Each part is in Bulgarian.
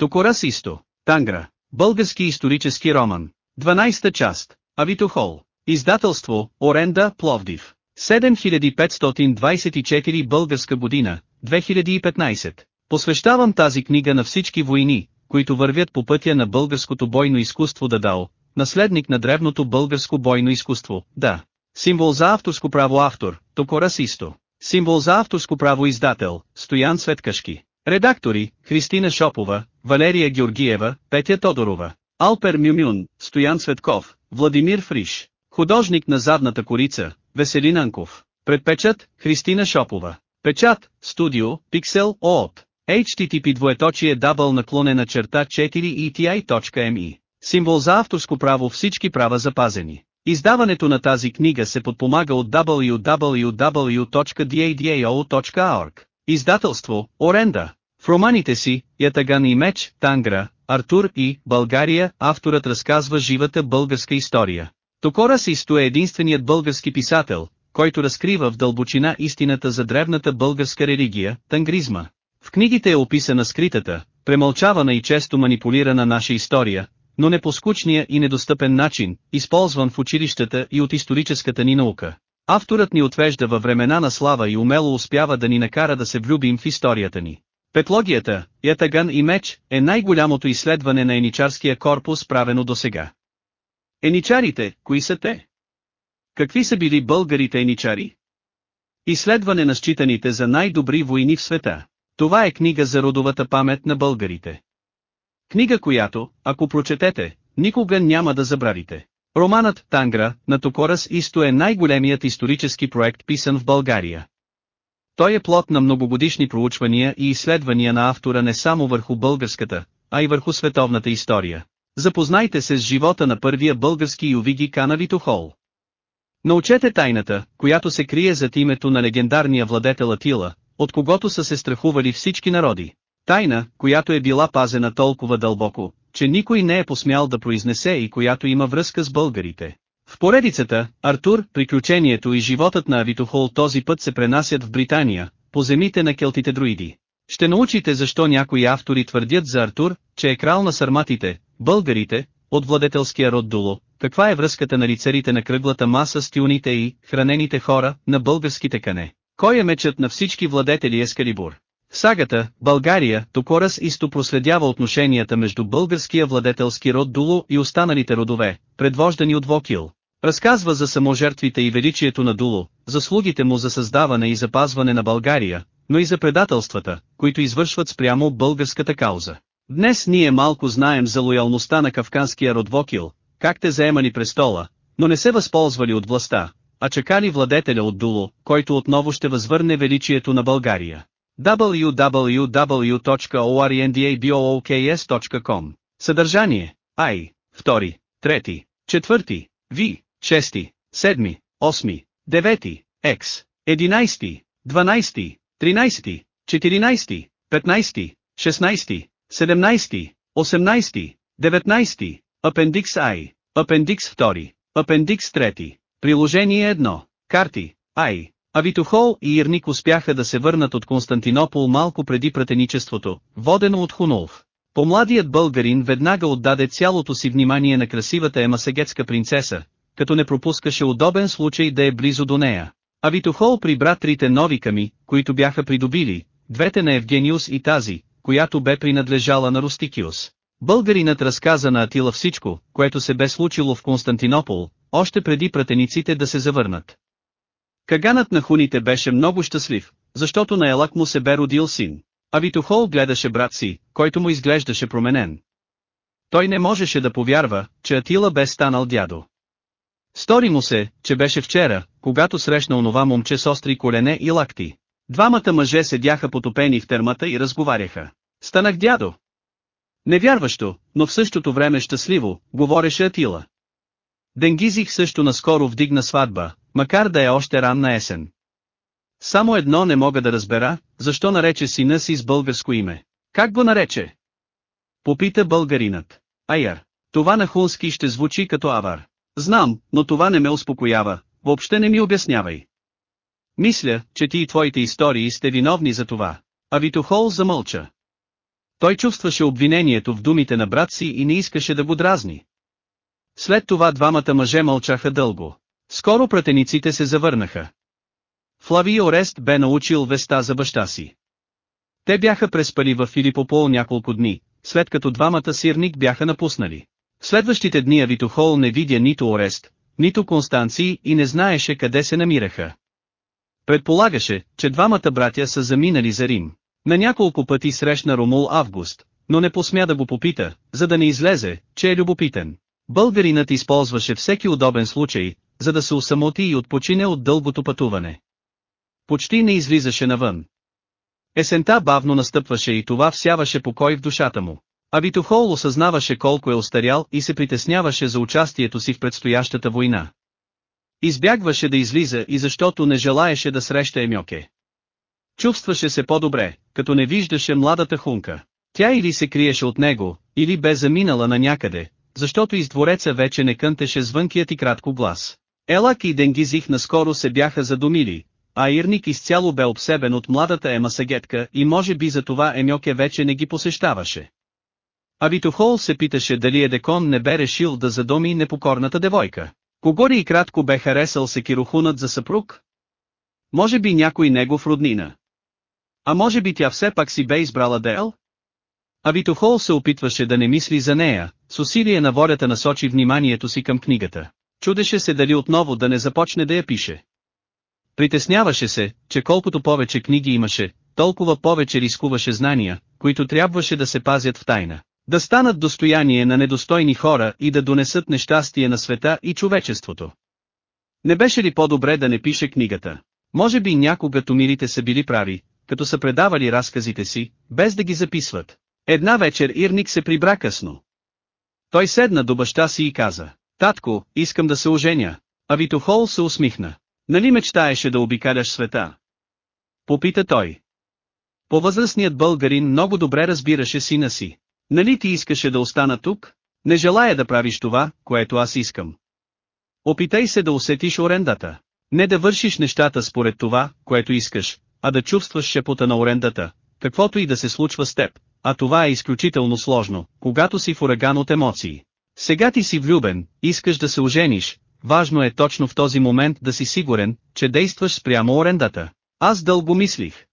Токора Систо, Тангра. Български исторически роман. 12 част. Авито Хол. Издателство, Оренда, Пловдив. 7524 българска година, 2015. Посвещавам тази книга на всички войни, които вървят по пътя на българското бойно изкуство Дадао, наследник на древното българско бойно изкуство, да. Символ за авторско право автор, Токора Систо. Символ за авторско право издател, Стоян Светкашки. Редактори, Христина Шопова, Валерия Георгиева, Петя Тодорова. Алпер Мюмюн, Стоян Цветков, Владимир Фриш. Художник на задната корица, Веселин Анков. Предпечат, Христина Шопова. Печат, студио, Пиксел, ООП. HTTP двоеточие дабъл наклонена черта 4 eti.me. Символ за авторско право всички права запазени. Издаването на тази книга се подпомага от www.dadao.org. Издателство, Оренда. В романите си, Ятаган и меч, Тангра, Артур и България, авторът разказва живата българска история. Токора Систо е единственият български писател, който разкрива в дълбочина истината за древната българска религия, тангризма. В книгите е описана скритата, премълчавана и често манипулирана наша история, но не по скучния и недостъпен начин, използван в училищата и от историческата ни наука. Авторът ни отвежда във времена на слава и умело успява да ни накара да се влюбим в историята ни. Петлогията, ятаган и меч, е най-голямото изследване на еничарския корпус правено досега. Еничарите, кои са те? Какви са били българите еничари? Изследване на считаните за най-добри войни в света. Това е книга за родовата памет на българите. Книга която, ако прочетете, никога няма да забравите. Романът «Тангра» на Токорас Исто е най-големият исторически проект писан в България. Той е плод на многогодишни проучвания и изследвания на автора не само върху българската, а и върху световната история. Запознайте се с живота на първия български ювиги Канавито Хол. Научете тайната, която се крие зад името на легендарния владетел Атила, от когото са се страхували всички народи. Тайна, която е била пазена толкова дълбоко, че никой не е посмял да произнесе и която има връзка с българите. В поредицата, Артур, приключението и животът на Авитохол този път се пренасят в Британия, по земите на келтите друиди. Ще научите защо някои автори твърдят за Артур, че е крал на сарматите, българите, от владетелския род Дуло, каква е връзката на лицарите на кръглата маса с тюните и хранените хора на българските кане. Кой е мечът на всички владетели Ескалибур? В сагата, България, Токорас Исто проследява отношенията между българския владетелски род Дуло и останалите родове, предвождани от Вокил. Разказва за саможертвите и величието на Дуло, заслугите му за създаване и запазване на България, но и за предателствата, които извършват спрямо българската кауза. Днес ние малко знаем за лоялността на кавканския род Вокил, как те заемали престола, но не се възползвали от властта, а чекали владетеля от Дуло, който отново ще възвърне величието на България www.orndabooks.com Съдържание. Ай, втори, трети, четвърти, Ви, шести, седми, осми, девети, Екс, единайсти, дванайсти, тринайсти, четиринайсти, петнайсти, шестнайсти, седемнайсти, осемнайсти, деветнайсти, Апендикс Ай, Апендикс втори, Апендикс трети, Приложение 1, Карти, Ай, Авитохол и Ирник успяха да се върнат от Константинопол малко преди пратеничеството, водено от Хунолф. Помладият българин веднага отдаде цялото си внимание на красивата емасегетска принцеса, като не пропускаше удобен случай да е близо до нея. Авитохол прибра трите нови ками, които бяха придобили, двете на Евгениус и тази, която бе принадлежала на Рустикиус. Българинът разказа на Атила всичко, което се бе случило в Константинопол, още преди пратениците да се завърнат. Каганът на хуните беше много щастлив, защото на Елак му се бе родил син. А Витохол гледаше брат си, който му изглеждаше променен. Той не можеше да повярва, че Атила бе станал дядо. Стори му се, че беше вчера, когато срещна онова момче с остри колене и лакти. Двамата мъже седяха потопени в термата и разговаряха. Станах дядо. Невярващо, но в същото време щастливо, говореше Атила. Денгизих също наскоро вдигна сватба, макар да е още ранна есен. Само едно не мога да разбера, защо нарече сина си с българско име. Как го нарече? Попита българинът. Аяр. Това на хунски ще звучи като авар. Знам, но това не ме успокоява, въобще не ми обяснявай. Мисля, че ти и твоите истории сте виновни за това. А Витохол замълча. Той чувстваше обвинението в думите на брат си и не искаше да го дразни. След това двамата мъже мълчаха дълго. Скоро пратениците се завърнаха. Флави Орест бе научил веста за баща си. Те бяха преспали в Филипопол няколко дни, след като двамата сирник бяха напуснали. В следващите дни Авитохол не видя нито Орест, нито Констанции и не знаеше къде се намираха. Предполагаше, че двамата братя са заминали за Рим. На няколко пъти срещна Ромул Август, но не посмя да го попита, за да не излезе, че е любопитен. Българинът използваше всеки удобен случай, за да се усамоти и отпочине от дългото пътуване. Почти не излизаше навън. Есента бавно настъпваше и това всяваше покой в душата му. А Витохол осъзнаваше колко е остарял и се притесняваше за участието си в предстоящата война. Избягваше да излиза и защото не желаеше да среща Емьоке. Чувстваше се по-добре, като не виждаше младата хунка. Тя или се криеше от него, или бе заминала на някъде, защото из двореца вече не кънтеше звънкият и кратко глас. Елак и Денгизих наскоро се бяха задумили, а Ирник изцяло бе обсебен от младата Ема Сагетка и може би за това Емьоке вече не ги посещаваше. А Витохол се питаше дали Едекон не бе решил да задоми непокорната девойка. Кого ли и кратко бе харесал Секирохунът за съпруг? Може би някой негов роднина. А може би тя все пак си бе избрала Дел? А Витохол се опитваше да не мисли за нея, с усилие на волята насочи вниманието си към книгата. Чудеше се дали отново да не започне да я пише. Притесняваше се, че колкото повече книги имаше, толкова повече рискуваше знания, които трябваше да се пазят в тайна. Да станат достояние на недостойни хора и да донесат нещастие на света и човечеството. Не беше ли по-добре да не пише книгата? Може би някога томирите са били прави, като са предавали разказите си, без да ги записват. Една вечер Ирник се прибра късно. Той седна до баща си и каза, «Татко, искам да се оженя». А Витохол се усмихна. Нали мечтаеше да обикаляш света? Попита той. Повъзрастният българин много добре разбираше сина си. Нали ти искаше да остана тук? Не желая да правиш това, което аз искам. Опитай се да усетиш орендата. Не да вършиш нещата според това, което искаш, а да чувстваш шепота на орендата, каквото и да се случва с теб, а това е изключително сложно, когато си в ураган от емоции. Сега ти си влюбен, искаш да се ожениш, важно е точно в този момент да си сигурен, че действаш спрямо орендата. Аз дълго мислих.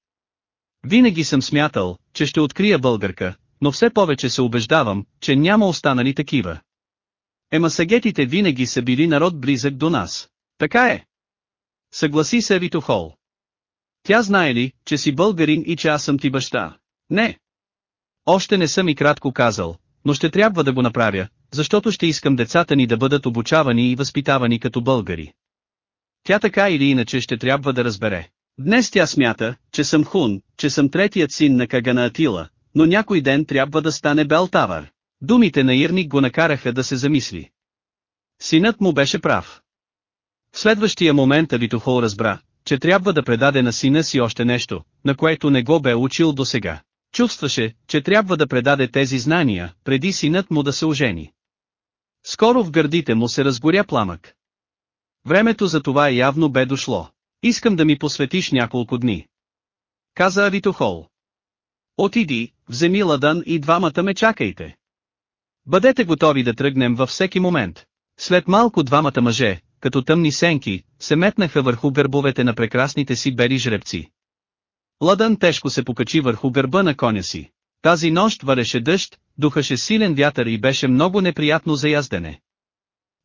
Винаги съм смятал, че ще открия българка, но все повече се убеждавам, че няма останали такива. Емасагетите винаги са били народ близък до нас. Така е. Съгласи се Ритохол. Тя знае ли, че си българин и че аз съм ти баща? Не. Още не съм и кратко казал, но ще трябва да го направя, защото ще искам децата ни да бъдат обучавани и възпитавани като българи. Тя така или иначе ще трябва да разбере. Днес тя смята, че съм хун, че съм третият син на Кагана Атила, но някой ден трябва да стане Белтавър. Думите на Ирник го накараха да се замисли. Синът му беше прав. В следващия момент Авитохол разбра, че трябва да предаде на сина си още нещо, на което не го бе учил досега. Чувстваше, че трябва да предаде тези знания, преди синът му да се ожени. Скоро в гърдите му се разгоря пламък. Времето за това явно бе дошло. Искам да ми посветиш няколко дни. Каза Авитохол. Отиди, вземи ладън и двамата ме чакайте. Бъдете готови да тръгнем във всеки момент. След малко двамата мъже, като тъмни сенки, се метнаха върху гърбовете на прекрасните си бели жребци. Ладън тежко се покачи върху гърба на коня си. Тази нощ вареше дъжд, духаше силен вятър и беше много неприятно за яздене.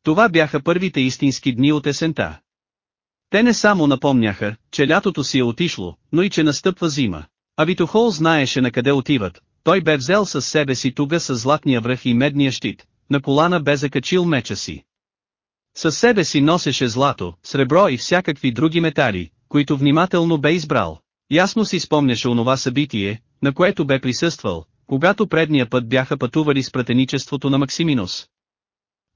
Това бяха първите истински дни от есента. Те не само напомняха, че лятото си е отишло, но и че настъпва зима. А Витохол знаеше на къде отиват, той бе взел със себе си туга с златния връх и медния щит, на колана бе закачил меча си. Със себе си носеше злато, сребро и всякакви други метали, които внимателно бе избрал. Ясно си спомняше онова събитие, на което бе присъствал, когато предния път бяха пътували с пратеничеството на Максиминус.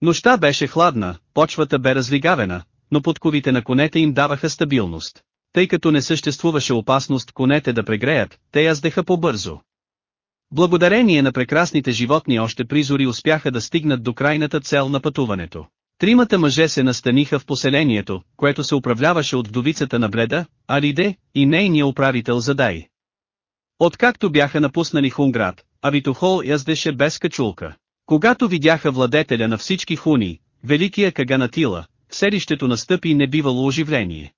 Нощта беше хладна, почвата бе разлигавена, но подковите на конете им даваха стабилност. Тъй като не съществуваше опасност конете да прегреят, те яздеха по-бързо. Благодарение на прекрасните животни още призори успяха да стигнат до крайната цел на пътуването. Тримата мъже се настаниха в поселението, което се управляваше от вдовицата на Бледа, Алиде, и нейния управител Задай. Откакто бяха напуснали Хунград, а Витохол яздеше без качулка. Когато видяха владетеля на всички хуни, великия Каганатила, в селището настъпи не бивало оживление.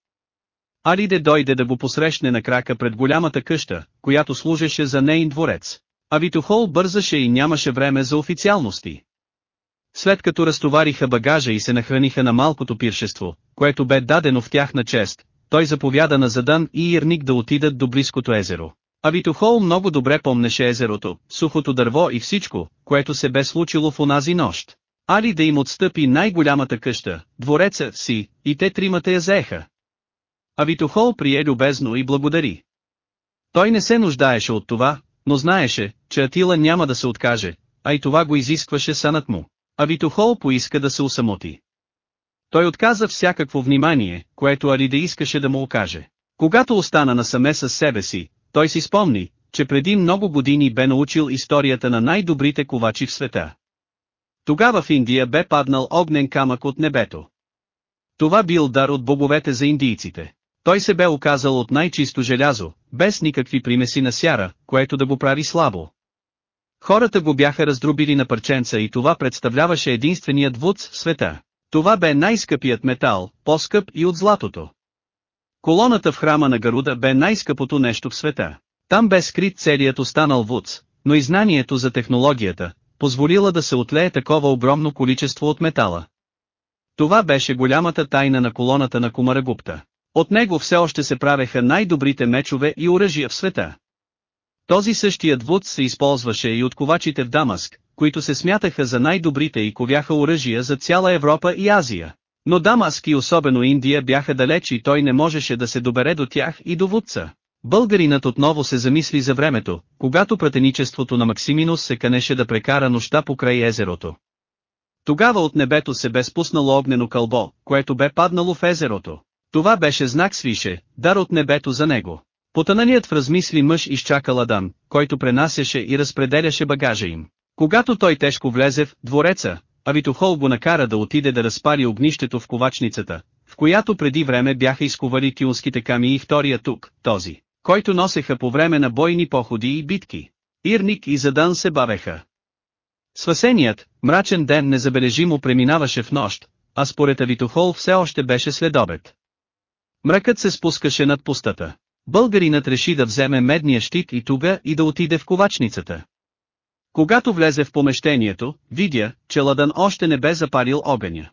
Алиде дойде да го посрещне на крака пред голямата къща, която служеше за нейн дворец. А Витохол бързаше и нямаше време за официалности. След като разтовариха багажа и се нахраниха на малкото пиршество, което бе дадено в тях на чест, той заповяда на Задан и Ирник да отидат до близкото езеро. А Витохол много добре помнеше езерото, сухото дърво и всичко, което се бе случило в онази нощ. Али да им отстъпи най-голямата къща, двореца си, и те тримата я заеха. А Витохол прие любезно и благодари. Той не се нуждаеше от това, но знаеше, че Атила няма да се откаже, а и това го изискваше санът му. А Витохол поиска да се усамоти. Той отказа всякакво внимание, което Алиде искаше да му окаже. Когато остана насаме с себе си, той си спомни, че преди много години бе научил историята на най-добрите ковачи в света. Тогава в Индия бе паднал огнен камък от небето. Това бил дар от боговете за индийците. Той се бе оказал от най-чисто желязо, без никакви примеси на сяра, което да го прави слабо. Хората го бяха раздробили на парченца и това представляваше единственият вуд в света. Това бе най-скъпият метал, по-скъп и от златото. Колоната в храма на Гаруда бе най-скъпото нещо в света. Там бе скрит целият останал вуц, но и знанието за технологията, позволила да се отлее такова огромно количество от метала. Това беше голямата тайна на колоната на Кумарагупта. От него все още се правеха най-добрите мечове и оръжия в света. Този същият вуд се използваше и от ковачите в Дамаск, които се смятаха за най-добрите и ковяха оръжия за цяла Европа и Азия. Но Дамаск и особено Индия бяха далеч и той не можеше да се добере до тях и до вудца. Българинът отново се замисли за времето, когато пратеничеството на Максиминус се канеше да прекара нощта покрай езерото. Тогава от небето се бе спуснало огнено кълбо, което бе паднало в езерото. Това беше знак свише, дар от небето за него. Потънаният в размисли мъж изчака Ладан, който пренасяше и разпределяше багажа им. Когато той тежко влезе в двореца, Авитохол го накара да отиде да разпали огнището в ковачницата, в която преди време бяха изковали тюнските ками и втория тук, този, който носеха по време на бойни походи и битки. Ирник и Задан се бавеха. Свасеният, мрачен ден незабележимо преминаваше в нощ, а според Авитохол все още беше следобед. Мракът се спускаше над пустата. Българинът реши да вземе медния щит и туга и да отиде в ковачницата. Когато влезе в помещението, видя, че Ладан още не бе запалил огъня.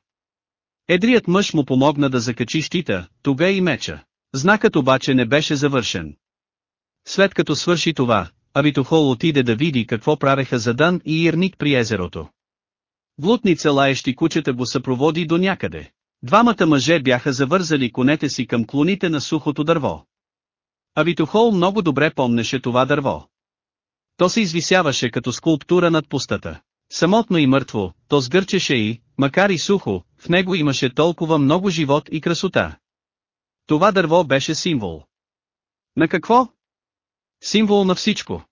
Едрият мъж му помогна да закачи щита, туга и меча. Знакът обаче не беше завършен. След като свърши това, Авитохол отиде да види какво правеха Задан и Ирник при езерото. Влутница лаещи кучета го съпроводи до някъде. Двамата мъже бяха завързали конете си към клоните на сухото дърво. Авитохол много добре помнеше това дърво. То се извисяваше като скулптура над пустата. Самотно и мъртво, то сгърчеше и, макар и сухо, в него имаше толкова много живот и красота. Това дърво беше символ. На какво? Символ на всичко.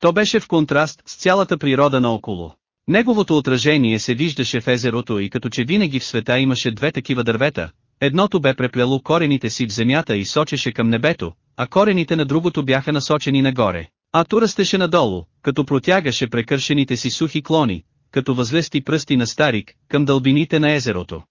То беше в контраст с цялата природа наоколо. Неговото отражение се виждаше в езерото и като че винаги в света имаше две такива дървета, едното бе преплело корените си в земята и сочеше към небето, а корените на другото бяха насочени нагоре. А то растеше надолу, като протягаше прекършените си сухи клони, като възлести пръсти на старик, към дълбините на езерото.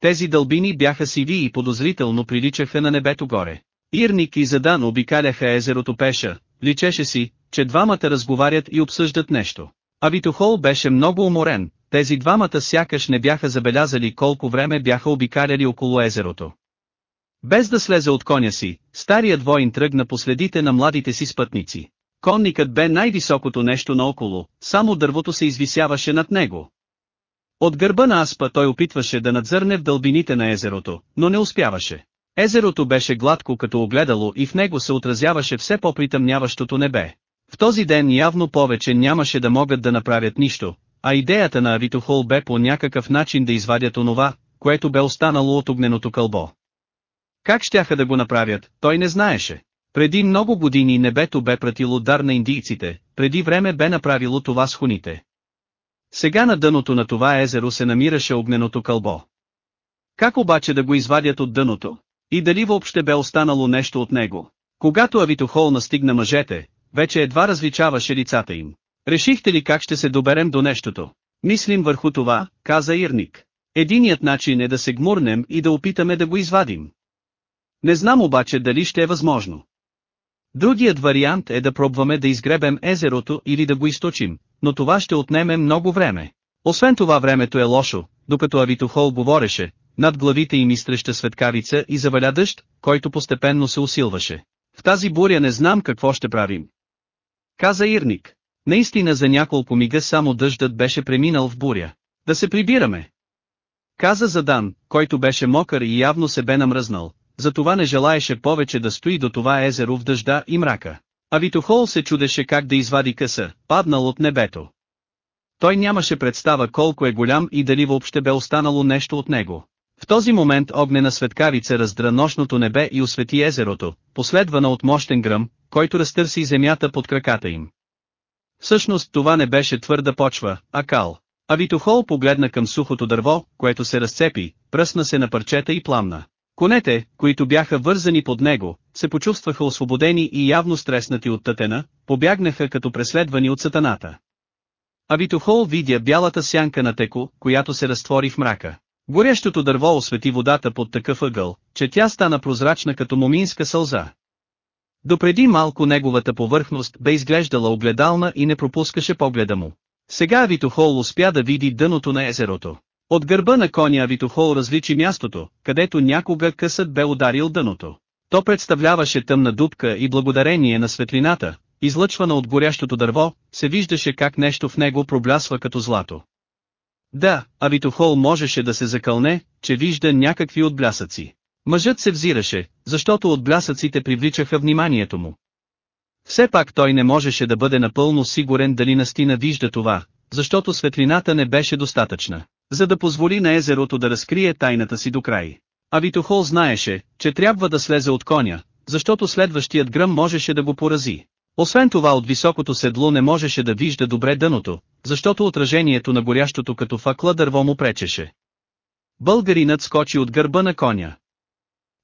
Тези дълбини бяха сиви и подозрително приличаха на небето горе. Ирник и Задан обикаляха езерото пеша, личеше си, че двамата разговарят и обсъждат нещо. А Витохол беше много уморен, тези двамата сякаш не бяха забелязали колко време бяха обикаляли около езерото. Без да слезе от коня си, старият воин тръгна по следите на младите си спътници. Конникът бе най-високото нещо наоколо, само дървото се извисяваше над него. От гърба на Аспа той опитваше да надзърне в дълбините на езерото, но не успяваше. Езерото беше гладко като огледало и в него се отразяваше все по-притъмняващото небе. В този ден явно повече нямаше да могат да направят нищо, а идеята на Авитохол бе по някакъв начин да извадят онова, което бе останало от огненото кълбо. Как щяха да го направят, той не знаеше. Преди много години небето бе пратило дар на индийците, преди време бе направило това с хуните. Сега на дъното на това езеро се намираше огненото кълбо. Как обаче да го извадят от дъното? И дали въобще бе останало нещо от него? Когато Авитохол настигна мъжете, вече едва различаваше лицата им. Решихте ли как ще се доберем до нещото? Мислим върху това, каза Ирник. Единият начин е да се гмурнем и да опитаме да го извадим. Не знам обаче дали ще е възможно. Другият вариант е да пробваме да изгребем езерото или да го източим, но това ще отнеме много време. Освен това времето е лошо, докато Авитохол говореше, над главите им изтреща светкавица и заваля дъжд, който постепенно се усилваше. В тази буря не знам какво ще правим. Каза Ирник. Наистина за няколко мига само дъждът беше преминал в буря. Да се прибираме. Каза Задан, който беше мокър и явно се бе намръзнал, затова не желаеше повече да стои до това езеро в дъжда и мрака. А Витохол се чудеше как да извади къса, паднал от небето. Той нямаше представа колко е голям и дали въобще бе останало нещо от него. В този момент огнена светкавица раздра нощното небе и освети езерото, последвана от мощен гръм, който разтърси земята под краката им. Всъщност това не беше твърда почва, а кал. А Витохол погледна към сухото дърво, което се разцепи, пръсна се на парчета и пламна. Конете, които бяха вързани под него, се почувстваха освободени и явно стреснати от тътена, побягнаха като преследвани от сатаната. А Витохол видя бялата сянка на теко, която се разтвори в мрака. Горещото дърво освети водата под такъв ъгъл, че тя стана прозрачна като моминска сълза. Допреди малко неговата повърхност бе изглеждала огледална и не пропускаше погледа му. Сега Витохол успя да види дъното на езерото. От гърба на коня Витохол различи мястото, където някога късът бе ударил дъното. То представляваше тъмна дупка и благодарение на светлината, излъчвана от горящото дърво, се виждаше как нещо в него проблясва като злато. Да, Авитохол можеше да се закълне, че вижда някакви отблясъци. Мъжът се взираше, защото отблясъците привличаха вниманието му. Все пак той не можеше да бъде напълно сигурен дали настина вижда това, защото светлината не беше достатъчна, за да позволи на езерото да разкрие тайната си до край. Авитохол знаеше, че трябва да слезе от коня, защото следващият гръм можеше да го порази. Освен това от високото седло не можеше да вижда добре дъното, защото отражението на горящото като факла дърво му пречеше. Българинът скочи от гърба на коня.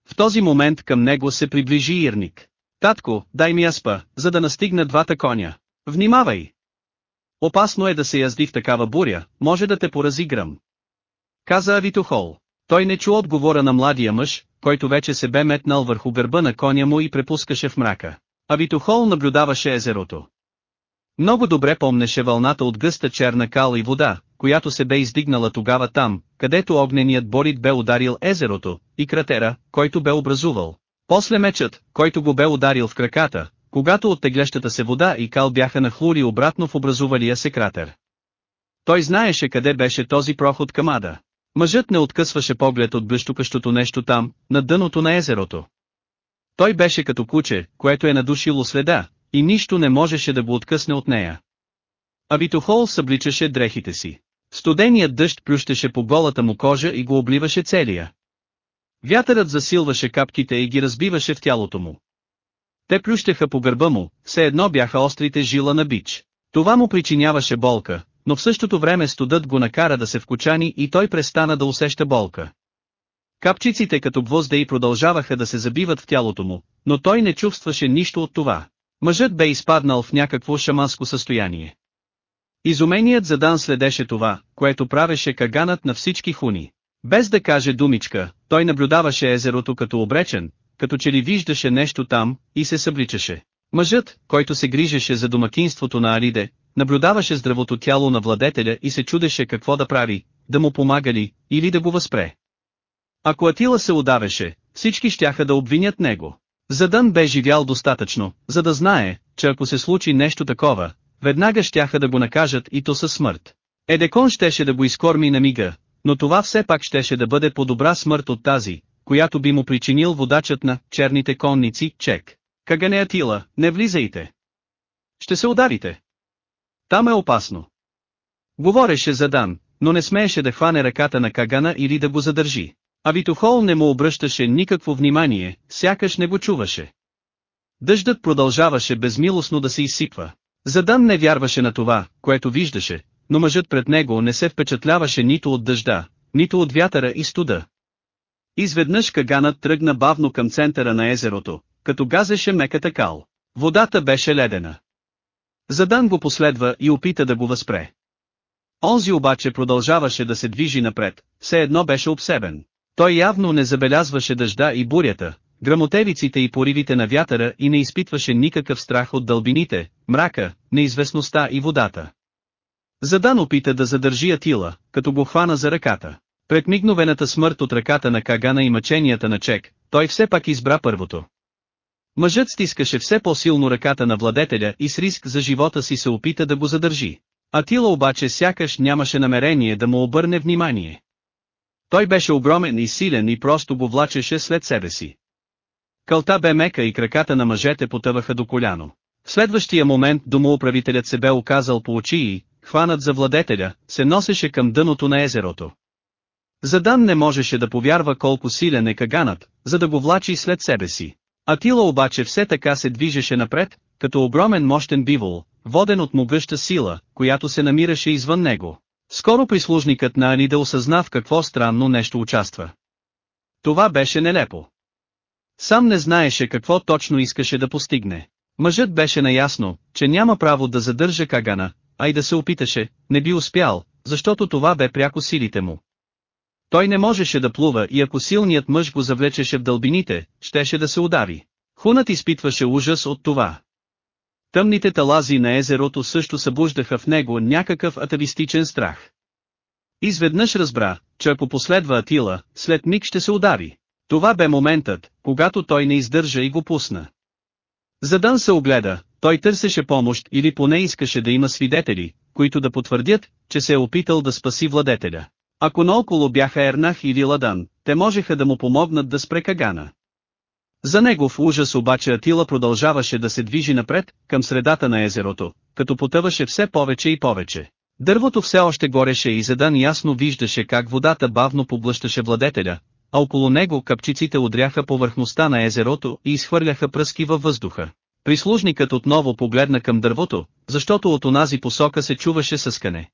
В този момент към него се приближи Ирник. Татко, дай ми аспа, за да настигна двата коня. Внимавай! Опасно е да се язди в такава буря, може да те порази гръм. Каза Авитохол. Той не чу отговора на младия мъж, който вече се бе метнал върху гърба на коня му и препускаше в мрака. Авитохол наблюдаваше езерото. Много добре помнеше вълната от гъста черна кал и вода, която се бе издигнала тогава там, където огненият борит бе ударил езерото, и кратера, който бе образувал. После мечът, който го бе ударил в краката, когато от теглещата се вода и кал бяха нахлули обратно в образувалия се кратер. Той знаеше къде беше този проход към ада. Мъжът не откъсваше поглед от блещукащото нещо там, на дъното на езерото. Той беше като куче, което е надушило следа, и нищо не можеше да го откъсне от нея. А Витохол събличаше дрехите си. Студеният дъжд плющеше по голата му кожа и го обливаше целия. Вятърът засилваше капките и ги разбиваше в тялото му. Те плющеха по гърба му, все едно бяха острите жила на бич. Това му причиняваше болка, но в същото време студът го накара да се вкучани и той престана да усеща болка. Капчиците като гвозде продължаваха да се забиват в тялото му, но той не чувстваше нищо от това. Мъжът бе изпаднал в някакво шаманско състояние. Изуменият задан следеше това, което правеше каганът на всички хуни. Без да каже думичка, той наблюдаваше езерото като обречен, като че ли виждаше нещо там, и се събличаше. Мъжът, който се грижеше за домакинството на Ариде, наблюдаваше здравото тяло на владетеля и се чудеше какво да прави, да му помага ли, или да го възпре. Ако Атила се удавеше, всички щяха да обвинят него. Задън бе живял достатъчно, за да знае, че ако се случи нещо такова, веднага щяха да го накажат и то със смърт. Едекон щеше да го изкорми на мига, но това все пак щеше да бъде по-добра смърт от тази, която би му причинил водачът на черните конници, Чек. Кагане Атила, не влизайте. Ще се ударите. Там е опасно. Говореше за Дан, но не смееше да хване ръката на Кагана или да го задържи. А Витохол не му обръщаше никакво внимание, сякаш не го чуваше. Дъждът продължаваше безмилостно да се изсипва. Задан не вярваше на това, което виждаше, но мъжът пред него не се впечатляваше нито от дъжда, нито от вятъра и студа. Изведнъж каганът тръгна бавно към центъра на езерото, като газеше меката кал. Водата беше ледена. Задан го последва и опита да го възпре. Онзи обаче продължаваше да се движи напред, все едно беше обсебен. Той явно не забелязваше дъжда и бурята, грамотевиците и поривите на вятъра и не изпитваше никакъв страх от дълбините, мрака, неизвестността и водата. Задан опита да задържи Атила, като го хвана за ръката. Пред мигновената смърт от ръката на Кагана и мъченията на Чек, той все пак избра първото. Мъжът стискаше все по-силно ръката на владетеля и с риск за живота си се опита да го задържи. Атила обаче сякаш нямаше намерение да му обърне внимание. Той беше огромен и силен и просто го влачеше след себе си. Кълта бе мека и краката на мъжете потъваха до коляно. В следващия момент домоуправителят се бе оказал по очи и, хванат за владетеля, се носеше към дъното на езерото. Задан не можеше да повярва колко силен е каганът, за да го влачи след себе си. Атила обаче все така се движеше напред, като огромен мощен бивол, воден от могъща сила, която се намираше извън него. Скоро прислужникът на Анида осъзна в какво странно нещо участва. Това беше нелепо. Сам не знаеше какво точно искаше да постигне. Мъжът беше наясно, че няма право да задържа Кагана, а и да се опиташе, не би успял, защото това бе пряко силите му. Той не можеше да плува и ако силният мъж го завлечеше в дълбините, щеше да се удари. Хунът изпитваше ужас от това. Тъмните талази на езерото също събуждаха в него някакъв атавистичен страх. Изведнъж разбра, че ако последва Атила, след миг ще се удари. Това бе моментът, когато той не издържа и го пусна. Задан се огледа, той търсеше помощ или поне искаше да има свидетели, които да потвърдят, че се е опитал да спаси владетеля. Ако наоколо бяха Ернах или Ладан, те можеха да му помогнат да спре Кагана. За негов ужас обаче Атила продължаваше да се движи напред, към средата на езерото, като потъваше все повече и повече. Дървото все още гореше и Задан ясно виждаше как водата бавно поблъщаше владетеля, а около него капчиците удряха повърхността на езерото и изхвърляха пръски във въздуха. Прислужникът отново погледна към дървото, защото от онази посока се чуваше съскане.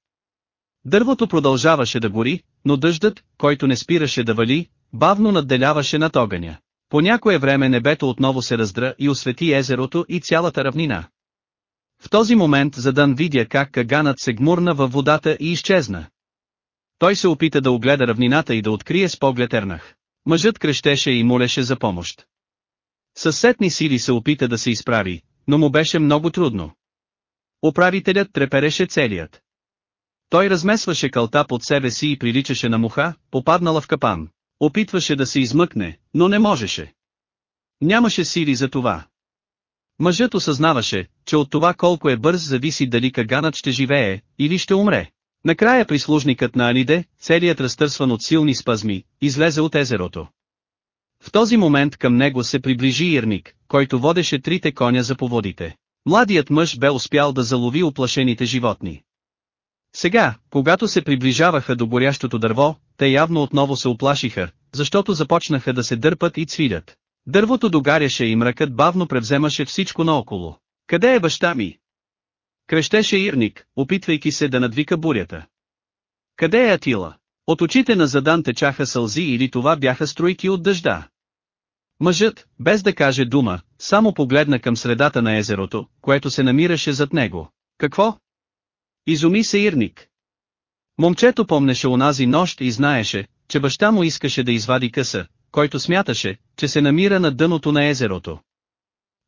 Дървото продължаваше да гори, но дъждът, който не спираше да вали, бавно надделяваше над огъня. По някое време небето отново се раздра и освети езерото и цялата равнина. В този момент Задан видя как каганът се гмурна във водата и изчезна. Той се опита да огледа равнината и да открие с поглед Ернах. Мъжът крещеше и молеше за помощ. Със сетни сили се опита да се изправи, но му беше много трудно. Управителят трепереше целият. Той размесваше кълта под себе си и приличаше на муха, попаднала в капан. Опитваше да се измъкне, но не можеше. Нямаше сили за това. Мъжът осъзнаваше, че от това колко е бърз зависи дали каганът ще живее, или ще умре. Накрая прислужникът на Аниде, целият разтърсван от силни спазми, излезе от езерото. В този момент към него се приближи Ирник, който водеше трите коня за поводите. Младият мъж бе успял да залови оплашените животни. Сега, когато се приближаваха до горящото дърво, те явно отново се оплашиха, защото започнаха да се дърпат и цвилят. Дървото догаряше и мракът бавно превземаше всичко наоколо. Къде е баща ми? Крещеше Ирник, опитвайки се да надвика бурята. Къде е Атила? От очите на Задан течаха сълзи или това бяха струйки от дъжда. Мъжът, без да каже дума, само погледна към средата на езерото, което се намираше зад него. Какво? Изуми се Ирник. Момчето помнеше онази нощ и знаеше, че баща му искаше да извади къса, който смяташе, че се намира на дъното на езерото.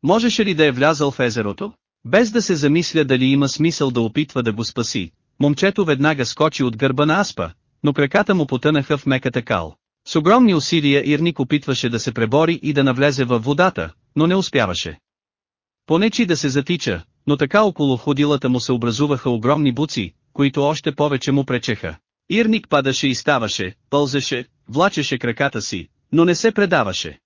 Можеше ли да е влязъл в езерото? Без да се замисля дали има смисъл да опитва да го спаси, момчето веднага скочи от гърба на Аспа, но краката му потънаха в меката кал. С огромни усилия Ирник опитваше да се пребори и да навлезе във водата, но не успяваше. Понечи да се затича, но така около ходилата му се образуваха огромни буци, които още повече му пречеха. Ирник падаше и ставаше, пълзеше, влачеше краката си, но не се предаваше.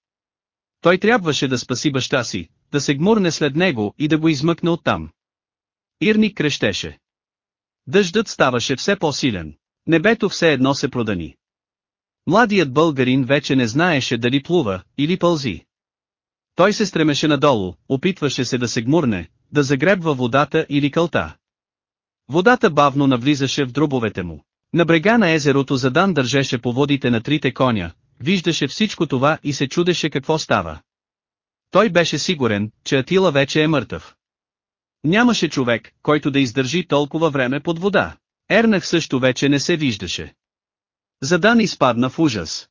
Той трябваше да спаси баща си, да се гмурне след него и да го измъкне оттам. Ирник крещеше. Дъждът ставаше все по-силен. Небето все едно се продани. Младият българин вече не знаеше дали плува, или пълзи. Той се стремеше надолу, опитваше се да се гмурне, да загребва водата или кълта. Водата бавно навлизаше в дробовете му. На брега на езерото Задан държеше по водите на трите коня, виждаше всичко това и се чудеше какво става. Той беше сигурен, че Атила вече е мъртъв. Нямаше човек, който да издържи толкова време под вода. Ернах също вече не се виждаше. Задан изпадна в ужас.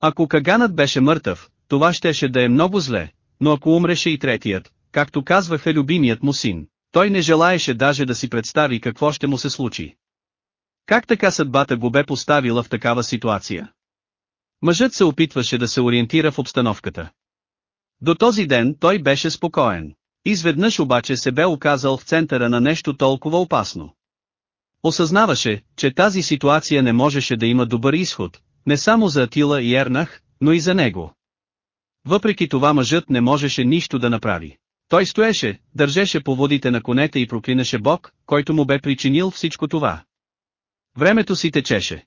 Ако Каганът беше мъртъв, това щеше да е много зле, но ако умреше и третият, както казваха любимият му син, той не желаеше даже да си представи какво ще му се случи. Как така съдбата го бе поставила в такава ситуация? Мъжът се опитваше да се ориентира в обстановката. До този ден той беше спокоен. Изведнъж обаче се бе оказал в центъра на нещо толкова опасно. Осъзнаваше, че тази ситуация не можеше да има добър изход, не само за Атила и Ернах, но и за него. Въпреки това мъжът не можеше нищо да направи. Той стоеше, държеше по водите на конете и проклинаше Бог, който му бе причинил всичко това. Времето си течеше.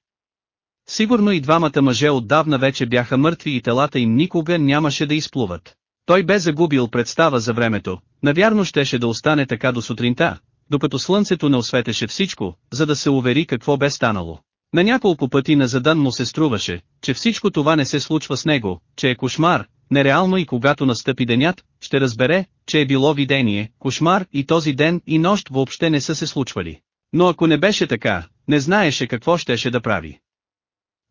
Сигурно и двамата мъже отдавна вече бяха мъртви и телата им никога нямаше да изплуват. Той бе загубил представа за времето, навярно щеше да остане така до сутринта, докато слънцето не осветеше всичко, за да се увери какво бе станало. На няколко пъти на задан му се струваше, че всичко това не се случва с него, че е кошмар, нереално и когато настъпи денят, ще разбере, че е било видение, кошмар и този ден и нощ въобще не са се случвали. Но ако не беше така, не знаеше какво щеше да прави.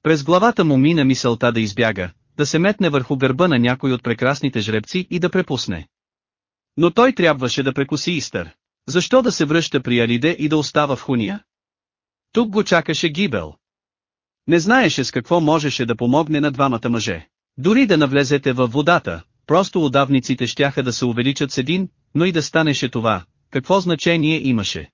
През главата му мина мисълта да избяга, да се метне върху гърба на някой от прекрасните жребци и да препусне. Но той трябваше да прекуси Истър. Защо да се връща при Алиде и да остава в Хуния? Тук го чакаше гибел. Не знаеше с какво можеше да помогне на двамата мъже. Дори да навлезете във водата, просто удавниците щяха да се увеличат с един, но и да станеше това, какво значение имаше.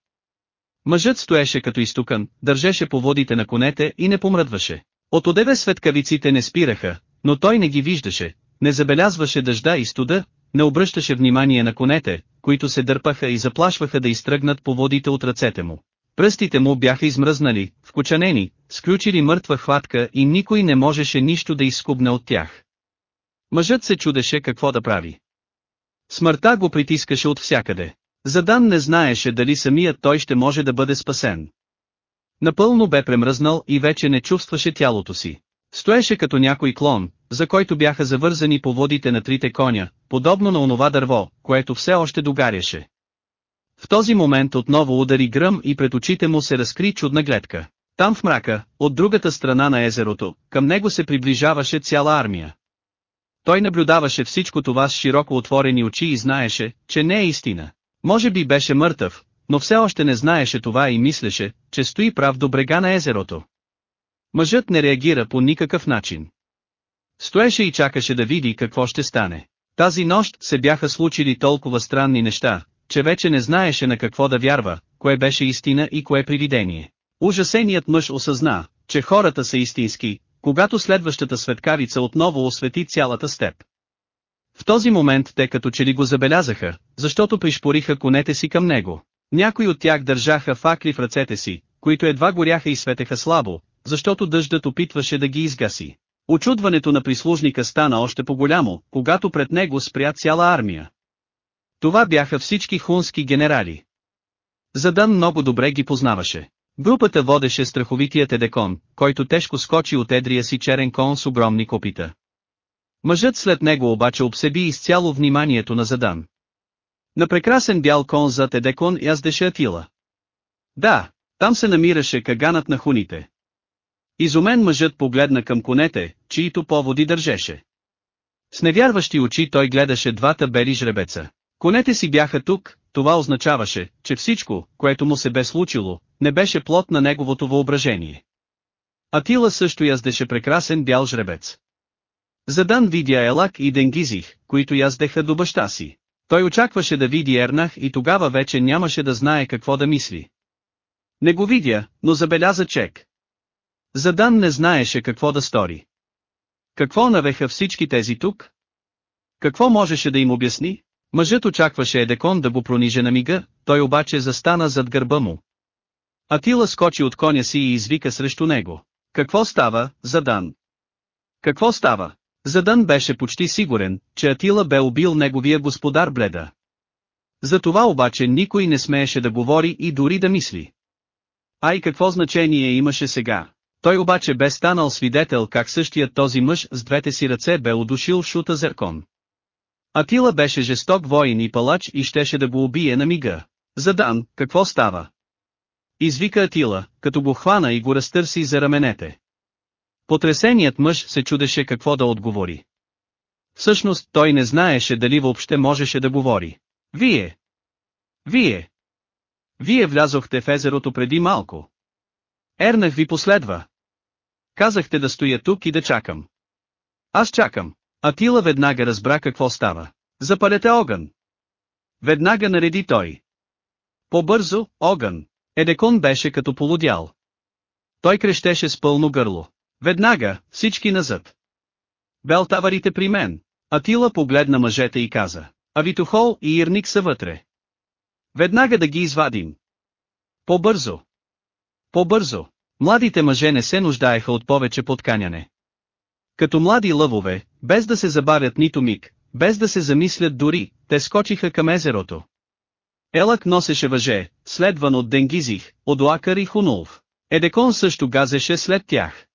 Мъжът стоеше като изтукан, държеше по водите на конете и не помръдваше. От одеве светкавиците не спираха, но той не ги виждаше, не забелязваше дъжда и студа, не обръщаше внимание на конете, които се дърпаха и заплашваха да изтръгнат по водите от ръцете му. Пръстите му бяха измръзнали, вкочанени, сключили мъртва хватка и никой не можеше нищо да изскубне от тях. Мъжът се чудеше какво да прави. Смъртта го притискаше от всякъде. Задан не знаеше дали самият той ще може да бъде спасен. Напълно бе премръзнал и вече не чувстваше тялото си. Стоеше като някой клон, за който бяха завързани по водите на трите коня, подобно на онова дърво, което все още догаряше. В този момент отново удари гръм и пред очите му се разкри чудна гледка. Там в мрака, от другата страна на езерото, към него се приближаваше цяла армия. Той наблюдаваше всичко това с широко отворени очи и знаеше, че не е истина. Може би беше мъртъв, но все още не знаеше това и мислеше, че стои прав до брега на езерото. Мъжът не реагира по никакъв начин. Стоеше и чакаше да види какво ще стане. Тази нощ се бяха случили толкова странни неща, че вече не знаеше на какво да вярва, кое беше истина и кое привидение. Ужасеният мъж осъзна, че хората са истински, когато следващата светкавица отново освети цялата степ. В този момент те като че ли го забелязаха, защото пришпориха конете си към него. Някои от тях държаха факли в ръцете си, които едва горяха и светеха слабо, защото дъждът опитваше да ги изгаси. Очудването на прислужника стана още по-голямо, когато пред него спря цяла армия. Това бяха всички хунски генерали. Задан много добре ги познаваше. Групата водеше страховитият Едекон, който тежко скочи от едрия си черен кон с огромни копита. Мъжът след него обаче обсеби изцяло вниманието на Задан. На прекрасен бял кон зад Едекон яздеше Атила. Да, там се намираше каганът на хуните. Изумен мъжът погледна към конете, чието поводи държеше. С невярващи очи той гледаше двата бели жребеца. Конете си бяха тук, това означаваше, че всичко, което му се бе случило, не беше плод на неговото въображение. Атила също яздеше прекрасен бял жребец. Задан видя Елак и Денгизих, които яздеха до баща си. Той очакваше да види Ернах и тогава вече нямаше да знае какво да мисли. Не го видя, но забеляза Чек. Задан не знаеше какво да стори. Какво навеха всички тези тук? Какво можеше да им обясни? Мъжът очакваше Едекон да го прониже на мига, той обаче застана зад гърба му. Атила скочи от коня си и извика срещу него. Какво става, Задан? Какво става? Задан беше почти сигурен, че Атила бе убил неговия господар Бледа. За това обаче никой не смееше да говори и дори да мисли. Ай какво значение имаше сега? Той обаче бе станал свидетел как същият този мъж с двете си ръце бе удушил Шута Зеркон. Атила беше жесток воин и палач и щеше да го убие на мига. Задан, какво става? Извика Атила, като го хвана и го разтърси за раменете. Потресеният мъж се чудеше какво да отговори. Всъщност той не знаеше дали въобще можеше да говори. Вие! Вие! Вие влязохте в езерото преди малко. Ернах ви последва. Казахте да стоя тук и да чакам. Аз чакам. Атила веднага разбра какво става. Запалете огън. Веднага нареди той. По-бързо, огън. Едекон беше като полудял. Той крещеше с пълно гърло. Веднага, всички назад. Белтаварите при мен. Атила погледна мъжете и каза. Авитохол и Ирник са вътре. Веднага да ги извадим. По-бързо. По-бързо. Младите мъже не се нуждаеха от повече подканяне. Като млади лъвове, без да се забавят нито миг, без да се замислят дори, те скочиха към езерото. Елък носеше въже, следван от Денгизих, от Лакър и Хунулв. Едекон също газеше след тях.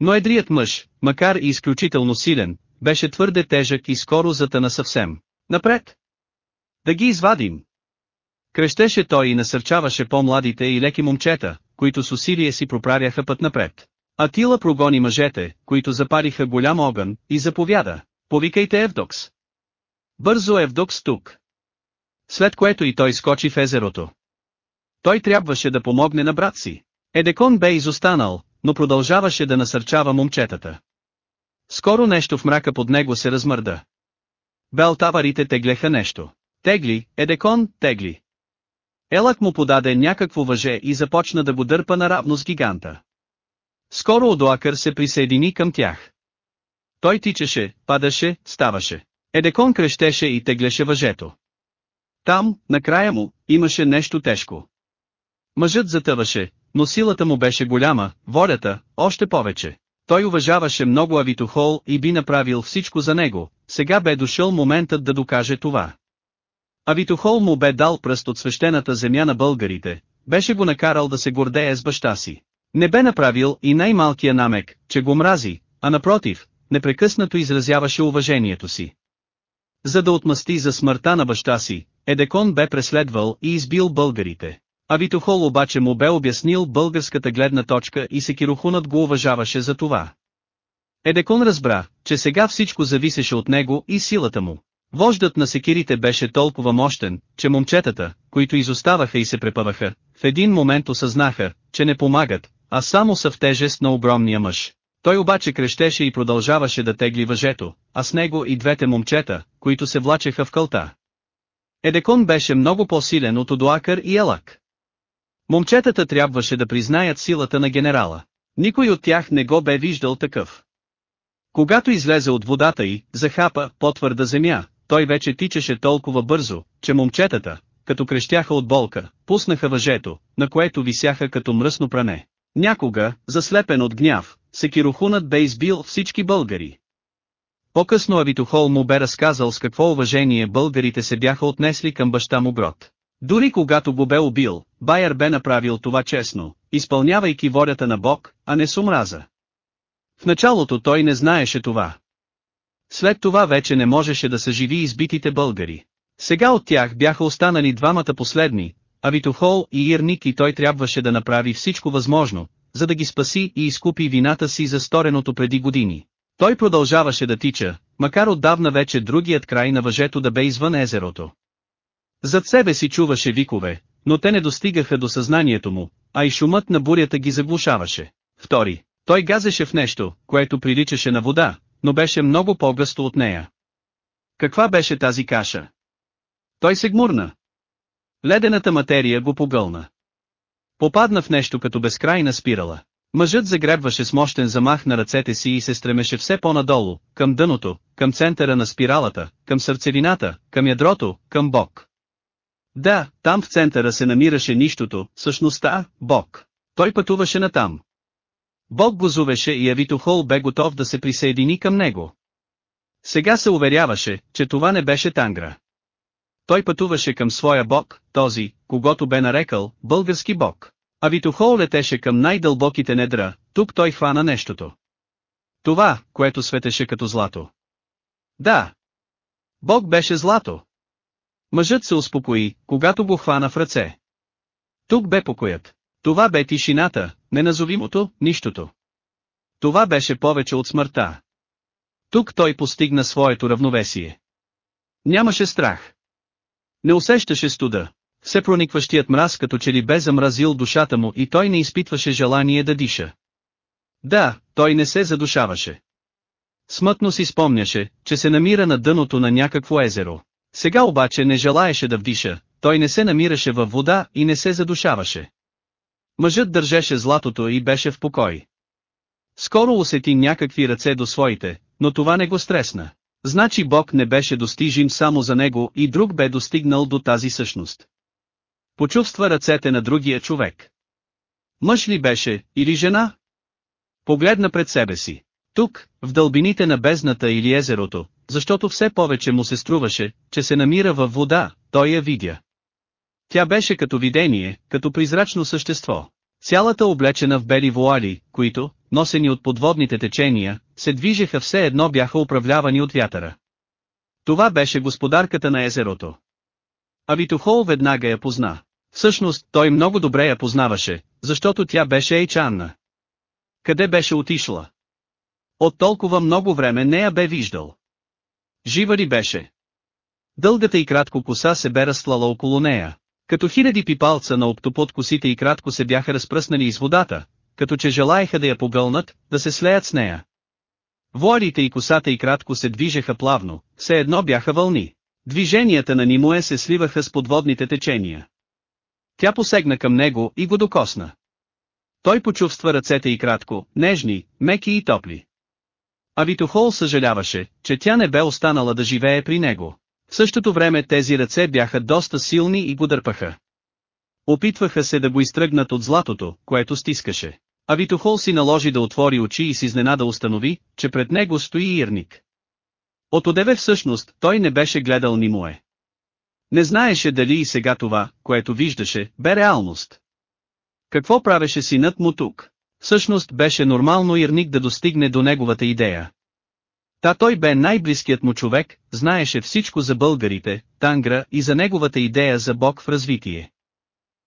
Но едрият мъж, макар и изключително силен, беше твърде тежък и скоро затъна съвсем. Напред! Да ги извадим! Крещеше той и насърчаваше по-младите и леки момчета, които с усилие си проправяха път напред. Атила прогони мъжете, които запариха голям огън, и заповяда. Повикайте Евдокс. Бързо Евдокс тук. След което и той скочи в езерото. Той трябваше да помогне на брат си. Едекон бе изостанал, но продължаваше да насърчава момчетата. Скоро нещо в мрака под него се размърда. Белтаварите теглеха нещо. Тегли, Едекон, тегли. Елак му подаде някакво въже и започна да го дърпа наравно с гиганта. Скоро Одоакър се присъедини към тях. Той тичаше, падаше, ставаше. Едекон крещеше и теглеше въжето. Там, на края му, имаше нещо тежко. Мъжът затъваше, но силата му беше голяма, волята, още повече. Той уважаваше много Авитохол и би направил всичко за него, сега бе дошъл моментът да докаже това. Авитохол му бе дал пръст от свещената земя на българите, беше го накарал да се гордее с баща си. Не бе направил и най-малкия намек, че го мрази, а напротив, непрекъснато изразяваше уважението си. За да отмъсти за смъртта на баща си, Едекон бе преследвал и избил българите. А Витохол обаче му бе обяснил българската гледна точка и Секирохунът го уважаваше за това. Едекон разбра, че сега всичко зависеше от него и силата му. Вождът на секирите беше толкова мощен, че момчетата, които изоставаха и се препъваха, в един момент осъзнаха, че не помагат, а само са в тежест на огромния мъж. Той обаче крещеше и продължаваше да тегли въжето, а с него и двете момчета, които се влачеха в кълта. Едекон беше много по-силен от Одуакър и Елак. Момчетата трябваше да признаят силата на генерала. Никой от тях не го бе виждал такъв. Когато излезе от водата й, захапа по-твърда земя, той вече тичаше толкова бързо, че момчетата, като крещяха от болка, пуснаха въжето, на което висяха като мръсно пране. Някога, заслепен от гняв, Секирохунът бе избил всички българи. По-късно Авитохол му бе разказал с какво уважение българите се бяха отнесли към баща му Грот. Дори когато го бе убил, Байер бе направил това честно, изпълнявайки волята на Бог, а не с омраза. В началото той не знаеше това. След това вече не можеше да съживи избитите българи. Сега от тях бяха останали двамата последни, Авитохол и Ирник и той трябваше да направи всичко възможно, за да ги спаси и изкупи вината си за стореното преди години. Той продължаваше да тича, макар отдавна вече другият край на въжето да бе извън езерото. Зад себе си чуваше викове, но те не достигаха до съзнанието му, а и шумът на бурята ги заглушаваше. Втори, той газеше в нещо, което приличаше на вода, но беше много по-гъсто от нея. Каква беше тази каша? Той се гмурна. Ледената материя го погълна. Попадна в нещо като безкрайна спирала. Мъжът загребваше с мощен замах на ръцете си и се стремеше все по-надолу, към дъното, към центъра на спиралата, към сърцевината, към ядрото, към Бог. Да, там в центъра се намираше нищото, същността, Бог. Той пътуваше натам. Бог го зовеше и Авитохол бе готов да се присъедини към него. Сега се уверяваше, че това не беше Тангра. Той пътуваше към своя бог, този, когато бе нарекал, български бог. А Витохол летеше към най-дълбоките недра, тук той хвана нещото. Това, което светеше като злато. Да. Бог беше злато. Мъжът се успокои, когато го хвана в ръце. Тук бе покоят. Това бе тишината, неназовимото, нищото. Това беше повече от смъртта. Тук той постигна своето равновесие. Нямаше страх. Не усещаше студа. Все проникващият мраз като че ли бе замразил душата му и той не изпитваше желание да диша. Да, той не се задушаваше. Смътно си спомняше, че се намира на дъното на някакво езеро. Сега обаче не желаеше да вдиша, той не се намираше във вода и не се задушаваше. Мъжът държеше златото и беше в покой. Скоро усети някакви ръце до своите, но това не го стресна. Значи Бог не беше достижим само за него и друг бе достигнал до тази същност. Почувства ръцете на другия човек. Мъж ли беше, или жена? Погледна пред себе си. Тук, в дълбините на бездната или езерото, защото все повече му се струваше, че се намира във вода, той я видя. Тя беше като видение, като призрачно същество. Цялата облечена в бели вуали, които, носени от подводните течения, се движеха все едно бяха управлявани от вятъра. Това беше господарката на езерото. А Витохол веднага я позна. Всъщност, той много добре я познаваше, защото тя беше Ейчанна. Къде беше отишла? От толкова много време не я бе виждал. Жива ли беше? Дългата и кратко коса се бе разслала около нея. Като хиляди пипалца на оптопод косите и кратко се бяха разпръснали из водата, като че желаеха да я погълнат, да се слеят с нея. Вуалите и косата и кратко се движеха плавно, все едно бяха вълни. Движенията на Нимуе се сливаха с подводните течения. Тя посегна към него и го докосна. Той почувства ръцете и кратко, нежни, меки и топли. А Витохол съжаляваше, че тя не бе останала да живее при него. В същото време тези ръце бяха доста силни и го дърпаха. Опитваха се да го изтръгнат от златото, което стискаше. А Витохол си наложи да отвори очи и с изненада установи, че пред него стои Ирник. От одеве всъщност, той не беше гледал ни му е. Не знаеше дали и сега това, което виждаше, бе реалност. Какво правеше синът му тук? Всъщност беше нормално Ирник да достигне до неговата идея. Та той бе най-близкият му човек, знаеше всичко за българите, Тангра и за неговата идея за Бог в развитие.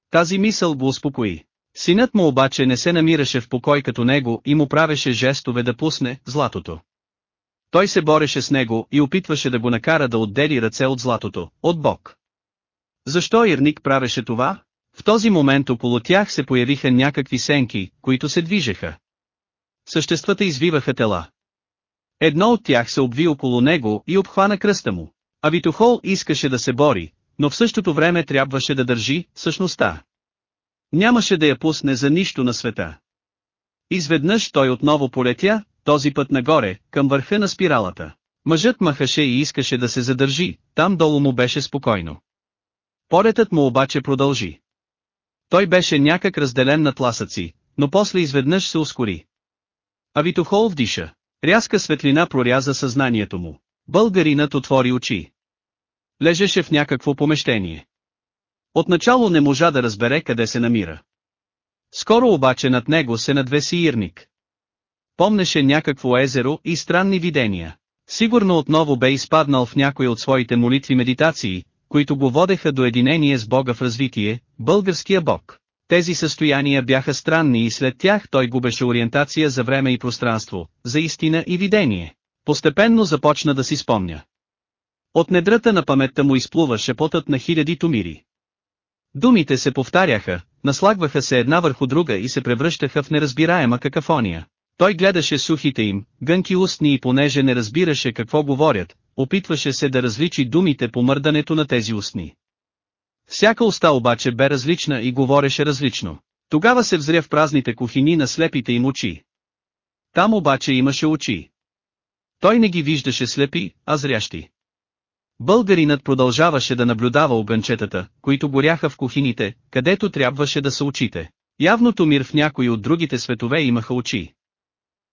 Тази мисъл го успокои. Синът му обаче не се намираше в покой като него и му правеше жестове да пусне златото. Той се бореше с него и опитваше да го накара да отдели ръце от златото, от Бог. Защо Ирник правеше това? В този момент около тях се появиха някакви сенки, които се движеха. Съществата извиваха тела. Едно от тях се обви около него и обхвана кръста му. А Витохол искаше да се бори, но в същото време трябваше да държи същността. Нямаше да я пусне за нищо на света. Изведнъж той отново полетя, този път нагоре, към върха на спиралата. Мъжът махаше и искаше да се задържи, там долу му беше спокойно. Полетът му обаче продължи. Той беше някак разделен на тласъци, но после изведнъж се ускори. А Витохол вдиша. Рязка светлина проряза съзнанието му. Българинът отвори очи. Лежеше в някакво помещение. Отначало не можа да разбере къде се намира. Скоро обаче над него се надвеси ирник. Помнеше някакво езеро и странни видения. Сигурно отново бе изпаднал в някои от своите молитви-медитации, които го водеха до единение с Бога в развитие, българския Бог. Тези състояния бяха странни и след тях той губеше ориентация за време и пространство, за истина и видение. Постепенно започна да си спомня. От недрата на паметта му изплува шепотът на хиляди тумири. Думите се повтаряха, наслагваха се една върху друга и се превръщаха в неразбираема какафония. Той гледаше сухите им, гънки устни и понеже не разбираше какво говорят, опитваше се да различи думите по мърдането на тези устни. Всяка уста обаче бе различна и говореше различно. Тогава се взря в празните кухини на слепите им очи. Там обаче имаше очи. Той не ги виждаше слепи, а зрящи. Българинът продължаваше да наблюдава огънчетата, които горяха в кухините, където трябваше да са очите. Явното мир в някои от другите светове имаха очи.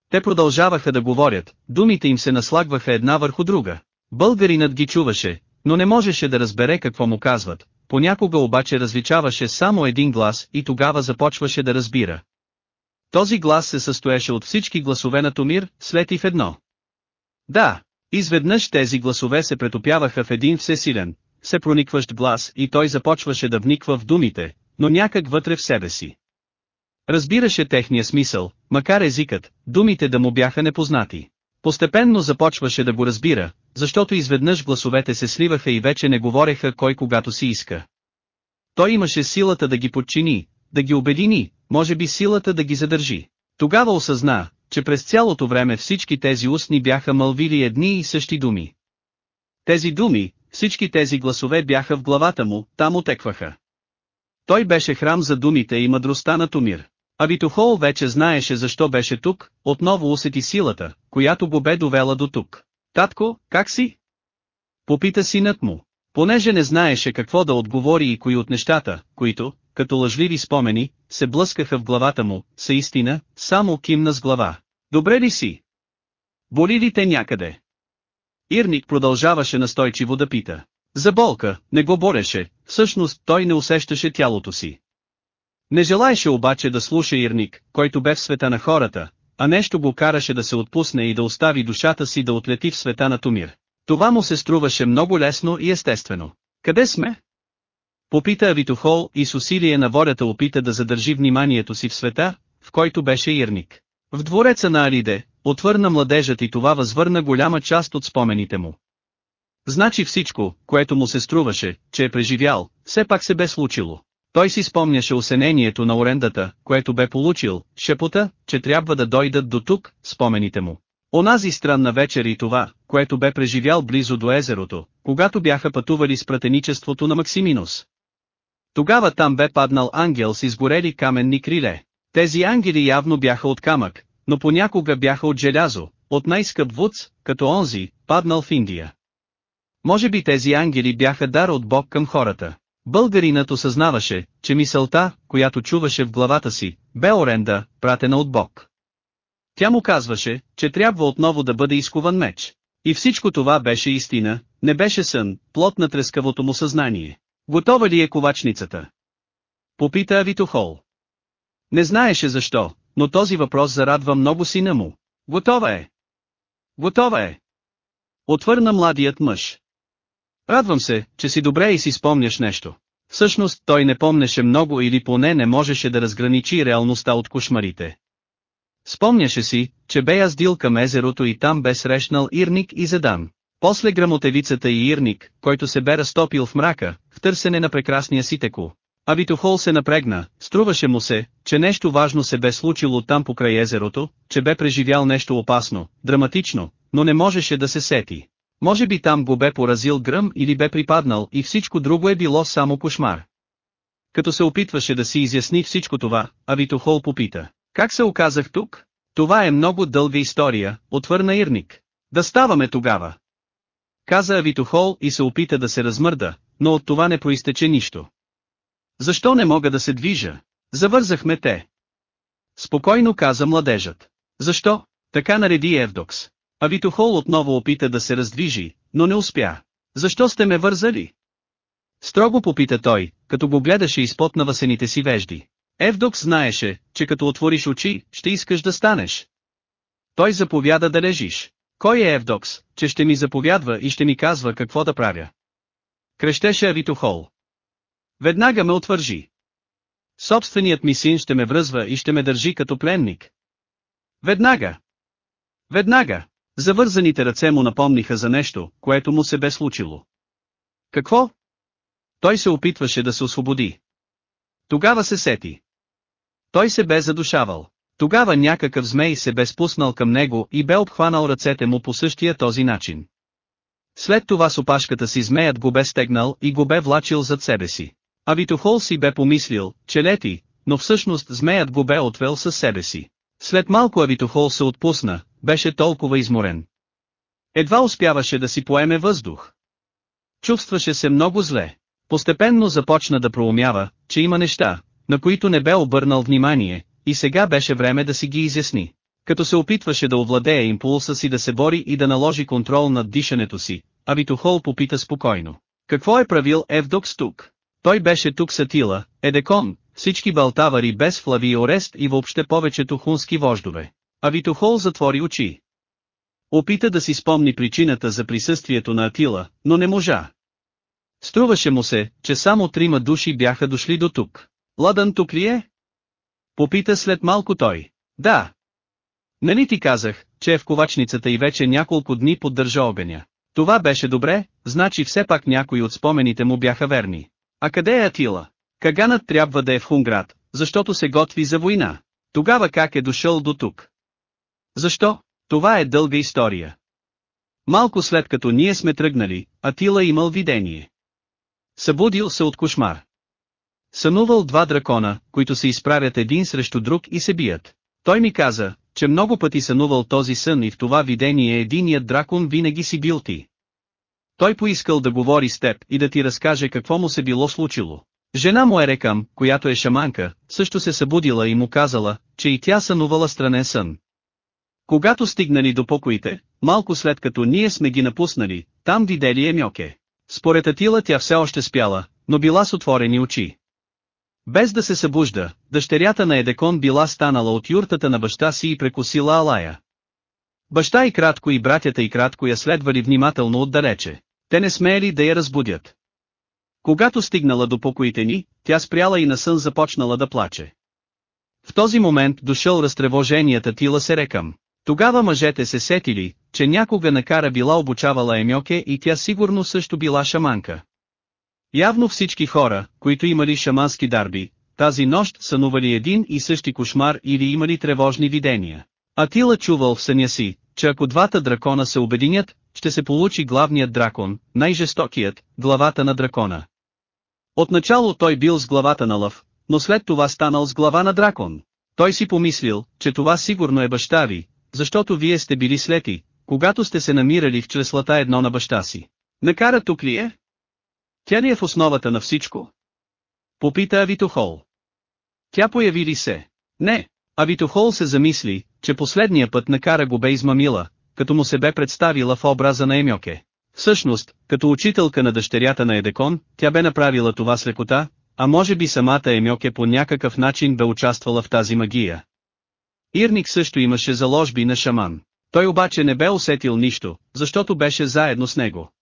Те продължаваха да говорят, думите им се наслагваха една върху друга. Българинът ги чуваше, но не можеше да разбере какво му казват, понякога обаче различаваше само един глас и тогава започваше да разбира. Този глас се състоеше от всички гласове на Томир, след и в едно. Да, Изведнъж тези гласове се претопяваха в един всесилен, се проникващ глас и той започваше да вниква в думите, но някак вътре в себе си. Разбираше техния смисъл, макар езикът, думите да му бяха непознати. Постепенно започваше да го разбира, защото изведнъж гласовете се сливаха и вече не говореха кой когато си иска. Той имаше силата да ги подчини, да ги обедини, може би силата да ги задържи. Тогава осъзна, че през цялото време всички тези устни бяха мълвили едни и същи думи. Тези думи, всички тези гласове бяха в главата му, там отекваха. Той беше храм за думите и мъдростта на Тумир. А Витохол вече знаеше защо беше тук, отново усети силата, която го бе довела до тук. Татко, как си? Попита синът му. Понеже не знаеше какво да отговори и кои от нещата, които, като лъжливи спомени, се блъскаха в главата му, са истина, само кимна с глава. Добре ли си? Боли ли те някъде? Ирник продължаваше настойчиво да пита. За болка, не го бореше, всъщност той не усещаше тялото си. Не желаеше обаче да слуша Ирник, който бе в света на хората, а нещо го караше да се отпусне и да остави душата си да отлети в света на Тумир. Това му се струваше много лесно и естествено. Къде сме? Попита Авитохол и с усилие на волята опита да задържи вниманието си в света, в който беше Ирник. В двореца на Алиде, отвърна младежът и това възвърна голяма част от спомените му. Значи всичко, което му се струваше, че е преживял, все пак се бе случило. Той си спомняше осенението на орендата, което бе получил, шепота, че трябва да дойдат до тук, спомените му. Онази странна вечер и това, което бе преживял близо до езерото, когато бяха пътували с пратеничеството на Максиминус. Тогава там бе паднал ангел с изгорели каменни криле. Тези ангели явно бяха от камък, но понякога бяха от желязо, от най-скъп вуц, като онзи, паднал в Индия. Може би тези ангели бяха дар от Бог към хората. Българинът осъзнаваше, че мисълта, която чуваше в главата си, бе оренда, пратена от Бог. Тя му казваше, че трябва отново да бъде изкуван меч. И всичко това беше истина, не беше сън, плод на трескавото му съзнание. Готова ли е ковачницата? Попита Авитохол. Не знаеше защо, но този въпрос зарадва много сина му. Готова е. Готова е. Отвърна младият мъж. Радвам се, че си добре и си спомняш нещо. Всъщност той не помнеше много или поне не можеше да разграничи реалността от кошмарите. Спомняше си, че бе яздил към езерото и там бе срещнал Ирник и Зедан. После грамотевицата и Ирник, който се бе разтопил в мрака, в търсене на прекрасния ситеко. А Витохол се напрегна, струваше му се, че нещо важно се бе случило там покрай езерото, че бе преживял нещо опасно, драматично, но не можеше да се сети. Може би там го бе поразил гръм или бе припаднал и всичко друго е било само кошмар. Като се опитваше да си изясни всичко това, Авитохол попита. Как се оказах тук? Това е много дълга история, отвърна Ирник. Да ставаме тогава. Каза Авитохол и се опита да се размърда, но от това не проистече нищо. Защо не мога да се движа? Завързахме те. Спокойно каза младежът. Защо? Така нареди Евдокс. А Витохол отново опита да се раздвижи, но не успя. Защо сте ме вързали? Строго попита той, като го гледаше изпод на васените си вежди. Евдокс знаеше, че като отвориш очи, ще искаш да станеш. Той заповяда да лежиш. Кой е Евдокс, че ще ми заповядва и ще ми казва какво да правя? Крещеше Авитохол. Веднага ме отвържи. Собственият ми син ще ме връзва и ще ме държи като пленник. Веднага. Веднага. Завързаните ръце му напомниха за нещо, което му се бе случило. Какво? Той се опитваше да се освободи. Тогава се сети. Той се бе задушавал. Тогава някакъв змей се бе спуснал към него и бе обхванал ръцете му по същия този начин. След това с опашката си змеят го бе стегнал и го бе влачил зад себе си. А Витохол си бе помислил, че лети, но всъщност змеят го бе отвел със себе си. След малко Авитохол се отпусна, беше толкова изморен. Едва успяваше да си поеме въздух. Чувстваше се много зле. Постепенно започна да проумява, че има неща, на които не бе обърнал внимание, и сега беше време да си ги изясни. Като се опитваше да овладее импулса си да се бори и да наложи контрол над дишането си, Авитохол попита спокойно. Какво е правил Евдокс тук? Той беше тук с Атила, Едекон, всички балтавари без Флави и Орест и въобще повечето хунски вождове. А Витохол затвори очи. Опита да си спомни причината за присъствието на Атила, но не можа. Струваше му се, че само трима души бяха дошли до тук. Ладън тук ли е? Попита след малко той. Да. Нали ти казах, че е в ковачницата и вече няколко дни поддържа огъня. Това беше добре, значи все пак някои от спомените му бяха верни. А къде е Атила? Каганът трябва да е в Хунград, защото се готви за война. Тогава как е дошъл до тук? Защо? Това е дълга история. Малко след като ние сме тръгнали, Атила имал видение. Събудил се от кошмар. Сънувал два дракона, които се изправят един срещу друг и се бият. Той ми каза, че много пъти сънувал този сън и в това видение единият дракон винаги си бил ти. Той поискал да говори с теб и да ти разкаже какво му се било случило. Жена му Ерекам, която е шаманка, също се събудила и му казала, че и тя сънувала странен сън. Когато стигнали до покоите, малко след като ние сме ги напуснали, там видели Емьоке. Според Атила тя все още спяла, но била с отворени очи. Без да се събужда, дъщерята на Едекон била станала от юртата на баща си и прекусила Алая. Баща и кратко и братята и кратко я следвали внимателно отдалече. Те не смеели да я разбудят. Когато стигнала до покоите ни, тя спряла и на сън започнала да плаче. В този момент дошъл разтревоженията Тила се рекам. Тогава мъжете се сетили, че някога накара била обучавала Емьоке и тя сигурно също била шаманка. Явно всички хора, които имали шамански дарби, тази нощ сънували един и същи кошмар или имали тревожни видения. Атила чувал в съня си, че ако двата дракона се обединят, ще се получи главният дракон, най-жестокият, главата на дракона. Отначало той бил с главата на лъв, но след това станал с глава на дракон. Той си помислил, че това сигурно е баща ви, защото вие сте били слети, когато сте се намирали в чреслата едно на баща си. Накара тук ли е? Тя ли е в основата на всичко? Попита Авитохол. Тя появи ли се? Не. Авитохол се замисли, че последния път накара го бе измамила, като му се бе представила в образа на Емьоке. Всъщност, като учителка на дъщерята на Едекон, тя бе направила това с лекота, а може би самата Емьоке по някакъв начин бе участвала в тази магия. Ирник също имаше заложби на шаман. Той обаче не бе усетил нищо, защото беше заедно с него.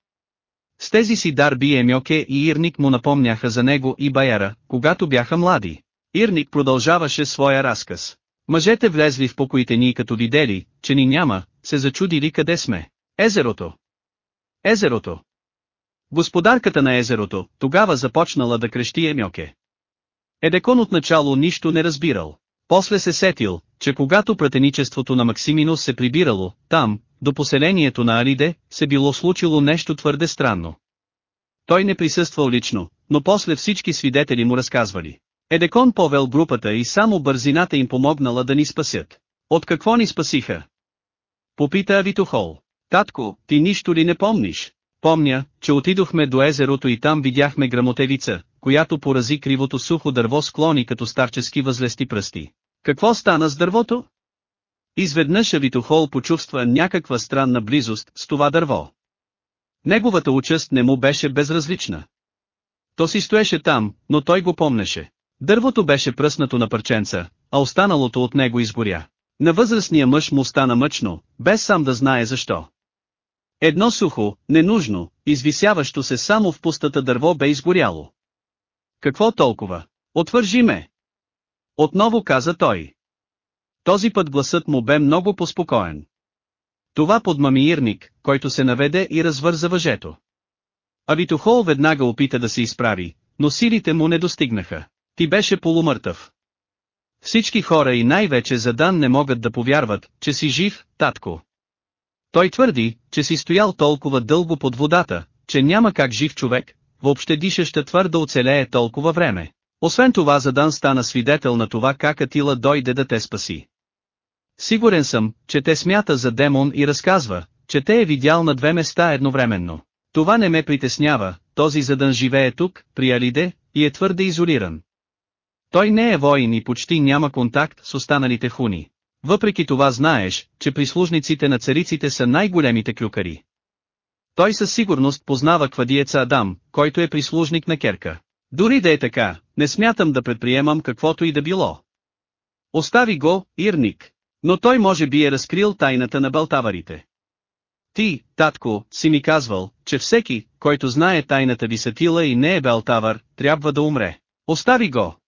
С тези си дарби Емьоке и Ирник му напомняха за него и Баяра, когато бяха млади. Ирник продължаваше своя разказ. Мъжете влезли в покоите ни като видели, че ни няма, се зачудили къде сме. Езерото. Езерото. Господарката на езерото, тогава започнала да крещи Емьоке. Едекон отначало нищо не разбирал. После се сетил, че когато пратеничеството на Максимино се прибирало, там, до поселението на Алиде, се било случило нещо твърде странно. Той не присъствал лично, но после всички свидетели му разказвали. Едекон повел групата и само бързината им помогнала да ни спасят. От какво ни спасиха? Попита Авитохол. Татко, ти нищо ли не помниш? Помня, че отидохме до езерото и там видяхме грамотевица, която порази кривото сухо дърво склони като старчески възлести пръсти. Какво стана с дървото? Изведнъж Авитохол почувства някаква странна близост с това дърво. Неговата участ не му беше безразлична. То си стоеше там, но той го помнеше. Дървото беше пръснато на парченца, а останалото от него изгоря. На възрастния мъж му стана мъчно, без сам да знае защо. Едно сухо, ненужно, извисяващо се само в пустата дърво бе изгоряло. Какво толкова? Отвържи ме! Отново каза той. Този път гласът му бе много поспокоен. Това подмами Ирник, който се наведе и развърза въжето. Авитохол веднага опита да се изправи, но силите му не достигнаха. Ти беше полумъртъв. Всички хора и най-вече за Дан не могат да повярват, че си жив, татко. Той твърди, че си стоял толкова дълго под водата, че няма как жив човек, въобще дишаща твърда оцелее толкова време. Освен това Задан стана свидетел на това как Атила дойде да те спаси. Сигурен съм, че те смята за демон и разказва, че те е видял на две места едновременно. Това не ме притеснява, този Задан живее тук, при Алиде, и е твърде изолиран. Той не е воин и почти няма контакт с останалите хуни. Въпреки това знаеш, че прислужниците на цариците са най-големите клюкари. Той със сигурност познава квадиеца Адам, който е прислужник на Керка. Дори да е така, не смятам да предприемам каквото и да било. Остави го, Ирник. Но той може би е разкрил тайната на балтаварите. Ти, татко, си ми казвал, че всеки, който знае тайната ви сатила и не е Белтавър, трябва да умре. Остави го!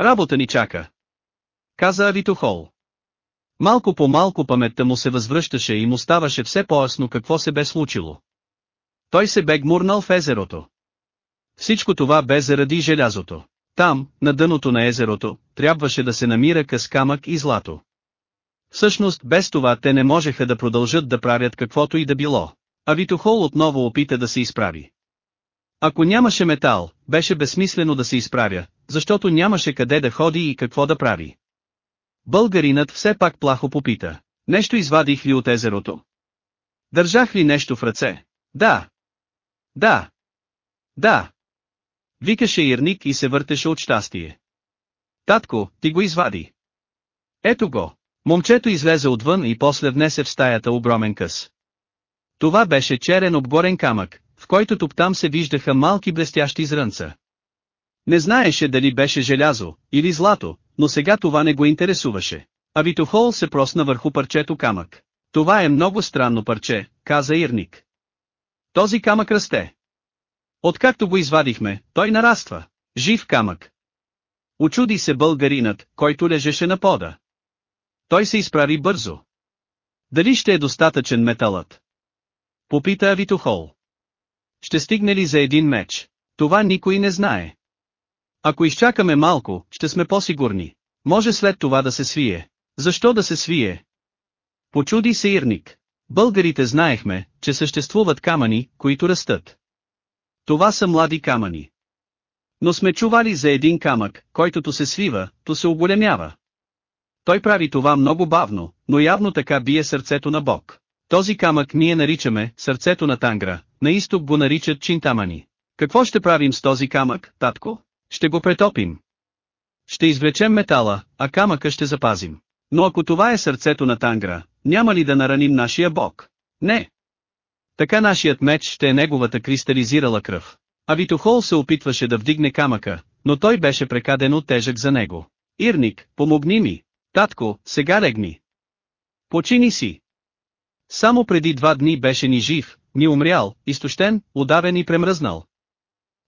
Работа ни чака. Каза Авитохол. Малко по малко паметта му се възвръщаше и му ставаше все по-ясно какво се бе случило. Той се бе гмурнал в езерото. Всичко това бе заради желязото. Там, на дъното на езерото, трябваше да се намира къс камък и злато. Всъщност без това те не можеха да продължат да правят каквото и да било. А Витохол отново опита да се изправи. Ако нямаше метал, беше безсмислено да се изправя, защото нямаше къде да ходи и какво да прави. Българинът все пак плахо попита. Нещо извадих ли от езерото? Държах ли нещо в ръце? Да. Да. Да. Викаше Ирник и се въртеше от щастие. Татко, ти го извади. Ето го. Момчето излезе отвън и после внесе в стаята огромен къс. Това беше черен обгорен камък, в който тук-там се виждаха малки блестящи зрънца. Не знаеше дали беше желязо, или злато, но сега това не го интересуваше. А Витохол се просна върху парчето камък. Това е много странно парче, каза Ирник. Този камък расте. Откакто го извадихме, той нараства. Жив камък. Очуди се българинът, който лежеше на пода. Той се изправи бързо. Дали ще е достатъчен металът? Попита Авитохол. Ще стигне ли за един меч? Това никой не знае. Ако изчакаме малко, ще сме по-сигурни. Може след това да се свие. Защо да се свие? Почуди се Ирник. Българите знаехме, че съществуват камъни, които растат. Това са млади камъни. Но сме чували за един камък, който се свива, то се оголемява. Той прави това много бавно, но явно така бие сърцето на Бог. Този камък ние наричаме сърцето на Тангра, на изток го наричат Чинтамани. Какво ще правим с този камък, татко? Ще го претопим. Ще извлечем метала, а камъка ще запазим. Но ако това е сърцето на Тангра, няма ли да нараним нашия бог? Не. Така нашият меч ще е неговата кристализирала кръв. А Витохол се опитваше да вдигне камъка, но той беше прекадено тежък за него. Ирник, помогни ми. Татко, сега легни. Почини си. Само преди два дни беше ни жив, ни умрял, изтощен, удавен и премръзнал.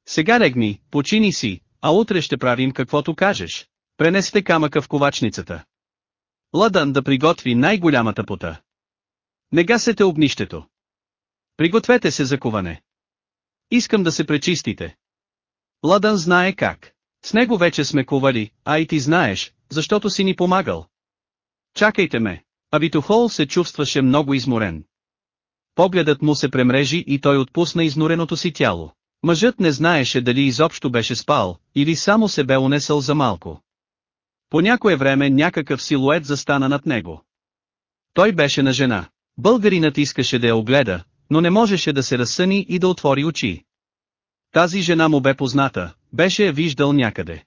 Сега легни, почини си, а утре ще правим каквото кажеш. Пренесете камъка в ковачницата. Ладан да приготви най-голямата пута. Не гасете огнището. Пригответе се за куване. Искам да се пречистите. Ладан знае как. С него вече сме кували, а и ти знаеш, защото си ни помагал. Чакайте ме. Авитохол се чувстваше много изморен. Погледът му се премрежи и той отпусна изнуреното си тяло. Мъжът не знаеше дали изобщо беше спал, или само се бе унесъл за малко. По някое време някакъв силует застана над него. Той беше на жена. Българинът искаше да я огледа, но не можеше да се разсъни и да отвори очи. Тази жена му бе позната, беше я виждал някъде.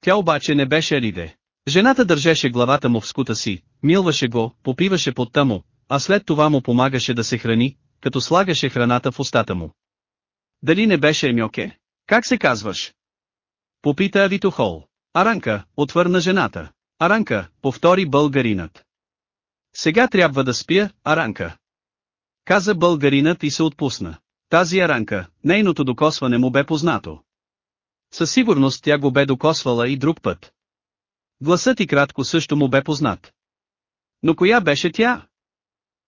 Тя обаче не беше Риде. Жената държеше главата му в скута си, милваше го, попиваше потта му, а след това му помагаше да се храни, като слагаше храната в устата му. Дали не беше Емьоке? Как се казваш? Попита Авитохол. Аранка, отвърна жената. Аранка, повтори българинът. Сега трябва да спя, Аранка. Каза българинът и се отпусна. Тази Аранка, нейното докосване му бе познато. Със сигурност тя го бе докосвала и друг път. Гласът и кратко също му бе познат. Но коя беше тя?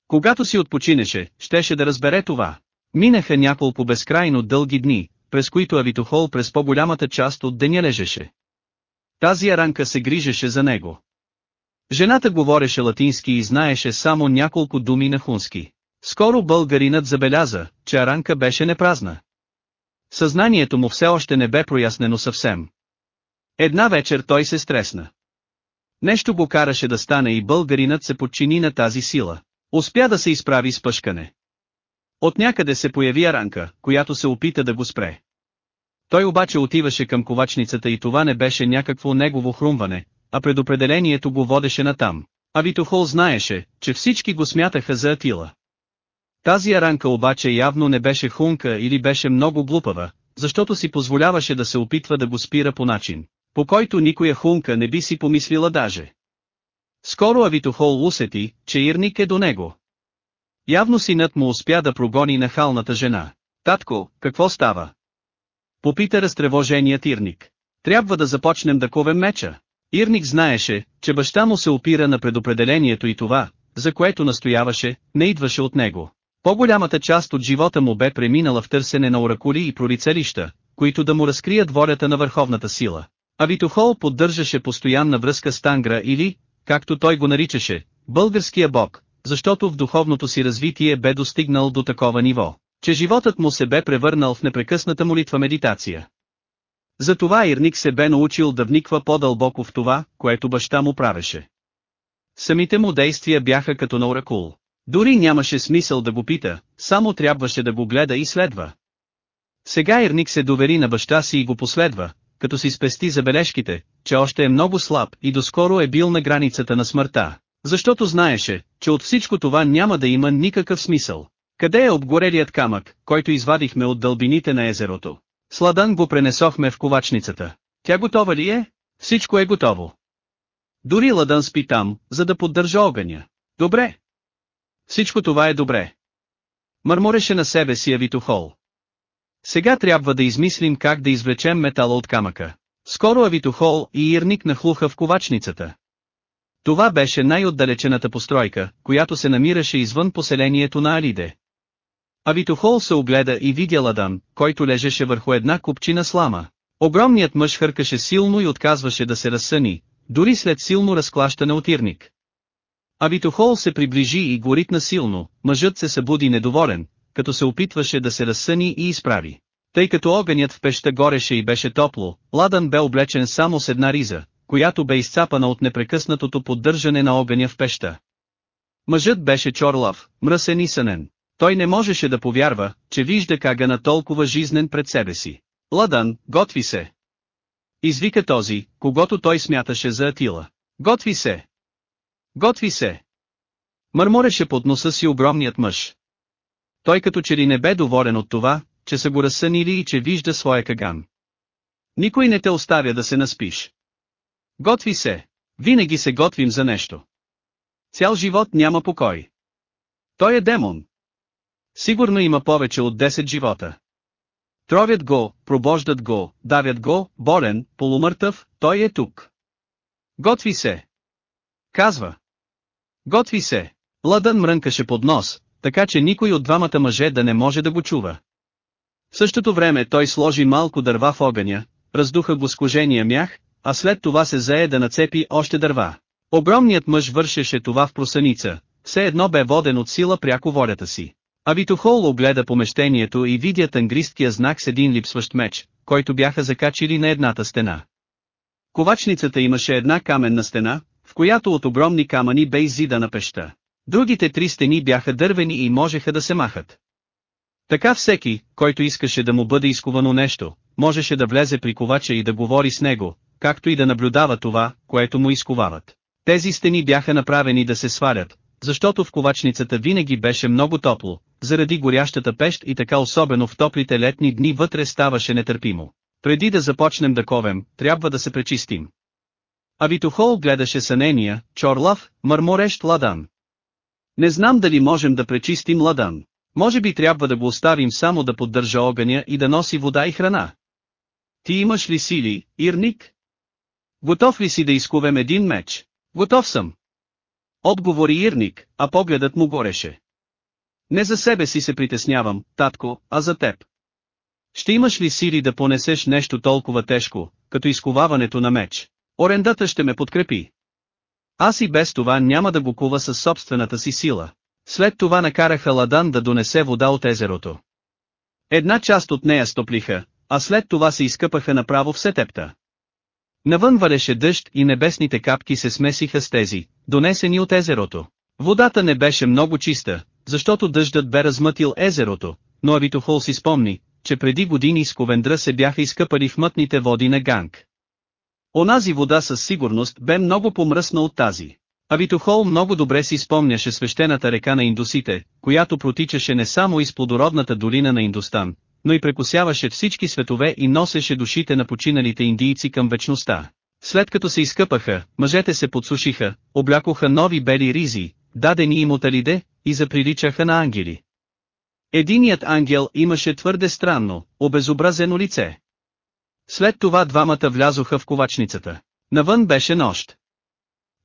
Когато си отпочинеше, щеше да разбере това. Минаха няколко безкрайно дълги дни, през които Авитохол през по-голямата част от деня лежеше. Тази аранка се грижеше за него. Жената говореше латински и знаеше само няколко думи на хунски. Скоро българинът забеляза, че аранка беше непразна. Съзнанието му все още не бе прояснено съвсем. Една вечер той се стресна. Нещо го караше да стане и българинът се подчини на тази сила. Успя да се изправи с пъшкане. От някъде се появи Аранка, която се опита да го спре. Той обаче отиваше към ковачницата и това не беше някакво негово хрумване, а предопределението го водеше натам. А Витохол знаеше, че всички го смятаха за Атила. Тази Аранка обаче явно не беше хунка или беше много глупава, защото си позволяваше да се опитва да го спира по начин, по който никоя хунка не би си помислила даже. Скоро Авитохол усети, че Ирник е до него. Явно синът му успя да прогони нахалната жена. Татко, какво става? Попита разтревоженият Ирник. Трябва да започнем да ковем меча. Ирник знаеше, че баща му се опира на предопределението и това, за което настояваше, не идваше от него. По-голямата част от живота му бе преминала в търсене на оракули и прорицалища, които да му разкрият волята на върховната сила. А Витохол поддържаше постоянна връзка с Тангра или, както той го наричаше, българския бог, защото в духовното си развитие бе достигнал до такова ниво, че животът му се бе превърнал в непрекъсната молитва медитация. Затова Ирник се бе научил да вниква по-дълбоко в това, което баща му правеше. Самите му действия бяха като на оракул. Дори нямаше смисъл да го пита, само трябваше да го гледа и следва. Сега Ирник се довери на баща си и го последва, като си спести забележките, че още е много слаб и доскоро е бил на границата на смъртта, защото знаеше, че от всичко това няма да има никакъв смисъл. Къде е обгорелият камък, който извадихме от дълбините на езерото? Сладан го пренесохме в ковачницата. Тя готова ли е? Всичко е готово. Дори Ладън спи там, за да поддържа огъня. Добре. Всичко това е добре. Мърмореше на себе си Авитохол. Сега трябва да измислим как да извлечем метала от камъка. Скоро Авитохол и Ирник нахлуха в ковачницата. Това беше най-отдалечената постройка, която се намираше извън поселението на Алиде. Авитохол се огледа и видя Ладан, който лежеше върху една купчина слама. Огромният мъж хъркаше силно и отказваше да се разсъни, дори след силно разклащане от Ирник. Авитохол се приближи и го ритна силно, мъжът се събуди недоволен, като се опитваше да се разсъни и изправи. Тъй като огънят в пеща гореше и беше топло, Ладан бе облечен само с една риза, която бе изцапана от непрекъснатото поддържане на огъня в пеща. Мъжът беше чорлав, мръсен и сънен. Той не можеше да повярва, че вижда кагана толкова жизнен пред себе си. Ладан, готви се! Извика този, когато той смяташе за Атила. Готви се! Готви се! Мърмореше под носа си огромният мъж. Той като че ли не бе доволен от това, че са го разсънили и че вижда своя каган. Никой не те оставя да се наспиш. Готви се. Винаги се готвим за нещо. Цял живот няма покой. Той е демон. Сигурно има повече от 10 живота. Тровят го, пробождат го, давят го, болен, полумъртъв, той е тук. Готви се. Казва. Готви се. Ладън мрънкаше под нос, така че никой от двамата мъже да не може да го чува. В същото време той сложи малко дърва в огъня, раздуха го с кожения мях, а след това се зае да нацепи още дърва. Огромният мъж вършеше това в просаница, все едно бе воден от сила пряко волята си. А Витохол огледа помещението и видя тангристкия знак с един липсващ меч, който бяха закачили на едната стена. Ковачницата имаше една каменна стена, в която от огромни камъни бе иззидана пеща. Другите три стени бяха дървени и можеха да се махат. Така всеки, който искаше да му бъде изковано нещо, можеше да влезе при ковача и да говори с него, както и да наблюдава това, което му изковават. Тези стени бяха направени да се свалят, защото в ковачницата винаги беше много топло, заради горящата пещ и така особено в топлите летни дни вътре ставаше нетърпимо. Преди да започнем да ковем, трябва да се пречистим. А Витохол гледаше сънения, чорлав, мърморещ ладан. Не знам дали можем да пречистим ладан. Може би трябва да го оставим само да поддържа огъня и да носи вода и храна. Ти имаш ли сили, Ирник? Готов ли си да изкувем един меч? Готов съм. Отговори Ирник, а погледът му гореше. Не за себе си се притеснявам, татко, а за теб. Ще имаш ли сили да понесеш нещо толкова тежко, като изковаването на меч? Орендата ще ме подкрепи. Аз и без това няма да го кува със собствената си сила. След това накараха Ладан да донесе вода от езерото. Една част от нея стоплиха, а след това се изкъпаха направо в сетепта. Навън валеше дъжд и небесните капки се смесиха с тези, донесени от езерото. Водата не беше много чиста, защото дъждът бе размътил езерото, но Авитохол си спомни, че преди години с Ковендра се бяха изкъпали в мътните води на Ганг. Онази вода със сигурност бе много помръсна от тази. Авитохол много добре си спомняше свещената река на индусите, която протичаше не само из плодородната долина на Индостан, но и прекусяваше всички светове и носеше душите на починалите индийци към вечността. След като се изкъпаха, мъжете се подсушиха, облякоха нови бели ризи, дадени им от Алиде, и заприличаха на ангели. Единият ангел имаше твърде странно, обезобразено лице. След това двамата влязоха в ковачницата. Навън беше нощ.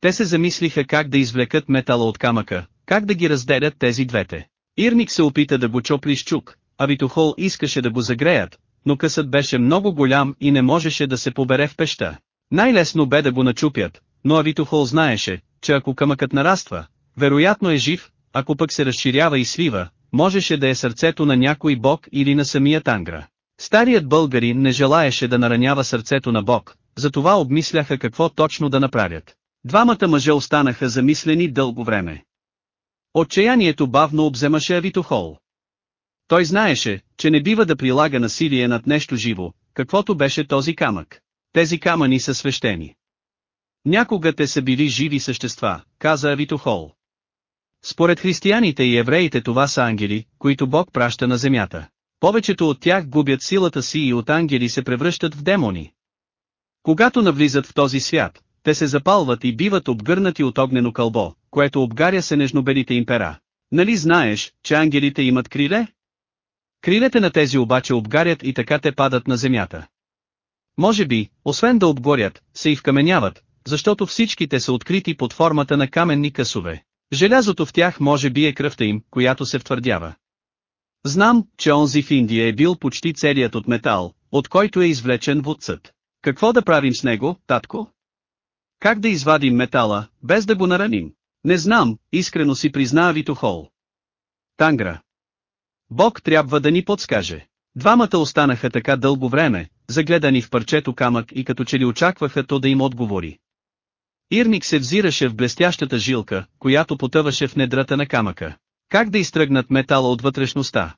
Те се замислиха как да извлекат метала от камъка, как да ги разделят тези двете. Ирник се опита да го чопли с чук, а Витохол искаше да го загреят, но късът беше много голям и не можеше да се побере в пеща. Най-лесно бе да го начупят, но Авитохол знаеше, че ако камъкът нараства, вероятно е жив, ако пък се разширява и свива, можеше да е сърцето на някой бог или на самия Тангра. Старият българин не желаеше да наранява сърцето на бог, затова обмисляха какво точно да направят. Двамата мъже останаха замислени дълго време. Отчаянието бавно обземаше Авитохол. Той знаеше, че не бива да прилага насилие над нещо живо, каквото беше този камък. Тези камъни са свещени. Някога те са били живи същества, каза Авитохол. Според християните и евреите това са ангели, които Бог праща на земята. Повечето от тях губят силата си и от ангели се превръщат в демони. Когато навлизат в този свят, те се запалват и биват обгърнати от огнено кълбо, което обгаря се нежнобелите им пера. Нали знаеш, че ангелите имат криле? Крилете на тези обаче обгарят и така те падат на земята. Може би, освен да обгорят, се и вкаменяват, защото всичките са открити под формата на каменни късове. Желязото в тях може би е кръвта им, която се втвърдява. Знам, че онзи в Индия е бил почти целият от метал, от който е извлечен водцът. Какво да правим с него, татко? Как да извадим метала, без да го нараним? Не знам, искрено си призна Витохол. Тангра. Бог трябва да ни подскаже. Двамата останаха така дълго време, загледани в парчето камък и като че ли очакваха то да им отговори. Ирник се взираше в блестящата жилка, която потъваше в недрата на камъка. Как да изтръгнат метала от вътрешността?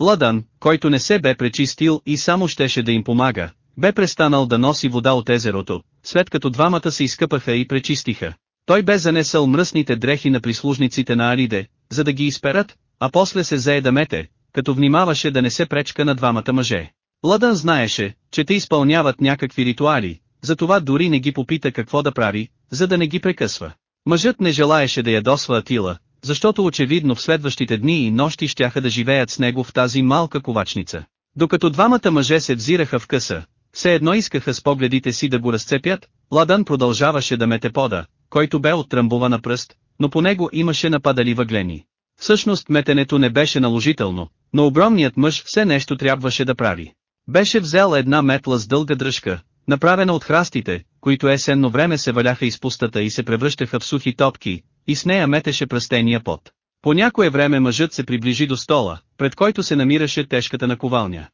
Ладан, който не се бе пречистил и само щеше да им помага, бе престанал да носи вода от езерото, след като двамата се изкъпаха и пречистиха. Той бе занесъл мръсните дрехи на прислужниците на Ариде, за да ги изперат, а после се зае да мете, като внимаваше да не се пречка на двамата мъже. Ладън знаеше, че те изпълняват някакви ритуали, затова дори не ги попита какво да прави, за да не ги прекъсва. Мъжът не желаеше да ядосва Атила, защото очевидно в следващите дни и нощи щяха да живеят с него в тази малка ковачница. Докато двамата мъже се взираха в къса, все едно искаха с погледите си да го разцепят, Ладан продължаваше да мете пода, който бе оттрамбува на пръст, но по него имаше нападали въглени. Всъщност метенето не беше наложително, но огромният мъж все нещо трябваше да прави. Беше взел една метла с дълга дръжка, направена от храстите, които есенно време се валяха из пустата и се превръщаха в сухи топки, и с нея метеше пръстения пот. По някое време мъжът се приближи до стола, пред който се намираше тежката наковалня.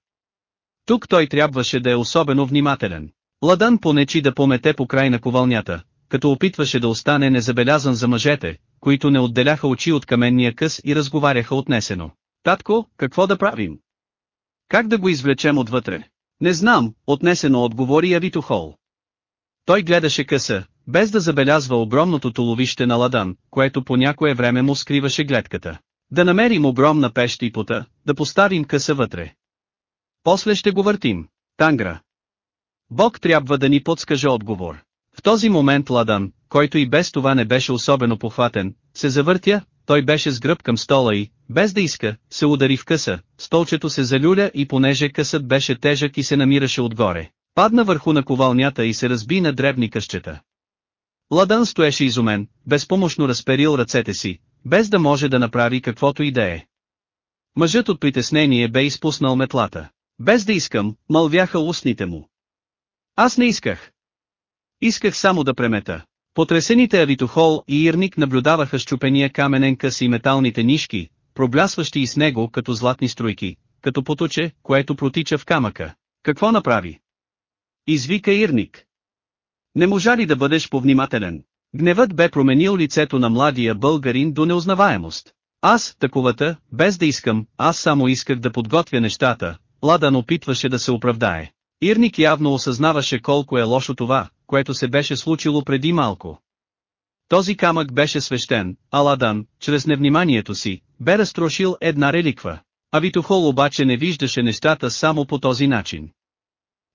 Тук той трябваше да е особено внимателен. Ладан понечи да помете по край на ковалнята, като опитваше да остане незабелязан за мъжете, които не отделяха очи от каменния къс и разговаряха отнесено. Татко, какво да правим? Как да го извлечем отвътре? Не знам, отнесено отговори Авито Хол. Той гледаше къса, без да забелязва огромното толовище на ладан, което по някое време му скриваше гледката. Да намерим огромна пещ и пота, да поставим къса вътре. После ще го въртим. Тангра. Бог трябва да ни подскаже отговор. В този момент Ладан, който и без това не беше особено похватен, се завъртя, той беше с гръб към стола и, без да иска, се удари в къса, столчето се залюля и понеже късът беше тежък и се намираше отгоре, падна върху наковалнята и се разби на дребни къщета. Ладън стоеше изумен, безпомощно разперил ръцете си, без да може да направи каквото и да е. Мъжът от притеснение бе изпуснал метлата. Без да искам, мълвяха устните му. Аз не исках. Исках само да премета. Потресените Авитохол и Ирник наблюдаваха щупения каменен къс и металните нишки, проблясващи и с него като златни струйки, като поточе, което протича в камъка. Какво направи? Извика Ирник. Не можа ли да бъдеш повнимателен? Гневът бе променил лицето на младия българин до неузнаваемост. Аз, таковата, без да искам, аз само исках да подготвя нещата, Ладан опитваше да се оправдае. Ирник явно осъзнаваше колко е лошо това, което се беше случило преди малко. Този камък беше свещен, а Ладан, чрез невниманието си, бе разтрошил една реликва. А Витохол обаче не виждаше нещата само по този начин.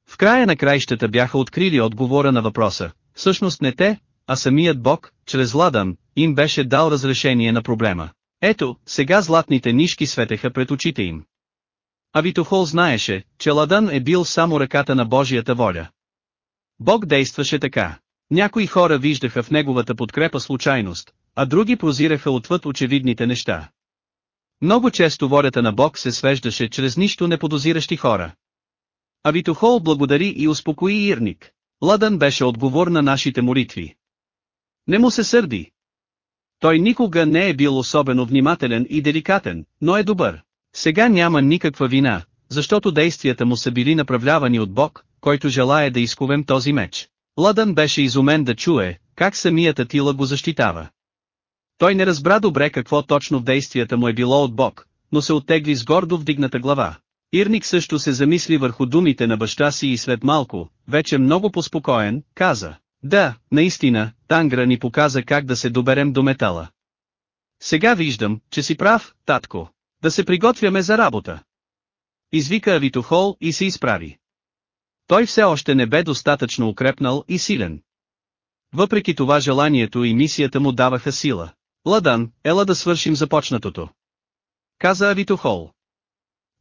В края на краищата бяха открили отговора на въпроса, всъщност не те, а самият Бог, чрез Ладан, им беше дал разрешение на проблема. Ето, сега златните нишки светеха пред очите им. А Витохол знаеше, че Ладан е бил само ръката на Божията воля. Бог действаше така. Някои хора виждаха в неговата подкрепа случайност, а други прозираха отвъд очевидните неща. Много често волята на Бог се свеждаше чрез нищо неподозиращи хора. А Витохол благодари и успокои Ирник. Ладан беше отговор на нашите молитви. Не му се сърди. Той никога не е бил особено внимателен и деликатен, но е добър. Сега няма никаква вина, защото действията му са били направлявани от Бог, който желая да изковем този меч. Ладан беше изумен да чуе, как самият Атила го защитава. Той не разбра добре какво точно в действията му е било от Бог, но се оттегли с гордо вдигната глава. Ирник също се замисли върху думите на баща си и след малко, вече много поспокоен, каза. Да, наистина, Тангра ни показа как да се доберем до метала. Сега виждам, че си прав, татко. Да се приготвяме за работа. Извика Авитохол и се изправи. Той все още не бе достатъчно укрепнал и силен. Въпреки това желанието и мисията му даваха сила. Ладан, ела да свършим започнатото. Каза Авитохол.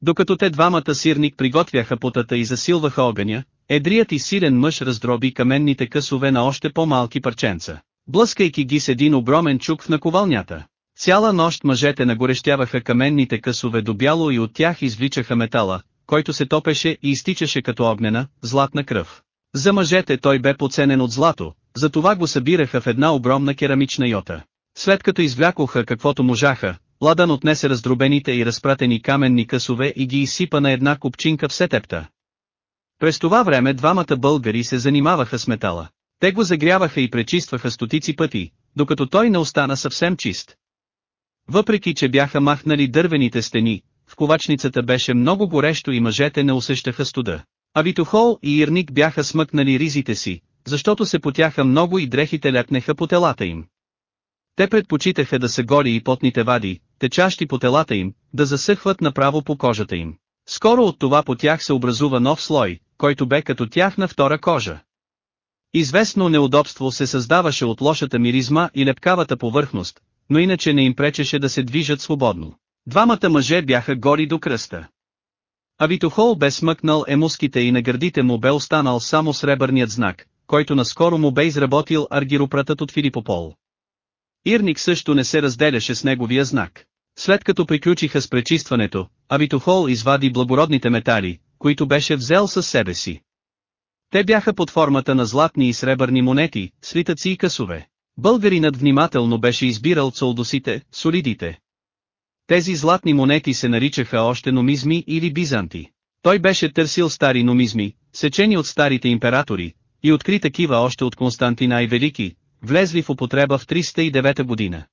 Докато те двамата сирник приготвяха потата и засилваха огъня, едрият и силен мъж раздроби каменните късове на още по-малки парченца, блъскайки ги с един огромен чук в наковалнята. Цяла нощ мъжете нагорещяваха каменните късове до бяло и от тях извличаха метала, който се топеше и изтичаше като огнена, златна кръв. За мъжете той бе поценен от злато, затова го събираха в една огромна керамична йота. След като извлякоха каквото можаха, Ладан отнесе раздробените и разпратени каменни късове и ги изсипа на една купчинка в сетепта. През това време двамата българи се занимаваха с метала. Те го загряваха и пречистваха стотици пъти, докато той не остана съвсем чист. Въпреки че бяха махнали дървените стени, в ковачницата беше много горещо и мъжете не усещаха студа. А Витохол и Ирник бяха смъкнали ризите си, защото се потяха много и дрехите лятнеха по телата им. Те предпочитаха да се гори и потните вади, течащи по телата им, да засъхват направо по кожата им. Скоро от това по тях се образува нов слой, който бе като тях на втора кожа. Известно неудобство се създаваше от лошата миризма и лепкавата повърхност, но иначе не им пречеше да се движат свободно. Двамата мъже бяха гори до кръста. А Витохол бе смъкнал емуските и на гърдите му бе останал само сребърният знак, който наскоро му бе изработил аргиропратът от Филипопол. Ирник също не се разделяше с неговия знак. След като приключиха с пречистването, Авитохол извади благородните метали, които беше взел със себе си. Те бяха под формата на златни и сребърни монети, свитъци и късове. Българинът внимателно беше избирал цолдосите, солидите. Тези златни монети се наричаха още номизми или бизанти. Той беше търсил стари номизми, сечени от старите императори, и откри такива още от Константина и Велики, влезли в употреба в 309 година.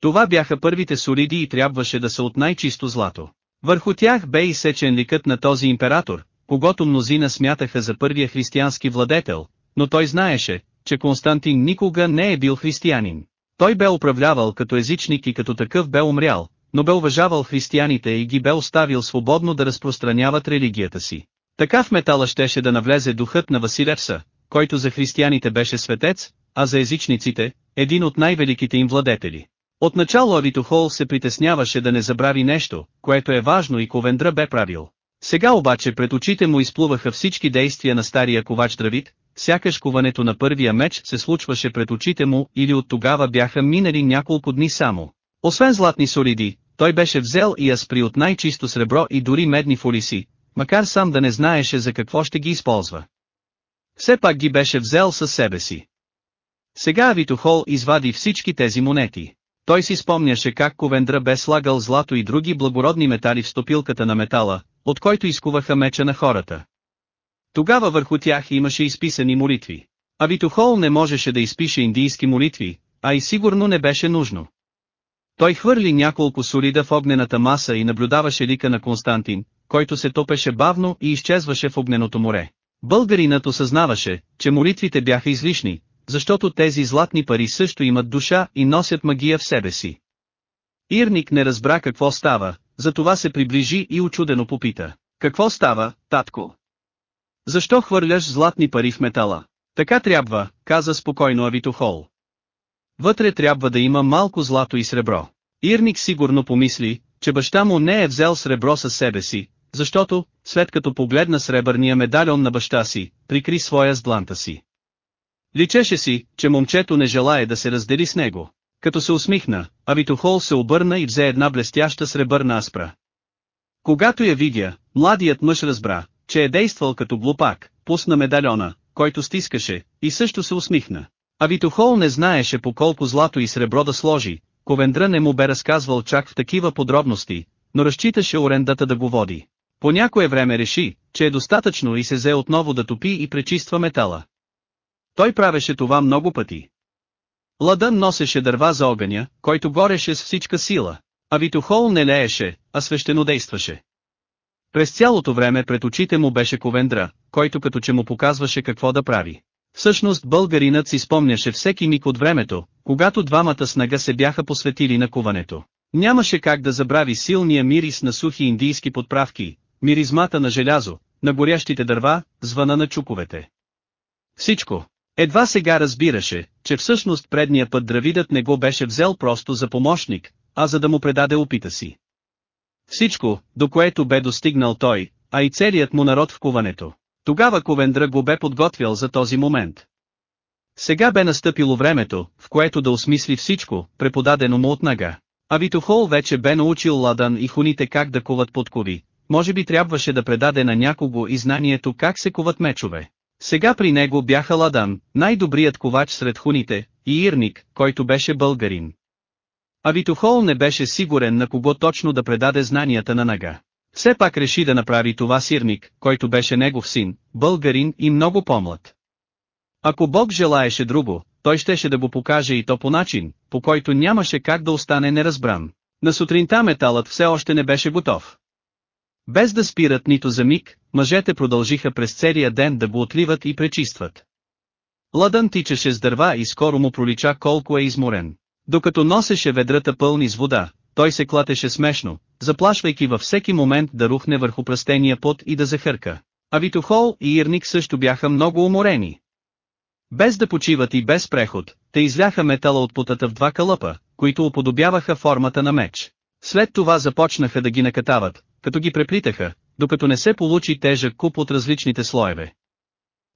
Това бяха първите солиди и трябваше да са от най-чисто злато. Върху тях бе изсечен ликът на този император, когато мнозина смятаха за първия християнски владетел, но той знаеше, че Константин никога не е бил християнин. Той бе управлявал като езичник и като такъв бе умрял, но бе уважавал християните и ги бе оставил свободно да разпространяват религията си. Така в метала щеше да навлезе духът на Василевса, който за християните беше светец, а за езичниците, един от най-великите им владетели. Отначало Авитохол се притесняваше да не забрави нещо, което е важно и Ковендра бе правил. Сега обаче пред очите му изплуваха всички действия на стария ковач Дравид, сякаш куването на първия меч се случваше пред очите му или от тогава бяха минали няколко дни само. Освен златни солиди, той беше взел и аспри от най-чисто сребро и дори медни фолиси, макар сам да не знаеше за какво ще ги използва. Все пак ги беше взел със себе си. Сега Авитохол извади всички тези монети. Той си спомняше как Ковендра бе слагал злато и други благородни метали в стопилката на метала, от който изкуваха меча на хората. Тогава върху тях имаше изписани молитви. Авитохол не можеше да изпише индийски молитви, а и сигурно не беше нужно. Той хвърли няколко солида в огнената маса и наблюдаваше лика на Константин, който се топеше бавно и изчезваше в огненото море. Българинът осъзнаваше, че молитвите бяха излишни, защото тези златни пари също имат душа и носят магия в себе си. Ирник не разбра какво става, затова се приближи и очудено попита. Какво става, татко? Защо хвърляш златни пари в метала? Така трябва, каза спокойно Авитохол. Вътре трябва да има малко злато и сребро. Ирник сигурно помисли, че баща му не е взел сребро със себе си, защото, след като погледна сребърния медальон на баща си, прикри своя с дланта си. Личеше си, че момчето не желае да се раздели с него. Като се усмихна, Авитохол се обърна и взе една блестяща сребърна аспра. Когато я видя, младият мъж разбра, че е действал като глупак, пусна медальона, който стискаше, и също се усмихна. Авитохол не знаеше по колко злато и сребро да сложи, Ковендра не му бе разказвал чак в такива подробности, но разчиташе орендата да го води. По някое време реши, че е достатъчно и се взе отново да топи и пречиства метала. Той правеше това много пъти. Ладън носеше дърва за огъня, който гореше с всичка сила, а Витохол не лееше, а свещено действаше. През цялото време пред очите му беше Ковендра, който като че му показваше какво да прави. Всъщност българинът си спомняше всеки миг от времето, когато двамата снага се бяха посветили на куването. Нямаше как да забрави силния мирис на сухи индийски подправки, миризмата на желязо, на горящите дърва, звъна на чуковете. Всичко. Едва сега разбираше, че всъщност предния път Дравидът не го беше взел просто за помощник, а за да му предаде опита си. Всичко, до което бе достигнал той, а и целият му народ в куването. Тогава Ковендра го бе подготвял за този момент. Сега бе настъпило времето, в което да осмисли всичко, преподадено му от нага. А Витохол вече бе научил Ладан и хуните как да куват подкови, може би трябваше да предаде на някого и знанието как се куват мечове. Сега при него бяха Ладан, най-добрият ковач сред хуните, и Ирник, който беше българин. А Витохол не беше сигурен на кого точно да предаде знанията на нага. Все пак реши да направи това сирник, който беше негов син, българин и много по-млад. Ако Бог желаеше друго, той щеше да го покаже и то по начин, по който нямаше как да остане неразбран. На сутринта металът все още не беше готов. Без да спират нито за миг, мъжете продължиха през целия ден да го отливат и пречистват. Ладън тичаше с дърва и скоро му пролича колко е изморен. Докато носеше ведрата пълни с вода, той се клатеше смешно, заплашвайки във всеки момент да рухне върху пръстения пот и да захърка. А Витохол и Ирник също бяха много уморени. Без да почиват и без преход, те изляха метала от потата в два кълъпа, които уподобяваха формата на меч. След това започнаха да ги накатават, като ги преплитаха, докато не се получи тежък куп от различните слоеве.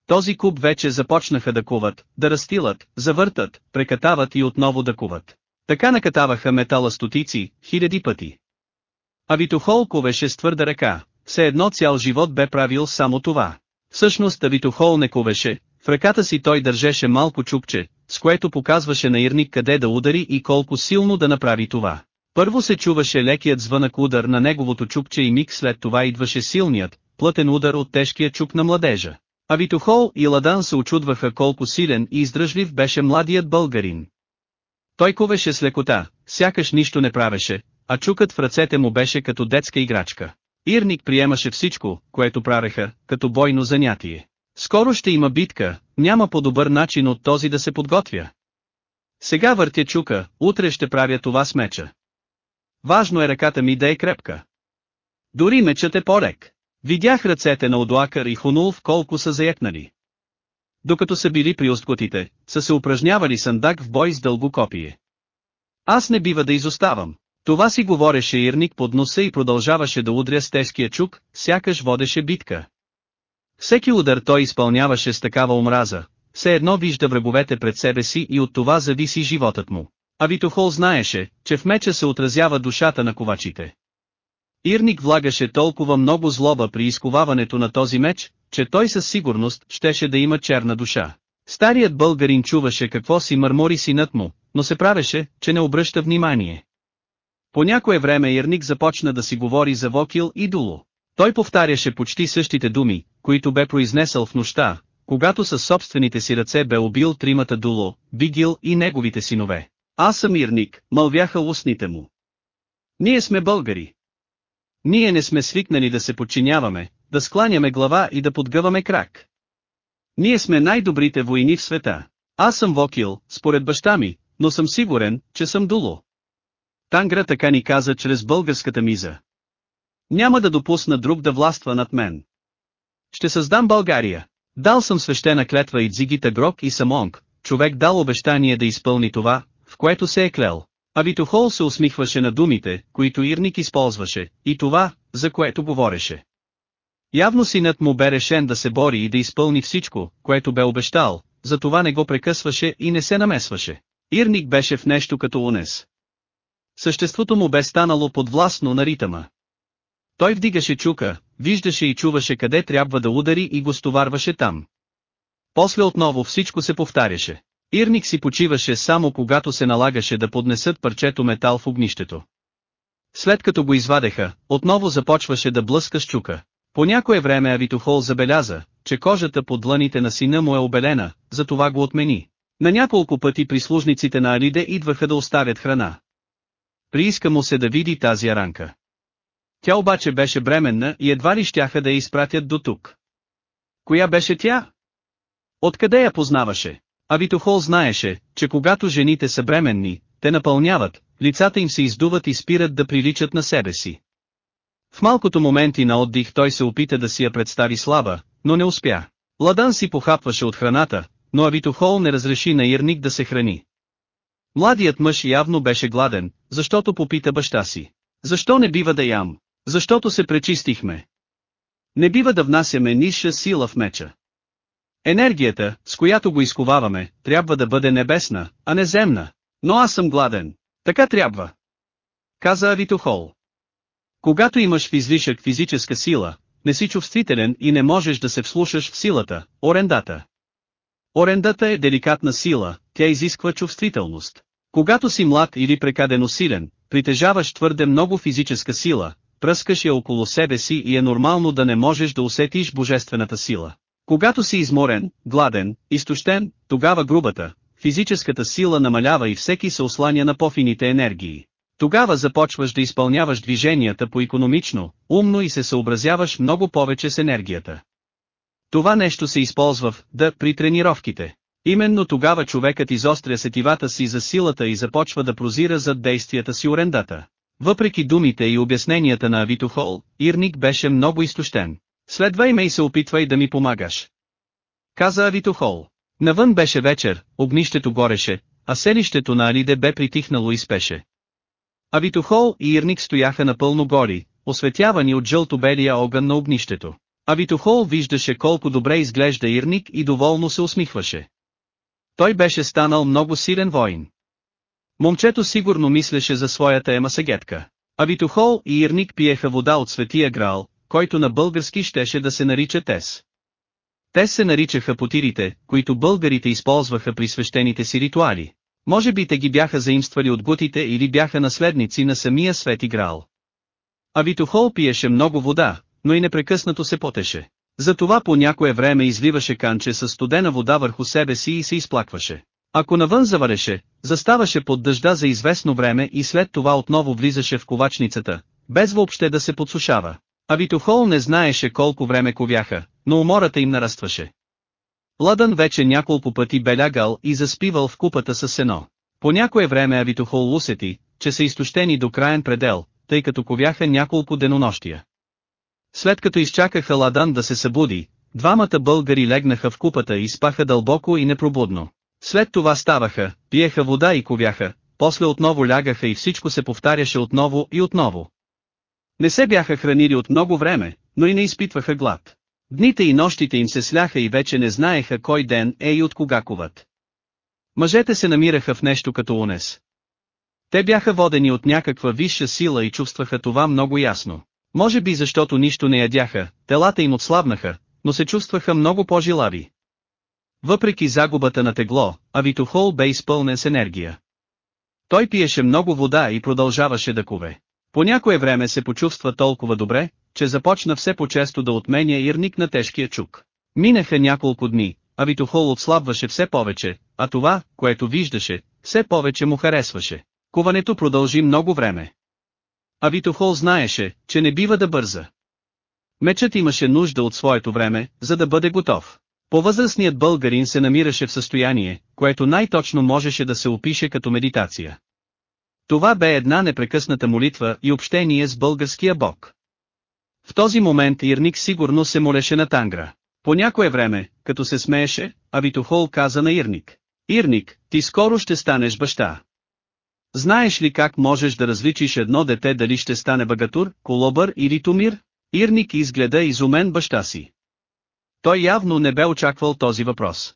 Този куп вече започнаха да куват, да растилат, завъртат, прекатават и отново да куват. Така накатаваха метала стотици, хиляди пъти. А Витохол ковеше с твърда ръка, все едно цял живот бе правил само това. Всъщност Авитохол не ковеше, в ръката си той държеше малко чупче, с което показваше на Ирник къде да удари и колко силно да направи това. Първо се чуваше лекият звънък удар на неговото чупче и миг след това идваше силният, плътен удар от тежкия чук на младежа. А Витохол и Ладан се очудваха колко силен и издръжлив беше младият българин. Той ковеше с лекота, сякаш нищо не правеше, а чукът в ръцете му беше като детска играчка. Ирник приемаше всичко, което правеха, като бойно занятие. Скоро ще има битка, няма по-добър начин от този да се подготвя. Сега въртя чука, утре ще правя това с меча. Важно е ръката ми да е крепка. Дори мечът е по-лек. Видях ръцете на Одуакър и Хунулф колко са заекнали. Докато са били при осткотите, са се упражнявали сандак в бой с дълго копие. Аз не бива да изоставам. Това си говореше Ирник под носа и продължаваше да удря с тежкия чук, сякаш водеше битка. Всеки удар той изпълняваше с такава омраза, все едно вижда враговете пред себе си и от това зависи животът му. А Витохол знаеше, че в меча се отразява душата на ковачите. Ирник влагаше толкова много злоба при изковаването на този меч, че той със сигурност щеше да има черна душа. Старият българин чуваше какво си мърмори синът му, но се правеше, че не обръща внимание. По някое време Ирник започна да си говори за Вокил и Дуло. Той повтаряше почти същите думи, които бе произнесъл в нощта, когато със собствените си ръце бе убил тримата Дуло, Бигил и неговите синове. Аз съм Ирник, мълвяха устните му. Ние сме българи. Ние не сме свикнали да се подчиняваме, да скланяме глава и да подгъваме крак. Ние сме най-добрите войни в света. Аз съм Вокил, според баща ми, но съм сигурен, че съм Дуло. Тангра така ни каза чрез българската миза. Няма да допусна друг да властва над мен. Ще създам България. Дал съм свещена клетва и Дзигита Грок и Самонг, човек дал обещание да изпълни това, в което се е клел. Авитохол се усмихваше на думите, които Ирник използваше, и това, за което говореше. Явно синът му бе решен да се бори и да изпълни всичко, което бе обещал, затова не го прекъсваше и не се намесваше. Ирник беше в нещо като унес. Съществото му бе станало подвластно на ритъма. Той вдигаше чука, виждаше и чуваше къде трябва да удари и го стоварваше там. После отново всичко се повтаряше. Ирник си почиваше само когато се налагаше да поднесат парчето метал в огнището. След като го извадеха, отново започваше да блъска с чука. По някое време Авитохол забеляза, че кожата под дланите на сина му е обелена, затова го отмени. На няколко пъти прислужниците на Алиде идваха да оставят храна. Прииска му се да види тази аранка. Тя обаче беше бременна и едва ли щяха да я изпратят до тук. Коя беше тя? Откъде я познаваше? Авитохол знаеше, че когато жените са бременни, те напълняват, лицата им се издуват и спират да приличат на себе си. В малкото моменти на отдих той се опита да си я представи слаба, но не успя. Ладан си похапваше от храната, но Авитохол не разреши на Ирник да се храни. Младият мъж явно беше гладен, защото попита баща си. Защо не бива да ям? Защото се пречистихме. Не бива да внасяме ниша сила в меча. Енергията, с която го изковаваме, трябва да бъде небесна, а не земна. Но аз съм гладен. Така трябва. Каза Авитохол. Когато имаш в излишък физическа сила, не си чувствителен и не можеш да се вслушаш в силата, орендата. Орендата е деликатна сила, тя изисква чувствителност. Когато си млад или прекадено силен, притежаваш твърде много физическа сила, пръскаш я около себе си и е нормално да не можеш да усетиш божествената сила. Когато си изморен, гладен, изтощен, тогава грубата, физическата сила намалява и всеки се осланя на пофините енергии. Тогава започваш да изпълняваш движенията по економично, умно и се съобразяваш много повече с енергията. Това нещо се използва в «да» при тренировките. Именно тогава човекът изостря сетивата си за силата и започва да прозира зад действията си орендата. Въпреки думите и обясненията на Авитохол, Ирник беше много изтощен. Следвай ме и се опитвай да ми помагаш. Каза Авитохол. Навън беше вечер, огнището гореше, а селището на Алиде бе притихнало и спеше. Авитохол и Ирник стояха напълно гори, осветявани от жълто-белия огън на огнището. Авитохол виждаше колко добре изглежда Ирник и доволно се усмихваше. Той беше станал много силен воин. Момчето сигурно мислеше за своята емасагетка. Авитохол и Ирник пиеха вода от светия грал, който на български щеше да се нарича Тес. Те се наричаха потирите, които българите използваха при свещените си ритуали. Може би те ги бяха заимствали от гутите или бяха наследници на самия Свети Грал. Авитохол пиеше много вода, но и непрекъснато се потеше. Затова по някое време изливаше канче с студена вода върху себе си и се изплакваше. Ако навън завареше, заставаше под дъжда за известно време и след това отново влизаше в ковачницата, без въобще да се подсушава. А Витохол не знаеше колко време ковяха, но умората им нарастваше. Ладън вече няколко пъти бе лягал и заспивал в купата с сено. По някое време Авитохол усети, че са изтощени до краен предел, тъй като ковяха няколко денонощия. След като изчакаха Ладан да се събуди, двамата българи легнаха в купата и спаха дълбоко и непробудно. След това ставаха, пиеха вода и ковяха, после отново лягаха и всичко се повтаряше отново и отново. Не се бяха хранили от много време, но и не изпитваха глад. Дните и нощите им се сляха и вече не знаеха кой ден е и от кога куват. Мъжете се намираха в нещо като унес. Те бяха водени от някаква висша сила и чувстваха това много ясно. Може би защото нищо не ядяха, телата им отслабнаха, но се чувстваха много по-жилави. Въпреки загубата на тегло, Авитохол бе изпълнен с енергия. Той пиеше много вода и продължаваше да кове. По някое време се почувства толкова добре, че започна все по-често да отменя ирник на тежкия чук. Минаха няколко дни, а Витохол отслабваше все повече, а това, което виждаше, все повече му харесваше. Куването продължи много време. А Витохол знаеше, че не бива да бърза. Мечът имаше нужда от своето време, за да бъде готов. Повъзрастният българин се намираше в състояние, което най-точно можеше да се опише като медитация. Това бе една непрекъсната молитва и общение с българския бог. В този момент Ирник сигурно се молеше на Тангра. По някое време, като се смееше, Авитохол каза на Ирник. Ирник, ти скоро ще станеш баща. Знаеш ли как можеш да различиш едно дете дали ще стане багатур, колобър или тумир? Ирник изгледа изумен баща си. Той явно не бе очаквал този въпрос.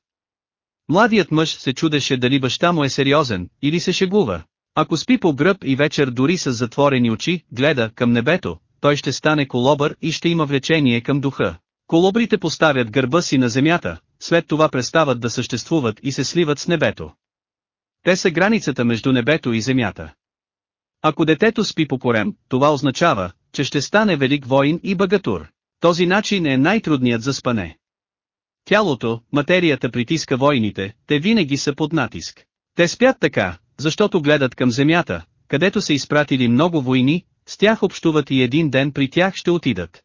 Младият мъж се чудеше дали баща му е сериозен, или се шегува. Ако спи по гръб и вечер дори с затворени очи, гледа към небето, той ще стане колобър и ще има влечение към духа. Колобрите поставят гърба си на земята, след това престават да съществуват и се сливат с небето. Те са границата между небето и земята. Ако детето спи по корем, това означава, че ще стане велик воин и багатур. Този начин е най-трудният за спане. Тялото, материята притиска войните, те винаги са под натиск. Те спят така, защото гледат към земята, където са изпратили много войни, с тях общуват и един ден при тях ще отидат.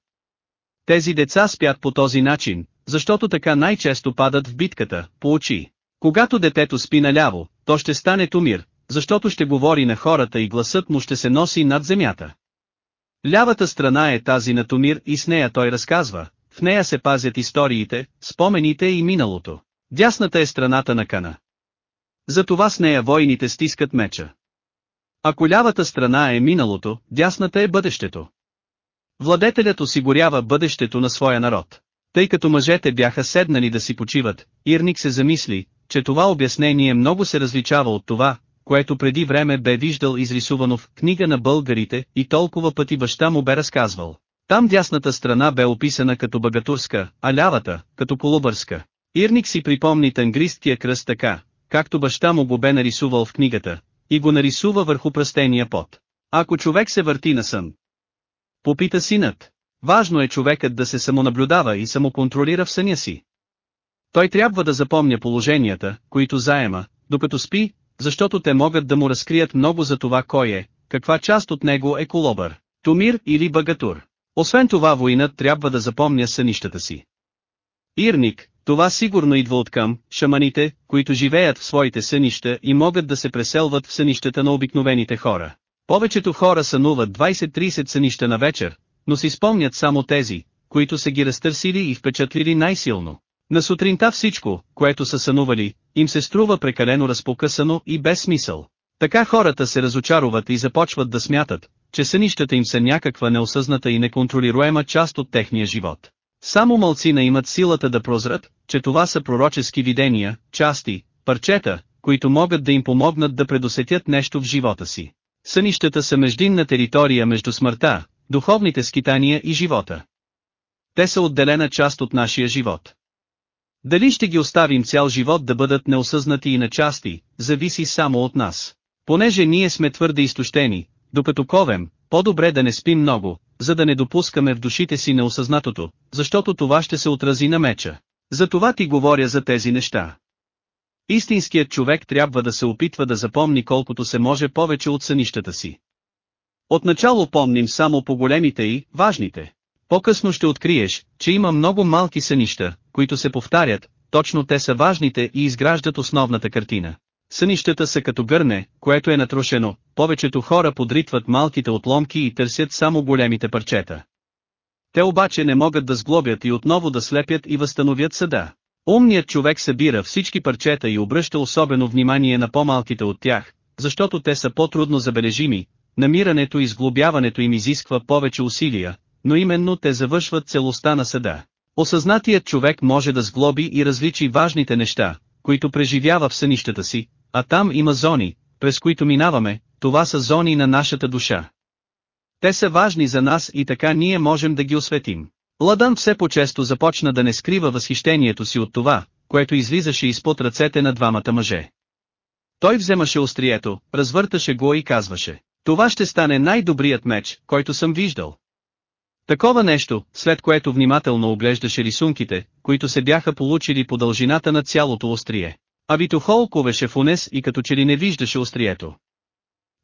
Тези деца спят по този начин, защото така най-често падат в битката, по очи. Когато детето спи наляво, то ще стане тумир, защото ще говори на хората и гласът му ще се носи над земята. Лявата страна е тази на Тумир и с нея той разказва, в нея се пазят историите, спомените и миналото. Дясната е страната на Кана. Затова с нея войните стискат меча. Ако лявата страна е миналото, дясната е бъдещето. Владетелят осигурява бъдещето на своя народ. Тъй като мъжете бяха седнали да си почиват, Ирник се замисли, че това обяснение много се различава от това, което преди време бе виждал изрисувано в книга на българите и толкова пъти баща му бе разказвал. Там дясната страна бе описана като багатурска, а лявата, като полубърска. Ирник си припомни тангристкия кръст така, както баща му го бе нарисувал в книгата, и го нарисува върху пръстения пот. Ако човек се върти на сън. Попита синът. Важно е човекът да се самонаблюдава и самоконтролира в съня си. Той трябва да запомня положенията, които заема, докато спи, защото те могат да му разкрият много за това кой е, каква част от него е колобър, тумир или багатур. Освен това воинът трябва да запомня сънищата си. Ирник, това сигурно идва от към шаманите, които живеят в своите сънища и могат да се преселват в сънищата на обикновените хора. Повечето хора сънуват 20-30 сънища на вечер, но си спомнят само тези, които са ги разтърсили и впечатлили най-силно. На сутринта всичко, което са сънували, им се струва прекалено разпокъсано и без смисъл. Така хората се разочаруват и започват да смятат, че сънищата им са някаква неосъзната и неконтролируема част от техния живот. Само малцина имат силата да прозрат, че това са пророчески видения, части, парчета, които могат да им помогнат да предусетят нещо в живота си. Сънищата са междинна територия между смъртта, духовните скитания и живота. Те са отделена част от нашия живот. Дали ще ги оставим цял живот да бъдат неосъзнати и на части, зависи само от нас. Понеже ние сме твърде изтощени, докато ковем, по-добре да не спим много, за да не допускаме в душите си неосъзнатото, защото това ще се отрази на меча. За това ти говоря за тези неща. Истинският човек трябва да се опитва да запомни колкото се може повече от сънищата си. Отначало помним само по големите и важните. По-късно ще откриеш, че има много малки сънища, които се повтарят, точно те са важните и изграждат основната картина. Сънищата са като гърне, което е натрушено, повечето хора подритват малките отломки и търсят само големите парчета. Те обаче не могат да сглобят и отново да слепят и възстановят съда. Умният човек събира всички парчета и обръща особено внимание на по-малките от тях, защото те са по-трудно забележими, намирането и сглобяването им изисква повече усилия, но именно те завършват целостта на съда. Осъзнатият човек може да сглоби и различи важните неща, които преживява в сънищата си, а там има зони, през които минаваме, това са зони на нашата душа. Те са важни за нас и така ние можем да ги осветим. Ладан все по-често започна да не скрива възхищението си от това, което излизаше изпод ръцете на двамата мъже. Той вземаше острието, развърташе го и казваше, това ще стане най-добрият меч, който съм виждал. Такова нещо, след което внимателно оглеждаше рисунките, които се бяха получили по дължината на цялото острие. А ковеше в унес и като че ли не виждаше острието.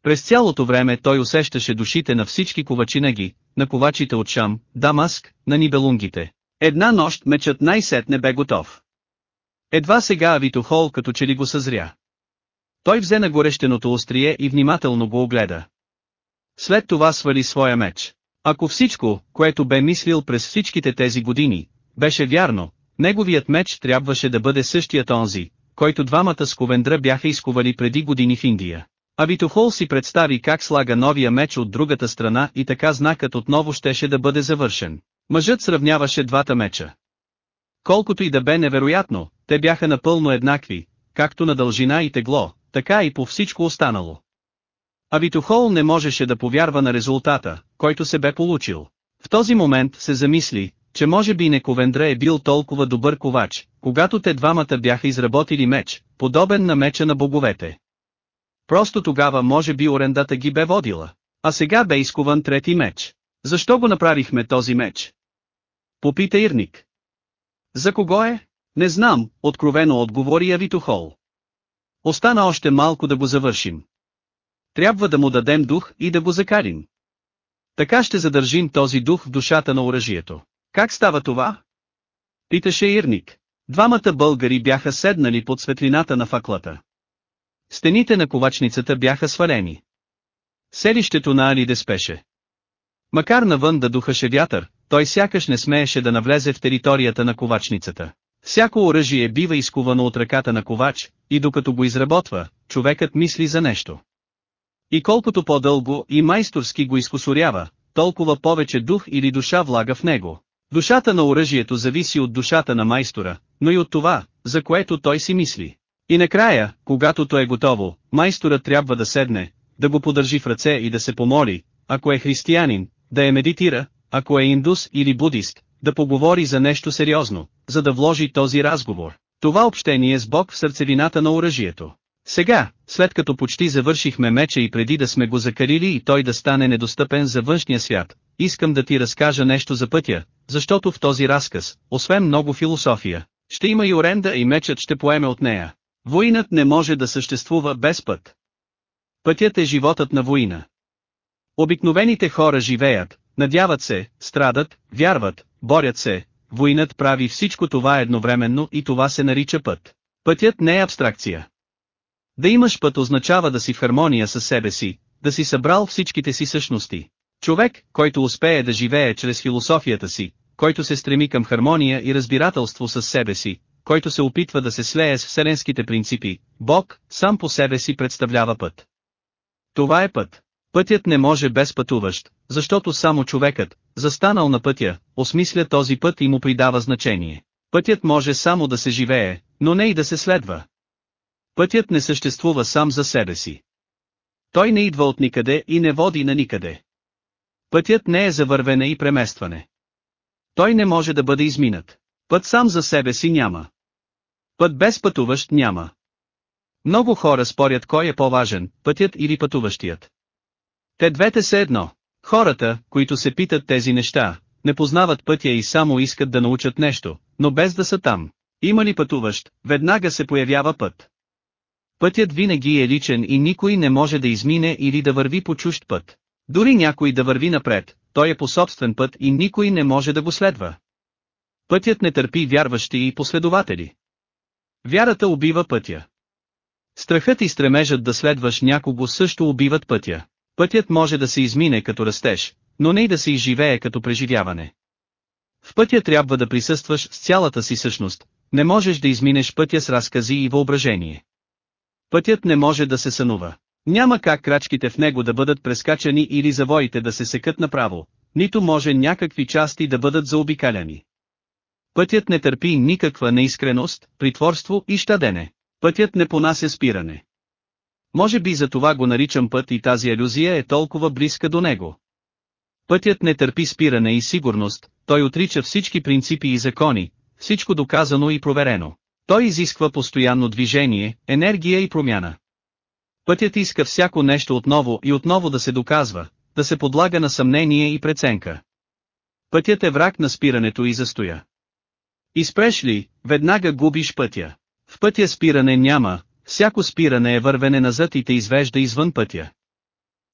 През цялото време той усещаше душите на всички ковачинаги, на ковачите от Шам, Дамаск, на нибелунгите. Една нощ мечът най-сетне бе готов. Едва сега Авитохол като че ли го съзря. Той взе на горещеното острие и внимателно го огледа. След това свали своя меч. Ако всичко, което бе мислил през всичките тези години, беше вярно, неговият меч трябваше да бъде същият онзи, който двамата с Ковендра бяха изковали преди години в Индия. А Витохол си представи как слага новия меч от другата страна и така знакът отново щеше да бъде завършен. Мъжът сравняваше двата меча. Колкото и да бе невероятно, те бяха напълно еднакви, както на дължина и тегло, така и по всичко останало. А не можеше да повярва на резултата, който се бе получил. В този момент се замисли, че може би Нековендра е бил толкова добър ковач, когато те двамата бяха изработили меч, подобен на меча на боговете. Просто тогава може би орендата ги бе водила. А сега бе изкован трети меч. Защо го направихме този меч? Попита Ирник. За кого е? Не знам, откровено отговори Авитохол. Остана още малко да го завършим. Трябва да му дадем дух и да го закарим. Така ще задържим този дух в душата на оръжието. Как става това? Питаше Ирник. Двамата българи бяха седнали под светлината на факлата. Стените на ковачницата бяха свалени. Селището на Али спеше. Макар навън да духаше вятър, той сякаш не смееше да навлезе в територията на ковачницата. Всяко оръжие бива изкувано от ръката на ковач, и докато го изработва, човекът мисли за нещо. И колкото по-дълго и майсторски го изкусорява, толкова повече дух или душа влага в него. Душата на оръжието зависи от душата на майстора, но и от това, за което той си мисли. И накрая, когато то е готово, майсторът трябва да седне, да го подържи в ръце и да се помоли, ако е християнин, да е медитира, ако е индус или будист, да поговори за нещо сериозно, за да вложи този разговор. Това общение с Бог в сърцевината на оръжието. Сега, след като почти завършихме меча и преди да сме го закарили и той да стане недостъпен за външния свят, искам да ти разкажа нещо за пътя, защото в този разказ, освен много философия, ще има и оренда и мечът ще поеме от нея. Воинът не може да съществува без път. Пътят е животът на воина. Обикновените хора живеят, надяват се, страдат, вярват, борят се, воинът прави всичко това едновременно и това се нарича път. Пътят не е абстракция. Да имаш път означава да си в хармония с себе си, да си събрал всичките си същности. Човек, който успее да живее чрез философията си, който се стреми към хармония и разбирателство с себе си, който се опитва да се слее с вселенските принципи, Бог, сам по себе си представлява път. Това е път. Пътят не може без пътуващ, защото само човекът, застанал на пътя, осмисля този път и му придава значение. Пътят може само да се живее, но не и да се следва. Пътят не съществува сам за себе си. Той не идва от никъде и не води на никъде. Пътят не е за вървене и преместване. Той не може да бъде изминат. Път сам за себе си няма. Път без пътуващ няма. Много хора спорят кой е по-важен, пътят или пътуващият. Те двете са едно. Хората, които се питат тези неща, не познават пътя и само искат да научат нещо, но без да са там. Има ли пътуващ, веднага се появява път. Пътят винаги е личен и никой не може да измине или да върви по чужд път. Дори някой да върви напред, той е по собствен път и никой не може да го следва. Пътят не търпи вярващи и последователи. Вярата убива пътя. Страхът и стремежът да следваш някого също убиват пътя. Пътят може да се измине като растеж, но не и да се изживее като преживяване. В пътя трябва да присъстваш с цялата си същност, не можеш да изминеш пътя с разкази и въображение. Пътят не може да се сънува. Няма как крачките в него да бъдат прескачани или завоите да се секат направо, нито може някакви части да бъдат заобикаляни. Пътят не търпи никаква неискреност, притворство и щадене. Пътят не понася спиране. Може би за това го наричам път и тази алюзия е толкова близка до него. Пътят не търпи спиране и сигурност, той отрича всички принципи и закони, всичко доказано и проверено. Той изисква постоянно движение, енергия и промяна. Пътят иска всяко нещо отново и отново да се доказва, да се подлага на съмнение и преценка. Пътят е враг на спирането и застоя. Изпреш ли, веднага губиш пътя. В пътя спиране няма, всяко спиране е вървене назад и те извежда извън пътя.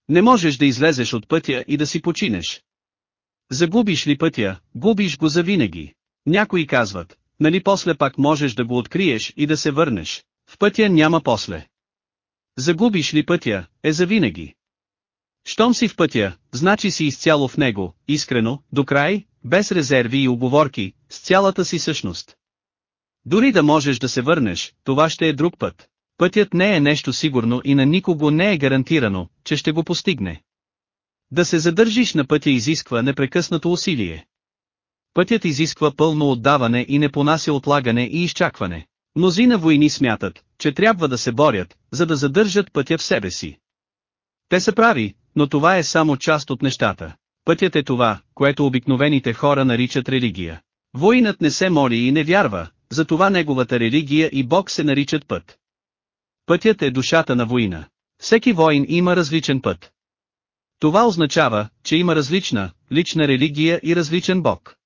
Не можеш да излезеш от пътя и да си починеш. Загубиш ли пътя, губиш го завинаги. Някои казват, нали после пак можеш да го откриеш и да се върнеш. В пътя няма после. Загубиш ли пътя, е завинаги. Щом си в пътя, значи си изцяло в него, искрено, до край, без резерви и оговорки, с цялата си същност. Дори да можеш да се върнеш, това ще е друг път. Пътят не е нещо сигурно и на никого не е гарантирано, че ще го постигне. Да се задържиш на пътя изисква непрекъснато усилие. Пътят изисква пълно отдаване и не понася отлагане и изчакване. Мнозина войни смятат, че трябва да се борят, за да задържат пътя в себе си. Те са прави, но това е само част от нещата. Пътят е това, което обикновените хора наричат религия. Воинът не се моли и не вярва, затова неговата религия и Бог се наричат път. Пътят е душата на воина. Всеки воин има различен път. Това означава, че има различна, лична религия и различен Бог.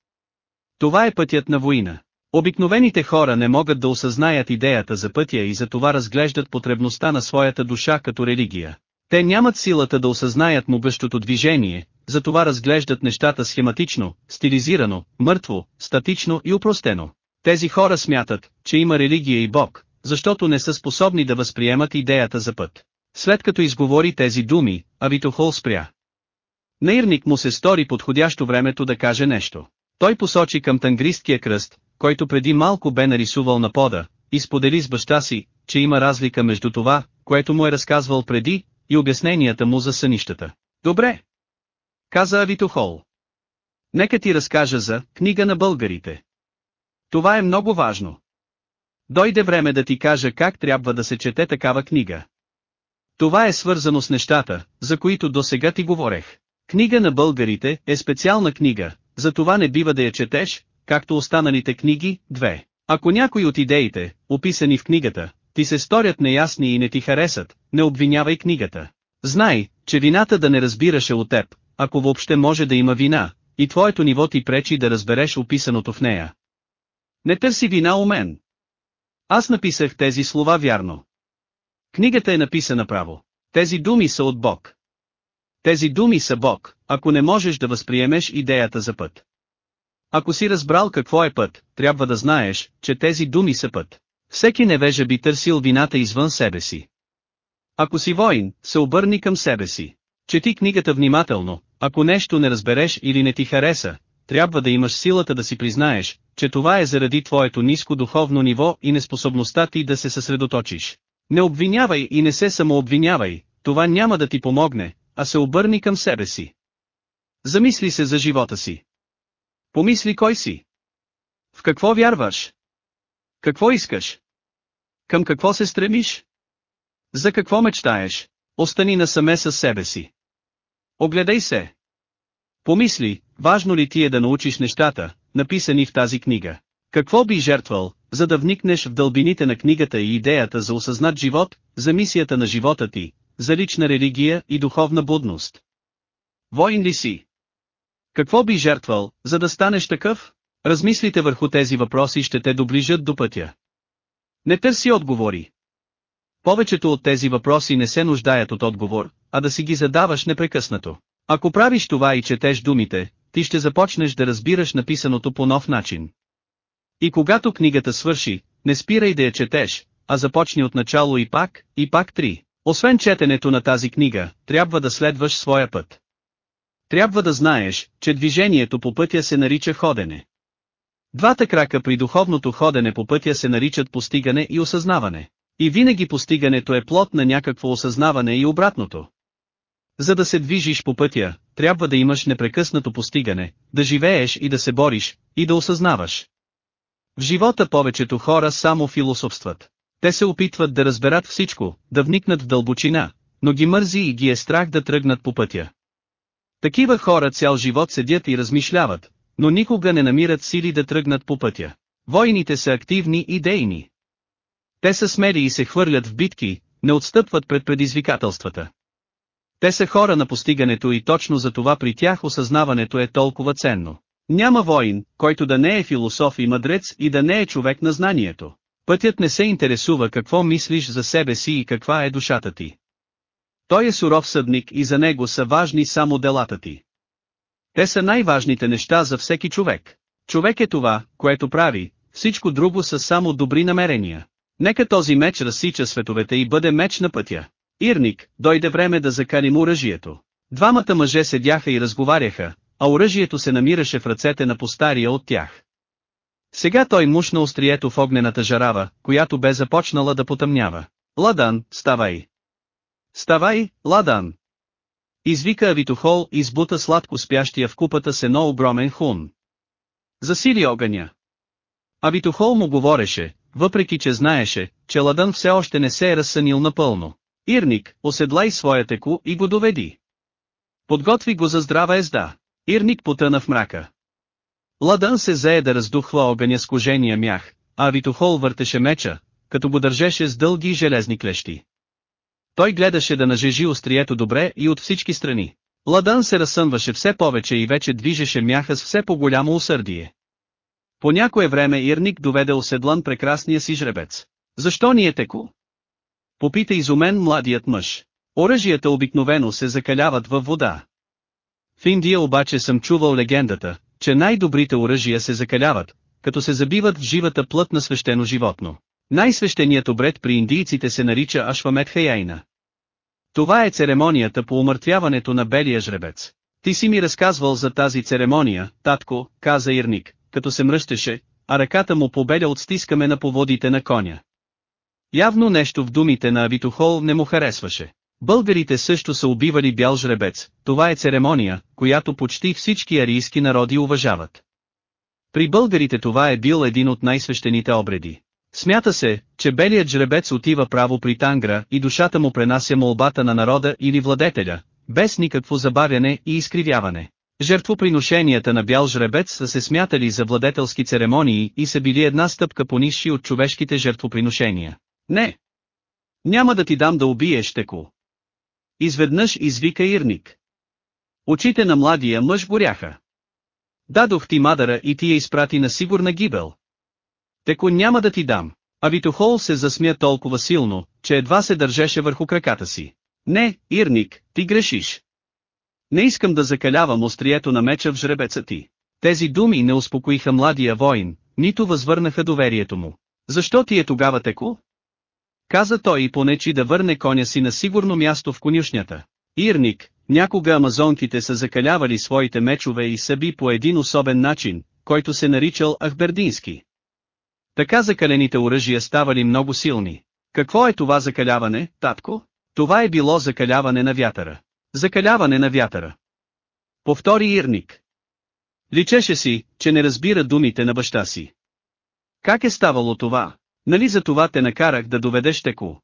Това е пътят на воина. Обикновените хора не могат да осъзнаят идеята за пътя и за това разглеждат потребността на своята душа като религия. Те нямат силата да осъзнаят могъщото движение, затова разглеждат нещата схематично, стилизирано, мъртво, статично и упростено. Тези хора смятат, че има религия и Бог, защото не са способни да възприемат идеята за път. След като изговори тези думи, Авитохол спря. Наирник му се стори подходящо времето да каже нещо. Той посочи към тангристкия кръст, който преди малко бе нарисувал на пода, и сподели с баща си, че има разлика между това, което му е разказвал преди, и обясненията му за сънищата. Добре. Каза Авитохол. Нека ти разкажа за книга на българите. Това е много важно. Дойде време да ти кажа как трябва да се чете такава книга. Това е свързано с нещата, за които до сега ти говорех. Книга на българите е специална книга, за това не бива да я четеш, както останалите книги, две. Ако някои от идеите, описани в книгата, ти се сторят неясни и не ти харесат, не обвинявай книгата. Знай, че вината да не разбираш е от теб, ако въобще може да има вина, и твоето ниво ти пречи да разбереш описаното в нея. Не търси вина у мен. Аз написах тези слова вярно. Книгата е написана право. Тези думи са от Бог. Тези думи са Бог, ако не можеш да възприемеш идеята за път. Ако си разбрал какво е път, трябва да знаеш, че тези думи са път. Всеки невежа би търсил вината извън себе си. Ако си воин, се обърни към себе си. Чети книгата внимателно, ако нещо не разбереш или не ти хареса, трябва да имаш силата да си признаеш, че това е заради твоето ниско духовно ниво и неспособността ти да се съсредоточиш. Не обвинявай и не се самообвинявай, това няма да ти помогне, а се обърни към себе си. Замисли се за живота си. Помисли кой си. В какво вярваш? Какво искаш? Към какво се стремиш? За какво мечтаеш? Остани насаме със себе си. Огледай се. Помисли, важно ли ти е да научиш нещата, написани в тази книга. Какво би жертвал, за да вникнеш в дълбините на книгата и идеята за осъзнат живот, за мисията на живота ти, за лична религия и духовна будност? Воин ли си? Какво би жертвал, за да станеш такъв? Размислите върху тези въпроси ще те доближат до пътя. Не търси отговори. Повечето от тези въпроси не се нуждаят от отговор, а да си ги задаваш непрекъснато. Ако правиш това и четеш думите, ти ще започнеш да разбираш написаното по нов начин. И когато книгата свърши, не спирай да я четеш, а започни от начало и пак, и пак три. Освен четенето на тази книга, трябва да следваш своя път. Трябва да знаеш, че движението по пътя се нарича ходене. Двата крака при духовното ходене по пътя се наричат постигане и осъзнаване. И винаги постигането е плод на някакво осъзнаване и обратното. За да се движиш по пътя, трябва да имаш непрекъснато постигане, да живееш и да се бориш, и да осъзнаваш. В живота повечето хора само философстват. Те се опитват да разберат всичко, да вникнат в дълбочина, но ги мързи и ги е страх да тръгнат по пътя. Такива хора цял живот седят и размишляват, но никога не намират сили да тръгнат по пътя. Войните са активни и дейни. Те са смели и се хвърлят в битки, не отстъпват пред предизвикателствата. Те са хора на постигането и точно за това при тях осъзнаването е толкова ценно. Няма воин, който да не е философ и мъдрец и да не е човек на знанието. Пътят не се интересува какво мислиш за себе си и каква е душата ти. Той е суров съдник и за него са важни само делата ти. Те са най-важните неща за всеки човек. Човек е това, което прави, всичко друго са само добри намерения. Нека този меч разсича световете и бъде меч на пътя. Ирник, дойде време да заканим оръжието. Двамата мъже седяха и разговаряха, а оръжието се намираше в ръцете на постария от тях. Сега той мушна острието в огнената жарава, която бе започнала да потъмнява. Ладан, ставай! Ставай, Ладан! Извика Авитохол и сбута сладко спящия в купата с едно огромен хун. Засили огъня. Авитохол му говореше, въпреки че знаеше, че Ладан все още не се е разсънил напълно. Ирник, оседлай своя теку и го доведи. Подготви го за здрава езда. Ирник потъна в мрака. Ладън се зае да раздухва огъня с кожения мях, а Витохол въртеше меча, като го държеше с дълги железни клещи. Той гледаше да нажежи острието добре и от всички страни. Ладън се разсънваше все повече и вече движеше мяха с все по-голямо усърдие. По някое време Ирник доведе оседлан прекрасния си жребец. Защо ни е теко? Попита изумен младият мъж. Оръжията обикновено се закаляват във вода. В Индия обаче съм чувал легендата, че най-добрите оръжия се закаляват, като се забиват в живата плът на свещено животно. Най-свещеният обред при индийците се нарича Ашвамет Хаяйна. Това е церемонията по умъртвяването на белия жребец. Ти си ми разказвал за тази церемония, татко, каза Ирник, като се мръщеше, а ръката му побеля от стискаме на поводите на коня. Явно нещо в думите на Авитохол не му харесваше. Българите също са убивали бял жребец, това е церемония, която почти всички арийски народи уважават. При българите това е бил един от най-свещените обреди. Смята се, че белият жребец отива право при Тангра и душата му пренася молбата на народа или владетеля, без никакво забавяне и изкривяване. Жертвоприношенията на бял жребец са се смятали за владетелски церемонии и са били една стъпка понисши от човешките жертвоприношения. Не! Няма да ти дам да убиеш теко. Изведнъж извика Ирник. Очите на младия мъж горяха. Дадох ти мадара и ти я изпрати на сигурна гибел. Теко няма да ти дам. А Витохол се засмя толкова силно, че едва се държеше върху краката си. Не, Ирник, ти грешиш. Не искам да закалявам острието на меча в жребеца ти. Тези думи не успокоиха младия воин, нито възвърнаха доверието му. Защо ти е тогава теко? Каза той и понечи да върне коня си на сигурно място в конюшнята. Ирник, някога амазонките са закалявали своите мечове и съби по един особен начин, който се наричал Ахбердински. Така закалените оръжия ставали много силни. Какво е това закаляване, татко? Това е било закаляване на вятъра. Закаляване на вятъра. Повтори Ирник. Личеше си, че не разбира думите на баща си. Как е ставало това? Нали за това те накарах да доведеш теко?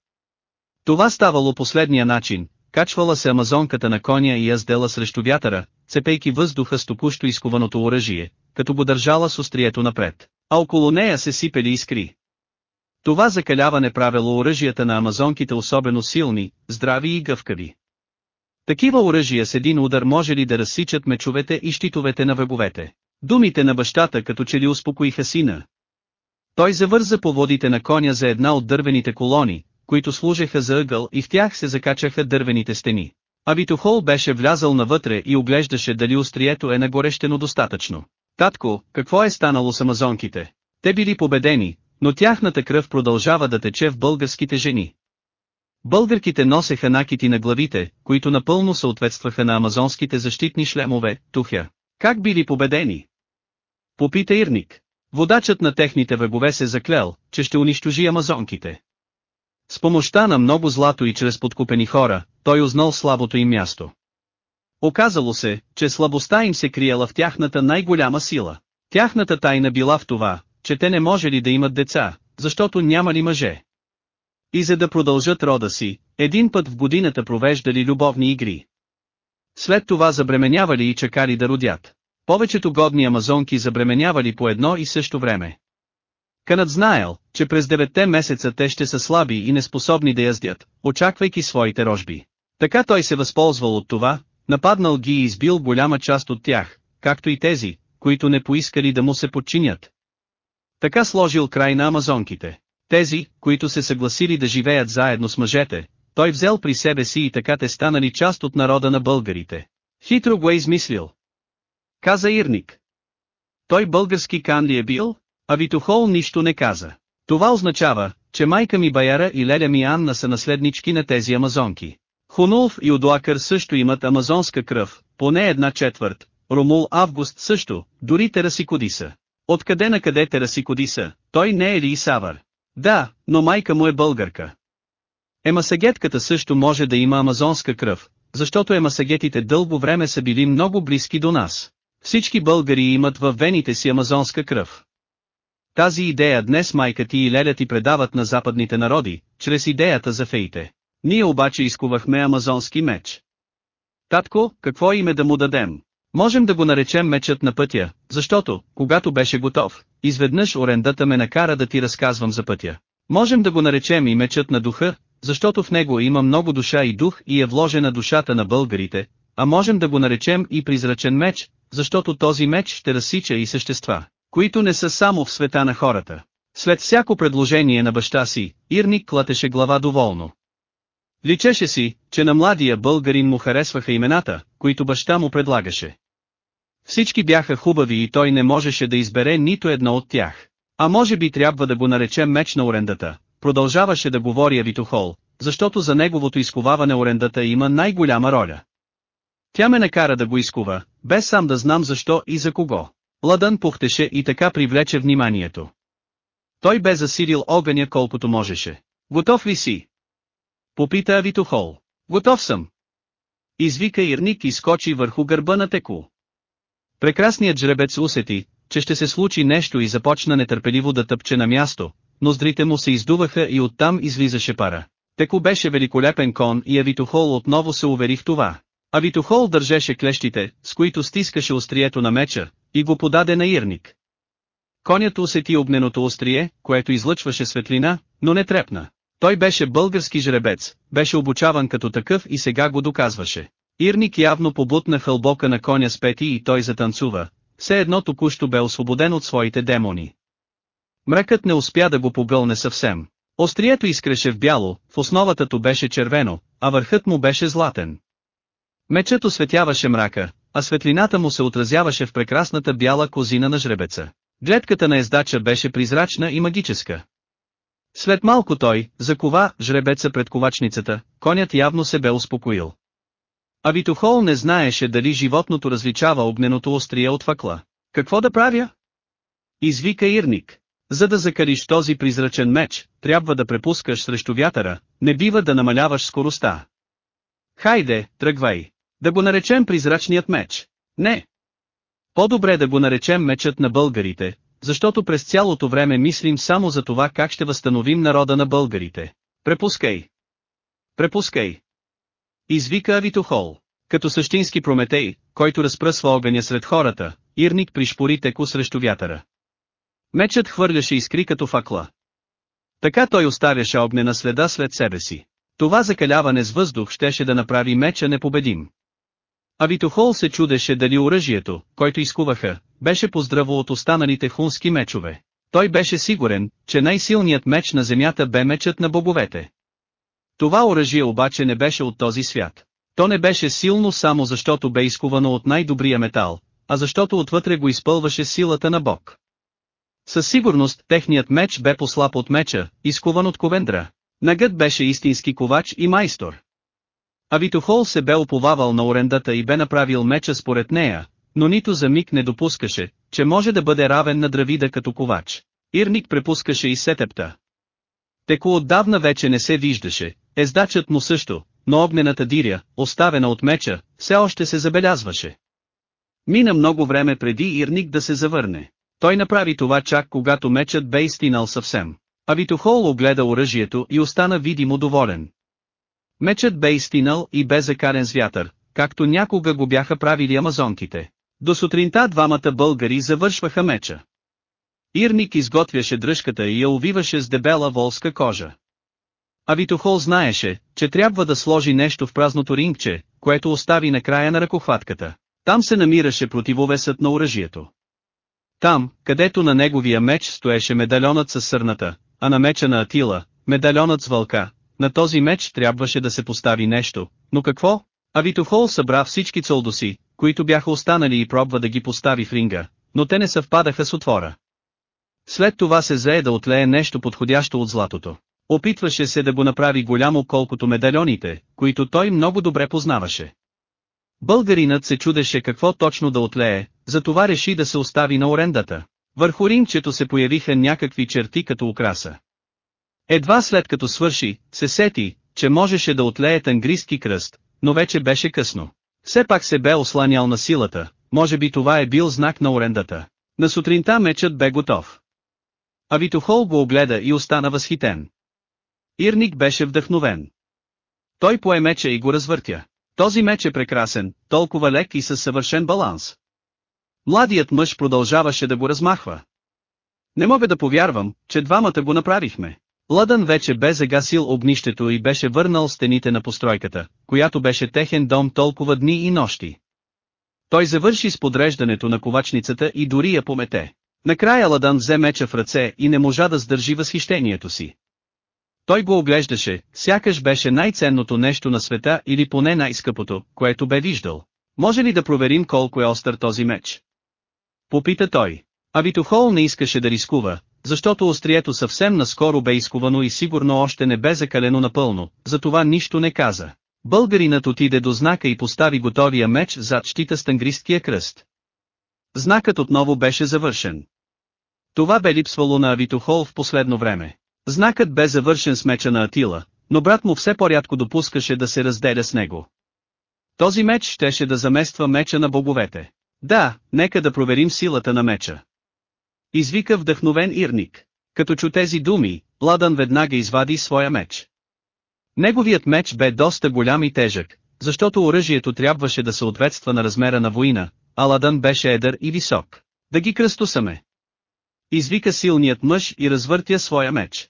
Това ставало последния начин, качвала се амазонката на коня и яздела срещу вятъра, цепейки въздуха с току-що изкованото оръжие, като го държала с острието напред, а около нея се сипели искри. Това закаляване правило оръжията на амазонките особено силни, здрави и гъвкави. Такива оръжия с един удар може ли да разсичат мечовете и щитовете на враговете? Думите на бащата като че ли успокоиха сина, той завърза по водите на коня за една от дървените колони, които служеха за ъгъл и в тях се закачаха дървените стени. А Витохол беше влязал навътре и оглеждаше дали острието е нагорещено достатъчно. Татко, какво е станало с амазонките? Те били победени, но тяхната кръв продължава да тече в българските жени. Българките носеха накити на главите, които напълно съответстваха на амазонските защитни шлемове, тухя. Как били победени? Попита Ирник. Водачът на техните врагове се заклел, че ще унищожи амазонките. С помощта на много злато и чрез подкупени хора, той узнал слабото им място. Оказало се, че слабостта им се криела в тяхната най-голяма сила. Тяхната тайна била в това, че те не можели да имат деца, защото нямали мъже. И за да продължат рода си, един път в годината провеждали любовни игри. След това забременявали и чакали да родят. Повечето годни амазонки забременявали по едно и също време. Канът знаел, че през деветте месеца те ще са слаби и неспособни да яздят, очаквайки своите рожби. Така той се възползвал от това, нападнал ги и избил голяма част от тях, както и тези, които не поискали да му се подчинят. Така сложил край на амазонките. Тези, които се съгласили да живеят заедно с мъжете, той взел при себе си и така те станали част от народа на българите. Хитро го е измислил. Каза Ирник. Той български кан ли е бил? А Витохол нищо не каза. Това означава, че майка ми Баяра и леля ми Анна са наследнички на тези амазонки. Хунулф и Одлакър също имат амазонска кръв, поне една четвърт, Ромул Август също, дори Терасикодиса. Откъде на къде Терасикодиса, той не е ли и Савър? Да, но майка му е българка. Емасагетката също може да има амазонска кръв, защото емасагетите дълго време са били много близки до нас. Всички българи имат във вените си амазонска кръв. Тази идея днес майка ти и леля ти предават на западните народи, чрез идеята за феите. Ние обаче изкувахме амазонски меч. Татко, какво име да му дадем? Можем да го наречем мечът на пътя, защото, когато беше готов, изведнъж орендата ме накара да ти разказвам за пътя. Можем да го наречем и мечът на духа, защото в него има много душа и дух и е вложена душата на българите, а можем да го наречем и призрачен меч, защото този меч ще разсича и същества, които не са само в света на хората. След всяко предложение на баща си, Ирник клатеше глава доволно. Личеше си, че на младия българин му харесваха имената, които баща му предлагаше. Всички бяха хубави и той не можеше да избере нито едно от тях. А може би трябва да го наречем меч на орендата, продължаваше да говори Авитохол, защото за неговото изковаване орендата има най-голяма роля. Тя ме накара да го изкува, без сам да знам защо и за кого. Ладън пухтеше и така привлече вниманието. Той бе засилил огъня колкото можеше. Готов ли си? Попита Авитохол. Готов съм. Извика Ирник и скочи върху гърба на Теку. Прекрасният жребец усети, че ще се случи нещо и започна нетърпеливо да тъпче на място, ноздрите му се издуваха и оттам излизаше пара. Теко беше великолепен кон и Авитохол отново се увери в това. Авитохол държеше клещите, с които стискаше острието на меча, и го подаде на Ирник. Конят усети огненото острие, което излъчваше светлина, но не трепна. Той беше български жребец, беше обучаван като такъв и сега го доказваше. Ирник явно побутна хълбока на коня с пети и той затанцува, все едно току-що бе освободен от своите демони. Мракът не успя да го погълне съвсем. Острието изкреше в бяло, в основата беше червено, а върхът му беше златен. Мечът осветяваше мрака, а светлината му се отразяваше в прекрасната бяла козина на жребеца. Гледката на ездача беше призрачна и магическа. След малко той, закова жребеца пред ковачницата, конят явно се бе успокоил. А Витохол не знаеше дали животното различава огненото острие от факла. Какво да правя? Извика Ирник. За да закариш този призрачен меч, трябва да препускаш срещу вятъра, не бива да намаляваш скоростта. Хайде, тръгвай. Да го наречем призрачният меч. Не. По-добре да го наречем мечът на българите, защото през цялото време мислим само за това как ще възстановим народа на българите. Препускай. Препускай. Извика Авитохол. Като същински Прометей, който разпръсва огъня сред хората, Ирник пришпори теко срещу вятъра. Мечът хвърляше искри като факла. Така той оставяше огнена следа след себе си. Това закаляване с въздух щеше да направи меча непобедим. А Витохол се чудеше дали оръжието, който изкуваха, беше поздраво от останалите хунски мечове. Той беше сигурен, че най-силният меч на земята бе мечът на боговете. Това оръжие обаче не беше от този свят. То не беше силно само защото бе изкувано от най-добрия метал, а защото отвътре го изпълваше силата на Бог. Със сигурност техният меч бе послаб от меча, изкуван от ковендра. Нагът беше истински ковач и майстор. А Витохол се бе оповавал на орендата и бе направил меча според нея, но нито за миг не допускаше, че може да бъде равен на Дравида като ковач. Ирник препускаше и сетепта. Теко отдавна вече не се виждаше, ездачът му също, но огнената диря, оставена от меча, все още се забелязваше. Мина много време преди Ирник да се завърне. Той направи това чак когато мечът бе изтинал съвсем. А Витохол огледа оръжието и остана видимо доволен. Мечът бе изтинал и бе закарен с вятър, както някога го бяха правили амазонките. До сутринта двамата българи завършваха меча. Ирник изготвяше дръжката и я увиваше с дебела волска кожа. А Витохол знаеше, че трябва да сложи нещо в празното рингче, което остави на края на ръкохватката. Там се намираше противовесът на оръжието. Там, където на неговия меч стоеше медальонът с сърната, а на меча на Атила, медальонът с вълка, на този меч трябваше да се постави нещо, но какво? Авитохол събра всички цолдоси, които бяха останали и пробва да ги постави в ринга, но те не съвпадаха с отвора. След това се зае да отлее нещо подходящо от златото. Опитваше се да го направи голямо колкото медальоните, които той много добре познаваше. Българинът се чудеше какво точно да отлее, затова реши да се остави на орендата. Върху рингчето се появиха някакви черти като украса. Едва след като свърши, се сети, че можеше да отлее тангристки кръст, но вече беше късно. Все пак се бе осланял на силата, може би това е бил знак на орендата. На сутринта мечът бе готов. А Витохол го огледа и остана възхитен. Ирник беше вдъхновен. Той пое меча и го развъртя. Този меч е прекрасен, толкова лек и със съвършен баланс. Младият мъж продължаваше да го размахва. Не мога да повярвам, че двамата го направихме. Ладън вече бе загасил огнището и беше върнал стените на постройката, която беше техен дом толкова дни и нощи. Той завърши с подреждането на ковачницата и дори я помете. Накрая Ладан взе меча в ръце и не можа да сдържи възхищението си. Той го оглеждаше, сякаш беше най-ценното нещо на света или поне най-скъпото, което бе виждал. Може ли да проверим колко е остър този меч? Попита той. А Витохол не искаше да рискува, защото острието съвсем наскоро бе изкувано и сигурно още не бе закалено напълно, затова нищо не каза. Българинът отиде до знака и постави готовия меч зад щита с тангристкия кръст. Знакът отново беше завършен. Това бе липсвало на Авитохол в последно време. Знакът бе завършен с меча на Атила, но брат му все по-рядко допускаше да се разделя с него. Този меч щеше да замества меча на боговете. Да, нека да проверим силата на меча. Извика вдъхновен Ирник. Като чу тези думи, Ладан веднага извади своя меч. Неговият меч бе доста голям и тежък, защото оръжието трябваше да съответства на размера на война, а Ладан беше едър и висок. Да ги кръстосаме. Извика силният мъж и развъртя своя меч.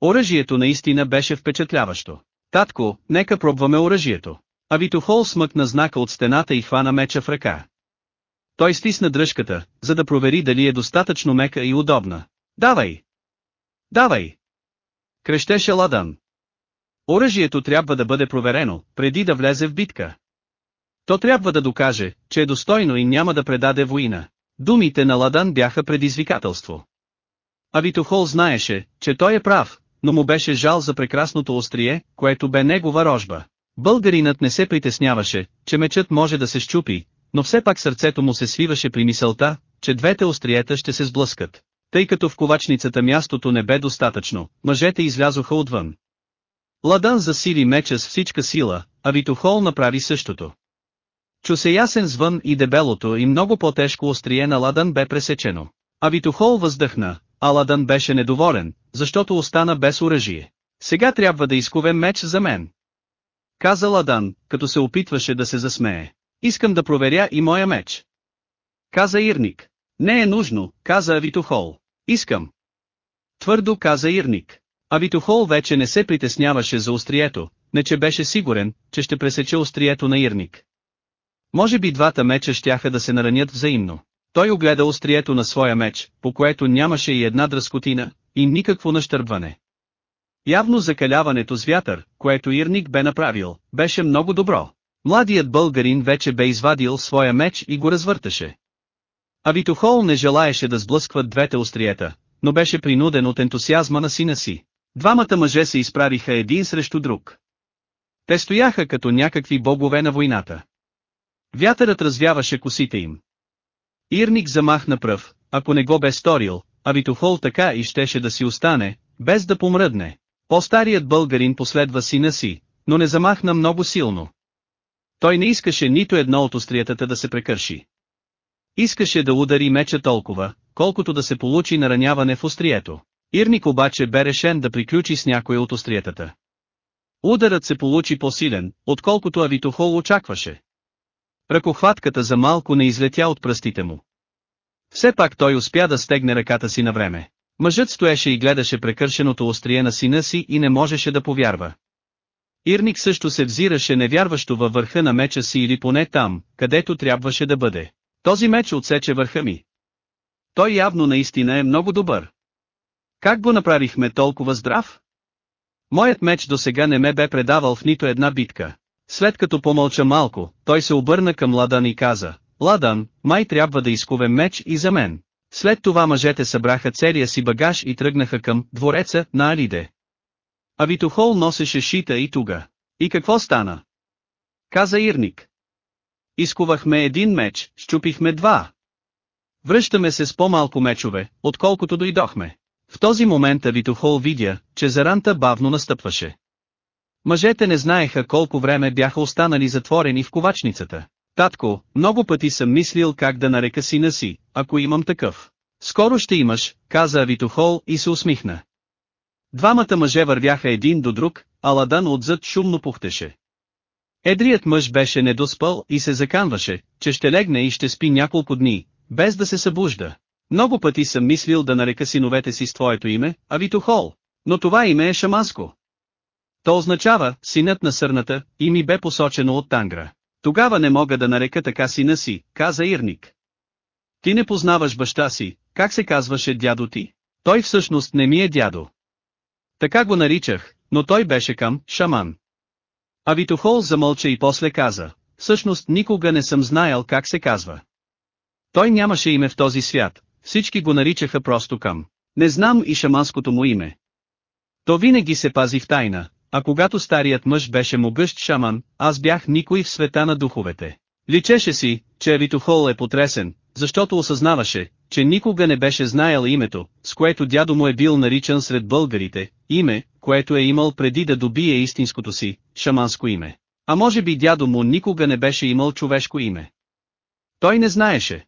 Оръжието наистина беше впечатляващо. Татко, нека пробваме оръжието. А Витохол смъкна знака от стената и хвана меча в ръка. Той стисна дръжката, за да провери дали е достатъчно мека и удобна. Давай! Давай! Крещеше Ладан. Оръжието трябва да бъде проверено, преди да влезе в битка. То трябва да докаже, че е достойно и няма да предаде война. Думите на Ладан бяха предизвикателство. А Витохол знаеше, че той е прав, но му беше жал за прекрасното острие, което бе негова рожба. Българинът не се притесняваше, че мечът може да се щупи, но все пак сърцето му се свиваше при мисълта, че двете остриета ще се сблъскат. Тъй като в ковачницата мястото не бе достатъчно, мъжете излязоха отвън. Ладан засили меча с всичка сила, а Витохол направи същото. Чу се ясен звън и дебелото и много по-тежко острие на Ладан бе пресечено. А Витохол въздъхна, а Ладан беше недоволен, защото остана без оръжие. Сега трябва да изкувем меч за мен. Каза Ладан, като се опитваше да се засмее. Искам да проверя и моя меч. Каза Ирник. Не е нужно, каза Авитохол. Искам. Твърдо каза Ирник. Авитохол вече не се притесняваше за острието, не че беше сигурен, че ще пресече острието на Ирник. Може би двата меча щяха да се наранят взаимно. Той огледа острието на своя меч, по което нямаше и една дръскотина, и никакво нащърбване. Явно закаляването с вятър, което Ирник бе направил, беше много добро. Младият българин вече бе извадил своя меч и го развърташе. А Витохол не желаеше да сблъскват двете остриета, но беше принуден от ентусиазма на сина си. Двамата мъже се изправиха един срещу друг. Те стояха като някакви богове на войната. Вятърът развяваше косите им. Ирник замахна пръв, ако не го бе сторил, а Витохол така и щеше да си остане, без да помръдне. По-старият българин последва сина си, но не замахна много силно. Той не искаше нито едно от остриетата да се прекърши. Искаше да удари меча толкова, колкото да се получи нараняване в острието. Ирник обаче бе решен да приключи с някой от остриетата. Ударът се получи по-силен, отколкото Авитохол очакваше. Ръкохватката за малко не излетя от пръстите му. Все пак той успя да стегне ръката си на време. Мъжът стоеше и гледаше прекършеното острие на сина си и не можеше да повярва. Ирник също се взираше невярващо във върха на меча си или поне там, където трябваше да бъде. Този меч отсече върха ми. Той явно наистина е много добър. Как го направихме толкова здрав? Моят меч до сега не ме бе предавал в нито една битка. След като помълча малко, той се обърна към Ладан и каза, Ладан, май трябва да изкувем меч и за мен. След това мъжете събраха целия си багаж и тръгнаха към двореца на Алиде. А Витохол носеше шита и туга. И какво стана? Каза Ирник. Изкувахме един меч, щупихме два. Връщаме се с по-малко мечове, отколкото дойдохме. В този момент Авитохол видя, че заранта бавно настъпваше. Мъжете не знаеха колко време бяха останали затворени в ковачницата. Татко, много пъти съм мислил как да нарека сина си, ако имам такъв. Скоро ще имаш, каза Авитохол и се усмихна. Двамата мъже вървяха един до друг, а Ладан отзад шумно пухтеше. Едрият мъж беше недоспал и се заканваше, че ще легне и ще спи няколко дни, без да се събужда. Много пъти съм мислил да нарека синовете си с твоето име, Авитохол, но това име е шаманско. То означава, синът на сърната, и ми бе посочено от Тангра. Тогава не мога да нарека така сина си, каза Ирник. Ти не познаваш баща си, как се казваше дядо ти? Той всъщност не ми е дядо. Така го наричах, но той беше към шаман. А Витохол замълча и после каза, всъщност никога не съм знаел как се казва. Той нямаше име в този свят, всички го наричаха просто към. Не знам и шаманското му име. То винаги се пази в тайна, а когато старият мъж беше могъщ шаман, аз бях никой в света на духовете. Личеше си, че Авитохол е потресен, защото осъзнаваше, че никога не беше знаел името, с което дядо му е бил наричан сред българите, име, което е имал преди да добие истинското си, шаманско име. А може би дядо му никога не беше имал човешко име. Той не знаеше.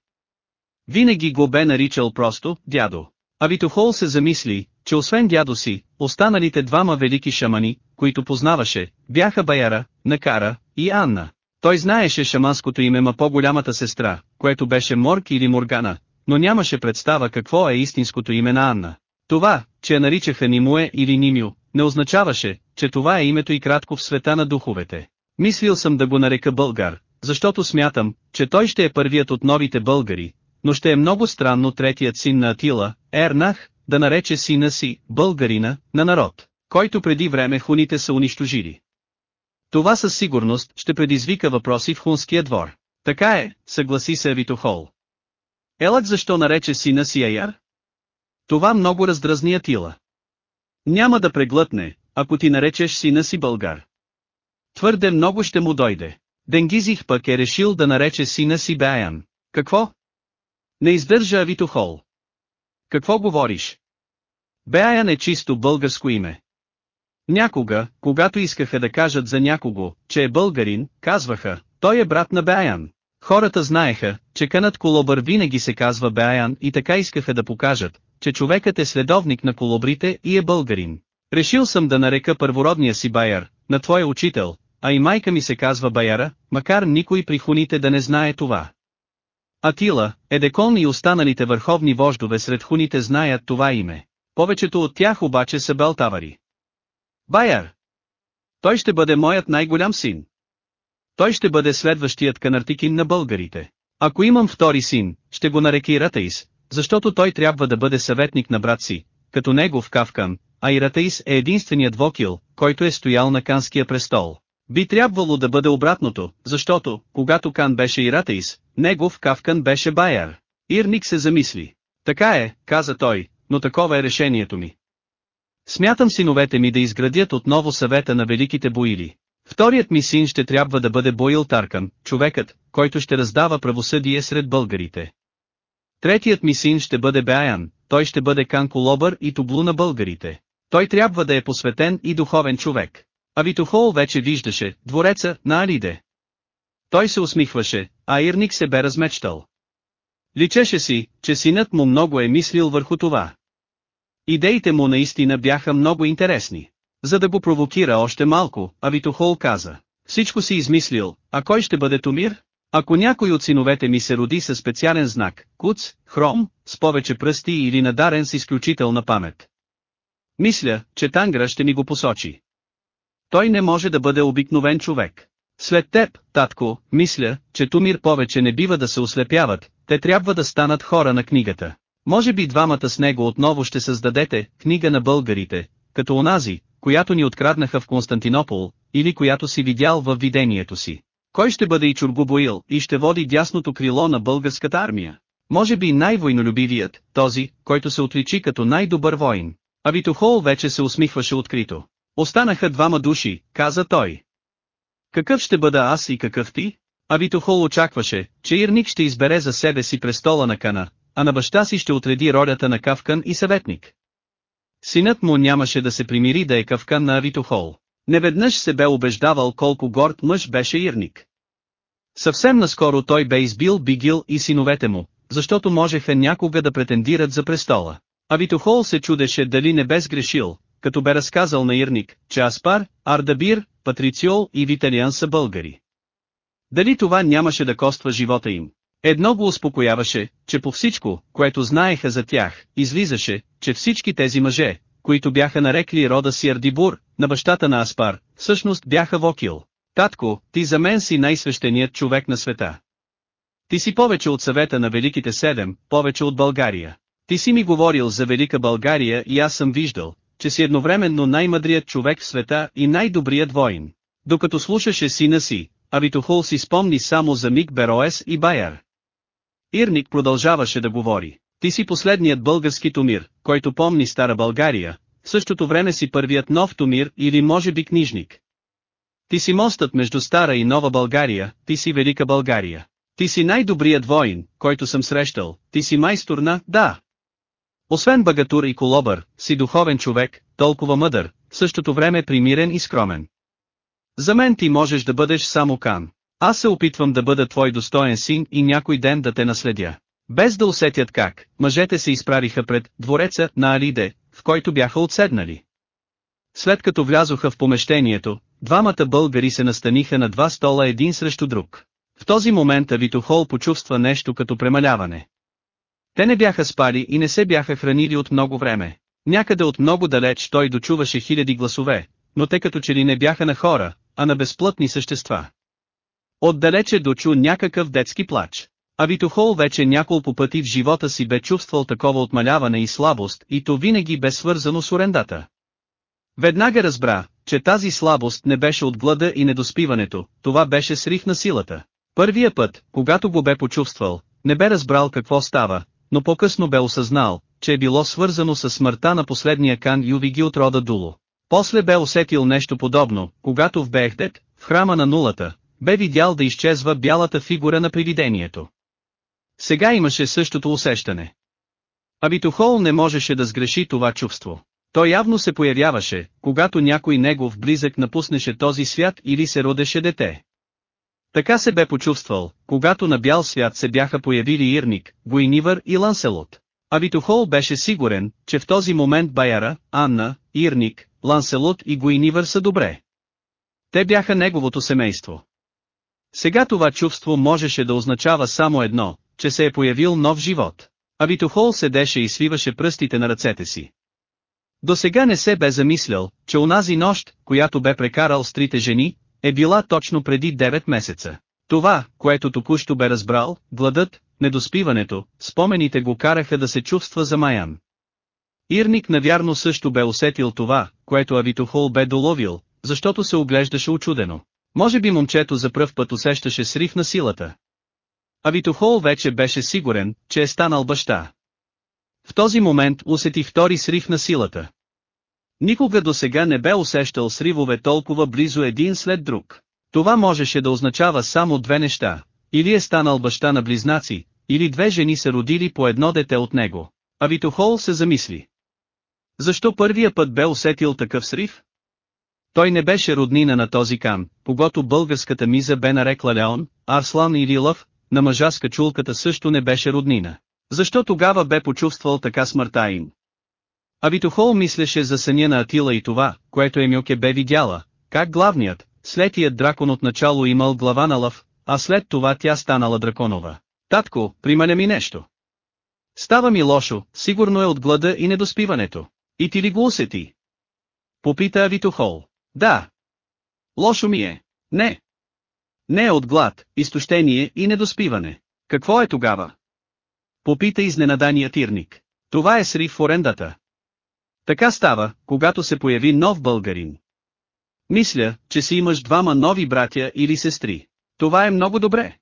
Винаги го бе наричал просто «дядо». А Витохол се замисли, че освен дядо си, останалите двама велики шамани, които познаваше, бяха Баяра, Накара и Анна. Той знаеше шаманското име ма по-голямата сестра, което беше Морк или Моргана, но нямаше представа какво е истинското име на Анна. Това, че я наричаха Нимуе или Нимю, не означаваше, че това е името и кратко в света на духовете. Мислил съм да го нарека българ, защото смятам, че той ще е първият от новите българи, но ще е много странно третият син на Атила, Ернах, да нарече сина си, българина, на народ, който преди време хуните са унищожили. Това със сигурност ще предизвика въпроси в хунския двор. Така е, съгласи се Витохол. Елък защо нарече сина си Аяр? Това много раздразни Атила. Няма да преглътне, ако ти наречеш сина си българ. Твърде много ще му дойде. Денгизих пък е решил да нарече сина си Баян. Какво? Не издържа Авитохол. Какво говориш? Беаян е чисто българско име. Някога, когато искаха да кажат за някого, че е българин, казваха, той е брат на Беаян. Хората знаеха, че канат колобър винаги се казва Беаян и така искаха да покажат, че човекът е следовник на колобрите и е българин. Решил съм да нарека първородния си Байер, на твоя учител, а и майка ми се казва Баяра, макар никой при хуните да не знае това. Атила, Едекон и останалите върховни вождове сред хуните знаят това име. Повечето от тях обаче са белтавари. Байер! Той ще бъде моят най-голям син. Той ще бъде следващият канартикин на българите. Ако имам втори син, ще го нареки Ратаис, защото той трябва да бъде съветник на брат си, като негов Кавкан, а и Ратаис е единственият вокил, който е стоял на канския престол. Би трябвало да бъде обратното, защото, когато Кан беше Иратаис, негов Кавкан беше Байер. Ирник се замисли. Така е, каза той, но такова е решението ми. Смятам синовете ми да изградят отново съвета на великите боили. Вторият ми син ще трябва да бъде Боил Таркан, човекът, който ще раздава правосъдие сред българите. Третият ми син ще бъде Беаян, той ще бъде Канко Лобър и Тоблу на българите. Той трябва да е посветен и духовен човек. А Витохол вече виждаше двореца на Алиде. Той се усмихваше, а Ирник се бе размечтал. Личеше си, че синът му много е мислил върху това. Идеите му наистина бяха много интересни. За да го провокира още малко, Авитохол каза. Всичко си измислил, а кой ще бъде Томир? Ако някой от синовете ми се роди със специален знак, куц, хром, с повече пръсти или надарен с изключителна памет. Мисля, че Тангра ще ми го посочи. Той не може да бъде обикновен човек. След теб, татко, мисля, че Тумир повече не бива да се ослепяват, те трябва да станат хора на книгата. Може би двамата с него отново ще създадете книга на българите, като онази, която ни откраднаха в Константинопол, или която си видял във видението си. Кой ще бъде и Чургубоил и ще води дясното крило на българската армия? Може би най-войнолюбивият, този, който се отличи като най-добър воин. А Витохол вече се усмихваше открито. Останаха двама души, каза той. Какъв ще бъда аз и какъв ти? А Витохол очакваше, че Ирник ще избере за себе си престола на Кана, а на баща си ще отреди ролята на Кавкан и съветник. Синът му нямаше да се примири да е Кавкан на Авитохол. Неведнъж се бе убеждавал колко горд мъж беше Ирник. Съвсем наскоро той бе избил Бигил и синовете му, защото можеха някога да претендират за престола. А Витохол се чудеше дали не бе сгрешил, като бе разказал на Ирник, че Аспар, Ардабир, Патрициол и Виталиан са българи. Дали това нямаше да коства живота им? Едно го успокояваше, че по всичко, което знаеха за тях, излизаше, че всички тези мъже, които бяха нарекли рода си Ардибур, на бащата на Аспар, всъщност бяха Вокил. Татко, ти за мен си най-свещеният човек на света. Ти си повече от съвета на Великите Седем, повече от България. Ти си ми говорил за Велика България и аз съм виждал, че си едновременно най-мъдрият човек в света и най-добрият воин. Докато слушаше сина си, Авитохул си спомни само за Мик Бероес и Байер. Ирник продължаваше да говори. Ти си последният български томир, който помни Стара България, в същото време си първият нов томир или може би книжник. Ти си мостът между Стара и Нова България, ти си Велика България. Ти си най-добрият воин, който съм срещал, ти си майстор на, да. Освен багатур и колобър, си духовен човек, толкова мъдър, в същото време примирен и скромен. За мен ти можеш да бъдеш само кан. Аз се опитвам да бъда твой достоен син и някой ден да те наследя. Без да усетят как, мъжете се изправиха пред двореца на Алиде, в който бяха отседнали. След като влязоха в помещението, двамата българи се настаниха на два стола един срещу друг. В този момент Авитохол почувства нещо като премаляване. Те не бяха спали и не се бяха хранили от много време. Някъде от много далеч той дочуваше хиляди гласове, но те като че ли не бяха на хора, а на безплътни същества. Отдалече дочу някакъв детски плач. А Витохол вече няколко пъти в живота си бе чувствал такова отмаляване и слабост и то винаги бе свързано с орендата. Веднага разбра, че тази слабост не беше от глада и недоспиването, това беше срив на силата. Първия път, когато го бе почувствал, не бе разбрал какво става, но по-късно бе осъзнал, че е било свързано с смъртта на последния кан Ювиги от рода Дуло. После бе усетил нещо подобно, когато в Бехдет, в храма на нулата, бе видял да изчезва бялата фигура на привидението. Сега имаше същото усещане. Абитохол не можеше да сгреши това чувство. Той явно се появяваше, когато някой негов близък напуснеше този свят или се родеше дете. Така се бе почувствал, когато на бял свят се бяха появили Ирник, Гуинивър и Ланселот. Авитохол беше сигурен, че в този момент Баяра, Анна, Ирник, Ланселот и Гуинивър са добре. Те бяха неговото семейство. Сега това чувство можеше да означава само едно, че се е появил нов живот. Авитохол седеше и свиваше пръстите на ръцете си. До сега не се бе замислял, че унази нощ, която бе прекарал с трите жени, е била точно преди 9 месеца. Това, което току-що бе разбрал, гладът, недоспиването, спомените го караха да се чувства замаян. Ирник навярно също бе усетил това, което Авитохол бе доловил, защото се оглеждаше очудено. Може би момчето за пръв път усещаше срив на силата. Авитохол вече беше сигурен, че е станал баща. В този момент усети втори срив на силата. Никога до сега не бе усещал сривове толкова близо един след друг. Това можеше да означава само две неща. Или е станал баща на близнаци, или две жени са родили по едно дете от него. А Витохол се замисли. Защо първия път бе усетил такъв срив? Той не беше роднина на този кан, когато българската миза бе нарекла Леон, Арслан или Лъв, на мъжа с качулката също не беше роднина. Защо тогава бе почувствал така смъртта им? А Витохол мислеше за съня на Атила и това, което Емилке бе видяла, как главният, слетият дракон отначало имал глава на лъв, а след това тя станала драконова. Татко, прималя ми нещо. Става ми лошо, сигурно е от глада и недоспиването. И ти ли го усети? Попита Авитохол. Да. Лошо ми е. Не. Не е от глад, изтощение и недоспиване. Какво е тогава? Попита изненаданият тирник. Това е срив в орендата. Така става, когато се появи нов българин. Мисля, че си имаш двама нови братя или сестри. Това е много добре.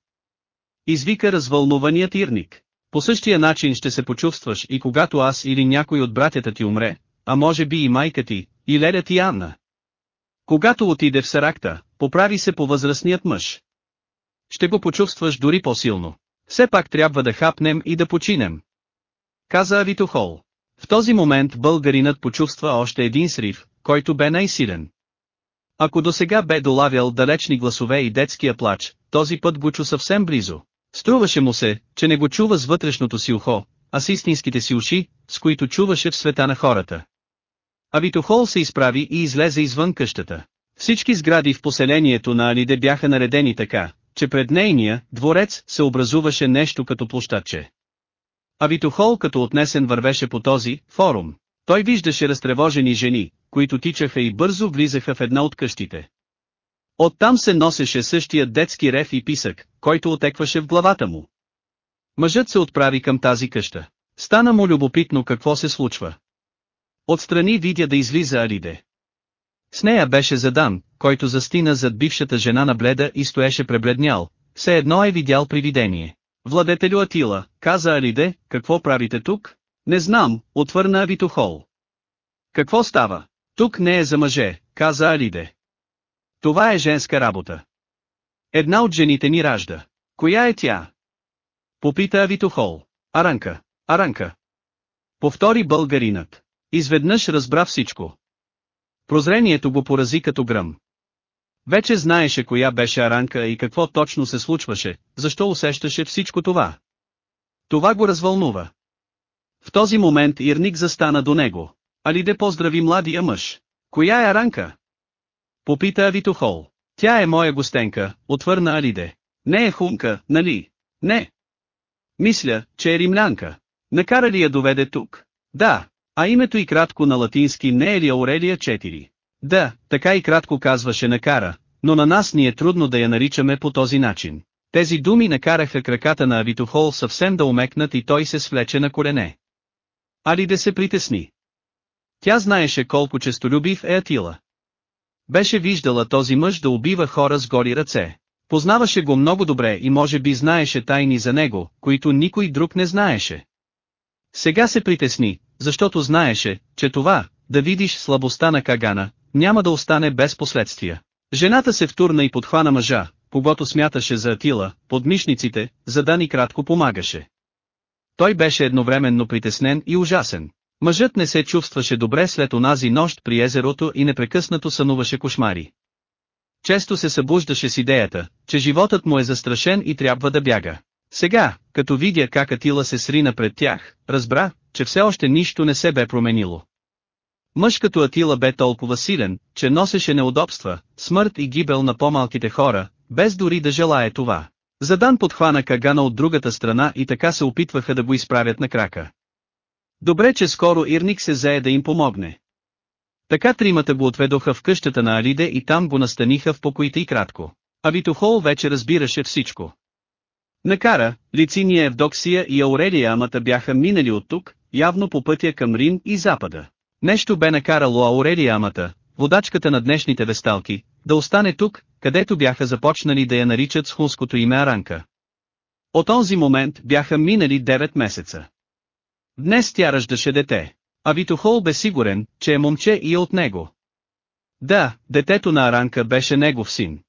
Извика развълнуваният ирник. По същия начин ще се почувстваш и когато аз или някой от братята ти умре, а може би и майка ти, и леля ти Анна. Когато отиде в Саракта, поправи се по възрастният мъж. Ще го почувстваш дори по-силно. Все пак трябва да хапнем и да починем. Каза Авитохол. В този момент българинът почувства още един срив, който бе най-силен. Ако до сега бе долавял далечни гласове и детския плач, този път го чу съвсем близо. Струваше му се, че не го чува с вътрешното си ухо, а с истинските си уши, с които чуваше в света на хората. Авитохол се изправи и излезе извън къщата. Всички сгради в поселението на Алиде бяха наредени така, че пред нейния дворец се образуваше нещо като площадче. Авитохол като отнесен вървеше по този форум. Той виждаше разтревожени жени, които тичаха и бързо влизаха в една от къщите. Оттам се носеше същия детски рев и писък, който отекваше в главата му. Мъжът се отправи към тази къща. Стана му любопитно какво се случва. Отстрани видя да излиза Алиде. С нея беше задан, който застина зад бившата жена на бледа и стоеше пребледнял, все едно е видял привидение. Владетелю Атила, каза Алиде, какво правите тук? Не знам, отвърна Авитохол. Какво става? Тук не е за мъже, каза Алиде. Това е женска работа. Една от жените ни ражда. Коя е тя? Попита Авитохол. Аранка, Аранка. Повтори българинът. Изведнъж разбра всичко. Прозрението го порази като гръм. Вече знаеше коя беше Аранка и какво точно се случваше, защо усещаше всичко това. Това го развълнува. В този момент Ирник застана до него. Али да поздрави младия мъж. Коя е Аранка? Попита Авитохол. Тя е моя гостенка, отвърна Алиде. Не е хунка, нали? Не. Мисля, че е римлянка. Накара ли я доведе тук? Да, а името и кратко на латински не е ли Аурелия 4? Да, така и кратко казваше накара, но на нас ни е трудно да я наричаме по този начин. Тези думи накараха краката на Авитохол съвсем да умекнат и той се свлече на колене. Али да се притесни. Тя знаеше колко честолюбив е Атила. Беше виждала този мъж да убива хора с гори ръце. Познаваше го много добре и може би знаеше тайни за него, които никой друг не знаеше. Сега се притесни, защото знаеше, че това, да видиш слабостта на Кагана, няма да остане без последствия. Жената се втурна и подхвана мъжа, когато смяташе за Атила, под мишниците, за да ни кратко помагаше. Той беше едновременно притеснен и ужасен. Мъжът не се чувстваше добре след онази нощ при езерото и непрекъснато сънуваше кошмари. Често се събуждаше с идеята, че животът му е застрашен и трябва да бяга. Сега, като видя как Атила се срина пред тях, разбра, че все още нищо не се бе променило. Мъж като Атила бе толкова силен, че носеше неудобства, смърт и гибел на по-малките хора, без дори да желае това. Задан подхвана Кагана от другата страна и така се опитваха да го изправят на крака. Добре, че скоро Ирник се зае да им помогне. Така тримата го отведоха в къщата на Алиде и там го настаниха в покоите и кратко. А Витохол вече разбираше всичко. Накара, Лициния Евдоксия и Аурелия Амата бяха минали от тук, явно по пътя към Рим и Запада. Нещо бе накарало Аурелия Амата, водачката на днешните весталки, да остане тук, където бяха започнали да я наричат с хунското име Аранка. От онзи момент бяха минали 9 месеца. Днес тя раждаше дете. А Витохол бе сигурен, че е момче и е от него. Да, детето на Аранка беше негов син.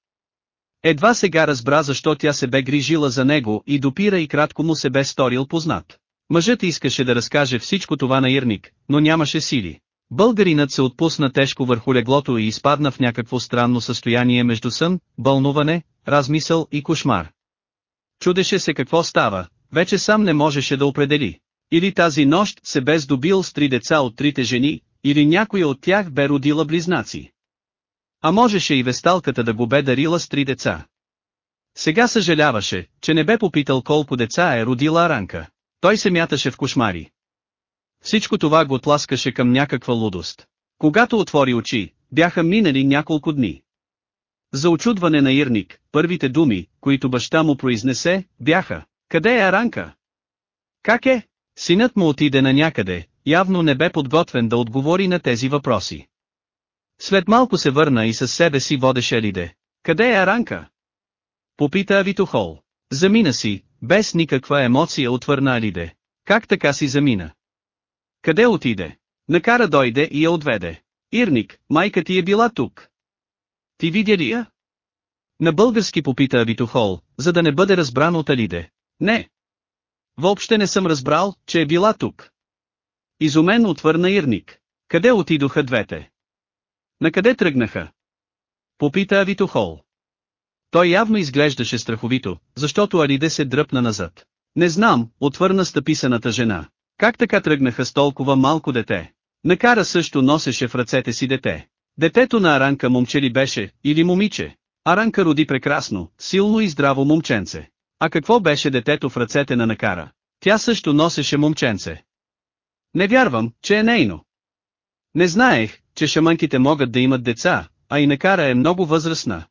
Едва сега разбра защо тя се бе грижила за него и допира и кратко му се бе сторил познат. Мъжът искаше да разкаже всичко това на Ирник, но нямаше сили. Българинът се отпусна тежко върху леглото и изпадна в някакво странно състояние между сън, бълнуване, размисъл и кошмар. Чудеше се какво става, вече сам не можеше да определи. Или тази нощ се бе здобил с три деца от трите жени, или някоя от тях бе родила близнаци. А можеше и весталката да го бе дарила с три деца. Сега съжаляваше, че не бе попитал колко деца е родила Аранка. Той се мяташе в кошмари. Всичко това го тласкаше към някаква лудост. Когато отвори очи, бяха минали няколко дни. За очудване на Ирник, първите думи, които баща му произнесе, бяха «Къде е Аранка?» «Как е?» Синът му отиде на някъде, явно не бе подготвен да отговори на тези въпроси. След малко се върна и със себе си водеше Лиде. Къде е Аранка? Попита Авитохол. Замина си, без никаква емоция отвърна Алиде. Как така си замина? Къде отиде? Накара дойде и я отведе. Ирник, майка ти е била тук. Ти видя ли я? На български попита Авитохол, за да не бъде разбран от Алиде. Не. Въобще не съм разбрал, че е била тук. Изумен отвърна Ирник. Къде отидоха двете? Накъде тръгнаха? Попита Авитохол. Той явно изглеждаше страховито, защото Ариде се дръпна назад. Не знам, отвърна стъписаната жена. Как така тръгнаха с толкова малко дете? Накара също носеше в ръцете си дете. Детето на Аранка момче ли беше, или момиче? Аранка роди прекрасно, силно и здраво момченце. А какво беше детето в ръцете на Накара? Тя също носеше момченце. Не вярвам, че е нейно. Не знаех, че шаманките могат да имат деца, а и Накара е много възрастна.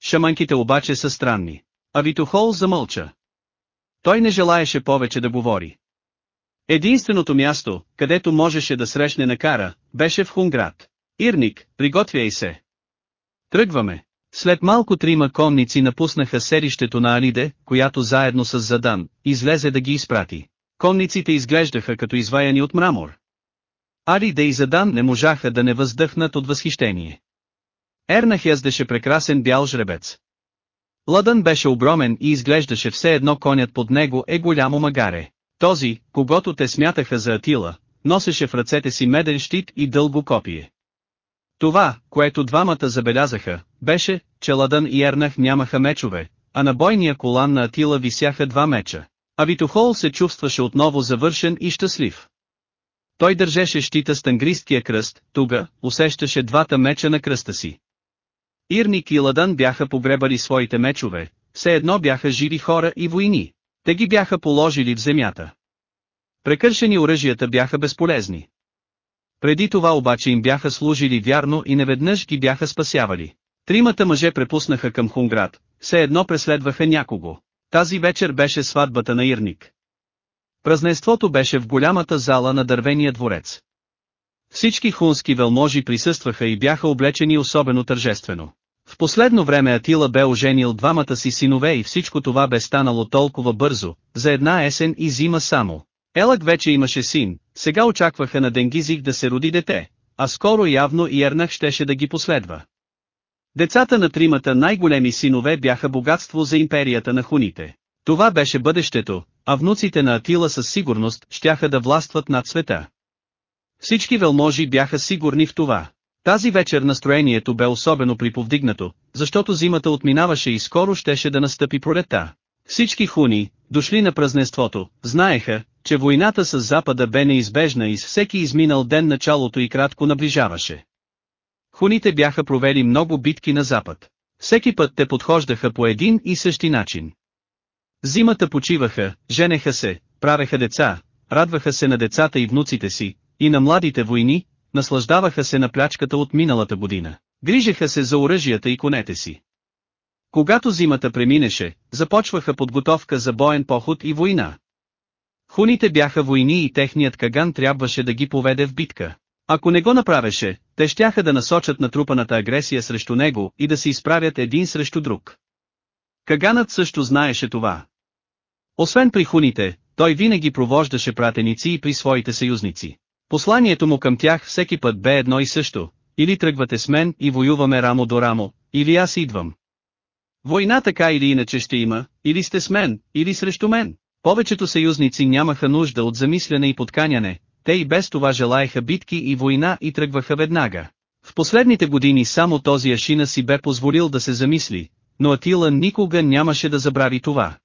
Шаманките обаче са странни. А Витохол замълча. Той не желаеше повече да говори. Единственото място, където можеше да срещне Накара, беше в Хунград. Ирник, приготвяй се. Тръгваме. След малко трима конници напуснаха селището на Алиде, която заедно с Задан, излезе да ги изпрати. Конниците изглеждаха като изваяни от мрамор. Алиде и Задан не можаха да не въздъхнат от възхищение. Ернах яздеше прекрасен бял жребец. Ладън беше огромен и изглеждаше все едно конят под него е голямо магаре. Този, когато те смятаха за Атила, носеше в ръцете си меден щит и дълго копие. Това, което двамата забелязаха, беше, че Ладън и Ернах нямаха мечове, а на бойния колан на Атила висяха два меча. А Витохол се чувстваше отново завършен и щастлив. Той държеше щита с тангристкия кръст, туга, усещаше двата меча на кръста си. Ирник и Ладан бяха погребали своите мечове, все едно бяха живи хора и войни. Те ги бяха положили в земята. Прекършени оръжията бяха безполезни. Преди това обаче им бяха служили вярно и неведнъж ги бяха спасявали. Тримата мъже препуснаха към Хунград, все едно преследваха някого. Тази вечер беше сватбата на Ирник. Празненството беше в голямата зала на дървения дворец. Всички хунски велможи присъстваха и бяха облечени особено тържествено. В последно време Атила бе оженил двамата си синове и всичко това бе станало толкова бързо, за една есен и зима само. Елък вече имаше син, сега очакваха на Денгизик да се роди дете, а скоро явно и Ернах щеше да ги последва. Децата на тримата най-големи синове бяха богатство за империята на хуните. Това беше бъдещето, а внуците на Атила със сигурност щяха да властват над света. Всички велможи бяха сигурни в това. Тази вечер настроението бе особено приповдигнато, защото зимата отминаваше и скоро щеше да настъпи пролета. Всички хуни, дошли на празненството, знаеха, че войната с Запада бе неизбежна и с всеки изминал ден началото и кратко наближаваше. Хуните бяха провели много битки на Запад. Всеки път те подхождаха по един и същи начин. Зимата почиваха, женеха се, правеха деца, радваха се на децата и внуците си, и на младите войни, наслаждаваха се на плячката от миналата година, грижеха се за оръжията и конете си. Когато зимата преминеше, започваха подготовка за боен поход и война. Хуните бяха войни и техният каган трябваше да ги поведе в битка. Ако не го направеше, те щяха да насочат натрупаната агресия срещу него и да се изправят един срещу друг. Каганът също знаеше това. Освен при хуните, той винаги провождаше пратеници и при своите съюзници. Посланието му към тях всеки път бе едно и също, или тръгвате с мен и воюваме рамо до рамо, или аз идвам. Война така или иначе ще има, или сте с мен, или срещу мен. Повечето съюзници нямаха нужда от замисляне и подканяне, те и без това желаеха битки и война и тръгваха веднага. В последните години само този Ашина си бе позволил да се замисли, но Атила никога нямаше да забрави това.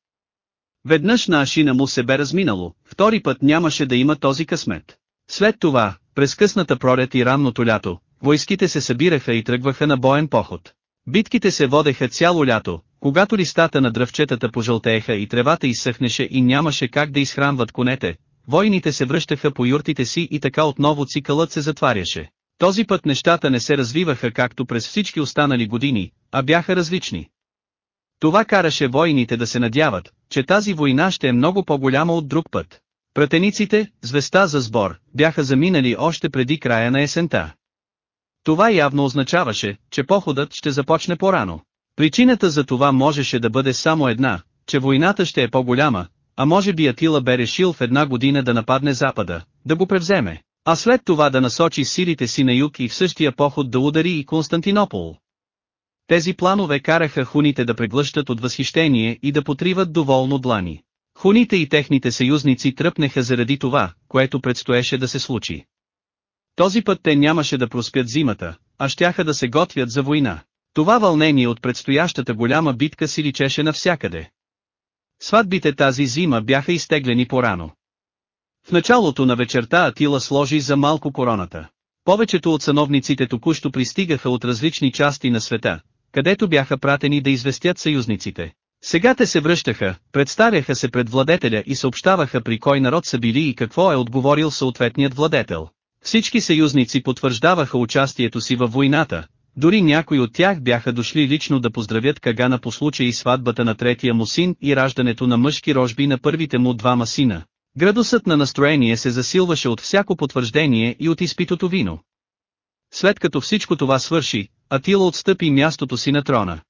Веднъж на Ашина му се бе разминало, втори път нямаше да има този късмет. След това, през късната пролет и ранното лято, войските се събираха и тръгваха на боен поход. Битките се водеха цяло лято, когато листата на дръвчетата пожълтееха и тревата изсъхнеше и нямаше как да изхранват конете, войните се връщаха по юртите си и така отново цикълът се затваряше. Този път нещата не се развиваха както през всички останали години, а бяха различни. Това караше войните да се надяват, че тази война ще е много по-голяма от друг път. Пратениците, звезда за сбор, бяха заминали още преди края на есента. Това явно означаваше, че походът ще започне по-рано. Причината за това можеше да бъде само една, че войната ще е по-голяма, а може би Атила бе решил в една година да нападне Запада, да го превземе, а след това да насочи силите си на юг и в същия поход да удари и Константинопол. Тези планове караха хуните да преглъщат от възхищение и да потриват доволно длани. Хуните и техните съюзници тръпнеха заради това, което предстоеше да се случи. Този път те нямаше да проспят зимата, а щяха да се готвят за война. Това вълнение от предстоящата голяма битка си личеше навсякъде. Сватбите тази зима бяха изтеглени порано. В началото на вечерта Атила сложи за малко короната. Повечето от сановниците току-що пристигаха от различни части на света, където бяха пратени да известят съюзниците. Сега те се връщаха, представяха се пред владетеля и съобщаваха при кой народ са били и какво е отговорил съответният владетел. Всички съюзници потвърждаваха участието си във войната, дори някои от тях бяха дошли лично да поздравят Кагана по случай сватбата на третия му син и раждането на мъжки рожби на първите му двама сина. Градусът на настроение се засилваше от всяко потвърждение и от изпитото вино. След като всичко това свърши, Атила отстъпи мястото си на трона.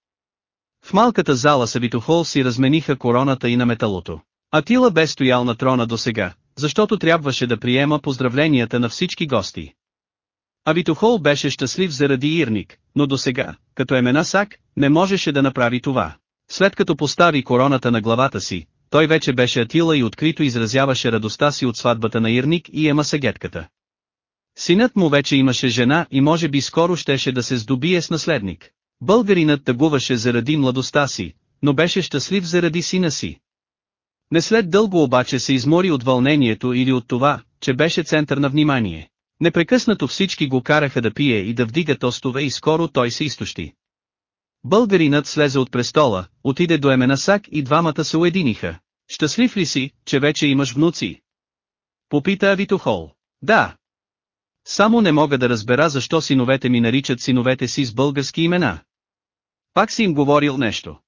В малката зала Савитохол си размениха короната и на металото. Атила бе стоял на трона до сега, защото трябваше да приема поздравленията на всички гости. Авитохол беше щастлив заради Ирник, но до сега, като емена Сак, не можеше да направи това. След като постави короната на главата си, той вече беше Атила и открито изразяваше радостта си от сватбата на Ирник и Ема Сагетката. Синът му вече имаше жена и може би скоро щеше да се здобие с наследник. Българинът тъгуваше заради младостта си, но беше щастлив заради сина си. Не след дълго обаче се измори от вълнението или от това, че беше център на внимание. Непрекъснато всички го караха да пие и да вдига тостове и скоро той се изтощи. Българинът слезе от престола, отиде до Еменасак и двамата се уединиха. Щастлив ли си, че вече имаш внуци? Попита Авитохол. Да. Само не мога да разбера защо синовете ми наричат синовете си с български имена. Пак си им говорил нещо.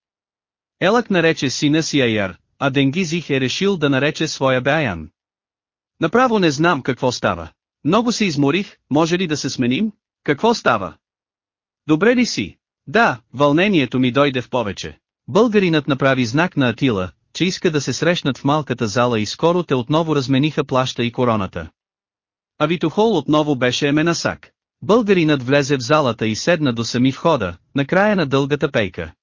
Елък нарече сина си Аяр, а Денгизих е решил да нарече своя Беаян. Направо не знам какво става. Много се изморих, може ли да се сменим? Какво става? Добре ли си? Да, вълнението ми дойде в повече. Българинът направи знак на Атила, че иска да се срещнат в малката зала и скоро те отново размениха плаща и короната. А Витохол отново беше Еменасак. Българинът влезе в залата и седна до сами входа, на края на дългата пейка.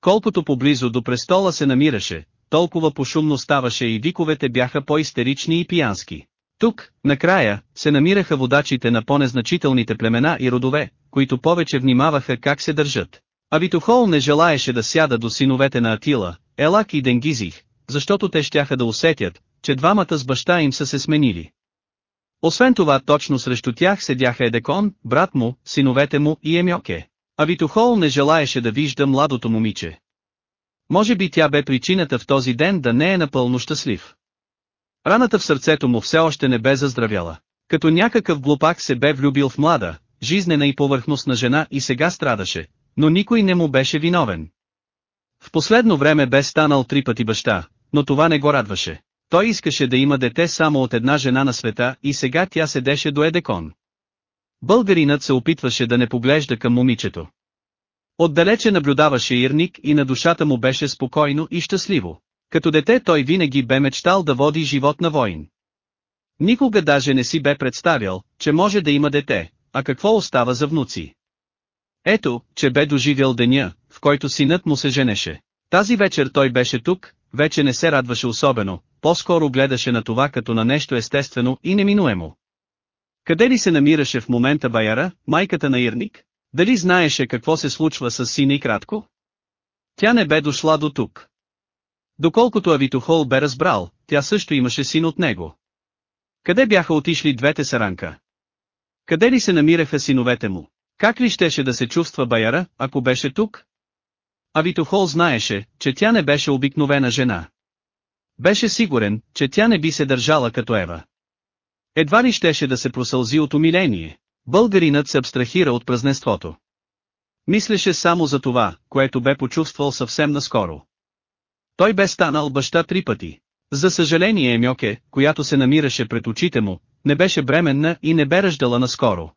Колкото поблизо до престола се намираше, толкова пошумно ставаше и виковете бяха по-истерични и пиянски. Тук, накрая, се намираха водачите на по-незначителните племена и родове, които повече внимаваха как се държат. А Витохол не желаеше да сяда до синовете на Атила, Елак и Денгизих, защото те щяха да усетят, че двамата с баща им са се сменили. Освен това точно срещу тях седяха Едекон, брат му, синовете му и Емьоке. А Витохол не желаеше да вижда младото момиче. Може би тя бе причината в този ден да не е напълно щастлив. Раната в сърцето му все още не бе заздравяла. Като някакъв глупак се бе влюбил в млада, жизнена и повърхностна жена и сега страдаше, но никой не му беше виновен. В последно време бе станал три пъти баща, но това не го радваше. Той искаше да има дете само от една жена на света и сега тя седеше до Едекон. Българинът се опитваше да не поглежда към момичето. Отдалече наблюдаваше Ирник и на душата му беше спокойно и щастливо. Като дете той винаги бе мечтал да води живот на воин. Никога даже не си бе представял, че може да има дете, а какво остава за внуци. Ето, че бе доживял деня, в който синът му се женеше. Тази вечер той беше тук, вече не се радваше особено, по-скоро гледаше на това като на нещо естествено и неминуемо. Къде ли се намираше в момента Баяра, майката на Ирник? Дали знаеше какво се случва с сина и кратко? Тя не бе дошла до тук. Доколкото Авитохол бе разбрал, тя също имаше син от него. Къде бяха отишли двете саранка? Къде ли се намираха синовете му? Как ли щеше да се чувства Баяра, ако беше тук? Авитохол знаеше, че тя не беше обикновена жена. Беше сигурен, че тя не би се държала като Ева. Едва ли щеше да се просълзи от умиление. Българинът се абстрахира от празненството. Мислеше само за това, което бе почувствал съвсем наскоро. Той бе станал баща три пъти. За съжаление Емьоке, която се намираше пред очите му, не беше бременна и не бе ръждала наскоро.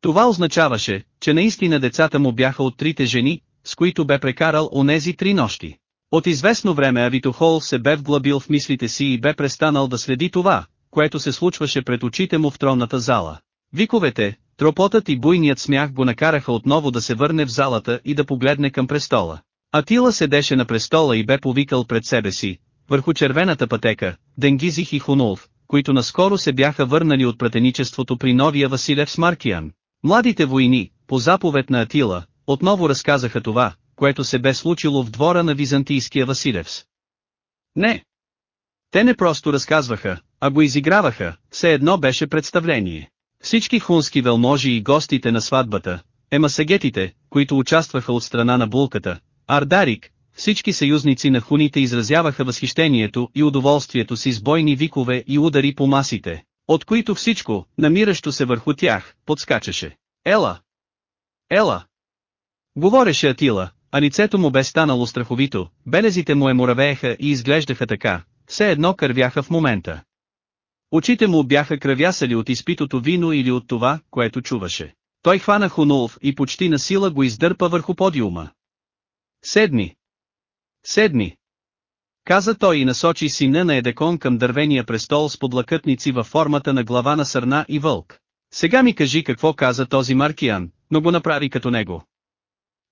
Това означаваше, че наистина децата му бяха от трите жени, с които бе прекарал онези три нощи. От известно време Авитохол се бе вглъбил в мислите си и бе престанал да следи това, което се случваше пред очите му в тронната зала. Виковете, тропотът и буйният смях го накараха отново да се върне в залата и да погледне към престола. Атила седеше на престола и бе повикал пред себе си, върху червената пътека, Денгизих и Хунулф, които наскоро се бяха върнали от пратеничеството при новия Василев Смаркиян. Младите войни, по заповед на Атила, отново разказаха това, което се бе случило в двора на византийския Василевс. Не. Те не просто разказваха, а го изиграваха, все едно беше представление. Всички хунски велможи и гостите на сватбата, емасагетите, които участваха от страна на булката, Ардарик, всички съюзници на хуните изразяваха възхищението и удоволствието си с бойни викове и удари по масите, от които всичко, намиращо се върху тях, подскачаше. Ела! Ела! Говореше Атила, а лицето му бе станало страховито, белезите му е муравееха и изглеждаха така, все едно кървяха в момента. Очите му бяха кръвясали от изпитото вино или от това, което чуваше. Той хвана Хунулов и почти на сила го издърпа върху подиума. Седни! Седни! Каза той и насочи сина на Едекон към дървения престол с подлакътници във формата на глава на сърна и вълк. Сега ми кажи какво каза този Маркиян, но го направи като него.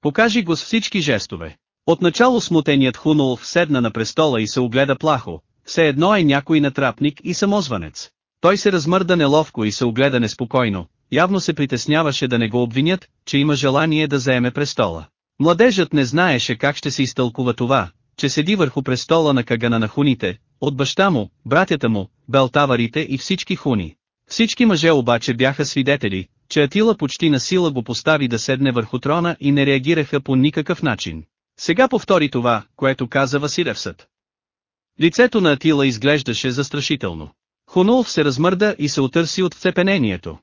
Покажи го с всички жестове. Отначало смутеният Хунулов седна на престола и се огледа плахо, все едно е някой натрапник и самозванец. Той се размърда неловко и се огледа неспокойно, явно се притесняваше да не го обвинят, че има желание да заеме престола. Младежът не знаеше как ще се изтълкува това, че седи върху престола на кагана на хуните, от баща му, братята му, белтаварите и всички хуни. Всички мъже обаче бяха свидетели, че Атила почти на сила го постави да седне върху трона и не реагираха по никакъв начин. Сега повтори това, което каза Василевсът. Лицето на Атила изглеждаше застрашително. Хунулов се размърда и се отърси от вцепенението.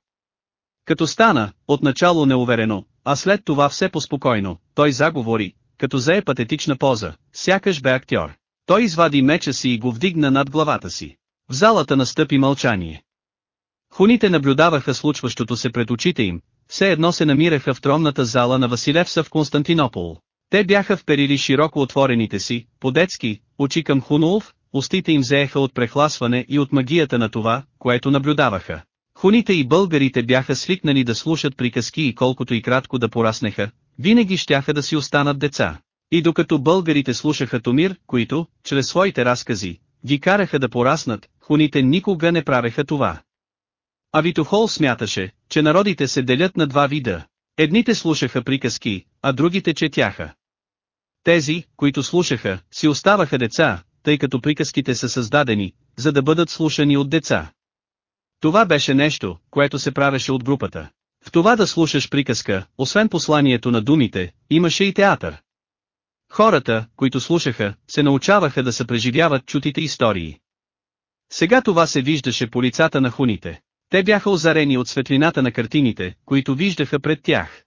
Като стана, отначало неуверено, а след това все поспокойно, той заговори, като зае патетична поза, сякаш бе актьор. Той извади меча си и го вдигна над главата си. В залата настъпи мълчание. Хуните наблюдаваха случващото се пред очите им, все едно се намираха в тронната зала на Василевса в Константинопол. Те бяха вперили широко отворените си, по-детски, очи към Хунулов, устите им взееха от прехласване и от магията на това, което наблюдаваха. Хуните и българите бяха свикнали да слушат приказки и колкото и кратко да пораснеха, винаги щяха да си останат деца. И докато българите слушаха Томир, които, чрез своите разкази, ги караха да пораснат, хуните никога не правеха това. А Витохол смяташе, че народите се делят на два вида. Едните слушаха приказки, а другите четяха. Тези, които слушаха, си оставаха деца, тъй като приказките са създадени, за да бъдат слушани от деца. Това беше нещо, което се правеше от групата. В това да слушаш приказка, освен посланието на думите, имаше и театър. Хората, които слушаха, се научаваха да се преживяват чутите истории. Сега това се виждаше по лицата на хуните. Те бяха озарени от светлината на картините, които виждаха пред тях.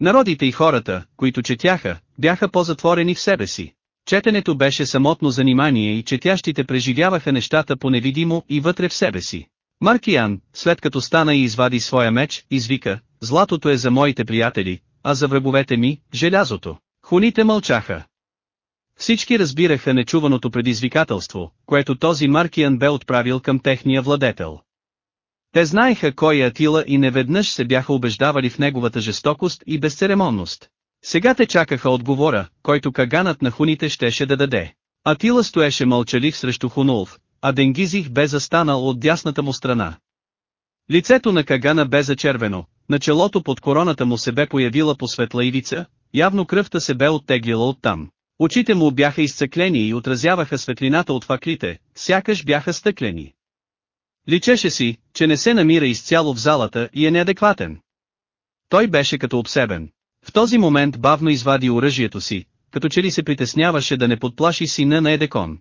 Народите и хората, които четяха, бяха по-затворени в себе си. Четенето беше самотно занимание и четящите преживяваха нещата по невидимо и вътре в себе си. Маркиян, след като стана и извади своя меч, извика, златото е за моите приятели, а за враговете ми, желязото. Хуните мълчаха. Всички разбираха нечуваното предизвикателство, което този Маркиян бе отправил към техния владетел. Те знаеха кой е Атила и неведнъж се бяха убеждавали в неговата жестокост и безцеремонност. Сега те чакаха отговора, който каганът на хуните щеше да даде. Атила стоеше мълчалив срещу Хунулф, а Денгизих бе застанал от дясната му страна. Лицето на Кагана бе зачервено, на челото под короната му се бе появила посветла ивица, явно кръвта се бе оттеглила оттам. Очите му бяха изцеклени и отразяваха светлината от факлите, сякаш бяха стъклени. Личеше си, че не се намира изцяло в залата и е неадекватен. Той беше като обсебен. В този момент бавно извади оръжието си, като че ли се притесняваше да не подплаши сина на Едекон.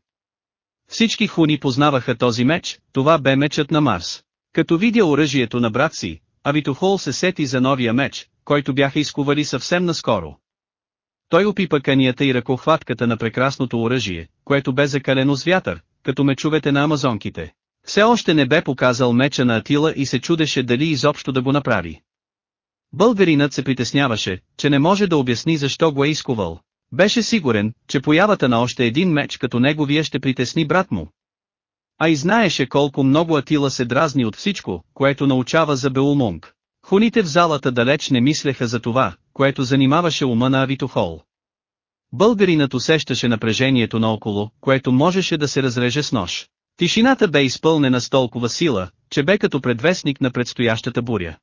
Всички хуни познаваха този меч, това бе мечът на Марс. Като видя оръжието на брат си, Авитохол се сети за новия меч, който бяха изкували съвсем наскоро. Той опипа канията и ръкохватката на прекрасното оръжие, което бе закалено с вятър, като мечовете на амазонките. Все още не бе показал меча на Атила и се чудеше дали изобщо да го направи. Българинът се притесняваше, че не може да обясни защо го е изкувал. Беше сигурен, че появата на още един меч като неговия ще притесни брат му. А и знаеше колко много Атила се дразни от всичко, което научава за Беулмонг. Хуните в залата далеч не мислеха за това, което занимаваше ума на Авитохол. Българинът усещаше напрежението наоколо, което можеше да се разреже с нож. Тишината бе изпълнена с толкова сила, че бе като предвестник на предстоящата буря.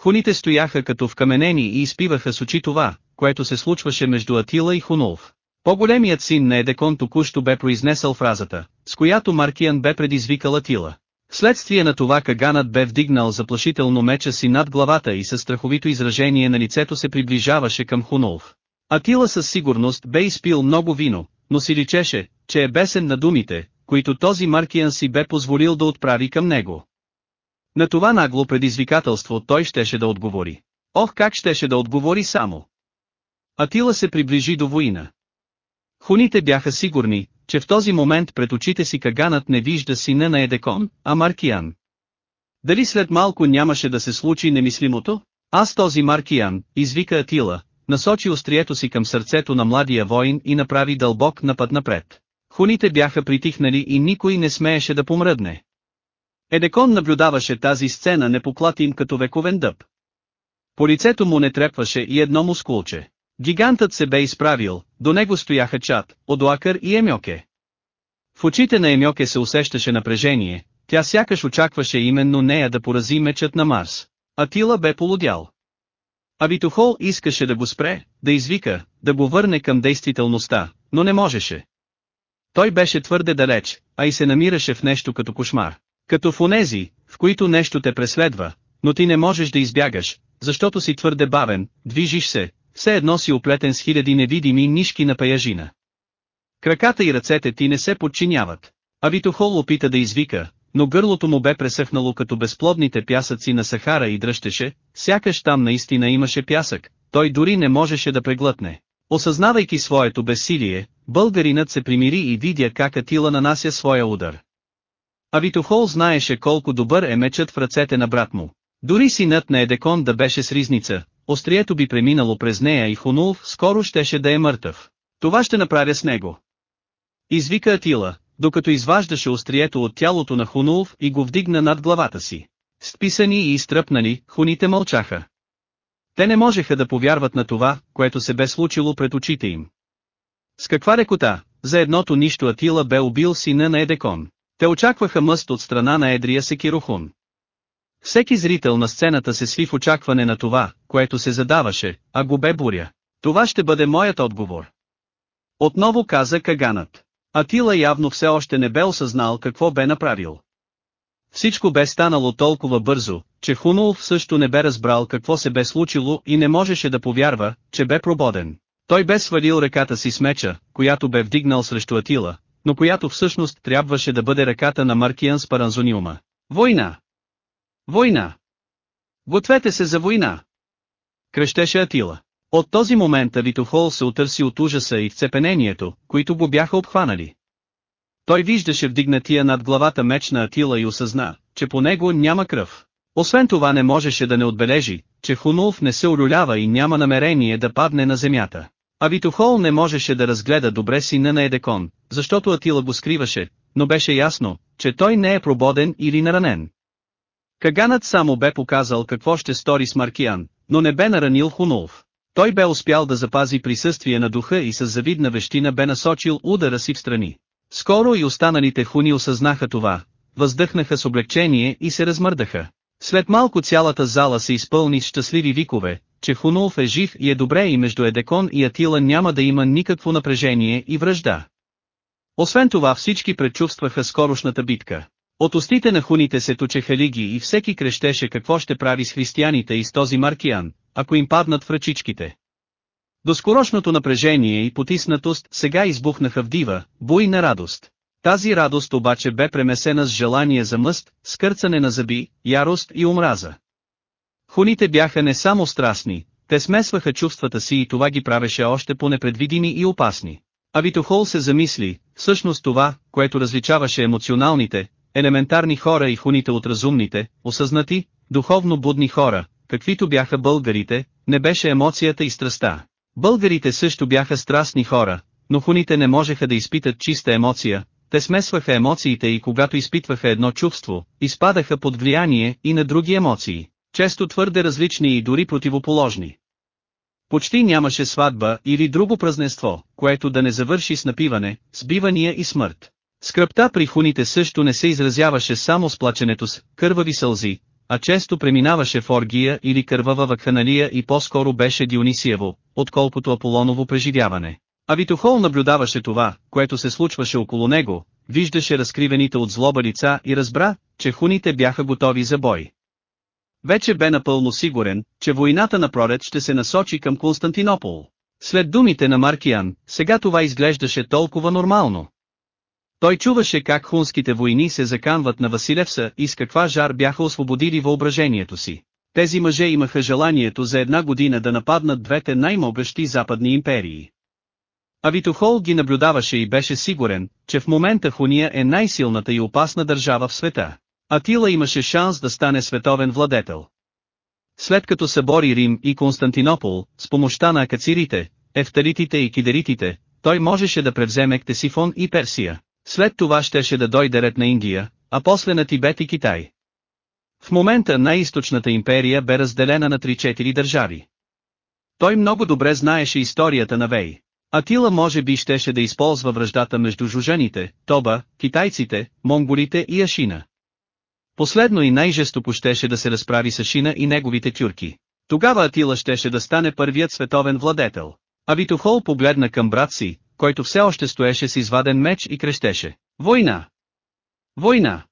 Хуните стояха като вкаменени и изпиваха с очи това, което се случваше между Атила и Хунолф. По-големият син на Едекон току-що бе произнесъл фразата, с която Маркиан бе предизвикал Атила. Вследствие на това Каганът бе вдигнал заплашително меча си над главата и със страховито изражение на лицето се приближаваше към Хунолф. Атила със сигурност бе изпил много вино, но си личеше, че е бесен на думите, които този Маркиан си бе позволил да отправи към него. На това нагло предизвикателство той щеше да отговори. Ох как щеше да отговори само. Атила се приближи до воина. Хуните бяха сигурни, че в този момент пред очите си Каганът не вижда сина на Едекон, а Маркиян. Дали след малко нямаше да се случи немислимото? Аз този Маркиян, извика Атила, насочи острието си към сърцето на младия воин и направи дълбок напад напред. Хуните бяха притихнали и никой не смееше да помръдне. Едекон наблюдаваше тази сцена непоклатим като вековен дъб. По лицето му не трепваше и едно мускулче. Гигантът се бе изправил, до него стояха чат, Одуакър и Емьоке. В очите на Емьоке се усещаше напрежение, тя сякаш очакваше именно нея да порази мечът на Марс. Атила бе полудял. А Витохол искаше да го спре, да извика, да го върне към действителността, но не можеше. Той беше твърде далеч, а и се намираше в нещо като кошмар. Като в онези, в които нещо те преследва, но ти не можеш да избягаш, защото си твърде бавен, движиш се, все едно си оплетен с хиляди невидими нишки на паяжина. Краката и ръцете ти не се подчиняват. А Витохол опита да извика, но гърлото му бе пресъхнало като безплодните пясъци на Сахара и дръщеше, сякаш там наистина имаше пясък, той дори не можеше да преглътне. Осъзнавайки своето безсилие, българинът се примири и видя как Атила нанася своя удар. А Витохол знаеше колко добър е мечът в ръцете на брат му. Дори синът на Едекон да беше с ризница, острието би преминало през нея и Хунул скоро щеше да е мъртъв. Това ще направя с него. Извика Атила, докато изваждаше острието от тялото на Хунулф и го вдигна над главата си. Списани и изтръпнали, хуните мълчаха. Те не можеха да повярват на това, което се бе случило пред очите им. С каква рекота, за едното нищо Атила бе убил сина на Едекон. Те очакваха мъст от страна на Едрия Секирохун. Всеки зрител на сцената се сви в очакване на това, което се задаваше, а го бе буря. Това ще бъде моят отговор. Отново каза Каганът. Атила явно все още не бе осъзнал какво бе направил. Всичко бе станало толкова бързо, че Хунул също не бе разбрал какво се бе случило и не можеше да повярва, че бе прободен. Той бе свалил ръката си с меча, която бе вдигнал срещу Атила, но която всъщност трябваше да бъде ръката на Маркиан с Паранзониума. Война! Война! Гответе се за война! Крещеше Атила. От този момент Авитохол се отърси от ужаса и вцепенението, които го бяха обхванали. Той виждаше вдигнатия над главата меч на Атила и осъзна, че по него няма кръв. Освен това не можеше да не отбележи, че Хунулф не се урюлява и няма намерение да падне на земята. А Витохол не можеше да разгледа добре сина на Едекон, защото Атила го скриваше, но беше ясно, че той не е прободен или наранен. Каганът само бе показал какво ще стори с Маркиян, но не бе наранил Хунулф. Той бе успял да запази присъствие на духа и с завидна вещина бе насочил удара си в страни. Скоро и останалите хуни осъзнаха това, въздъхнаха с облегчение и се размърдаха. След малко цялата зала се изпълни с щастливи викове, че Хунулф е жив и е добре и между Едекон и Атила няма да има никакво напрежение и връжда. Освен това всички предчувстваха скорошната битка. От устите на хуните се точеха лиги и всеки крещеше какво ще прави с християните и с този Маркиян, ако им паднат в ръчичките. Доскорошното напрежение и потиснатост сега избухнаха в дива, буйна радост. Тази радост обаче бе премесена с желание за мъст, скърцане на зъби, ярост и омраза. Хуните бяха не само страстни, те смесваха чувствата си и това ги правеше още по-непредвидими и опасни. А Витохол се замисли, всъщност това, което различаваше емоционалните, елементарни хора и хуните от разумните, осъзнати, духовно будни хора, каквито бяха българите, не беше емоцията и страста. Българите също бяха страстни хора, но хуните не можеха да изпитат чиста емоция, те смесваха емоциите и когато изпитваха едно чувство, изпадаха под влияние и на други емоции, често твърде различни и дори противоположни. Почти нямаше сватба или друго празненство, което да не завърши с напиване, сбивания и смърт. Скръпта при хуните също не се изразяваше само с плаченето с кървави сълзи, а често преминаваше в оргия или кървава вакханалия и по-скоро беше Дионисиево, отколкото Аполоново преживяване. А Витохол наблюдаваше това, което се случваше около него, виждаше разкривените от злоба лица и разбра, че хуните бяха готови за бой. Вече бе напълно сигурен, че войната на пролет ще се насочи към Константинопол. След думите на Маркиян, сега това изглеждаше толкова нормално. Той чуваше как хунските войни се заканват на Василевса и с каква жар бяха освободили въображението си. Тези мъже имаха желанието за една година да нападнат двете най-могъщи западни империи. А Витохол ги наблюдаваше и беше сигурен, че в момента Хуния е най-силната и опасна държава в света. Атила имаше шанс да стане световен владетел. След като събори Рим и Константинопол, с помощта на акацирите, ефтаритите и кидеритите, той можеше да превземе Ктесифон и Персия. След това щеше да дойде ред на Индия, а после на Тибет и Китай. В момента най-източната империя бе разделена на 3-4 държави. Той много добре знаеше историята на Вей. Атила може би щеше да използва връждата между жужаните, Тоба, китайците, монголите и Ашина. Последно и най-жестоко щеше да се разправи с Ашина и неговите тюрки. Тогава Атила щеше да стане първият световен владетел. А Витохол погледна към брат си, който все още стоеше с изваден меч и крещеше. Война! Война!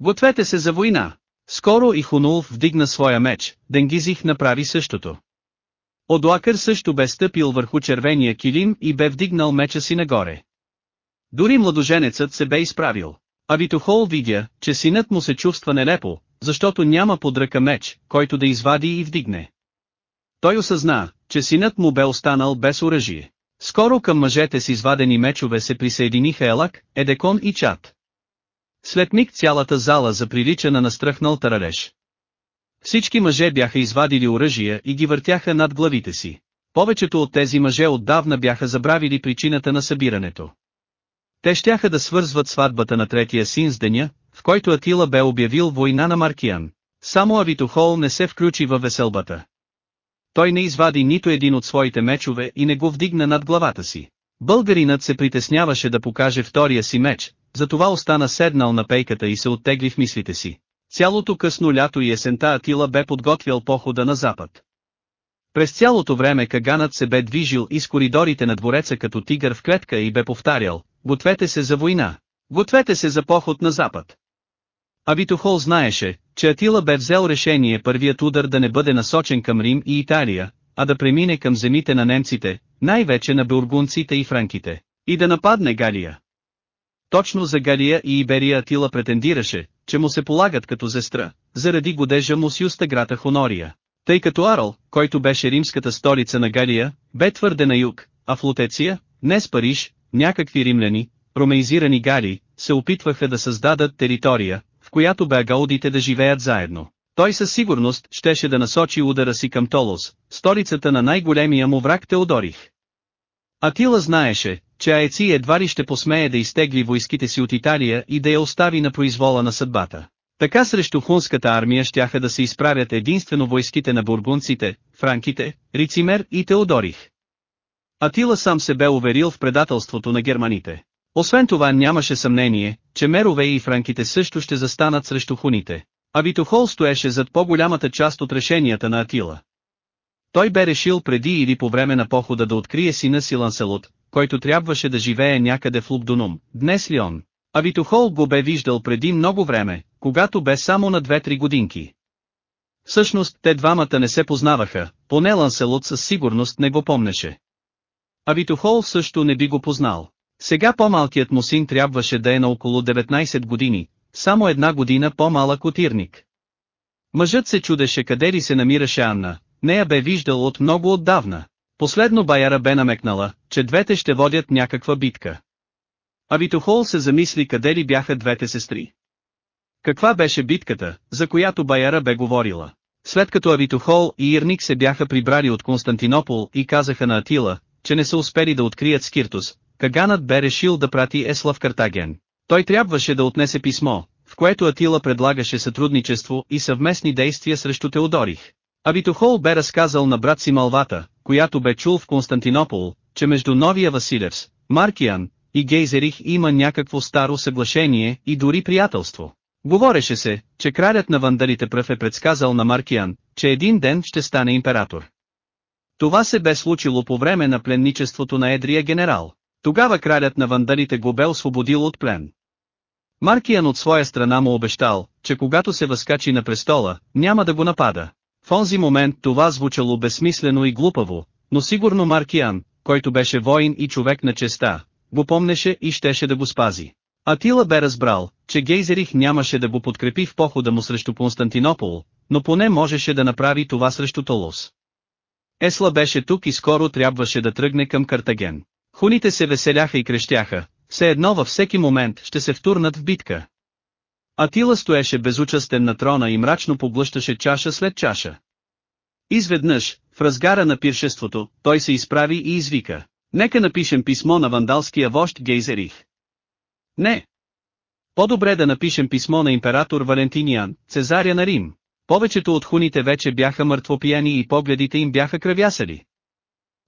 Гответе се за война! Скоро и Хунулф вдигна своя меч, Денгизих направи същото. Одлакър също бе стъпил върху червения килим и бе вдигнал меча си нагоре. Дори младоженецът се бе изправил. А Витохол видя, че синът му се чувства нелепо, защото няма под ръка меч, който да извади и вдигне. Той осъзна, че синът му бе останал без оръжие. Скоро към мъжете с извадени мечове се присъединиха Елак, Едекон и Чат. След миг цялата зала заприлича на настръхнал таралеж. Всички мъже бяха извадили оръжия и ги въртяха над главите си. Повечето от тези мъже отдавна бяха забравили причината на събирането. Те щяха да свързват сватбата на третия син с деня, в който Атила бе обявил война на Маркиян. Само Авитохол не се включи във веселбата. Той не извади нито един от своите мечове и не го вдигна над главата си. Българинът се притесняваше да покаже втория си меч, затова остана седнал на пейката и се оттегли в мислите си. Цялото късно лято и есента Атила бе подготвял похода на запад. През цялото време Каганът се бе движил из коридорите на двореца като тигър в клетка и бе повтарял, гответе се за война, гответе се за поход на запад. А Витохол знаеше, че Атила бе взел решение първият удар да не бъде насочен към Рим и Италия, а да премине към земите на немците, най-вече на бургунците и франките, и да нападне Галия. Точно за Галия и Иберия Атила претендираше, че му се полагат като зестра, заради годежа му с юстаграта Хонория. Тъй като Арл, който беше римската столица на Галия, бе твърде на юг, а в Лутеция, днес Париж, някакви римляни, ромеизирани гали, се опитваха да създадат територия, в която бегаудите да живеят заедно. Той със сигурност щеше да насочи удара си към Толос, столицата на най-големия му враг Теодорих. Атила знаеше, че Аеци едва ли ще посмее да изтегли войските си от Италия и да я остави на произвола на съдбата. Така срещу хунската армия щяха да се изправят единствено войските на бургунците, франките, Рицимер и Теодорих. Атила сам се бе уверил в предателството на германите. Освен това нямаше съмнение, че мерове и франките също ще застанат срещу хуните. А Витохол стоеше зад по-голямата част от решенията на Атила. Той бе решил преди или по време на похода да открие сина си Ланселот, който трябваше да живее някъде в Лубдунум, днес Лион. А Витохол го бе виждал преди много време, когато бе само на 2-3 годинки. Всъщност те двамата не се познаваха, поне Ланселот със сигурност не го помнеше. А Витохол също не би го познал. Сега по-малкият му син трябваше да е на около 19 години, само една година по-малък от Ирник. Мъжът се чудеше къде ли се намираше Анна, нея бе виждал от много отдавна. Последно Баяра бе намекнала, че двете ще водят някаква битка. А Витохол се замисли къде ли бяха двете сестри. Каква беше битката, за която Баяра бе говорила? След като Авитохол и Ирник се бяха прибрали от Константинопол и казаха на Атила, че не са успели да открият Скиртус, Каганът бе решил да прати Есла в Картаген. Той трябваше да отнесе писмо, в което Атила предлагаше сътрудничество и съвместни действия срещу Теодорих. Авитохол бе разказал на брат си Малвата, която бе чул в Константинопол, че между новия Василевс, Маркиан и Гейзерих има някакво старо съглашение и дори приятелство. Говореше се, че кралят на вандалите пръв е предсказал на Маркиан, че един ден ще стане император. Това се бе случило по време на пленничеството на едрия генерал. Тогава кралят на вандалите го бе освободил от плен. Маркиан от своя страна му обещал, че когато се възкачи на престола, няма да го напада. В онзи момент това звучало безсмислено и глупаво, но сигурно Маркиан, който беше воин и човек на честа, го помнеше и щеше да го спази. Атила бе разбрал, че Гейзерих нямаше да го подкрепи в похода му срещу Константинопол, но поне можеше да направи това срещу Толос. Есла беше тук и скоро трябваше да тръгне към Картаген. Хуните се веселяха и крещяха, все едно във всеки момент ще се втурнат в битка. Атила стоеше безучастен на трона и мрачно поглъщаше чаша след чаша. Изведнъж, в разгара на пиршеството, той се изправи и извика. Нека напишем писмо на вандалския вожд Гейзерих. Не. По-добре да напишем писмо на император Валентиниан, Цезаря на Рим. Повечето от хуните вече бяха мъртвопияни и погледите им бяха кръвясали.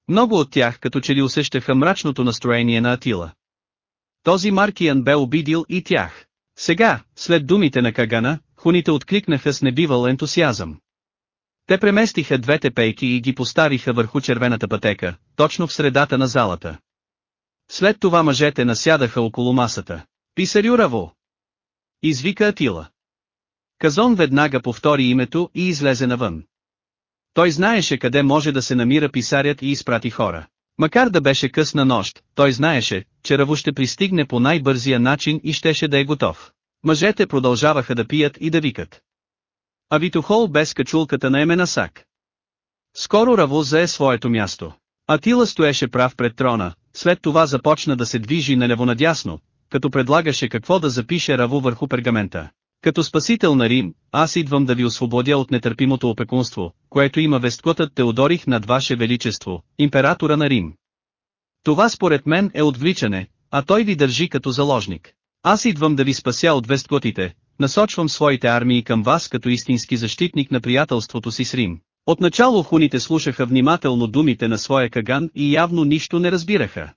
Много от тях като че ли усещаха мрачното настроение на Атила. Този Маркиян бе обидил и тях. Сега, след думите на Кагана, хуните откликнаха с небивал ентусиазъм. Те преместиха двете пейки и ги поставиха върху червената пътека, точно в средата на залата. След това мъжете насядаха около масата. Писарю Раво! Извика Атила. Казон веднага повтори името и излезе навън. Той знаеше къде може да се намира писарят и изпрати хора. Макар да беше късна нощ, той знаеше, че Раво ще пристигне по най-бързия начин и щеше да е готов. Мъжете продължаваха да пият и да викат. А Витохол без качулката на Еменасак. Скоро Раво зае своето място. Атила стоеше прав пред трона, след това започна да се движи налево-надясно, като предлагаше какво да запише Раво върху пергамента. Като спасител на Рим, аз идвам да ви освободя от нетърпимото опекунство, което има весткотът Теодорих над Ваше Величество, императора на Рим. Това според мен е отвличане, а той ви държи като заложник. Аз идвам да ви спася от весткотите, насочвам своите армии към вас като истински защитник на приятелството си с Рим. Отначало хуните слушаха внимателно думите на своя каган и явно нищо не разбираха.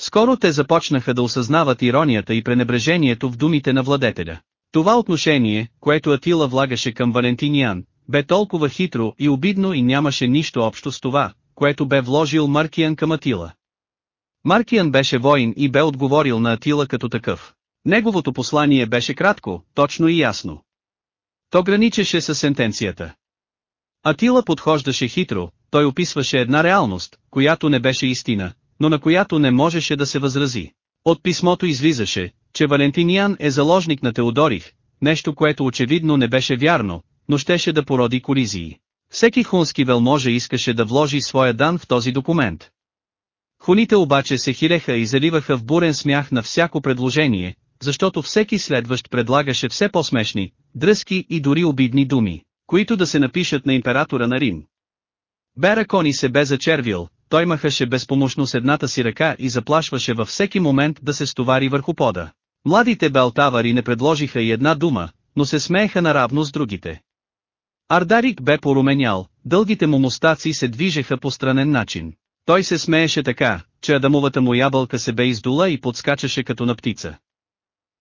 Скоро те започнаха да осъзнават иронията и пренебрежението в думите на владетеля. Това отношение, което Атила влагаше към Валентиниан, бе толкова хитро и обидно и нямаше нищо общо с това, което бе вложил Маркиан към Атила. Маркиан беше воин и бе отговорил на Атила като такъв. Неговото послание беше кратко, точно и ясно. То граничеше с сентенцията. Атила подхождаше хитро, той описваше една реалност, която не беше истина, но на която не можеше да се възрази. От писмото излизаше, че Валентиниан е заложник на Теодорих, нещо което очевидно не беше вярно, но щеше да породи колизии. Всеки хунски велможа искаше да вложи своя дан в този документ. Хуните обаче се хиреха и заливаха в бурен смях на всяко предложение, защото всеки следващ предлагаше все по-смешни, дръзки и дори обидни думи, които да се напишат на императора на Рим. Беракони се бе зачервил, той махаше безпомощно с едната си ръка и заплашваше във всеки момент да се стовари върху пода. Младите белтавари не предложиха и една дума, но се смееха наравно с другите. Ардарик бе поруменял, дългите му мустаци се движеха по странен начин. Той се смееше така, че адамовата му ябълка се бе издула и подскачаше като на птица.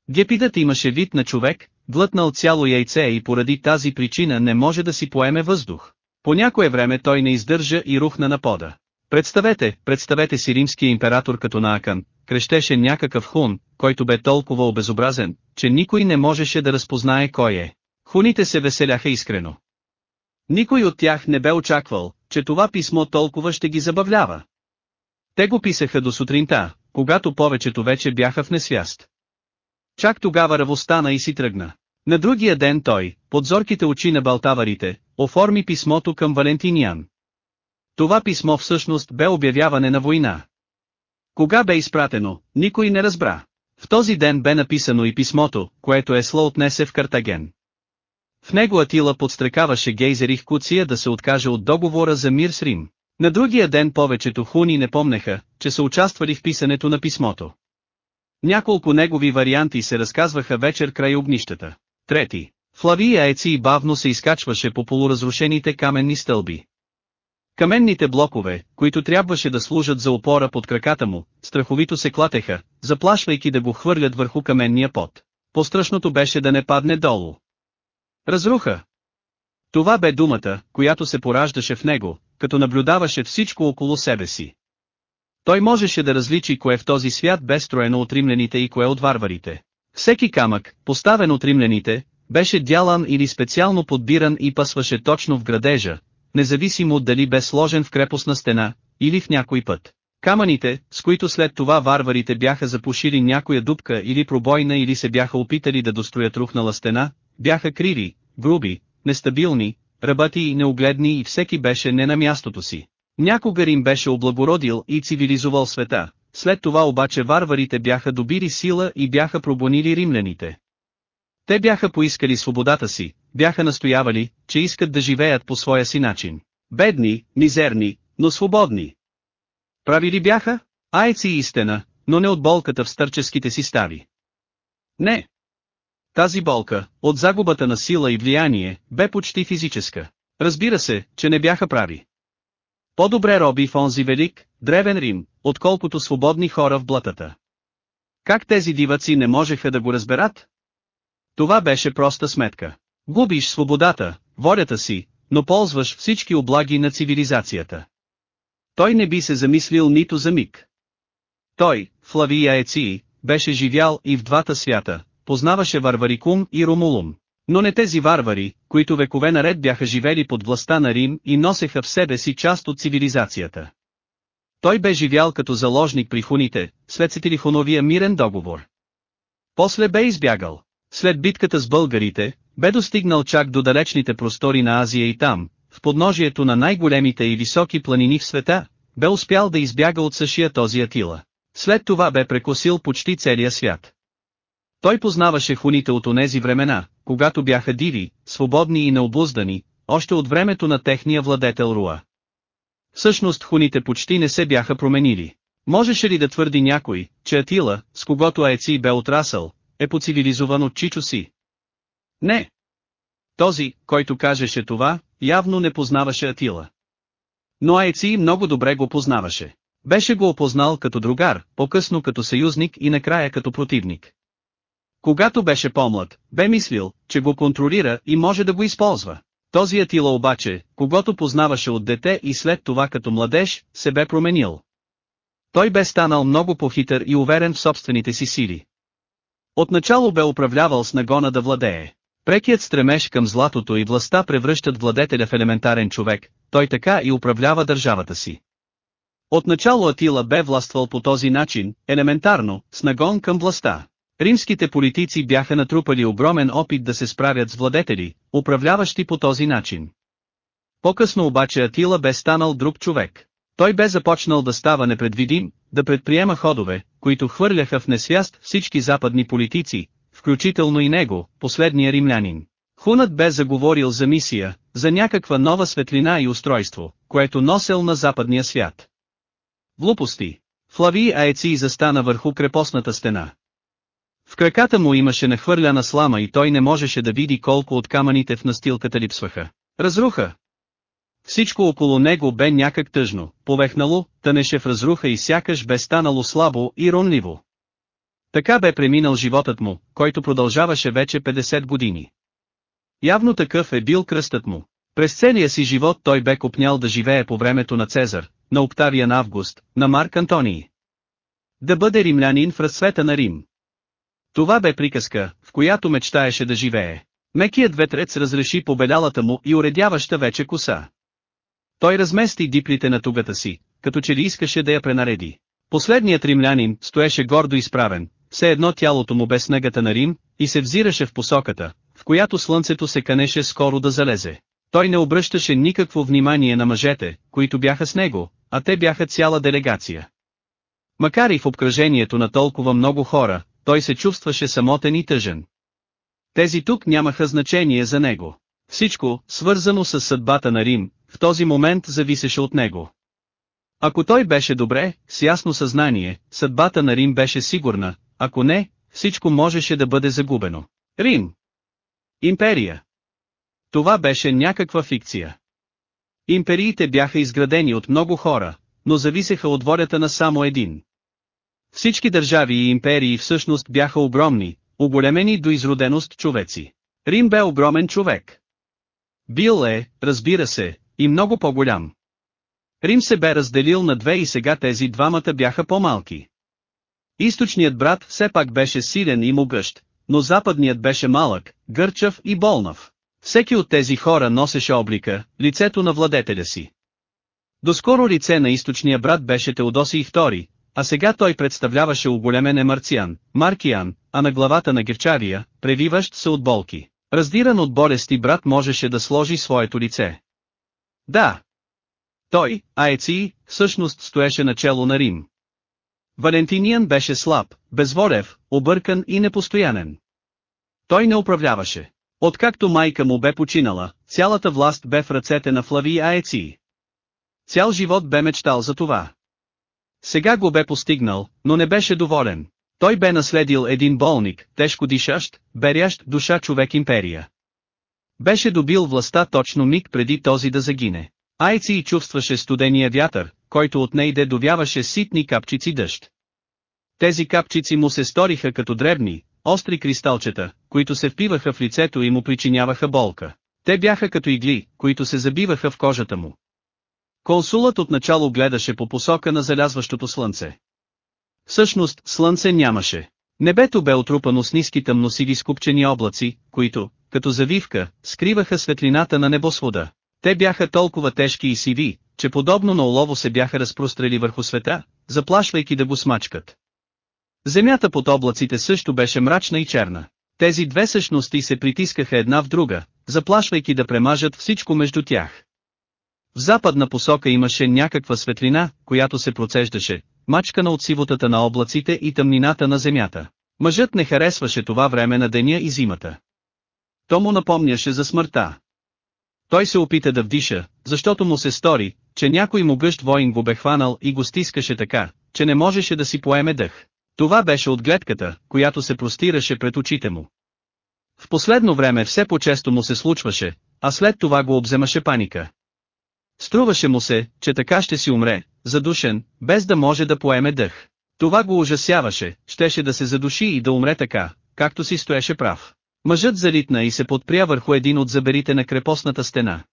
Гепидът имаше вид на човек, глътнал цяло яйце и поради тази причина не може да си поеме въздух. По някое време той не издържа и рухна на пода. Представете, представете си римския император като Наакан, крещеше някакъв хун, който бе толкова обезобразен, че никой не можеше да разпознае кой е. Хуните се веселяха искрено. Никой от тях не бе очаквал, че това писмо толкова ще ги забавлява. Те го писаха до сутринта, когато повечето вече бяха в несвяст. Чак тогава равостана и си тръгна. На другия ден той, под зорките очи на балтаварите, оформи писмото към Валентиниан. Това писмо всъщност бе обявяване на война. Кога бе изпратено, никой не разбра. В този ден бе написано и писмото, което Есло отнесе в Картаген. В него Атила подстрекаваше Гейзерих Куция да се откаже от договора за мир с Рим. На другия ден повечето хуни не помнеха, че са участвали в писането на писмото. Няколко негови варианти се разказваха вечер край огнищата. Трети. Флавия Еци бавно се изкачваше по полуразрушените каменни стълби. Каменните блокове, които трябваше да служат за опора под краката му, страховито се клатеха, заплашвайки да го хвърлят върху каменния пот. Пострашното беше да не падне долу. Разруха. Това бе думата, която се пораждаше в него, като наблюдаваше всичко около себе си. Той можеше да различи кое в този свят бе строено от римляните и кое от варварите. Всеки камък, поставен от римляните, беше дялан или специално подбиран и пасваше точно в градежа, независимо дали бе сложен в крепостна стена, или в някой път. Камъните, с които след това варварите бяха запушили някоя дупка или пробойна или се бяха опитали да достроят рухнала стена, бяха криви, груби, нестабилни, ръбати и неогледни и всеки беше не на мястото си. Някога Рим беше облагородил и цивилизовал света, след това обаче варварите бяха добили сила и бяха пробонили римляните. Те бяха поискали свободата си, бяха настоявали, че искат да живеят по своя си начин. Бедни, мизерни, но свободни. Прави ли бяха? Айци истина, но не от болката в старческите си стави. Не. Тази болка, от загубата на сила и влияние, бе почти физическа. Разбира се, че не бяха прави. По-добре роби в онзи велик, древен Рим, отколкото свободни хора в блатата. Как тези диваци не можеха да го разберат? Това беше проста сметка. Губиш свободата, волята си, но ползваш всички облаги на цивилизацията. Той не би се замислил нито за миг. Той, Флавия Еции, беше живял и в двата свята, познаваше Варварикум и Ромулум. Но не тези варвари, които векове наред бяха живели под властта на Рим и носеха в себе си част от цивилизацията. Той бе живял като заложник при хуните, след Сетилихоновия мирен договор. После бе избягал. След битката с българите, бе достигнал чак до далечните простори на Азия и там, в подножието на най-големите и високи планини в света, бе успял да избяга от същия този Атила. След това бе прекосил почти целия свят. Той познаваше хуните от онези времена, когато бяха диви, свободни и необуздани, още от времето на техния владетел Руа. Всъщност хуните почти не се бяха променили. Можеше ли да твърди някой, че Атила, с когото Аеци бе отрасъл, е поцивилизован от Чичо си? Не. Този, който кажеше това, явно не познаваше Атила. Но Аеци много добре го познаваше. Беше го опознал като другар, по-късно като съюзник и накрая като противник. Когато беше по-млад, бе мислил, че го контролира и може да го използва. Този Атила обаче, когато познаваше от дете и след това като младеж, се бе променил. Той бе станал много похитър и уверен в собствените си сили. Отначало бе управлявал с нагона да владее. Прекият стремеж към златото и властта превръщат владетеля в елементарен човек, той така и управлява държавата си. Отначало Атила бе властвал по този начин, елементарно, с нагон към властта. Римските политици бяха натрупали огромен опит да се справят с владетели, управляващи по този начин. По-късно обаче Атила бе станал друг човек. Той бе започнал да става непредвидим, да предприема ходове, които хвърляха в несвяст всички западни политици, включително и него, последния римлянин. Хунът бе заговорил за мисия, за някаква нова светлина и устройство, което носел на западния свят. Глупости. Флави Аеци застана върху крепостната стена. В краката му имаше нахвърляна слама и той не можеше да види колко от камъните в настилката липсваха. Разруха. Всичко около него бе някак тъжно, повехнало, тънеше в разруха и сякаш бе станало слабо и ронливо. Така бе преминал животът му, който продължаваше вече 50 години. Явно такъв е бил кръстът му. През целия си живот той бе копнял да живее по времето на Цезар, на Октавиан Август, на Марк Антоний. Да бъде римлянин в разцвета на Рим. Това бе приказка, в която мечтаеше да живее. Мекият ветрец разреши побелялата му и уредяваща вече коса. Той размести диплите на тугата си, като че ли искаше да я пренареди. Последният римлянин стоеше гордо изправен, все едно тялото му без снегата на Рим, и се взираше в посоката, в която слънцето се канеше скоро да залезе. Той не обръщаше никакво внимание на мъжете, които бяха с него, а те бяха цяла делегация. Макар и в обкръжението на толкова много хора, той се чувстваше самотен и тъжен. Тези тук нямаха значение за него. Всичко, свързано с съдбата на Рим, в този момент зависеше от него. Ако той беше добре, с ясно съзнание, съдбата на Рим беше сигурна, ако не, всичко можеше да бъде загубено. Рим. Империя. Това беше някаква фикция. Империите бяха изградени от много хора, но зависеха от волята на само един. Всички държави и империи всъщност бяха огромни, оголемени до изроденост човеци. Рим бе огромен човек. Бил е, разбира се, и много по-голям. Рим се бе разделил на две и сега тези двамата бяха по-малки. Източният брат все пак беше силен и могъщ, но западният беше малък, гърчав и болнав. Всеки от тези хора носеше облика, лицето на владетеля си. Доскоро лице на източния брат беше Теодосий II, а сега той представляваше оголемен Марциан, Маркиан, а на главата на Герчария, превиващ се от болки. Раздиран от болести брат можеше да сложи своето лице. Да. Той, Аеци, всъщност стоеше начало на Рим. Валентиниан беше слаб, безволев, объркан и непостоянен. Той не управляваше. Откакто майка му бе починала, цялата власт бе в ръцете на Флави Аеци. Цял живот бе мечтал за това. Сега го бе постигнал, но не беше доволен. Той бе наследил един болник, тежко дишащ, берящ душа човек империя. Беше добил властта точно миг преди този да загине. Айци и чувстваше студения вятър, който от нейде довяваше ситни капчици дъжд. Тези капчици му се сториха като дребни, остри кристалчета, които се впиваха в лицето и му причиняваха болка. Те бяха като игли, които се забиваха в кожата му. Консулът отначало гледаше по посока на залязващото слънце. Всъщност, слънце нямаше. Небето бе отрупано с ниски тъмносиви скупчени облаци, които, като завивка, скриваха светлината на небосвода. Те бяха толкова тежки и сиви, че подобно на олово се бяха разпрострели върху света, заплашвайки да го смачкат. Земята под облаците също беше мрачна и черна. Тези две същности се притискаха една в друга, заплашвайки да премажат всичко между тях. В западна посока имаше някаква светлина, която се процеждаше, мачкана от сивотата на облаците и тъмнината на земята. Мъжът не харесваше това време на деня и зимата. То му напомняше за смъртта. Той се опита да вдиша, защото му се стори, че някой могъщ воин го бе хванал и го стискаше така, че не можеше да си поеме дъх. Това беше от гледката, която се простираше пред очите му. В последно време все по-често му се случваше, а след това го обземаше паника. Струваше му се, че така ще си умре, задушен, без да може да поеме дъх. Това го ужасяваше, щеше да се задуши и да умре така, както си стоеше прав. Мъжът заритна и се подпря върху един от заберите на крепостната стена.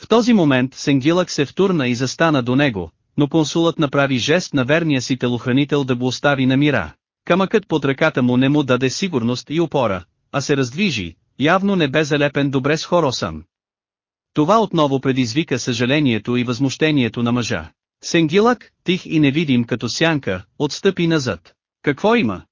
В този момент Сенгилък се втурна и застана до него, но консулът направи жест на верния си телохранител да го остави на мира. Камъкът под ръката му не му даде сигурност и опора, а се раздвижи, явно не бе залепен добре с хоросан. Това отново предизвика съжалението и възмущението на мъжа. Сенгилък, тих и невидим като сянка, отстъпи назад. Какво има?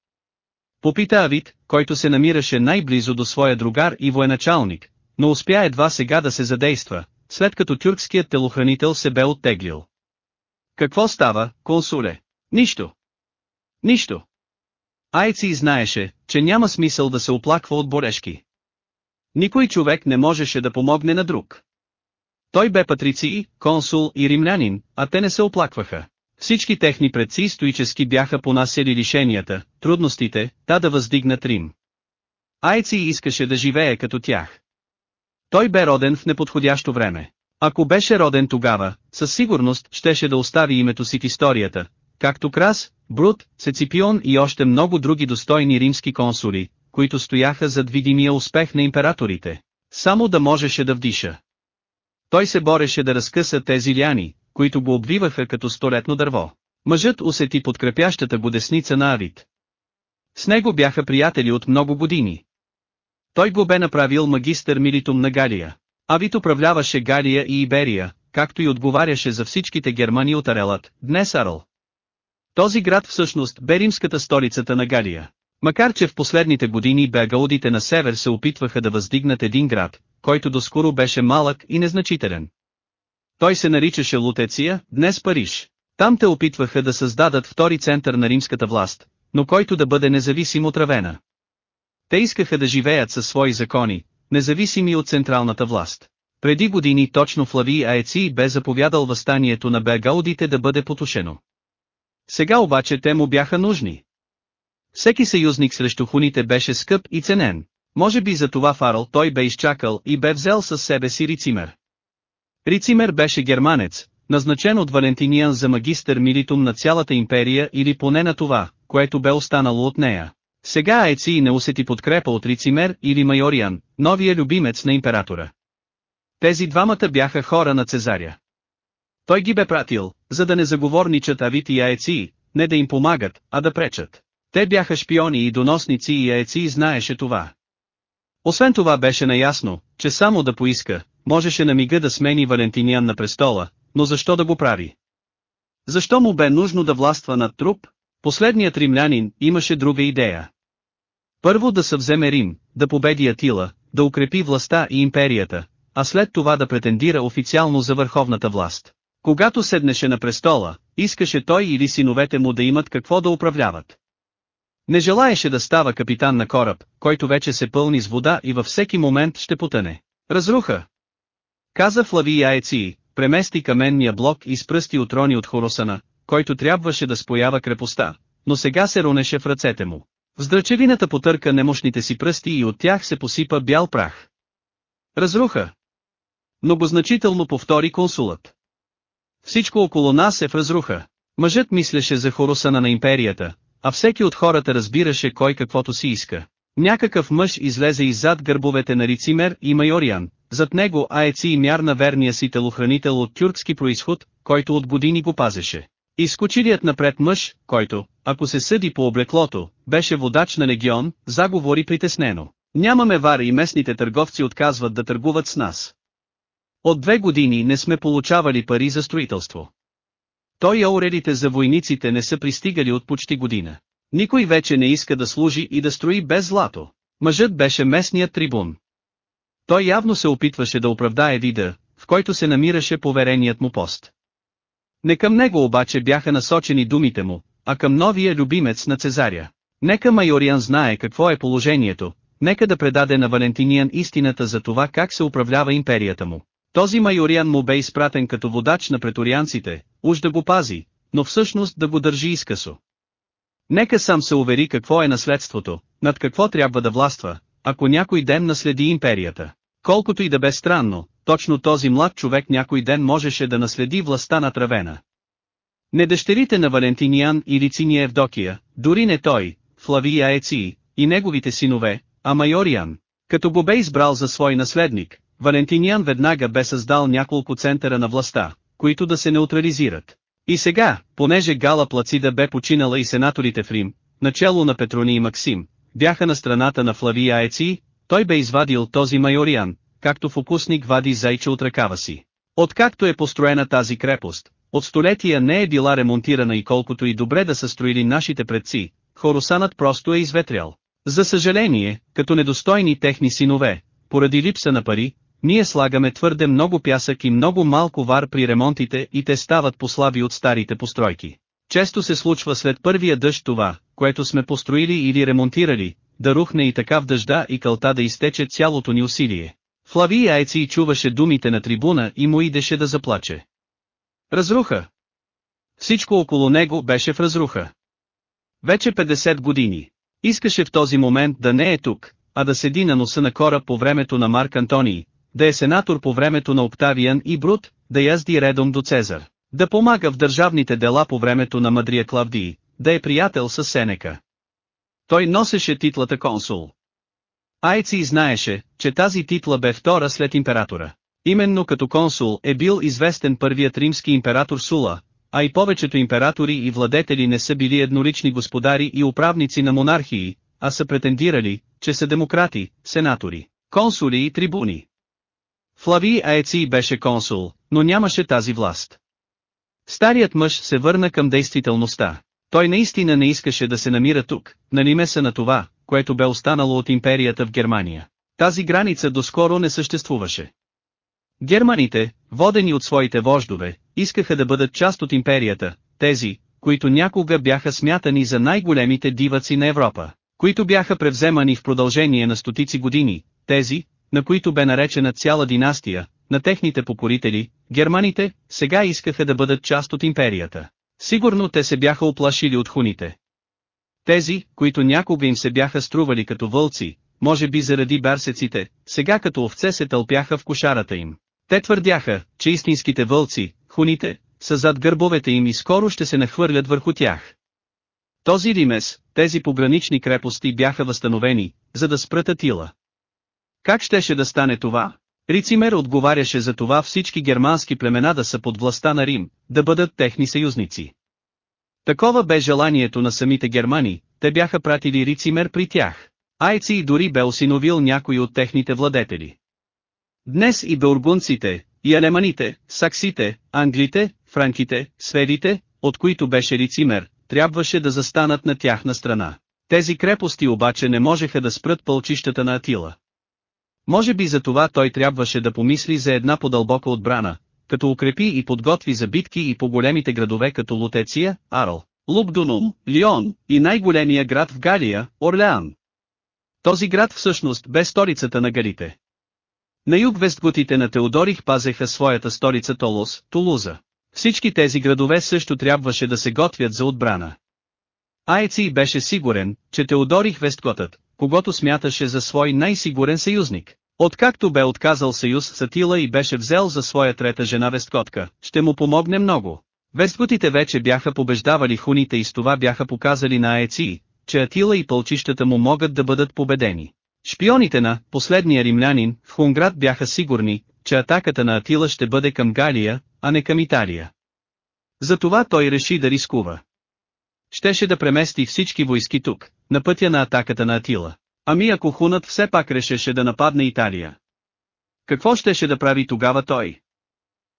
Попита Авид, който се намираше най-близо до своя другар и военачалник, но успя едва сега да се задейства, след като тюркският телохранител се бе оттеглил. Какво става, консуле? Нищо. Нищо. Айци знаеше, че няма смисъл да се оплаква от борешки. Никой човек не можеше да помогне на друг. Той бе патриций, консул и римлянин, а те не се оплакваха. Всички техни предци стоически бяха понасяли лишенията, трудностите, та да въздигнат Рим. Айци искаше да живее като тях. Той бе роден в неподходящо време. Ако беше роден тогава, със сигурност щеше да остави името си в историята, както Крас, Брут, Сеципион и още много други достойни римски консули, които стояха зад видимия успех на императорите. Само да можеше да вдиша. Той се бореше да разкъса тези ляни, които го обвиваха като столетно дърво. Мъжът усети подкрепящата го десница на Авид. С него бяха приятели от много години. Той го бе направил магистър милитум на Галия. Авид управляваше Галия и Иберия, както и отговаряше за всичките германи от Арелът, днес Арл. Този град всъщност бе римската столицата на Галия. Макар че в последните години бегаудите на север се опитваха да въздигнат един град, който доскоро беше малък и незначителен. Той се наричаше Лутеция, днес Париж. Там те опитваха да създадат втори център на римската власт, но който да бъде независим от Равена. Те искаха да живеят със свои закони, независими от централната власт. Преди години точно Флави Аеци бе заповядал възстанието на бегаудите да бъде потушено. Сега обаче те му бяха нужни. Всеки съюзник срещу хуните беше скъп и ценен. Може би за това Фарл той бе изчакал и бе взел със себе си Рицимер. Рицимер беше германец, назначен от Валентиниан за магистър милитум на цялата империя или поне на това, което бе останало от нея. Сега Аеци не усети подкрепа от Рицимер или Майориан, новия любимец на императора. Тези двамата бяха хора на Цезаря. Той ги бе пратил, за да не заговорничат Авит и Аеци, не да им помагат, а да пречат. Те бяха шпиони и доносници и Аеци знаеше това. Освен това беше наясно, че само да поиска, можеше на мига да смени Валентиниан на престола, но защо да го прави? Защо му бе нужно да властва над труп? Последният римлянин имаше друга идея. Първо да съвземе Рим, да победи Атила, да укрепи властта и империята, а след това да претендира официално за върховната власт. Когато седнеше на престола, искаше той или синовете му да имат какво да управляват. Не желаеше да става капитан на кораб, който вече се пълни с вода и във всеки момент ще потъне. Разруха! Каза Флави Яеци, премести каменния блок и спръсти отрони от Хоросана, който трябваше да споява крепостта, но сега се ронеше в ръцете му. В здрачевината потърка немощните си пръсти и от тях се посипа бял прах. Разруха! Многозначително повтори консулът. Всичко около нас е в разруха. Мъжът мислеше за хоросана на империята, а всеки от хората разбираше кой каквото си иска. Някакъв мъж излезе иззад гърбовете на Рицимер и Майориан, зад него Аеци и мярна верния си телохранител от тюркски происход, който от години го пазеше. Изкочилият напред мъж, който, ако се съди по облеклото, беше водач на легион, заговори притеснено. Нямаме вар и местните търговци отказват да търгуват с нас. От две години не сме получавали пари за строителство. Той и ауредите за войниците не са пристигали от почти година. Никой вече не иска да служи и да строи без злато. Мъжът беше местният трибун. Той явно се опитваше да оправдае вида, в който се намираше повереният му пост. Не към него обаче бяха насочени думите му, а към новия любимец на Цезаря. Нека Майориан знае какво е положението, нека да предаде на Валентиниан истината за това как се управлява империята му. Този майориан му бе изпратен като водач на преторианците, уж да го пази, но всъщност да го държи изкъсо. Нека сам се увери какво е наследството, над какво трябва да властва, ако някой ден наследи империята. Колкото и да бе странно, точно този млад човек някой ден можеше да наследи властта на Травена. Не дъщерите на Валентиниан или Циния Евдокия, дори не той, Флавия Еци, и неговите синове, а Майориан, като го бе избрал за свой наследник, Валентиниан веднага бе създал няколко центъра на властта, които да се неутрализират. И сега, понеже Гала Плацида бе починала и сенаторите в Рим, начало на Петрони и Максим, бяха на страната на Флавия Еци, той бе извадил този майориан, както фокусник вади зайче от ръкава си. Откакто е построена тази крепост, от столетия не е била ремонтирана и колкото и добре да са строили нашите предци, Хоросанът просто е изветрял. За съжаление, като недостойни техни синове, поради липса на пари, ние слагаме твърде много пясък и много малко вар при ремонтите и те стават послаби от старите постройки. Често се случва след първия дъжд това, което сме построили или ремонтирали, да рухне и така в дъжда и кълта да изтече цялото ни усилие. Флави Айци чуваше думите на трибуна и му идеше да заплаче. Разруха. Всичко около него беше в разруха. Вече 50 години. Искаше в този момент да не е тук, а да седи на носа на кора по времето на Марк Антоний, да е сенатор по времето на Октавиан и Брут, да язди редом до Цезар, да помага в държавните дела по времето на Мадрия Клавдий, да е приятел с Сенека. Той носеше титлата консул. Айци знаеше, че тази титла бе втора след императора. Именно като консул е бил известен първият римски император Сула, а и повечето императори и владетели не са били еднолични господари и управници на монархии, а са претендирали, че са демократи, сенатори, консули и трибуни. Флави Аеци беше консул, но нямаше тази власт. Старият мъж се върна към действителността. Той наистина не искаше да се намира тук, нали меса на това, което бе останало от империята в Германия. Тази граница доскоро не съществуваше. Германите, водени от своите вождове, искаха да бъдат част от империята, тези, които някога бяха смятани за най-големите диваци на Европа, които бяха превземани в продължение на стотици години, тези, на които бе наречена цяла династия, на техните покорители, германите, сега искаха да бъдат част от империята. Сигурно те се бяха оплашили от хуните. Тези, които някога им се бяха стрували като вълци, може би заради барсеците, сега като овце се тълпяха в кошарата им. Те твърдяха, че истинските вълци, хуните, са зад гърбовете им и скоро ще се нахвърлят върху тях. Този Римес, тези погранични крепости бяха възстановени, за да спрат Атила. Как щеше да стане това? Рицимер отговаряше за това всички германски племена да са под властта на Рим, да бъдат техни съюзници. Такова бе желанието на самите германи, те бяха пратили Рицимер при тях. Айци и дори бе осиновил някои от техните владетели. Днес и бургунците, и алеманите, саксите, англите, франките, сведите, от които беше Рицимер, трябваше да застанат на тяхна страна. Тези крепости обаче не можеха да спрат пълчищата на Атила. Може би за това той трябваше да помисли за една подълбока отбрана, като укрепи и подготви за битки и по големите градове като Лутеция, Арл, Лубдунум, Лион и най-големия град в Галия, Орлеан. Този град всъщност бе столицата на галите. На юг вестготите на Теодорих пазеха своята столица Толос, Тулуза. Всички тези градове също трябваше да се готвят за отбрана. Айци беше сигурен, че Теодорих Вестготът, когато смяташе за свой най-сигурен съюзник, откакто бе отказал съюз с Атила и беше взел за своя трета жена Весткотка, ще му помогне много. Вестготите вече бяха побеждавали хуните и с това бяха показали на Аеци, че Атила и пълчищата му могат да бъдат победени. Шпионите на последния римлянин в Хунград бяха сигурни, че атаката на Атила ще бъде към Галия, а не към Италия. Затова той реши да рискува. Щеше да премести всички войски тук, на пътя на атаката на Атила. Ами ако хунът все пак решеше да нападне Италия? Какво щеше да прави тогава той?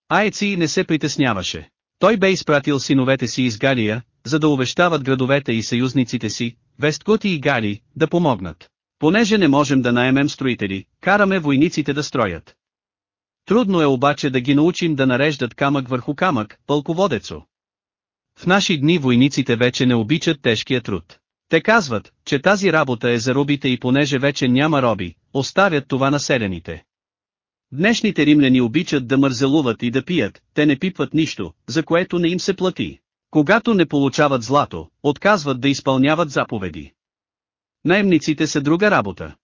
Айци не се притесняваше. Той бе изпратил синовете си из Галия, за да увещават градовете и съюзниците си, Весткоти и Гали, да помогнат. Понеже не можем да наемем строители, караме войниците да строят. Трудно е обаче да ги научим да нареждат камък върху камък, пълководецо. В наши дни войниците вече не обичат тежкия труд. Те казват, че тази работа е за робите и понеже вече няма роби, оставят това населените. Днешните римляни обичат да мързелуват и да пият, те не пипват нищо, за което не им се плати. Когато не получават злато, отказват да изпълняват заповеди. Наемниците са друга работа.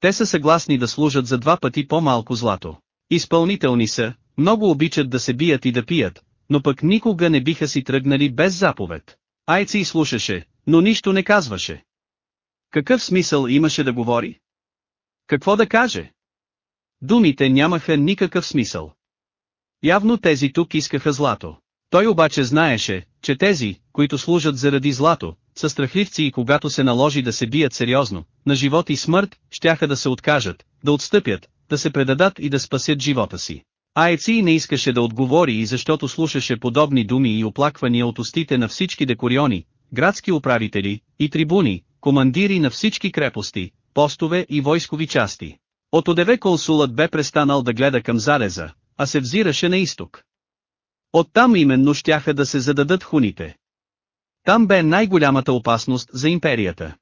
Те са съгласни да служат за два пъти по-малко злато. Изпълнителни са, много обичат да се бият и да пият, но пък никога не биха си тръгнали без заповед. Айци слушаше, но нищо не казваше. Какъв смисъл имаше да говори? Какво да каже? Думите нямаха никакъв смисъл. Явно тези тук искаха злато. Той обаче знаеше, че тези, които служат заради злато, са страхливци и когато се наложи да се бият сериозно, на живот и смърт, щяха да се откажат, да отстъпят, да се предадат и да спасят живота си. Айци не искаше да отговори и защото слушаше подобни думи и оплаквания от устите на всички декориони, градски управители, и трибуни, командири на всички крепости, постове и войскови части. От одеве консулът бе престанал да гледа към залеза, а се взираше на изток. Оттам именно щяха да се зададат хуните. Там бе най-голямата опасност за империята.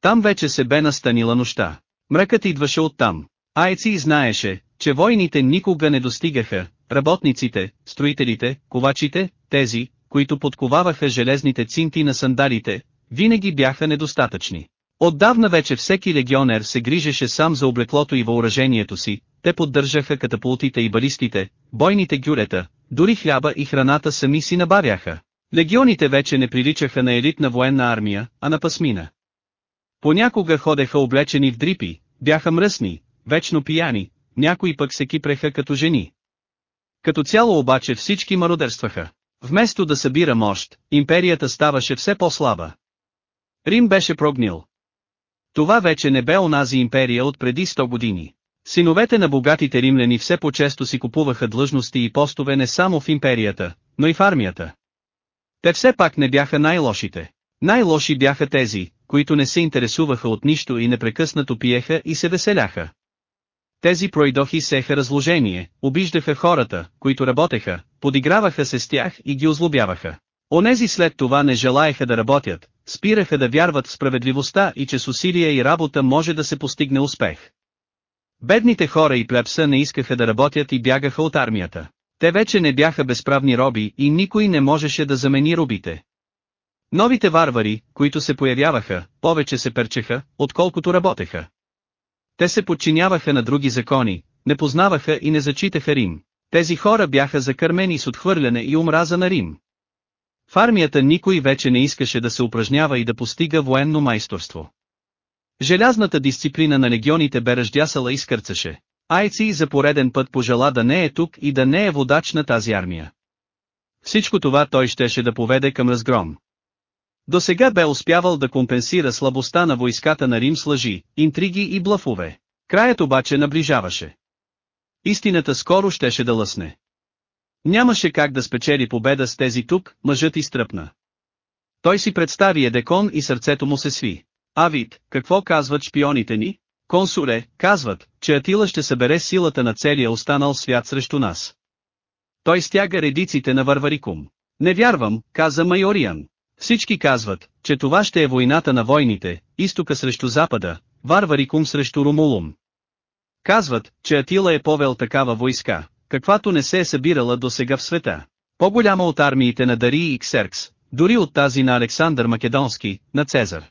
Там вече се бе настанила нощта. Мръкът идваше оттам. Айци знаеше, че войните никога не достигаха, работниците, строителите, ковачите, тези, които подковаваха железните цинти на сандалите, винаги бяха недостатъчни. Отдавна вече всеки легионер се грижеше сам за облеклото и въоръжението си, те поддържаха катапултите и балистите, бойните гюрета, дори хляба и храната сами си набавяха. Легионите вече не приличаха на елитна военна армия, а на пасмина. Понякога ходеха облечени в дрипи, бяха мръсни, вечно пияни, някои пък се кипреха като жени. Като цяло обаче всички мародерстваха. Вместо да събира мощ, империята ставаше все по-слаба. Рим беше прогнил. Това вече не бе онази империя от преди 100 години. Синовете на богатите римляни все по-често си купуваха длъжности и постове не само в империята, но и в армията. Те все пак не бяха най-лошите. Най-лоши бяха тези, които не се интересуваха от нищо и непрекъснато пиеха и се веселяха. Тези пройдохи сеха разложение, обиждаха хората, които работеха, подиграваха се с тях и ги озлобяваха. Онези след това не желаеха да работят, спираха да вярват в справедливостта и че с усилия и работа може да се постигне успех. Бедните хора и плебса не искаха да работят и бягаха от армията. Те вече не бяха безправни роби и никой не можеше да замени робите. Новите варвари, които се появяваха, повече се перчеха, отколкото работеха. Те се подчиняваха на други закони, не познаваха и не зачитаха Рим. Тези хора бяха закърмени с отхвърляне и омраза на Рим. В армията никой вече не искаше да се упражнява и да постига военно майсторство. Желязната дисциплина на легионите бе ръждясала и скърцаше. Айци за пореден път пожела да не е тук и да не е водач на тази армия. Всичко това той щеше да поведе към разгром. До сега бе успявал да компенсира слабостта на войската на Рим с лъжи, интриги и блафове. Краят обаче наближаваше. Истината скоро щеше да лъсне. Нямаше как да спечели победа с тези тук, мъжът изтръпна. Той си представи Едекон и сърцето му се сви. Авид, какво казват шпионите ни? Консуле, казват, че Атила ще събере силата на целия останал свят срещу нас. Той стяга редиците на Варварикум. Не вярвам, каза Майориан. Всички казват, че това ще е войната на войните, изтока срещу запада, Варварикум срещу Румулум. Казват, че Атила е повел такава войска, каквато не се е събирала до сега в света. По-голяма от армиите на Дарий и Ксеркс, дори от тази на Александър Македонски, на Цезар.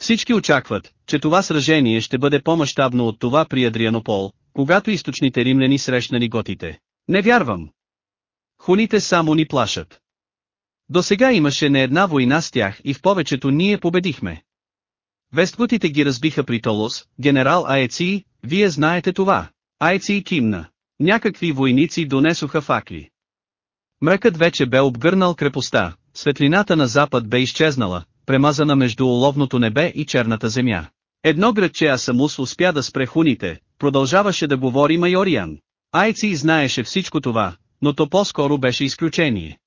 Всички очакват, че това сражение ще бъде по-мащабно от това при Адрианопол, когато източните римляни срещнали готите. Не вярвам. Хуните само ни плашат. До сега имаше не една война с тях и в повечето ние победихме. Вестготите ги разбиха при Толос, генерал Аеци, вие знаете това. Аеци кимна. Някакви войници донесоха факли. Мръкът вече бе обгърнал крепостта, светлината на запад бе изчезнала, премазана между уловното небе и черната земя. Едно градче Асамус успя да спре хуните, продължаваше да говори Майориан. Айци знаеше всичко това, но то по-скоро беше изключение.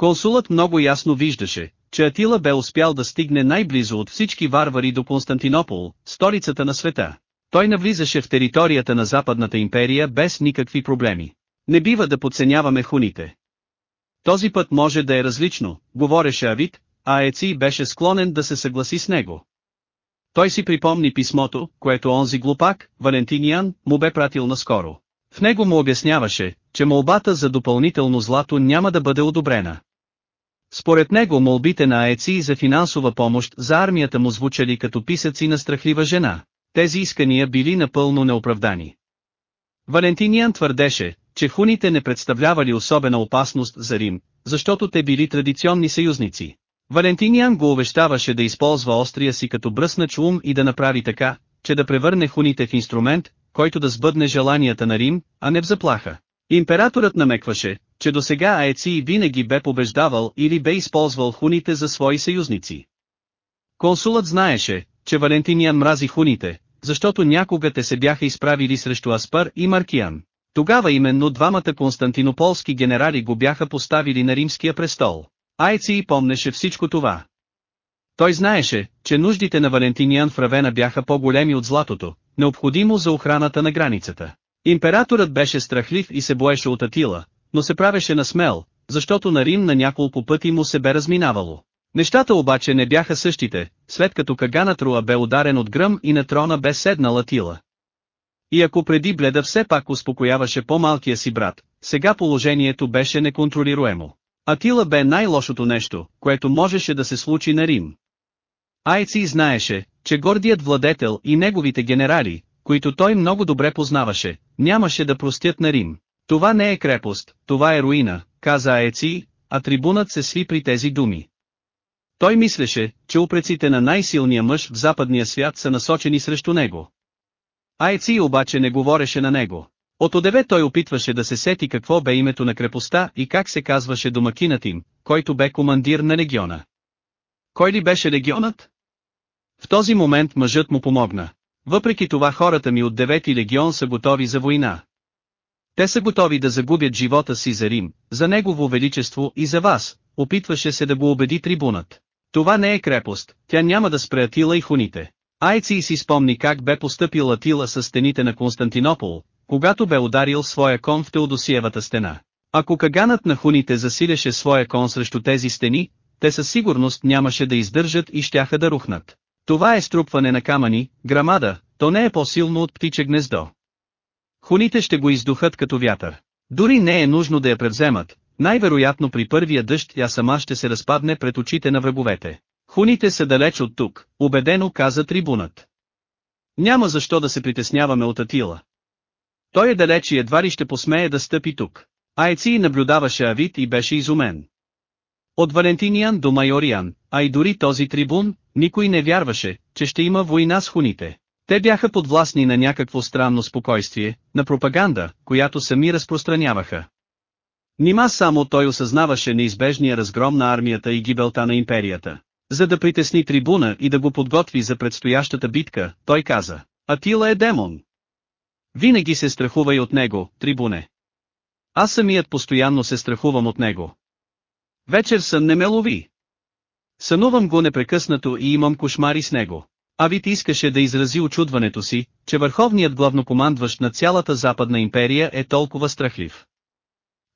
Консулът много ясно виждаше, че Атила бе успял да стигне най-близо от всички варвари до Константинопол, столицата на света. Той навлизаше в територията на Западната империя без никакви проблеми. Не бива да подценяваме хуните. Този път може да е различно, говореше Авид, а Еци беше склонен да се съгласи с него. Той си припомни писмото, което онзи глупак, Валентиниан, му бе пратил наскоро. В него му обясняваше, че молбата за допълнително злато няма да бъде одобрена. Според него молбите на Аеци за финансова помощ за армията му звучали като писъци на страхлива жена. Тези искания били напълно неоправдани. Валентиниан твърдеше, че хуните не представлявали особена опасност за Рим, защото те били традиционни съюзници. Валентиниан го увещаваше да използва острия си като бръснач ум и да направи така, че да превърне хуните в инструмент, който да сбъдне желанията на Рим, а не в заплаха. Императорът намекваше, че до сега Аеци винаги бе побеждавал или бе използвал хуните за свои съюзници. Консулът знаеше, че Валентиниан мрази хуните, защото някога те се бяха изправили срещу Аспар и Маркиан. Тогава именно двамата константинополски генерали го бяха поставили на римския престол. Айци помнеше всичко това. Той знаеше, че нуждите на Валентиниан в Равена бяха по-големи от златото, необходимо за охраната на границата. Императорът беше страхлив и се боеше от Атила, но се правеше на смел, защото на Рим на няколко пъти му се бе разминавало. Нещата обаче не бяха същите, след като Каганат Руа бе ударен от гръм и на трона бе седнал Атила. И ако преди Бледа все пак успокояваше по-малкия си брат, сега положението беше неконтролируемо. Атила бе най-лошото нещо, което можеше да се случи на Рим. Айци знаеше, че гордият владетел и неговите генерали, които той много добре познаваше, нямаше да простят на Рим. Това не е крепост, това е руина, каза Айци, а трибунът се сви при тези думи. Той мислеше, че упреците на най-силния мъж в западния свят са насочени срещу него. Айци обаче не говореше на него. От одеве той опитваше да се сети какво бе името на крепостта и как се казваше домакинът им, който бе командир на легиона. Кой ли беше легионът? В този момент мъжът му помогна. Въпреки това хората ми от девети легион са готови за война. Те са готови да загубят живота си за Рим, за Негово Величество и за вас, опитваше се да го убеди трибунът. Това не е крепост, тя няма да спре Атила и хуните. Айци си спомни как бе поступил Атила с стените на Константинопол, когато бе ударил своя кон в Теодосиевата стена. Ако каганът на хуните засилеше своя кон срещу тези стени, те със сигурност нямаше да издържат и щяха да рухнат. Това е струпване на камъни, грамада, то не е по-силно от птиче гнездо. Хуните ще го издухат като вятър. Дори не е нужно да я превземат, най-вероятно при първия дъжд тя сама ще се разпадне пред очите на враговете. Хуните са далеч от тук, убедено каза трибунът. Няма защо да се притесняваме от Атила. Той е далеч и едва ли ще посмее да стъпи тук. Айци наблюдаваше Авит и беше изумен. От Валентиниан до Майориан, а и дори този трибун, никой не вярваше, че ще има война с хуните. Те бяха подвластни на някакво странно спокойствие, на пропаганда, която сами разпространяваха. Нима само той осъзнаваше неизбежния разгром на армията и гибелта на империята. За да притесни трибуна и да го подготви за предстоящата битка, той каза, Атила е демон. Винаги се страхувай от него, трибуне. Аз самият постоянно се страхувам от него. Вечер сън не ме лови. Сънувам го непрекъснато и имам кошмари с него. Авит искаше да изрази очудването си, че върховният главнокомандващ на цялата Западна империя е толкова страхлив.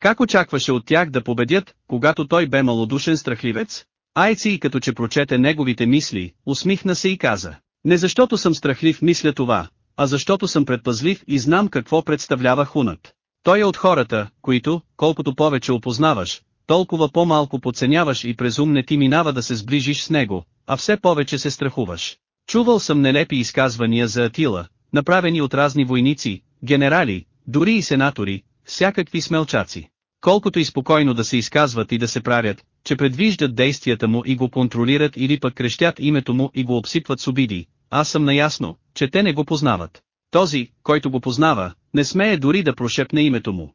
Как очакваше от тях да победят, когато той бе малодушен страхливец? Айци и като че прочете неговите мисли, усмихна се и каза. Не защото съм страхлив мисля това, а защото съм предпазлив и знам какво представлява хунът. Той е от хората, които, колкото повече опознаваш, толкова по-малко подценяваш и презум не ти минава да се сближиш с него, а все повече се страхуваш. Чувал съм нелепи изказвания за Атила, направени от разни войници, генерали, дори и сенатори, всякакви смелчаци. Колкото и спокойно да се изказват и да се правят, че предвиждат действията му и го контролират или пък крещят името му и го обсипват с обиди, аз съм наясно, че те не го познават. Този, който го познава, не смее дори да прошепне името му.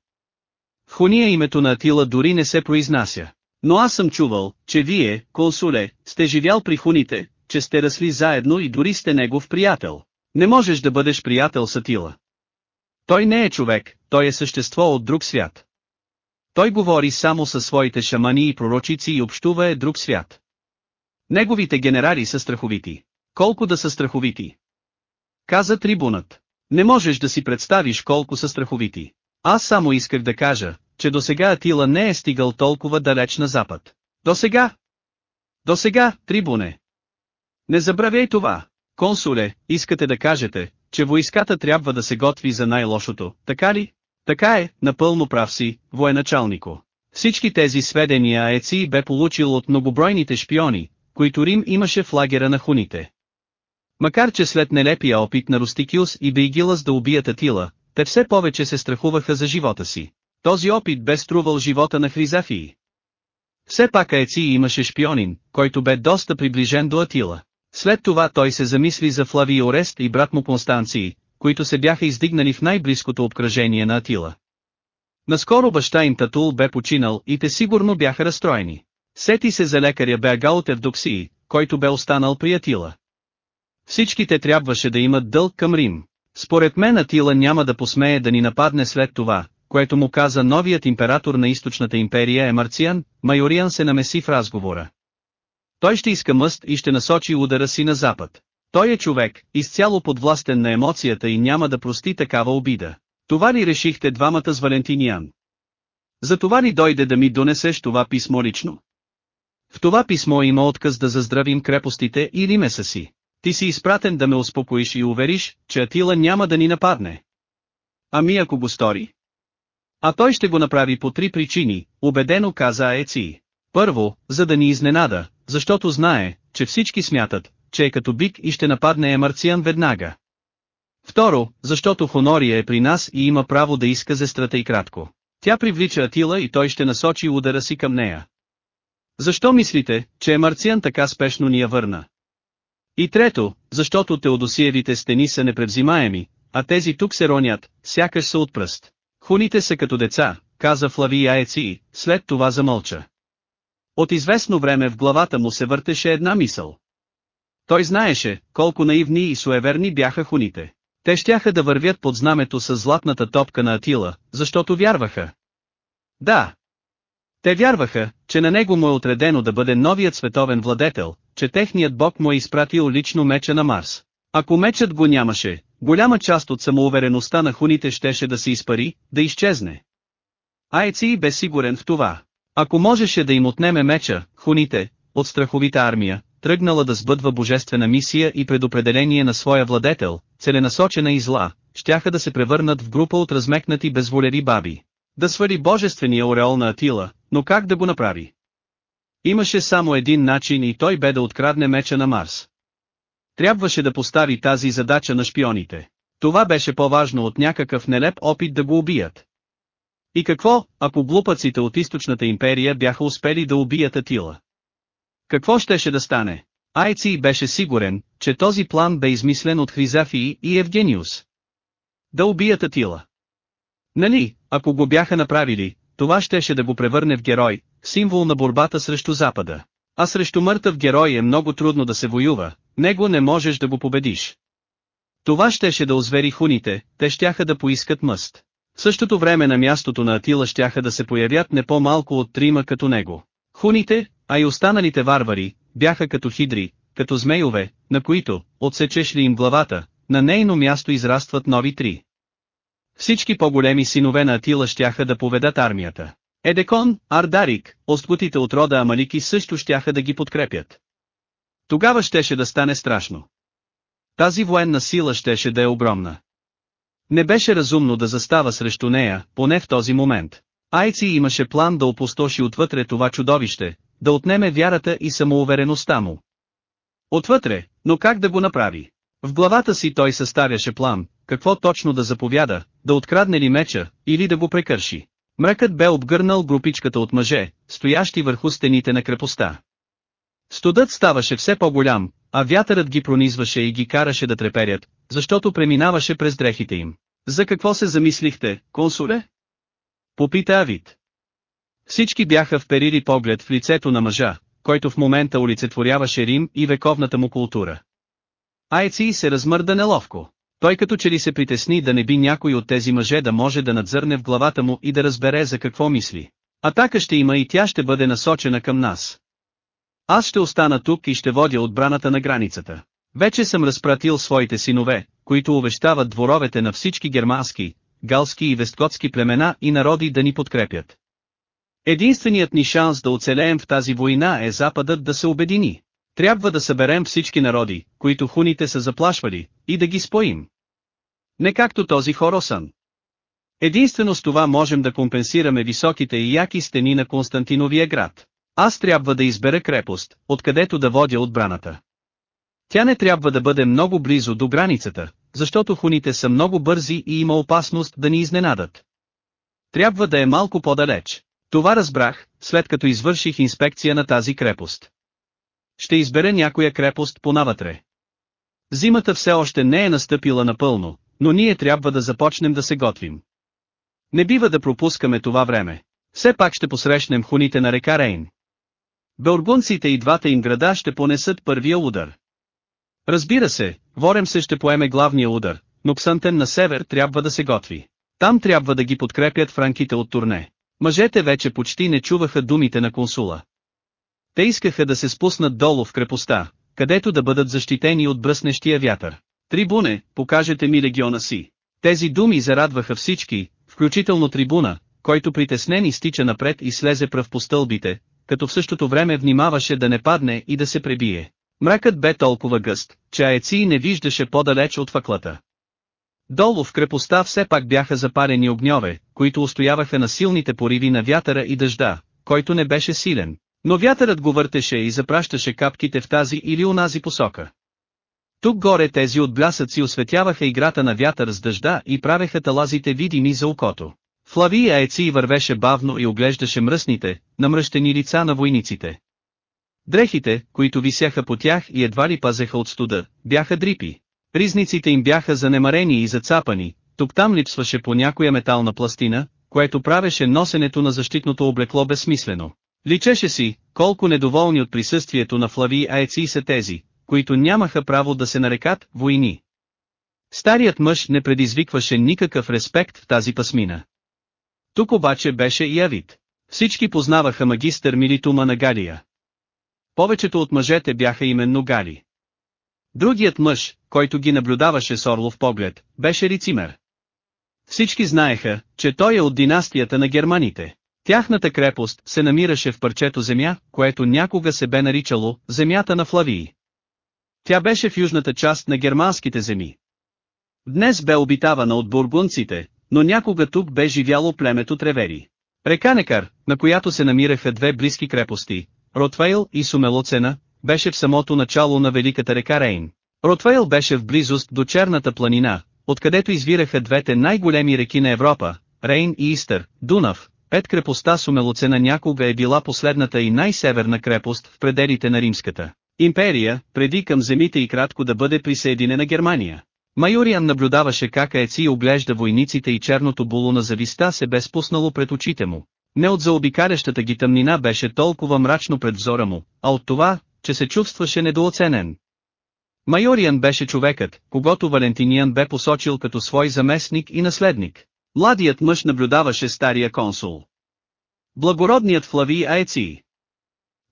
В хуния името на Атила дори не се произнася. Но аз съм чувал, че вие, консуле, сте живял при хуните, че сте расли заедно и дори сте негов приятел. Не можеш да бъдеш приятел с Атила. Той не е човек, той е същество от друг свят. Той говори само със своите шамани и пророчици и общува е друг свят. Неговите генерали са страховити. Колко да са страховити? Каза трибунът. Не можеш да си представиш колко са страховити. Аз само исках да кажа, че до сега Атила не е стигал толкова далеч на запад. До сега? До сега, трибуне. Не забравяй това. Консуле, искате да кажете, че войската трябва да се готви за най-лошото, така ли? Така е, напълно прав си, военачалнико. Всички тези сведения Еци бе получил от многобройните шпиони, които Рим имаше в лагера на хуните. Макар че след нелепия опит на Рустикиус и Бейгилас да убият Атила, те все повече се страхуваха за живота си. Този опит бе струвал живота на Хризафии. Все пак Еци имаше шпионин, който бе доста приближен до Атила. След това той се замисли за Флавий Орест и брат му Констанции, които се бяха издигнали в най-близкото обкръжение на Атила. Наскоро баща им Татул бе починал и те сигурно бяха разстроени. Сети се за лекаря Беагал от Евдоксии, който бе останал при Атила. Всички те трябваше да имат дълг към Рим. Според мен Атила няма да посмее да ни нападне след това, което му каза новият император на източната империя Емарциан, Майориан се намеси в разговора. Той ще иска мъст и ще насочи удара си на запад. Той е човек, изцяло подвластен на емоцията и няма да прости такава обида. Това ли решихте двамата с Валентиниан? За това ли дойде да ми донесеш това писмо лично? В това писмо има отказ да заздравим крепостите и римеса си. Ти си изпратен да ме успокоиш и увериш, че Атила няма да ни нападне. Ами ако го стори? А той ще го направи по три причини, убедено каза Еци. Първо, за да ни изненада, защото знае, че всички смятат, че е като бик и ще нападне Емарциан веднага. Второ, защото Хонория е при нас и има право да иска зестрата и кратко. Тя привлича Атила и той ще насочи удара си към нея. Защо мислите, че Емарциан така спешно ни я върна? И трето, защото теодосиевите стени са непревзимаеми, а тези тук се ронят, сякаш са от пръст. Хуните са като деца, каза Флави Аеци, след това замълча. От известно време в главата му се въртеше една мисъл. Той знаеше, колко наивни и суеверни бяха хуните. Те щяха да вървят под знамето с златната топка на Атила, защото вярваха. Да. Те вярваха, че на него му е отредено да бъде новият световен владетел, че техният бог му е изпратил лично меча на Марс. Ако мечът го нямаше, голяма част от самоувереността на хуните щеше да се изпари, да изчезне. Айци бе сигурен в това. Ако можеше да им отнеме меча, хуните, от страховита армия, тръгнала да сбъдва божествена мисия и предопределение на своя владетел, целенасочена и зла, щяха да се превърнат в група от размекнати безволери баби. Да свари божествения ореол на Атила, но как да го направи? Имаше само един начин и той бе да открадне меча на Марс. Трябваше да постави тази задача на шпионите. Това беше по-важно от някакъв нелеп опит да го убият. И какво, ако глупаците от източната империя бяха успели да убият Атила? Какво щеше да стане? Айци беше сигурен, че този план бе измислен от Хризафии и Евгениус. Да убият Атила. Нали, ако го бяха направили, това щеше да го превърне в герой, символ на борбата срещу Запада. А срещу мъртъв герой е много трудно да се воюва, него не можеш да го победиш. Това щеше да озвери хуните, те щяха да поискат мъст. В същото време на мястото на Атила щяха да се появят не по-малко от трима като него. Хуните, а и останалите варвари, бяха като хидри, като змейове, на които, отсечеш ли им главата, на нейно място израстват нови три. Всички по-големи синове на Атила щяха да поведат армията. Едекон, Ардарик, остготите от рода Амалики също щяха да ги подкрепят. Тогава щеше да стане страшно. Тази военна сила щеше да е огромна. Не беше разумно да застава срещу нея, поне в този момент. Айци имаше план да опустоши отвътре това чудовище, да отнеме вярата и самоувереността му. Отвътре, но как да го направи? В главата си той съставяше план, какво точно да заповяда, да открадне ли меча, или да го прекърши. Мракът бе обгърнал групичката от мъже, стоящи върху стените на крепостта. Студът ставаше все по-голям, а вятърът ги пронизваше и ги караше да треперят, защото преминаваше през дрехите им. За какво се замислихте, консуле? Попита Авид. Всички бяха вперили поглед в лицето на мъжа, който в момента олицетворяваше Рим и вековната му култура. Айци се размърда неловко. Той като че ли се притесни да не би някой от тези мъже да може да надзърне в главата му и да разбере за какво мисли. Атака ще има и тя ще бъде насочена към нас. Аз ще остана тук и ще водя отбраната на границата. Вече съм разпратил своите синове, които увещават дворовете на всички германски, галски и весткотски племена и народи да ни подкрепят. Единственият ни шанс да оцелеем в тази война е Западът да се обедини. Трябва да съберем всички народи, които хуните са заплашвали, и да ги споим. Не както този Хоросън. Единствено с това можем да компенсираме високите и яки стени на Константиновия град. Аз трябва да избера крепост, откъдето да водя отбраната. Тя не трябва да бъде много близо до границата, защото хуните са много бързи и има опасност да ни изненадат. Трябва да е малко по-далеч. Това разбрах, след като извърших инспекция на тази крепост. Ще избера някоя крепост по-навътре. Зимата все още не е настъпила напълно, но ние трябва да започнем да се готвим. Не бива да пропускаме това време. Все пак ще посрещнем хуните на река Рейн. Белгунците и двата им града ще понесат първия удар. Разбира се, Ворем се ще поеме главния удар, но Ксантен на север трябва да се готви. Там трябва да ги подкрепят франките от турне. Мъжете вече почти не чуваха думите на консула. Те искаха да се спуснат долу в крепостта, където да бъдат защитени от бръснещия вятър. Трибуне, покажете ми легиона си. Тези думи зарадваха всички, включително трибуна, който притеснен изтича напред и слезе пръв по стълбите, като в същото време внимаваше да не падне и да се пребие. Мракът бе толкова гъст, че Аеци не виждаше по-далеч от факлата. Долу в крепостта все пак бяха запарени огньове, които устояваха на силните пориви на вятъра и дъжда, който не беше силен. Но вятърът го въртеше и запращаше капките в тази или онази посока. Тук горе тези от блясъци осветяваха играта на вятър с дъжда и правеха талазите видими за окото. Флави Аеци вървеше бавно и оглеждаше мръсните, намръщени лица на войниците. Дрехите, които висяха по тях и едва ли пазеха от студа, бяха дрипи. Ризниците им бяха занемарени и зацапани, тук там липсваше по някоя метална пластина, което правеше носенето на защитното облекло безсмислено. Личеше си, колко недоволни от присъствието на Флави Аеци са тези, които нямаха право да се нарекат войни. Старият мъж не предизвикваше никакъв респект в тази пасмина. Тук обаче беше и Авид. Всички познаваха магистър Милитума на Галия. Повечето от мъжете бяха именно Гали. Другият мъж, който ги наблюдаваше с орлов поглед, беше Рицимер. Всички знаеха, че той е от династията на германите. Тяхната крепост се намираше в парчето земя, което някога се бе наричало «Земята на Флавии». Тя беше в южната част на германските земи. Днес бе обитавана от бургунците, но някога тук бе живяло племето Тревери. Река Некар, на която се намираха две близки крепости, Ротвейл и Сумелоцена, беше в самото начало на великата река Рейн. Ротвейл беше в близост до Черната планина, откъдето извираха двете най-големи реки на Европа, Рейн и Истър, Дунав, Пет крепостта Сумелоцена някога е била последната и най-северна крепост в пределите на Римската империя, преди към земите и кратко да бъде присъединена Германия. Майориан наблюдаваше как Еци оглежда войниците и черното було на зависта се бе спуснало пред очите му. Не от заобикалящата ги тъмнина беше толкова мрачно пред взора му, а от това, че се чувстваше недооценен. Майориан беше човекът, когато Валентиниан бе посочил като свой заместник и наследник. Младият мъж наблюдаваше стария консул. Благородният Флави Аеци.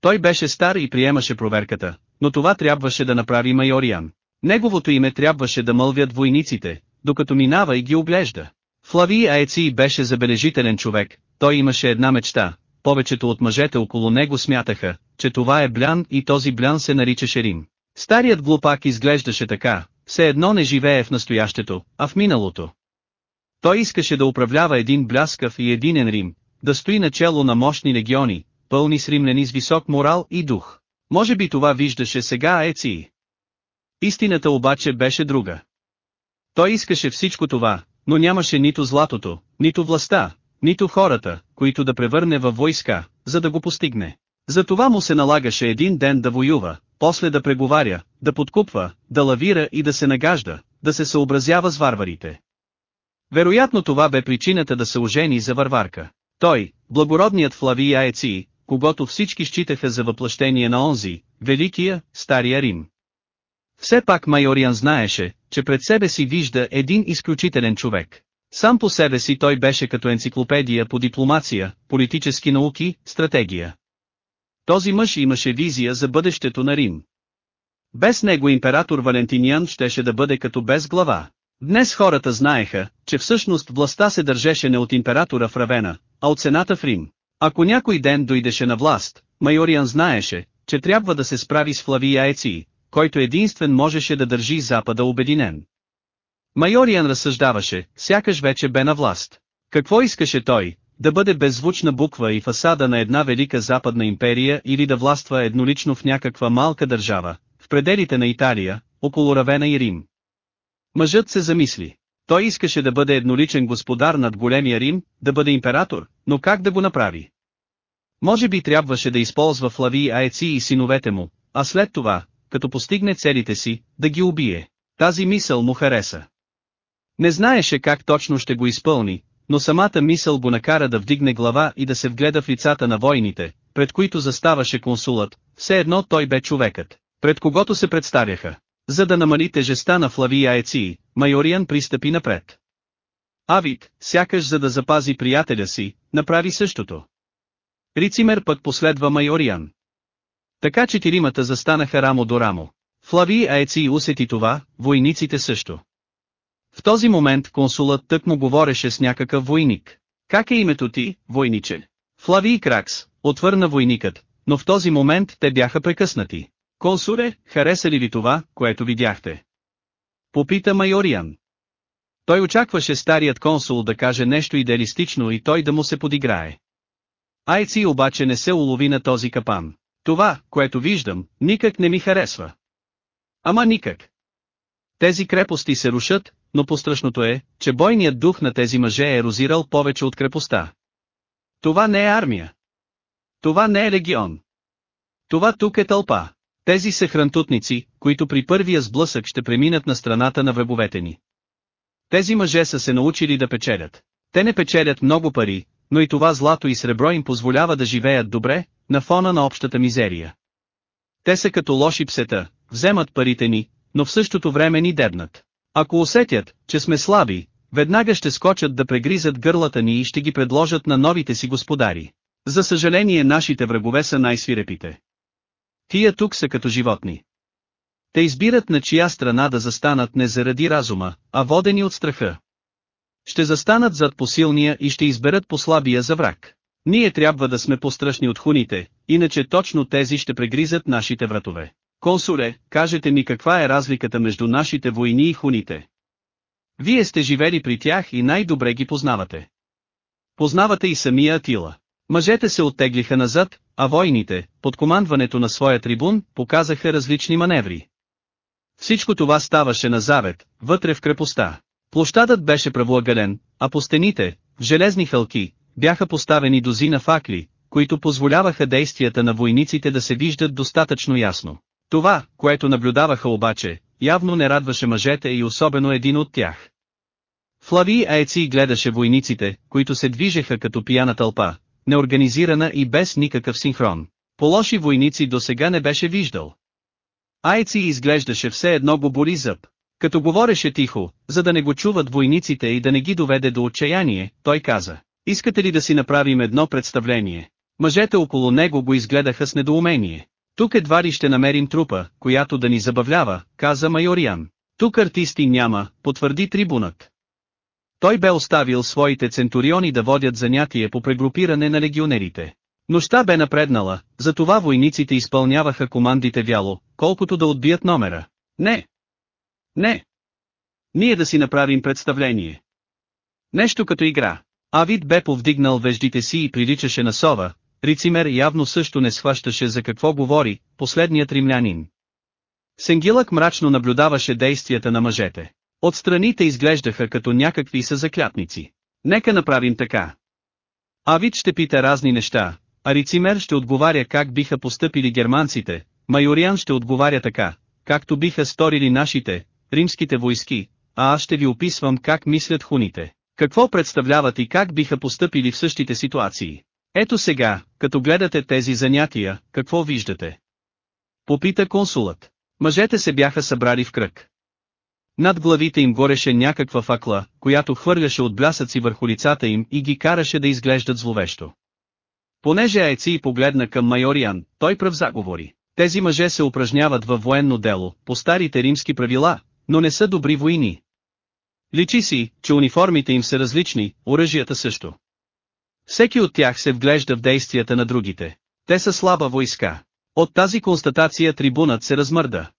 Той беше стар и приемаше проверката, но това трябваше да направи Майориан. Неговото име трябваше да мълвят войниците, докато минава и ги оглежда. Флави Аеци беше забележителен човек, той имаше една мечта, повечето от мъжете около него смятаха, че това е блян и този блян се наричаше Рим. Старият глупак изглеждаше така, все едно не живее в настоящето, а в миналото. Той искаше да управлява един бляскав и единен Рим, да стои начело на мощни легиони, пълни с римляни с висок морал и дух. Може би това виждаше сега Еци. Истината обаче беше друга. Той искаше всичко това, но нямаше нито златото, нито властта, нито хората, които да превърне във войска, за да го постигне. Затова му се налагаше един ден да воюва, после да преговаря, да подкупва, да лавира и да се нагажда, да се съобразява с варварите. Вероятно това бе причината да се ожени за варварка. Той, благородният Флави Аеци, когато всички считаха за въплъщение на онзи, великия, стария Рим. Все пак Майориан знаеше, че пред себе си вижда един изключителен човек. Сам по себе си той беше като енциклопедия по дипломация, политически науки, стратегия. Този мъж имаше визия за бъдещето на Рим. Без него император Валентиниан щеше да бъде като без глава. Днес хората знаеха, че всъщност властта се държеше не от императора в Равена, а от сената в Рим. Ако някой ден дойдеше на власт, Майориан знаеше, че трябва да се справи с Флавия Еци, който единствен можеше да държи Запада обединен. Майориан разсъждаваше, сякаш вече бе на власт. Какво искаше той, да бъде беззвучна буква и фасада на една велика западна империя или да властва еднолично в някаква малка държава, в пределите на Италия, около Равена и Рим. Мъжът се замисли. Той искаше да бъде едноличен господар над големия Рим, да бъде император, но как да го направи? Може би трябваше да използва Флави Аеци и синовете му, а след това, като постигне целите си, да ги убие. Тази мисъл му хареса. Не знаеше как точно ще го изпълни, но самата мисъл го накара да вдигне глава и да се вгледа в лицата на войните, пред които заставаше консулът, все едно той бе човекът, пред когото се представяха. За да намали тежеста на Флавия Еци, Майориан пристъпи напред. Авид, сякаш за да запази приятеля си, направи същото. Рицимер пък последва Майориан. Така четиримата застанаха рамо до рамо. Флави Аеци усети това, войниците също. В този момент консулът тък му говореше с някакъв войник. Как е името ти, войниче? Флави Кракс, отвърна войникът, но в този момент те бяха прекъснати. Консуле, хареса ли ви това, което видяхте? Попита Майориан. Той очакваше старият консул да каже нещо идеалистично и той да му се подиграе. Айци обаче не се улови на този капан. Това, което виждам, никак не ми харесва. Ама никак. Тези крепости се рушат, но пострашното е, че бойният дух на тези мъже е ерозирал повече от крепостта. Това не е армия. Това не е легион. Това тук е тълпа. Тези са хрантутници, които при първия сблъсък ще преминат на страната на враговете ни. Тези мъже са се научили да печелят. Те не печелят много пари, но и това злато и сребро им позволява да живеят добре, на фона на общата мизерия. Те са като лоши псета, вземат парите ни, но в същото време ни дебнат. Ако усетят, че сме слаби, веднага ще скочат да прегризат гърлата ни и ще ги предложат на новите си господари. За съжаление нашите врагове са най-свирепите. Тия тук са като животни. Те избират на чия страна да застанат не заради разума, а водени от страха. Ще застанат зад посилния и ще изберат послабия за враг. Ние трябва да сме пострашни от хуните, иначе точно тези ще прегризат нашите вратове. Консуле, кажете ми каква е разликата между нашите войни и хуните. Вие сте живели при тях и най-добре ги познавате. Познавате и самия Атила. Мъжете се оттеглиха назад, а войните, под командването на своя трибун, показаха различни маневри. Всичко това ставаше на завет, вътре в крепостта. Площадът беше правоъгълен, а по стените, в железни халки, бяха поставени дозина факли, които позволяваха действията на войниците да се виждат достатъчно ясно. Това, което наблюдаваха обаче, явно не радваше мъжете и особено един от тях. Флави Аеци гледаше войниците, които се движеха като пияна тълпа, неорганизирана и без никакъв синхрон. По лоши войници до сега не беше виждал. Айци изглеждаше все едно го боли зъб. Като говореше тихо, за да не го чуват войниците и да не ги доведе до отчаяние, той каза, искате ли да си направим едно представление? Мъжете около него го изгледаха с недоумение. Тук едва ли ще намерим трупа, която да ни забавлява, каза Майориан. Тук артисти няма, потвърди трибунът. Той бе оставил своите центуриони да водят занятие по прегрупиране на легионерите. Нощта бе напреднала, затова войниците изпълняваха командите вяло, колкото да отбият номера. Не! Не! Ние да си направим представление. Нещо като игра. Авид бе повдигнал веждите си и приличаше на сова, Рицимер явно също не схващаше за какво говори, последният римлянин. Сенгилък мрачно наблюдаваше действията на мъжете. Отстраните изглеждаха като някакви са заклятници. Нека направим така. Авид ще пита разни неща, а Рицимер ще отговаря как биха постъпили германците, Майориан ще отговаря така, както биха сторили нашите, римските войски, а аз ще ви описвам как мислят хуните, какво представляват и как биха постъпили в същите ситуации. Ето сега, като гледате тези занятия, какво виждате? Попита консулът. Мъжете се бяха събрали в кръг. Над главите им гореше някаква факла, която хвърляше от блясъци върху лицата им и ги караше да изглеждат зловещо. Понеже Айци погледна към Майориан, той пръв заговори. Тези мъже се упражняват във военно дело, по старите римски правила, но не са добри войни. Личи си, че униформите им са различни, оръжията също. Всеки от тях се вглежда в действията на другите. Те са слаба войска. От тази констатация трибунът се размърда.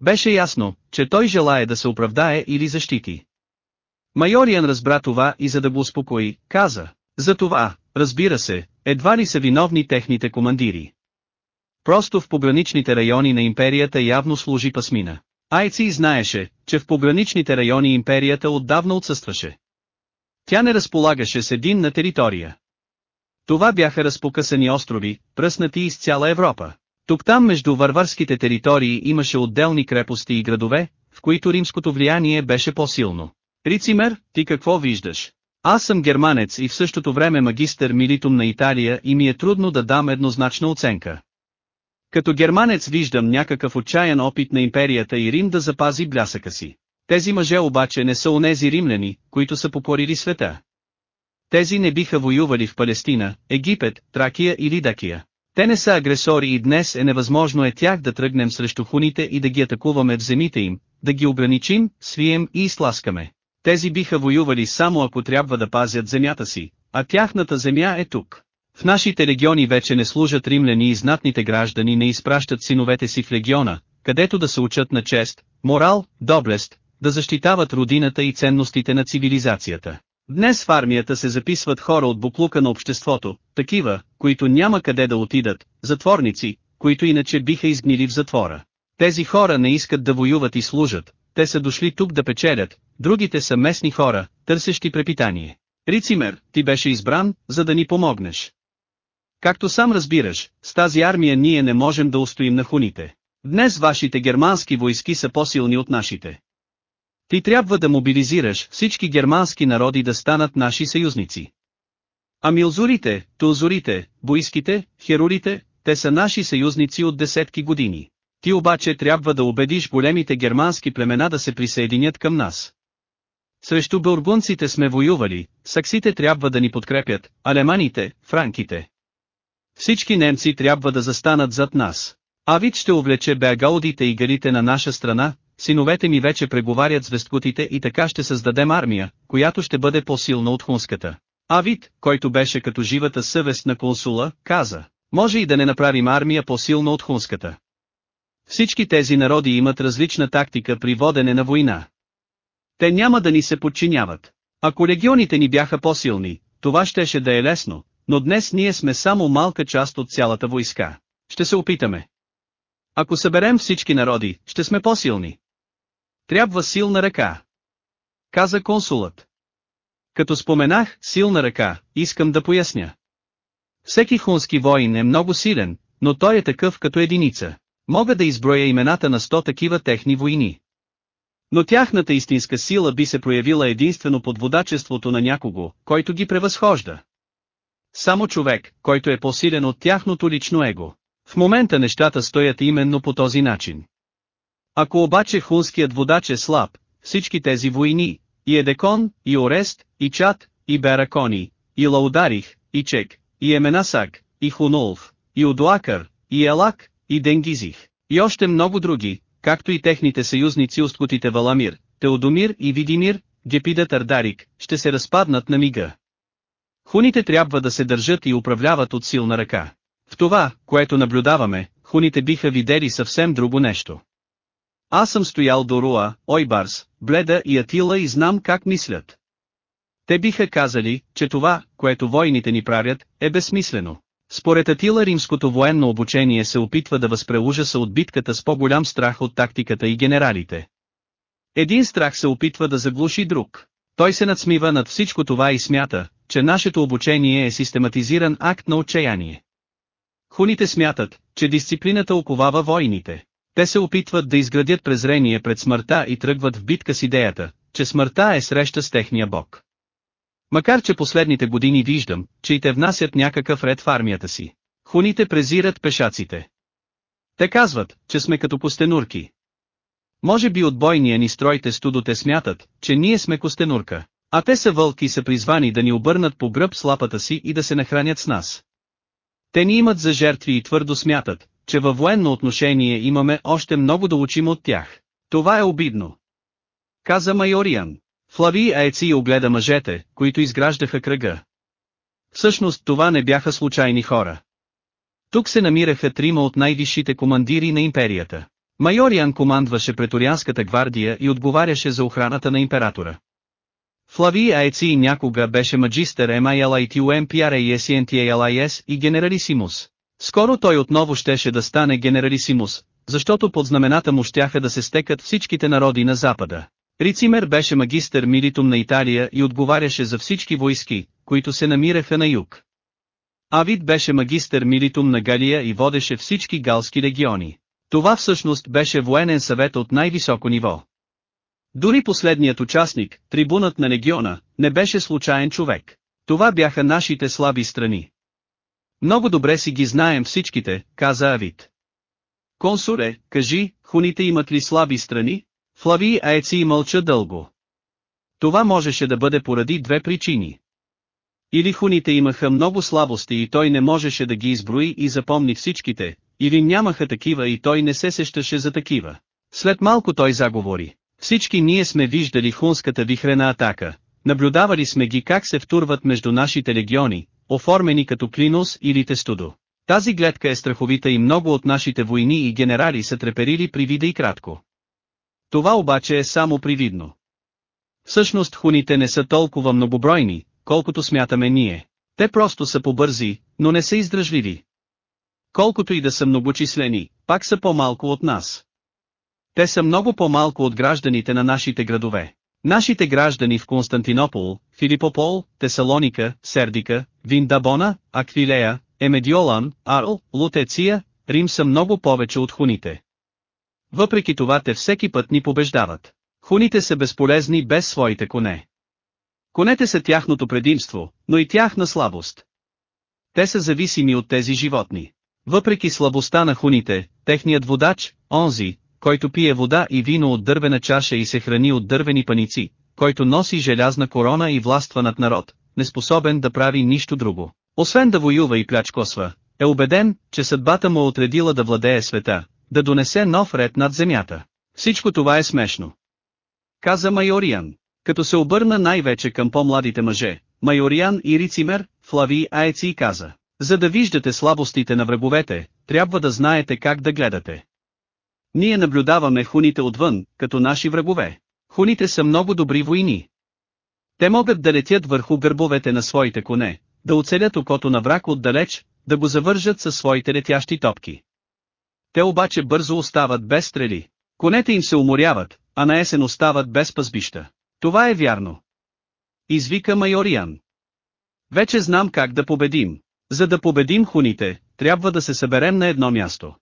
Беше ясно, че той желая да се оправдае или защити. Майориан разбра това и за да го успокои, каза, за това, разбира се, едва ли са виновни техните командири. Просто в пограничните райони на империята явно служи пасмина. Айци знаеше, че в пограничните райони империята отдавна отсъстваше. Тя не разполагаше с единна територия. Това бяха разпокъсани острови, пръснати из цяла Европа. Тук-там между варварските територии имаше отделни крепости и градове, в които римското влияние беше по-силно. Рицимер, ти какво виждаш? Аз съм германец и в същото време магистър милитум на Италия и ми е трудно да дам еднозначна оценка. Като германец виждам някакъв отчаян опит на империята и Рим да запази блясъка си. Тези мъже обаче не са онези римляни, които са покорили света. Тези не биха воювали в Палестина, Египет, Тракия или Дакия. Те не са агресори и днес е невъзможно е тях да тръгнем срещу хуните и да ги атакуваме в земите им, да ги ограничим, свием и изтласкаме. Тези биха воювали само ако трябва да пазят земята си, а тяхната земя е тук. В нашите региони вече не служат римляни и знатните граждани не изпращат синовете си в легиона, където да се учат на чест, морал, доблест, да защитават родината и ценностите на цивилизацията. Днес в армията се записват хора от буклука на обществото, такива, които няма къде да отидат, затворници, които иначе биха изгнили в затвора. Тези хора не искат да воюват и служат, те са дошли тук да печелят, другите са местни хора, търсещи препитание. Рицимер, ти беше избран, за да ни помогнеш. Както сам разбираш, с тази армия ние не можем да устоим на хуните. Днес вашите германски войски са по-силни от нашите. Ти трябва да мобилизираш всички германски народи да станат наши съюзници. А милзурите, тулзурите, бойските, херурите, те са наши съюзници от десетки години. Ти обаче трябва да убедиш големите германски племена да се присъединят към нас. Срещу бургунците сме воювали, саксите трябва да ни подкрепят, алеманите, франките. Всички немци трябва да застанат зад нас. Авид ще увлече бегаудите и гарите на наша страна, синовете ми вече преговарят с весткутите и така ще създадем армия, която ще бъде по-силна от хунската. Авид, който беше като живата съвест на консула, каза, може и да не направим армия по-силна от хунската. Всички тези народи имат различна тактика при водене на война. Те няма да ни се подчиняват. Ако легионите ни бяха по-силни, това щеше да е лесно, но днес ние сме само малка част от цялата войска. Ще се опитаме. Ако съберем всички народи, ще сме по-силни. Трябва силна ръка. Каза консулът. Като споменах силна ръка, искам да поясня. Всеки хунски воин е много силен, но той е такъв като единица. Мога да изброя имената на сто такива техни войни. Но тяхната истинска сила би се проявила единствено под водачеството на някого, който ги превъзхожда. Само човек, който е по-силен от тяхното лично его. В момента нещата стоят именно по този начин. Ако обаче хунският водач е слаб, всички тези войни, и Едекон, и Орест, и Чат, и Беракони, и Лаударих, и Чек, и Еменасак, и Хунулф, и Одуакър, и Елак, и Денгизих, и още много други, както и техните съюзници усткотите Валамир, Теодомир и Видимир, Гепидът Ардарик, ще се разпаднат на мига. Хуните трябва да се държат и управляват от силна ръка. В това, което наблюдаваме, хуните биха видели съвсем друго нещо. Аз съм стоял до Руа, Ойбарс, Бледа и Атила и знам как мислят. Те биха казали, че това, което войните ни правят, е безсмислено. Според Атила римското военно обучение се опитва да възпре ужаса от битката с по-голям страх от тактиката и генералите. Един страх се опитва да заглуши друг. Той се надсмива над всичко това и смята, че нашето обучение е систематизиран акт на отчаяние. Хуните смятат, че дисциплината оковава войните. Те се опитват да изградят презрение пред смъртта и тръгват в битка с идеята, че смъртта е среща с техния бог. Макар че последните години виждам, че и те внасят някакъв ред в армията си. Хуните презират пешаците. Те казват, че сме като костенурки. Може би от бойния ни стройте студо те смятат, че ние сме костенурка, а те са вълки и са призвани да ни обърнат по гръб с лапата си и да се нахранят с нас. Те ни имат за жертви и твърдо смятат, че във военно отношение имаме още много да учим от тях. Това е обидно. Каза Майориан. Флави Аеци огледа мъжете, които изграждаха кръга. Всъщност това не бяха случайни хора. Тук се намираха трима от най-висшите командири на империята. Майориан командваше преторианската гвардия и отговаряше за охраната на императора. Флави Аеци някога беше маджистър MILITUMPRASNTALIS и генералисимус. Скоро той отново щеше да стане генералисимус, защото под знамената му щяха да се стекат всичките народи на Запада. Рицимер беше магистър милитум на Италия и отговаряше за всички войски, които се намираха на юг. Авид беше магистър милитум на Галия и водеше всички галски легиони. Това всъщност беше военен съвет от най-високо ниво. Дори последният участник, трибунът на легиона, не беше случайен човек. Това бяха нашите слаби страни. Много добре си ги знаем всичките, каза Авид. Консуре, кажи, хуните имат ли слаби страни? Флави Аеци мълча дълго. Това можеше да бъде поради две причини. Или хуните имаха много слабости и той не можеше да ги изброи и запомни всичките, или нямаха такива и той не се сещаше за такива. След малко той заговори. Всички ние сме виждали хунската вихрена атака, наблюдавали сме ги как се втурват между нашите легиони, оформени като клинос или тестудо. Тази гледка е страховита и много от нашите войни и генерали са треперили при вида и кратко. Това обаче е само привидно. Всъщност хуните не са толкова многобройни, колкото смятаме ние. Те просто са побързи, но не са издръжливи. Колкото и да са многочислени, пак са по-малко от нас. Те са много по-малко от гражданите на нашите градове. Нашите граждани в Константинопол, Филипопол, Тесалоника, Сердика, Виндабона, Аквилея, Емедиолан, Арл, Лутеция, Рим са много повече от хуните. Въпреки това те всеки път ни побеждават. Хуните са безполезни без своите коне. Конете са тяхното предимство, но и тяхна слабост. Те са зависими от тези животни. Въпреки слабостта на хуните, техният водач, онзи, който пие вода и вино от дървена чаша и се храни от дървени паници, който носи желязна корона и властва над народ, неспособен да прави нищо друго, освен да воюва и плячкосва, е убеден, че съдбата му отредила да владее света, да донесе нов ред над земята. Всичко това е смешно. Каза Майориан, като се обърна най-вече към по-младите мъже, Майориан и Рицимер, Флави Аеци каза, за да виждате слабостите на враговете, трябва да знаете как да гледате. Ние наблюдаваме хуните отвън, като наши врагове. Хуните са много добри войни. Те могат да летят върху гърбовете на своите коне, да оцелят окото на враг отдалеч, да го завържат със своите летящи топки. Те обаче бързо остават без стрели. Конете им се уморяват, а на есен остават без пазбища. Това е вярно. извика Майориан. Вече знам как да победим. За да победим хуните, трябва да се съберем на едно място.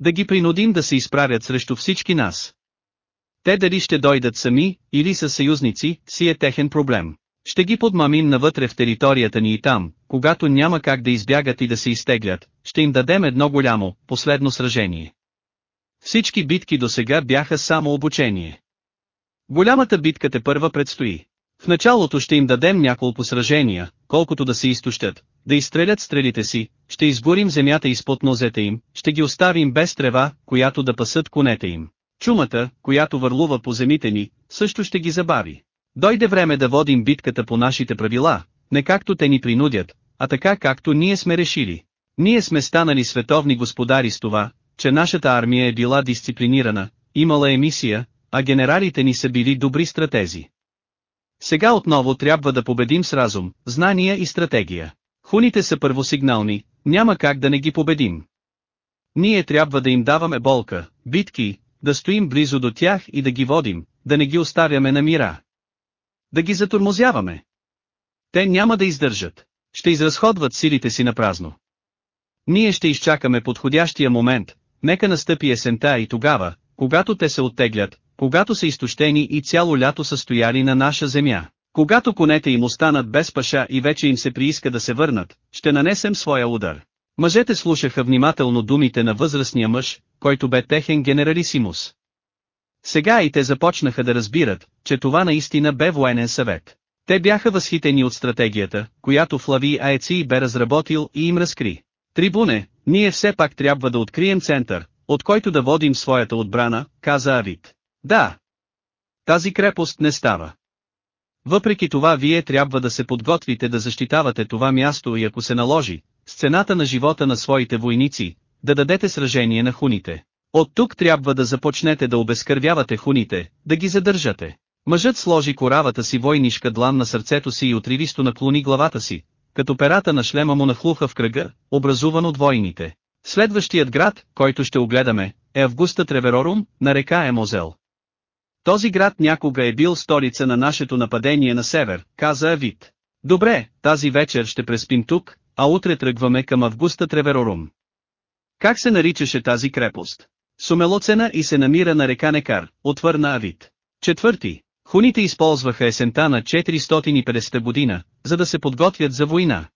Да ги принудим да се изправят срещу всички нас. Те дали ще дойдат сами, или са съюзници, си е техен проблем. Ще ги подмамим навътре в територията ни и там, когато няма как да избягат и да се изтеглят, ще им дадем едно голямо, последно сражение. Всички битки до сега бяха само обучение. Голямата битка те първа предстои. В началото ще им дадем няколко сражения, колкото да се изтощат, да изстрелят стрелите си, ще изгорим земята изпод нозете им, ще ги оставим без трева, която да пасат конете им. Чумата, която върлува по земите ни, също ще ги забави. Дойде време да водим битката по нашите правила, не както те ни принудят, а така както ние сме решили. Ние сме станали световни господари с това, че нашата армия е била дисциплинирана, имала емисия, а генералите ни са били добри стратези. Сега отново трябва да победим с разум, знания и стратегия. Хуните са първосигнални, няма как да не ги победим. Ние трябва да им даваме болка, битки, да стоим близо до тях и да ги водим, да не ги оставяме на мира. Да ги затормозяваме. Те няма да издържат. Ще изразходват силите си на празно. Ние ще изчакаме подходящия момент, нека настъпи есента и тогава, когато те се оттеглят, когато са изтощени и цяло лято са стояли на наша земя. Когато конете им останат без паша и вече им се прииска да се върнат, ще нанесем своя удар. Мъжете слушаха внимателно думите на възрастния мъж, който бе техен генералисимус. Сега и те започнаха да разбират, че това наистина бе военен съвет. Те бяха възхитени от стратегията, която Флави Аеци бе разработил и им разкри. Трибуне, ние все пак трябва да открием център, от който да водим своята отбрана, каза Авит. Да. Тази крепост не става. Въпреки това вие трябва да се подготвите да защитавате това място и ако се наложи, с цената на живота на своите войници, да дадете сражение на хуните. От тук трябва да започнете да обезкървявате хуните, да ги задържате. Мъжът сложи коравата си войнишка длан на сърцето си и отривисто наклони главата си, като перата на шлема му нахлуха в кръга, образуван от войните. Следващият град, който ще огледаме, е Августа Треверорум, на река Емозел. Този град някога е бил столица на нашето нападение на север, каза Авит. Добре, тази вечер ще преспим тук, а утре тръгваме към Августа Треверорум. Как се наричаше тази крепост? Сумелоцена и се намира на река Некар, отвърна Авит. Четвърти. Хуните използваха есента на 450 година, за да се подготвят за война.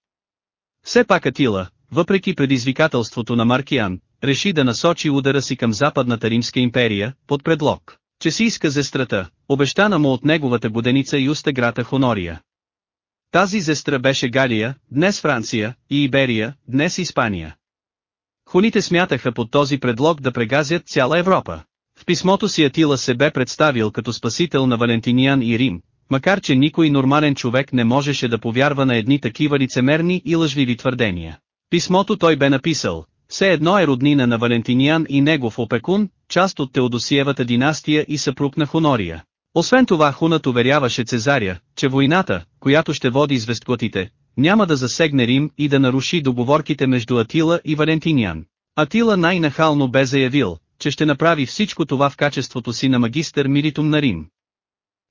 Все пак Атила, въпреки предизвикателството на Маркиан, реши да насочи удара си към Западната Римска империя, под предлог, че си иска зестрата, обещана му от неговата буденица Юста Грата Хонория. Тази зестра беше Галия, днес Франция, и Иберия, днес Испания. Хуните смятаха под този предлог да прегазят цяла Европа. В писмото си Атила се бе представил като спасител на Валентиниан и Рим, макар че никой нормален човек не можеше да повярва на едни такива лицемерни и лъжливи твърдения. Писмото той бе написал, все едно е роднина на Валентиниан и негов опекун, част от Теодосиевата династия и съпруг на Хонория. Освен това Хунат уверяваше Цезаря, че войната, която ще води с весткотите, няма да засегне Рим и да наруши договорките между Атила и Валентиниан. Атила най-нахално бе заявил, че ще направи всичко това в качеството си на магистър Милитум на Рим.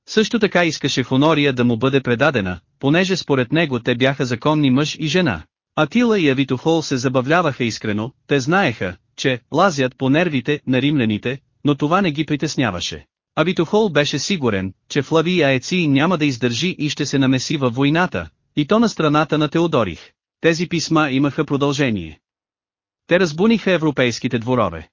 Също така искаше Хонория да му бъде предадена, понеже според него те бяха законни мъж и жена. Атила и Авитохол се забавляваха искрено, те знаеха, че лазят по нервите на римляните, но това не ги притесняваше. Авитохол беше сигурен, че Флави Аеци няма да издържи и ще се намеси във войната, и то на страната на Теодорих. Тези писма имаха продължение. Те разбуниха европейските дворове.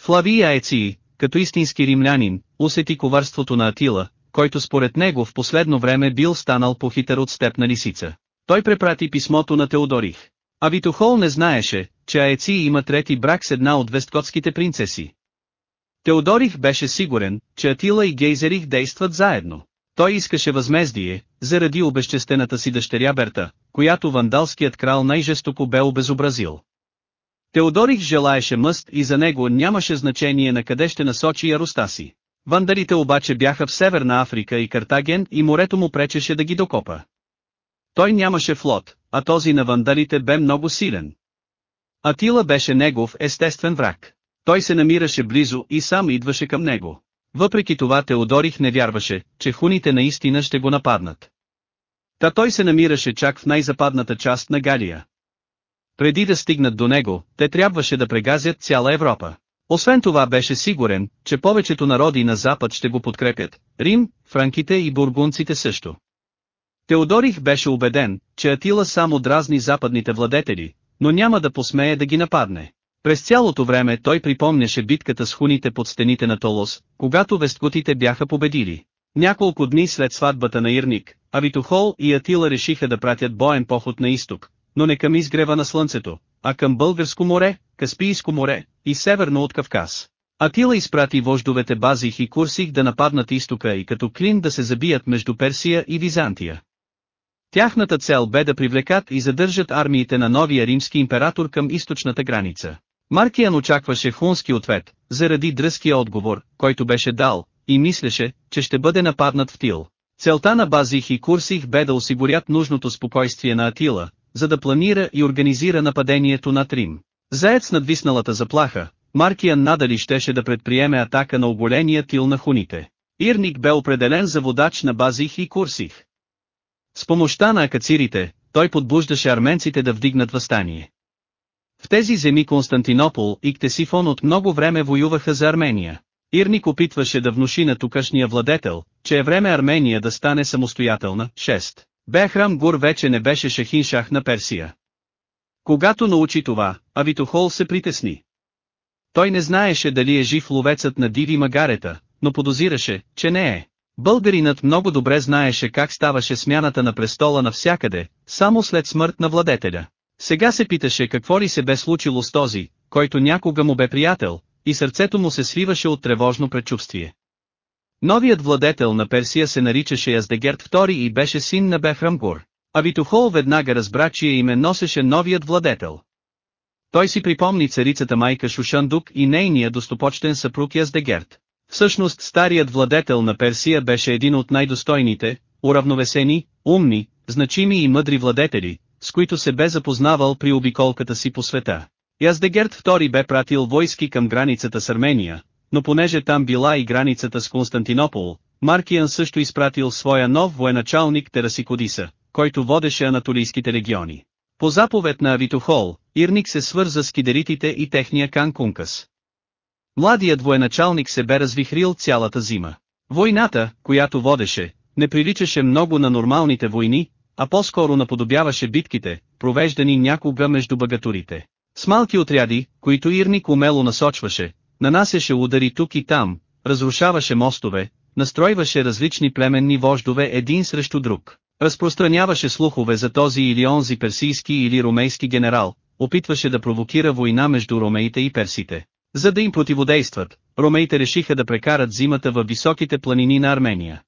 Флави Аеци, като истински римлянин, усети коварството на Атила, който според него в последно време бил станал похитър от степна лисица. Той препрати писмото на Теодорих. А Витохол не знаеше, че Аеци има трети брак с една от весткотските принцеси. Теодорих беше сигурен, че Атила и Гейзерих действат заедно. Той искаше възмездие, заради обезчестената си дъщеря Берта, която вандалският крал най-жестоко бе обезобразил. Теодорих желаеше мъст и за него нямаше значение на къде ще насочи яроста си. Вандалите обаче бяха в Северна Африка и Картаген и морето му пречеше да ги докопа. Той нямаше флот, а този на вандалите бе много силен. Атила беше негов естествен враг. Той се намираше близо и сам идваше към него. Въпреки това Теодорих не вярваше, че хуните наистина ще го нападнат. Та той се намираше чак в най-западната част на Галия. Преди да стигнат до него, те трябваше да прегазят цяла Европа. Освен това беше сигурен, че повечето народи на Запад ще го подкрепят, Рим, франките и бургунците също. Теодорих беше убеден, че Атила само дразни западните владетели, но няма да посмее да ги нападне. През цялото време той припомняше битката с хуните под стените на Толос, когато весткотите бяха победили. Няколко дни след сватбата на Ирник, Авитохол и Атила решиха да пратят боен поход на изток, но не към изгрева на слънцето, а към Българско море, Каспийско море и северно от Кавказ. Атила изпрати вождовете Базих и Курсих да нападнат изтока и като клин да се забият между Персия и Византия. Тяхната цел бе да привлекат и задържат армиите на новия римски император към източната граница. Маркиян очакваше хунски ответ, заради дръзкия отговор, който беше дал, и мислеше, че ще бъде нападнат в Тил. Целта на Базих и Курсих бе да осигурят нужното спокойствие на Атила, за да планира и организира нападението над Рим. Заед с надвисналата заплаха, Маркиян надали щеше да предприеме атака на оголения тил на хуните. Ирник бе определен за водач на Базих и Курсих. С помощта на акацирите, той подбуждаше арменците да вдигнат възстание. В тези земи Константинопол и Ктесифон от много време воюваха за Армения. Ирник опитваше да внуши на тукашния владетел, че е време Армения да стане самостоятелна. 6. Бехрам Гур вече не беше шахиншах на Персия. Когато научи това, Авитохол се притесни. Той не знаеше дали е жив ловецът на диви магарета, но подозираше, че не е. Българинът много добре знаеше как ставаше смяната на престола навсякъде, само след смърт на владетеля. Сега се питаше какво ли се бе случило с този, който някога му бе приятел, и сърцето му се свиваше от тревожно предчувствие. Новият владетел на Персия се наричаше Яздегерт II и беше син на Бехрамгур. А Витохол веднага разбра, чие име носеше новият владетел. Той си припомни царицата майка Шушандук и нейния достопочтен съпруг Яздегерт. Всъщност старият владетел на Персия беше един от най-достойните, уравновесени, умни, значими и мъдри владетели, с които се бе запознавал при обиколката си по света. Яздегерт II бе пратил войски към границата с Армения, но понеже там била и границата с Константинопол, Маркиян също изпратил своя нов военачалник Терасикодиса, който водеше анатолийските региони. По заповед на Авитохол, Ирник се свърза с кидеритите и техния Канкункас. Младият военачалник се бе развихрил цялата зима. Войната, която водеше, не приличаше много на нормалните войни, а по-скоро наподобяваше битките, провеждани някога между багатурите. С малки отряди, които Ирник умело насочваше, нанасяше удари тук и там, разрушаваше мостове, настройваше различни племенни вождове един срещу друг, разпространяваше слухове за този или онзи персийски или ромейски генерал, опитваше да провокира война между ромеите и персите. За да им противодействат, ромеите решиха да прекарат зимата във високите планини на Армения.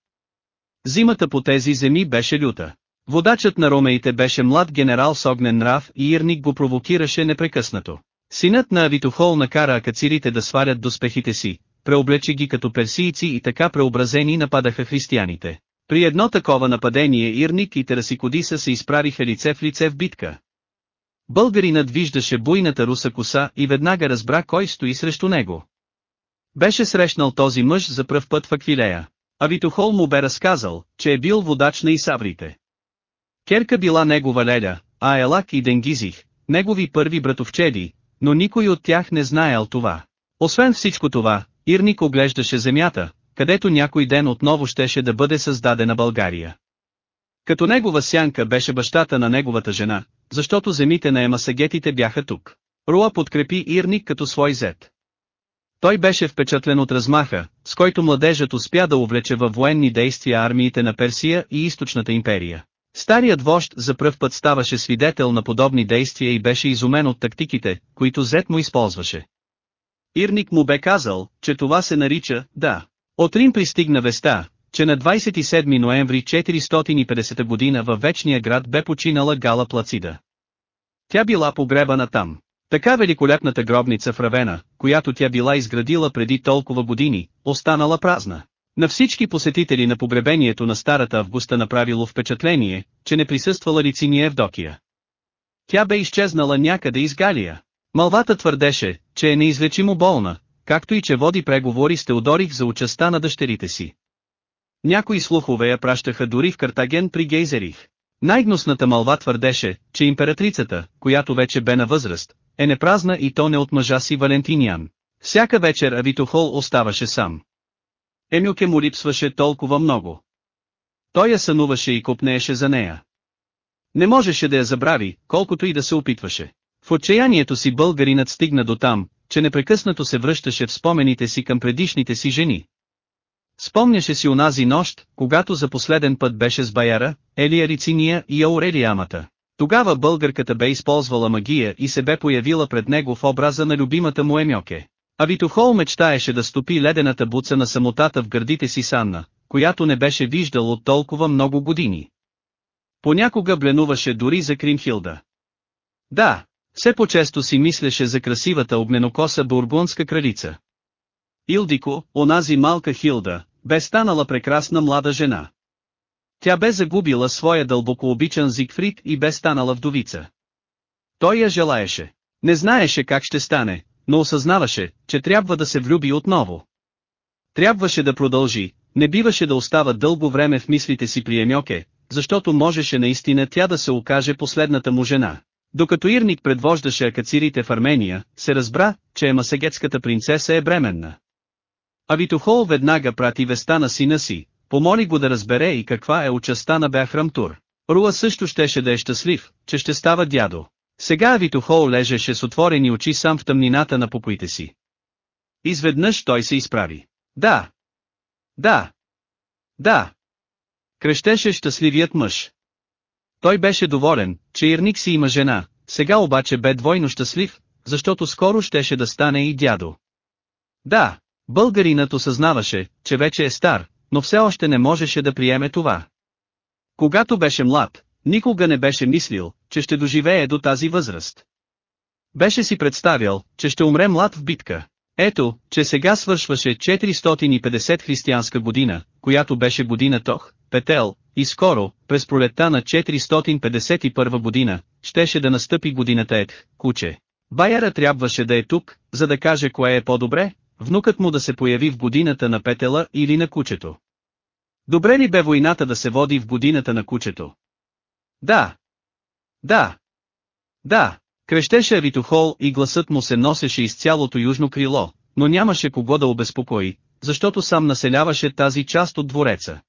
Зимата по тези земи беше люта. Водачът на ромеите беше млад генерал с огнен нрав и Ирник го провокираше непрекъснато. Синът на Авитохол накара акацирите да сварят доспехите си, преоблече ги като персийци и така преобразени нападаха християните. При едно такова нападение Ирник и Терасикодиса се изправиха лице в лице в битка. Българинът виждаше буйната руса коса и веднага разбра кой стои срещу него. Беше срещнал този мъж за пръв път в Аквилея. Авитохол му бе разказал, че е бил водач на Исаврите. Керка била негова леля, а Елак и Денгизих, негови първи братовчеди, но никой от тях не знаел това. Освен всичко това, Ирник оглеждаше земята, където някой ден отново щеше да бъде създадена България. Като негова сянка беше бащата на неговата жена, защото земите на емасагетите бяха тук. Руа подкрепи Ирник като свой зет. Той беше впечатлен от размаха, с който младежът успя да увлече във военни действия армиите на Персия и Източната империя. Старият вожд за пръв път ставаше свидетел на подобни действия и беше изумен от тактиките, които Зет му използваше. Ирник му бе казал, че това се нарича «да». От Рим пристигна веста, че на 27 ноември 450 година във вечния град бе починала Гала Плацида. Тя била погребана там. Така великолепната гробница в Равена, която тя била изградила преди толкова години, останала празна. На всички посетители на погребението на старата Августа направило впечатление, че не присъствала Лициния Евдокия. Тя бе изчезнала някъде из Галия. Малвата твърдеше, че е неизлечимо болна, както и че води преговори с Теодорих за участа на дъщерите си. Някои слухове я пращаха дори в Картаген при Гейзерих. Най-гнусната мълва твърдеше, че императрицата, която вече бе на възраст, е непразна и то не от мъжа си Валентиниан. Всяка вечер Авитохол оставаше сам. Емюке му липсваше толкова много. Той я сънуваше и купнееше за нея. Не можеше да я забрави, колкото и да се опитваше. В отчаянието си българинът стигна до там, че непрекъснато се връщаше в спомените си към предишните си жени. Спомняше си онази нощ, когато за последен път беше с Баяра, Елия Рициния и Аурелия Амата. Тогава българката бе използвала магия и се бе появила пред него в образа на любимата му Емьоке. А Витохол мечтаеше да стопи ледената буца на самотата в гърдите си Санна, която не беше виждал от толкова много години. Понякога бленуваше дори за Кримхилда. Да, все по-често си мислеше за красивата огненокоса бургундска кралица. Илдико, онази малка Хилда, бе станала прекрасна млада жена. Тя бе загубила своя дълбоко обичан Зигфрид и бе станала вдовица. Той я желаеше. Не знаеше как ще стане, но осъзнаваше, че трябва да се влюби отново. Трябваше да продължи, не биваше да остава дълго време в мислите си при Емьоке, защото можеше наистина тя да се окаже последната му жена. Докато Ирник предвождаше акацирите в Армения, се разбра, че емасегетската принцеса е бременна. Авитохол веднага прати веста на сина си, помоли го да разбере и каква е участта на Бяхрамтур. Руа също щеше да е щастлив, че ще става дядо. Сега Авитохол лежеше с отворени очи сам в тъмнината на покоите си. Изведнъж той се изправи. Да. Да. Да. Крещеше щастливият мъж. Той беше доволен, че Ирник си има жена, сега обаче бе двойно щастлив, защото скоро щеше да стане и дядо. Да, българинът осъзнаваше, че вече е стар, но все още не можеше да приеме това. Когато беше млад, никога не беше мислил, че ще доживее до тази възраст. Беше си представял, че ще умре млад в битка. Ето, че сега свършваше 450 християнска година, която беше година Тох, Петел, и скоро, през пролетта на 451 година, щеше да настъпи годината Ед, куче. Баяра трябваше да е тук, за да каже кое е по-добре, внукът му да се появи в годината на Петела или на кучето. Добре ли бе войната да се води в годината на кучето? Да. Да. Да. Крещеше Ритохол и гласът му се носеше из цялото южно крило, но нямаше кого да обезпокои, защото сам населяваше тази част от двореца.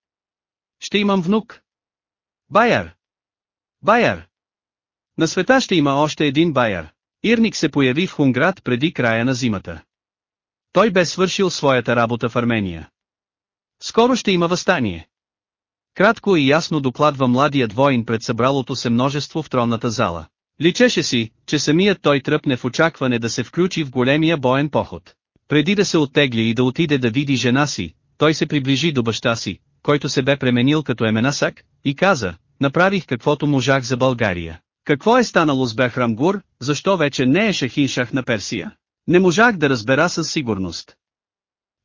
Ще имам внук. Байер! Байер! На света ще има още един Байер. Ирник се появи в Хунград преди края на зимата. Той бе свършил своята работа в Армения. Скоро ще има възстание. Кратко и ясно докладва младият воин пред събралото се множество в тронната зала. Личеше си, че самият той тръпне в очакване да се включи в големия боен поход. Преди да се оттегли и да отиде да види жена си, той се приближи до баща си, който се бе пременил като Еменасак, и каза, направих каквото можах за България. Какво е станало с Бехрамгур, защо вече не е Шахиншах на Персия? Не можах да разбера със сигурност.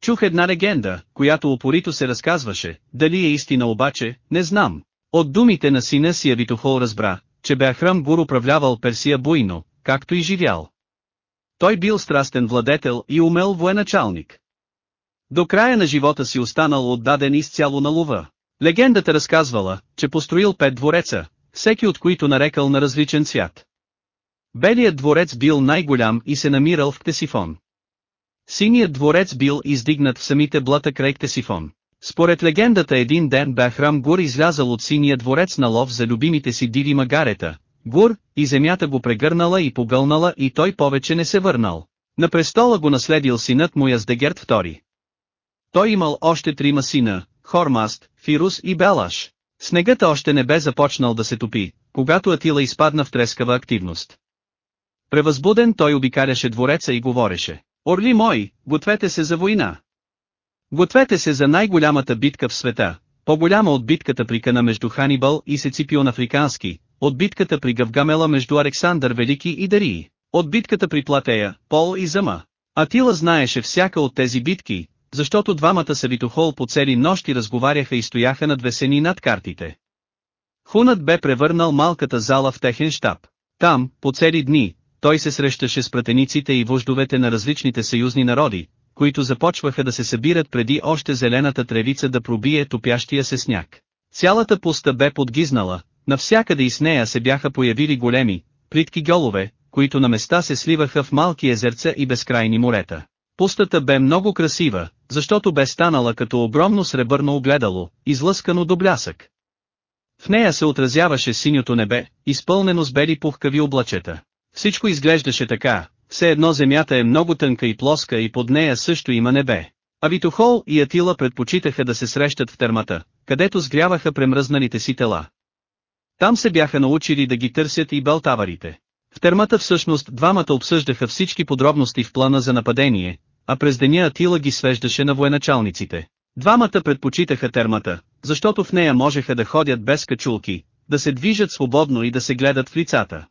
Чух една легенда, която упорито се разказваше, дали е истина обаче, не знам. От думите на сина си Авитохол разбра, че Бехрам Гур управлявал Персия буйно, както и живял. Той бил страстен владетел и умел военачалник. До края на живота си останал отдаден изцяло на лова. Легендата разказвала, че построил пет двореца, всеки от които нарекал на различен свят. Белият дворец бил най-голям и се намирал в Ктесифон. Синият дворец бил издигнат в самите блата край Ктесифон. Според легендата един ден Бахрам Гур излязал от синия дворец на лов за любимите си диви магарета, Гур, и земята го прегърнала и погълнала и той повече не се върнал. На престола го наследил синът му Яздегерт II. Той имал още трима сина, Хормаст, Фирус и Белаш. Снегът още не бе започнал да се топи, когато Атила изпадна в трескава активност. Превъзбуден той обикаляше двореца и говореше, Орли мой, гответе се за война. Гответе се за най-голямата битка в света, по-голяма от битката при Кана между Ханибал и Сеципион Африкански, от битката при Гавгамела между Александър Велики и Дарии, от битката при Платея, Пол и Зама. Атила знаеше всяка от тези битки, защото двамата са Витохол по цели нощи разговаряха и стояха над весени над картите. Хунът бе превърнал малката зала в техен щаб. Там, по цели дни, той се срещаше с пратениците и вождовете на различните съюзни народи, които започваха да се събират преди още зелената тревица да пробие топящия се сняг. Цялата пуста бе подгизнала, навсякъде и с нея се бяха появили големи, плитки голове, които на места се сливаха в малки езерца и безкрайни морета. Пустата бе много красива, защото бе станала като огромно сребърно огледало, излъскано до блясък. В нея се отразяваше синьото небе, изпълнено с бели пухкави облачета. Всичко изглеждаше така, все едно земята е много тънка и плоска и под нея също има небе. А Витохол и Атила предпочитаха да се срещат в термата, където сгряваха премръзналите си тела. Там се бяха научили да ги търсят и белтаварите. В термата всъщност двамата обсъждаха всички подробности в плана за нападение, а през деня Атила ги свеждаше на военачалниците. Двамата предпочитаха термата, защото в нея можеха да ходят без качулки, да се движат свободно и да се гледат в лицата.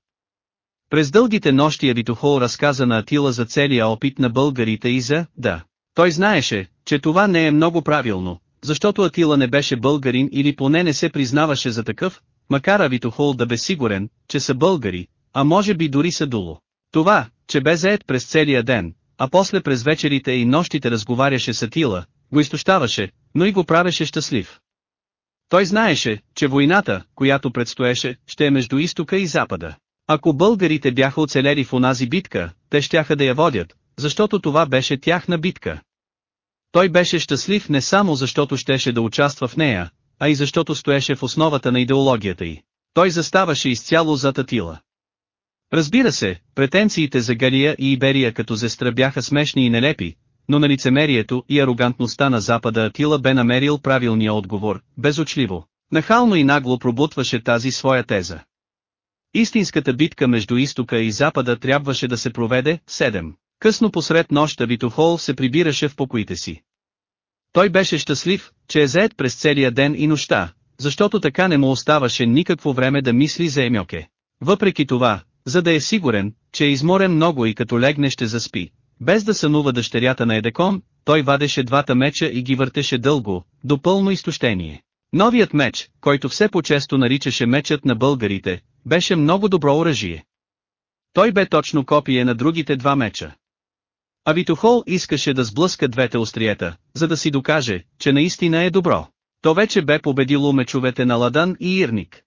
През дългите нощи Авитохол разказа на Атила за целия опит на българите и за, да. Той знаеше, че това не е много правилно, защото Атила не беше българин или поне не се признаваше за такъв, макар Авитохол да бе сигурен, че са българи, а може би дори са дуло. Това, че бе заед през целия ден, а после през вечерите и нощите разговаряше с Атила, го изтощаваше, но и го правеше щастлив. Той знаеше, че войната, която предстоеше, ще е между изтока и запада. Ако българите бяха оцелели в онази битка, те щяха да я водят, защото това беше тяхна битка. Той беше щастлив не само защото щеше да участва в нея, а и защото стоеше в основата на идеологията й. Той заставаше изцяло зад Атила. Разбира се, претенциите за Галия и Иберия като зестра бяха смешни и нелепи, но на лицемерието и арогантността на Запада Атила бе намерил правилния отговор, безочливо. Нахално и нагло пробутваше тази своя теза. Истинската битка между изтока и запада трябваше да се проведе, 7. Късно посред нощта Витохол се прибираше в покоите си. Той беше щастлив, че е заед през целия ден и нощта, защото така не му оставаше никакво време да мисли за Емьоке. Въпреки това, за да е сигурен, че е изморен много и като легне ще заспи, без да сънува дъщерята на Едекон, той вадеше двата меча и ги въртеше дълго, до пълно изтощение. Новият меч, който все по-често наричаше мечът на българите, беше много добро оръжие. Той бе точно копие на другите два меча. А Витохол искаше да сблъска двете остриета, за да си докаже, че наистина е добро. То вече бе победило мечовете на Ладан и Ирник.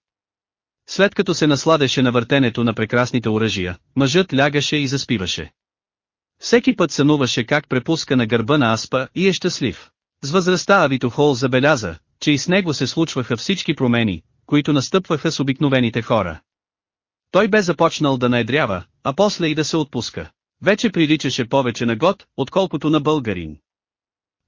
След като се насладеше на въртенето на прекрасните оръжия, мъжът лягаше и заспиваше. Всеки път сънуваше как препуска на гърба на Аспа и е щастлив. С възрастта Авитохол забеляза, че и с него се случваха всички промени, които настъпваха с обикновените хора. Той бе започнал да наедрява, а после и да се отпуска. Вече приличаше повече на год, отколкото на българин.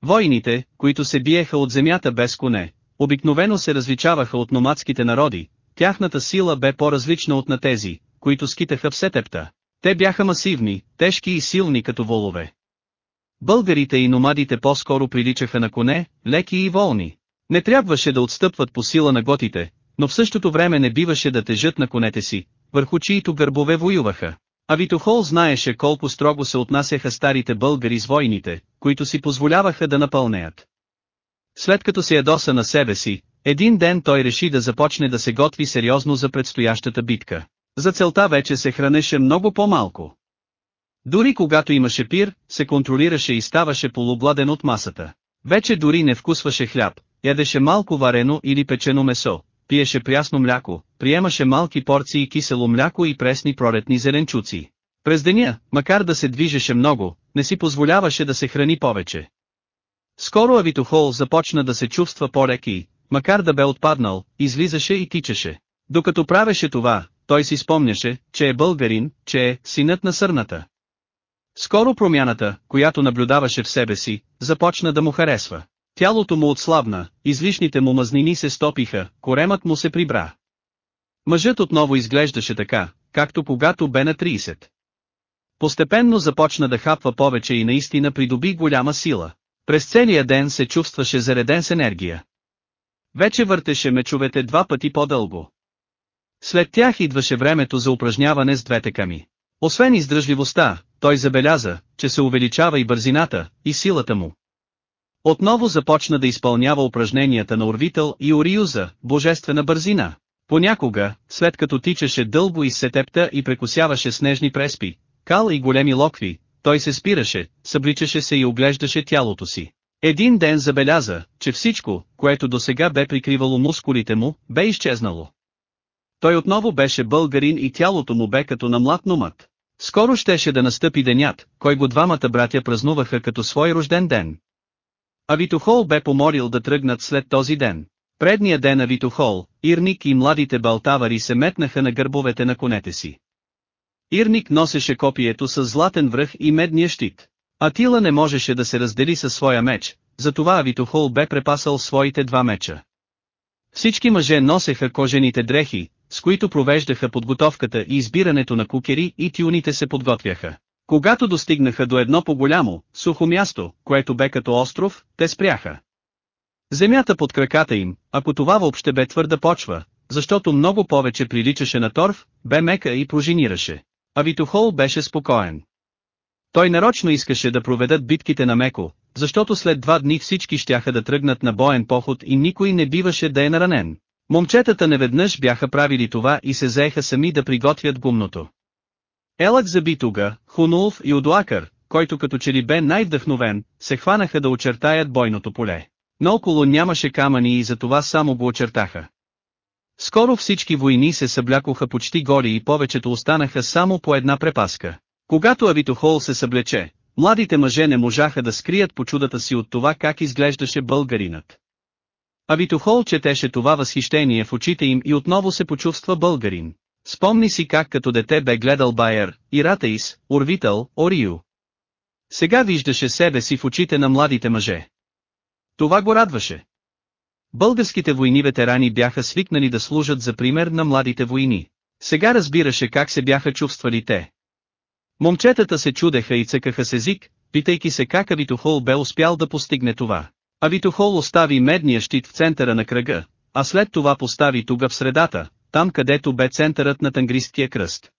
Войните, които се биеха от земята без коне, обикновено се различаваха от номадските народи, тяхната сила бе по-различна от на тези, които скитаха в сетепта. Те бяха масивни, тежки и силни като волове. Българите и номадите по-скоро приличаха на коне, леки и волни. Не трябваше да отстъпват по сила на готите, но в същото време не биваше да тежат на конете си, върху чието гърбове воюваха. А Витохол знаеше колко строго се отнасяха старите българи с войните, които си позволяваха да напълнеят. След като се ядоса на себе си, един ден той реши да започне да се готви сериозно за предстоящата битка. За целта вече се хранеше много по-малко. Дори когато имаше пир, се контролираше и ставаше полубладен от масата. Вече дори не вкусваше хляб, ядеше малко варено или печено месо, пиеше прясно мляко, приемаше малки порции кисело мляко и пресни пролетни зеленчуци. През деня, макар да се движеше много, не си позволяваше да се храни повече. Скоро Авитохол започна да се чувства по-леки, макар да бе отпаднал, излизаше и тичаше. Докато правеше това, той си спомняше, че е българин, че е синът на сърната. Скоро промяната, която наблюдаваше в себе си, започна да му харесва. Тялото му отслабна, излишните му мазнини се стопиха, коремът му се прибра. Мъжът отново изглеждаше така, както когато бе на 30. Постепенно започна да хапва повече и наистина придоби голяма сила. През целия ден се чувстваше зареден с енергия. Вече въртеше мечовете два пъти по-дълго. След тях идваше времето за упражняване с двете ками. Освен издръжливостта, той забеляза, че се увеличава и бързината, и силата му. Отново започна да изпълнява упражненията на Орвител и Ориюза, божествена бързина. Понякога, след като тичаше дълго из сетепта и прекусяваше снежни преспи, кал и големи локви, той се спираше, събличаше се и оглеждаше тялото си. Един ден забеляза, че всичко, което досега бе прикривало мускулите му, бе изчезнало. Той отново беше българин и тялото му бе като на млад номът. Скоро щеше да настъпи денят, кой го двамата братя празнуваха като свой рожден ден. А Витохол бе помолил да тръгнат след този ден. Предния ден на Витохол, Ирник и младите балтавари се метнаха на гърбовете на конете си. Ирник носеше копието с златен връх и медния щит. Атила не можеше да се раздели със своя меч, затова Авитохол бе препасал своите два меча. Всички мъже носеха кожените дрехи, с които провеждаха подготовката и избирането на кукери и тюните се подготвяха. Когато достигнаха до едно по-голямо, сухо място, което бе като остров, те спряха. Земята под краката им, ако това въобще бе твърда почва, защото много повече приличаше на торф, бе мека и пружинираше. А Витохол беше спокоен. Той нарочно искаше да проведат битките на Меко, защото след два дни всички щяха да тръгнат на боен поход и никой не биваше да е наранен. Момчетата неведнъж бяха правили това и се заеха сами да приготвят гумното. Елък за Битуга, Хунулф и Одуакър, който като че ли бе най-вдъхновен, се хванаха да очертаят бойното поле. Но около нямаше камъни и затова само го очертаха. Скоро всички войни се съблякоха почти голи и повечето останаха само по една препаска. Когато Авитохол се съблече, младите мъже не можаха да скрият по чудата си от това как изглеждаше българинът. Авитохол четеше това възхищение в очите им и отново се почувства българин. Спомни си как като дете бе гледал Байер, Иратаис, Орвител, Орио. Сега виждаше себе си в очите на младите мъже. Това го радваше. Българските войни ветерани бяха свикнали да служат за пример на младите войни. Сега разбираше как се бяха чувствали те. Момчетата се чудеха и цъкаха с език, питайки се как Авитохол бе успял да постигне това. Авитохол остави медния щит в центъра на кръга, а след това постави туга в средата, там където бе центърът на тангристския кръст.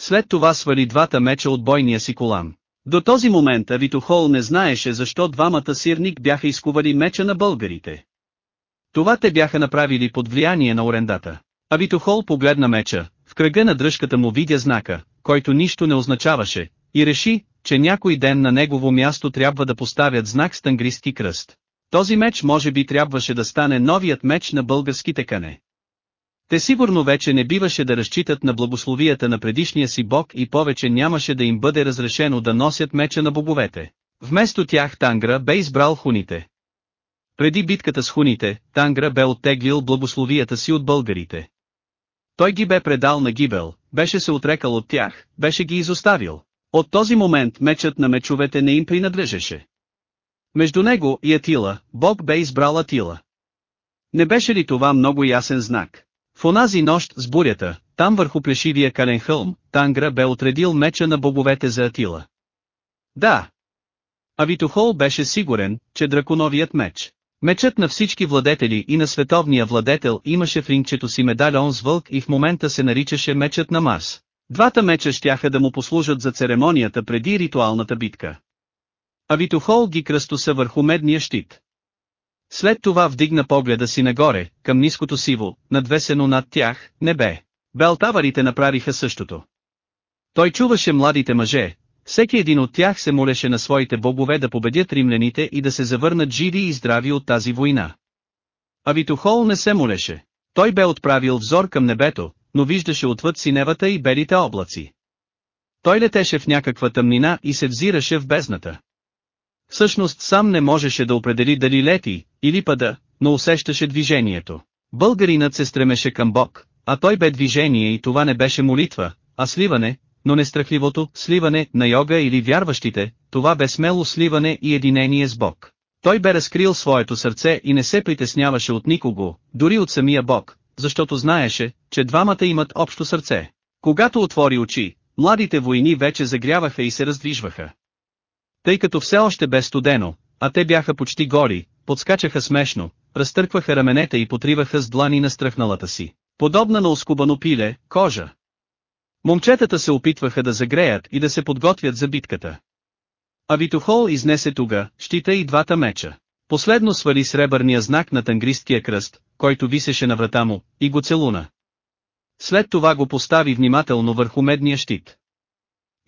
След това свали двата меча от бойния си колан. До този момент Авитохол не знаеше защо двамата сирник бяха изкували меча на българите. Това те бяха направили под влияние на орендата. Авитохол погледна меча, в кръга на дръжката му видя знака, който нищо не означаваше, и реши, че някой ден на негово място трябва да поставят знак с тангристски кръст. Този меч може би трябваше да стане новият меч на българските кане. Те сигурно вече не биваше да разчитат на благословията на предишния си бог и повече нямаше да им бъде разрешено да носят меча на боговете. Вместо тях Тангра бе избрал хуните. Преди битката с хуните, Тангра бе оттеглил благословията си от българите. Той ги бе предал на гибел, беше се отрекал от тях, беше ги изоставил. От този момент мечът на мечовете не им принадлежеше. Между него и Атила, Бог бе избрал Атила. Не беше ли това много ясен знак? В онази нощ с бурята, там върху плешивия кален хълм, Тангра бе отредил меча на боговете за Атила. Да. А Витохол беше сигурен, че драконовият меч. Мечът на всички владетели и на световния владетел имаше в рингчето си медальон с вълк и в момента се наричаше мечът на Марс. Двата меча щяха да му послужат за церемонията преди ритуалната битка. А Витохол ги кръстоса върху медния щит. След това вдигна погледа си нагоре, към ниското сиво, надвесено над тях, небе. Белтаварите направиха същото. Той чуваше младите мъже, всеки един от тях се молеше на своите богове да победят римляните и да се завърнат живи и здрави от тази война. А Витохол не се молеше. Той бе отправил взор към небето, но виждаше отвъд синевата и белите облаци. Той летеше в някаква тъмнина и се взираше в бездната. Всъщност сам не можеше да определи дали лети, или пада, но усещаше движението. Българинът се стремеше към Бог, а той бе движение и това не беше молитва, а сливане, но не страхливото сливане на йога или вярващите, това бе смело сливане и единение с Бог. Той бе разкрил своето сърце и не се притесняваше от никого, дори от самия Бог, защото знаеше, че двамата имат общо сърце. Когато отвори очи, младите войни вече загряваха и се раздвижваха. Тъй като все още бе студено, а те бяха почти гори, подскачаха смешно, разтъркваха раменете и потриваха с длани на стръхналата си, подобна на оскубано пиле, кожа. Момчетата се опитваха да загреят и да се подготвят за битката. А Витохол изнесе туга, щита и двата меча. Последно свали сребърния знак на тангристския кръст, който висеше на врата му, и го целуна. След това го постави внимателно върху медния щит.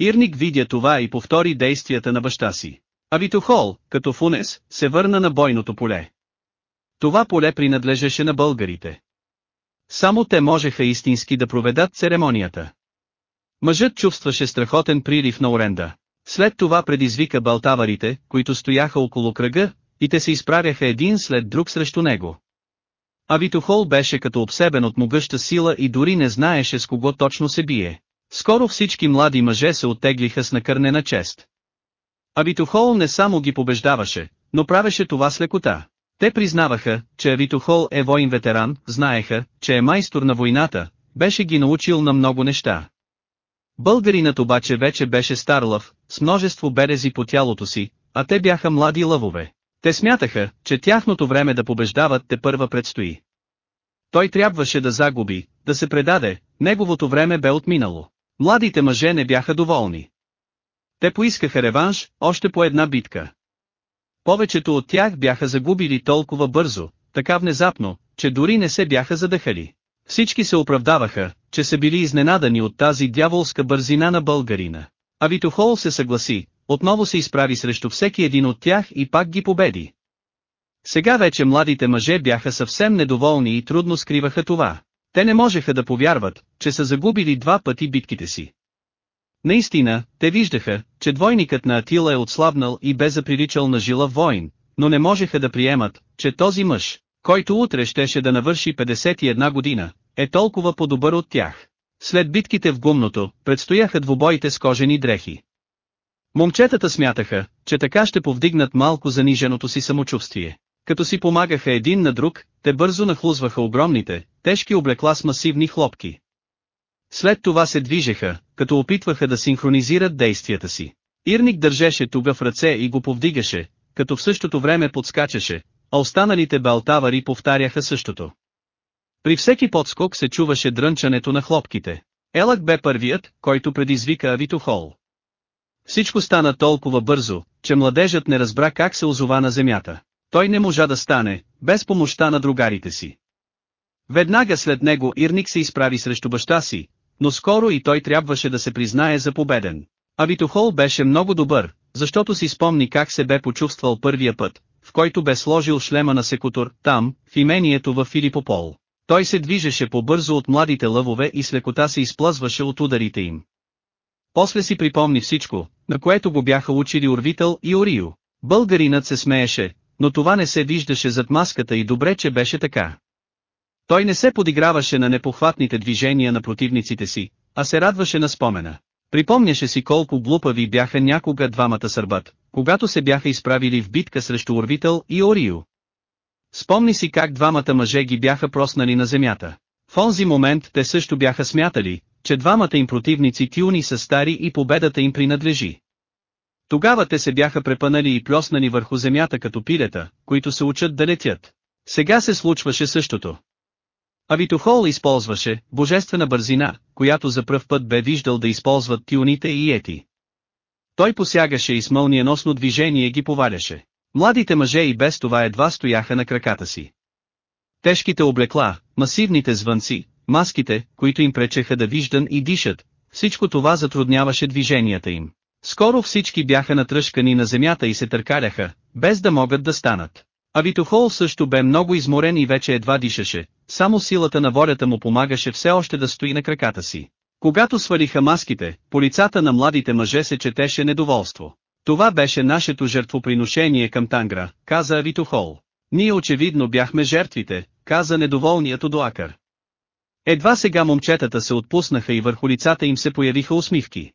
Ирник видя това и повтори действията на баща си. А Витохол, като фунес, се върна на бойното поле. Това поле принадлежеше на българите. Само те можеха истински да проведат церемонията. Мъжът чувстваше страхотен прилив на оренда. След това предизвика балтаварите, които стояха около кръга, и те се изправяха един след друг срещу него. А Витохол беше като обсебен от могъща сила и дори не знаеше с кого точно се бие. Скоро всички млади мъже се оттеглиха с накърнена чест. Авитохол не само ги побеждаваше, но правеше това с лекота. Те признаваха, че Авитохол е воин ветеран, знаеха, че е майстор на войната, беше ги научил на много неща. Българинът обаче вече беше стар лъв, с множество берези по тялото си, а те бяха млади лъвове. Те смятаха, че тяхното време да побеждават те първа предстои. Той трябваше да загуби, да се предаде, неговото време бе отминало. Младите мъже не бяха доволни. Те поискаха реванш, още по една битка. Повечето от тях бяха загубили толкова бързо, така внезапно, че дори не се бяха задъхали. Всички се оправдаваха, че са били изненадани от тази дяволска бързина на българина. А Витохол се съгласи, отново се изправи срещу всеки един от тях и пак ги победи. Сега вече младите мъже бяха съвсем недоволни и трудно скриваха това. Те не можеха да повярват, че са загубили два пъти битките си. Наистина, те виждаха, че двойникът на Атила е отслабнал и бе заприличал на жила воин, но не можеха да приемат, че този мъж, който утре щеше да навърши 51 година, е толкова по-добър от тях. След битките в гумното, предстояха двубоите с кожени дрехи. Момчетата смятаха, че така ще повдигнат малко заниженото си самочувствие. Като си помагаха един на друг, те бързо нахлузваха огромните, тежки облекла с масивни хлопки. След това се движеха, като опитваха да синхронизират действията си. Ирник държеше туга в ръце и го повдигаше, като в същото време подскачаше, а останалите балтавари повтаряха същото. При всеки подскок се чуваше дрънчането на хлопките. Елък бе първият, който предизвика Авитохол. Всичко стана толкова бързо, че младежът не разбра как се озова на земята. Той не можа да стане, без помощта на другарите си. Веднага след него Ирник се изправи срещу баща си, но скоро и той трябваше да се признае за победен. А Витохол беше много добър, защото си спомни как се бе почувствал първия път, в който бе сложил шлема на секутор, там, в имението в Филипопол. Той се движеше по-бързо от младите лъвове и с лекота се изплъзваше от ударите им. После си припомни всичко, на което го бяха учили Орвител и Орио. Българинът се смееше, но това не се виждаше зад маската и добре, че беше така. Той не се подиграваше на непохватните движения на противниците си, а се радваше на спомена. Припомняше си колко глупави бяха някога двамата сърбат, когато се бяха изправили в битка срещу Орвител и Орио. Спомни си как двамата мъже ги бяха проснали на земята. В онзи момент те също бяха смятали, че двамата им противници тюни са стари и победата им принадлежи. Тогава те се бяха препънали и плеснани върху земята като пилета, които се учат да летят. Сега се случваше същото. Авитохол използваше божествена бързина, която за пръв път бе виждал да използват тюните и ети. Той посягаше и с мълниеносно движение ги поваляше. Младите мъже и без това едва стояха на краката си. Тежките облекла, масивните звънци, маските, които им пречеха да виждан и дишат, всичко това затрудняваше движенията им. Скоро всички бяха натръшкани на земята и се търкаляха, без да могат да станат. А Витохол също бе много изморен и вече едва дишаше, само силата на волята му помагаше все още да стои на краката си. Когато свалиха маските, по лицата на младите мъже се четеше недоволство. Това беше нашето жертвоприношение към Тангра, каза Авитохол. Ние очевидно бяхме жертвите, каза недоволният Одоакър. Едва сега момчетата се отпуснаха и върху лицата им се появиха усмивки.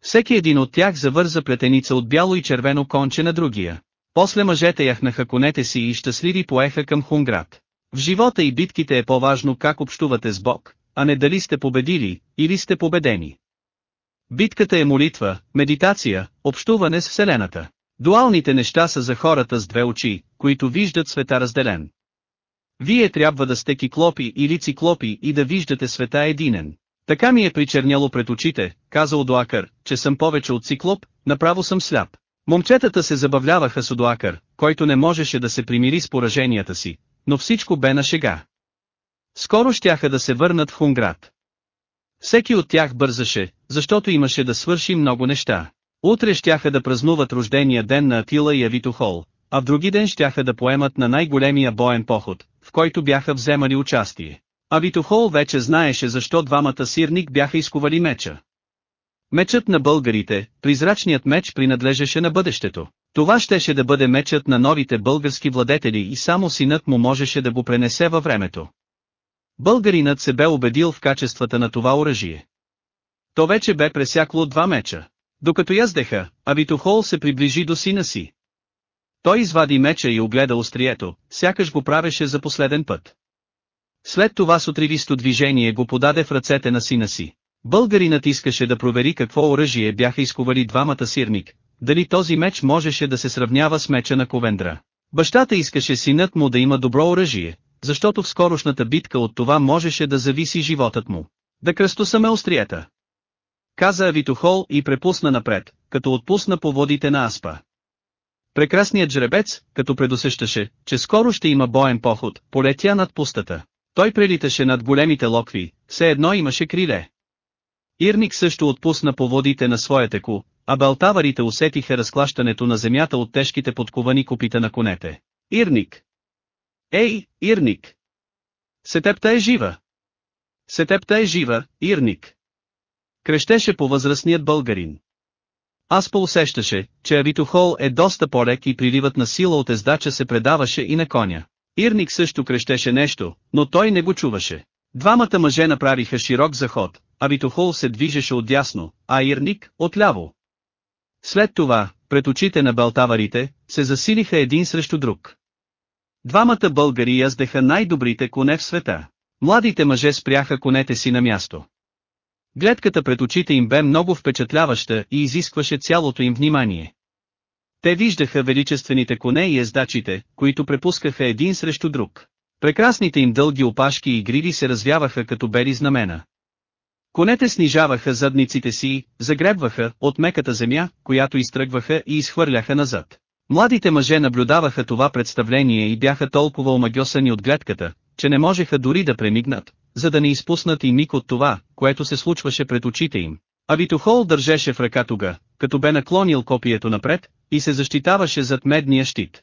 Всеки един от тях завърза плетеница от бяло и червено конче на другия. После мъжете яхнаха конете си и щастливи поеха към Хунград. В живота и битките е по-важно как общувате с Бог, а не дали сте победили, или сте победени. Битката е молитва, медитация, общуване с Вселената. Дуалните неща са за хората с две очи, които виждат света разделен. Вие трябва да сте киклопи или циклопи и да виждате света единен. Така ми е причерняло пред очите, каза Одоакър, че съм повече от циклоп, направо съм сляп. Момчетата се забавляваха с Одоакър, който не можеше да се примири с пораженията си, но всичко бе на шега. Скоро щяха да се върнат в Хунград. Всеки от тях бързаше, защото имаше да свърши много неща. Утре щяха да празнуват рождения ден на Атила и Авитохол, а в други ден щяха да поемат на най-големия боен поход, в който бяха вземали участие. Авитохол вече знаеше защо двамата сирник бяха изковали меча. Мечът на българите, призрачният меч принадлежеше на бъдещето. Това щеше да бъде мечът на новите български владетели и само синът му можеше да го пренесе във времето. Българинът се бе убедил в качествата на това оръжие. То вече бе пресякло два меча. Докато яздеха, Авитохол се приближи до сина си. Той извади меча и огледа острието, сякаш го правеше за последен път. След това с отривисто движение го подаде в ръцете на сина си. Българинът искаше да провери какво оръжие бяха изковали двамата сирник, дали този меч можеше да се сравнява с меча на Ковендра. Бащата искаше синът му да има добро оръжие, защото в скорошната битка от това можеше да зависи животът му. Да кръстосаме остриета. Каза Авитохол и препусна напред, като отпусна по водите на Аспа. Прекрасният жребец, като предусещаше, че скоро ще има боен поход, полетя над пустата. Той прелиташе над големите локви, все едно имаше криле. Ирник също отпусна по водите на своята ку, а балтаварите усетиха разклащането на земята от тежките подковани копита на конете. Ирник! Ей, Ирник! Сетепта е жива! Сетепта е жива, Ирник! Крещеше по възрастният българин. Аз поусещаше, че Авитохол е доста полек и приливът на сила от ездача се предаваше и на коня. Ирник също крещеше нещо, но той не го чуваше. Двамата мъже направиха широк заход, а Витохол се движеше отдясно, а Ирник – отляво. След това, пред очите на балтаварите, се засилиха един срещу друг. Двамата българи яздеха най-добрите коне в света. Младите мъже спряха конете си на място. Гледката пред очите им бе много впечатляваща и изискваше цялото им внимание. Те виждаха величествените коне и ездачите, които препускаха един срещу друг. Прекрасните им дълги опашки и гриди се развяваха като бели знамена. Конете снижаваха задниците си, загребваха от меката земя, която изтръгваха и изхвърляха назад. Младите мъже наблюдаваха това представление и бяха толкова омагьосани от гледката, че не можеха дори да премигнат, за да не изпуснат и миг от това, което се случваше пред очите им. А Витохол държеше в ръка туга, като бе наклонил копието напред, и се защитаваше зад медния щит.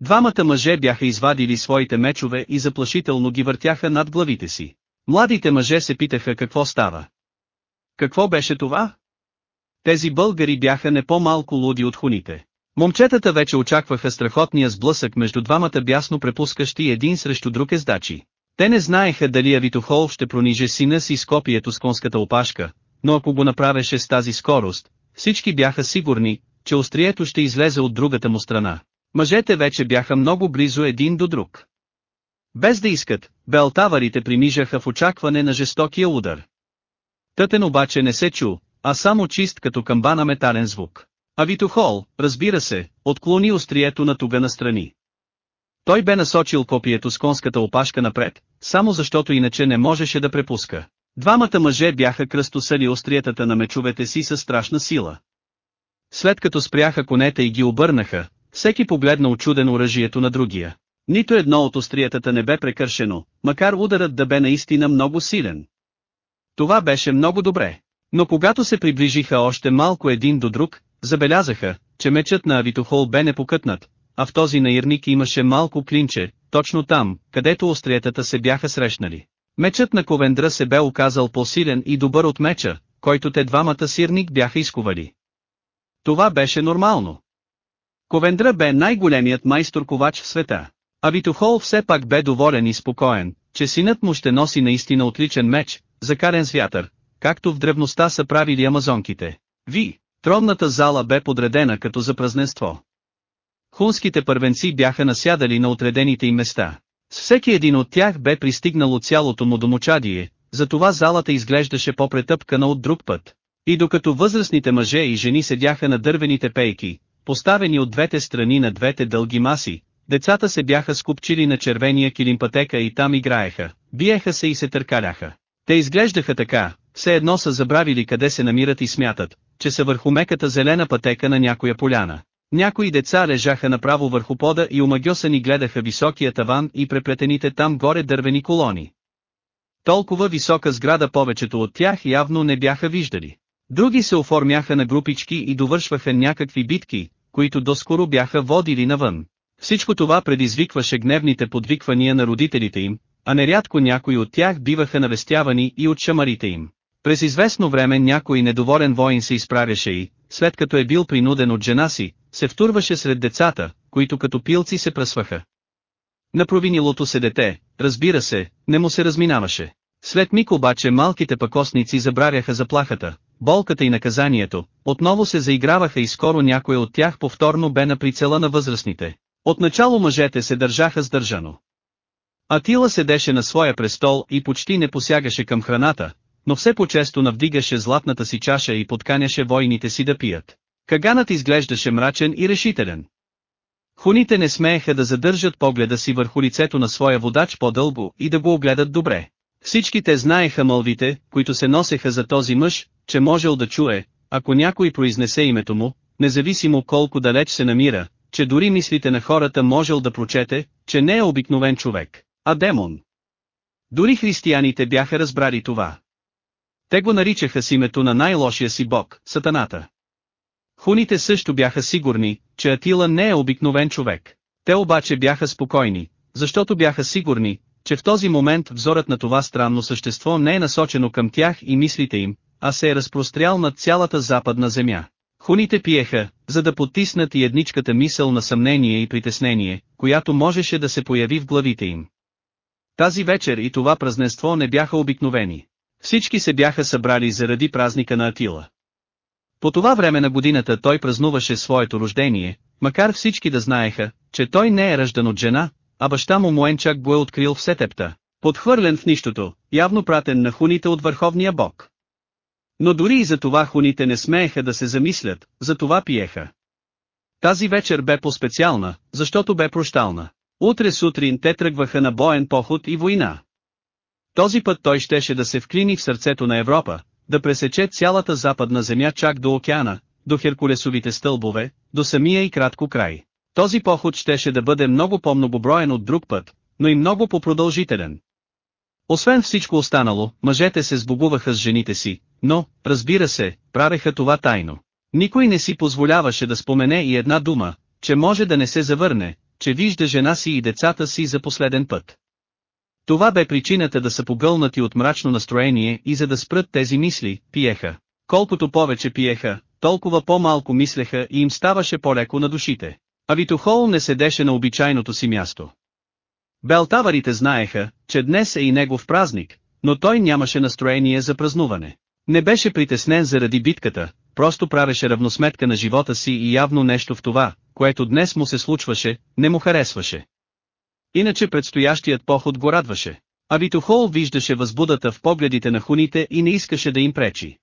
Двамата мъже бяха извадили своите мечове и заплашително ги въртяха над главите си. Младите мъже се питаха какво става. Какво беше това? Тези българи бяха не по-малко луди от хуните. Момчетата вече очакваха страхотния сблъсък между двамата бясно препускащи един срещу друг ездачи. Те не знаеха дали Авитохол ще прониже сина си с копието с конската опашка, но ако го направеше с тази скорост, всички бяха сигурни, че острието ще излезе от другата му страна. Мъжете вече бяха много близо един до друг. Без да искат, белтаварите примижаха в очакване на жестокия удар. Тътен обаче не се чу, а само чист като камбана метален звук. А Витохол, разбира се, отклони острието на туга на страни. Той бе насочил копието с конската опашка напред, само защото иначе не можеше да препуска. Двамата мъже бяха кръстосали остриетата на мечовете си със страшна сила. След като спряха конете и ги обърнаха, всеки погледна очуден оръжието на другия. Нито едно от остриетата не бе прекършено, макар ударът да бе наистина много силен. Това беше много добре. Но когато се приближиха още малко един до друг, забелязаха, че мечът на Авитохол бе непокътнат, а в този наирник имаше малко клинче, точно там, където остриетата се бяха срещнали. Мечът на Ковендра се бе оказал по-силен и добър от меча, който те двамата сирник бяха изковали. Това беше нормално. Ковендра бе най-големият майстор-ковач в света. А Витохол все пак бе доволен и спокоен, че синът му ще носи наистина отличен меч, закарен с вятър, както в древността са правили амазонките. Ви, тронната зала бе подредена като за празненство. Хунските първенци бяха насядали на отредените им места. С всеки един от тях бе пристигнало цялото му домочадие, затова залата изглеждаше по-претъпкана от друг път. И докато възрастните мъже и жени седяха на дървените пейки, поставени от двете страни на двете дълги маси, децата се бяха скупчили на червения килимпътека и там играеха, биеха се и се търкаляха. Те изглеждаха така, все едно са забравили къде се намират и смятат, че са върху меката зелена пътека на някоя поляна. Някои деца лежаха направо върху пода и омагьосани гледаха високия таван и преплетените там горе дървени колони. Толкова висока сграда повечето от тях явно не бяха виждали. Други се оформяха на групички и довършваха някакви битки, които доскоро бяха водили навън. Всичко това предизвикваше гневните подвиквания на родителите им, а нерядко някои от тях биваха навестявани и от шамарите им. През известно време някой недоволен воин се изправяше и, след като е бил принуден от жена си, се втурваше сред децата, които като пилци се пръсваха. На провинилото се дете, разбира се, не му се разминаваше. След миг обаче малките пакосници забравяха заплахата, болката и наказанието, отново се заиграваха и скоро някой от тях повторно бе на прицела на възрастните. Отначало мъжете се държаха сдържано. Атила седеше на своя престол и почти не посягаше към храната, но все по-често навдигаше златната си чаша и подканяше войните си да пият. Каганът изглеждаше мрачен и решителен. Хуните не смееха да задържат погледа си върху лицето на своя водач по-дълго и да го огледат добре. Всички те знаеха мълвите, които се носеха за този мъж, че можел да чуе, ако някой произнесе името му, независимо колко далеч се намира, че дори мислите на хората можел да прочете, че не е обикновен човек, а демон. Дори християните бяха разбрали това. Те го наричаха с името на най-лошия си бог, Сатаната. Хуните също бяха сигурни, че Атила не е обикновен човек. Те обаче бяха спокойни, защото бяха сигурни, че в този момент взорът на това странно същество не е насочено към тях и мислите им, а се е разпрострял над цялата западна земя. Хуните пиеха, за да потиснат и едничката мисъл на съмнение и притеснение, която можеше да се появи в главите им. Тази вечер и това празненство не бяха обикновени. Всички се бяха събрали заради празника на Атила. По това време на годината той празнуваше своето рождение, макар всички да знаеха, че той не е ръждан от жена, а баща му Моенчак го е открил в сетепта, подхвърлен в нищото, явно пратен на хуните от върховния бог. Но дори и за това хуните не смееха да се замислят, за това пиеха. Тази вечер бе по-специална, защото бе прощална. Утре сутрин те тръгваха на боен поход и война. Този път той щеше да се вклини в сърцето на Европа, да пресече цялата западна земя чак до океана, до Херкулесовите стълбове, до самия и кратко край. Този поход щеше да бъде много по-многоброен от друг път, но и много по-продължителен. Освен всичко останало, мъжете се сбогуваха с жените си, но, разбира се, правеха това тайно. Никой не си позволяваше да спомене и една дума, че може да не се завърне, че вижда жена си и децата си за последен път. Това бе причината да са погълнати от мрачно настроение и за да спрат тези мисли, пиеха. Колкото повече пиеха, толкова по-малко мислеха и им ставаше по-леко на душите. А Витохол не седеше на обичайното си място. Белтаварите знаеха, че днес е и негов празник, но той нямаше настроение за празнуване. Не беше притеснен заради битката, просто правеше равносметка на живота си и явно нещо в това, което днес му се случваше, не му харесваше. Иначе предстоящият поход го радваше. А виждаше възбудата в погледите на хуните и не искаше да им пречи.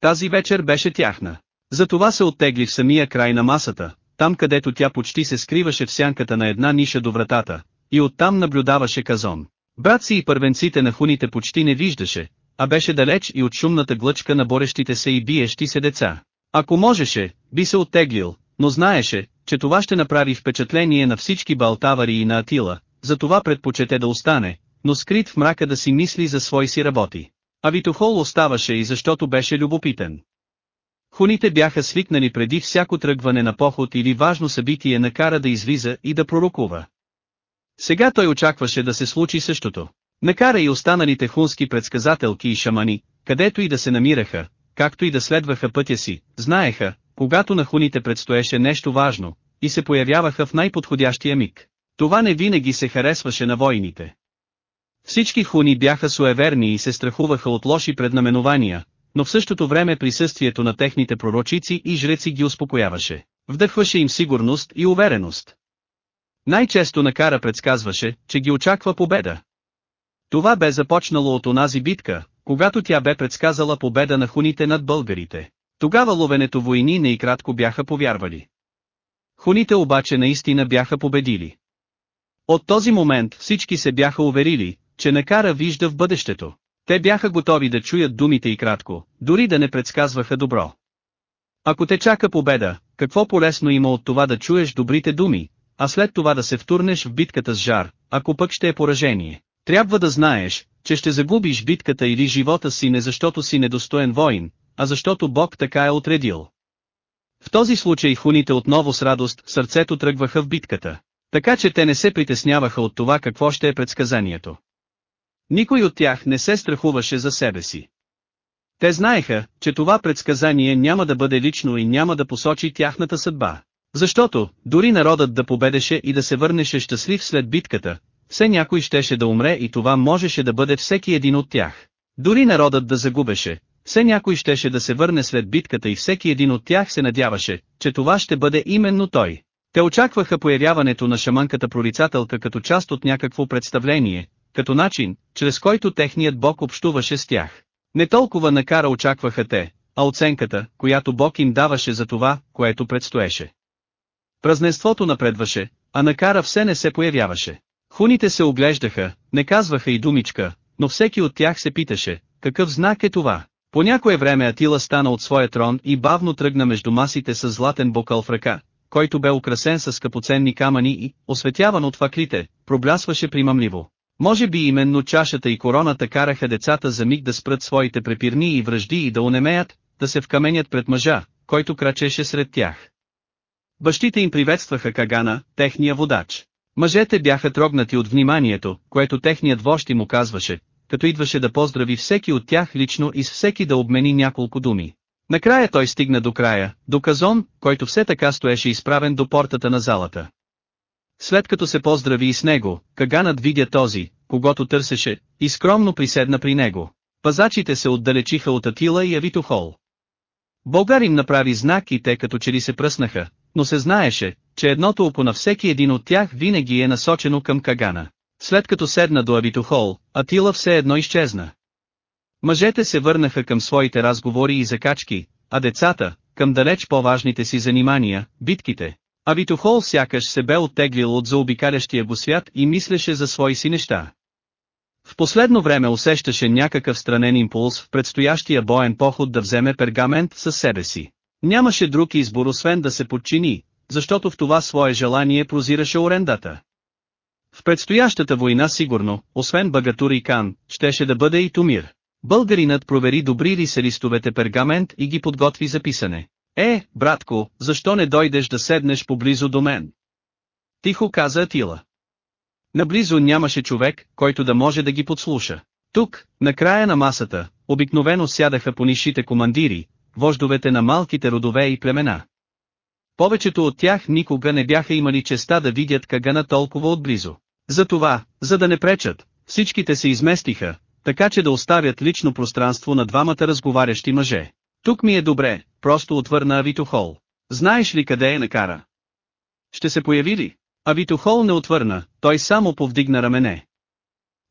Тази вечер беше тяхна. Затова се оттегли в самия край на масата, там където тя почти се скриваше в сянката на една ниша до вратата, и оттам наблюдаваше казон. Брат си и първенците на хуните почти не виждаше, а беше далеч и от шумната глъчка на борещите се и биещи се деца. Ако можеше, би се оттеглил, но знаеше, че това ще направи впечатление на всички балтавари и на Атила, затова предпочете да остане, но скрит в мрака да си мисли за свои си работи. А Витохол оставаше и защото беше любопитен. Хуните бяха свикнали преди всяко тръгване на поход или важно събитие накара да излиза и да пророкува. Сега той очакваше да се случи същото. Накара и останалите хунски предсказателки и шамани, където и да се намираха, както и да следваха пътя си, знаеха, когато на хуните предстоеше нещо важно, и се появяваха в най-подходящия миг. Това не винаги се харесваше на войните. Всички хуни бяха суеверни и се страхуваха от лоши преднаменования, но в същото време присъствието на техните пророчици и жреци ги успокояваше. Вдъхваше им сигурност и увереност. Най-често Накара предсказваше, че ги очаква победа. Това бе започнало от онази битка, когато тя бе предсказала победа на хуните над българите. Тогава ловенето войни не и кратко бяха повярвали. Хуните обаче наистина бяха победили. От този момент всички се бяха уверили, че Накара вижда в бъдещето. Те бяха готови да чуят думите и кратко, дори да не предсказваха добро. Ако те чака победа, какво полезно има от това да чуеш добрите думи, а след това да се втурнеш в битката с жар, ако пък ще е поражение. Трябва да знаеш, че ще загубиш битката или живота си не защото си недостоен воин, а защото Бог така е отредил. В този случай хуните отново с радост сърцето тръгваха в битката. Така че те не се притесняваха от това какво ще е предсказанието. Никой от тях не се страхуваше за себе си. Те знаеха, че това предсказание няма да бъде лично и няма да посочи тяхната съдба. Защото, дори народът да победеше и да се върнеше щастлив след битката, все някой щеше да умре и това можеше да бъде всеки един от тях. Дори народът да загубеше, все някой щеше да се върне след битката и всеки един от тях се надяваше, че това ще бъде именно той. Те очакваха появяването на шаманката прорицателка като част от някакво представление, като начин, чрез който техният бог общуваше с тях. Не толкова накара очакваха те, а оценката, която Бог им даваше за това, което предстоеше. Празненството напредваше, а накара все не се появяваше. Хуните се оглеждаха, не казваха и думичка, но всеки от тях се питаше, какъв знак е това? По някое време Атила стана от своя трон и бавно тръгна между масите с златен бокал в ръка, който бе украсен с скъпоценни камъни и, осветяван от факлите, проблясваше примамливо. Може би именно чашата и короната караха децата за миг да спрат своите препирни и връжди и да унемеят, да се вкаменят пред мъжа, който крачеше сред тях. Бащите им приветстваха Кагана, техния водач. Мъжете бяха трогнати от вниманието, което техният вожд им оказваше, като идваше да поздрави всеки от тях лично и с всеки да обмени няколко думи. Накрая той стигна до края, до Казон, който все така стоеше изправен до портата на залата. След като се поздрави и с него, Каганът видя този, когато търсеше, и скромно приседна при него. Пазачите се отдалечиха от Атила и Авитохол. Българ им направи знак и те като че ли се пръснаха, но се знаеше, че едното око на всеки един от тях винаги е насочено към Кагана. След като седна до Авитохол, Атила все едно изчезна. Мъжете се върнаха към своите разговори и закачки, а децата, към далеч по-важните си занимания, битките. Авитохол сякаш се бе оттеглил от заобикалящия го свят и мислеше за свои си неща. В последно време усещаше някакъв странен импулс в предстоящия боен поход да вземе пергамент със себе си. Нямаше друг избор освен да се подчини, защото в това свое желание прозираше орендата. В предстоящата война сигурно, освен Багатур и Кан, щеше да бъде и Тумир. Българинът провери добри ли са листовете пергамент и ги подготви за писане. Е, братко, защо не дойдеш да седнеш поблизо до мен? Тихо каза Атила. Наблизо нямаше човек, който да може да ги подслуша. Тук, на края на масата, обикновено сядаха по нишите командири, вождовете на малките родове и племена. Повечето от тях никога не бяха имали честа да видят Кагана толкова отблизо. Затова, за да не пречат, всичките се изместиха, така че да оставят лично пространство на двамата разговарящи мъже. Тук ми е добре, просто отвърна Авитохол. Знаеш ли къде е накара? Ще се появи ли? Авитохол не отвърна, той само повдигна рамене.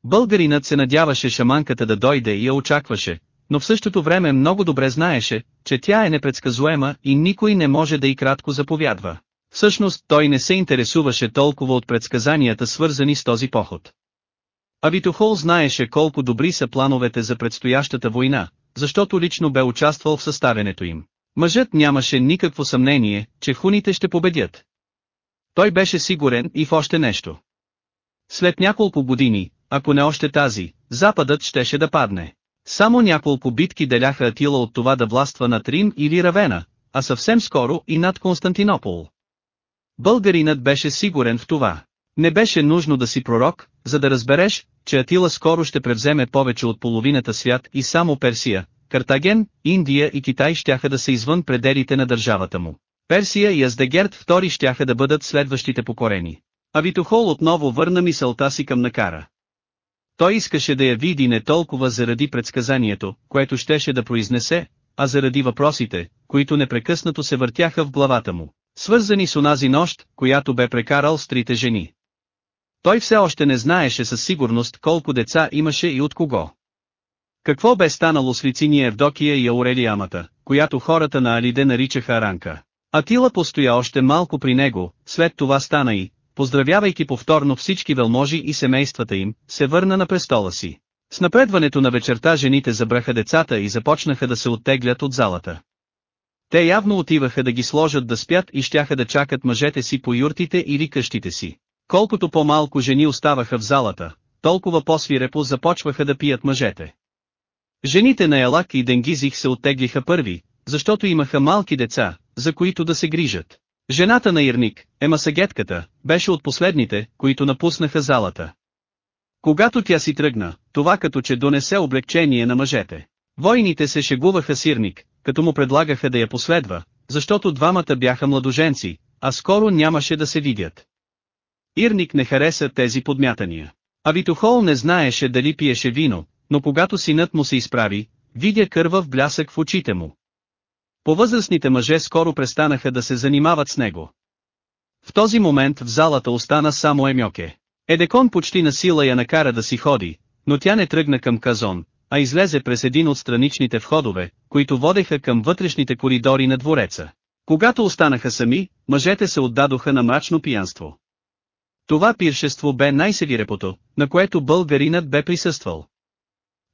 Българинът се надяваше шаманката да дойде и я очакваше, но в същото време много добре знаеше, че тя е непредсказуема и никой не може да и кратко заповядва. Всъщност той не се интересуваше толкова от предсказанията свързани с този поход. Авитохол знаеше колко добри са плановете за предстоящата война, защото лично бе участвал в съставянето им. Мъжът нямаше никакво съмнение, че хуните ще победят. Той беше сигурен и в още нещо. След няколко години, ако не още тази, Западът щеше да падне. Само няколко битки деляха Атила от това да властва над Рим или Равена, а съвсем скоро и над Константинопол. Българинът беше сигурен в това. Не беше нужно да си пророк, за да разбереш, че Атила скоро ще превземе повече от половината свят и само Персия, Картаген, Индия и Китай щяха да са извън пределите на държавата му. Персия и Аздегерт втори щяха да бъдат следващите покорени. А Витохол отново върна мисълта си към Накара. Той искаше да я види не толкова заради предсказанието, което щеше да произнесе, а заради въпросите, които непрекъснато се въртяха в главата му, свързани с онази нощ, която бе прекарал с трите жени. Той все още не знаеше със сигурност колко деца имаше и от кого. Какво бе станало с Лициния Евдокия и Аурелиамата, която хората на Алиде наричаха Аранка? Атила постоя още малко при него, след това стана и, поздравявайки повторно всички велможи и семействата им, се върна на престола си. С напредването на вечерта жените забраха децата и започнаха да се оттеглят от залата. Те явно отиваха да ги сложат да спят и щяха да чакат мъжете си по юртите или къщите си. Колкото по-малко жени оставаха в залата, толкова по-свирепо започваха да пият мъжете. Жените на Елак и Денгизих се оттеглиха първи, защото имаха малки деца, за които да се грижат. Жената на Ирник, Емасагетката, беше от последните, които напуснаха залата. Когато тя си тръгна, това като че донесе облегчение на мъжете. Войните се шегуваха с Ирник, като му предлагаха да я последва, защото двамата бяха младоженци, а скоро нямаше да се видят. Ирник не хареса тези подмятания. А Витохол не знаеше дали пиеше вино, но когато синът му се изправи, видя кърва в блясък в очите му. Повъзрастните мъже скоро престанаха да се занимават с него. В този момент в залата остана само Емьоке. Едекон почти на сила я накара да си ходи, но тя не тръгна към казон, а излезе през един от страничните входове, които водеха към вътрешните коридори на двореца. Когато останаха сами, мъжете се отдадоха на мрачно пиянство. Това пиршество бе най-севирепото, на което българинът бе присъствал.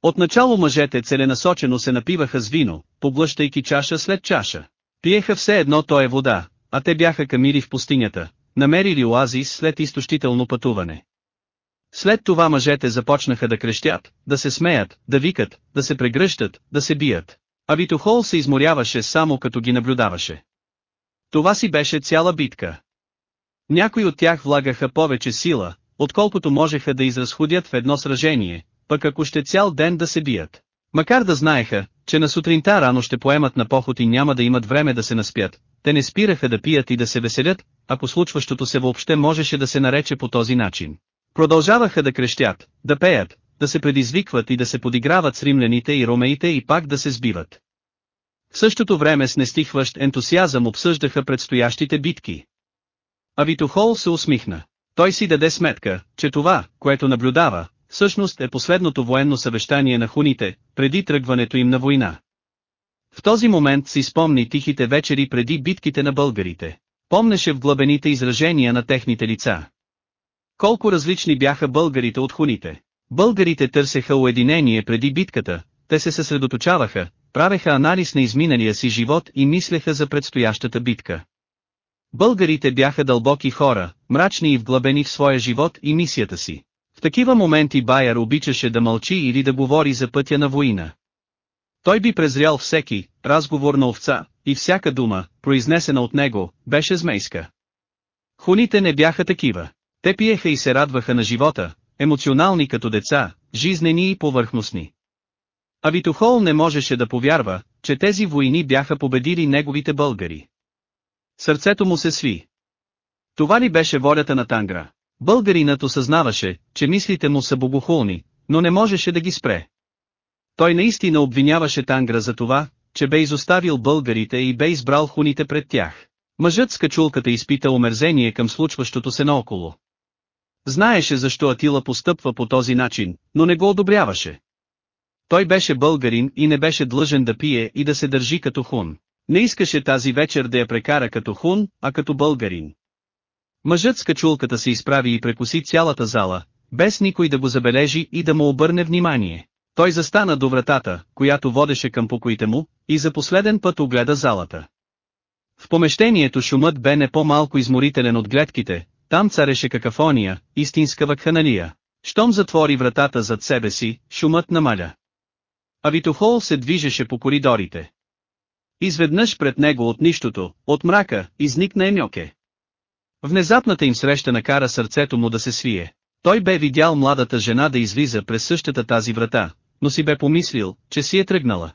Отначало мъжете целенасочено се напиваха с вино, поглъщайки чаша след чаша. Пиеха все едно то е вода, а те бяха камири в пустинята, намерили оазис след изтощително пътуване. След това мъжете започнаха да крещят, да се смеят, да викат, да се прегръщат, да се бият. А Витохол се изморяваше само като ги наблюдаваше. Това си беше цяла битка. Някои от тях влагаха повече сила, отколкото можеха да изразходят в едно сражение, пък ако ще цял ден да се бият. Макар да знаеха, че на сутринта рано ще поемат на поход и няма да имат време да се наспят, те не спираха да пият и да се веселят, ако случващото се въобще можеше да се нарече по този начин. Продължаваха да крещят, да пеят, да се предизвикват и да се подиграват с римляните и ромеите и пак да се сбиват. В същото време с нестихващ ентусиазъм обсъждаха предстоящите битки. А Витохол се усмихна. Той си даде сметка, че това, което наблюдава, всъщност е последното военно съвещание на хуните, преди тръгването им на война. В този момент си спомни тихите вечери преди битките на българите. Помнеше в глъбените изражения на техните лица. Колко различни бяха българите от хуните. Българите търсеха уединение преди битката, те се съсредоточаваха, правеха анализ на изминалия си живот и мислеха за предстоящата битка. Българите бяха дълбоки хора, мрачни и вглъбени в своя живот и мисията си. В такива моменти Байер обичаше да мълчи или да говори за пътя на война. Той би презрял всеки, разговор на овца, и всяка дума, произнесена от него, беше змейска. Хуните не бяха такива. Те пиеха и се радваха на живота, емоционални като деца, жизнени и повърхностни. А Витохол не можеше да повярва, че тези войни бяха победили неговите българи. Сърцето му се сви. Това ли беше волята на Тангра? Българинът осъзнаваше, че мислите му са богохулни, но не можеше да ги спре. Той наистина обвиняваше Тангра за това, че бе изоставил българите и бе избрал хуните пред тях. Мъжът с качулката изпита омерзение към случващото се наоколо. Знаеше защо Атила постъпва по този начин, но не го одобряваше. Той беше българин и не беше длъжен да пие и да се държи като хун. Не искаше тази вечер да я прекара като хун, а като българин. Мъжът с качулката се изправи и прекоси цялата зала, без никой да го забележи и да му обърне внимание. Той застана до вратата, която водеше към покоите му, и за последен път огледа залата. В помещението шумът бе не по-малко изморителен от гледките, там цареше какафония, истинска вакханалия. Щом затвори вратата зад себе си, шумът намаля. А Витохол се движеше по коридорите. Изведнъж пред него от нищото, от мрака, изникна Емьоке. Внезапната им среща накара сърцето му да се свие. Той бе видял младата жена да излиза през същата тази врата, но си бе помислил, че си е тръгнала.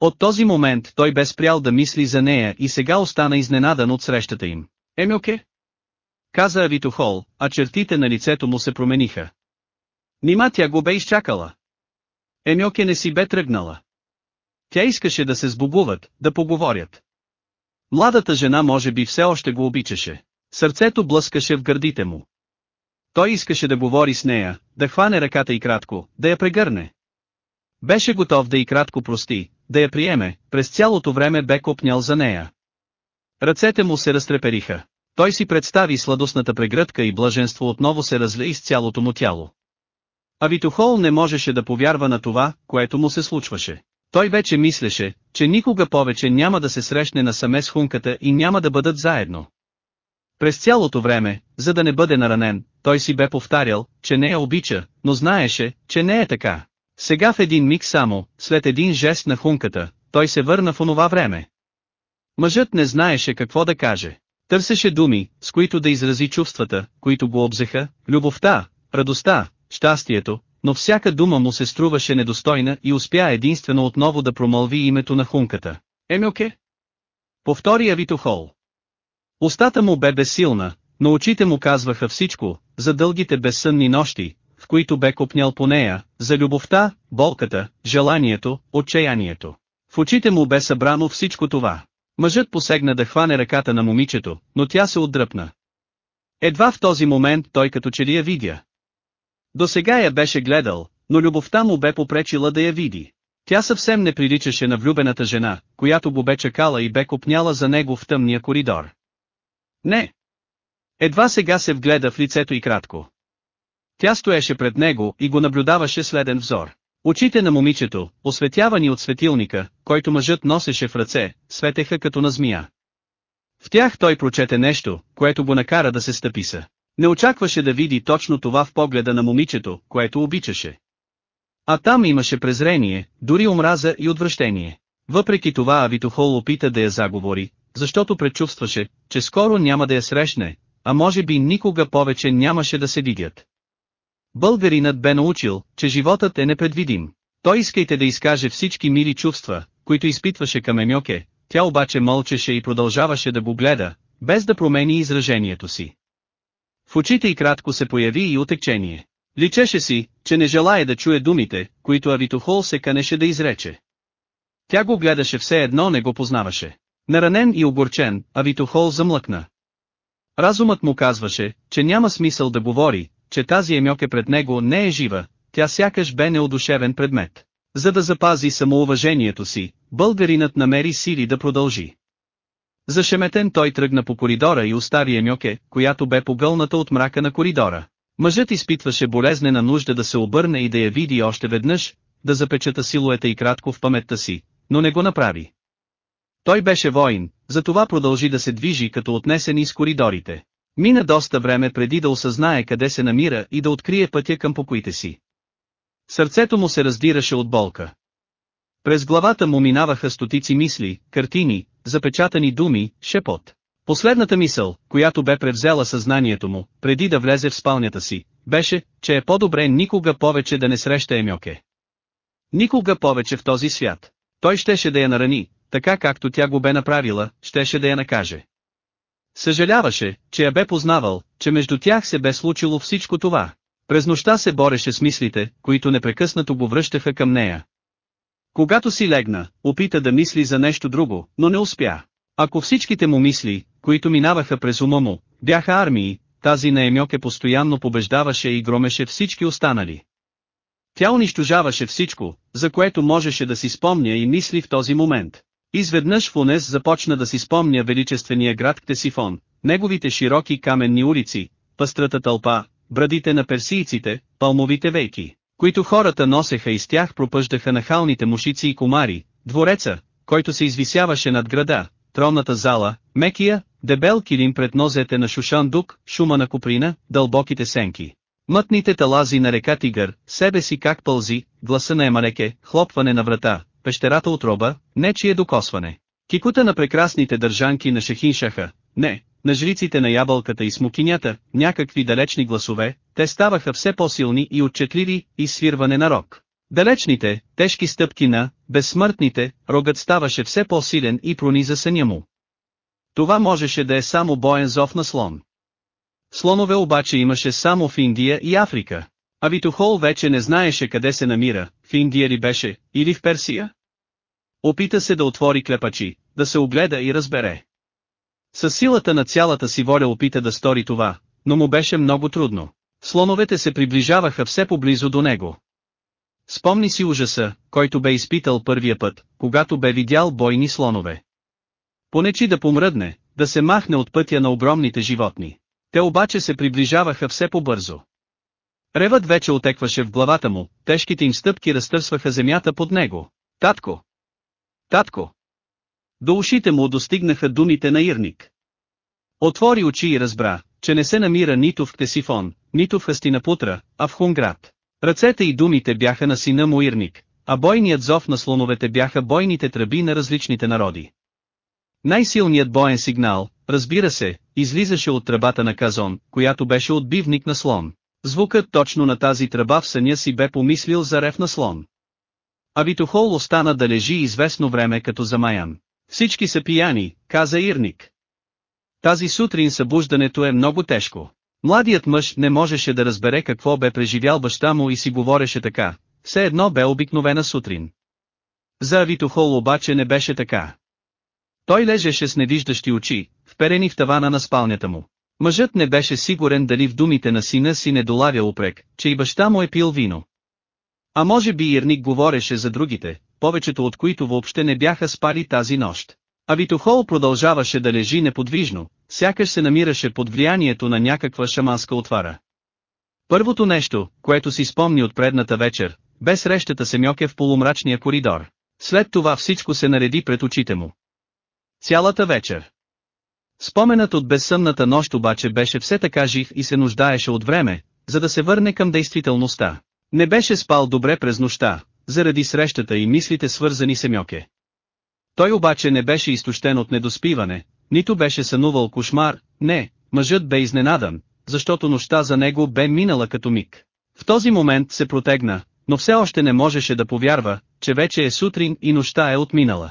От този момент той бе спрял да мисли за нея и сега остана изненадан от срещата им. Емюке? Каза Авитохол, а чертите на лицето му се промениха. Нима тя го бе изчакала. Емюке не си бе тръгнала. Тя искаше да се сбогуват, да поговорят. Младата жена може би все още го обичаше. Сърцето блъскаше в гърдите му. Той искаше да говори с нея, да хване ръката и кратко, да я прегърне. Беше готов да и кратко прости, да я приеме, през цялото време бе копнял за нея. Ръцете му се разтрепериха. Той си представи сладостната прегръдка и блаженство отново се разле из цялото му тяло. А Витохол не можеше да повярва на това, което му се случваше. Той вече мислеше, че никога повече няма да се срещне насаме с хунката и няма да бъдат заедно. През цялото време, за да не бъде наранен, той си бе повтарял, че не я обича, но знаеше, че не е така. Сега в един миг само, след един жест на хунката, той се върна в онова време. Мъжът не знаеше какво да каже. Търсеше думи, с които да изрази чувствата, които го обзеха, любовта, радостта, щастието, но всяка дума му се струваше недостойна и успя единствено отново да промълви името на хунката. Емюке? Повтори Авито Хол. Устата му бе безсилна, но очите му казваха всичко, за дългите безсънни нощи, в които бе копнял по нея, за любовта, болката, желанието, отчаянието. В очите му бе събрано всичко това. Мъжът посегна да хване ръката на момичето, но тя се отдръпна. Едва в този момент той като че ли я видя. До сега я беше гледал, но любовта му бе попречила да я види. Тя съвсем не приличаше на влюбената жена, която го бе чакала и бе копняла за него в тъмния коридор. Не. Едва сега се вгледа в лицето и кратко. Тя стоеше пред него и го наблюдаваше следен взор. Очите на момичето, осветявани от светилника, който мъжът носеше в ръце, светеха като на змия. В тях той прочете нещо, което го накара да се стъписа. Не очакваше да види точно това в погледа на момичето, което обичаше. А там имаше презрение, дори омраза и отвращение. Въпреки това Авитохол опита да я заговори, защото предчувстваше, че скоро няма да я срещне, а може би никога повече нямаше да се видят. Българинът бе научил, че животът е непредвидим. Той искайте да изкаже всички мили чувства, които изпитваше към Емьоке, тя обаче мълчеше и продължаваше да го гледа, без да промени изражението си. В очите й кратко се появи и отекчение. Личеше си, че не желая да чуе думите, които Авитохол се канеше да изрече. Тя го гледаше все едно не го познаваше. Наранен и огорчен, Авитохол замлъкна. Разумът му казваше, че няма смисъл да говори, че тази емьоке пред него не е жива, тя сякаш бе неодушевен предмет. За да запази самоуважението си, българинът намери сили да продължи. Зашеметен той тръгна по коридора и остави Емьоке, която бе погълната от мрака на коридора. Мъжът изпитваше болезнена нужда да се обърне и да я види още веднъж, да запечата силуета и кратко в паметта си, но не го направи. Той беше воин, затова продължи да се движи като отнесен из коридорите. Мина доста време преди да осъзнае къде се намира и да открие пътя към покоите си. Сърцето му се раздираше от болка. През главата му минаваха стотици мисли, картини, запечатани думи, шепот. Последната мисъл, която бе превзела съзнанието му, преди да влезе в спалнята си, беше, че е по-добре никога повече да не среща Емьоке. Никога повече в този свят. Той щеше да я нарани, така както тя го бе направила, щеше да я накаже. Съжаляваше, че я бе познавал, че между тях се бе случило всичко това. През нощта се бореше с мислите, които непрекъснато го връщаха към нея. Когато си легна, опита да мисли за нещо друго, но не успя. Ако всичките му мисли, които минаваха през ума му, бяха армии, тази на Емьоке постоянно побеждаваше и громеше всички останали. Тя унищожаваше всичко, за което можеше да си спомня и мисли в този момент. Изведнъж в Унес започна да си спомня величествения град Ктесифон, неговите широки каменни улици, пъстрата тълпа, брадите на персийците, палмовите вейки, които хората носеха и с тях пропъждаха нахалните мушици и комари, двореца, който се извисяваше над града, тронната зала, мекия, дебел килим пред нозете на Шушан Дук, шума на Куприна, дълбоките сенки. Мътните талази на река Тигър, себе си как пълзи, гласа на Емареке, хлопване на врата, пещерата отроба, нечие докосване. Кикута на прекрасните държанки на Шехиншаха, не, на жриците на ябълката и смокинята, някакви далечни гласове, те ставаха все по-силни и отчетливи, и свирване на рок. Далечните, тежки стъпки на, безсмъртните, рогът ставаше все по-силен и прониза съня му. Това можеше да е само боен зов на слон. Слонове обаче имаше само в Индия и Африка. А Витохол вече не знаеше къде се намира, в Индия ли беше, или в Персия. Опита се да отвори клепачи, да се огледа и разбере. С силата на цялата си воля опита да стори това, но му беше много трудно. Слоновете се приближаваха все поблизо до него. Спомни си ужаса, който бе изпитал първия път, когато бе видял бойни слонове. Понечи да помръдне, да се махне от пътя на огромните животни. Те обаче се приближаваха все по-бързо. Ревът вече отекваше в главата му, тежките им стъпки разтърсваха земята под него. Татко! Татко! До ушите му достигнаха думите на Ирник. Отвори очи и разбра, че не се намира нито в Ктесифон, нито в Хастинапутра, а в Хунград. Ръцете и думите бяха на сина му Ирник, а бойният зов на слоновете бяха бойните тръби на различните народи. Най-силният боен сигнал, разбира се, излизаше от тръбата на Казон, която беше отбивник на слон. Звукът точно на тази тръба в съня си бе помислил за рев на слон. А Витохол остана да лежи известно време като замаян. Всички са пияни, каза Ирник. Тази сутрин събуждането е много тежко. Младият мъж не можеше да разбере какво бе преживял баща му и си говореше така, все едно бе обикновена сутрин. За Авитохол обаче не беше така. Той лежеше с невиждащи очи, вперени в тавана на спалнята му. Мъжът не беше сигурен дали в думите на сина си не долавя упрек, че и баща му е пил вино. А може би Ирник говореше за другите, повечето от които въобще не бяха спали тази нощ. А Витохол продължаваше да лежи неподвижно, сякаш се намираше под влиянието на някаква шаманска отвара. Първото нещо, което си спомни от предната вечер, бе срещата се Мьоке в полумрачния коридор. След това всичко се нареди пред очите му. Цялата вечер. Споменът от безсъмната нощ обаче беше все така жив и се нуждаеше от време, за да се върне към действителността. Не беше спал добре през нощта, заради срещата и мислите свързани с Мьоке. Той обаче не беше изтощен от недоспиване, нито беше сънувал кошмар, не, мъжът бе изненадан, защото нощта за него бе минала като миг. В този момент се протегна, но все още не можеше да повярва, че вече е сутрин и нощта е отминала.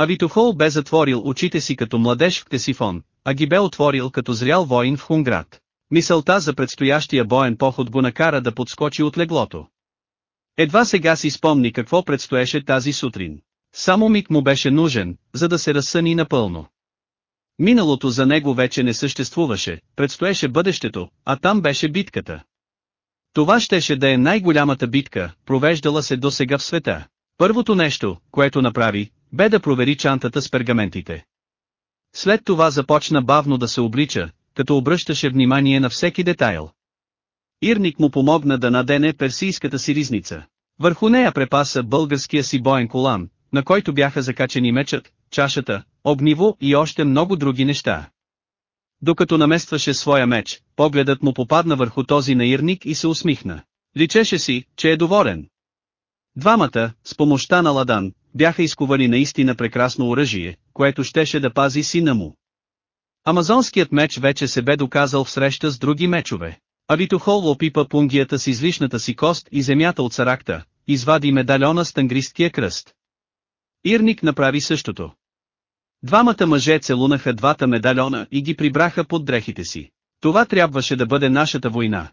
А Витохол бе затворил очите си като младеж в Ктесифон, а ги бе отворил като зрял воин в Хунград. Мисълта за предстоящия боен поход го накара да подскочи от леглото. Едва сега си спомни какво предстоеше тази сутрин. Само миг му беше нужен, за да се разсъни напълно. Миналото за него вече не съществуваше, предстоеше бъдещето, а там беше битката. Това щеше да е най-голямата битка, провеждала се до сега в света. Първото нещо, което направи, бе да провери чантата с пергаментите. След това започна бавно да се облича, като обръщаше внимание на всеки детайл. Ирник му помогна да надене персийската си ризница. Върху нея препаса българския си боен колан, на който бяха закачени мечът, чашата, огниво и още много други неща. Докато наместваше своя меч, погледът му попадна върху този наирник и се усмихна. Личеше си, че е доволен. Двамата, с помощта на Ладан, бяха изковали наистина прекрасно оръжие, което щеше да пази сина му. Амазонският меч вече се бе доказал в среща с други мечове. Авитохол опипа пунгията с излишната си кост и земята от саракта, извади медальона с тангристкия кръст. Ирник направи същото. Двамата мъже целунаха двата медальона и ги прибраха под дрехите си. Това трябваше да бъде нашата война.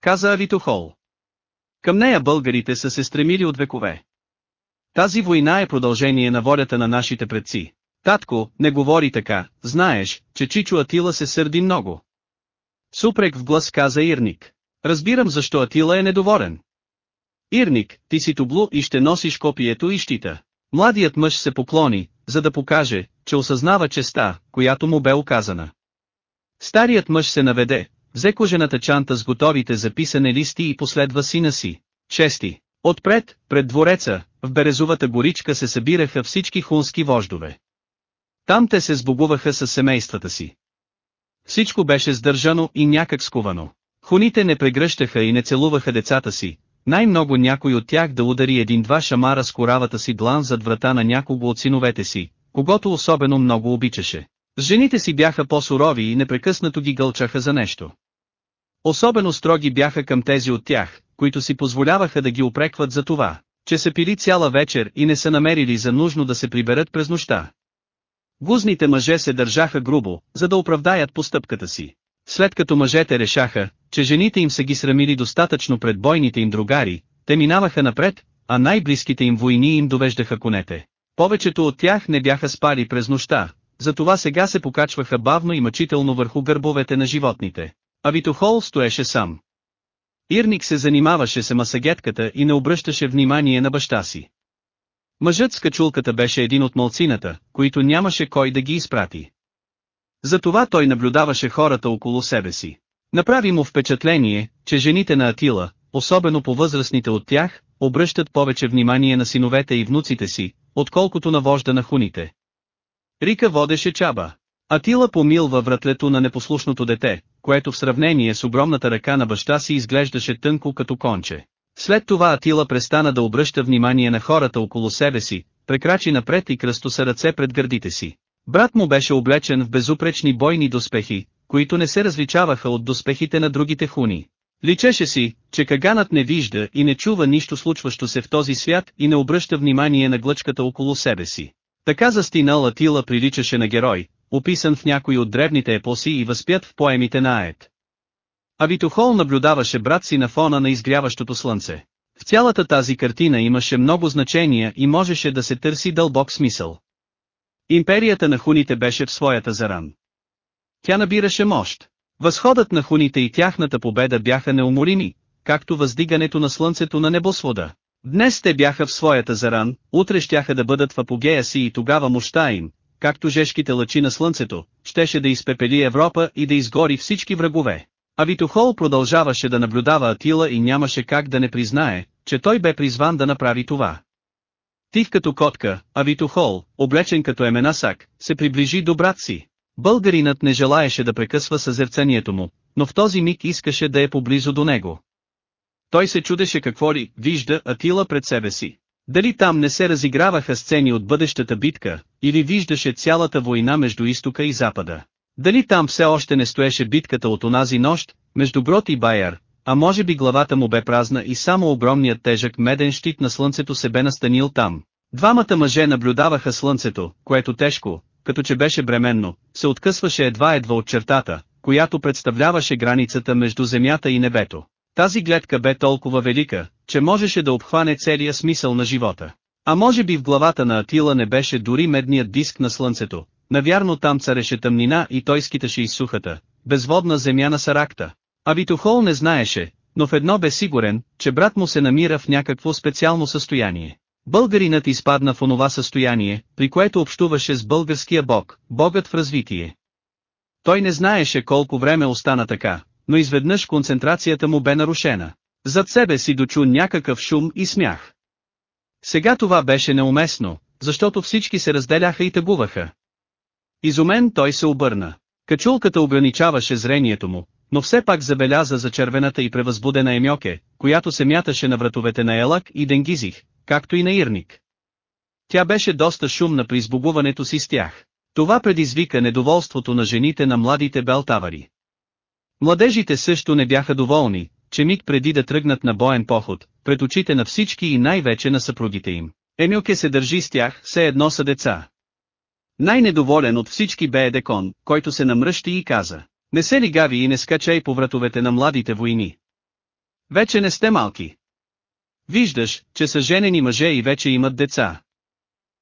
Каза Авитохол. Към нея българите са се стремили от векове. Тази война е продължение на волята на нашите предци. Татко, не говори така, знаеш, че Чичо Атила се сърди много. Супрек в глас каза Ирник. Разбирам защо Атила е недоволен. Ирник, ти си тобло и ще носиш копието и щита. Младият мъж се поклони, за да покаже, че осъзнава честа, която му бе оказана. Старият мъж се наведе, взе кожената чанта с готовите записане листи и последва сина си. Чести. Отпред, пред двореца, в Березовата горичка се събираха всички хунски вождове. Там те се сбогуваха с семействата си. Всичко беше сдържано и някак скувано. Хуните не прегръщаха и не целуваха децата си, най-много някой от тях да удари един-два шамара с коравата си длан зад врата на някого от синовете си, когато особено много обичаше. Жените си бяха по-сурови и непрекъснато ги гълчаха за нещо. Особено строги бяха към тези от тях, които си позволяваха да ги упрекват за това, че са пили цяла вечер и не са намерили за нужно да се приберат през нощта. Гузните мъже се държаха грубо, за да оправдаят постъпката си. След като мъжете решаха, че жените им са ги срамили достатъчно пред бойните им другари, те минаваха напред, а най-близките им войни им довеждаха конете. Повечето от тях не бяха спали през нощта, затова сега се покачваха бавно и мъчително върху гърбовете на животните. А Витохол стоеше сам. Ирник се занимаваше с масагетката и не обръщаше внимание на баща си. Мъжът с качулката беше един от малцината, които нямаше кой да ги изпрати. Затова той наблюдаваше хората около себе си. Направи му впечатление, че жените на Атила, особено по-възрастните от тях, обръщат повече внимание на синовете и внуците си, отколкото на вожда на хуните. Рика водеше чаба. Атила помилва вратлето на непослушното дете, което в сравнение с огромната ръка на баща си изглеждаше тънко като конче. След това Атила престана да обръща внимание на хората около себе си, прекрачи напред и кръстоса ръце пред гърдите си. Брат му беше облечен в безупречни бойни доспехи, които не се различаваха от доспехите на другите хуни. Личеше си, че Каганът не вижда и не чува нищо случващо се в този свят и не обръща внимание на глъчката около себе си. Така застинал Атила приличаше на герой, описан в някои от древните епоси и възпят в поемите на Аед. А Витохол наблюдаваше брат си на фона на изгряващото слънце. В цялата тази картина имаше много значения и можеше да се търси дълбок смисъл. Империята на хуните беше в своята заран. Тя набираше мощ. Възходът на хуните и тяхната победа бяха неуморими, както въздигането на слънцето на небосвода. Днес те бяха в своята заран, утре щяха да бъдат в апогея си и тогава мощта им, както жешките лъчи на слънцето, щеше да изпепели Европа и да изгори всички врагове. А Витохол продължаваше да наблюдава Атила и нямаше как да не признае, че той бе призван да направи това. Тих като котка, а Витохол, облечен като еменасак, се приближи до брат си. Българинът не желаеше да прекъсва съзерцанието му, но в този миг искаше да е поблизо до него. Той се чудеше какво ли вижда Атила пред себе си. Дали там не се разиграваха сцени от бъдещата битка, или виждаше цялата война между изтока и запада. Дали там все още не стоеше битката от онази нощ, между Брод и Байер, а може би главата му бе празна и само огромният тежък меден щит на слънцето се бе настанил там. Двамата мъже наблюдаваха слънцето, което тежко, като че беше бременно, се откъсваше едва-едва от чертата, която представляваше границата между земята и небето. Тази гледка бе толкова велика, че можеше да обхване целия смисъл на живота. А може би в главата на Атила не беше дори медният диск на слънцето, навярно там цареше тъмнина и той скиташе из сухата, безводна земя на Саракта. А не знаеше, но в едно бе сигурен, че брат му се намира в някакво специално състояние. Българинът изпадна в онова състояние, при което общуваше с българския бог, богът в развитие. Той не знаеше колко време остана така, но изведнъж концентрацията му бе нарушена. Зад себе си дочу някакъв шум и смях. Сега това беше неуместно, защото всички се разделяха и тъгуваха. Изумен той се обърна. Качулката ограничаваше зрението му, но все пак забеляза за червената и превъзбудена Емьоке, която се мяташе на вратовете на Елак и Денгизих, както и на Ирник. Тя беше доста шумна при избогуването си с тях. Това предизвика недоволството на жените на младите белтавари. Младежите също не бяха доволни, че миг преди да тръгнат на боен поход, пред очите на всички и най-вече на съпругите им. Емилке се държи с тях, все едно са деца. Най-недоволен от всички бе Едекон, който се намръщи и каза, не се ли гави и не скачай по вратовете на младите войни. Вече не сте малки. Виждаш, че са женени мъже и вече имат деца.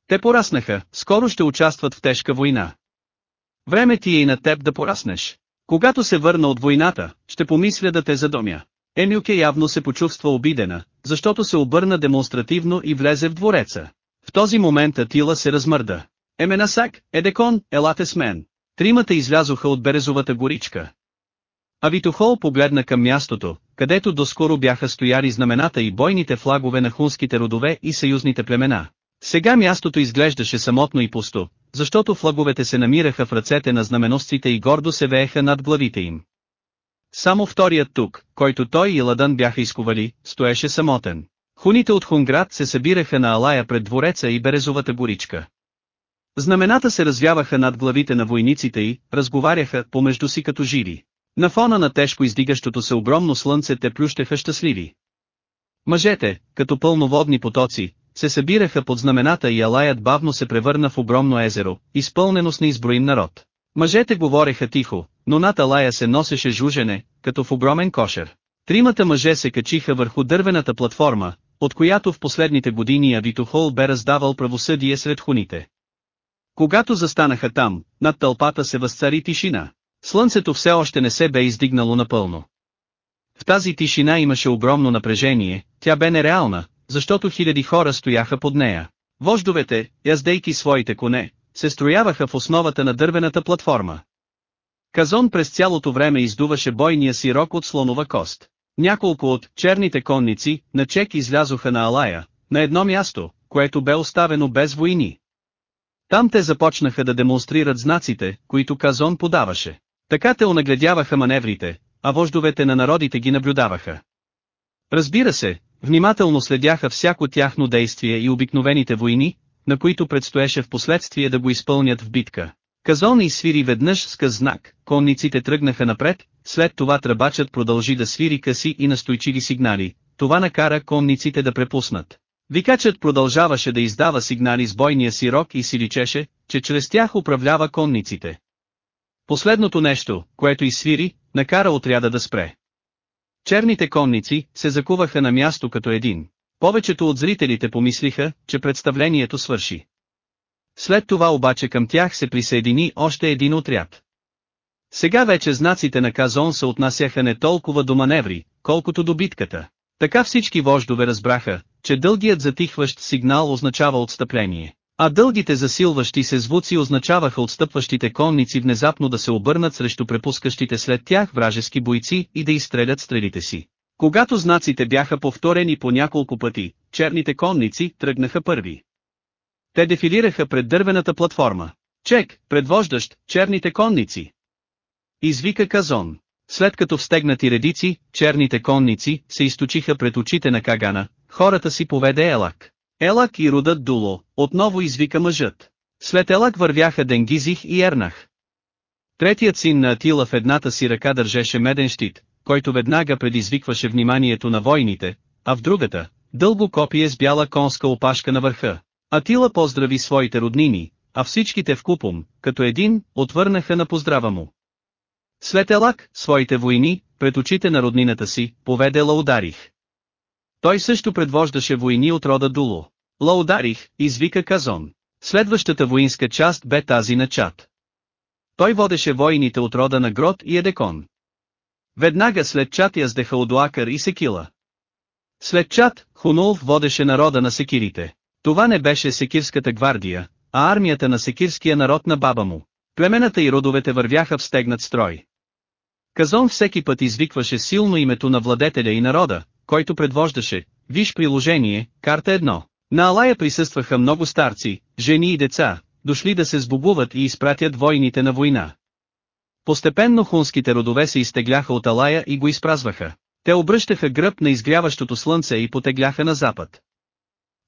Те пораснаха, скоро ще участват в тежка война. Време ти е и на теб да пораснеш. Когато се върна от войната, ще помисля да те задомя. Емилке явно се почувства обидена, защото се обърна демонстративно и влезе в двореца. В този момент Атила се размърда. Еменасак, Едекон, елате с мен. Тримата излязоха от березовата горичка. А Витохол погледна към мястото, където доскоро бяха стояли знамената и бойните флагове на хунските родове и съюзните племена. Сега мястото изглеждаше самотно и пусто, защото флаговете се намираха в ръцете на знаменосците и гордо се вееха над главите им. Само вторият тук, който той и Ладън бяха изковали, стоеше самотен. Хуните от Хунград се събираха на Алая пред двореца и Березовата горичка. Знамената се развяваха над главите на войниците и, разговаряха помежду си като живи. На фона на тежко издигащото се огромно слънце те плющеха щастливи. Мъжете, като пълноводни потоци, се събираха под знамената и Алаят бавно се превърна в огромно езеро, изпълнено с неизброим народ. Мъжете говореха тихо, но над Алая се носеше жужене, като в огромен кошер. Тримата мъже се качиха върху дървената платформа, от която в последните години Авитохол бе раздавал правосъдие сред хуните. Когато застанаха там, над тълпата се възцари тишина. Слънцето все още не се бе издигнало напълно. В тази тишина имаше огромно напрежение, тя бе нереална, защото хиляди хора стояха под нея. Вождовете, яздейки своите коне, се строяваха в основата на дървената платформа. Казон през цялото време издуваше бойния си рок от слонова кост. Няколко от черните конници на чек излязоха на Алая, на едно място, което бе оставено без войни. Там те започнаха да демонстрират знаците, които Казон подаваше. Така те онагледяваха маневрите, а вождовете на народите ги наблюдаваха. Разбира се, внимателно следяха всяко тяхно действие и обикновените войни, на които предстоеше в последствие да го изпълнят в битка. Казон изсвири веднъж с къс знак, конниците тръгнаха напред, след това тръбачът продължи да свири къси и настойчиви сигнали, това накара конниците да препуснат. Викачът продължаваше да издава сигнали с бойния си рок и си личеше, че чрез тях управлява конниците. Последното нещо, което изсвири, накара отряда да спре. Черните конници се закуваха на място като един. Повечето от зрителите помислиха, че представлението свърши. След това обаче към тях се присъедини още един отряд. Сега вече знаците на Казон се отнасяха не толкова до маневри, колкото до битката. Така всички вождове разбраха, че дългият затихващ сигнал означава отстъпление, а дългите засилващи се звуци означаваха отстъпващите конници внезапно да се обърнат срещу препускащите след тях вражески бойци и да изстрелят стрелите си. Когато знаците бяха повторени по няколко пъти, черните конници тръгнаха първи. Те дефилираха пред дървената платформа. Чек, предвождащ, черните конници. Извика Казон. След като в стегнати редици, черните конници се източиха пред очите на Кагана, хората си поведе Елак. Елак и Рудът Дуло, отново извика мъжът. След Елак вървяха Денгизих и Ернах. Третият син на Атила в едната си ръка държеше меден щит, който веднага предизвикваше вниманието на войните, а в другата, дълго копие с бяла конска опашка на върха. Атила поздрави своите роднини, а всичките в купом, като един, отвърнаха на поздрава му. След Елак, своите войни, пред очите на роднината си, поведе Лаударих. Той също предвождаше войни от рода Дуло. Лаударих, извика Казон. Следващата воинска част бе тази на Чад. Той водеше войните от рода на Грот и Едекон. Веднага след Чад яздеха Одуакър и Секила. След Чад, Хунулф водеше народа на секирите. Това не беше секирската гвардия, а армията на секирския народ на баба му. Племената и родовете вървяха в стегнат строй. Казон всеки път извикваше силно името на владетеля и народа, който предвождаше, виж приложение, карта едно. На Алая присъстваха много старци, жени и деца, дошли да се сбогуват и изпратят войните на война. Постепенно хунските родове се изтегляха от Алая и го изпразваха. Те обръщаха гръб на изгряващото слънце и потегляха на запад.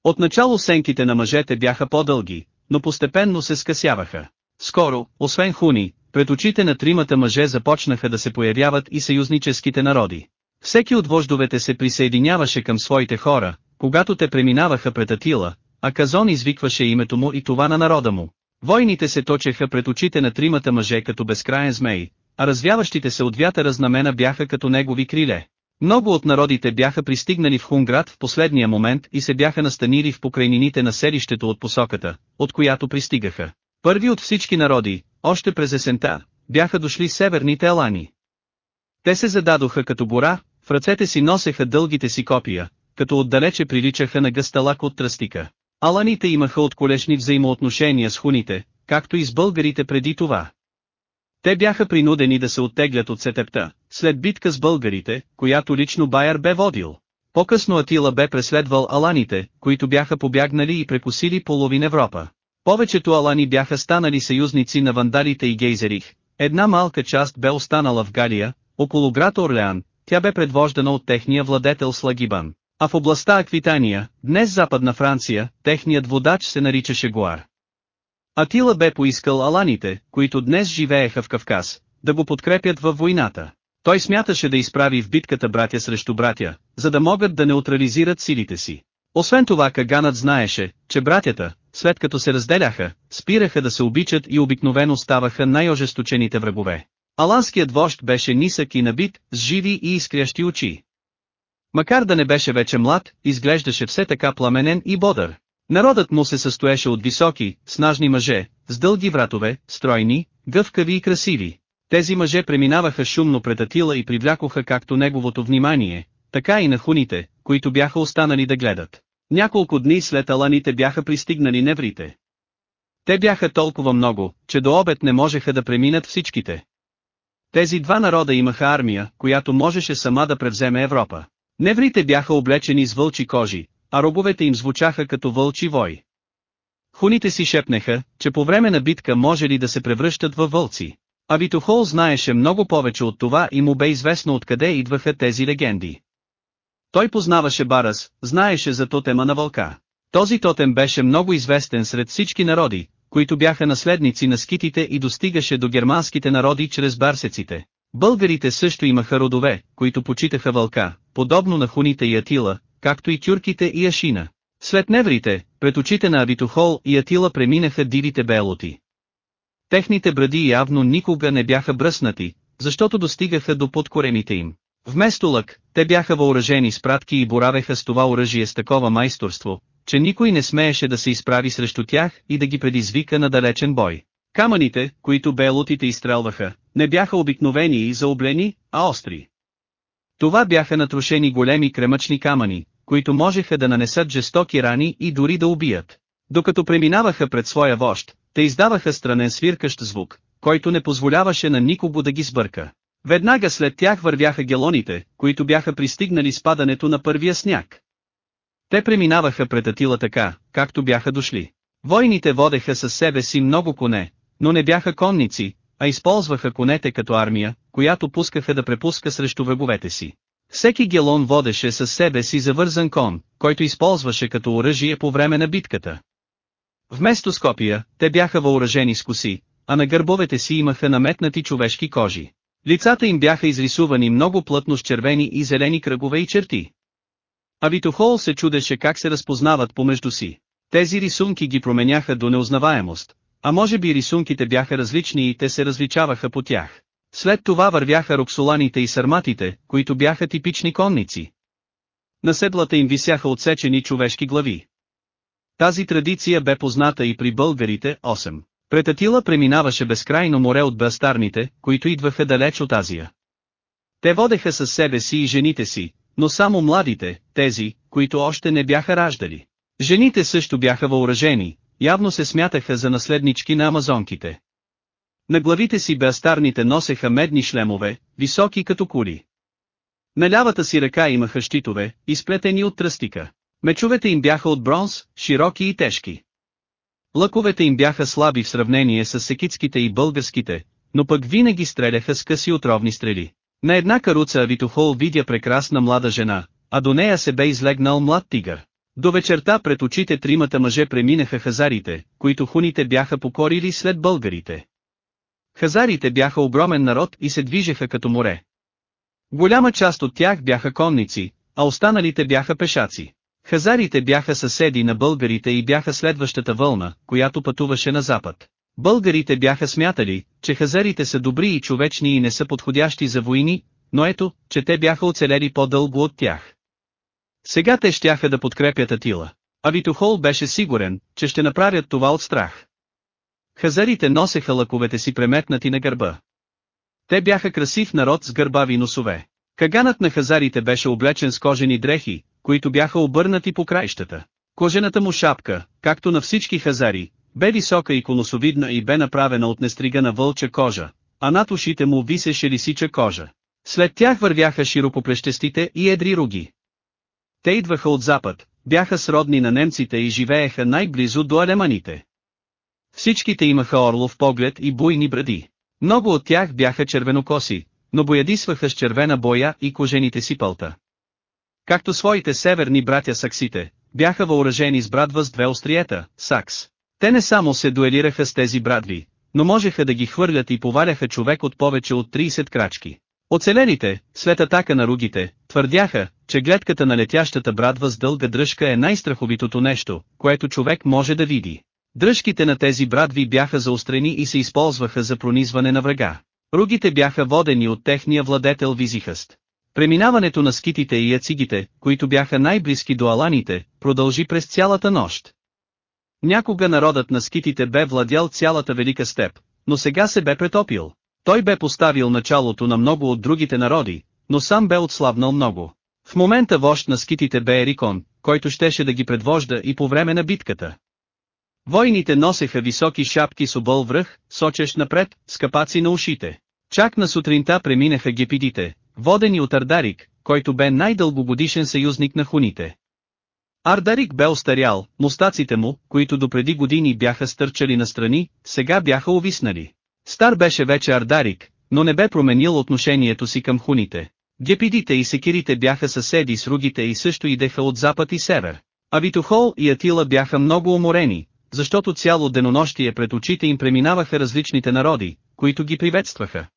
Отначало сенките на мъжете бяха по-дълги, но постепенно се скъсяваха. Скоро, освен хуни, пред очите на тримата мъже започнаха да се появяват и съюзническите народи. Всеки от вождовете се присъединяваше към своите хора, когато те преминаваха пред Атила, а Казон извикваше името му и това на народа му. Войните се точеха пред очите на тримата мъже като безкраен змей, а развяващите се от вятъра знамена бяха като негови криле. Много от народите бяха пристигнали в Хунград в последния момент и се бяха настанили в покрайнините на селището от посоката, от която пристигаха. Първи от всички народи, още през есента, бяха дошли северните алани. Те се зададоха като гора, ръцете си носеха дългите си копия, като отдалече приличаха на гъсталак от тръстика. Аланите имаха отколешни взаимоотношения с хуните, както и с българите преди това. Те бяха принудени да се оттеглят от сетепта, след битка с българите, която лично Байер бе водил. По-късно Атила бе преследвал аланите, които бяха побягнали и прекусили половин Европа. Повечето алани бяха станали съюзници на вандалите и гейзерих, една малка част бе останала в Галия, около град Орлеан, тя бе предвождана от техния владетел Слагибан. А в областта Аквитания, днес западна Франция, техният водач се наричаше Гуар. Атила бе поискал аланите, които днес живееха в Кавказ, да го подкрепят във войната. Той смяташе да изправи в битката братя срещу братя, за да могат да неутрализират силите си. Освен това Каганът знаеше, че братята, след като се разделяха, спираха да се обичат и обикновено ставаха най-ожесточените врагове. Аланският вожд беше нисък и набит, с живи и изкрящи очи. Макар да не беше вече млад, изглеждаше все така пламенен и бодър. Народът му се състоеше от високи, снажни мъже, с дълги вратове, стройни, гъвкави и красиви. Тези мъже преминаваха шумно пред Атила и привлякоха както неговото внимание, така и на хуните, които бяха останали да гледат. Няколко дни след аланите бяха пристигнали неврите. Те бяха толкова много, че до обед не можеха да преминат всичките. Тези два народа имаха армия, която можеше сама да превземе Европа. Неврите бяха облечени с вълчи кожи, а роговете им звучаха като вълчи вой. Хуните си шепнеха, че по време на битка може ли да се превръщат във вълци. А Витохол знаеше много повече от това и му бе известно откъде идваха тези легенди. Той познаваше Барас, знаеше за тотема на вълка. Този тотем беше много известен сред всички народи, които бяха наследници на скитите и достигаше до германските народи чрез барсеците. Българите също имаха родове, които почитаха вълка, подобно на хуните и Атила, както и тюрките и Ашина. След неврите, пред очите на Авитохол и Атила преминаха дивите белоти. Техните бради явно никога не бяха бръснати, защото достигаха до подкоремите им. Вместо лък, те бяха въоръжени с пратки и боравеха с това оръжие с такова майсторство, че никой не смееше да се изправи срещу тях и да ги предизвика на далечен бой. Камъните, които белотите изстрелваха, не бяха обикновени и заоблени, а остри. Това бяха натрушени големи кремъчни камъни, които можеха да нанесат жестоки рани и дори да убият. Докато преминаваха пред своя вожд, те издаваха странен свиркащ звук, който не позволяваше на никого да ги сбърка. Веднага след тях вървяха гелоните, които бяха пристигнали с падането на първия сняг. Те преминаваха пред Атила така, както бяха дошли. Войните водеха със себе си много коне, но не бяха конници, а използваха конете като армия, която пускаха да препуска срещу враговете си. Всеки гелон водеше със себе си завързан кон, който използваше като оръжие по време на битката. Вместо скопия, те бяха въоръжени с коси, а на гърбовете си имаха наметнати човешки кожи. Лицата им бяха изрисувани много плътно с червени и зелени кръгове и черти. А Витохол се чудеше как се разпознават помежду си. Тези рисунки ги променяха до неузнаваемост, а може би рисунките бяха различни и те се различаваха по тях. След това вървяха роксоланите и сарматите, които бяха типични конници. На седлата им висяха отсечени човешки глави. Тази традиция бе позната и при българите, 8. Пред Атила преминаваше безкрайно море от бастарните, които идваха далеч от Азия. Те водеха със себе си и жените си, но само младите, тези, които още не бяха раждали. Жените също бяха въоръжени, явно се смятаха за наследнички на амазонките. На главите си бастарните носеха медни шлемове, високи като кули. На лявата си ръка имаха щитове, изплетени от тръстика. Мечовете им бяха от бронз, широки и тежки. Лъковете им бяха слаби в сравнение с секитските и българските, но пък винаги стреляха с къси отровни стрели. На една каруца Авитохол видя прекрасна млада жена, а до нея се бе излегнал млад тигър. До вечерта пред очите тримата мъже преминаха хазарите, които хуните бяха покорили след българите. Хазарите бяха огромен народ и се движеха като море. Голяма част от тях бяха конници, а останалите бяха пешаци. Хазарите бяха съседи на българите и бяха следващата вълна, която пътуваше на запад. Българите бяха смятали, че хазарите са добри и човечни и не са подходящи за войни, но ето, че те бяха оцелели по-дълго от тях. Сега те щяха да подкрепят Атила. А Витохол беше сигурен, че ще направят това от страх. Хазарите носеха лъковете си преметнати на гърба. Те бяха красив народ с гърбави носове. Каганът на хазарите беше облечен с кожени дрехи, които бяха обърнати по краищата. Кожената му шапка, както на всички хазари, бе висока и конусовидна и бе направена от нестригана вълча кожа, а над ушите му висеше лисича кожа. След тях вървяха широкоплещестите и едри руги. Те идваха от запад, бяха сродни на немците и живееха най-близо до алеманите. Всичките имаха орлов поглед и буйни бради. Много от тях бяха червенокоси, но боядисваха с червена боя и кожените си пълта. Както своите северни братя саксите, бяха въоръжени с брадва с две остриета, сакс. Те не само се дуелираха с тези брадви, но можеха да ги хвърлят и поваляха човек от повече от 30 крачки. Оцелелите, след атака на ругите, твърдяха, че гледката на летящата брадва с дълга дръжка е най-страховитото нещо, което човек може да види. Дръжките на тези брадви бяха заострени и се използваха за пронизване на врага. Ругите бяха водени от техния владетел Визихъст. Преминаването на скитите и яцигите, които бяха най-близки до аланите, продължи през цялата нощ. Някога народът на скитите бе владял цялата велика степ, но сега се бе претопил. Той бе поставил началото на много от другите народи, но сам бе отслабнал много. В момента вожд на скитите бе Ерикон, който щеше да ги предвожда и по време на битката. Войните носеха високи шапки с объл връх, сочещ напред, с капаци на ушите. Чак на сутринта преминаха гепидите, водени от Ардарик, който бе най-дългогодишен съюзник на хуните. Ардарик бе остарял, мустаците му, които допреди години бяха стърчали настрани, сега бяха увиснали. Стар беше вече Ардарик, но не бе променил отношението си към хуните. Гепидите и секирите бяха съседи с ругите и също идеха от запад и север. А Витохол и Атила бяха много уморени, защото цяло денонощие пред очите им преминаваха различните народи, които ги приветстваха.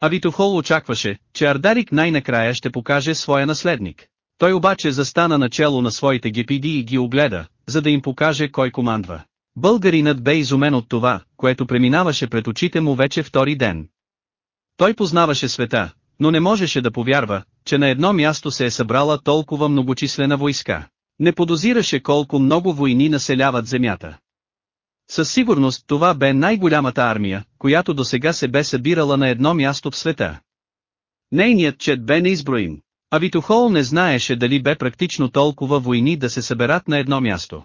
А Витохол очакваше, че Ардарик най-накрая ще покаже своя наследник. Той обаче застана начело на своите гепиди и ги огледа, за да им покаже кой командва. Българинът бе изумен от това, което преминаваше пред очите му вече втори ден. Той познаваше света, но не можеше да повярва, че на едно място се е събрала толкова многочислена войска. Не подозираше колко много войни населяват земята. Със сигурност това бе най-голямата армия, която до сега се бе събирала на едно място в света. Нейният чет бе неизброим. А Витохол не знаеше дали бе практично толкова войни да се съберат на едно място.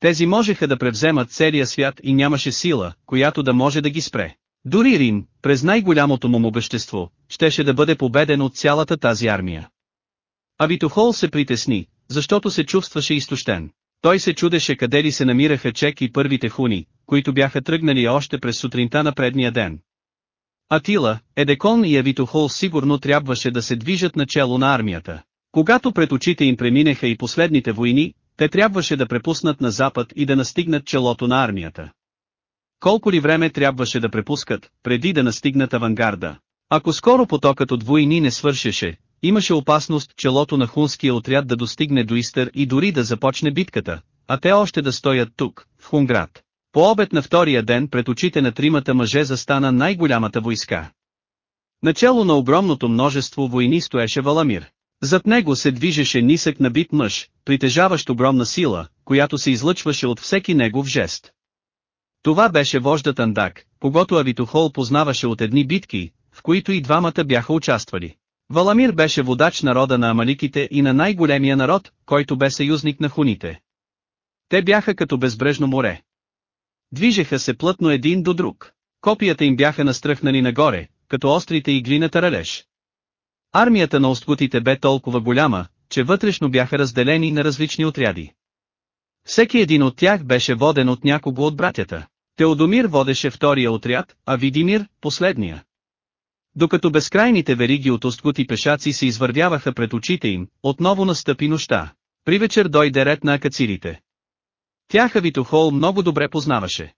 Тези можеха да превземат целия свят и нямаше сила, която да може да ги спре. Дори Рим, през най-голямото му могъщество, щеше да бъде победен от цялата тази армия. А Витохол се притесни, защото се чувстваше изтощен. Той се чудеше къде ли се намираха Чек и първите хуни, които бяха тръгнали още през сутринта на предния ден. Атила, Едекон и Авитохол сигурно трябваше да се движат начало на армията. Когато пред очите им преминеха и последните войни, те трябваше да препуснат на запад и да настигнат челото на армията. Колко ли време трябваше да препускат, преди да настигнат авангарда? Ако скоро потокът от войни не свършеше, имаше опасност челото на хунския отряд да достигне до Истър и дори да започне битката, а те още да стоят тук, в Хунград. По обед на втория ден пред очите на тримата мъже застана най-голямата войска. Начало на огромното множество войни стоеше Валамир. Зад него се движеше нисък набит мъж, притежаващ огромна сила, която се излъчваше от всеки негов жест. Това беше вождат Андак, когато Авитохол познаваше от едни битки, в които и двамата бяха участвали. Валамир беше водач народа на Амаликите и на най-големия народ, който бе съюзник на хуните. Те бяха като безбрежно море. Движеха се плътно един до друг. Копията им бяха настръхнали нагоре, като острите игли на таралеж. Армията на остгутите бе толкова голяма, че вътрешно бяха разделени на различни отряди. Всеки един от тях беше воден от някого от братята. Теодомир водеше втория отряд, а Видимир – последния. Докато безкрайните вериги от остгути пешаци се извървяваха пред очите им, отново настъпи нощта. При вечер дойде ред на акацирите. Тях Авитохол много добре познаваше.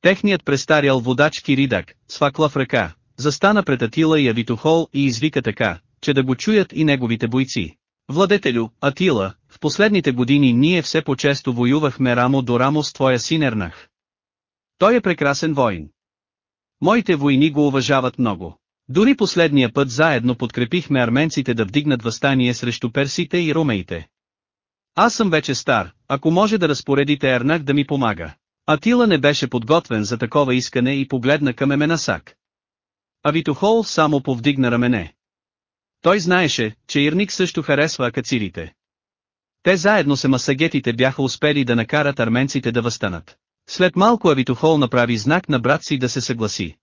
Техният престарял водач Киридак, с факла в ръка, застана пред Атила и Авитохол и извика така, че да го чуят и неговите бойци. Владетелю, Атила, в последните години ние все по-често воювахме рамо до рамо с твоя син Ернах. Той е прекрасен воин. Моите войни го уважават много. Дори последния път заедно подкрепихме арменците да вдигнат възстание срещу персите и ромеите. Аз съм вече стар, ако може да разпоредите Ернах да ми помага. Атила не беше подготвен за такова искане и погледна към Еменасак. А Витохол само повдигна рамене. Той знаеше, че Ирник също харесва акацирите. Те заедно с масагетите бяха успели да накарат арменците да възстанат. След малко Авитохол направи знак на брат си да се съгласи.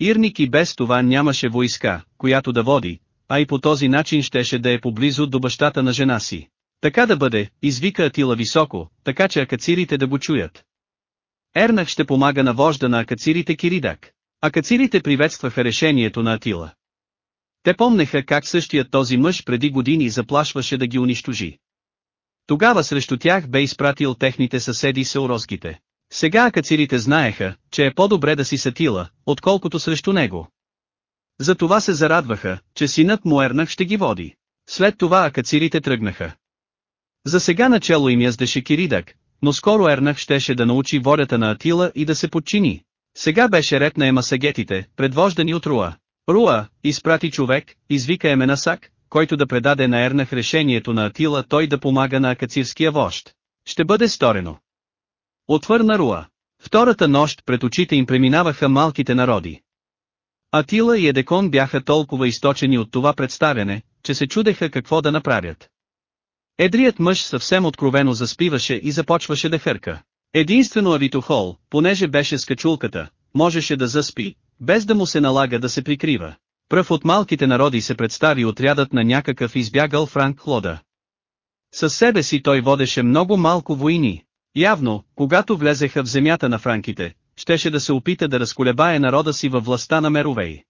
Ирник и без това нямаше войска, която да води, а и по този начин щеше да е поблизо до бащата на жена си. Така да бъде, извика Атила високо, така че акацирите да го чуят. Ернах ще помага на вожда на акацирите Киридак. Акацирите приветстваха решението на Атила. Те помнеха как същият този мъж преди години заплашваше да ги унищожи. Тогава срещу тях бе изпратил техните съседи сеуроските. Сега акацирите знаеха, че е по-добре да си сатила, отколкото срещу него. Затова се зарадваха, че синът му Ернах ще ги води. След това акацирите тръгнаха. За сега начало им яздеше Киридак, но скоро Ернах щеше да научи волята на Атила и да се подчини. Сега беше ред на емасагетите, предвождани от Руа. Руа, изпрати човек, извика Еменасак, който да предаде на Ернах решението на Атила той да помага на акацирския вожд. Ще бъде сторено. Отвърна Руа. Втората нощ пред очите им преминаваха малките народи. Атила и Едекон бяха толкова източени от това представяне, че се чудеха какво да направят. Едрият мъж съвсем откровено заспиваше и започваше да хърка. Единствено Авитохол, понеже беше с качулката, можеше да заспи, без да му се налага да се прикрива. Пръв от малките народи се представи отрядът на някакъв избягал Франк Хлода. Със себе си той водеше много малко войни. Явно, когато влезеха в земята на франките, щеше да се опита да разколебае народа си във властта на Меровей.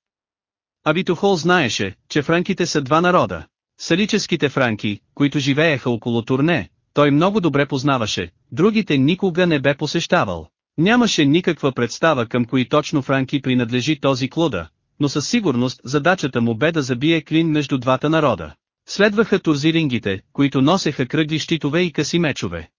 Абитохол знаеше, че франките са два народа. Салическите франки, които живееха около Турне, той много добре познаваше, другите никога не бе посещавал. Нямаше никаква представа към кои точно франки принадлежи този клуда, но със сигурност задачата му бе да забие клин между двата народа. Следваха турзирингите, които носеха кръгли щитове и къси мечове.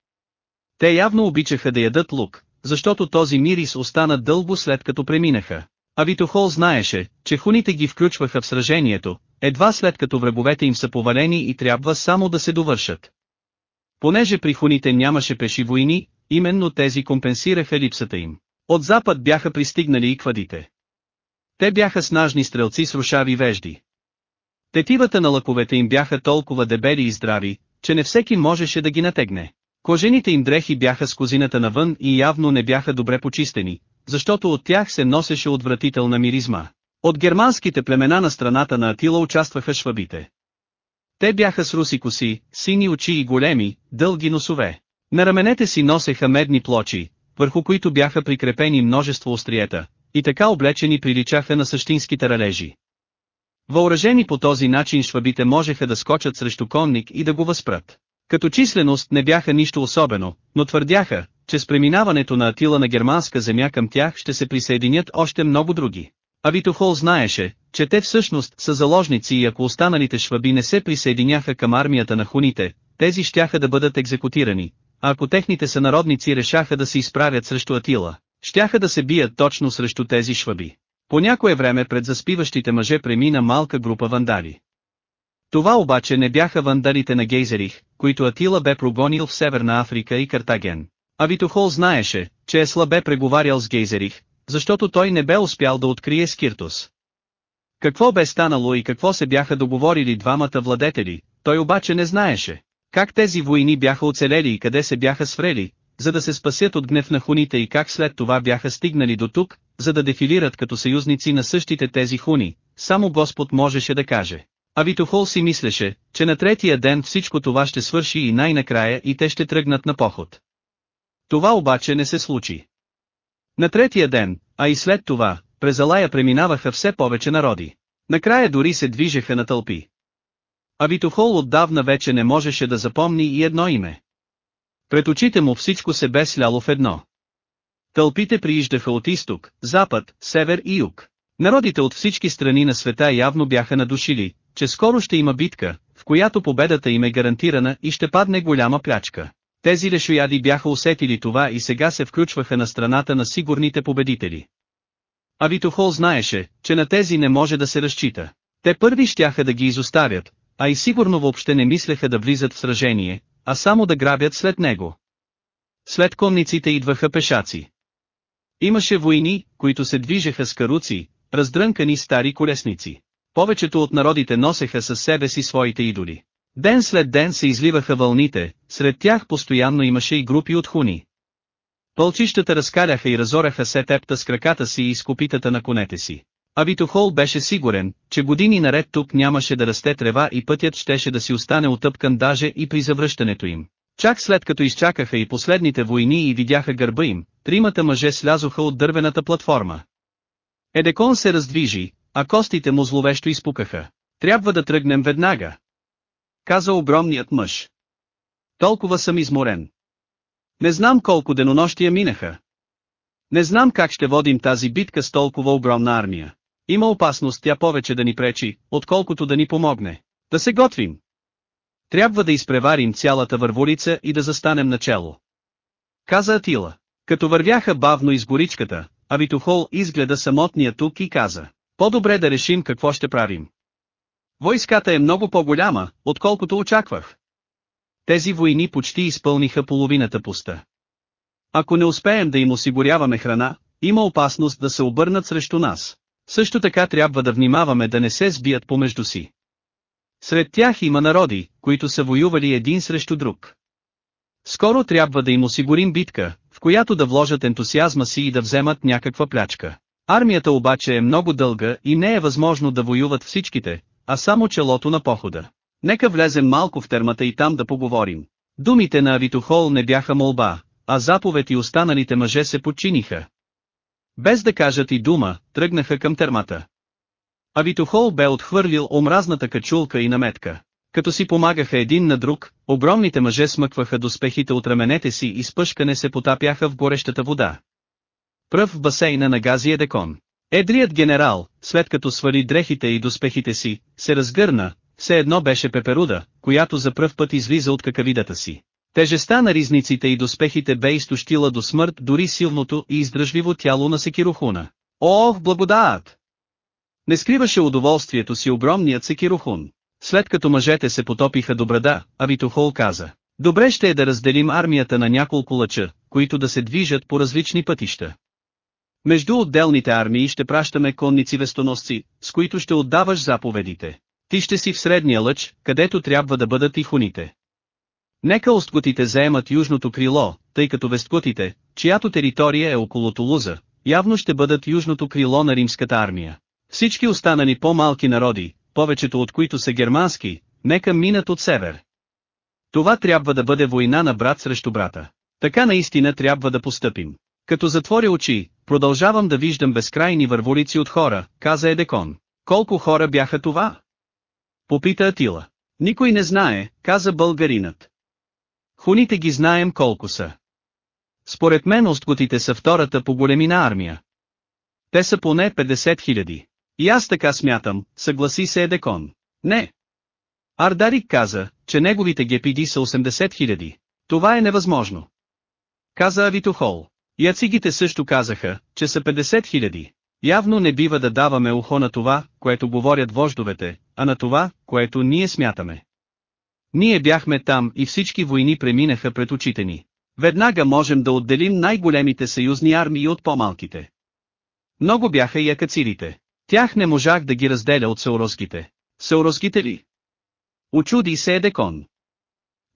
Те явно обичаха да ядат лук, защото този мирис остана дълго след като преминаха. А Витохол знаеше, че хуните ги включваха в сражението, едва след като враговете им са повалени и трябва само да се довършат. Понеже при хуните нямаше пеши войни, именно тези компенсираха липсата им. От запад бяха пристигнали и квадите. Те бяха снажни стрелци с рушави вежди. Тетивата на лъковете им бяха толкова дебели и здрави, че не всеки можеше да ги натегне. Кожените им дрехи бяха с козината навън и явно не бяха добре почистени, защото от тях се носеше отвратителна миризма. От германските племена на страната на Атила участваха швабите. Те бяха с руси коси, сини очи и големи, дълги носове. На раменете си носеха медни плочи, върху които бяха прикрепени множество остриета, и така облечени приличаха на същинските ралежи. Въоръжени по този начин швабите можеха да скочат срещу конник и да го възпрат. Като численост не бяха нищо особено, но твърдяха, че с преминаването на Атила на германска земя към тях ще се присъединят още много други. А Витохол знаеше, че те всъщност са заложници и ако останалите шваби не се присъединяха към армията на хуните, тези щяха да бъдат екзекутирани, а ако техните сънародници решаха да се изправят срещу Атила, щяха да се бият точно срещу тези шваби. По някое време пред заспиващите мъже премина малка група вандали. Това обаче не бяха вандалите на Гейзерих, които Атила бе прогонил в Северна Африка и Картаген. А Витохол знаеше, че е слабе преговарял с Гейзерих, защото той не бе успял да открие Скиртус. Какво бе станало и какво се бяха договорили двамата владетели, той обаче не знаеше. Как тези войни бяха оцелели и къде се бяха сврели, за да се спасят от гнев на хуните и как след това бяха стигнали до тук, за да дефилират като съюзници на същите тези хуни, само Господ можеше да каже. А Витохол си мислеше, че на третия ден всичко това ще свърши и най-накрая и те ще тръгнат на поход. Това обаче не се случи. На третия ден, а и след това, през Алая преминаваха все повече народи. Накрая дори се движеха на тълпи. А Витохол отдавна вече не можеше да запомни и едно име. Пред очите му всичко се бе сляло в едно. Тълпите прииждаха от изток, запад, север и юг. Народите от всички страни на света явно бяха надушили, че скоро ще има битка, в която победата им е гарантирана и ще падне голяма плячка. Тези лешояди бяха усетили това и сега се включваха на страната на сигурните победители. А Витохол знаеше, че на тези не може да се разчита. Те първи щяха да ги изоставят, а и сигурно въобще не мислеха да влизат в сражение, а само да грабят след него. След конниците идваха пешаци. Имаше войни, които се движеха с каруци, раздрънкани стари колесници. Повечето от народите носеха със себе си своите идоли. Ден след ден се изливаха вълните, сред тях постоянно имаше и групи от хуни. Пълчищата разкаляха и разораха се тепта с краката си и с копитата на конете си. А беше сигурен, че години наред тук нямаше да расте трева и пътят щеше да си остане отъпкан даже и при завръщането им. Чак след като изчакаха и последните войни и видяха гърба им, тримата мъже слязоха от дървената платформа. Едекон се раздвижи, а костите му зловещо изпукаха. Трябва да тръгнем веднага. Каза огромният мъж. Толкова съм изморен. Не знам колко денонощия минаха. Не знам как ще водим тази битка с толкова огромна армия. Има опасност тя повече да ни пречи, отколкото да ни помогне. Да се готвим. Трябва да изпреварим цялата върволица и да застанем начело. Каза Атила. Като вървяха бавно из горичката, Авитохол изгледа самотния тук и каза. По-добре да решим какво ще правим. Войската е много по-голяма, отколкото очаквах. Тези войни почти изпълниха половината пуста. Ако не успеем да им осигуряваме храна, има опасност да се обърнат срещу нас. Също така трябва да внимаваме да не се сбият помежду си. Сред тях има народи, които са воювали един срещу друг. Скоро трябва да им осигурим битка, в която да вложат ентусиазма си и да вземат някаква плячка. Армията обаче е много дълга и не е възможно да воюват всичките, а само челото на похода. Нека влезем малко в термата и там да поговорим. Думите на Авитохол не бяха молба, а заповед и останалите мъже се подчиниха. Без да кажат и дума, тръгнаха към термата. Авитохол бе отхвърлил омразната качулка и наметка. Като си помагаха един на друг, огромните мъже смъкваха доспехите от раменете си и спъшкане се потапяха в горещата вода. Пръв в басейна на Газия Декон. Едрият генерал, след като свали дрехите и доспехите си, се разгърна, все едно беше пеперуда, която за пръв път излиза от какавидата си. Тежестта на ризниците и доспехите бе изтощила до смърт дори силното и издръжливо тяло на Секирохуна. Ох, благодат! Не скриваше удоволствието си огромният Секирохун. След като мъжете се потопиха до брада, Авитохол каза, добре ще е да разделим армията на няколко лъча, които да се движат по различни пътища. Между отделните армии ще пращаме конници вестоносци, с които ще отдаваш заповедите. Ти ще си в средния лъч, където трябва да бъдат и хуните. Нека осткотите заемат южното крило, тъй като весткотите, чиято територия е около Тулуза, явно ще бъдат южното крило на римската армия. Всички останали по-малки народи, повечето от които са германски, нека минат от север. Това трябва да бъде война на брат срещу брата. Така наистина трябва да постъпим. Като затворя очи, продължавам да виждам безкрайни върволици от хора, каза Едекон. Колко хора бяха това? Попита Атила. Никой не знае, каза българинът. Хуните ги знаем колко са. Според мен осткотите са втората по големина армия. Те са поне 50 хиляди. И аз така смятам, съгласи се Едекон. Не. Ардарик каза, че неговите гепиди са 80 хиляди. Това е невъзможно. Каза Авитохол. Яцигите също казаха, че са 50 хиляди. Явно не бива да даваме ухо на това, което говорят вождовете, а на това, което ние смятаме. Ние бяхме там и всички войни преминаха пред очите ни. Веднага можем да отделим най-големите съюзни армии от по-малките. Много бяха и акацирите. Тях не можах да ги разделя от саурозките. Саурозките ли? Очуди се Едекон.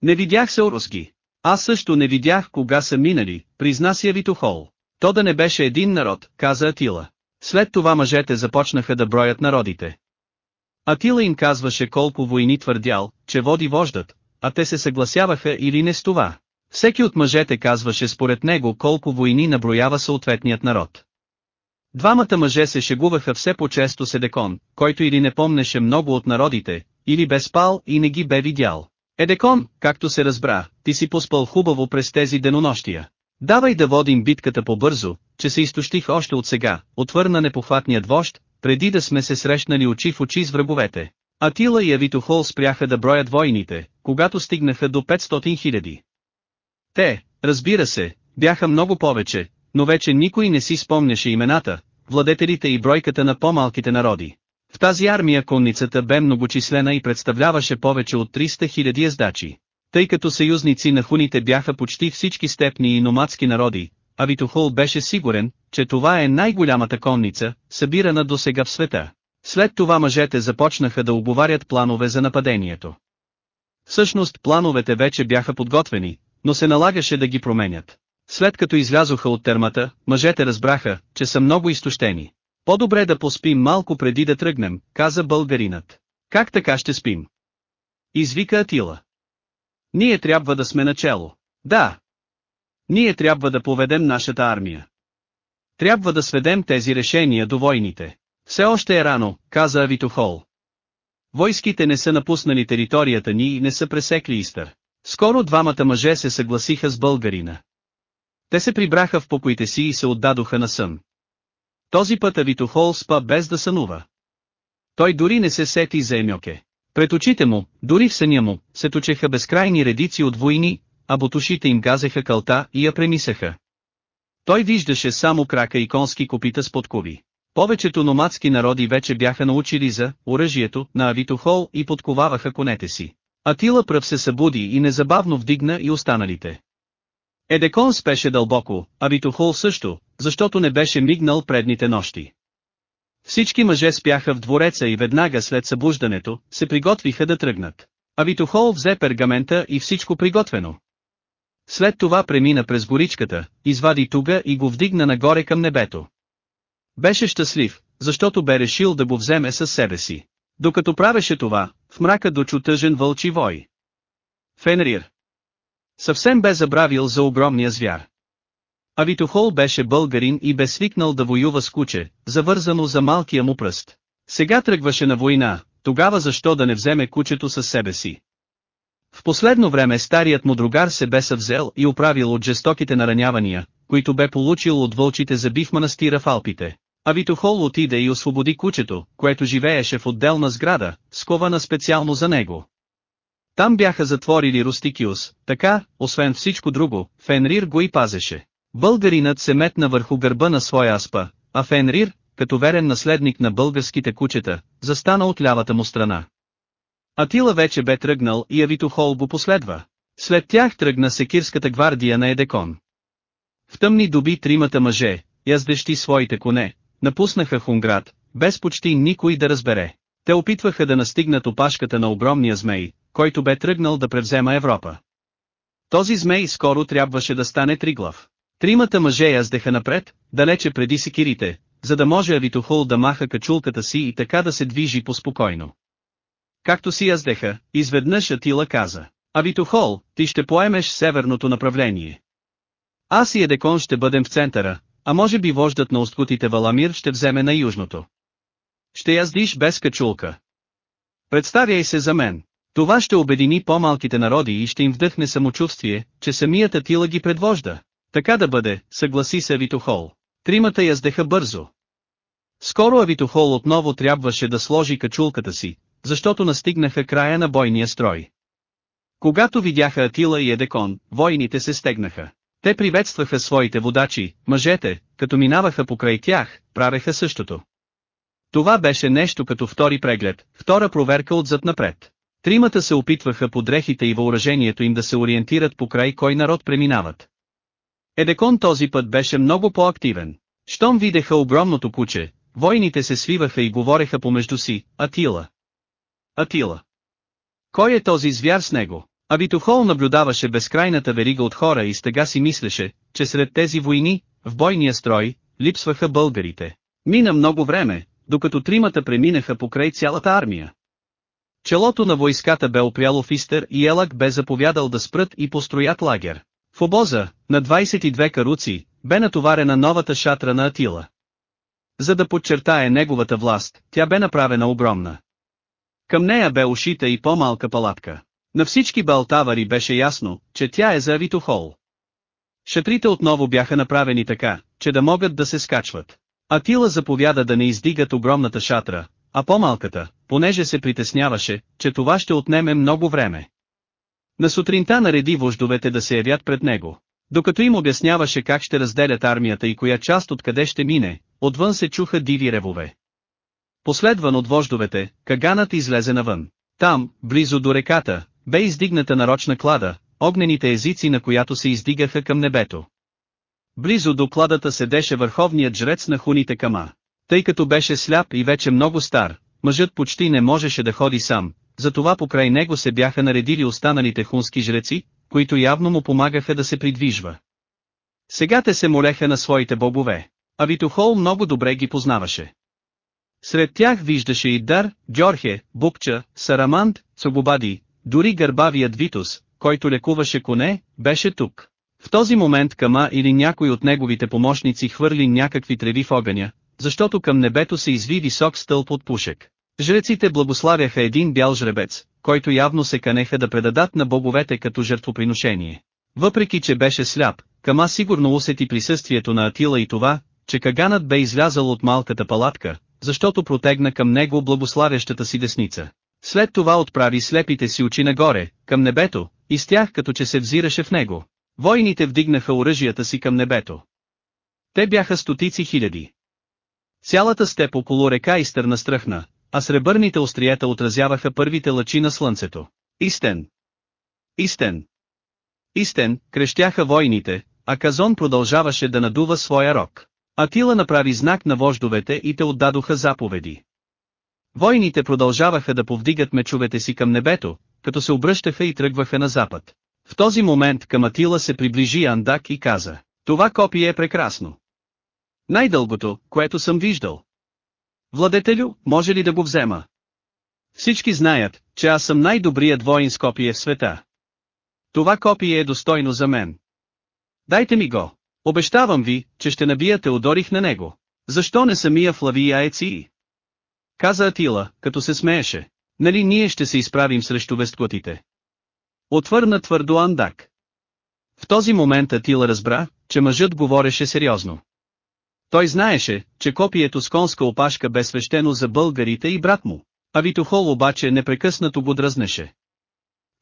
Не видях саурозки. Аз също не видях кога са минали, призна си Авитохол. То да не беше един народ, каза Атила. След това мъжете започнаха да броят народите. Атила им казваше колко войни твърдял, че води вождат, а те се съгласяваха или не с това. Всеки от мъжете казваше според него колко войни наброява съответният народ. Двамата мъже се шегуваха все по-често с Едекон, който или не помнеше много от народите, или бе спал и не ги бе видял. Едекон, както се разбра, ти си поспал хубаво през тези денонощия. Давай да водим битката по-бързо, че се изтощих още от сега, отвърна непохватният вожд, преди да сме се срещнали очи в очи с враговете. Атила и Авитохол спряха да броят войните, когато стигнаха до 500 хиляди. Те, разбира се, бяха много повече, но вече никой не си спомняше имената, владетелите и бройката на по-малките народи. В тази армия конницата бе многочислена и представляваше повече от 300 000 ездачи. Тъй като съюзници на хуните бяха почти всички степни и номадски народи, Авитохол беше сигурен, че това е най-голямата конница, събирана до сега в света. След това мъжете започнаха да оговарят планове за нападението. Всъщност плановете вече бяха подготвени, но се налагаше да ги променят. След като излязоха от термата, мъжете разбраха, че са много изтощени. По-добре да поспим малко преди да тръгнем, каза българинът. Как така ще спим? Извика Атила. Ние трябва да сме начало. Да. Ние трябва да поведем нашата армия. Трябва да сведем тези решения до войните. Все още е рано, каза Авитохол. Войските не са напуснали територията ни и не са пресекли Истър. Скоро двамата мъже се съгласиха с българина. Те се прибраха в покоите си и се отдадоха на сън. Този път Авитохол спа без да сънува. Той дори не се сети за Емьоке. Пред очите му, дори в съня му, се точеха безкрайни редици от войни, а бутушите им газеха кълта и я премисаха. Той виждаше само крака и конски копита с подкови. Повечето номадски народи вече бяха научили за оръжието на Авитохол и подковаваха конете си. Атила пръв се събуди и незабавно вдигна и останалите. Едекон спеше дълбоко, а Витохол също, защото не беше мигнал предните нощи. Всички мъже спяха в двореца и веднага след събуждането, се приготвиха да тръгнат. А Витохол взе пергамента и всичко приготвено. След това премина през горичката, извади туга и го вдигна нагоре към небето. Беше щастлив, защото бе решил да го вземе със себе си. Докато правеше това, в мрака дочу тъжен вълчи вой. Фенрир. Съвсем бе забравил за огромния звяр. Авитохол беше българин и бе свикнал да воюва с куче, завързано за малкия му пръст. Сега тръгваше на война, тогава защо да не вземе кучето със себе си? В последно време старият му другар се бе съвзел и оправил от жестоките наранявания, които бе получил от вълчите заби в манастира в Алпите. А Витохол отиде и освободи кучето, което живееше в отделна сграда, скована специално за него. Там бяха затворили Рустикиус, така, освен всичко друго, Фенрир го и пазеше. Българинът се метна върху гърба на своя аспа, а Фенрир, като верен наследник на българските кучета, застана от лявата му страна. Атила вече бе тръгнал и Авитохол го последва. След тях тръгна секирската гвардия на Едекон. В тъмни доби тримата мъже, яздещи своите коне, напуснаха Хунград, без почти никой да разбере. Те опитваха да настигнат опашката на огромния змей, който бе тръгнал да превзема Европа. Този змей скоро трябваше да стане триглав. Тримата мъже яздеха напред, далече преди секирите, за да може Авитохол да маха качулката си и така да се движи поспокойно. Както си яздеха, изведнъж Атила каза, Авитохол, ти ще поемеш северното направление. Аз и Едекон ще бъдем в центъра, а може би вождат на осткутите Валамир ще вземе на южното. Ще яздиш без качулка. Представяй се за мен. Това ще обедини по-малките народи и ще им вдъхне самочувствие, че самият Атила ги предвожда. Така да бъде, съгласи се Авитохол. Тримата яздеха бързо. Скоро Авитохол отново трябваше да сложи качулката си, защото настигнаха края на бойния строй. Когато видяха Атила и Едекон, войните се стегнаха. Те приветстваха своите водачи, мъжете, като минаваха покрай тях, правеха същото. Това беше нещо като втори преглед, втора проверка отзад напред. Тримата се опитваха по дрехите и въоръжението им да се ориентират покрай кой народ преминават. Едекон този път беше много по-активен. Щом видеха огромното куче, войните се свиваха и говореха помежду си, Атила. Атила. Кой е този звяр с него? Авитохол наблюдаваше безкрайната верига от хора и стега си мислеше, че сред тези войни, в бойния строй, липсваха българите. Мина много време, докато тримата преминаха покрай цялата армия. Челото на войската бе опряло в Истър и Елак бе заповядал да спрат и построят лагер. В обоза, на 22 каруци, бе натоварена новата шатра на Атила. За да подчертае неговата власт, тя бе направена огромна. Към нея бе ушита и по-малка палатка. На всички балтавари беше ясно, че тя е за Авитохол. Шатрите отново бяха направени така, че да могат да се скачват. Атила заповяда да не издигат огромната шатра, а по-малката, понеже се притесняваше, че това ще отнеме много време. На сутринта нареди вождовете да се явят пред него. Докато им обясняваше как ще разделят армията и коя част откъде ще мине, отвън се чуха диви ревове. Последван от вождовете, Каганът излезе навън. Там, близо до реката, бе издигната нарочна клада, огнените езици на която се издигаха към небето. Близо до кладата седеше върховният жрец на хуните Кама. Тъй като беше сляп и вече много стар, мъжът почти не можеше да ходи сам, затова покрай него се бяха наредили останалите хунски жреци, които явно му помагаха да се придвижва. Сега те се молеха на своите богове, а Витохол много добре ги познаваше. Сред тях виждаше и Дар, Георхе, Букча, Сараманд, Цогобади, дори гърбавият Витус, който лекуваше коне, беше тук. В този момент Кама или някой от неговите помощници хвърли някакви треви в огъня, защото към небето се изви висок стълб от пушек. Жреците благославяха един бял жребец, който явно се канеха да предадат на боговете като жертвоприношение. Въпреки че беше сляп, Кама сигурно усети присъствието на Атила и това, че Каганът бе излязал от малката палатка, защото протегна към него благославящата си десница. След това отправи слепите си очи нагоре, към небето, и с тях като че се взираше в него. Войните вдигнаха оръжията си към небето. Те бяха стотици хиляди. Цялата степ около река изтърна стръхна, а сребърните остриета отразяваха първите лъчи на слънцето. Истен! Истен! Истен, крещяха войните, а Казон продължаваше да надува своя рок. Атила направи знак на вождовете и те отдадоха заповеди. Войните продължаваха да повдигат мечовете си към небето, като се обръщаха и тръгваха на запад. В този момент към Атила се приближи Андак и каза, това копие е прекрасно. Най-дългото, което съм виждал. Владетелю, може ли да го взема? Всички знаят, че аз съм най-добрият воин с копие в света. Това копие е достойно за мен. Дайте ми го. Обещавам ви, че ще набия Теодорих на него. Защо не самия Флавия Еции? Каза Атила, като се смееше. Нали ние ще се изправим срещу вестклатите? Отвърна твърдо Андак. В този момент Атила разбра, че мъжът говореше сериозно. Той знаеше, че копието с конска опашка бе свещено за българите и брат му, а Витохол обаче непрекъснато го дразнеше.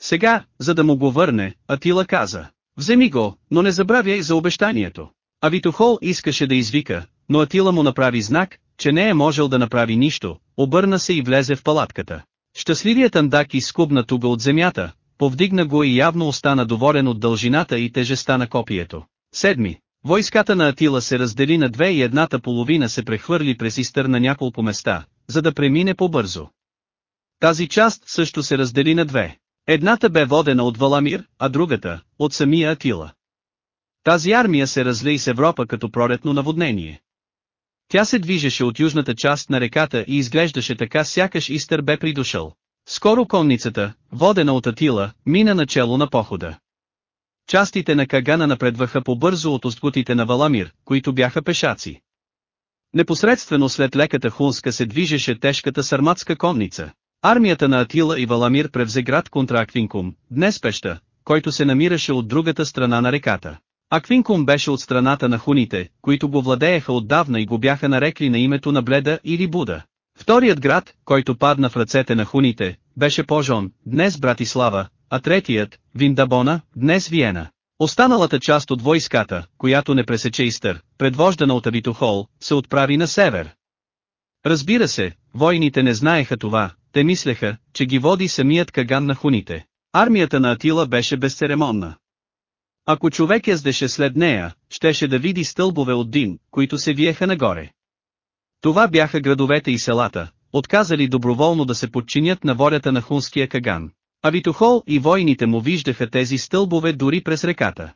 Сега, за да му го върне, Атила каза, вземи го, но не забравяй за обещанието. А Витохол искаше да извика, но Атила му направи знак, че не е можел да направи нищо, обърна се и влезе в палатката. Щастливият андак изскубна туга от земята, повдигна го и явно остана доволен от дължината и тежеста на копието. Седми. Войската на Атила се раздели на две и едната половина се прехвърли през Истър на няколко места, за да премине по-бързо. Тази част също се раздели на две. Едната бе водена от Валамир, а другата – от самия Атила. Тази армия се разли с Европа като пролетно наводнение. Тя се движеше от южната част на реката и изглеждаше така сякаш Истър бе придошъл. Скоро конницата, водена от Атила, мина начало на похода. Частите на Кагана напредваха по-бързо от остгутите на Валамир, които бяха пешаци. Непосредствено след леката хунска се движеше тежката сарматска конница. Армията на Атила и Валамир превзе град контра Аквинкум, днес пеща, който се намираше от другата страна на реката. Аквинкум беше от страната на хуните, които го владееха отдавна и го бяха нарекли на името на Бледа или Буда. Вторият град, който падна в ръцете на хуните, беше Пожон, днес Братислава, а третият, Виндабона, днес Виена. Останалата част от войската, която не пресече Истър, предвождана от Абитохол, се отправи на север. Разбира се, войните не знаеха това, те мислеха, че ги води самият Каган на хуните. Армията на Атила беше безцеремонна. Ако човек яздеше след нея, щеше да види стълбове от дим, които се виеха нагоре. Това бяха градовете и селата, отказали доброволно да се подчинят на волята на хунския Каган. А Витохол и войните му виждаха тези стълбове дори през реката.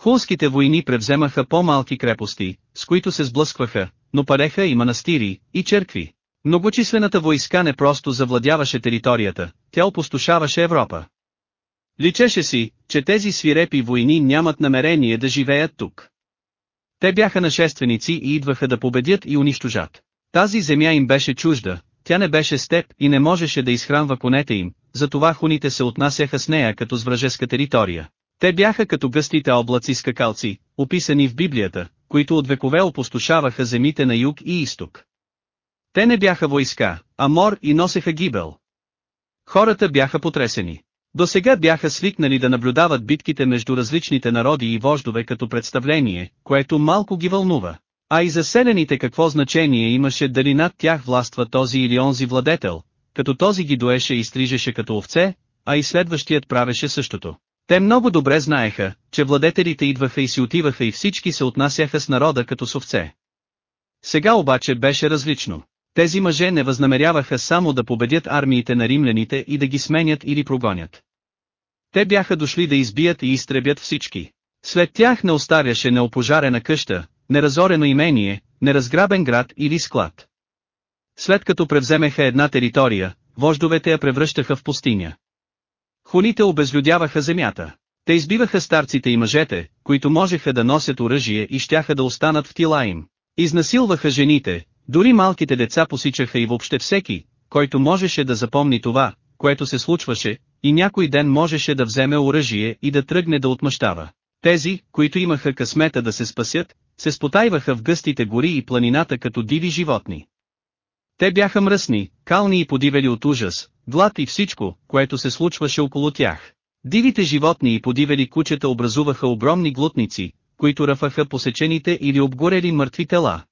Хунските войни превземаха по-малки крепости, с които се сблъскваха, но пареха и манастири, и черкви. Многочислената войска не просто завладяваше територията, тя опустошаваше Европа. Личеше си, че тези свирепи войни нямат намерение да живеят тук. Те бяха нашественици и идваха да победят и унищожат. Тази земя им беше чужда, тя не беше степ и не можеше да изхранва конете им, затова хуните се отнасяха с нея като с вражеска територия. Те бяха като гъстите облаци скакалци, описани в Библията, които от векове опустошаваха земите на юг и изток. Те не бяха войска, а мор и носеха гибел. Хората бяха потресени. До сега бяха свикнали да наблюдават битките между различните народи и вождове като представление, което малко ги вълнува. А и за селените какво значение имаше дали над тях властва този или онзи владетел, като този ги доеше и стрижеше като овце, а и следващият правеше същото. Те много добре знаеха, че владетелите идваха и си отиваха и всички се отнасяха с народа като с овце. Сега обаче беше различно. Тези мъже не възнамеряваха само да победят армиите на римляните и да ги сменят или прогонят. Те бяха дошли да избият и изтребят всички. След тях не остаряше неопожарена къща, неразорено имение, неразграбен град или склад. След като превземеха една територия, вождовете я превръщаха в пустиня. Хуните обезлюдяваха земята. Те избиваха старците и мъжете, които можеха да носят оръжие и щяха да останат в тила им. Изнасилваха жените, дори малките деца посичаха и въобще всеки, който можеше да запомни това, което се случваше, и някой ден можеше да вземе оръжие и да тръгне да отмъщава. Тези, които имаха късмета да се спасят, се спотайваха в гъстите гори и планината като диви животни. Те бяха мръсни, кални и подивели от ужас, глад и всичко, което се случваше около тях. Дивите животни и подивели кучета образуваха огромни глутници, които ръфаха посечените или обгорели мъртви тела.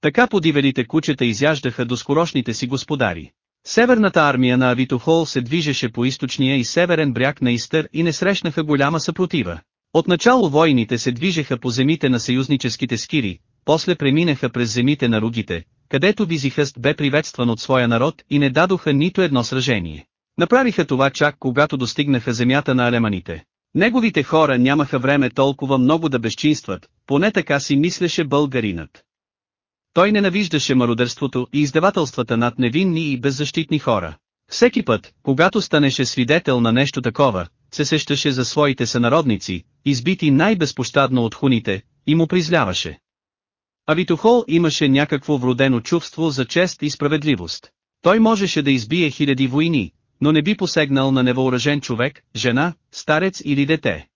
Така подивелите кучета изяждаха до скорошните си господари. Северната армия на Авитохол се движеше по източния и северен бряг на Истър и не срещнаха голяма съпротива. Отначало войните се движеха по земите на съюзническите скири, после преминаха през земите на ругите, където Визихъст бе приветстван от своя народ и не дадоха нито едно сражение. Направиха това чак когато достигнаха земята на алеманите. Неговите хора нямаха време толкова много да безчинстват, поне така си мислеше българинът. Той ненавиждаше мародерството и издевателствата над невинни и беззащитни хора. Всеки път, когато станеше свидетел на нещо такова, се сещаше за своите сънародници, избити най-безпощадно от хуните, и му призляваше. А Витохол имаше някакво вродено чувство за чест и справедливост. Той можеше да избие хиляди войни, но не би посегнал на невооръжен човек, жена, старец или дете.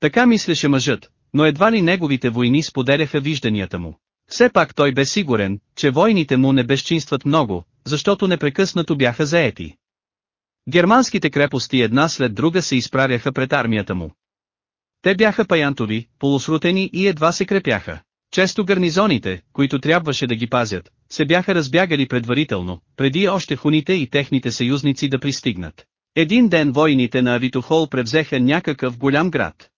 Така мислеше мъжът, но едва ли неговите войни споделяха вижданията му. Все пак той бе сигурен, че войните му не безчинстват много, защото непрекъснато бяха заети. Германските крепости една след друга се изправяха пред армията му. Те бяха паянтови, полусрутени и едва се крепяха. Често гарнизоните, които трябваше да ги пазят, се бяха разбягали предварително, преди още хуните и техните съюзници да пристигнат. Един ден войните на Авитохол превзеха някакъв голям град.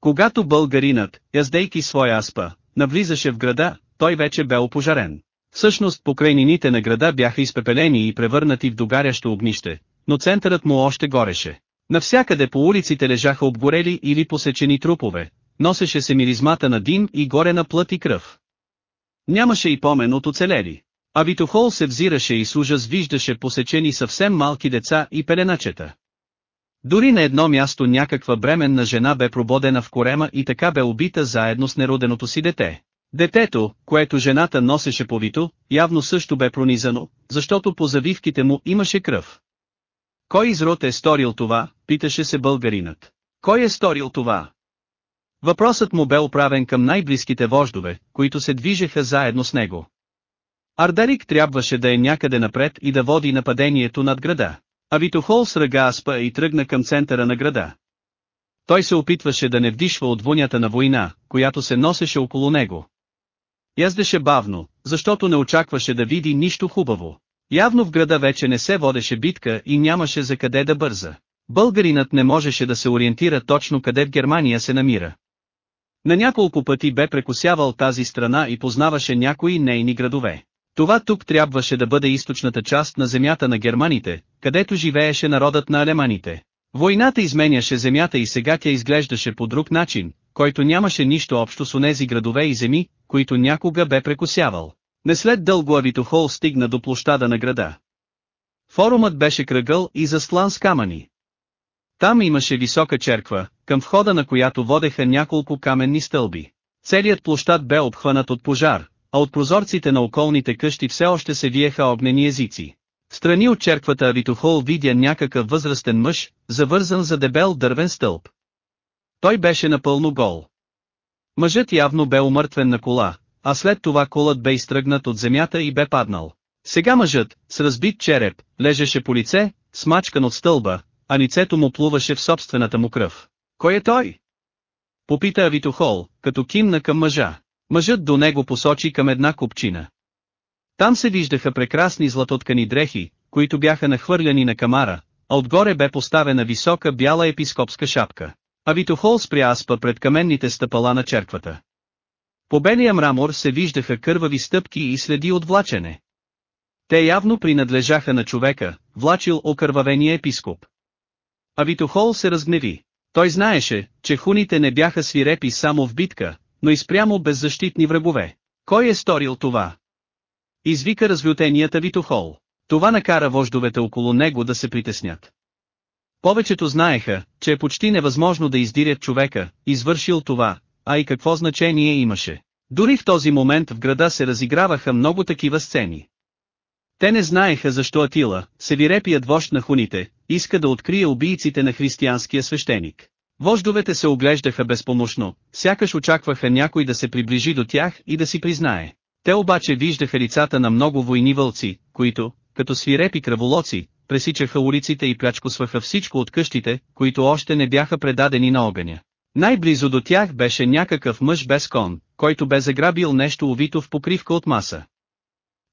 Когато българинът, яздейки своя аспа, навлизаше в града, той вече бе опожарен. Всъщност покрайнините на града бяха изпепелени и превърнати в догарящо огнище, но центърът му още гореше. Навсякъде по улиците лежаха обгорели или посечени трупове, носеше се миризмата на дим и горена плът и кръв. Нямаше и помен от оцелели. А Витохол се взираше и с ужас виждаше посечени съвсем малки деца и пеленачета. Дори на едно място някаква бременна жена бе прободена в корема и така бе убита заедно с нероденото си дете. Детето, което жената носеше повито, явно също бе пронизано, защото по завивките му имаше кръв. Кой изрод е сторил това, питаше се българинът. Кой е сторил това? Въпросът му бе оправен към най-близките вождове, които се движеха заедно с него. Ардарик трябваше да е някъде напред и да води нападението над града. А Витохол сръга Аспа и тръгна към центъра на града. Той се опитваше да не вдишва от вонята на война, която се носеше около него. Яздеше бавно, защото не очакваше да види нищо хубаво. Явно в града вече не се водеше битка и нямаше за къде да бърза. Българинът не можеше да се ориентира точно къде в Германия се намира. На няколко пъти бе прекусявал тази страна и познаваше някои нейни градове. Това тук трябваше да бъде източната част на земята на германите, където живееше народът на алеманите. Войната изменяше земята и сега тя изглеждаше по друг начин, който нямаше нищо общо с онези градове и земи, които някога бе прекусявал. Не след дълго Авитохол стигна до площада на града. Форумът беше кръгъл и заслан с камъни. Там имаше висока черква, към входа на която водеха няколко каменни стълби. Целият площад бе обхванат от пожар, а от прозорците на околните къщи все още се виеха огнени езици. Страни от черквата Авитохол видя някакъв възрастен мъж, завързан за дебел дървен стълб. Той беше напълно гол. Мъжът явно бе умъртвен на кола, а след това колът бе изтръгнат от земята и бе паднал. Сега мъжът, с разбит череп, лежеше по лице, смачкан от стълба, а лицето му плуваше в собствената му кръв. Кой е той? Попита Авитохол, като кимна към мъжа. Мъжът до него посочи към една купчина. Там се виждаха прекрасни златоткани дрехи, които бяха нахвърляни на камара, а отгоре бе поставена висока бяла епископска шапка. Авитохол спря аспа пред каменните стъпала на черквата. По белия мрамор се виждаха кървави стъпки и следи от влачене. Те явно принадлежаха на човека, влачил окървавения епископ. Авитохол се разгневи. Той знаеше, че хуните не бяха свирепи само в битка, но и спрямо беззащитни врагове. Кой е сторил това? Извика развютеният Авитохол. Това накара вождовете около него да се притеснят. Повечето знаеха, че е почти невъзможно да издирят човека, извършил това, а и какво значение имаше. Дори в този момент в града се разиграваха много такива сцени. Те не знаеха защо Атила, севирепият вожд на хуните, иска да открие убийците на християнския свещеник. Вождовете се оглеждаха безпомощно, сякаш очакваха някой да се приближи до тях и да си признае. Те обаче виждаха лицата на много войни вълци, които, като свирепи кръволоци, пресичаха улиците и плячкосваха всичко от къщите, които още не бяха предадени на огъня. Най-близо до тях беше някакъв мъж без кон, който бе заграбил нещо увито в покривка от маса.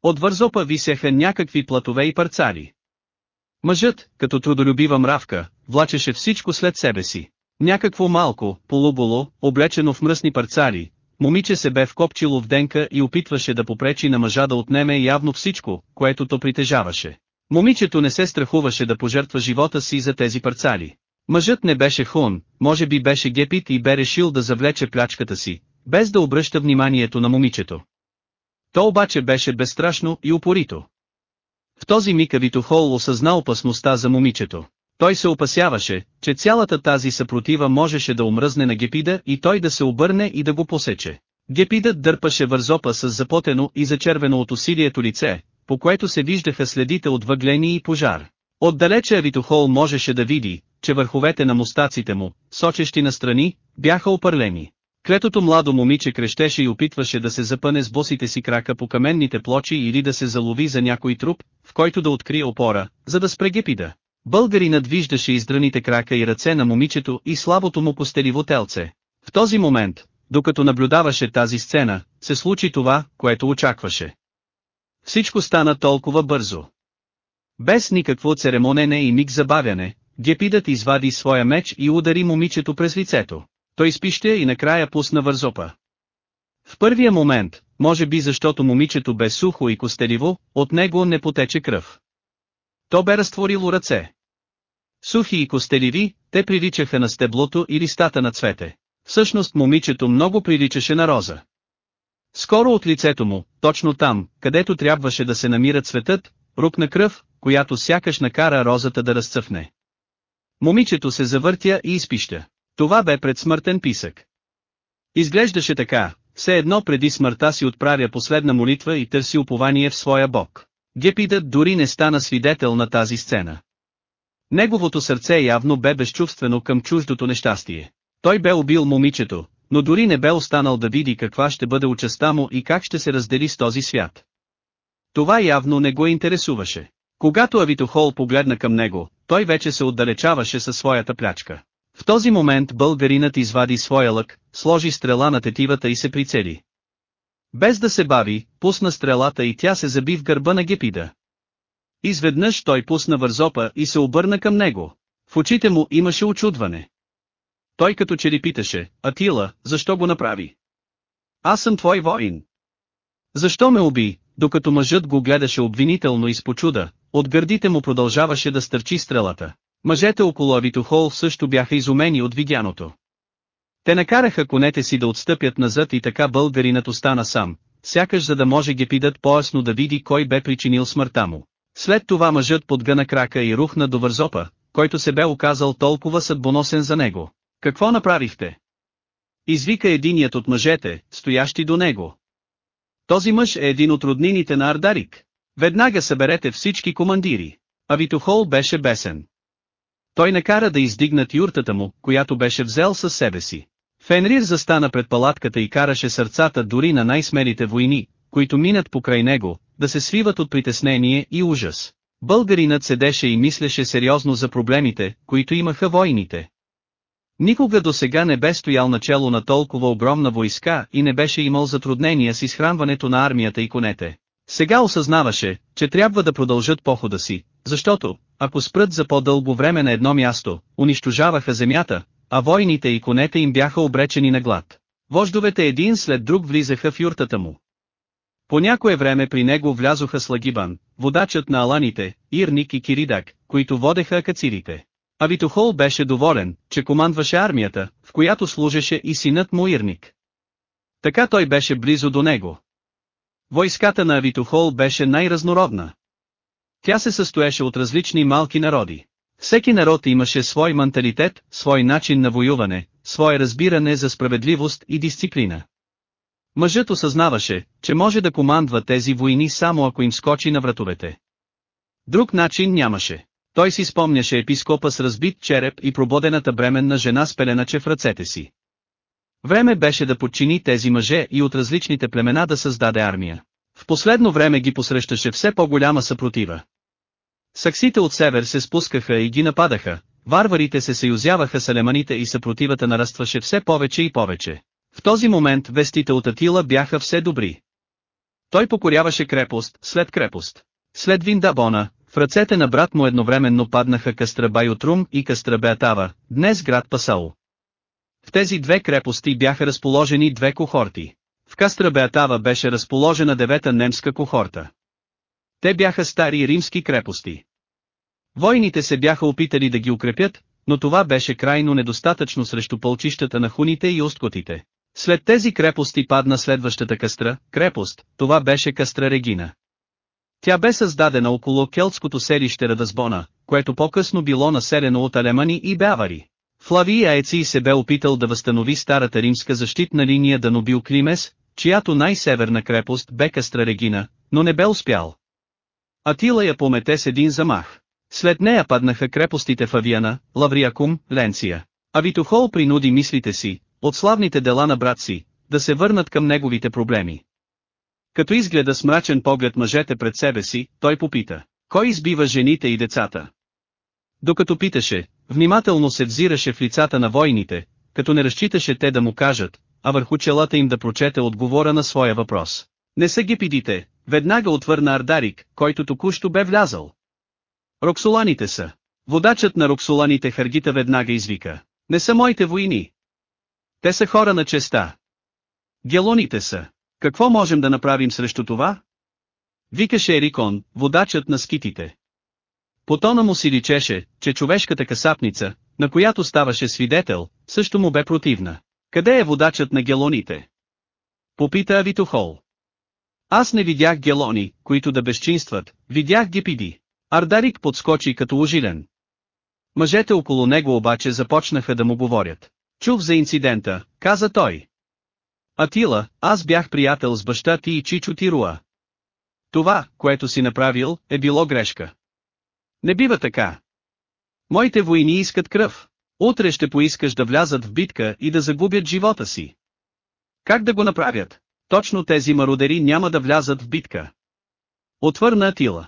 От вързопа висяха някакви платове и парцари. Мъжът, като трудолюбива мравка, влачеше всичко след себе си. Някакво малко, полуболо, облечено в мръсни парцари, момиче се бе вкопчило в денка и опитваше да попречи на мъжа да отнеме явно всичко, което то притежаваше. Момичето не се страхуваше да пожертва живота си за тези парцали. Мъжът не беше хун, може би беше гепит и бе решил да завлече плячката си, без да обръща вниманието на момичето. То обаче беше безстрашно и упорито. В този миг Авитохол осъзна опасността за момичето. Той се опасяваше, че цялата тази съпротива можеше да омръзне на Гепида и той да се обърне и да го посече. Гепидът дърпаше вързопа с запотено и зачервено от усилието лице, по което се виждаха следите от въглени и пожар. Отдалече Авитохол можеше да види, че върховете на мустаците му, сочещи настрани, бяха опърлени. Клетото младо момиче крещеше и опитваше да се запъне с босите си крака по каменните плочи или да се залови за някой труп, в който да открие опора, за да спре гепида. Българинът виждаше издраните крака и ръце на момичето и слабото му постеливо телце. В този момент, докато наблюдаваше тази сцена, се случи това, което очакваше. Всичко стана толкова бързо. Без никакво церемонене и миг забавяне, гепидът извади своя меч и удари момичето през лицето. Той изпищя и накрая пусна вързопа. В първия момент, може би защото момичето бе сухо и костеливо, от него не потече кръв. То бе разтворило ръце. Сухи и костеливи, те приличаха на стеблото и листата на цвете. Всъщност момичето много приличаше на роза. Скоро от лицето му, точно там, където трябваше да се намира цветът, рукна кръв, която сякаш накара розата да разцъфне. Момичето се завъртя и изпища. Това бе предсмъртен писък. Изглеждаше така, все едно преди смъртта си отправя последна молитва и търси упование в своя бог. Гепидът дори не стана свидетел на тази сцена. Неговото сърце явно бе безчувствено към чуждото нещастие. Той бе убил момичето, но дори не бе останал да види каква ще бъде участа му и как ще се раздели с този свят. Това явно не го интересуваше. Когато Авитохол погледна към него, той вече се отдалечаваше със своята плячка. В този момент българинът извади своя лък, сложи стрела на тетивата и се прицели. Без да се бави, пусна стрелата и тя се заби в гърба на Гепида. Изведнъж той пусна вързопа и се обърна към него. В очите му имаше очудване. Той като че ли питаше, Атила, защо го направи? Аз съм твой воин. Защо ме уби, докато мъжът го гледаше обвинително и с почуда, от гърдите му продължаваше да стърчи стрелата. Мъжете около Авитохол също бяха изумени от видяното. Те накараха конете си да отстъпят назад и така българинът остана сам, сякаш за да може гепидът по-ясно да види кой бе причинил смъртта му. След това мъжът подгъна крака и рухна до вързопа, който се бе оказал толкова съдбоносен за него. Какво направихте? Извика единият от мъжете, стоящи до него. Този мъж е един от роднините на Ардарик. Веднага съберете всички командири. Авитохол беше бесен. Той накара да издигнат юртата му, която беше взел със себе си. Фенрир застана пред палатката и караше сърцата дори на най-смелите войни, които минат покрай него, да се свиват от притеснение и ужас. Българинът седеше и мислеше сериозно за проблемите, които имаха войните. Никога до сега не бе стоял начало на толкова огромна войска и не беше имал затруднения с изхранването на армията и конете. Сега осъзнаваше, че трябва да продължат похода си, защото, ако спрат за по-дълго време на едно място, унищожаваха земята, а войните и конете им бяха обречени на глад. Вождовете един след друг влизаха в юртата му. По някое време при него влязоха Слагибан, водачът на аланите, Ирник и Киридак, които водеха акацирите. Авитохол беше доволен, че командваше армията, в която служеше и синът му Ирник. Така той беше близо до него. Войската на Авитохол беше най-разнородна. Тя се състоеше от различни малки народи. Всеки народ имаше свой менталитет, свой начин на воюване, свое разбиране за справедливост и дисциплина. Мъжът осъзнаваше, че може да командва тези войни само ако им скочи на вратовете. Друг начин нямаше. Той си спомняше епископа с разбит череп и прободената бременна жена с пеленаче в ръцете си. Време беше да подчини тези мъже и от различните племена да създаде армия. В последно време ги посрещаше все по-голяма съпротива. Саксите от север се спускаха и ги нападаха, варварите се съюзяваха с алеманите и съпротивата нарастваше все повече и повече. В този момент вестите от Атила бяха все добри. Той покоряваше крепост, след крепост. След Виндабона, в ръцете на брат му едновременно паднаха Кастрабайотрум и Кастрабеатава, днес град Пасао. В тези две крепости бяха разположени две кохорти. В Кастрабеатава беше разположена девета немска кохорта. Те бяха стари римски крепости. Войните се бяха опитали да ги укрепят, но това беше крайно недостатъчно срещу пълчищата на хуните и осткотите. След тези крепости падна следващата кастра, крепост, това беше кастра Регина. Тя бе създадена около келтското селище Радазбона, което по-късно било населено от алемани и бявари. Флавий Аеций се бе опитал да възстанови старата римска защитна линия Данубил Климес, чиято най-северна крепост бе Кастра Регина, но не бе успял. Атила я помете с един замах. След нея паднаха крепостите в Авиана, Лавриакум, Ленция. А Витохол принуди мислите си, от славните дела на брат си, да се върнат към неговите проблеми. Като изгледа с мрачен поглед мъжете пред себе си, той попита, кой избива жените и децата? Докато питаше, внимателно се взираше в лицата на войните, като не разчиташе те да му кажат, а върху челата им да прочете отговора на своя въпрос. Не са гипидите, веднага отвърна Ардарик, който току-що бе влязал. Роксоланите са. Водачът на роксоланите Харгита веднага извика. Не са моите войни. Те са хора на честа. Гелоните са. Какво можем да направим срещу това? Викаше Ерикон, водачът на скитите. По тона му си личеше, че човешката касапница, на която ставаше свидетел, също му бе противна. Къде е водачът на гелоните? Попита Авитохол. Аз не видях гелони, които да безчинстват, видях гипиди. Ардарик подскочи като ужилен. Мъжете около него обаче започнаха да му говорят. Чув за инцидента, каза той. Атила, аз бях приятел с баща ти и Чичо Тируа. Това, което си направил, е било грешка. Не бива така. Моите войни искат кръв. Утре ще поискаш да влязат в битка и да загубят живота си. Как да го направят? Точно тези мародери няма да влязат в битка. Отвърна Атила.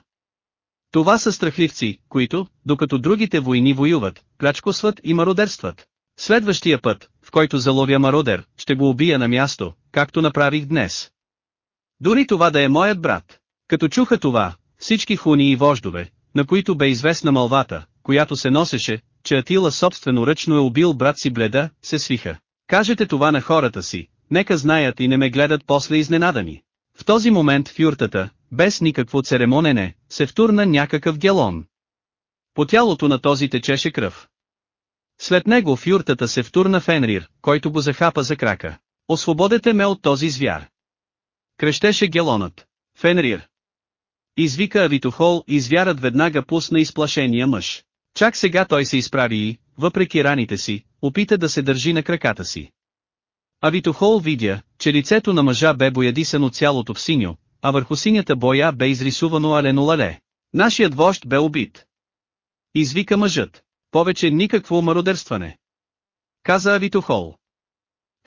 Това са страхливци, които, докато другите войни воюват, плячкосват и мародерстват. Следващия път, в който заловя мародер, ще го убия на място, както направих днес. Дори това да е моят брат. Като чуха това, всички хуни и вождове, на които бе известна мълвата, която се носеше, че Атила собствено ръчно е убил брат си бледа, се свиха. Кажете това на хората си, нека знаят и не ме гледат после изненадани. В този момент в юртата, без никакво церемонене, се втурна някакъв гелон. По тялото на този течеше кръв. След него в юртата се втурна Фенрир, който го захапа за крака. Освободете ме от този звяр. Крещеше гелонът. Фенрир. Извика Авитохол и звярат веднага пусна изплашения мъж. Чак сега той се изправи и, въпреки раните си, опита да се държи на краката си. Авитохол видя, че лицето на мъжа бе боядисано цялото в синьо, а върху синята боя бе изрисувано алено лале. Нашият вожд бе убит. Извика мъжът. Повече никакво мародерстване. Каза Авитохол.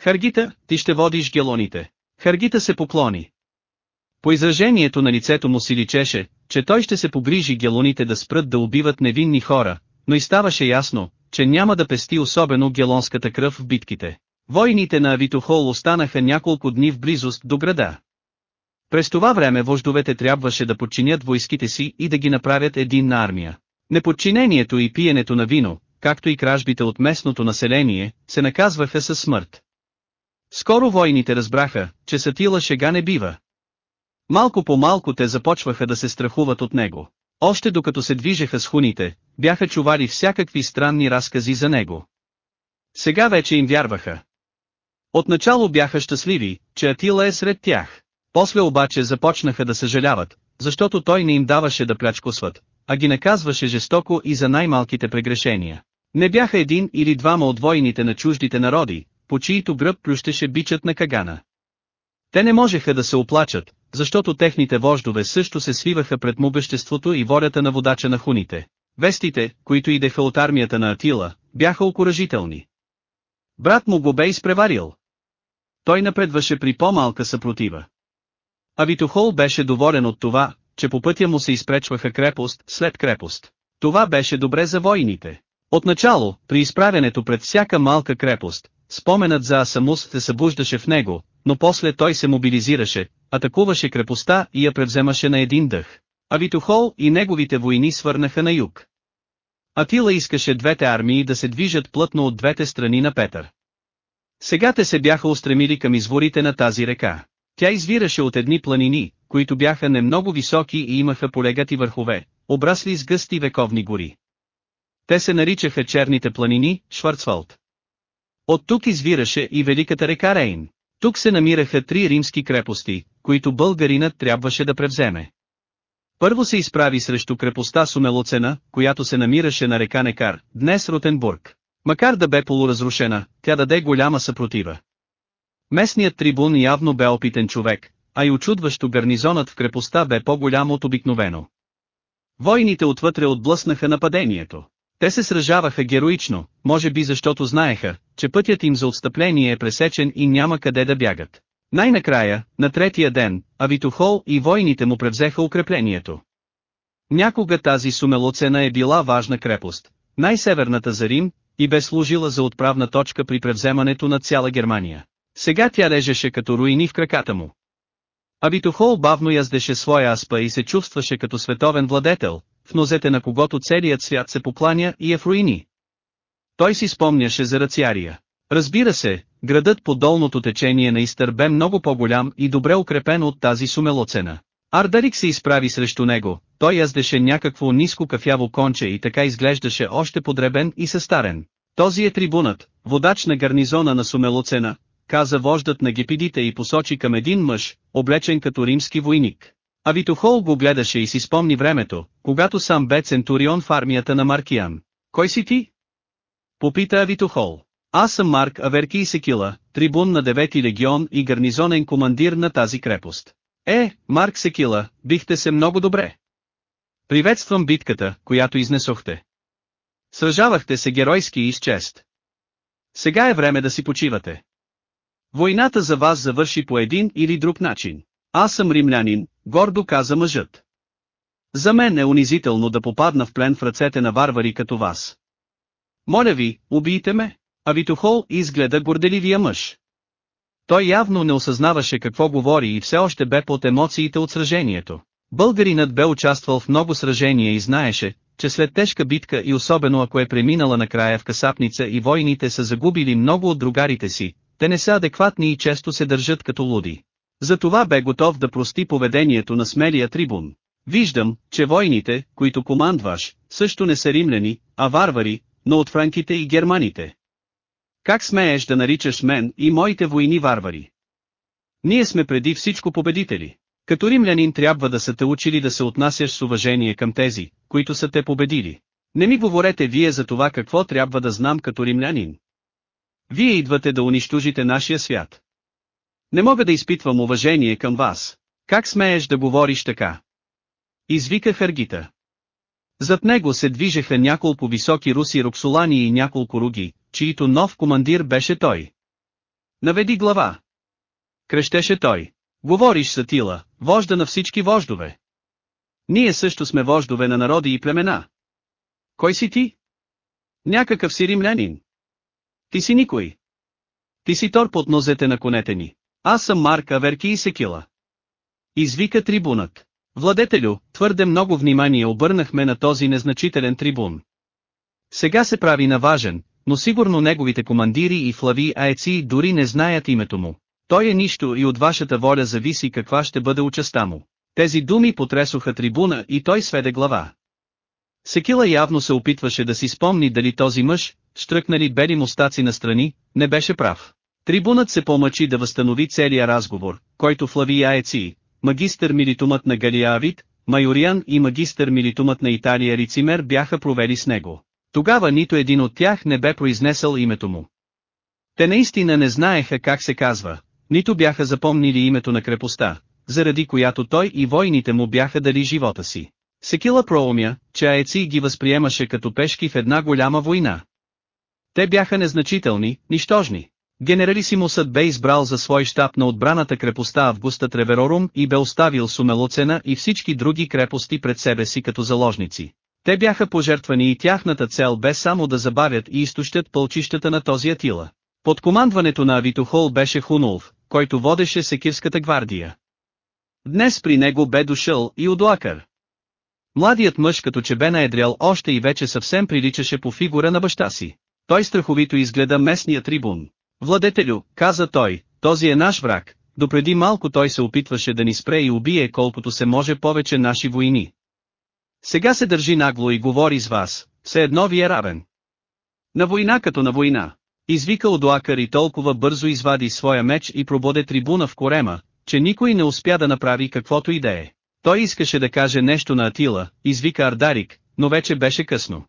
Харгита, ти ще водиш гелоните. Харгита се поклони. По изражението на лицето му си личеше, че той ще се погрижи гелоните да спрат да убиват невинни хора, но и ставаше ясно, че няма да пести особено гелонската кръв в битките. Войните на Авитохол останаха няколко дни в близост до града. През това време вождовете трябваше да подчинят войските си и да ги направят единна армия. Неподчинението и пиенето на вино, както и кражбите от местното население, се наказваха със смърт. Скоро войните разбраха, че Сатила шега не бива. Малко по малко те започваха да се страхуват от него. Още докато се движеха с хуните, бяха чували всякакви странни разкази за него. Сега вече им вярваха. Отначало бяха щастливи, че Атила е сред тях. После обаче започнаха да съжаляват, защото той не им даваше да плячкосват, а ги наказваше жестоко и за най-малките прегрешения. Не бяха един или двама от войните на чуждите народи, по чието гръб плющеше бичът на Кагана. Те не можеха да се оплачат, защото техните вождове също се свиваха пред мубеществото и волята на водача на хуните. Вестите, които идеха от армията на Атила, бяха окоръжителни. Брат му го бе изпреварил. Той напредваше при по-малка съпротива. Авитохол беше доволен от това, че по пътя му се изпречваха крепост след крепост. Това беше добре за войните. Отначало, при изправянето пред всяка малка крепост, споменът за Асамус се събуждаше в него, но после той се мобилизираше, атакуваше крепостта и я превземаше на един дъх. А Витохол и неговите войни свърнаха на юг. Атила искаше двете армии да се движат плътно от двете страни на Петър. Сега те се бяха устремили към изворите на тази река. Тя извираше от едни планини, които бяха не много високи и имаха полегати върхове, обрасли с гъсти вековни гори. Те се наричаха черните планини, Шварцвалд. От тук извираше и великата река Рейн. Тук се намираха три римски крепости, които българинът трябваше да превземе. Първо се изправи срещу крепостта Сумелоцена, която се намираше на река Некар, днес Ротенбург. Макар да бе полуразрушена, тя даде голяма съпротива. Местният трибун явно бе опитен човек, а и очудващо гарнизонът в крепостта бе по-голям от обикновено. Войните отвътре отблъснаха нападението. Те се сражаваха героично, може би защото знаеха, че пътят им за отстъпление е пресечен и няма къде да бягат. Най-накрая, на третия ден, Авитохол и войните му превзеха укреплението. Някога тази Сумелоцена е била важна крепост, най-северната за Рим, и бе служила за отправна точка при превземането на цяла Германия. Сега тя лежеше като руини в краката му. Авитохол бавно яздеше своя аспа и се чувстваше като световен владетел, в нозете на когото целият свят се покланя и е в руини. Той си спомняше за рациария. Разбира се, градът по долното течение на Истър бе много по-голям и добре укрепен от тази сумелоцена. Ардарик се изправи срещу него, той яздеше някакво ниско кафяво конче и така изглеждаше още подребен и състарен. Този е трибунът, водач на гарнизона на Сумелоцена, каза вождат на гепидите и посочи към един мъж, облечен като римски войник. А Витохол го гледаше и си спомни времето, когато сам бе центурион в армията на Маркиян. Кой си ти? Попита Авитохол. Аз съм Марк Аверки и Секила, трибун на 9 легион и гарнизонен командир на тази крепост. Е, Марк Секила, бихте се много добре. Приветствам битката, която изнесохте. Сражавахте се геройски и с чест. Сега е време да си почивате. Войната за вас завърши по един или друг начин. Аз съм римлянин, гордо каза мъжът. За мен е унизително да попадна в плен в ръцете на варвари като вас. Моля ви, убийте ме. А Витохол изгледа горделивия мъж. Той явно не осъзнаваше какво говори и все още бе под емоциите от сражението. Българинът бе участвал в много сражения и знаеше, че след тежка битка и особено ако е преминала накрая в касапница и войните са загубили много от другарите си, те не са адекватни и често се държат като луди. Затова бе готов да прости поведението на смелия трибун. Виждам, че войните, които командваш, също не са римляни, а варвари, но от франките и германите. Как смееш да наричаш мен и моите войни варвари? Ние сме преди всичко победители. Като римлянин трябва да са те учили да се отнасяш с уважение към тези, които са те победили. Не ми говорете вие за това какво трябва да знам като римлянин. Вие идвате да унищожите нашия свят. Не мога да изпитвам уважение към вас. Как смееш да говориш така? Извика Харгита. Зад него се движеха няколко високи руси роксолани и няколко руги, чието нов командир беше той. Наведи глава. Крещеше той. Говориш Сатила, вожда на всички вождове. Ние също сме вождове на народи и племена. Кой си ти? Някакъв си римлянин. Ти си никой. Ти си тор под нозете на конете ни. Аз съм Марк Аверки и Секила. Извика трибунът. Владетелю, твърде много внимание обърнахме на този незначителен трибун. Сега се прави наважен, но сигурно неговите командири и флави аеци дори не знаят името му. Той е нищо и от вашата воля зависи каква ще бъде участа му. Тези думи потресоха трибуна и той сведе глава. Секила явно се опитваше да си спомни дали този мъж, штръкнали бели мустаци настрани, не беше прав. Трибунът се помъчи да възстанови целия разговор, който Флави Аеци, магистър милитумът на Галия Авит, Майориан и магистър милитумът на Италия Рицимер бяха провели с него. Тогава нито един от тях не бе произнесъл името му. Те наистина не знаеха как се казва, нито бяха запомнили името на крепостта, заради която той и войните му бяха дали живота си. Секила проумя, че Аеци ги възприемаше като пешки в една голяма война. Те бяха незначителни, нищожни. Генералисимусът бе избрал за свой щаб на отбраната крепостта Августа Треверорум и бе оставил Сумелоцена и всички други крепости пред себе си като заложници. Те бяха пожертвани и тяхната цел бе само да забавят и изтощат пълчищата на този Атила. Под командването на Авитохол беше Хунулф, който водеше Секирската гвардия. Днес при него бе дошъл и Удуакър. Младият мъж като че бе наедрял още и вече съвсем приличаше по фигура на баща си. Той страховито изгледа местния трибун. Владетелю, каза той, този е наш враг, допреди малко той се опитваше да ни спре и убие колкото се може повече наши войни. Сега се държи нагло и говори с вас, все едно ви е равен. На война като на война. Извика Одуакър и толкова бързо извади своя меч и прободе трибуна в корема, че никой не успя да направи каквото и да е. Той искаше да каже нещо на Атила, извика Ардарик, но вече беше късно.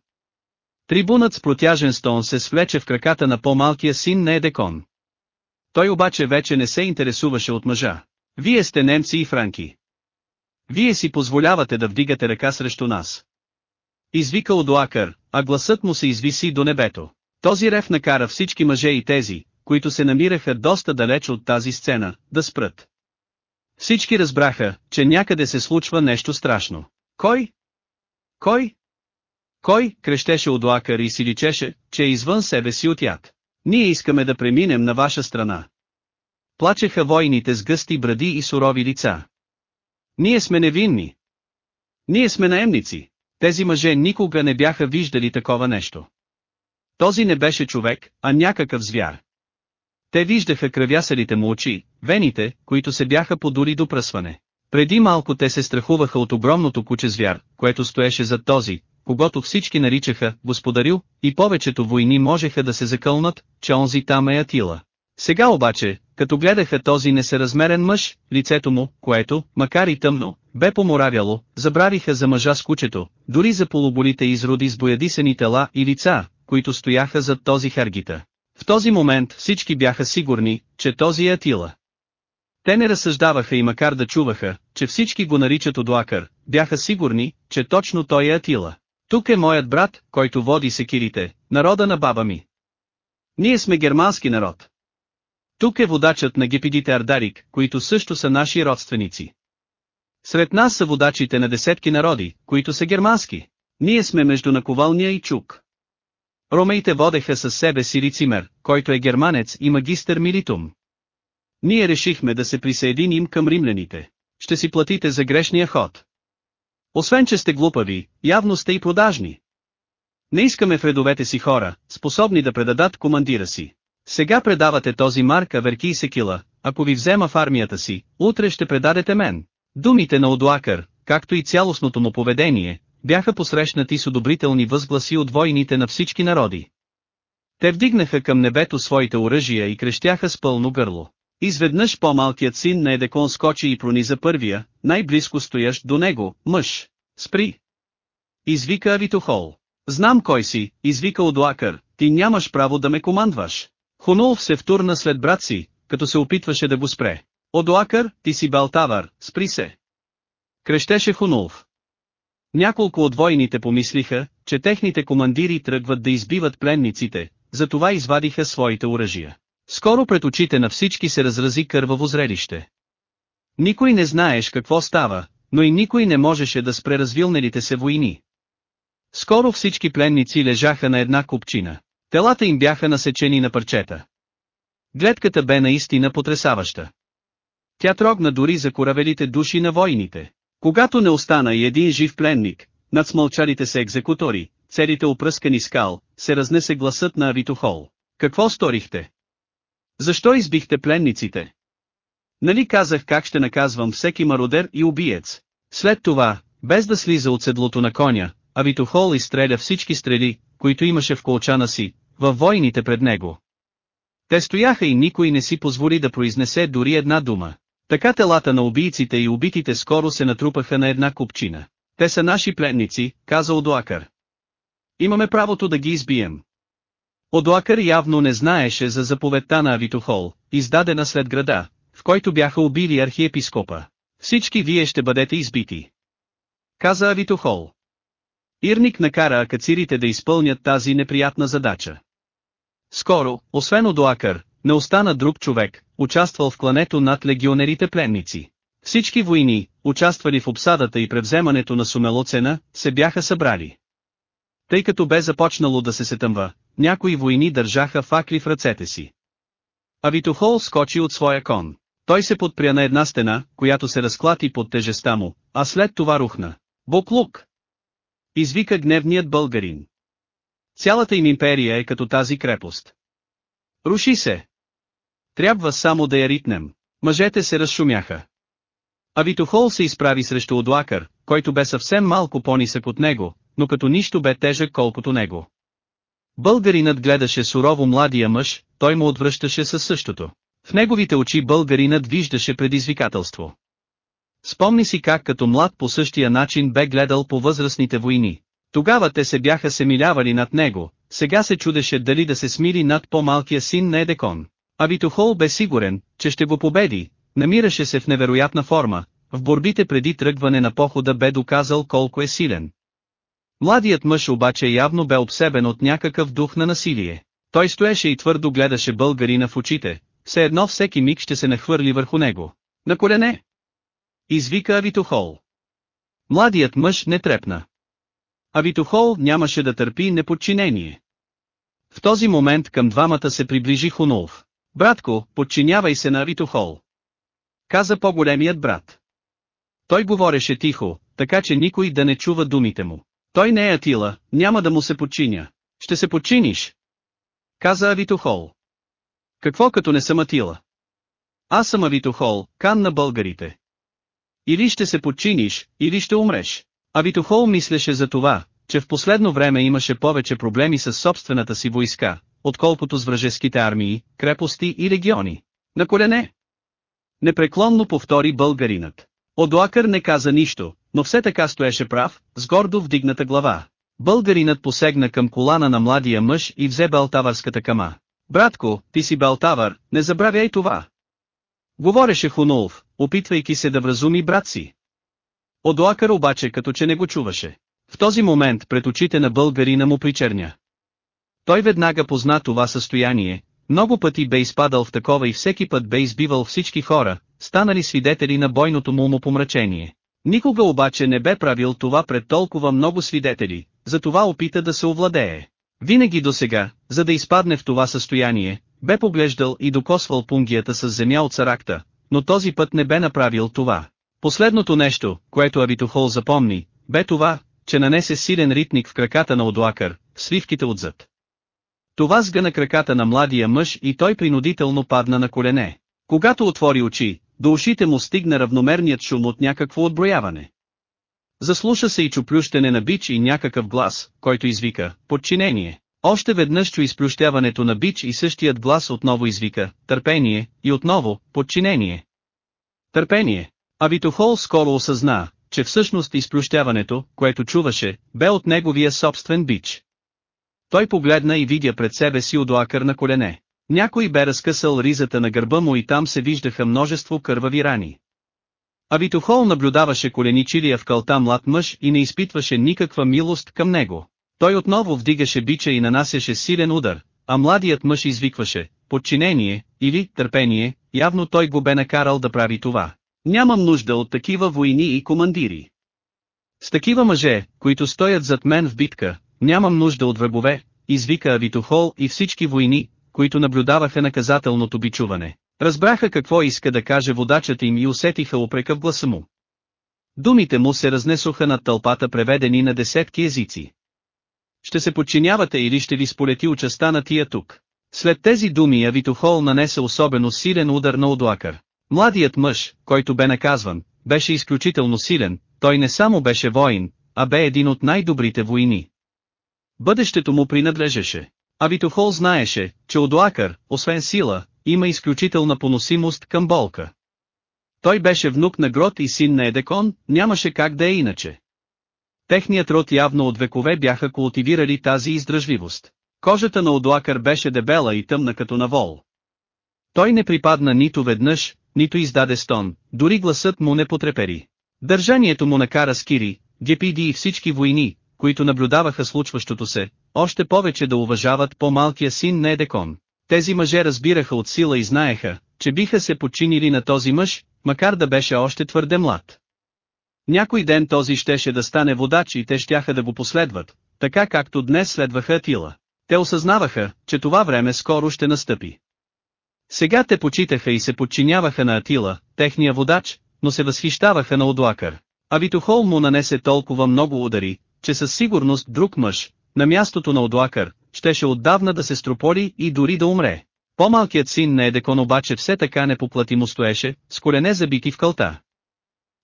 Трибунът с протяжен стон се свлече в краката на по-малкия син на Едекон. Той обаче вече не се интересуваше от мъжа. Вие сте немци и франки. Вие си позволявате да вдигате ръка срещу нас. Извика Одуакър, а гласът му се извиси до небето. Този рев накара всички мъже и тези, които се намираха доста далеч от тази сцена, да спрат. Всички разбраха, че някъде се случва нещо страшно. Кой? Кой? Кой, крещеше Одуакър и си личеше, че е извън себе си от яд. Ние искаме да преминем на ваша страна. Плачеха войните с гъсти бради и сурови лица. Ние сме невинни. Ние сме наемници. Тези мъже никога не бяха виждали такова нещо. Този не беше човек, а някакъв звяр. Те виждаха кръвясалите му очи, вените, които се бяха подули до пръсване. Преди малко те се страхуваха от огромното куче звяр, което стоеше зад този, когато всички наричаха «господарю», и повечето войни можеха да се закълнат, че онзи там е Атила. Сега обаче, като гледаха този несъразмерен мъж, лицето му, което, макар и тъмно, бе поморавяло, забравиха за мъжа с кучето, дори за полуболите изроди с боядисани тела и лица, които стояха зад този Харгита. В този момент всички бяха сигурни, че този е Атила. Те не разсъждаваха и макар да чуваха, че всички го наричат Одлакър, бяха сигурни, че точно той е Атила. Тук е моят брат, който води секирите, народа на баба ми. Ние сме германски народ. Тук е водачът на гепидите Ардарик, които също са наши родственици. Сред нас са водачите на десетки народи, които са германски. Ние сме между наковалния и чук. Ромеите водеха със себе си Рицимер, който е германец и магистър Милитум. Ние решихме да се присъединим към римляните. Ще си платите за грешния ход. Освен че сте глупави, явно сте и продажни. Не искаме в редовете си хора, способни да предадат командира си. Сега предавате този Марк Аверки и Секила, ако ви взема в армията си, утре ще предадете мен. Думите на Одлакър, както и цялостното му поведение, бяха посрещнати с одобрителни възгласи от войните на всички народи. Те вдигнаха към небето своите оръжия и крещяха с пълно гърло. Изведнъж по-малкият син на Едекон скочи и прониза първия, най-близко стоящ до него, мъж. Спри! Извика Авитохол. Знам кой си, извика Одлакър, ти нямаш право да ме командваш. Хунулов се втурна след брат си, като се опитваше да го спре. Одлакър, ти си Балтавар, спри се. Крещеше Хунулов. Няколко от войните помислиха, че техните командири тръгват да избиват пленниците, затова извадиха своите оръжия. Скоро пред очите на всички се разрази кърваво зрелище. Никой не знаеш какво става, но и никой не можеше да спре развилнелите се войни. Скоро всички пленници лежаха на една купчина. Телата им бяха насечени на парчета. Гледката бе наистина потрясаваща. Тя трогна дори за коравелите души на войните. Когато не остана и един жив пленник, над смълчалите се екзекутори, целите опръскани скал, се разнесе гласът на Авитохол. Какво сторихте? Защо избихте пленниците? Нали казах как ще наказвам всеки мародер и убиец? След това, без да слиза от седлото на коня, Авитохол изстреля всички стрели, които имаше в колчана си, във войните пред него. Те стояха и никой не си позволи да произнесе дори една дума. Така телата на убийците и убитите скоро се натрупаха на една купчина. Те са наши пленници, каза Одуакър. Имаме правото да ги избием. Одуакър явно не знаеше за заповедта на Авитохол, издадена след града, в който бяха убили архиепископа. Всички вие ще бъдете избити. Каза Авитохол. Ирник накара акацирите да изпълнят тази неприятна задача. Скоро, освен Одуакър, не остана друг човек, участвал в клането над легионерите пленници. Всички войни, участвали в обсадата и превземането на Сумелоцена, се бяха събрали. Тъй като бе започнало да се сетъмва, някои войни държаха факли в ръцете си. Авитохол скочи от своя кон. Той се подпря на една стена, която се разклати под тежеста му, а след това рухна. Буклук! Извика гневният българин. Цялата им империя е като тази крепост. Руши се! Трябва само да я ритнем. Мъжете се разшумяха. Авитохол се изправи срещу Одлакър, който бе съвсем малко по-нисък от него, но като нищо бе тежък колкото него. Българинът гледаше сурово младия мъж, той му отвръщаше със същото. В неговите очи българинът виждаше предизвикателство. Спомни си как като млад по същия начин бе гледал по възрастните войни. Тогава те се бяха семилявали над него, сега се чудеше дали да се смири над по-малкия син на Едекон. А Витохол бе сигурен, че ще го победи, намираше се в невероятна форма, в борбите преди тръгване на похода бе доказал колко е силен. Младият мъж обаче явно бе обсебен от някакъв дух на насилие. Той стоеше и твърдо гледаше българина в очите, все едно всеки миг ще се нахвърли върху него. На колене! Извика Авитохол. Младият мъж не трепна. Авитохол нямаше да търпи неподчинение. В този момент към двамата се приближи Хунолов. Братко, подчинявай се на Авитохол. Каза по-големият брат. Той говореше тихо, така че никой да не чува думите му. Той не е Атила, няма да му се подчиня. Ще се подчиниш. Каза Авитохол. Какво като не съм Атила? Аз съм Авитохол, кан на българите. Или ще се подчиниш, или ще умреш. Авитохол мислеше за това, че в последно време имаше повече проблеми с собствената си войска, отколкото с вражеските армии, крепости и региони. На колене! Непреклонно повтори българинът. Одлакър не каза нищо, но все така стоеше прав, с гордо вдигната глава. Българинът посегна към колана на младия мъж и взе балтаварската кама. Братко, ти си балтавър, не забравяй това. Говореше Хунулов, опитвайки се да вразуми брат си. Одлакър обаче като че не го чуваше. В този момент пред очите на българина му причерня. Той веднага позна това състояние, много пъти бе изпадал в такова и всеки път бе избивал всички хора, станали свидетели на бойното му умопомрачение. Никога обаче не бе правил това пред толкова много свидетели, затова опита да се овладее. Винаги до сега, за да изпадне в това състояние, бе поглеждал и докосвал пунгията с земя от саракта, но този път не бе направил това. Последното нещо, което Авитохол запомни, бе това, че нанесе силен ритник в краката на Одлакър, сливките отзад. Това сгъна краката на младия мъж и той принудително падна на колене. Когато отвори очи, до ушите му стигна равномерният шум от някакво отброяване. Заслуша се и чуплющене на бич и някакъв глас, който извика, подчинение. Още веднъж чу изплющяването на бич и същият глас отново извика, търпение, и отново, подчинение. Търпение. А Витохол скоро осъзна, че всъщност изплющяването, което чуваше, бе от неговия собствен бич. Той погледна и видя пред себе си Одоакър на колене. Някой бе разкъсал ризата на гърба му и там се виждаха множество кървави рани. А Витохол наблюдаваше коленичилия в кълта млад мъж и не изпитваше никаква милост към него. Той отново вдигаше бича и нанасяше силен удар, а младият мъж извикваше, подчинение, или търпение, явно той го бе накарал да прави това. Нямам нужда от такива войни и командири. С такива мъже, които стоят зад мен в битка, нямам нужда от врагове, извика Авитохол и всички войни, които наблюдаваха наказателното бичуване. Разбраха какво иска да каже водачът им и усетиха упрека в гласа му. Думите му се разнесоха над тълпата преведени на десетки езици. Ще се подчинявате или ще ви сполети участа на тия тук. След тези думи Авитохол нанесе особено силен удар на Одлакър. Младият мъж, който бе наказван, беше изключително силен, той не само беше воин, а бе един от най-добрите войни. Бъдещето му принадлежеше. А Витохол знаеше, че Одлакър, освен сила, има изключителна поносимост към болка. Той беше внук на Грот и син на Едекон, нямаше как да е иначе. Техният род явно от векове бяха култивирали тази издръжливост. Кожата на Одлакър беше дебела и тъмна като на вол. Той не припадна нито веднъж, нито издаде стон, дори гласът му не потрепери. Държанието му накара Скири, Гепиди и всички войни, които наблюдаваха случващото се, още повече да уважават по-малкия син на Едекон. Тези мъже разбираха от сила и знаеха, че биха се подчинили на този мъж, макар да беше още твърде млад. Някой ден този щеше да стане водач и те щяха да го последват, така както днес следваха Атила. Те осъзнаваха, че това време скоро ще настъпи. Сега те почитаха и се подчиняваха на Атила, техния водач, но се възхищаваха на Одлакър. А Витохол му нанесе толкова много удари, че със сигурност друг мъж, на мястото на Одлакър, щеше отдавна да се строполи и дори да умре. По-малкият син на Едекон обаче все така непоплатимо стоеше, с колене забити в кълта.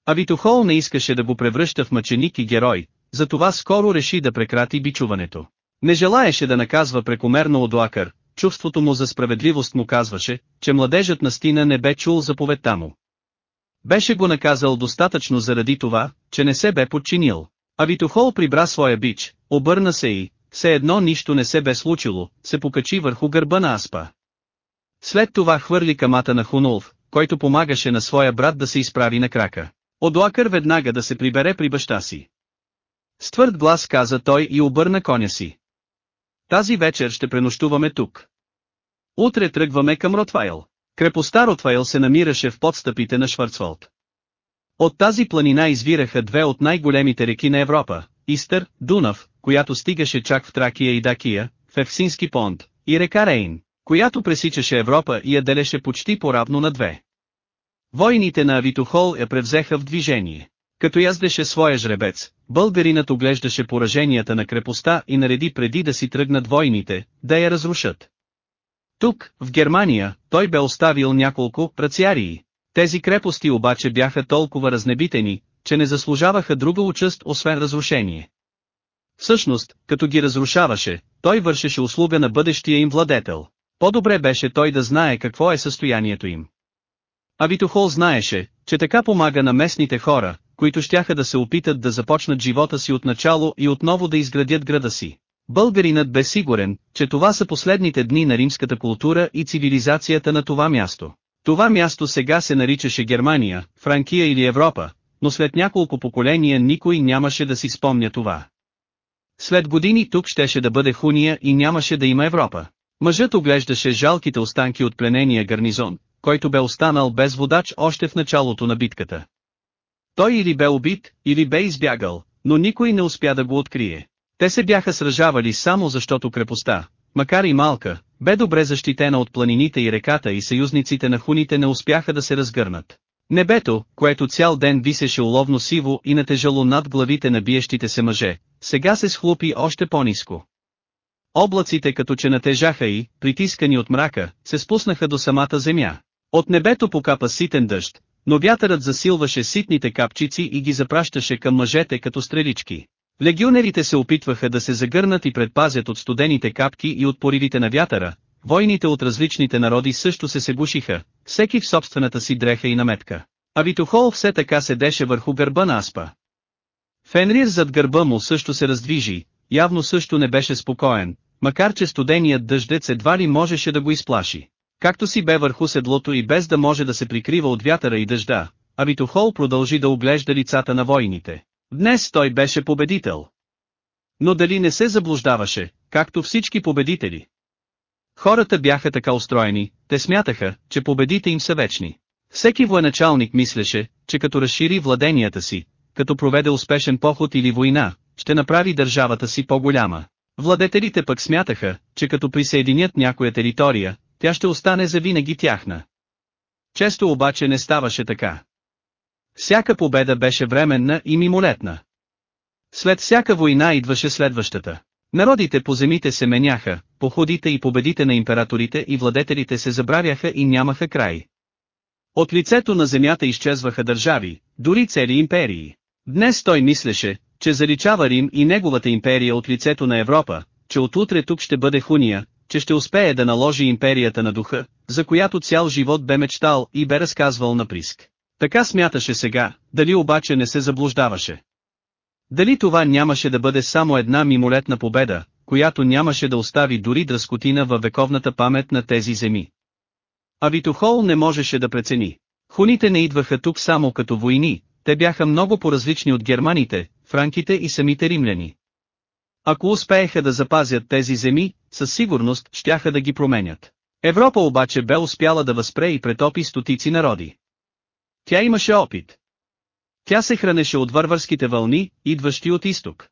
А Витохол не искаше да го превръща в мъченик и герой, затова скоро реши да прекрати бичуването. Не желаеше да наказва прекомерно Одлакър, чувството му за справедливост му казваше, че младежът настина не бе чул заповедта му. Беше го наказал достатъчно заради това, че не се бе подчинил. А Витохол прибра своя бич, обърна се и, все едно нищо не се бе случило, се покачи върху гърба на Аспа. След това хвърли камата на Хунулв, който помагаше на своя брат да се изправи на крака. Одлакър веднага да се прибере при баща си. С твърд глас каза той и обърна коня си. Тази вечер ще пренощуваме тук. Утре тръгваме към Ротвайл. Крепостта Ротвайл се намираше в подстъпите на Шварцвалд. От тази планина извираха две от най-големите реки на Европа, Истър, Дунав, която стигаше чак в Тракия и Дакия, в Евсински понт, и река Рейн, която пресичаше Европа и я делеше почти поравно на две. Войните на Авитохол я превзеха в движение. Като яздеше своя жребец, българинът оглеждаше пораженията на крепостта и нареди преди да си тръгнат войните, да я разрушат. Тук, в Германия, той бе оставил няколко рациарии. Тези крепости обаче бяха толкова разнебитени, че не заслужаваха друга участ освен разрушение. Всъщност, като ги разрушаваше, той вършеше услуга на бъдещия им владетел. По-добре беше той да знае какво е състоянието им. А Витохол знаеше, че така помага на местните хора, които щяха да се опитат да започнат живота си от начало и отново да изградят града си. Българинът бе сигурен, че това са последните дни на римската култура и цивилизацията на това място. Това място сега се наричаше Германия, Франкия или Европа, но след няколко поколения никой нямаше да си спомня това. След години тук щеше да бъде Хуния и нямаше да има Европа. Мъжът оглеждаше жалките останки от пленения гарнизон, който бе останал без водач още в началото на битката. Той или бе убит, или бе избягал, но никой не успя да го открие. Те се бяха сражавали само защото крепостта, макар и малка, бе добре защитена от планините и реката и съюзниците на хуните не успяха да се разгърнат. Небето, което цял ден висеше уловно сиво и натежало над главите на биещите се мъже, сега се схлупи още по-низко. Облаците като че натежаха и, притискани от мрака, се спуснаха до самата земя. От небето покапа ситен дъжд, но вятърът засилваше ситните капчици и ги запращаше към мъжете като стрелички. Легионерите се опитваха да се загърнат и предпазят от студените капки и от поривите на вятъра, войните от различните народи също се сегушиха, всеки в собствената си дреха и наметка. А Витохол все така седеше върху гърба на Аспа. Фенрир зад гърба му също се раздвижи, явно също не беше спокоен, макар че студеният дъждец едва ли можеше да го изплаши. Както си бе върху седлото и без да може да се прикрива от вятъра и дъжда, Авитохол продължи да оглежда лицата на войните. Днес той беше победител. Но дали не се заблуждаваше, както всички победители? Хората бяха така устроени, те смятаха, че победите им са вечни. Всеки военачалник мислеше, че като разшири владенията си, като проведе успешен поход или война, ще направи държавата си по-голяма. Владетелите пък смятаха, че като присъединят някоя територия, тя ще остане завинаги тяхна. Често обаче не ставаше така. Всяка победа беше временна и мимолетна. След всяка война идваше следващата. Народите по земите се меняха, походите и победите на императорите и владетелите се забравяха и нямаха край. От лицето на земята изчезваха държави, дори цели империи. Днес той мислеше, че заличава Рим и неговата империя от лицето на Европа, че отутре тук ще бъде Хуния, че ще успее да наложи империята на духа, за която цял живот бе мечтал и бе разказвал на Приск. Така смяташе сега, дали обаче не се заблуждаваше. Дали това нямаше да бъде само една мимолетна победа, която нямаше да остави дори дръскотина във вековната памет на тези земи. А Витохол не можеше да прецени. Хуните не идваха тук само като войни, те бяха много по-различни от германите, франките и самите римляни. Ако успееха да запазят тези земи, със сигурност щяха да ги променят. Европа обаче бе успяла да възпре и претопи стотици народи. Тя имаше опит. Тя се хранеше от варварските вълни, идващи от изток.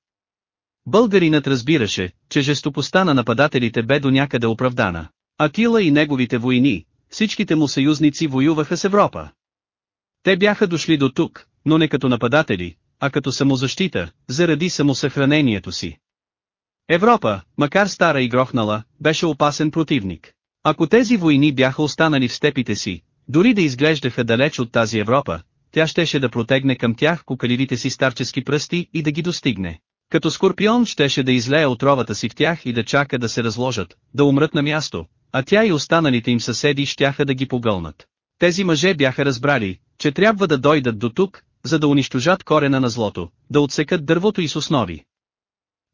Българинът разбираше, че жестокостта на нападателите бе до някъде оправдана. Атила и неговите войни, всичките му съюзници воюваха с Европа. Те бяха дошли до тук, но не като нападатели, а като самозащита, заради самосъхранението си. Европа, макар стара и грохнала, беше опасен противник. Ако тези войни бяха останали в степите си, дори да изглеждаха далеч от тази Европа, тя щеше да протегне към тях кукаливите си старчески пръсти и да ги достигне. Като скорпион щеше да излее отровата си в тях и да чака да се разложат, да умрат на място, а тя и останалите им съседи щяха да ги погълнат. Тези мъже бяха разбрали, че трябва да дойдат до тук, за да унищожат корена на злото, да отсекат дървото и с основи.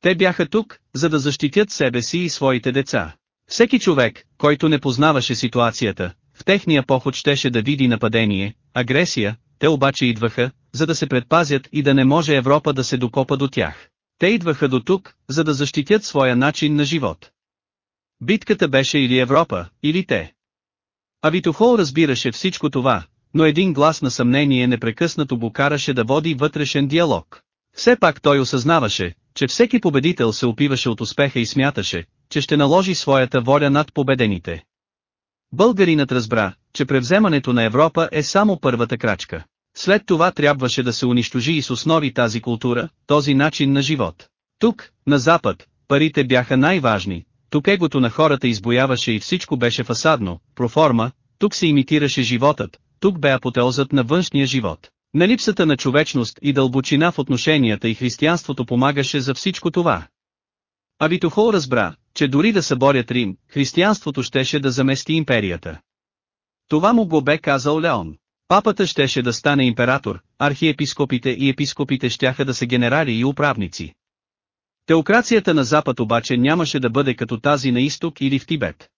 Те бяха тук, за да защитят себе си и своите деца. Всеки човек, който не познаваше ситуацията, в техния поход щеше да види нападение, агресия, те обаче идваха, за да се предпазят и да не може Европа да се докопа до тях. Те идваха до тук, за да защитят своя начин на живот. Битката беше или Европа, или те. Авитохол разбираше всичко това, но един глас на съмнение непрекъснато го караше да води вътрешен диалог. Все пак той осъзнаваше, че всеки победител се опиваше от успеха и смяташе, че ще наложи своята воля над победените. Българинът разбра, че превземането на Европа е само първата крачка. След това трябваше да се унищожи и с основи тази култура, този начин на живот. Тук, на Запад, парите бяха най-важни, тук егото на хората избояваше и всичко беше фасадно, проформа, тук се имитираше животът, тук бе апотеозът на външния живот. На липсата на човечност и дълбочина в отношенията и християнството помагаше за всичко това. А Витохол разбра, че дори да съборят Рим, християнството щеше да замести империята. Това му го бе казал Леон. Папата щеше да стане император, архиепископите и епископите щяха да са генерали и управници. Теокрацията на Запад обаче нямаше да бъде като тази на изток или в Тибет.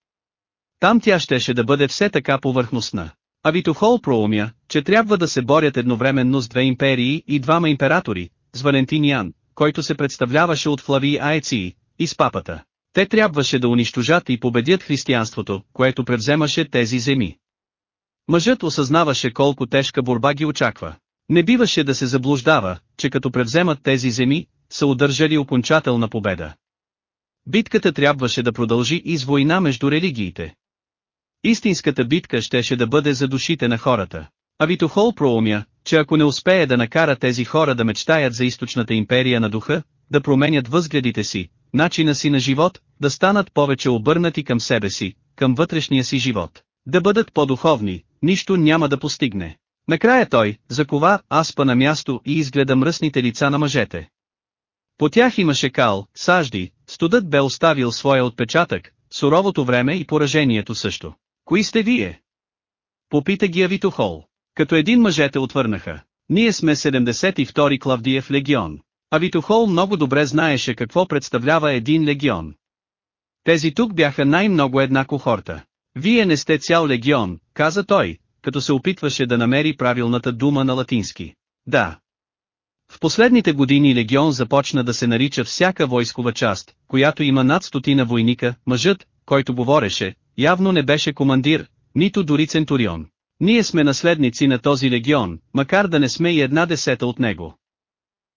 Там тя щеше да бъде все така повърхностна. А Витохол проумя, че трябва да се борят едновременно с две империи и двама императори, с Валентиниан, който се представляваше от Флавии Аеци, и с папата. Те трябваше да унищожат и победят християнството, което превземаше тези земи. Мъжът осъзнаваше колко тежка борба ги очаква. Не биваше да се заблуждава, че като превземат тези земи, са удържали окончателна победа. Битката трябваше да продължи и с война между религиите. Истинската битка щеше да бъде за душите на хората. А Витохол проумя, че ако не успее да накара тези хора да мечтаят за източната империя на духа, да променят възгледите си, начина си на живот, да станат повече обърнати към себе си, към вътрешния си живот, да бъдат по-духовни, нищо няма да постигне. Накрая той, закова аспа на място и изгледа мръсните лица на мъжете. По тях имаше кал, сажди, студът бе оставил своя отпечатък, суровото време и поражението също. Кои сте вие? Попита ги Авитохол. Като един мъжете отвърнаха. Ние сме 72-и Клавдиев легион. Авитохол много добре знаеше какво представлява един легион. Тези тук бяха най-много една кохорта. Вие не сте цял легион, каза той, като се опитваше да намери правилната дума на латински. Да. В последните години легион започна да се нарича всяка войскова част, която има над стотина войника, мъжът, който говореше, явно не беше командир, нито дори центурион. Ние сме наследници на този легион, макар да не сме и една десета от него.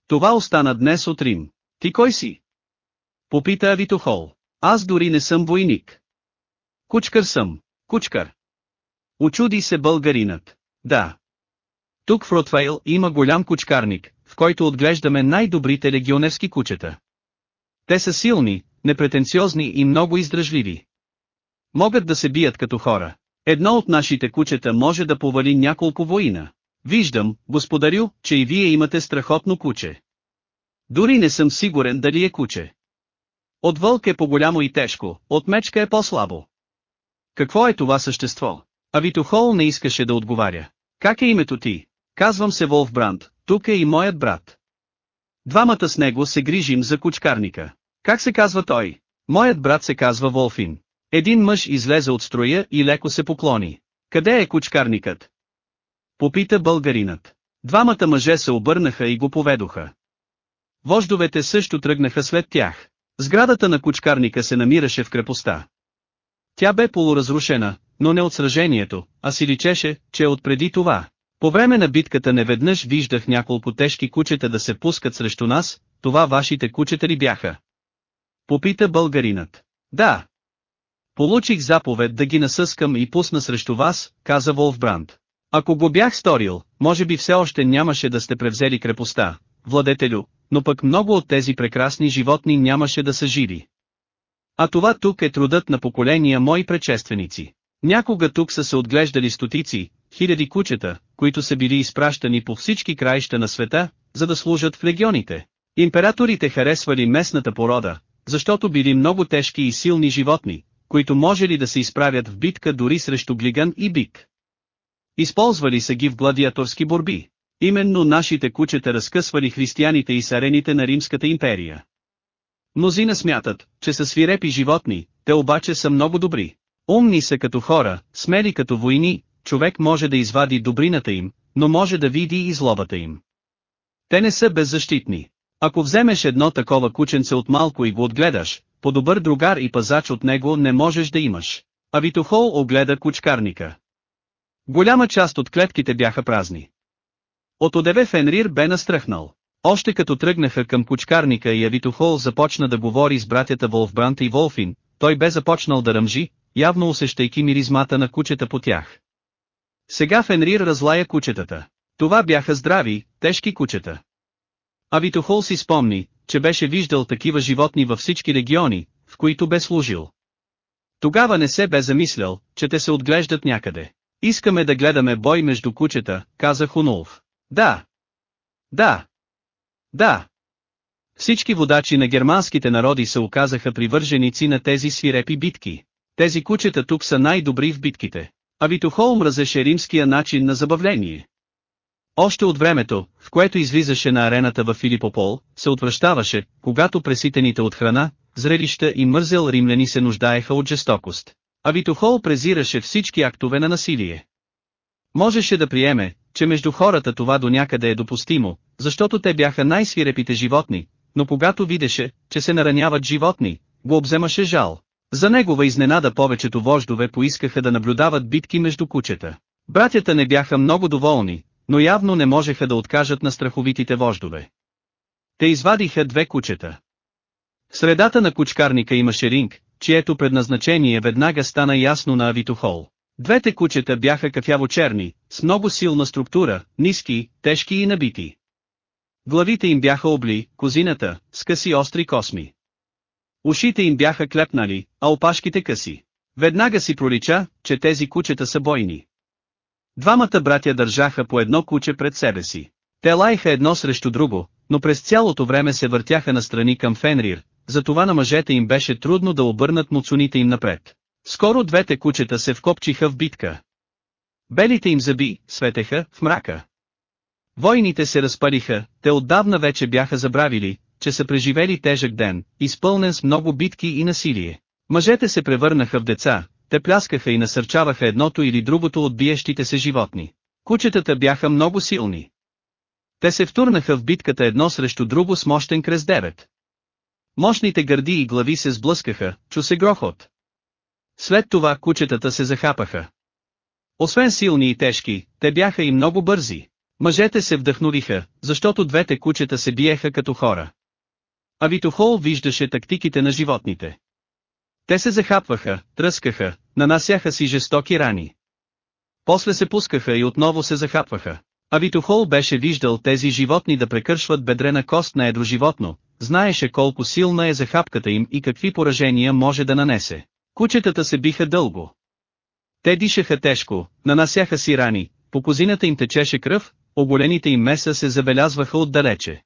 Това остана днес от Рим. Ти кой си? Попита Авитохол. Аз дори не съм войник. Кучкар съм, кучкар. Очуди се българинът. Да. Тук в Ротвейл има голям кучкарник, в който отглеждаме най-добрите легионерски кучета. Те са силни, непретенциозни и много издръжливи. Могат да се бият като хора. Едно от нашите кучета може да повали няколко воина. Виждам, господарю, че и вие имате страхотно куче. Дори не съм сигурен дали е куче. От вълк е по-голямо и тежко, от мечка е по-слабо. Какво е това същество? А Витохол не искаше да отговаря. Как е името ти? Казвам се Волф Бранд, тук е и моят брат. Двамата с него се грижим за кучкарника. Как се казва той? Моят брат се казва Волфин. Един мъж излезе от строя и леко се поклони. Къде е кучкарникът? Попита българинът. Двамата мъже се обърнаха и го поведоха. Вождовете също тръгнаха след тях. Сградата на кучкарника се намираше в крепостта. Тя бе полуразрушена, но не от сражението, а си личеше, че е отпреди това. По време на битката неведнъж виждах няколко тежки кучета да се пускат срещу нас, това вашите кучета ли бяха? Попита българинът. Да. Получих заповед да ги насъскам и пусна срещу вас, каза Волфбранд. Ако го бях сторил, може би все още нямаше да сте превзели крепостта, владетелю, но пък много от тези прекрасни животни нямаше да са живи. А това тук е трудът на поколения мои предшественици. Някога тук са се отглеждали стотици, хиляди кучета, които са били изпращани по всички краища на света, за да служат в легионите. Императорите харесвали местната порода, защото били много тежки и силни животни, които може ли да се изправят в битка дори срещу глиган и бик. Използвали са ги в гладиаторски борби. Именно нашите кучета разкъсвали християните и сарените на Римската империя. Мнозина смятат, че са свирепи животни, те обаче са много добри. Умни са като хора, смели като войни, човек може да извади добрината им, но може да види и злобата им. Те не са беззащитни. Ако вземеш едно такова кученце от малко и го отгледаш, по-добър другар и пазач от него не можеш да имаш. А Витохол огледа кучкарника. Голяма част от клетките бяха празни. От одеве Фенрир бе настръхнал. Още като тръгнаха към кучкарника и Авитохол започна да говори с братята Волфбрант и Волфин, той бе започнал да ръмжи, явно усещайки миризмата на кучета по тях. Сега Фенрир разлая кучетата. Това бяха здрави, тежки кучета. Авитохол си спомни, че беше виждал такива животни във всички региони, в които бе служил. Тогава не се бе замислял, че те се отглеждат някъде. Искаме да гледаме бой между кучета, каза Хунулов. Да. Да. Да. Всички водачи на германските народи се оказаха привърженици на тези свирепи битки. Тези кучета тук са най-добри в битките. А Витохол мразеше римския начин на забавление. Още от времето, в което излизаше на арената в Филипопол, се отвръщаваше, когато преситените от храна, зрелища и мързел римляни се нуждаеха от жестокост. А Витохол презираше всички актове на насилие. Можеше да приеме, че между хората това до някъде е допустимо, защото те бяха най-свирепите животни, но когато видеше, че се нараняват животни, го обземаше жал. За негова изненада повечето вождове поискаха да наблюдават битки между кучета. Братята не бяха много доволни, но явно не можеха да откажат на страховитите вождове. Те извадиха две кучета. В средата на кучкарника имаше ринг, чието предназначение веднага стана ясно на Авитохол. Двете кучета бяха кафяво-черни, с много силна структура, ниски, тежки и набити. Главите им бяха обли, козината, с къси остри косми. Ушите им бяха клепнали, а опашките къси. Веднага си пролича, че тези кучета са бойни. Двамата братя държаха по едно куче пред себе си. Те лаеха едно срещу друго, но през цялото време се въртяха настрани към Фенрир, затова на мъжете им беше трудно да обърнат муцуните им напред. Скоро двете кучета се вкопчиха в битка. Белите им зъби светеха в мрака. Войните се разпариха, те отдавна вече бяха забравили, че са преживели тежък ден, изпълнен с много битки и насилие. Мъжете се превърнаха в деца, те пляскаха и насърчаваха едното или другото от биещите се животни. Кучетата бяха много силни. Те се втурнаха в битката едно срещу друго с мощен крест 9. Мощните гърди и глави се сблъскаха, чу се грохот. След това кучетата се захапаха. Освен силни и тежки, те бяха и много бързи. Мъжете се вдъхновиха, защото двете кучета се биеха като хора. А Витохол виждаше тактиките на животните. Те се захапваха, тръскаха, нанасяха си жестоки рани. После се пускаха и отново се захапваха. А Витохол беше виждал тези животни да прекършват бедрена кост на едро животно, знаеше колко силна е захапката им и какви поражения може да нанесе. Кучетата се биха дълго. Те дишаха тежко, нанасяха си рани, по козината им течеше кръв, оголените им меса се забелязваха отдалече.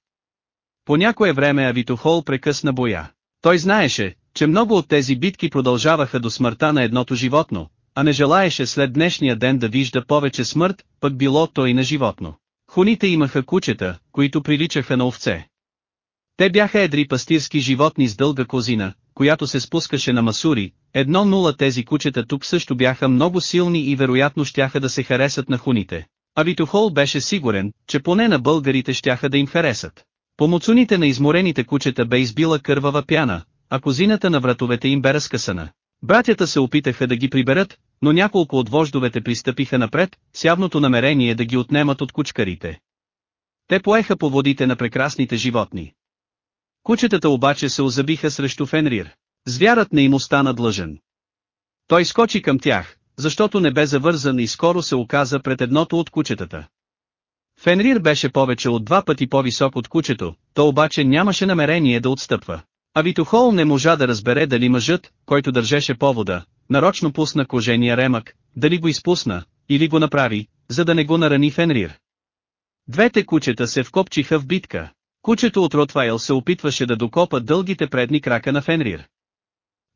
По някое време Авитохол прекъсна боя. Той знаеше, че много от тези битки продължаваха до смъртта на едното животно, а не желаеше след днешния ден да вижда повече смърт, пък било то и на животно. Хуните имаха кучета, които приличаха на овце. Те бяха едри пастирски животни с дълга козина, която се спускаше на масури, едно нула тези кучета тук също бяха много силни и вероятно щяха да се харесат на хуните. А Витохол беше сигурен, че поне на българите щяха да им харесат. По муцуните на изморените кучета бе избила кървава пяна, а козината на вратовете им бе разкъсана. Братята се опитаха да ги приберат, но няколко от вождовете пристъпиха напред, с явното намерение да ги отнемат от кучкарите. Те поеха по водите на прекрасните животни. Кучетата обаче се озабиха срещу Фенрир. Звярат не им остана длъжен. Той скочи към тях, защото не бе завързан и скоро се оказа пред едното от кучетата. Фенрир беше повече от два пъти по-висок от кучето, то обаче нямаше намерение да отстъпва. А Витохол не можа да разбере дали мъжът, който държеше повода, нарочно пусна кожения ремък, дали го изпусна, или го направи, за да не го нарани Фенрир. Двете кучета се вкопчиха в битка. Кучето от Ротвайл се опитваше да докопа дългите предни крака на Фенрир.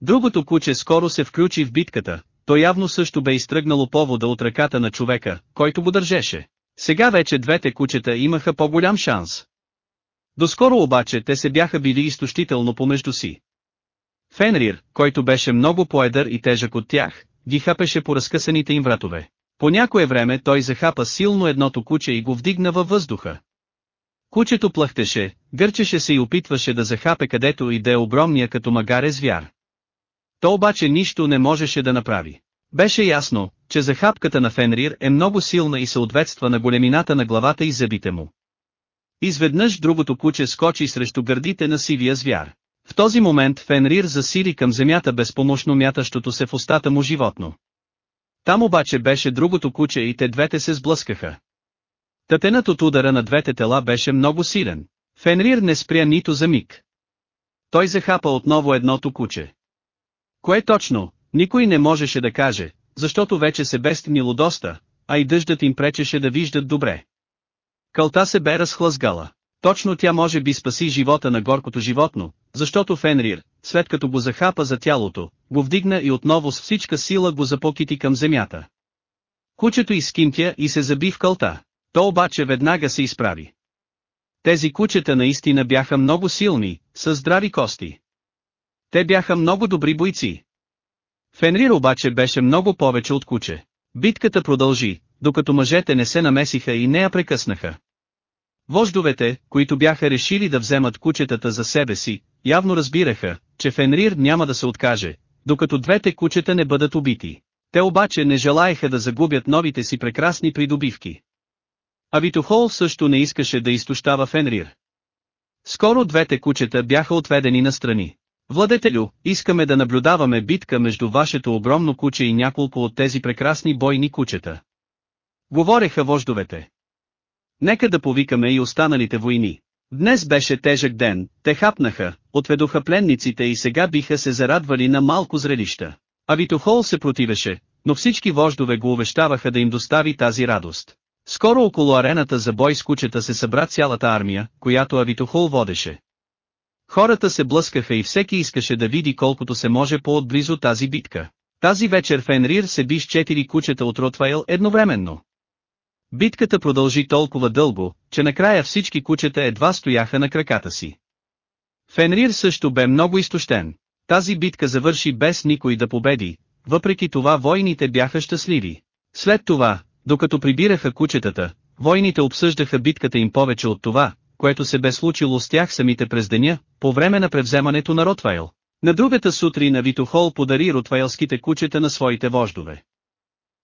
Другото куче скоро се включи в битката, то явно също бе изтръгнало повода от ръката на човека, който го държеше. Сега вече двете кучета имаха по-голям шанс. Доскоро обаче те се бяха били изтощително помежду си. Фенрир, който беше много поедър и тежък от тях, ги хапеше по разкъсаните им вратове. По някое време той захапа силно едното куче и го вдигна във въздуха. Кучето плъхтеше, гърчеше се и опитваше да захапе където и да е огромния като магаре звяр. То обаче нищо не можеше да направи. Беше ясно, че захапката на Фенрир е много силна и съответства на големината на главата и зъбите му. Изведнъж другото куче скочи срещу гърдите на сивия звяр. В този момент Фенрир засили към земята безпомощно мятащото се в устата му животно. Там обаче беше другото куче и те двете се сблъскаха. Татенът от удара на двете тела беше много силен. Фенрир не спря нито за миг. Той захапа отново едното куче. Кое точно, никой не можеше да каже, защото вече се бе стемнило доста, а и дъждът им пречеше да виждат добре. Кълта се бе разхлъзгала. Точно тя може би спаси живота на горкото животно, защото Фенрир, след като го захапа за тялото, го вдигна и отново с всичка сила го запокити към земята. Кучето изкимтя и се заби в кълта. То обаче веднага се изправи. Тези кучета наистина бяха много силни, с здрави кости. Те бяха много добри бойци. Фенрир обаче беше много повече от куче. Битката продължи, докато мъжете не се намесиха и не я прекъснаха. Вождовете, които бяха решили да вземат кучетата за себе си, явно разбираха, че Фенрир няма да се откаже, докато двете кучета не бъдат убити. Те обаче не желаеха да загубят новите си прекрасни придобивки. А Витохол също не искаше да изтощава Фенрир. Скоро двете кучета бяха отведени на страни. Владетелю, искаме да наблюдаваме битка между вашето огромно куче и няколко от тези прекрасни бойни кучета. Говореха вождовете. Нека да повикаме и останалите войни. Днес беше тежък ден, те хапнаха, отведоха пленниците и сега биха се зарадвали на малко зрелища. А Витохол се противеше, но всички вождове го увещаваха да им достави тази радост. Скоро около арената за бой с кучета се събра цялата армия, която Авитохол водеше. Хората се блъскаха и всеки искаше да види колкото се може по-отблизо тази битка. Тази вечер Фенрир се би с четири кучета от Ротвайл едновременно. Битката продължи толкова дълго, че накрая всички кучета едва стояха на краката си. Фенрир също бе много изтощен. Тази битка завърши без никой да победи, въпреки това войните бяха щастливи. След това, докато прибираха кучетата, войните обсъждаха битката им повече от това, което се бе случило с тях самите през деня, по време на превземането на Ротвайл. На другата сутрин Витохол подари ротвайлските кучета на своите вождове.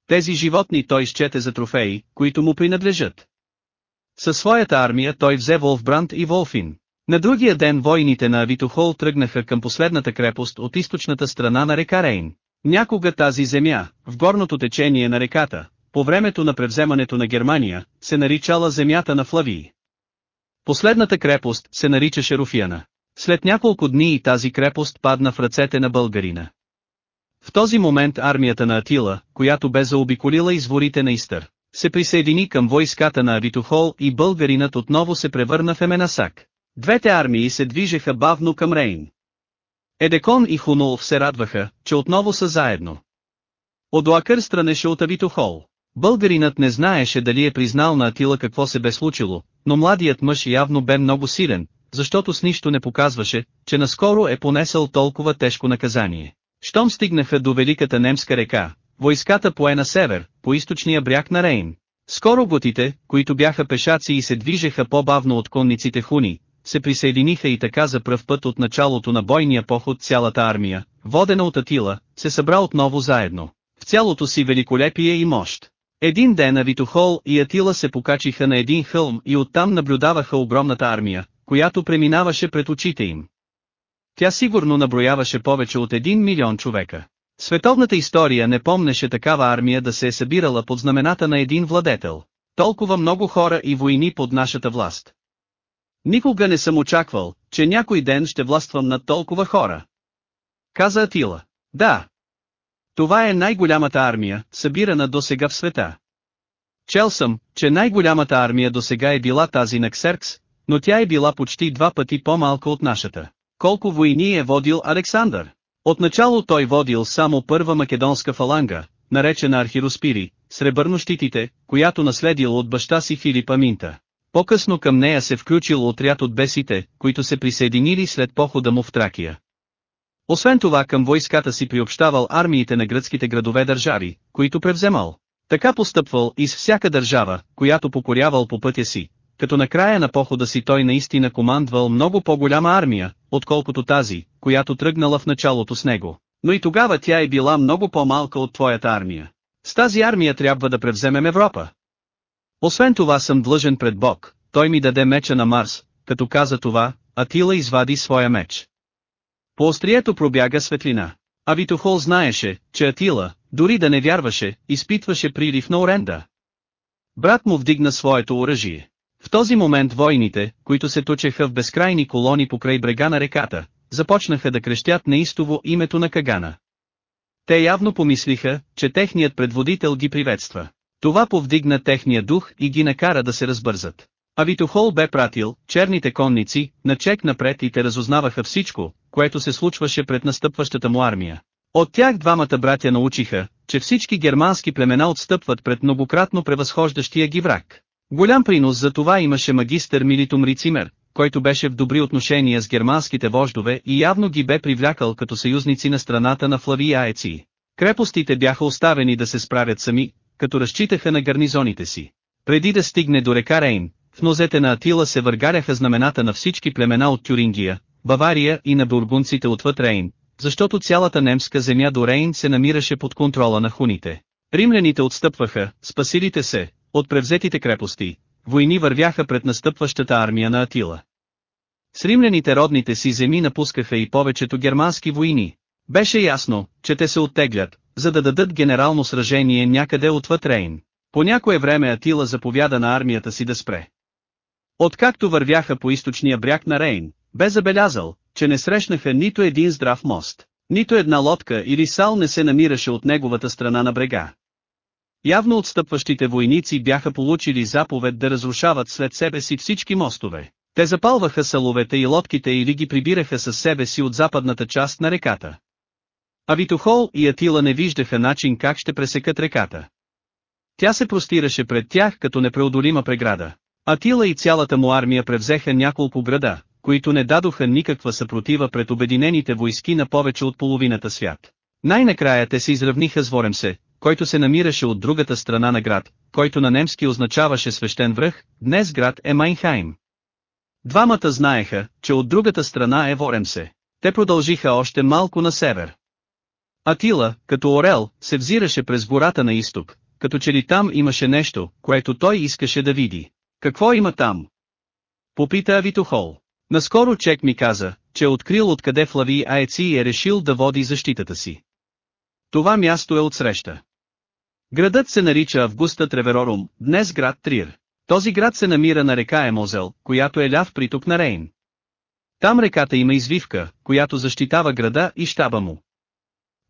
Тези животни той изчете за трофеи, които му принадлежат. Със своята армия той взе Волфбранд и Волфин. На другия ден войните на Авитохол тръгнаха към последната крепост от източната страна на река Рейн. Някога тази земя, в горното течение на реката, по времето на превземането на Германия, се наричала земята на Флавии. Последната крепост се наричаше Руфияна. След няколко дни и тази крепост падна в ръцете на българина. В този момент армията на Атила, която бе заобиколила изворите на Истър, се присъедини към войската на Авитохол и българинът отново се превърна в Еменасак. Двете армии се движеха бавно към Рейн. Едекон и Хунул се радваха, че отново са заедно. Одуакър странеше от Авитохол. Българинът не знаеше дали е признал на Атила какво се бе случило, но младият мъж явно бе много силен, защото с нищо не показваше, че наскоро е понесъл толкова тежко наказание. Щом стигнаха до Великата немска река, войската пое на север, по източния бряг на Рейн. Скоро готите, които бяха пешаци и се движеха по-бавно от конниците хуни, се присъединиха и така за пръв път от началото на бойния поход цялата армия, водена от Атила, се събра отново заедно, в цялото си великолепие и мощ. Един ден Авитохол и Атила се покачиха на един хълм и оттам наблюдаваха огромната армия, която преминаваше пред очите им. Тя сигурно наброяваше повече от един милион човека. Световната история не помнеше такава армия да се е събирала под знамената на един владетел. Толкова много хора и войни под нашата власт. Никога не съм очаквал, че някой ден ще властвам над толкова хора. Каза Атила. Да, това е най-голямата армия, събирана до сега в света. Чел съм, че най-голямата армия до сега е била тази на Ксеркс, но тя е била почти два пъти по-малка от нашата. Колко войни е водил Александър? Отначало той водил само първа македонска фаланга, наречена Архироспири, сребърнощитите, която наследил от баща си Филип Аминта. По-късно към нея се включил отряд от бесите, които се присъединили след похода му в Тракия. Освен това към войската си приобщавал армиите на гръцките градове държави, които превземал. Така постъпвал и с всяка държава, която покорявал по пътя си, като на края на похода си той наистина командвал много по-голяма армия, отколкото тази, която тръгнала в началото с него. Но и тогава тя е била много по-малка от твоята армия. С тази армия трябва да превземем Европа. Освен това съм длъжен пред Бог, той ми даде меча на Марс, като каза това, Атила извади своя меч. По острието пробяга светлина. А Витохол знаеше, че Атила, дори да не вярваше, изпитваше прилив на оренда. Брат му вдигна своето оръжие. В този момент войните, които се точеха в безкрайни колони покрай брега на реката, започнаха да крещят неистово името на Кагана. Те явно помислиха, че техният предводител ги приветства. Това повдигна техния дух и ги накара да се разбързат. А Витохол бе пратил, черните конници, на чек напред и те разузнаваха всичко, което се случваше пред настъпващата му армия. От тях двамата братя научиха, че всички германски племена отстъпват пред многократно превъзхождащия ги враг. Голям принос за това имаше магистър Милитум Рицимер, който беше в добри отношения с германските вождове и явно ги бе привлякал като съюзници на страната на Флавия Еци. Крепостите бяха оставени да се справят сами, като разчитаха на гарнизоните си. Преди да стигне до река Рейн, в нозете на Атила се въргаряха знамената на всички племена от Тюрингия, Бавария и на бургунците отвъд Рейн, защото цялата немска земя до Рейн се намираше под контрола на хуните. Римляните отстъпваха, спасилите се, от превзетите крепости, войни вървяха пред настъпващата армия на Атила. С римляните родните си земи напускаха и повечето германски войни. Беше ясно, че те се оттеглят, за да дадат генерално сражение някъде отвъд Рейн. По някое време Атила заповяда на армията си да спре. Откакто вървяха по източния бряг на Рейн, бе забелязал, че не срещнаха нито един здрав мост, нито една лодка или сал не се намираше от неговата страна на брега. Явно отстъпващите войници бяха получили заповед да разрушават след себе си всички мостове. Те запалваха саловете и лодките или ги прибираха със себе си от западната част на реката. А Витохол и Атила не виждаха начин как ще пресекат реката. Тя се простираше пред тях като непреодолима преграда. Атила и цялата му армия превзеха няколко града, които не дадоха никаква съпротива пред обединените войски на повече от половината свят. Най-накрая те се изравниха с Воремсе, който се намираше от другата страна на град, който на немски означаваше свещен връх, днес град е Майнхайм. Двамата знаеха, че от другата страна е Воремсе. Те продължиха още малко на север. Атила, като орел, се взираше през гората на изток, като че ли там имаше нещо, което той искаше да види. Какво има там? Попита Авитохол. Наскоро Чек ми каза, че е открил откъде Флави Аеци и е решил да води защитата си. Това място е отсреща. Градът се нарича Августа Треверорум, днес град Трир. Този град се намира на река Емозел, която е ляв приток на Рейн. Там реката има извивка, която защитава града и щаба му.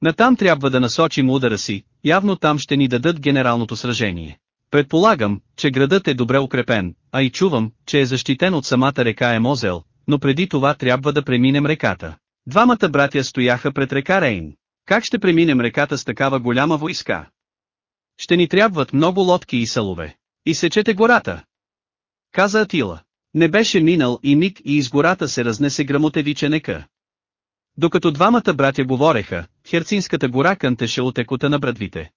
Натам трябва да насочим удара си, явно там ще ни дадат генералното сражение. Предполагам, че градът е добре укрепен, а и чувам, че е защитен от самата река Емозел, но преди това трябва да преминем реката. Двамата братя стояха пред река Рейн. Как ще преминем реката с такава голяма войска? Ще ни трябват много лодки и салове. И сечете гората. Каза Атила. Не беше минал и миг и из гората се разнесе грамотевиченека. Докато двамата братя говореха, Херцинската гора кънтеше от екота на брадвите.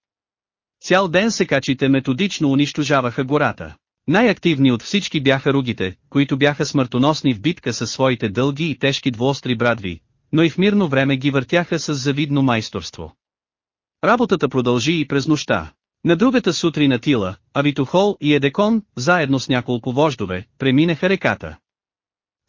Цял ден секачите методично унищожаваха гората. Най-активни от всички бяха ругите, които бяха смъртоносни в битка със своите дълги и тежки двуостри брадви, но и в мирно време ги въртяха с завидно майсторство. Работата продължи и през нощта. На другата сутрин Атила, Авитохол и Едекон, заедно с няколко вождове, преминаха реката.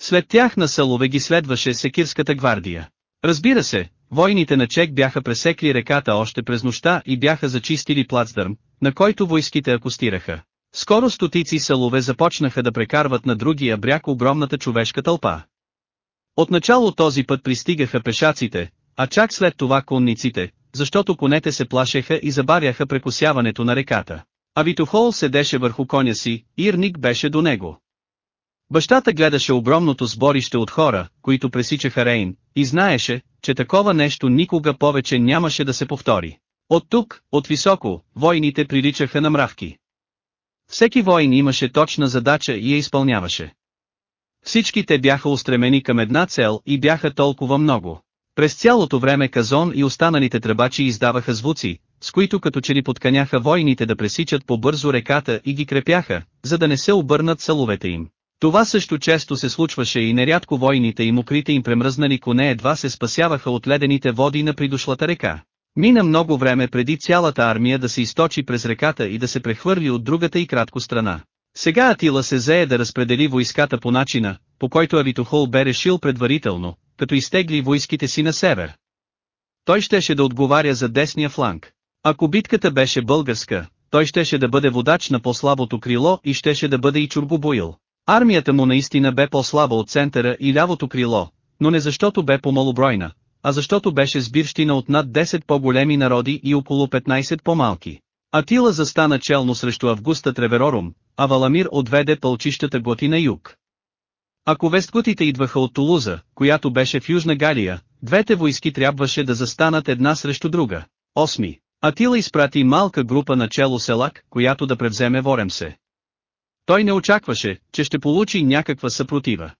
След тях на Салове ги следваше Секирската гвардия. Разбира се, войните на Чек бяха пресекли реката още през нощта и бяха зачистили плацдърм, на който войските акустираха. Скоро стотици салове започнаха да прекарват на другия бряг огромната човешка тълпа. Отначало този път пристигаха пешаците, а чак след това конниците, защото конете се плашеха и забавяха прекусяването на реката. А Витохол седеше върху коня си, Ирник беше до него. Бащата гледаше огромното сборище от хора, които пресичаха Рейн, и знаеше, че такова нещо никога повече нямаше да се повтори. От тук, от високо, войните приличаха на мравки. Всеки воин имаше точна задача и я изпълняваше. Всички те бяха устремени към една цел и бяха толкова много. През цялото време Казон и останалите тръбачи издаваха звуци, с които като че ли подканяха войните да пресичат по-бързо реката и ги крепяха, за да не се обърнат саловете им. Това също често се случваше и нерядко войните и мокрите им премръзнали коне едва се спасяваха от ледените води на придошлата река. Мина много време преди цялата армия да се източи през реката и да се прехвърли от другата и кратко страна. Сега Атила се зае да разпредели войската по начина, по който Авитохол бе решил предварително, като изтегли войските си на север. Той щеше да отговаря за десния фланг. Ако битката беше българска, той щеше да бъде водач на по-слабото крило и щеше да бъде и чурбобоил. Армията му наистина бе по-слаба от центъра и лявото крило, но не защото бе по-малобройна, а защото беше сбирщина от над 10 по-големи народи и около 15 по-малки. Атила застана челно срещу Августа Треверорум, а Валамир отведе пълчищата готи на юг. Ако вестготите идваха от Тулуза, която беше в Южна Галия, двете войски трябваше да застанат една срещу друга. 8. Атила изпрати малка група на чело Селак, която да превземе Воремсе. Той не очакваше, че ще получи някаква съпротива.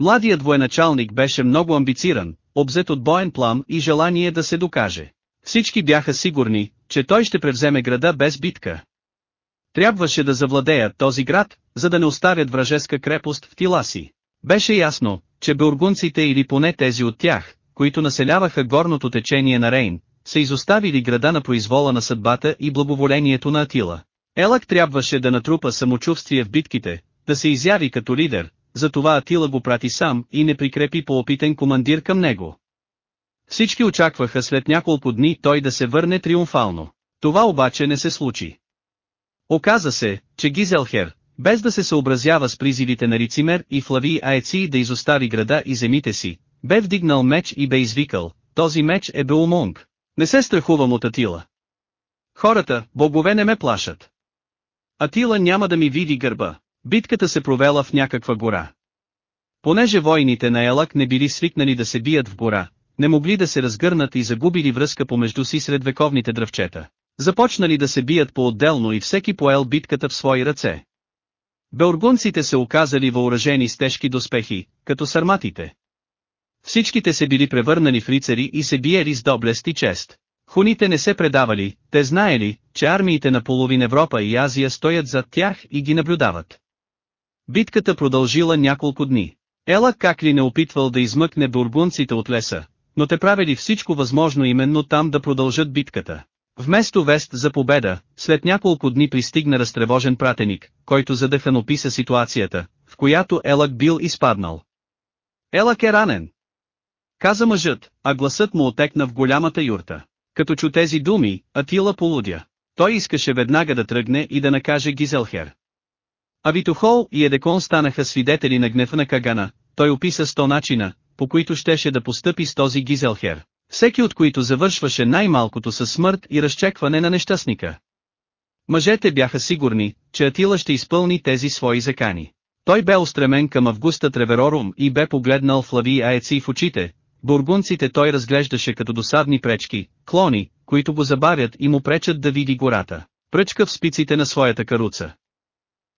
Младият военачалник беше много амбициран, обзет от боен плам и желание да се докаже. Всички бяха сигурни, че той ще превземе града без битка. Трябваше да завладеят този град, за да не оставят вражеска крепост в тила си. Беше ясно, че бургунците или поне тези от тях, които населяваха горното течение на Рейн, са изоставили града на произвола на съдбата и благоволението на Атила. Елак трябваше да натрупа самочувствие в битките, да се изяви като лидер, затова Атила го прати сам и не прикрепи по-опитен командир към него. Всички очакваха след няколко дни той да се върне триумфално. Това обаче не се случи. Оказа се, че Гизелхер, без да се съобразява с призивите на Рицимер и Флави Аеци да изостави града и земите си, бе вдигнал меч и бе извикал, този меч е Беумонг. Не се страхувам от Атила. Хората, богове не ме плашат. Атила няма да ми види гърба. Битката се провела в някаква гора. Понеже войните на Елак не били свикнали да се бият в гора, не могли да се разгърнат и загубили връзка помежду си сред вековните дръвчета. Започнали да се бият по-отделно и всеки поел битката в свои ръце. Белгунците се оказали въоръжени с тежки доспехи, като сарматите. Всичките се били превърнали в рицари и се биели с доблест и чест. Хуните не се предавали, те знаели, че армиите на половин Европа и Азия стоят зад тях и ги наблюдават. Битката продължила няколко дни. Ела как ли не опитвал да измъкне бургунците от леса, но те правили всичко възможно именно там да продължат битката. Вместо вест за победа, след няколко дни пристигна разтревожен пратеник, който задъхан описа ситуацията, в която Елак бил изпаднал. Елак е ранен. Каза мъжът, а гласът му отекна в голямата юрта. Като чу тези думи, Атила полудя. Той искаше веднага да тръгне и да накаже Гизелхер. А Витохол и Едекон станаха свидетели на гнева на Кагана, той описа сто начина, по които щеше да постъпи с този Гизелхер, всеки от които завършваше най-малкото със смърт и разчекване на нещастника. Мъжете бяха сигурни, че Атила ще изпълни тези свои закани. Той бе устремен към Августа Треверорум и бе погледнал Флави Аеци в очите, бургунците той разглеждаше като досадни пречки, клони, които го забавят и му пречат да види гората, пръчка в спиците на своята каруца.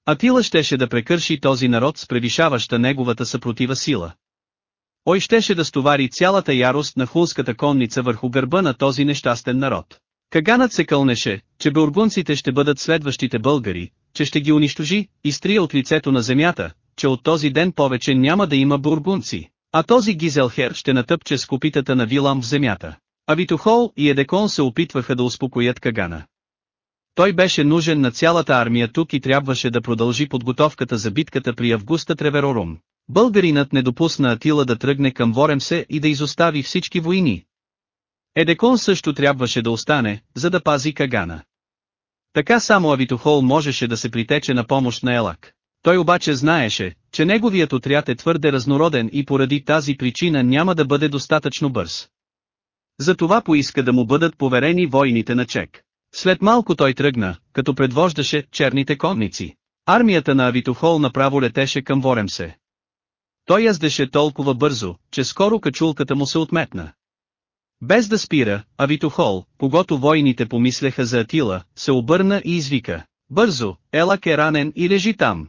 Атила щеше да прекърши този народ с превишаваща неговата съпротива сила. Ой щеше да стовари цялата ярост на хулската конница върху гърба на този нещастен народ. Каганът се кълнеше, че бургунците ще бъдат следващите българи, че ще ги унищожи, изтрия от лицето на земята, че от този ден повече няма да има бургунци, а този Гизелхер ще натъпче с копитата на Вилам в земята. А Витохол и Едекон се опитваха да успокоят Кагана. Той беше нужен на цялата армия тук и трябваше да продължи подготовката за битката при Августа Треверорум. Българинът не допусна Атила да тръгне към Воремсе и да изостави всички войни. Едекон също трябваше да остане, за да пази Кагана. Така само Авитохол можеше да се притече на помощ на Елак. Той обаче знаеше, че неговият отряд е твърде разнороден и поради тази причина няма да бъде достатъчно бърз. Затова поиска да му бъдат поверени войните на Чек. След малко той тръгна, като предвождаше черните конници. Армията на Авитохол направо летеше към Воремсе. Той яздеше толкова бързо, че скоро качулката му се отметна. Без да спира, Авитохол, когато войните помислеха за Атила, се обърна и извика. Бързо, Елак е ранен и лежи там.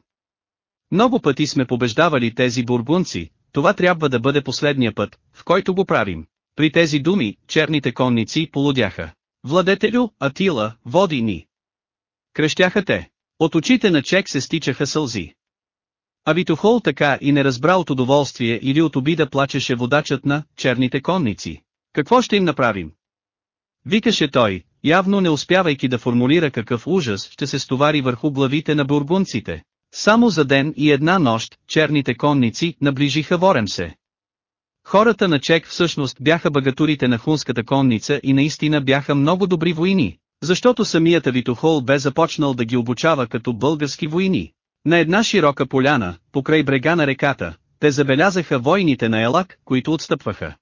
Много пъти сме побеждавали тези бургунци, това трябва да бъде последния път, в който го правим. При тези думи, черните конници полудяха. Владетелю, Атила, води ни. Крещяха те. От очите на Чек се стичаха сълзи. А Витохол така и не разбра от удоволствие или от обида плачеше водачът на черните конници. Какво ще им направим? Викаше той, явно не успявайки да формулира какъв ужас ще се стовари върху главите на бургунците. Само за ден и една нощ, черните конници наближиха Воремсе. Хората на Чек всъщност бяха багатурите на хунската конница и наистина бяха много добри войни, защото самият Авитохол бе започнал да ги обучава като български войни. На една широка поляна, покрай брега на реката, те забелязаха войните на Елак, които отстъпваха.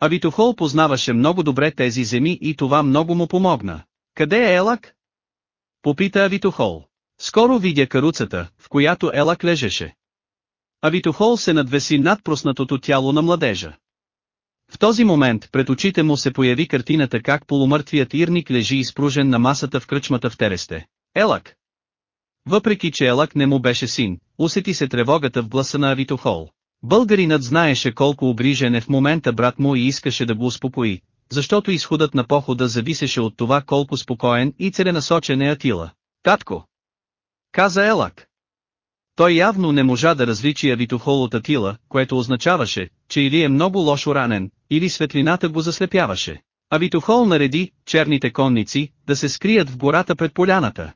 Авитохол познаваше много добре тези земи и това много му помогна. Къде е Елак? Попита Авитохол. Скоро видя каруцата, в която Елак лежеше. Авитохол се надвеси над проснатото тяло на младежа. В този момент пред очите му се появи картината как полумъртвият ирник лежи изпружен на масата в кръчмата в Тересте. Елак! Въпреки че Елак не му беше син, усети се тревогата в гласа на Авитохол. Българинът знаеше колко обрижен е в момента брат му и искаше да го успокои, защото изходът на похода зависеше от това колко спокоен и целенасочен е Атила. Татко! Каза Елак. Той явно не можа да различи Авитохол от Атила, което означаваше, че или е много лошо ранен, или светлината го заслепяваше. Авитохол нареди, черните конници, да се скрият в гората пред поляната.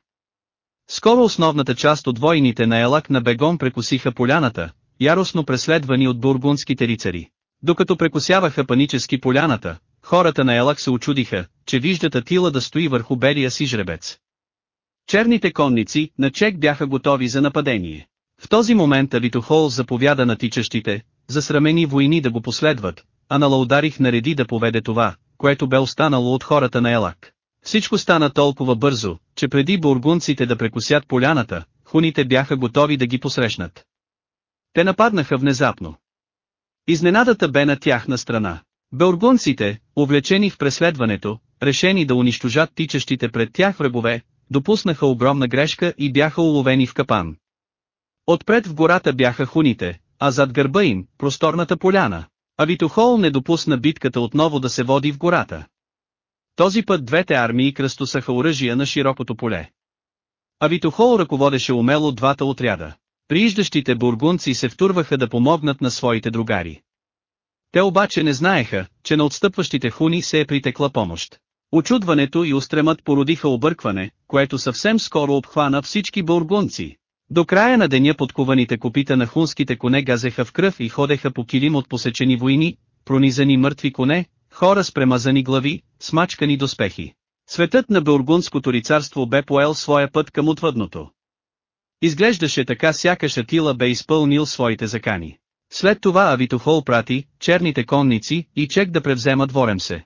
Скоро основната част от войните на Елак на Бегон прекусиха поляната, яростно преследвани от бургундските рицари. Докато прекусяваха панически поляната, хората на Елак се очудиха, че виждат Атила да стои върху белия си жребец. Черните конници на Чек бяха готови за нападение. В този момент Авитохол заповяда на тичащите, засрамени войни да го последват, а на Лаударих нареди да поведе това, което бе останало от хората на Елак. Всичко стана толкова бързо, че преди бургунците да прекусят поляната, хуните бяха готови да ги посрещнат. Те нападнаха внезапно. Изненадата бе на тяхна страна. Бургунците, увлечени в преследването, решени да унищожат тичащите пред тях врагове, допуснаха огромна грешка и бяха уловени в капан. Отпред в гората бяха хуните, а зад гърба им, просторната поляна. Авитохол не допусна битката отново да се води в гората. Този път двете армии кръстосаха оръжия на широкото поле. Авитохол ръководеше умело двата отряда. Прииждащите бургунци се втурваха да помогнат на своите другари. Те обаче не знаеха, че на отстъпващите хуни се е притекла помощ. Очудването и устремът породиха объркване, което съвсем скоро обхвана всички бургунци. До края на деня подкованите копита на хунските коне газеха в кръв и ходеха по килим от посечени войни, пронизани мъртви коне, хора с премазани глави, смачкани доспехи. Светът на Бургундското рицарство бе поел своя път към отвъдното. Изглеждаше така сякаш Атила бе изпълнил своите закани. След това Авитохол прати, черните конници и чек да превземат Воремсе.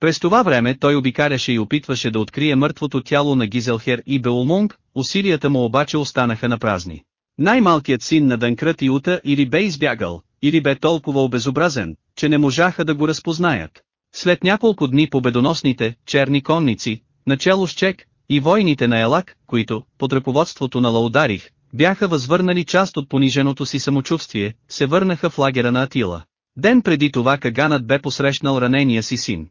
През това време той обикаляше и опитваше да открие мъртвото тяло на Гизелхер и Беулмунг, усилията му обаче останаха на празни. Най-малкият син на Дънкрът и Ута или бе избягал, или бе толкова обезобразен, че не можаха да го разпознаят. След няколко дни победоносните, черни конници, начало с Чек, и войните на Елак, които, под ръководството на Лаударих, бяха възвърнали част от пониженото си самочувствие, се върнаха в лагера на Атила. Ден преди това Каганът бе посрещнал ранения си син.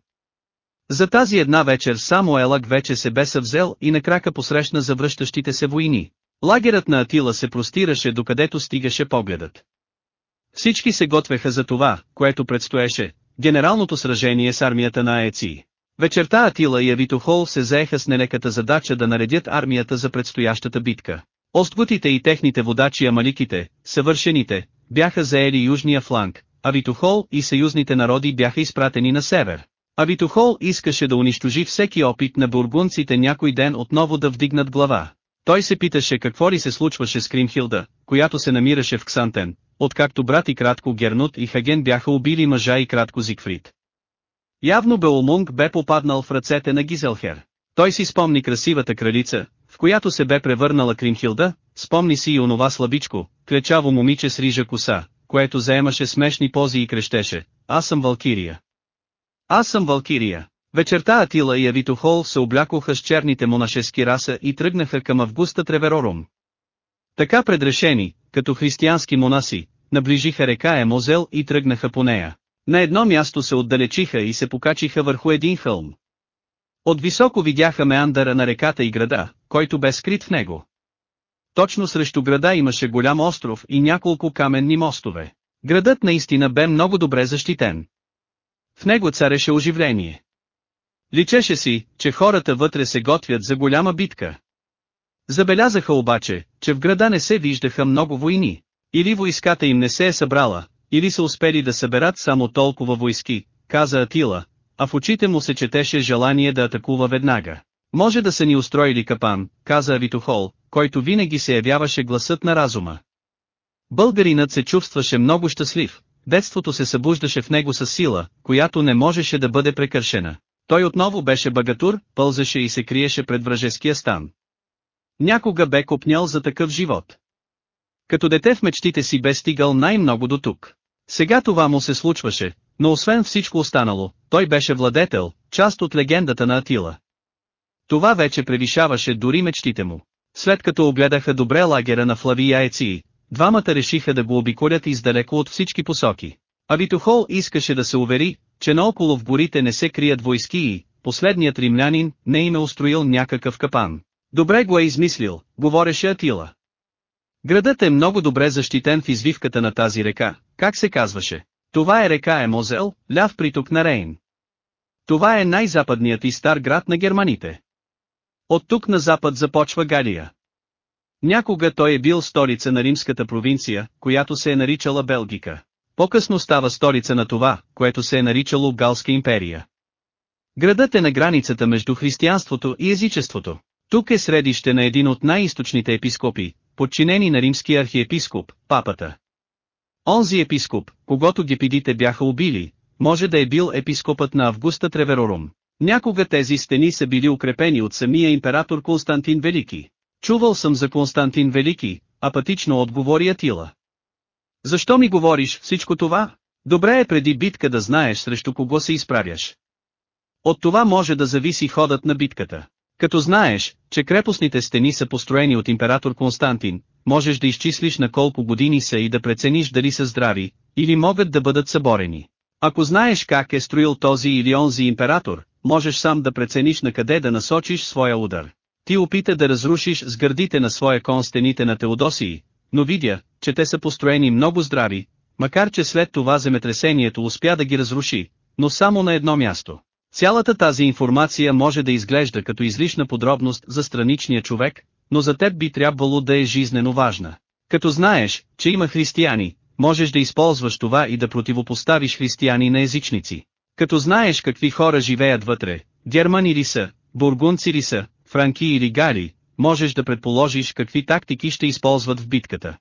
За тази една вечер само Елак вече се бе съвзел и на крака посрещна завръщащите се войни. Лагерът на Атила се простираше докъдето стигаше погледът. Всички се готвеха за това, което предстоеше, генералното сражение с армията на Аеци. Вечерта Атила и Авитохол се заеха с нелеката задача да наредят армията за предстоящата битка. Остгутите и техните водачи Амаликите, съвършените, бяха заели южния фланг, а Витохол и съюзните народи бяха изпратени на север. А Витохол искаше да унищожи всеки опит на бургунците някой ден отново да вдигнат глава. Той се питаше какво ли се случваше с Кримхилда, която се намираше в Ксантен, откакто брат и кратко Гернут и Хаген бяха убили мъжа и кратко Зигфрид. Явно Беолмунг бе попаднал в ръцете на Гизелхер. Той си спомни красивата кралица, в която се бе превърнала Кримхилда, спомни си и онова слабичко, клечаво момиче с рижа коса, което заемаше смешни пози и крещеше, аз съм Валкирия. Аз съм Валкирия. Вечерта Атила и Авитохол се облякоха с черните монашески раса и тръгнаха към Августа Треверорум. Така предрешени, като християнски монаси, наближиха река Емозел и тръгнаха по нея. На едно място се отдалечиха и се покачиха върху един хълм. От високо видяха меандъра на реката и града, който бе скрит в него. Точно срещу града имаше голям остров и няколко каменни мостове. Градът наистина бе много добре защитен. В него цареше оживление. Личеше си, че хората вътре се готвят за голяма битка. Забелязаха обаче, че в града не се виждаха много войни. Или войската им не се е събрала, или са успели да съберат само толкова войски, каза Атила, а в очите му се четеше желание да атакува веднага. Може да са ни устроили капан, каза Авитохол, който винаги се явяваше гласът на разума. Българинът се чувстваше много щастлив, детството се събуждаше в него с сила, която не можеше да бъде прекършена. Той отново беше багатур, пълзаше и се криеше пред вражеския стан. Някога бе копнял за такъв живот. Като дете в мечтите си бе стигал най-много до тук. Сега това му се случваше, но освен всичко останало, той беше владетел, част от легендата на Атила. Това вече превишаваше дори мечтите му. След като огледаха добре лагера на Флавия Еци, двамата решиха да го обиколят издалеко от всички посоки. А Витохол искаше да се увери, че наоколо в горите не се крият войски и, последният римлянин, не им е устроил някакъв капан. Добре го е измислил, говореше Атила. Градът е много добре защитен в извивката на тази река, как се казваше. Това е река Емозел, ляв приток на Рейн. Това е най-западният и стар град на германите. От тук на запад започва Галия. Някога той е бил столица на римската провинция, която се е наричала Белгика. По-късно става столица на това, което се е наричало Галска империя. Градът е на границата между християнството и езичеството. Тук е средище на един от най-источните епископи, подчинени на римския архиепископ, папата. Онзи епископ, когато гепидите бяха убили, може да е бил епископът на Августа Треверорум. Някога тези стени са били укрепени от самия император Константин Велики. Чувал съм за Константин Велики, апатично отговори Атила. Защо ми говориш всичко това? Добре е преди битка да знаеш срещу кого се изправяш. От това може да зависи ходът на битката. Като знаеш, че крепостните стени са построени от император Константин, можеш да изчислиш на колко години са и да прецениш дали са здрави, или могат да бъдат съборени. Ако знаеш как е строил този или онзи император, можеш сам да прецениш на къде да насочиш своя удар. Ти опита да разрушиш с гърдите на своя кон стените на Теодосии, но видя, че те са построени много здрави, макар че след това земетресението успя да ги разруши, но само на едно място. Цялата тази информация може да изглежда като излишна подробност за страничния човек, но за теб би трябвало да е жизнено важна. Като знаеш, че има християни, можеш да използваш това и да противопоставиш християни на езичници. Като знаеш какви хора живеят вътре, германи ли са, бургунци ли са, франки или гали, можеш да предположиш какви тактики ще използват в битката.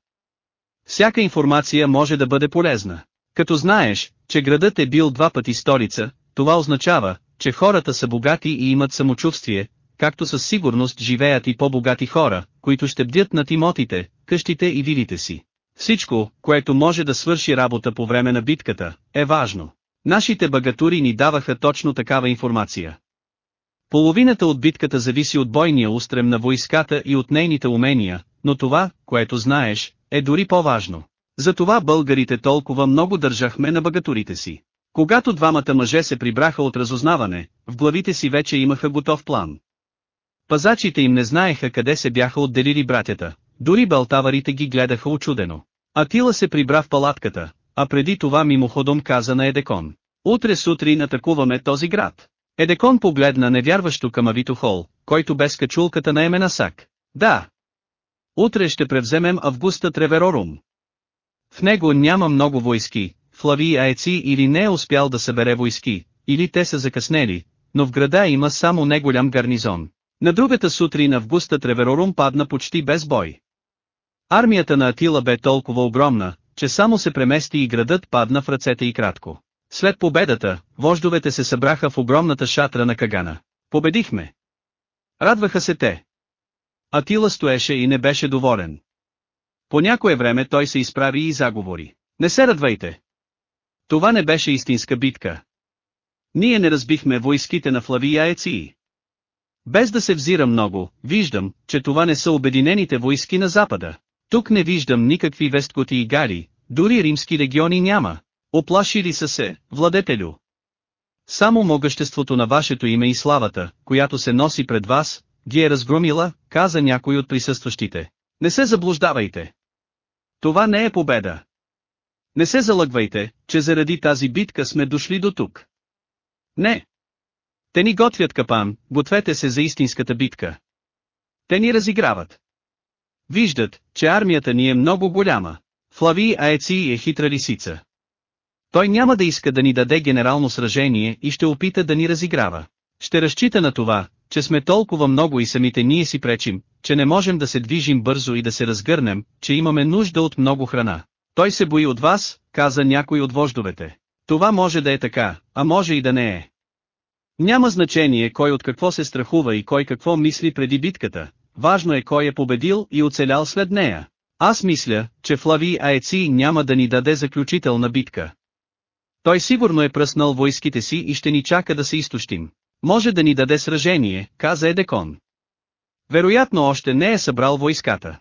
Всяка информация може да бъде полезна. Като знаеш, че градът е бил два пъти столица, това означава, че хората са богати и имат самочувствие, както със сигурност живеят и по-богати хора, които ще бдят над имотите, къщите и вилите си. Всичко, което може да свърши работа по време на битката, е важно. Нашите багатури ни даваха точно такава информация. Половината от битката зависи от бойния устрем на войската и от нейните умения, но това, което знаеш, е дори по-важно. Затова българите толкова много държахме на багатурите си. Когато двамата мъже се прибраха от разузнаване, в главите си вече имаха готов план. Пазачите им не знаеха къде се бяха отделили братята, дори балтаварите ги гледаха очудено. Атила се прибра в палатката, а преди това мимоходом каза на Едекон. Утре сутрин атакуваме този град. Едекон погледна невярващо към Авито Хол, който без качулката на Еменасак. Да. Утре ще превземем Августа Треверорум. В него няма много войски, Флави Аеци или не е успял да събере войски, или те са закъснели, но в града има само неголям гарнизон. На другата сутрин Августа Треверорум падна почти без бой. Армията на Атила бе толкова огромна, че само се премести и градът падна в ръцете и кратко. След победата, вождовете се събраха в огромната шатра на Кагана. Победихме! Радваха се те. Атила стоеше и не беше доволен. По някое време той се изправи и заговори. Не се радвайте. Това не беше истинска битка. Ние не разбихме войските на Флавия Еции. Без да се взира много, виждам, че това не са обединените войски на Запада. Тук не виждам никакви весткоти и гали, дори римски региони няма. Оплашили са се, владетелю. Само могъществото на вашето име и славата, която се носи пред вас, ги е разгромила, каза някой от присъстващите. Не се заблуждавайте. Това не е победа. Не се залъгвайте, че заради тази битка сме дошли до тук. Не. Те ни готвят капан, гответе се за истинската битка. Те ни разиграват. Виждат, че армията ни е много голяма. Флави Аеци е хитра лисица. Той няма да иска да ни даде генерално сражение и ще опита да ни разиграва. Ще разчита на това, че сме толкова много и самите ние си пречим, че не можем да се движим бързо и да се разгърнем, че имаме нужда от много храна. Той се бои от вас, каза някой от вождовете. Това може да е така, а може и да не е. Няма значение кой от какво се страхува и кой какво мисли преди битката, важно е кой е победил и оцелял след нея. Аз мисля, че Флави Аеци няма да ни даде заключителна битка. Той сигурно е пръснал войските си и ще ни чака да се изтощим. Може да ни даде сражение, каза Едекон. Вероятно още не е събрал войската.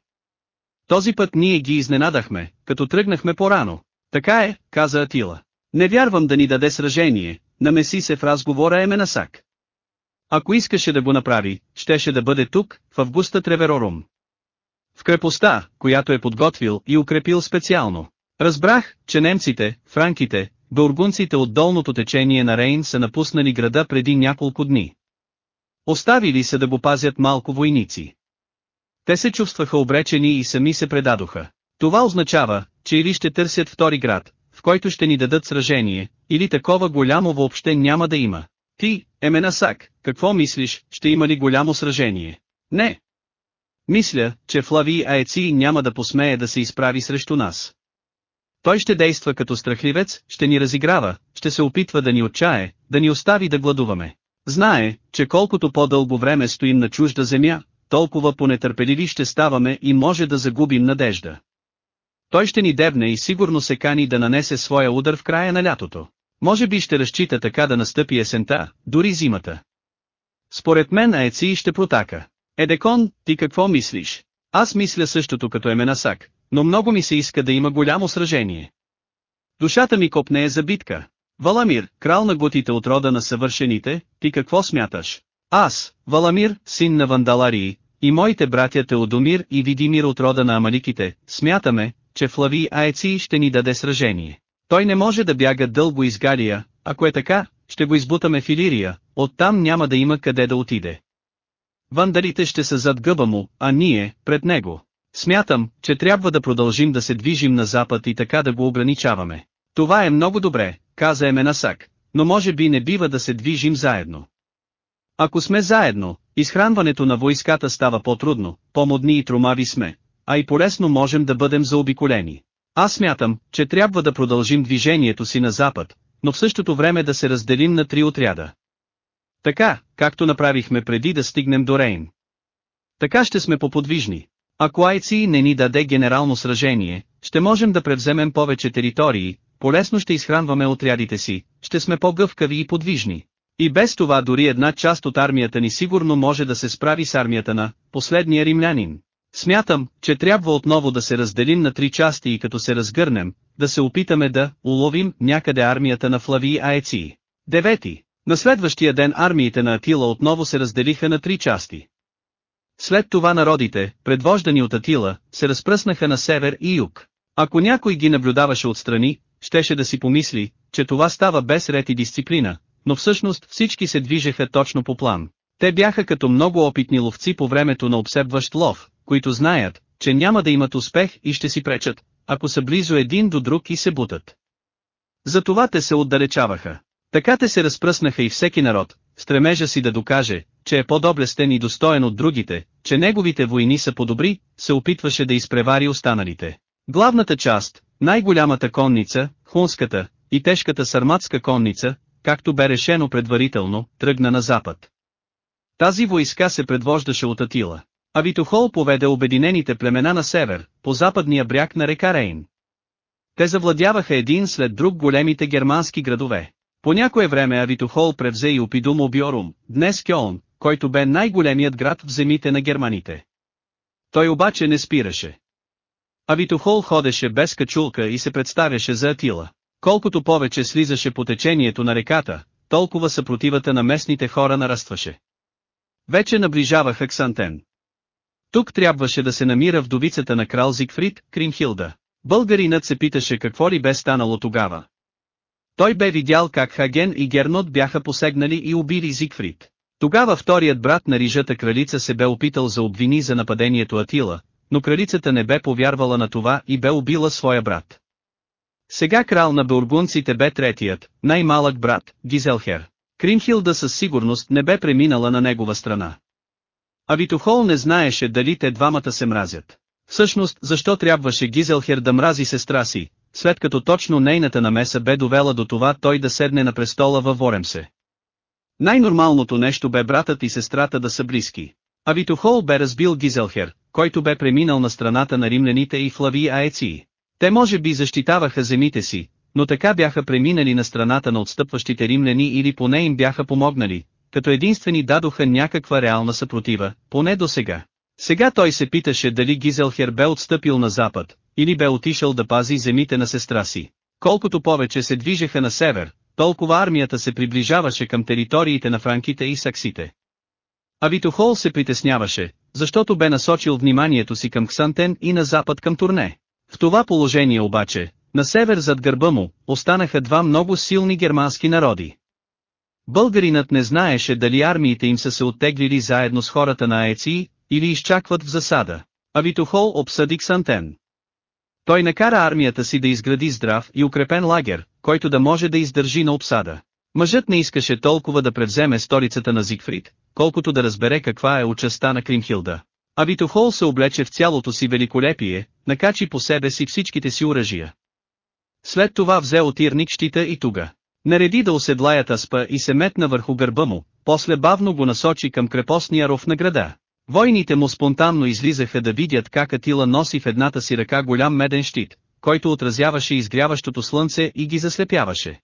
Този път ние ги изненадахме, като тръгнахме по-рано. Така е, каза Атила. Не вярвам да ни даде сражение, намеси се в разговора Еменасак. Ако искаше да го направи, щеше да бъде тук, в Августа Треверорум. В крепостта, която е подготвил и укрепил специално. Разбрах, че немците, франките, бургунците от долното течение на Рейн са напуснали града преди няколко дни. Оставили се да го пазят малко войници. Те се чувстваха обречени и сами се предадоха. Това означава, че или ще търсят втори град, в който ще ни дадат сражение, или такова голямо въобще няма да има. Ти, Еменасак, какво мислиш, ще има ли голямо сражение? Не. Мисля, че Флави Аеци няма да посмее да се изправи срещу нас. Той ще действа като страхливец, ще ни разиграва, ще се опитва да ни отчае, да ни остави да гладуваме. Знае, че колкото по-дълго време стоим на чужда земя, толкова понетърпеливи ще ставаме и може да загубим надежда. Той ще ни дебне и сигурно се кани да нанесе своя удар в края на лятото. Може би ще разчита така да настъпи есента, дори зимата. Според мен Аеци ще протака. Едекон, ти какво мислиш? Аз мисля същото като Еменасак, но много ми се иска да има голямо сражение. Душата ми копне за битка. Валамир, крал на готите от рода на съвършените, ти какво смяташ? Аз, Валамир, син на Вандаларии, и моите братя Теодомир и Видимир от рода на Амаликите, смятаме, че Флави Аеци ще ни даде сражение. Той не може да бяга дълго из Галия, ако е така, ще го избутаме в Илирия, оттам няма да има къде да отиде. Вандалите ще са зад гъба му, а ние, пред него. Смятам, че трябва да продължим да се движим на запад и така да го ограничаваме. Това е много добре, каза Еменасак, но може би не бива да се движим заедно. Ако сме заедно, изхранването на войската става по-трудно, по-модни и тромави сме, а и полесно можем да бъдем заобиколени. Аз смятам, че трябва да продължим движението си на запад, но в същото време да се разделим на три отряда. Така, както направихме преди да стигнем до Рейн. Така ще сме поподвижни. Ако Айци не ни даде генерално сражение, ще можем да превземем повече територии, полесно ще изхранваме отрядите си, ще сме по-гъвкави и подвижни. И без това дори една част от армията ни сигурно може да се справи с армията на последния римлянин. Смятам, че трябва отново да се разделим на три части и като се разгърнем, да се опитаме да уловим някъде армията на Флави Аеци. Девети. На следващия ден армиите на Атила отново се разделиха на три части. След това народите, предвождани от Атила, се разпръснаха на север и юг. Ако някой ги наблюдаваше отстрани, щеше да си помисли, че това става без ред и дисциплина, но всъщност всички се движеха точно по план. Те бяха като много опитни ловци по времето на обсебващ лов, които знаят, че няма да имат успех и ще си пречат, ако са близо един до друг и се бутат. Затова те се отдалечаваха. Така те се разпръснаха и всеки народ, стремежа си да докаже, че е по-доблестен и достоен от другите, че неговите войни са по-добри, се опитваше да изпревари останалите. Главната част, най-голямата конница, хунската, и тежката сарматска конница, както бе решено предварително, тръгна на запад. Тази войска се предвождаше от Атила. Авитохол поведе обединените племена на север, по западния бряг на река Рейн. Те завладяваха един след друг големите германски градове. По някое време Авитохол превзе и Опидум Обиорум, днес Кьолн, който бе най-големият град в земите на германите. Той обаче не спираше. Авитохол ходеше без качулка и се представяше за Атила. Колкото повече слизаше по течението на реката, толкова съпротивата на местните хора нарастваше. Вече наближаваха Ксантен. Тук трябваше да се намира вдовицата на крал Зигфрид, Кримхилда. Българинът се питаше какво ли бе станало тогава. Той бе видял как Хаген и Гернот бяха посегнали и убили Зигфрид. Тогава вторият брат на рижата кралица се бе опитал за обвини за нападението Атила, но кралицата не бе повярвала на това и бе убила своя брат. Сега крал на бургунците бе третият, най-малък брат, Гизелхер. Кримхилда със сигурност не бе преминала на негова страна. А Витохол не знаеше дали те двамата се мразят. Всъщност, защо трябваше Гизелхер да мрази сестра си, след като точно нейната намеса бе довела до това той да седне на престола във Воремсе. Най-нормалното нещо бе братът и сестрата да са близки. А Витохол бе разбил Гизелхер, който бе преминал на страната на римляните и Флави Аеци. Те може би защитаваха земите си, но така бяха преминали на страната на отстъпващите римляни или поне им бяха помогнали, като единствени дадоха някаква реална съпротива, поне до сега. Сега той се питаше дали Гизелхер бе отстъпил на запад, или бе отишъл да пази земите на сестра си. Колкото повече се движеха на север, толкова армията се приближаваше към териториите на франките и саксите. А Витохол се притесняваше, защото бе насочил вниманието си към Ксантен и на запад към Турне. В това положение обаче, на север зад гърба му, останаха два много силни германски народи. Българинът не знаеше дали армиите им са се оттеглили заедно с хората на Аеци, или изчакват в засада. А Витохол обсъди Ксантен. Той накара армията си да изгради здрав и укрепен лагер, който да може да издържи на обсада. Мъжът не искаше толкова да превземе столицата на Зигфрид, колкото да разбере каква е участта на Кримхилда. А Витохол се облече в цялото си великолепие, накачи по себе си всичките си оръжия. След това взе отирник щита и туга. Нареди да оседлаят аспа и се метна върху гърба му, после бавно го насочи към крепостния ров на града. Войните му спонтанно излизаха да видят как Атила носи в едната си ръка голям меден щит, който отразяваше изгряващото слънце и ги заслепяваше.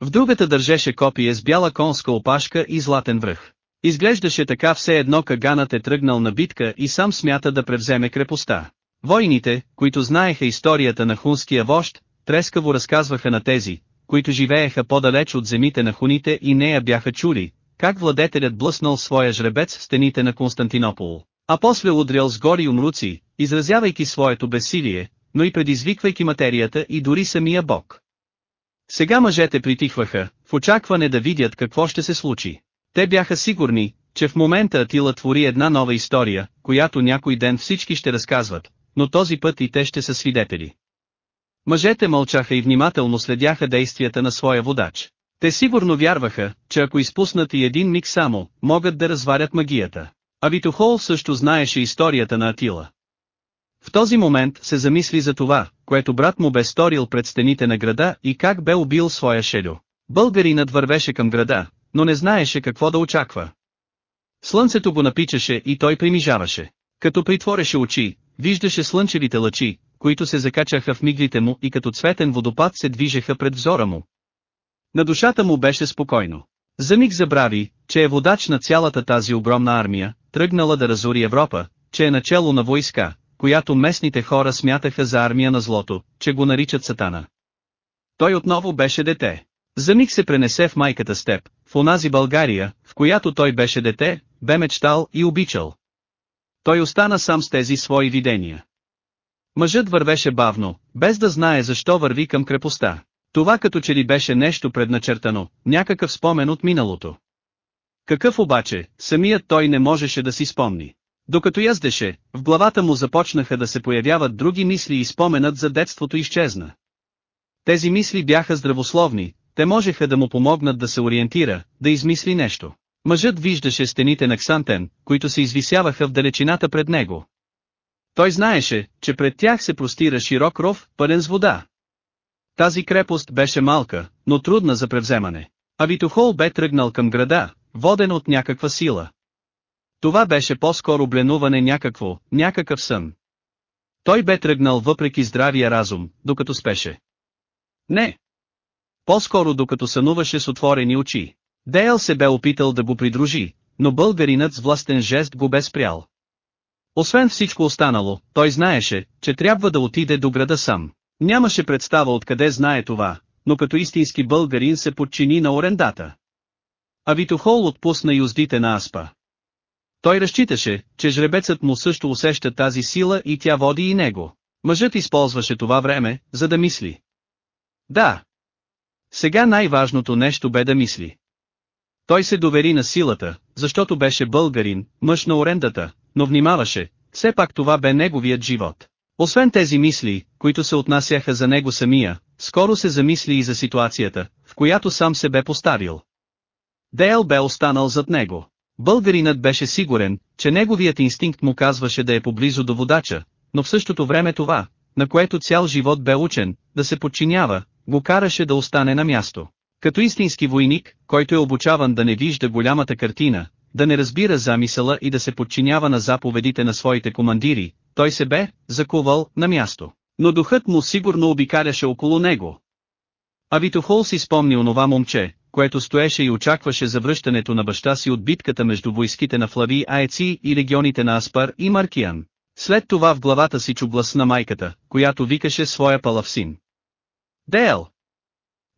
В другата държеше копие с бяла конска опашка и златен връх. Изглеждаше така все едно Каганът е тръгнал на битка и сам смята да превземе крепостта. Войните, които знаеха историята на хунския вожд, трескаво разказваха на тези, които живееха по-далеч от земите на хуните и нея бяха чули, как владетелят блъснал своя жребец в стените на Константинопол, а после удрял с гори умруци, изразявайки своето безсилие, но и предизвиквайки материята и дори самия Бог. Сега мъжете притихваха, в очакване да видят какво ще се случи. Те бяха сигурни, че в момента Атила твори една нова история, която някой ден всички ще разказват, но този път и те ще са свидетели. Мъжете мълчаха и внимателно следяха действията на своя водач. Те сигурно вярваха, че ако изпуснат и един миг само, могат да разварят магията. А Витохол също знаеше историята на Атила. В този момент се замисли за това, което брат му бе сторил пред стените на града и как бе убил своя шелю. Българинът вървеше към града, но не знаеше какво да очаква. Слънцето го напичаше и той примижаваше. Като притвореше очи, виждаше слънчевите лъчи, които се закачаха в миглите му и като цветен водопад се движеха пред взора му. На душата му беше спокойно. За миг забрави, че е водач на цялата тази огромна армия, тръгнала да разори Европа, че е начало на войска, която местните хора смятаха за армия на злото, че го наричат сатана. Той отново беше дете. За миг се пренесе в майката степ, в онази България, в която той беше дете, бе мечтал и обичал. Той остана сам с тези свои видения. Мъжът вървеше бавно, без да знае защо върви към крепостта. Това като че ли беше нещо предначертано, някакъв спомен от миналото. Какъв обаче, самият той не можеше да си спомни. Докато яздеше, в главата му започнаха да се появяват други мисли и споменът за детството изчезна. Тези мисли бяха здравословни, те можеха да му помогнат да се ориентира, да измисли нещо. Мъжът виждаше стените на Ксантен, които се извисяваха в далечината пред него. Той знаеше, че пред тях се простира широк ров, пълен с вода. Тази крепост беше малка, но трудна за превземане. А Витохол бе тръгнал към града, воден от някаква сила. Това беше по-скоро бленуване някакво, някакъв сън. Той бе тръгнал въпреки здравия разум, докато спеше. Не. По-скоро докато сънуваше с отворени очи. Дейл се бе опитал да го придружи, но българинът с властен жест го бе спрял. Освен всичко останало, той знаеше, че трябва да отиде до града сам. Нямаше представа откъде знае това, но като истински българин се подчини на орендата. А Витохол отпусна юздите на Аспа. Той разчиташе, че жребецът му също усеща тази сила и тя води и него. Мъжът използваше това време, за да мисли. Да. Сега най-важното нещо бе да мисли. Той се довери на силата, защото беше българин, мъж на орендата, но внимаваше, все пак това бе неговият живот. Освен тези мисли, които се отнасяха за него самия, скоро се замисли и за ситуацията, в която сам се бе поставил. Дейл бе останал зад него. Българинът беше сигурен, че неговият инстинкт му казваше да е поблизо до водача, но в същото време това, на което цял живот бе учен, да се подчинява, го караше да остане на място. Като истински войник, който е обучаван да не вижда голямата картина, да не разбира замисъла и да се подчинява на заповедите на своите командири, той се бе закувал на място. Но духът му сигурно обикаляше около него. А Витохол си спомни онова момче, което стоеше и очакваше завръщането на баща си от битката между войските на Флави Аеци и легионите на Аспар и Маркиан. След това в главата си чу глас на майката, която викаше своя палав син. Дел!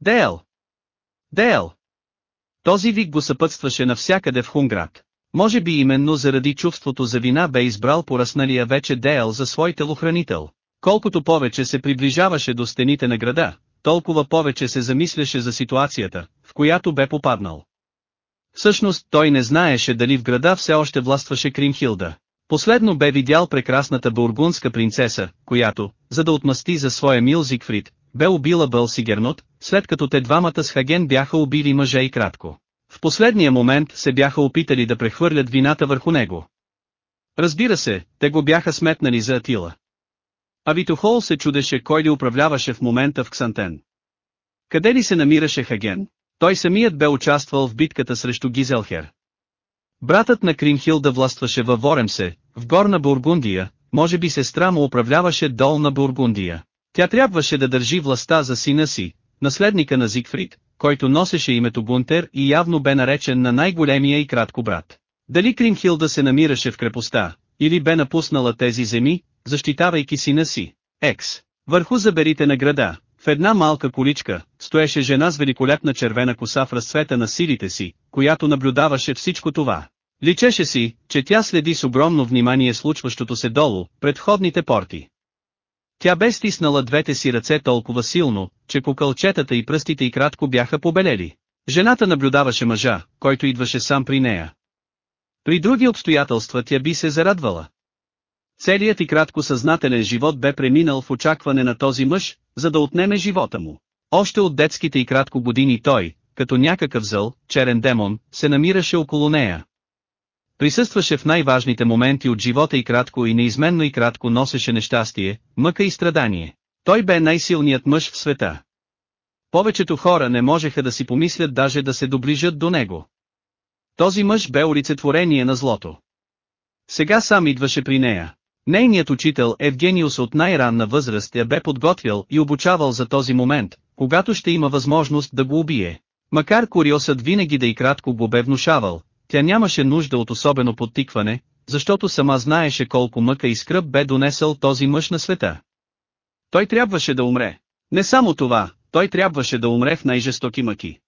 Дел! Дел! Този вик го съпътстваше навсякъде в Хунград. Може би именно заради чувството за вина бе избрал порасналия вече Дейл за свой телохранител. Колкото повече се приближаваше до стените на града, толкова повече се замисляше за ситуацията, в която бе попаднал. Всъщност той не знаеше дали в града все още властваше Кримхилда. Последно бе видял прекрасната бургундска принцеса, която, за да отмъсти за своя мил Зигфрид, бе убила Бълсигернот, след като те двамата с Хаген бяха убили мъжа и кратко. В последния момент се бяха опитали да прехвърлят вината върху него. Разбира се, те го бяха сметнали за Атила. А Витохол се чудеше кой ли управляваше в момента в Ксантен. Къде ли се намираше Хаген? Той самият бе участвал в битката срещу Гизелхер. Братът на Кримхилда властваше във Воремсе, в Горна Бургундия, може би сестра му управляваше Долна Бургундия. Тя трябваше да държи властта за сина си, наследника на Зигфрид, който носеше името Гунтер и явно бе наречен на най-големия и кратко брат. Дали Кримхилда се намираше в крепостта, или бе напуснала тези земи, защитавайки сина си. Екс. Върху заберите на града, в една малка количка, стоеше жена с великолепна червена коса в разцвета на силите си, която наблюдаваше всичко това. Личеше си, че тя следи с огромно внимание случващото се долу, пред входните порти. Тя бе стиснала двете си ръце толкова силно, че кукълчетата и пръстите и кратко бяха побелели. Жената наблюдаваше мъжа, който идваше сам при нея. При други обстоятелства тя би се зарадвала. Целият и кратко съзнателен живот бе преминал в очакване на този мъж, за да отнеме живота му. Още от детските и кратко години той, като някакъв зъл, черен демон, се намираше около нея. Присъстваше в най-важните моменти от живота и кратко и неизменно и кратко носеше нещастие, мъка и страдание. Той бе най-силният мъж в света. Повечето хора не можеха да си помислят даже да се доближат до него. Този мъж бе олицетворение на злото. Сега сам идваше при нея. Нейният учител Евгениус от най-ранна възраст я бе подготвял и обучавал за този момент, когато ще има възможност да го убие. Макар Кориосът винаги да и кратко го бе внушавал, тя нямаше нужда от особено подтикване, защото сама знаеше колко мъка и скръп бе донесъл този мъж на света. Той трябваше да умре. Не само това, той трябваше да умре в най-жестоки мъки.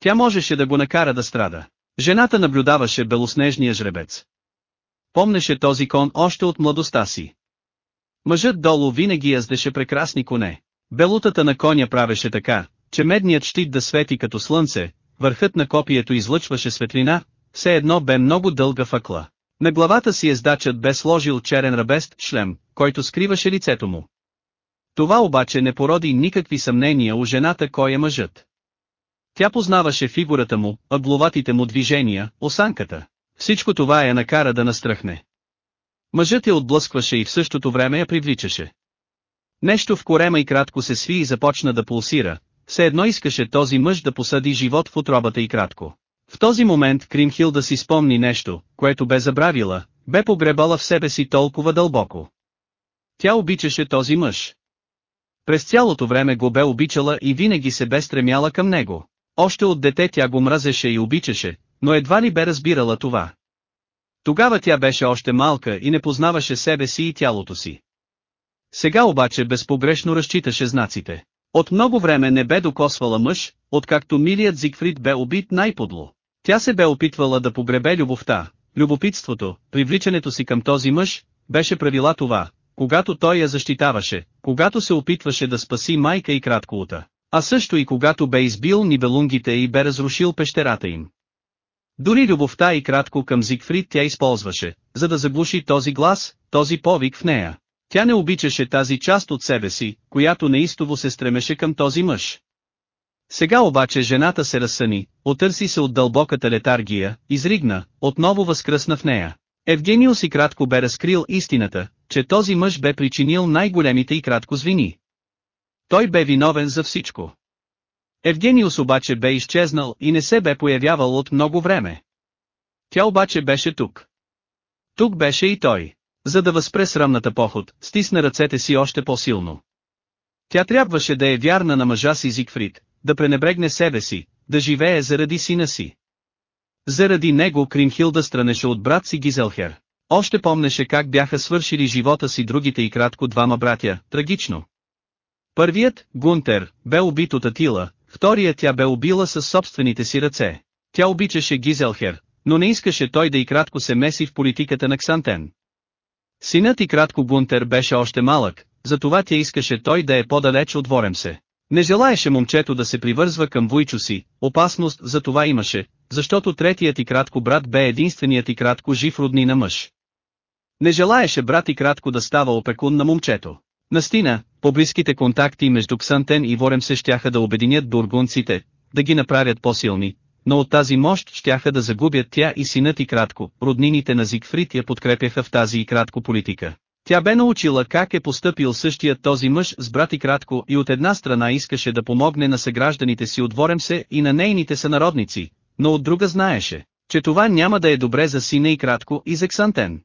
Тя можеше да го накара да страда. Жената наблюдаваше белоснежния жребец. Помнеше този кон още от младостта си. Мъжът долу винаги яздеше прекрасни коне. Белутата на коня правеше така, че медният щит да свети като слънце, върхът на копието излъчваше светлина, все едно бе много дълга факла. На главата си ездачът бе сложил черен рабест шлем, който скриваше лицето му. Това обаче не породи никакви съмнения у жената кой е мъжът. Тя познаваше фигурата му, ъгловатите му движения, осанката. Всичко това я накара да настръхне. Мъжът я отблъскваше и в същото време я привличаше. Нещо в корема и кратко се сви и започна да пулсира, все едно искаше този мъж да посади живот в отробата и кратко. В този момент Кримхилда си спомни нещо, което бе забравила, бе погребала в себе си толкова дълбоко. Тя обичаше този мъж. През цялото време го бе обичала и винаги се бе стремяла към него. Още от дете тя го мразеше и обичаше, но едва ли бе разбирала това. Тогава тя беше още малка и не познаваше себе си и тялото си. Сега обаче безпогрешно разчиташе знаците. От много време не бе докосвала мъж, откакто милият Зигфрид бе убит най-подло. Тя се бе опитвала да погребе любовта, любопитството, привличането си към този мъж, беше правила това, когато той я защитаваше, когато се опитваше да спаси майка и кратколута, а също и когато бе избил нибелунгите и бе разрушил пещерата им. Дори любовта и кратко към Зигфрид тя използваше, за да заглуши този глас, този повик в нея. Тя не обичаше тази част от себе си, която неистово се стремеше към този мъж. Сега обаче жената се разсъни, отърси се от дълбоката летаргия, изригна, отново възкръсна в нея. Евгениус и кратко бе разкрил истината, че този мъж бе причинил най-големите и кратко звини. Той бе виновен за всичко. Евгениус обаче бе изчезнал и не се бе появявал от много време. Тя обаче беше тук. Тук беше и той. За да възпре срамната поход, стисна ръцете си още по-силно. Тя трябваше да е вярна на мъжа си Зигфрид, да пренебрегне себе си, да живее заради сина си. Заради него Кримхилда странеше от брат си Гизелхер. Още помнеше как бяха свършили живота си другите и кратко двама братя, трагично. Първият, Гунтер, бе убит от Атила, вторият тя бе убила със собствените си ръце. Тя обичаше Гизелхер, но не искаше той да и кратко се меси в политиката на Ксантен. Синът и кратко Гунтер беше още малък, затова тя искаше той да е по-далеч от Воремсе. Не желаеше момчето да се привързва към войчо си, опасност за това имаше, защото третият и кратко брат бе единственият и кратко жив роднина мъж. Не желаеше брат и кратко да става опекун на момчето. Настина, по-близките контакти между Ксантен и Ворем се щяха да обединят бургунците, да ги направят по-силни, но от тази мощ щяха да загубят тя и синът и кратко, роднините на Зигфрид я подкрепяха в тази и кратко политика. Тя бе научила как е поступил същият този мъж с брат и кратко и от една страна искаше да помогне на съгражданите си от Воремсе и на нейните сънародници, но от друга знаеше, че това няма да е добре за сина и кратко и за Ксантен.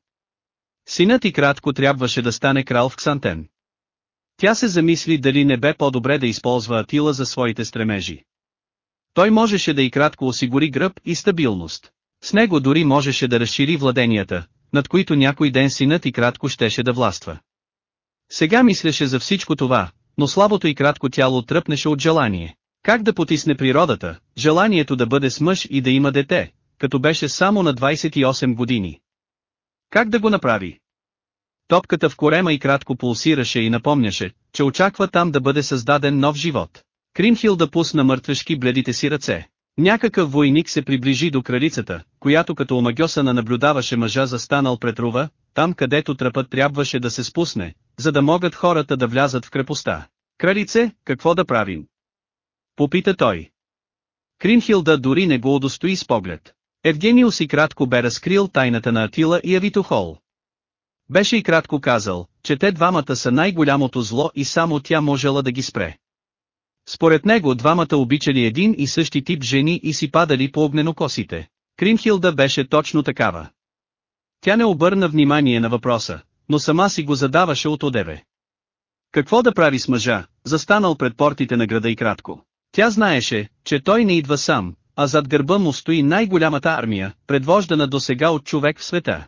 Синът и кратко трябваше да стане крал в Ксантен. Тя се замисли дали не бе по-добре да използва Атила за своите стремежи. Той можеше да и кратко осигури гръб и стабилност. С него дори можеше да разшири владенията, над които някой ден синът и кратко щеше да властва. Сега мислеше за всичко това, но слабото и кратко тяло тръпнеше от желание. Как да потисне природата, желанието да бъде с мъж и да има дете, като беше само на 28 години. Как да го направи? Топката в корема и кратко пулсираше и напомняше, че очаква там да бъде създаден нов живот. Кримхил да пусна мъртвешки бледите си ръце. Някакъв войник се приближи до кралицата, която като омагьосана наблюдаваше мъжа застанал пред рува, там където тръпът трябваше да се спусне, за да могат хората да влязат в крепостта. Кралице, какво да правим? Попита той. Кримхилда дори не го удостои с поглед. Евгениус и кратко бе разкрил тайната на Атила и Авитохол. Беше и кратко казал, че те двамата са най-голямото зло и само тя можела да ги спре. Според него двамата обичали един и същи тип жени и си падали по огненокосите. Кримхилда беше точно такава. Тя не обърна внимание на въпроса, но сама си го задаваше от одеве. Какво да прави с мъжа, застанал пред портите на града и кратко? Тя знаеше, че той не идва сам, а зад гърба му стои най-голямата армия, предвождана до сега от човек в света.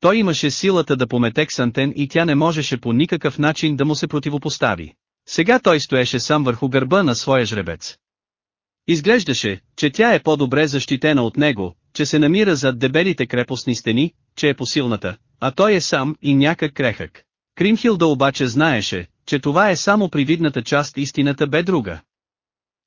Той имаше силата да помете Ксантен и тя не можеше по никакъв начин да му се противопостави. Сега той стоеше сам върху гърба на своя жребец. Изглеждаше, че тя е по-добре защитена от него, че се намира зад дебелите крепостни стени, че е посилната, а той е сам и някак крехък. Кримхилда обаче знаеше, че това е само привидната част истината бе друга.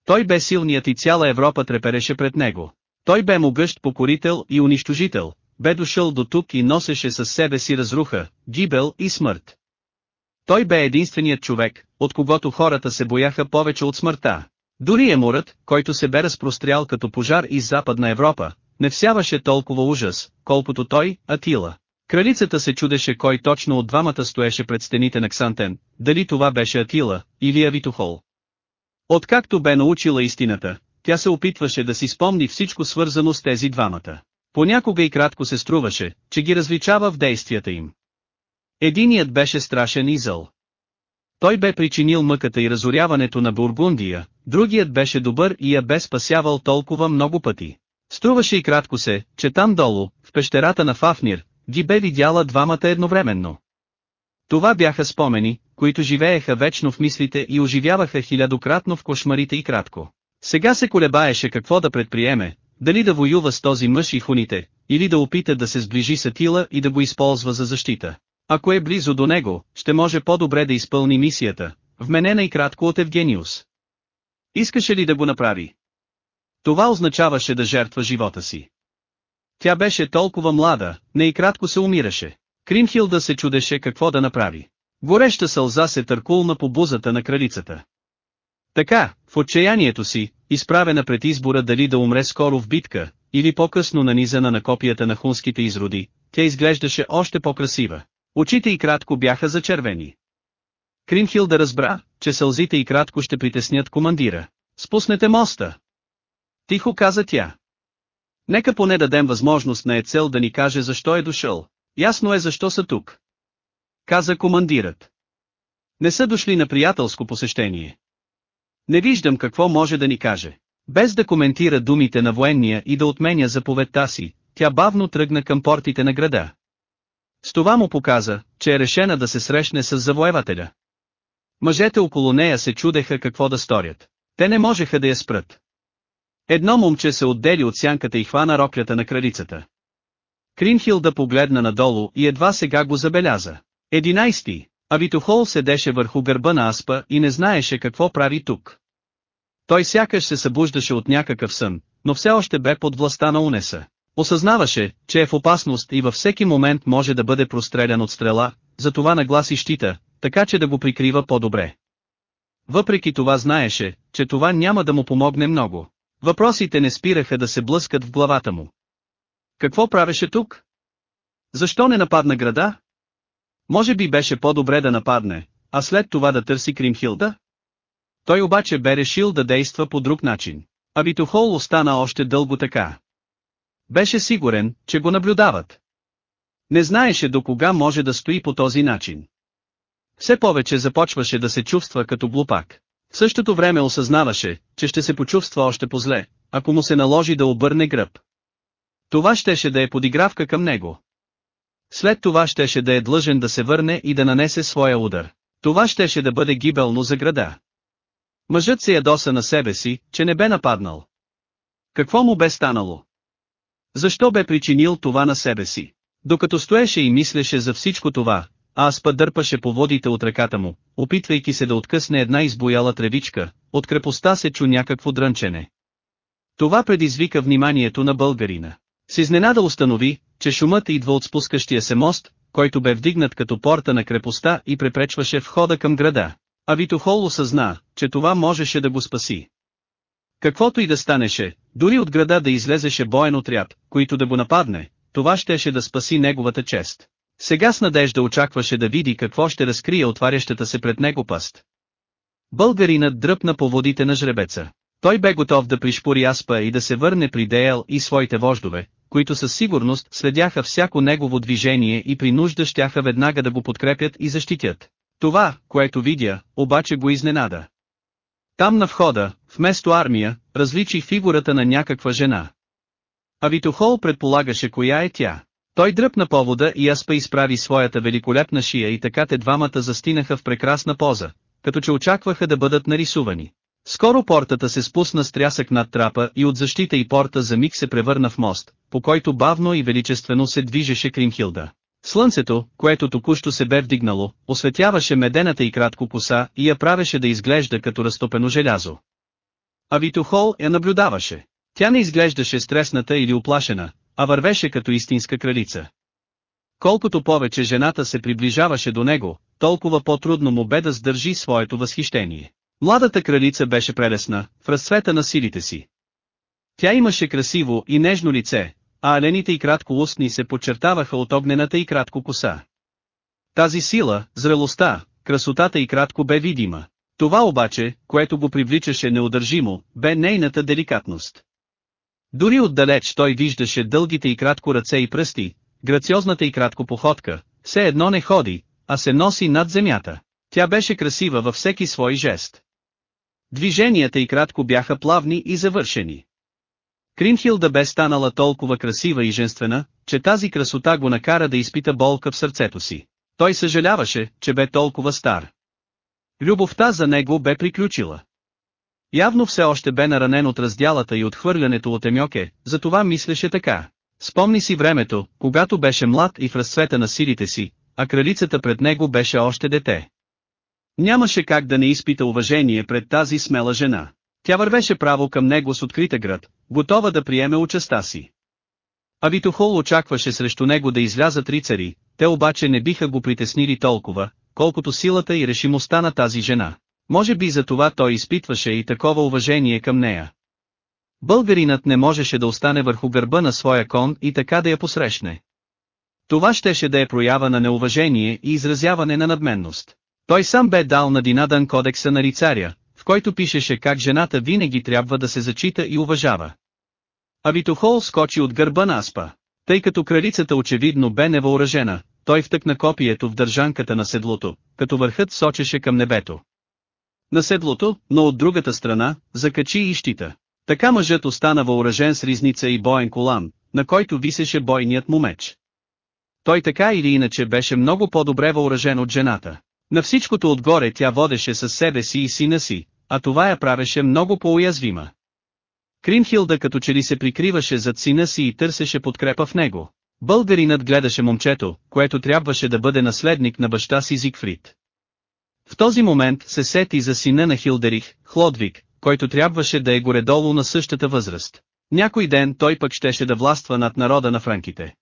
Той бе силният и цяла Европа трепереше пред него. Той бе могъщ покорител и унищожител, бе дошъл до тук и носеше със себе си разруха, гибел и смърт. Той бе единственият човек, от когото хората се бояха повече от смъртта. Дори емурът, който се бе разпрострял като пожар из Западна Европа, не всяваше толкова ужас, колкото той, Атила. Кралицата се чудеше кой точно от двамата стоеше пред стените на Ксантен, дали това беше Атила, или Авитохол. Откакто бе научила истината, тя се опитваше да си спомни всичко свързано с тези двамата. Понякога и кратко се струваше, че ги различава в действията им. Единият беше страшен и зъл. Той бе причинил мъката и разоряването на Бургундия, другият беше добър и я бе спасявал толкова много пъти. Струваше и кратко се, че там долу, в пещерата на Фафнир, ги бе видяла двамата едновременно. Това бяха спомени, които живееха вечно в мислите и оживяваха хилядократно в кошмарите и кратко. Сега се колебаеше какво да предприеме, дали да воюва с този мъж и хуните, или да опита да се сближи с Атила и да го използва за защита. Ако е близо до него, ще може по-добре да изпълни мисията, вменена и кратко от Евгениус. Искаше ли да го направи? Това означаваше да жертва живота си. Тя беше толкова млада, не и кратко се умираше. Кримхилда се чудеше какво да направи. Гореща сълза се търкулна по бузата на кралицата. Така, в отчаянието си, изправена пред избора дали да умре скоро в битка, или по-късно нанизана на копията на хунските изроди, тя изглеждаше още по-красива. Очите и кратко бяха зачервени. Кримхилда разбра, че сълзите и кратко ще притеснят командира. Спуснете моста! Тихо каза тя. Нека поне дадем възможност на Ецел да ни каже защо е дошъл. Ясно е защо са тук. Каза командирът. Не са дошли на приятелско посещение. Не виждам какво може да ни каже. Без да коментира думите на военния и да отменя заповедта си, тя бавно тръгна към портите на града. С това му показа, че е решена да се срещне с завоевателя. Мъжете около нея се чудеха какво да сторят. Те не можеха да я спрат. Едно момче се отдели от сянката и хвана роклята на кралицата. Кринхилда погледна надолу и едва сега го забеляза. Единайсти, Авитохол седеше върху гърба на Аспа и не знаеше какво прави тук. Той сякаш се събуждаше от някакъв сън, но все още бе под властта на унеса. Осъзнаваше, че е в опасност и във всеки момент може да бъде прострелян от стрела, затова нагласи щита, така че да го прикрива по-добре. Въпреки това знаеше, че това няма да му помогне много. Въпросите не спираха да се блъскат в главата му. Какво правеше тук? Защо не нападна града? Може би беше по-добре да нападне, а след това да търси Кримхилда? Той обаче бе решил да действа по друг начин. А Витохол остана още дълго така. Беше сигурен, че го наблюдават. Не знаеше до кога може да стои по този начин. Все повече започваше да се чувства като глупак. В същото време осъзнаваше, че ще се почувства още по-зле, ако му се наложи да обърне гръб. Това щеше да е подигравка към него. След това щеше да е длъжен да се върне и да нанесе своя удар. Това щеше да бъде гибелно за града. Мъжът се ядоса на себе си, че не бе нападнал. Какво му бе станало? Защо бе причинил това на себе си? Докато стоеше и мислеше за всичко това, Аспа дърпаше по водите от ръката му, опитвайки се да откъсне една избояла тревичка, от крепостта се чу някакво дрънчене. Това предизвика вниманието на българина. С изненада установи, че шумът идва от спускащия се мост, който бе вдигнат като порта на крепостта и препречваше входа към града. А Витохол осъзна, че това можеше да го спаси. Каквото и да станеше, дори от града да излезеше боен отряд, който да го нападне, това щеше да спаси неговата чест. Сега с надежда очакваше да види какво ще разкрие отварящата се пред него паст. Българинът дръпна по водите на жребеца. Той бе готов да пришпори Аспа и да се върне при Деел и своите вождове, които със сигурност следяха всяко негово движение и при нужда щяха веднага да го подкрепят и защитят. Това, което видя, обаче го изненада. Там на входа, вместо армия, различи фигурата на някаква жена. А Витохол предполагаше коя е тя. Той дръпна повода и Аспа изправи своята великолепна шия и така те двамата застинаха в прекрасна поза, като че очакваха да бъдат нарисувани. Скоро портата се спусна с трясък над трапа и от защита и порта за миг се превърна в мост, по който бавно и величествено се движеше Кримхилда. Слънцето, което току-що се бе вдигнало, осветяваше медената и кратко коса и я правеше да изглежда като разтопено желязо. А Витохол я наблюдаваше. Тя не изглеждаше стресната или оплашена, а вървеше като истинска кралица. Колкото повече жената се приближаваше до него, толкова по-трудно му бе да сдържи своето възхищение. Младата кралица беше прелесна, в разцвета на силите си. Тя имаше красиво и нежно лице, а алените и кратко устни се подчертаваха от огнената и кратко коса. Тази сила, зрелостта, красотата и кратко бе видима. Това обаче, което го привличаше неудържимо, бе нейната деликатност. Дори отдалеч той виждаше дългите и кратко ръце и пръсти, грациозната и кратко походка, все едно не ходи, а се носи над земята. Тя беше красива във всеки свой жест. Движенията и кратко бяха плавни и завършени. Кримхилда бе станала толкова красива и женствена, че тази красота го накара да изпита болка в сърцето си. Той съжаляваше, че бе толкова стар. Любовта за него бе приключила. Явно все още бе наранен от раздялата и отхвърлянето от Емьоке, затова мислеше така. Спомни си времето, когато беше млад и в разцвета на силите си, а кралицата пред него беше още дете. Нямаше как да не изпита уважение пред тази смела жена. Тя вървеше право към него с открита град, готова да приеме участа си. А Витохол очакваше срещу него да излязат рицари, те обаче не биха го притеснили толкова, колкото силата и решимостта на тази жена. Може би за това той изпитваше и такова уважение към нея. Българинът не можеше да остане върху гърба на своя кон и така да я посрещне. Това щеше да е проява на неуважение и изразяване на надменност. Той сам бе дал на Динадан кодекса на рицаря, който пишеше как жената винаги трябва да се зачита и уважава. А Витохол скочи от гърба на Аспа. Тъй като кралицата очевидно бе невъоръжена, той втъкна копието в държанката на седлото, като върхът сочеше към небето. На седлото, но от другата страна, закачи и щита. Така мъжът остана въоръжен с ризница и боен колан, на който висеше бойният му меч. Той така или иначе беше много по-добре въоръжен от жената. На всичкото отгоре тя водеше със себе си и сина си, а това я правеше много по-уязвима. Кримхилда като че ли се прикриваше зад сина си и търсеше подкрепа в него. Българинът гледаше момчето, което трябваше да бъде наследник на баща си Зигфрид. В този момент се сети за сина на Хилдерих, Хлодвиг, който трябваше да е горе-долу на същата възраст. Някой ден той пък щеше да властва над народа на франките.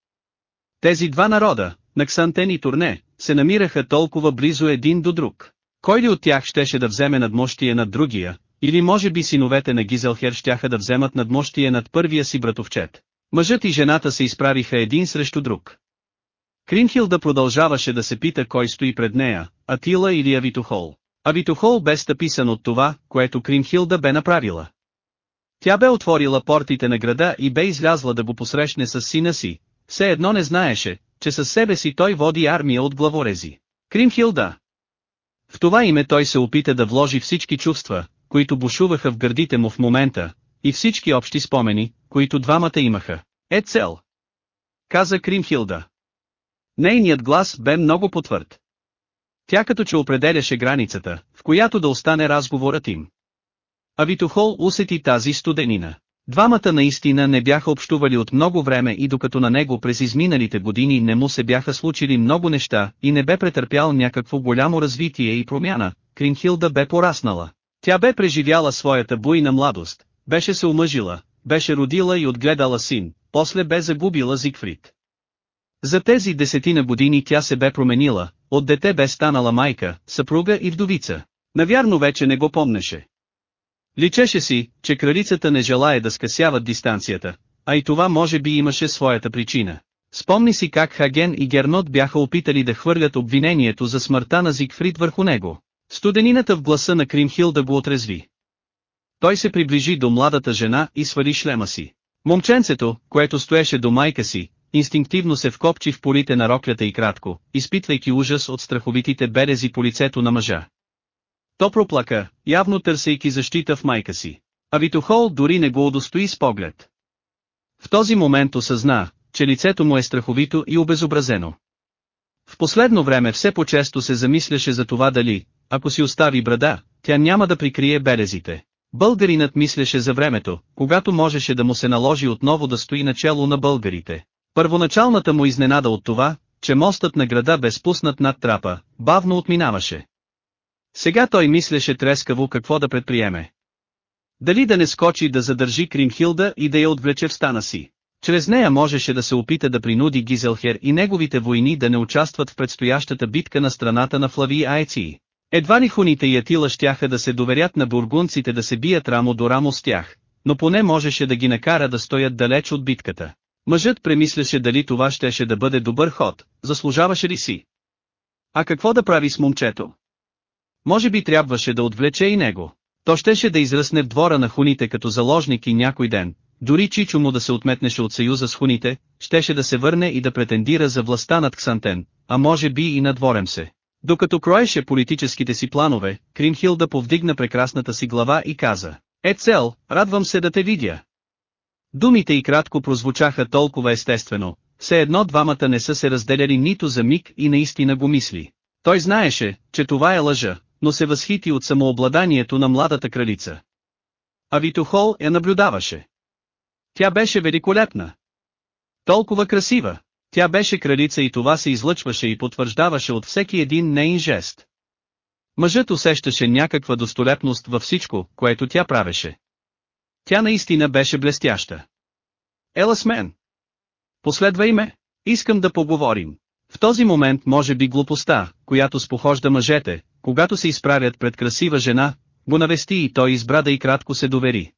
Тези два народа, Наксантен и Турне, се намираха толкова близо един до друг. Кой ли от тях щеше да вземе надмощие над другия, или може би синовете на Гизелхер щяха да вземат надмощие над първия си братовчет. Мъжът и жената се изправиха един срещу друг. Кринхилда продължаваше да се пита кой стои пред нея, Атила или Авитохол. Авитохол бе стъписан от това, което Кринхилда бе направила. Тя бе отворила портите на града и бе излязла да го посрещне с сина си, все едно не знаеше, че със себе си той води армия от главорези. Кримхилда. В това име той се опита да вложи всички чувства, които бушуваха в гърдите му в момента, и всички общи спомени, които двамата имаха. Е цел. Каза Кримхилда. Нейният глас бе много потвърд. Тя като че определяше границата, в която да остане разговорът им. А Витохол усети тази студенина. Двамата наистина не бяха общували от много време и докато на него през изминалите години не му се бяха случили много неща и не бе претърпял някакво голямо развитие и промяна, Кринхилда бе пораснала. Тя бе преживяла своята буйна младост, беше се омъжила, беше родила и отгледала син, после бе загубила Зигфрид. За тези десетина години тя се бе променила, от дете бе станала майка, съпруга и вдовица. Навярно вече не го помнеше. Личеше си, че кралицата не желае да скъсява дистанцията, а и това може би имаше своята причина. Спомни си как Хаген и Гернот бяха опитали да хвърлят обвинението за смъртта на Зигфрид върху него. Студенината в гласа на Кримхил да го отрезви. Той се приближи до младата жена и свали шлема си. Момченцето, което стоеше до майка си, инстинктивно се вкопчи в полите на роклята и кратко, изпитвайки ужас от страховитите берези по лицето на мъжа. То проплака, явно търсейки защита в майка си. А Витохол дори не го удостои с поглед. В този момент осъзна, че лицето му е страховито и обезобразено. В последно време все по-често се замисляше за това дали, ако си остави брада, тя няма да прикрие белезите. Българинът мислеше за времето, когато можеше да му се наложи отново да стои начало на българите. Първоначалната му изненада от това, че мостът на града бе спуснат над трапа, бавно отминаваше. Сега той мислеше трескаво какво да предприеме. Дали да не скочи да задържи Кримхилда и да я отвлече в стана си. Чрез нея можеше да се опита да принуди Гизелхер и неговите войни да не участват в предстоящата битка на страната на Флави Аеци. Едва ли хуните и Атила щяха да се доверят на бургунците да се бият рамо до рамо с тях, но поне можеше да ги накара да стоят далеч от битката. Мъжът премисляше дали това щеше да бъде добър ход, заслужаваше ли си. А какво да прави с момчето? Може би трябваше да отвлече и него. То щеше да израсне в двора на хуните като заложник и някой ден, дори Чичо му да се отметнеше от съюза с хуните, щеше да се върне и да претендира за властта над Ксантен, а може би и над се. Докато кроеше политическите си планове, Кримхилда повдигна прекрасната си глава и каза, «Е цел, радвам се да те видя». Думите и кратко прозвучаха толкова естествено, все едно двамата не са се разделяли нито за миг и наистина го мисли. Той знаеше, че това е лъжа, но се възхити от самообладанието на младата кралица. А Витохол я наблюдаваше. Тя беше великолепна. Толкова красива. Тя беше кралица и това се излъчваше и потвърждаваше от всеки един нейн жест. Мъжът усещаше някаква достолепност във всичко, което тя правеше. Тя наистина беше блестяща. Ела с мен. Последвай ме. Искам да поговорим. В този момент може би глупостта, която спохожда мъжете, когато се изправят пред красива жена, го навести и той избра да и кратко се довери.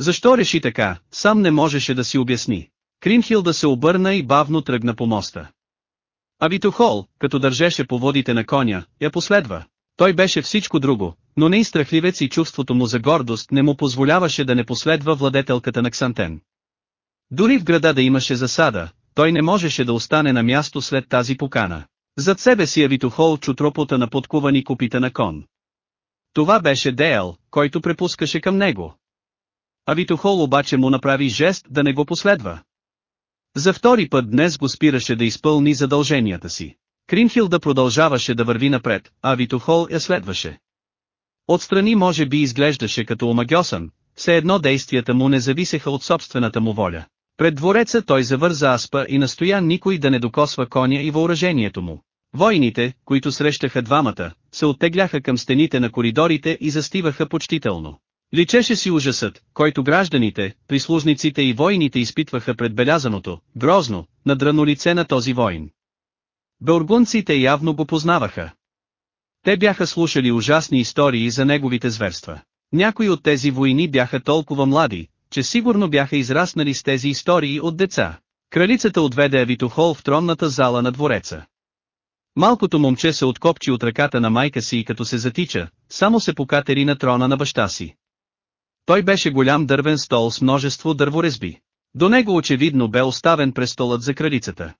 Защо реши така, сам не можеше да си обясни. Кримхилда се обърна и бавно тръгна по моста. А Витохол, като държеше по водите на коня, я последва. Той беше всичко друго, но не и страхливец и чувството му за гордост не му позволяваше да не последва владетелката на Ксантен. Дори в града да имаше засада, той не можеше да остане на място след тази покана. Зад себе си Авитохол чу тропота на подкувани копита на кон. Това беше Дейл, който препускаше към него. Авитохол обаче му направи жест да не го последва. За втори път днес го спираше да изпълни задълженията си. Кримхилда продължаваше да върви напред, а Витохол я следваше. Отстрани може би изглеждаше като омагьосан, все едно действията му не зависеха от собствената му воля. Пред двореца той завърза аспа и настоя никой да не докосва коня и въоръжението му. Войните, които срещаха двамата, се оттегляха към стените на коридорите и застиваха почтително. Личеше си ужасът, който гражданите, прислужниците и войните изпитваха пред белязаното, грозно, надрано лице на този войн. Бургунците явно го познаваха. Те бяха слушали ужасни истории за неговите зверства. Някои от тези войни бяха толкова млади, че сигурно бяха израснали с тези истории от деца. Кралицата отведе Авитохол в тронната зала на двореца. Малкото момче се откопчи от ръката на майка си и като се затича, само се покатери на трона на баща си. Той беше голям дървен стол с множество дърворезби. До него очевидно бе оставен престолът за кралицата.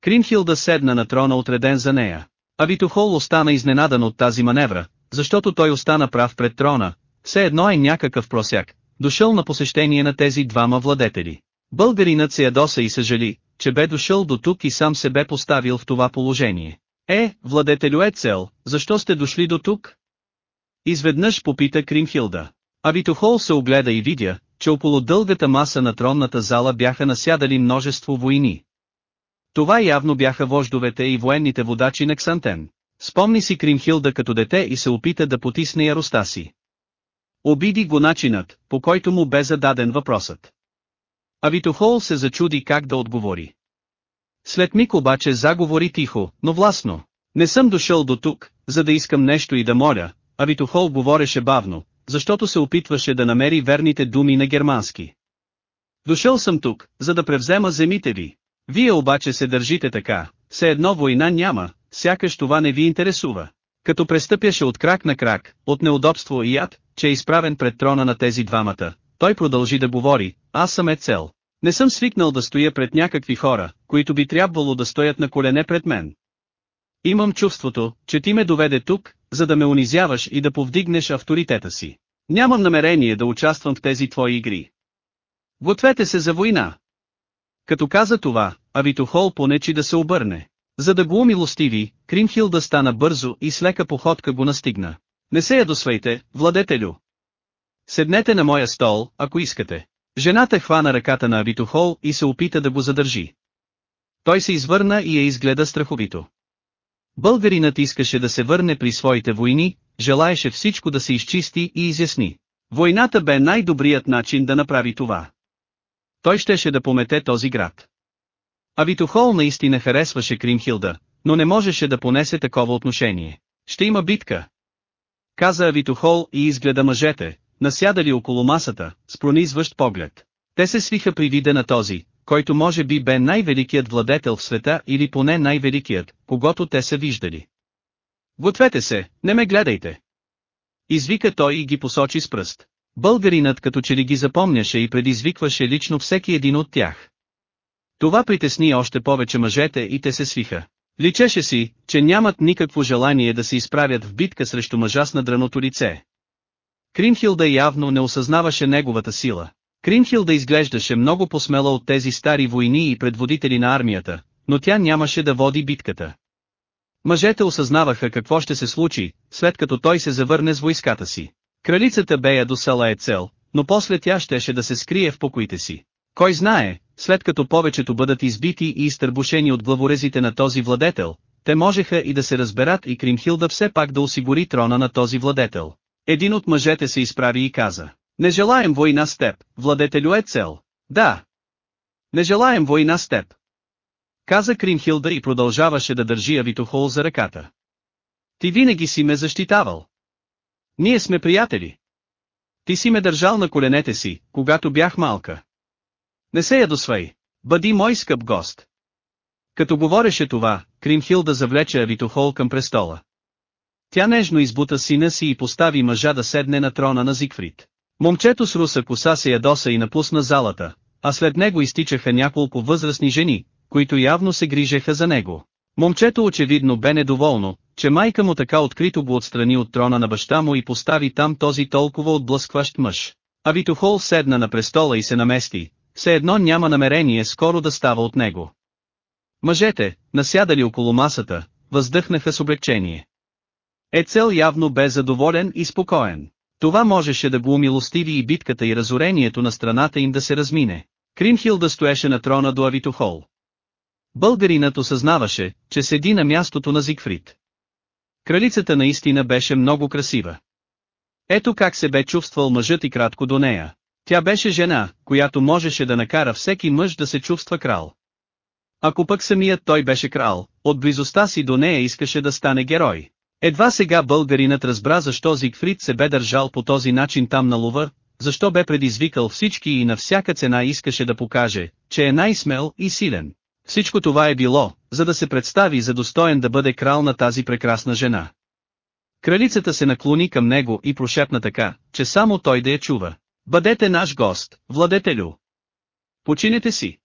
Кримхилда седна на трона отреден за нея. А Витохол остана изненадан от тази маневра, защото той остана прав пред трона, все едно е някакъв просяк, дошъл на посещение на тези двама владетели. Българинът се ядоса и съжали, че бе дошъл до тук и сам се бе поставил в това положение. Е, владетелю Ецел, защо сте дошли до тук? Изведнъж попита Кримхилда. А Витохол се огледа и видя, че около дългата маса на тронната зала бяха насядали множество войни. Това явно бяха вождовете и военните водачи на Ксантен. Спомни си Кримхилда като дете и се опита да потисне яроста си. Обиди го начинът, по който му бе зададен въпросът. А Витохол се зачуди как да отговори. След миг обаче заговори тихо, но властно. Не съм дошъл до тук, за да искам нещо и да моля, а Витохол говореше бавно, защото се опитваше да намери верните думи на германски. Дошъл съм тук, за да превзема земите ви. Вие обаче се държите така, все едно война няма, сякаш това не ви интересува. Като престъпяше от крак на крак, от неудобство и яд, че е изправен пред трона на тези двамата, той продължи да говори, аз съм е цел. Не съм свикнал да стоя пред някакви хора, които би трябвало да стоят на колене пред мен. Имам чувството, че ти ме доведе тук, за да ме унизяваш и да повдигнеш авторитета си. Нямам намерение да участвам в тези твои игри. Гответе се за война. Като каза това, Авитохол понечи да се обърне. За да го умилостиви, Кримхилда стана бързо и с лека походка го настигна. Не се ядосвайте, владетелю. Седнете на моя стол, ако искате. Жената хвана ръката на Авитохол и се опита да го задържи. Той се извърна и я изгледа страховито. Българинът искаше да се върне при своите войни, желаеше всичко да се изчисти и изясни. Войната бе най-добрият начин да направи това. Той щеше да помете този град. А Витохол наистина харесваше Кримхилда, но не можеше да понесе такова отношение. Ще има битка. Каза Авитохол и изгледа мъжете, насядали около масата, с пронизващ поглед. Те се свиха при вида на този, който може би бе най-великият владетел в света или поне най-великият, когато те са виждали. Гответе се, не ме гледайте. Извика той и ги посочи с пръст. Българинът като че ли ги запомняше и предизвикваше лично всеки един от тях. Това притесни още повече мъжете и те се свиха. Личеше си, че нямат никакво желание да се изправят в битка срещу мъжа с надраното лице. Кримхилда явно не осъзнаваше неговата сила. Кримхилда изглеждаше много посмела от тези стари войни и предводители на армията, но тя нямаше да води битката. Мъжете осъзнаваха какво ще се случи, след като той се завърне с войската си. Кралицата бея до села е цел, но после тя щеше да се скрие в покоите си. Кой знае, след като повечето бъдат избити и изтърбушени от главорезите на този владетел, те можеха и да се разберат и Кримхилда все пак да осигури трона на този владетел. Един от мъжете се изправи и каза, не желаем война с теб, владетелю е цел. Да. Не желаем война с теб. Каза Кримхилда и продължаваше да държи Авитохол за ръката. Ти винаги си ме защитавал. Ние сме приятели. Ти си ме държал на коленете си, когато бях малка. Не се ядосвай. Бъди мой скъп гост. Като говореше това, Кримхилда завлече Авитохол към престола. Тя нежно избута сина си и постави мъжа да седне на трона на Зигфрид. Момчето с руса коса се ядоса и напусна залата, а след него изтичаха няколко възрастни жени, които явно се грижеха за него. Момчето очевидно бе недоволно, че майка му така открито го отстрани от трона на баща му и постави там този толкова отблъскващ мъж. А Витохол седна на престола и се намести, все едно няма намерение скоро да става от него. Мъжете, насядали около масата, въздъхнаха с облегчение. Ецел явно бе задоволен и спокоен. Това можеше да го умилостиви и битката и разорението на страната им да се размине. Кримхилда стоеше на трона до Авитохол. Българинът осъзнаваше, че седи на мястото на Зигфрид. Кралицата наистина беше много красива. Ето как се бе чувствал мъжът и кратко до нея. Тя беше жена, която можеше да накара всеки мъж да се чувства крал. Ако пък самият той беше крал, от близостта си до нея искаше да стане герой. Едва сега българинът разбра защо Зигфрид се бе държал по този начин там на лова, защо бе предизвикал всички и на всяка цена искаше да покаже, че е най-смел и силен. Всичко това е било, за да се представи за достоен да бъде крал на тази прекрасна жена. Кралицата се наклони към него и прошепна така, че само той да я чува. Бъдете наш гост, владетелю. Починете си.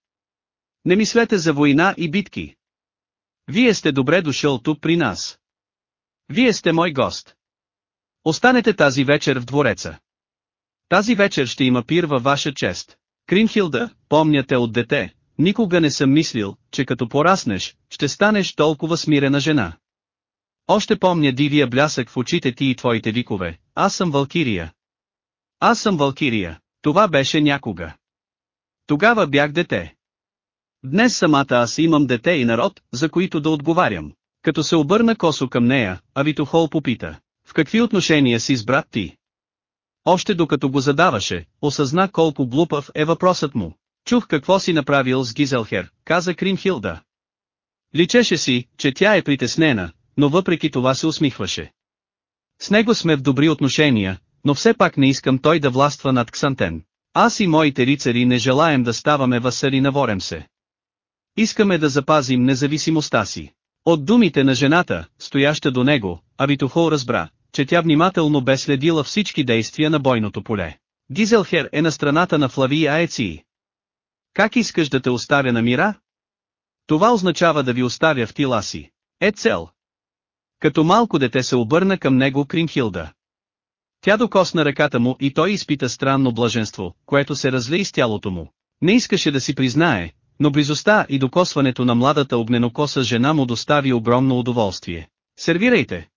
Не мислете за война и битки. Вие сте добре дошъл тук при нас. Вие сте мой гост. Останете тази вечер в двореца. Тази вечер ще има пир във ваша чест. Кринхилда, помняте от дете, никога не съм мислил, че като пораснеш, ще станеш толкова смирена жена. Още помня дивия блясък в очите ти и твоите викове, аз съм Валкирия. Аз съм Валкирия, това беше някога. Тогава бях дете. Днес самата аз имам дете и народ, за които да отговарям. Като се обърна косо към нея, Авитохол попита, в какви отношения си с брат ти? Още докато го задаваше, осъзна колко глупав е въпросът му. Чух какво си направил с Гизелхер, каза Кримхилда. Личеше си, че тя е притеснена, но въпреки това се усмихваше. С него сме в добри отношения, но все пак не искам той да властва над Ксантен. Аз и моите рицари не желаем да ставаме васали на Воремсе. Искаме да запазим независимостта си. От думите на жената, стояща до него, Авитохол разбра, че тя внимателно бе следила всички действия на бойното поле. Гизелхер е на страната на Флави Аеци. Как искаш да те оставя на мира? Това означава да ви оставя в тила си. Е цел. Като малко дете се обърна към него Кримхилда. Тя докосна ръката му и той изпита странно блаженство, което се разли из тялото му. Не искаше да си признае, но близостта и докосването на младата огненокоса жена му достави огромно удоволствие. Сервирайте!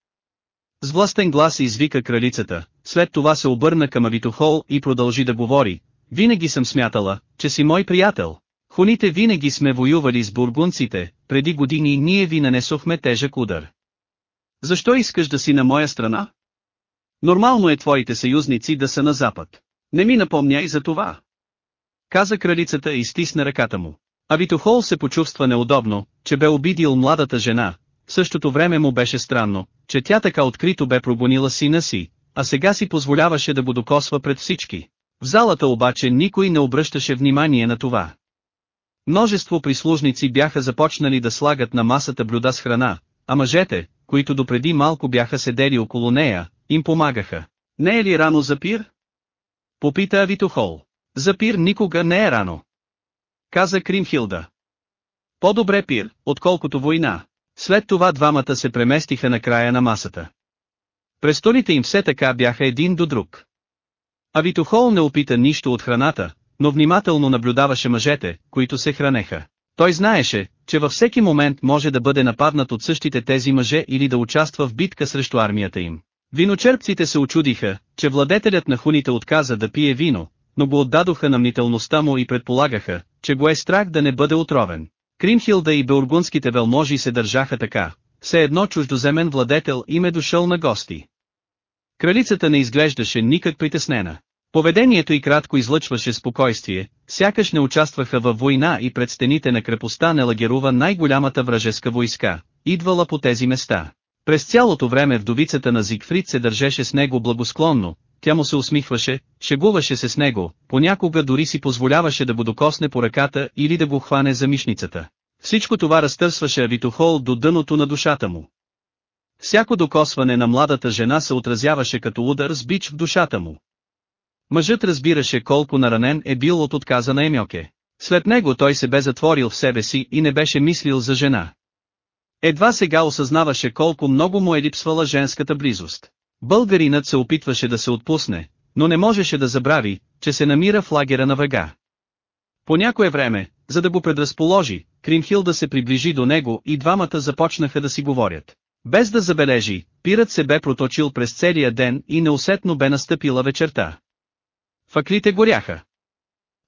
С властен глас извика кралицата, след това се обърна към Авитохол и продължи да говори, винаги съм смятала, че си мой приятел. Хуните винаги сме воювали с бургунците, преди години ние ви нанесохме тежък удар. Защо искаш да си на моя страна? Нормално е твоите съюзници да са на запад. Не ми напомняй за това. Каза кралицата и стисна ръката му. А Витохол се почувства неудобно, че бе обидил младата жена, в същото време му беше странно, че тя така открито бе прогонила сина си, а сега си позволяваше да го докосва пред всички. В залата обаче никой не обръщаше внимание на това. Множество прислужници бяха започнали да слагат на масата блюда с храна, а мъжете, които допреди малко бяха седели около нея, им помагаха. Не е ли рано за пир? Попита Авитохол. За пир никога не е рано. Каза Кримхилда. По-добре пир, отколкото война. След това двамата се преместиха на края на масата. Престолите им все така бяха един до друг. Авитохол не опита нищо от храната, но внимателно наблюдаваше мъжете, които се хранеха. Той знаеше, че във всеки момент може да бъде нападнат от същите тези мъже или да участва в битка срещу армията им. Виночерпците се очудиха, че владетелят на хуните отказа да пие вино, но го отдадоха на мнителността му и предполагаха, че го е страх да не бъде отровен. Кримхилда и белургунските велможи се държаха така, все едно чуждоземен владетел им е дошъл на гости. Кралицата не изглеждаше никак притеснена. Поведението и кратко излъчваше спокойствие, сякаш не участваха във война и пред стените на крепостта не лагерува най-голямата вражеска войска, идвала по тези места. През цялото време вдовицата на Зигфрид се държеше с него благосклонно, тя му се усмихваше, шегуваше се с него, понякога дори си позволяваше да го докосне по ръката или да го хване за мишницата. Всичко това разтърсваше Авитохол до дъното на душата му. Всяко докосване на младата жена се отразяваше като удар с бич в душата му. Мъжът разбираше колко наранен е бил от отказа на Емьоке. След него той се бе затворил в себе си и не беше мислил за жена. Едва сега осъзнаваше колко много му е липсвала женската близост. Българинът се опитваше да се отпусне, но не можеше да забрави, че се намира в лагера на врага. По някое време, за да го предразположи, Кримхилда се приближи до него и двамата започнаха да си говорят. Без да забележи, пират се бе проточил през целия ден и неусетно бе настъпила вечерта. Факлите горяха.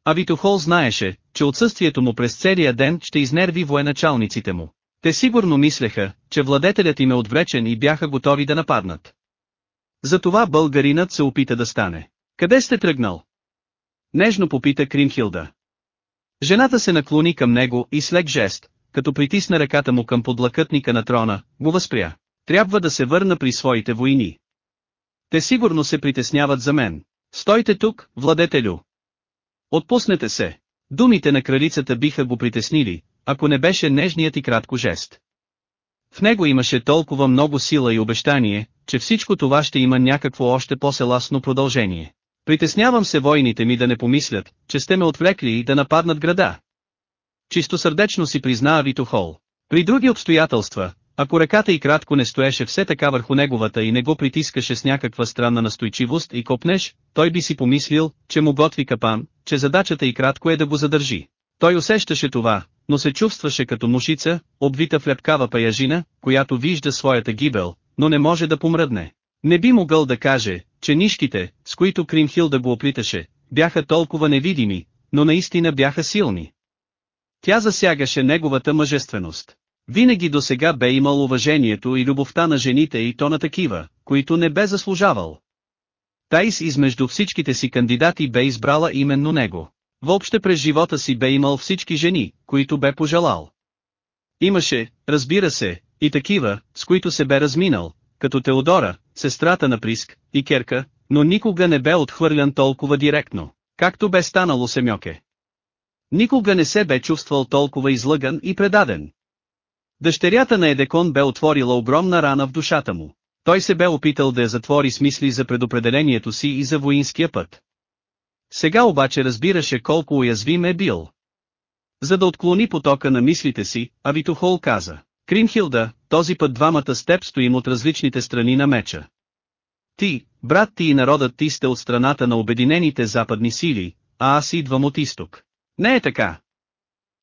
А Витохол знаеше, че отсъствието му през целия ден ще изнерви военачалниците му. Те сигурно мислеха, че владетелят им е отвлечен и бяха готови да нападнат. Затова българинът се опита да стане. Къде сте тръгнал? Нежно попита Кримхилда. Жената се наклони към него и с лек жест, като притисна ръката му към подлакътника на трона, го възпря. Трябва да се върна при своите войни. Те сигурно се притесняват за мен. Стойте тук, владетелю. Отпуснете се. Думите на кралицата биха го притеснили, ако не беше нежният и кратко жест. В него имаше толкова много сила и обещание, че всичко това ще има някакво още по-селасно продължение. Притеснявам се войните ми да не помислят, че сте ме отвлекли и да нападнат града. Чисто сърдечно си призна Витохол. При други обстоятелства, ако ръката и кратко не стоеше все така върху неговата и не го притискаше с някаква странна настойчивост и копнеш, той би си помислил, че му готви капан, че задачата и кратко е да го задържи. Той усещаше това, но се чувстваше като мушица, обвита в лепкава паяжина, която вижда своята гибел, но не може да помръдне. Не би могъл да каже, че нишките, с които Кримхил да го оплиташе, бяха толкова невидими, но наистина бяха силни. Тя засягаше неговата мъжественост. Винаги до сега бе имал уважението и любовта на жените и то на такива, които не бе заслужавал. Тайс измежду всичките си кандидати бе избрала именно него. Въобще през живота си бе имал всички жени, които бе пожелал. Имаше, разбира се, и такива, с които се бе разминал, като Теодора, сестрата на Приск, и Керка, но никога не бе отхвърлян толкова директно, както бе станало Семьоке. Никога не се бе чувствал толкова излъган и предаден. Дъщерята на Едекон бе отворила огромна рана в душата му. Той се бе опитал да я затвори с мисли за предопределението си и за воинския път. Сега обаче разбираше колко уязвим е бил. За да отклони потока на мислите си, Авитохол каза, Кримхилда, този път двамата с теб стоим от различните страни на меча. Ти, брат ти и народът ти сте от страната на обединените западни сили, а аз идвам от изток. Не е така.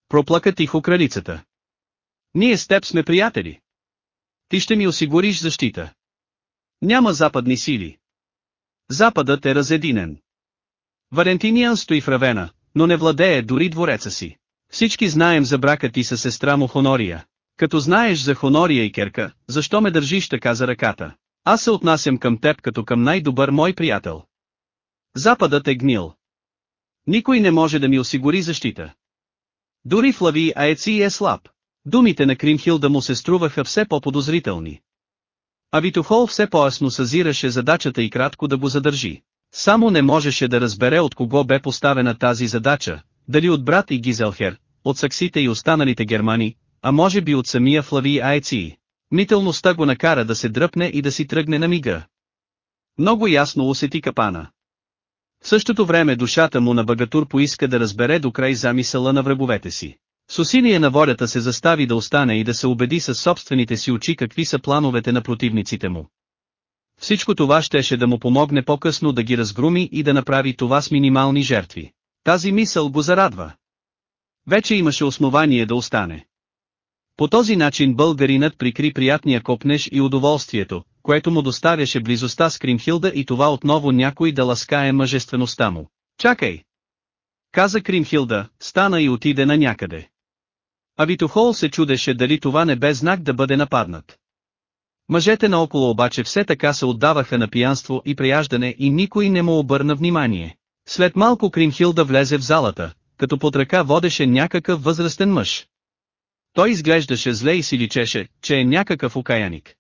Проплака тихо кралицата. Ние с теб сме приятели. Ти ще ми осигуриш защита. Няма западни сили. Западът е разединен. Валентиниан стои в Равена, но не владее дори двореца си. Всички знаем за брака ти със сестра му Хонория. Като знаеш за Хонория и Керка, защо ме държиш така за ръката? Аз се отнасям към теб като към най-добър мой приятел. Западът е гнил. Никой не може да ми осигури защита. Дори Флави Аеци е слаб. Думите на Кримхилда му се струваха все по-подозрителни. А Витохол все по-ясно съзираше задачата и кратко да го задържи. Само не можеше да разбере от кого бе поставена тази задача, дали от брат и Гизелхер, от саксите и останалите германи, а може би от самия Флави Аеци. Мителността го накара да се дръпне и да си тръгне на мига. Много ясно усети капана. В същото време душата му на Багатур поиска да разбере до край замисъла на враговете си. С усилие на волята се застави да остане и да се убеди със собствените си очи какви са плановете на противниците му. Всичко това щеше да му помогне по-късно да ги разгруми и да направи това с минимални жертви. Тази мисъл го зарадва. Вече имаше основание да остане. По този начин българинът прикри приятния копнеж и удоволствието, което му доставяше близостта с Кримхилда и това отново някой да ласкае мъжествеността му. Чакай! Каза Кримхилда, стана и отиде на някъде. А Витохол се чудеше дали това не бе знак да бъде нападнат. Мъжете наоколо обаче все така се отдаваха на пиянство и прияждане и никой не му обърна внимание. След малко Кримхилда влезе в залата, като под ръка водеше някакъв възрастен мъж. Той изглеждаше зле и си личеше, че е някакъв окаяник.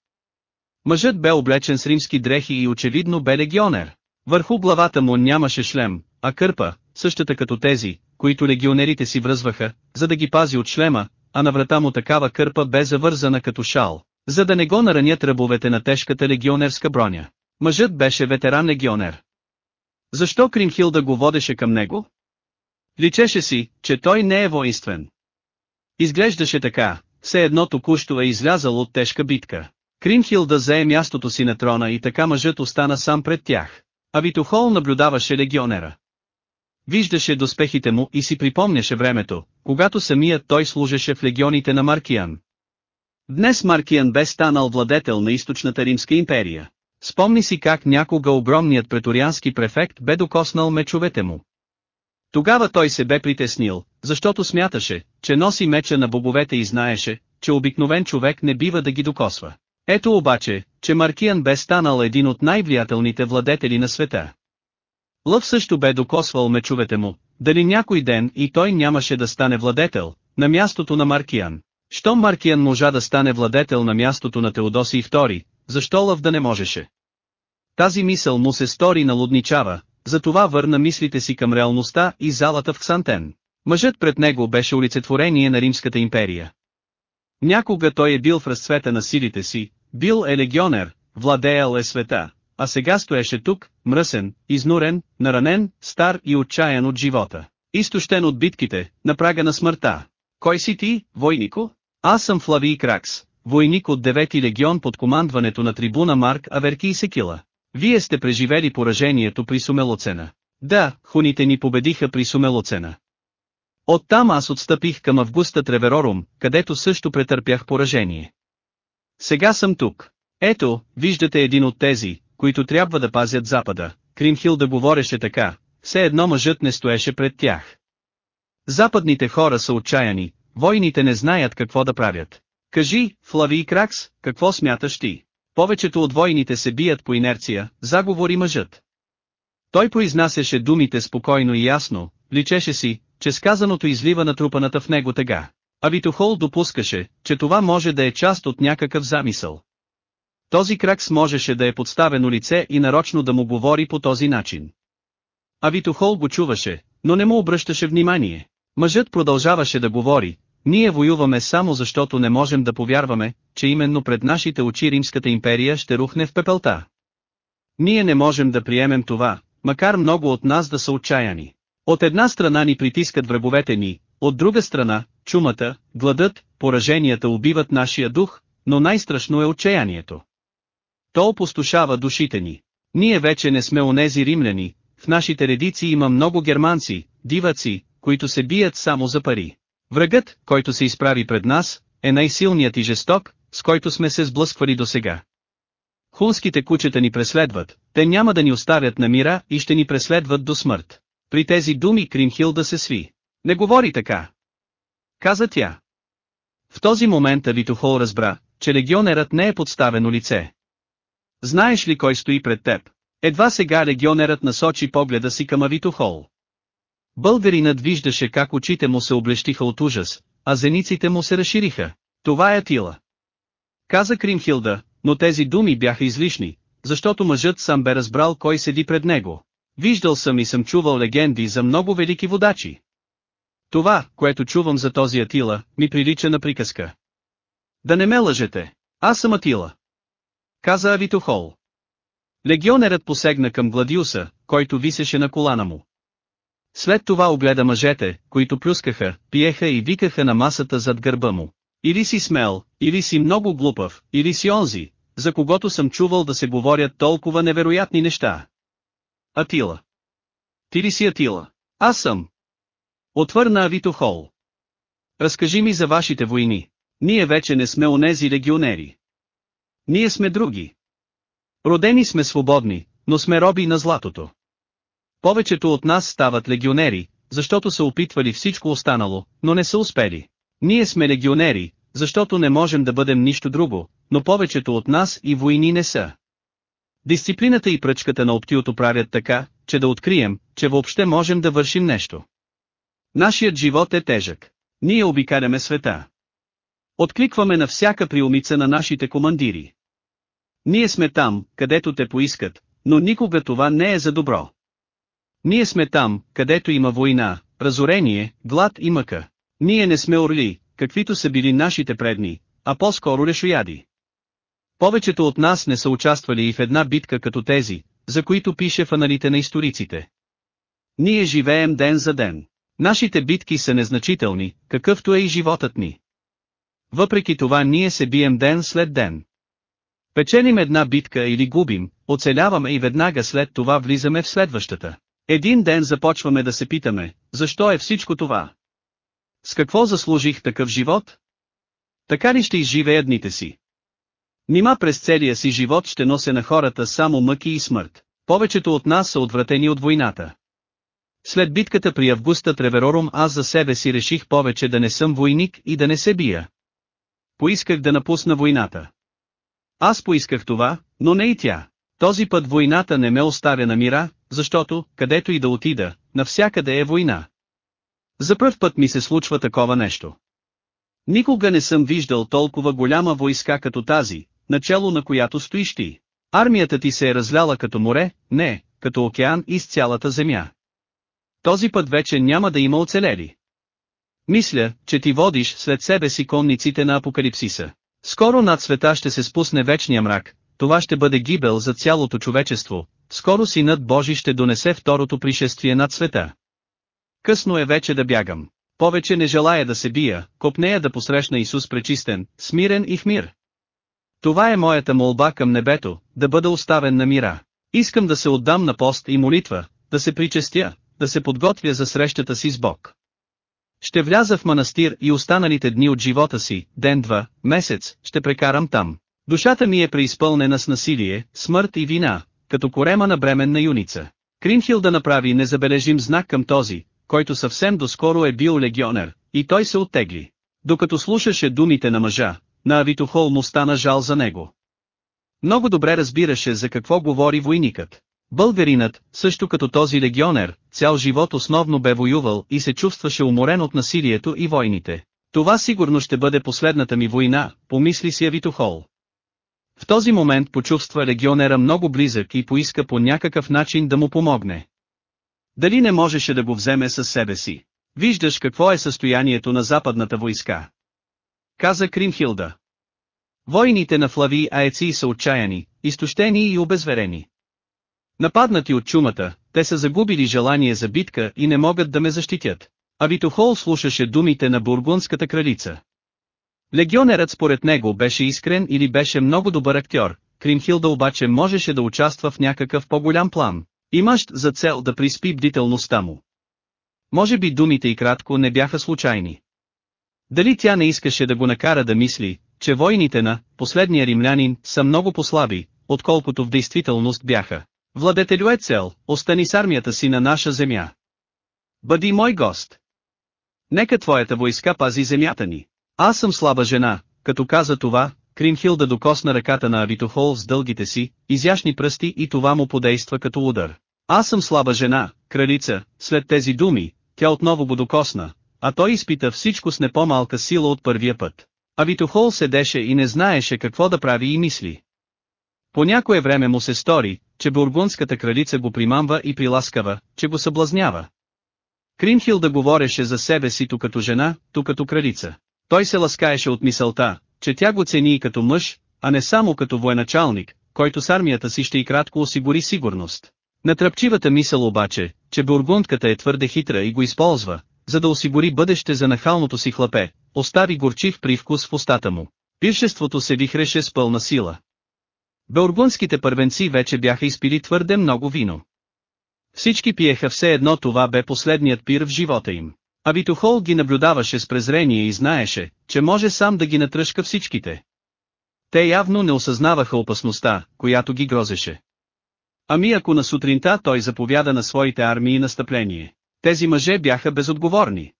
Мъжът бе облечен с римски дрехи и очевидно бе легионер. Върху главата му нямаше шлем, а кърпа, същата като тези, които легионерите си връзваха, за да ги пази от шлема, а на врата му такава кърпа бе завързана като шал, за да не го наранят ръбовете на тежката легионерска броня. Мъжът беше ветеран легионер. Защо Кримхилда го водеше към него? Личеше си, че той не е воинствен. Изглеждаше така, все едно току-що е излязал от тежка битка. Кримхилда зае мястото си на трона и така мъжът остана сам пред тях. А Витохол наблюдаваше легионера. Виждаше доспехите му и си припомняше времето, когато самият той служеше в легионите на Маркиян. Днес Маркиян бе станал владетел на източната Римска империя. Спомни си как някога огромният преториански префект бе докоснал мечовете му. Тогава той се бе притеснил, защото смяташе, че носи меча на бобовете и знаеше, че обикновен човек не бива да ги докосва. Ето обаче, че Маркиян бе станал един от най-влиятелните владетели на света. Лъв също бе докосвал мечовете му, дали някой ден и той нямаше да стане владетел, на мястото на Маркиян. Щом Маркиян можа да стане владетел на мястото на Теодосий II, защо Лъв да не можеше? Тази мисъл му се стори налудничава, затова върна мислите си към реалността и залата в Ксантен. Мъжът пред него беше олицетворение на Римската империя. Някога той е бил в разцвета на силите си, бил е легионер, владеял е света, а сега стоеше тук, мръсен, изнурен, наранен, стар и отчаян от живота. Изтощен от битките, на прага на смъртта. Кой си ти, войнико? Аз съм Флавий Кракс, войник от 9-ти легион под командването на трибуна Марк Аверки и Секила. Вие сте преживели поражението при Сумелоцена. Да, хуните ни победиха при Сумелоцена. Оттам аз отстъпих към Августа Треверорум, където също претърпях поражение. Сега съм тук. Ето, виждате един от тези, които трябва да пазят Запада. Кримхил да говореше така, все едно мъжът не стоеше пред тях. Западните хора са отчаяни, войните не знаят какво да правят. Кажи, Флави Кракс, какво смяташ ти? Повечето от войните се бият по инерция, заговори мъжът. Той произнасяше думите спокойно и ясно, личеше си, че сказаното излива на трупаната в него тега. А Витохол допускаше, че това може да е част от някакъв замисъл. Този кракс можеше да е подставено лице и нарочно да му говори по този начин. А Витохол го чуваше, но не му обръщаше внимание. Мъжът продължаваше да говори, ние воюваме само защото не можем да повярваме, че именно пред нашите очи Римската империя ще рухне в пепелта. Ние не можем да приемем това, макар много от нас да са отчаяни. От една страна ни притискат враговете ни, от друга страна, чумата, гладът, пораженията убиват нашия дух, но най-страшно е отчаянието. То опустошава душите ни. Ние вече не сме онези римляни, в нашите редици има много германци, диваци, които се бият само за пари. Врагът, който се изправи пред нас, е най-силният и жесток, с който сме се сблъсквали досега. Хулските кучета ни преследват, те няма да ни оставят на мира и ще ни преследват до смърт. При тези думи Кримхилда се сви. Не говори така. Каза тя. В този момент Авитохол разбра, че легионерът не е подставено лице. Знаеш ли кой стои пред теб? Едва сега легионерът насочи погледа си към Авитохол. Българинът виждаше как очите му се облещиха от ужас, а зениците му се разшириха. Това е Тила. Каза Кримхилда, но тези думи бяха излишни, защото мъжът сам бе разбрал кой седи пред него. Виждал съм и съм чувал легенди за много велики водачи. Това, което чувам за този Атила, ми прилича на приказка. Да не ме лъжете. Аз съм Атила. Каза Авитохол. Легионерът посегна към Гладиуса, който висеше на колана му. След това огледа мъжете, които плюскаха, пиеха и викаха на масата зад гърба му. Или си смел, или си много глупав, или си онзи, за когото съм чувал да се говорят толкова невероятни неща. Атила. Ти ли си Атила? Аз съм. Отвърна Авито Хол. Разкажи ми за вашите войни. Ние вече не сме онези легионери. Ние сме други. Родени сме свободни, но сме роби на златото. Повечето от нас стават легионери, защото са опитвали всичко останало, но не са успели. Ние сме легионери, защото не можем да бъдем нищо друго, но повечето от нас и войни не са. Дисциплината и пръчката на оптиото правят така, че да открием, че въобще можем да вършим нещо. Нашият живот е тежък. Ние обикаляме света. Откликваме на всяка приумица на нашите командири. Ние сме там, където те поискат, но никога това не е за добро. Ние сме там, където има война, разорение, глад и мъка. Ние не сме орли, каквито са били нашите предни, а по-скоро решояди. Повечето от нас не са участвали и в една битка като тези, за които пише в аналите на историците. Ние живеем ден за ден. Нашите битки са незначителни, какъвто е и животът ни. Въпреки това ние се бием ден след ден. Печелим една битка или губим, оцеляваме и веднага след това влизаме в следващата. Един ден започваме да се питаме, защо е всичко това? С какво заслужих такъв живот? Така ли ще изживея дните си? Нима през целия си живот ще нося на хората само мъки и смърт. Повечето от нас са отвратени от войната. След битката при Августа Треверорум аз за себе си реших повече да не съм войник и да не се бия. Поисках да напусна войната. Аз поисках това, но не и тя. Този път войната не ме оставя на мира, защото, където и да отида, навсякъде е война. За пръв път ми се случва такова нещо. Никога не съм виждал толкова голяма войска като тази, начало на която стоиш ти. Армията ти се е разляла като море, не, като океан из цялата земя. Този път вече няма да има оцелели. Мисля, че ти водиш след себе си конниците на Апокалипсиса. Скоро над света ще се спусне вечния мрак, това ще бъде гибел за цялото човечество, скоро синът Божи ще донесе второто пришествие над света. Късно е вече да бягам. Повече не желая да се бия, копнея да посрещна Исус пречистен, смирен и в мир. Това е моята молба към небето, да бъда оставен на мира. Искам да се отдам на пост и молитва, да се причестя, да се подготвя за срещата си с Бог. Ще вляза в манастир и останалите дни от живота си, ден-два, месец, ще прекарам там. Душата ми е преизпълнена с насилие, смърт и вина, като корема на бременна юница. Кринхил да направи незабележим знак към този, който съвсем доскоро е бил легионер, и той се оттегли. Докато слушаше думите на мъжа, на Авитохол му стана жал за него. Много добре разбираше за какво говори войникът. Българинът, също като този легионер, цял живот основно бе воювал и се чувстваше уморен от насилието и войните. Това сигурно ще бъде последната ми война, помисли си Авитохол. В този момент почувства легионера много близък и поиска по някакъв начин да му помогне. Дали не можеше да го вземе със себе си? Виждаш какво е състоянието на западната войска. Каза Кримхилда. Войните на Флави Аеци са отчаяни, изтощени и обезверени. Нападнати от чумата, те са загубили желание за битка и не могат да ме защитят. А Витохол слушаше думите на бургундската кралица. Легионерът според него беше искрен или беше много добър актьор, Кримхилда обаче можеше да участва в някакъв по-голям план, имащ за цел да приспи бдителността му. Може би думите и кратко не бяха случайни. Дали тя не искаше да го накара да мисли, че войните на последния римлянин са много послаби, отколкото в действителност бяха. Владетелю е цел, остани с армията си на наша земя. Бъди мой гост. Нека твоята войска пази земята ни. Аз съм слаба жена, като каза това, Кримхилда докосна ръката на Авитохол с дългите си, изящни пръсти и това му подейства като удар. Аз съм слаба жена, кралица, след тези думи, тя отново го докосна, а той изпита всичко с не по-малка сила от първия път. Авитохол седеше и не знаеше какво да прави и мисли. По някое време му се стори, че бургундската кралица го примамва и приласкава, че го съблазнява. Кримхилда говореше за себе си ту като жена, ту като кралица. Той се ласкаеше от мисълта, че тя го цени и като мъж, а не само като военачалник, който с армията си ще и кратко осигури сигурност. Натръпчивата мисъл обаче, че бургундката е твърде хитра и го използва, за да осигури бъдеще за нахалното си хлапе, остави горчив привкус в устата му. Пиршеството се вихреше с пълна сила. Бургундските първенци вече бяха изпили твърде много вино. Всички пиеха все едно това бе последният пир в живота им. А Витохол ги наблюдаваше с презрение и знаеше, че може сам да ги натръшка всичките. Те явно не осъзнаваха опасността, която ги грозеше. Ами ако на сутринта той заповяда на своите армии настъпление, тези мъже бяха безотговорни.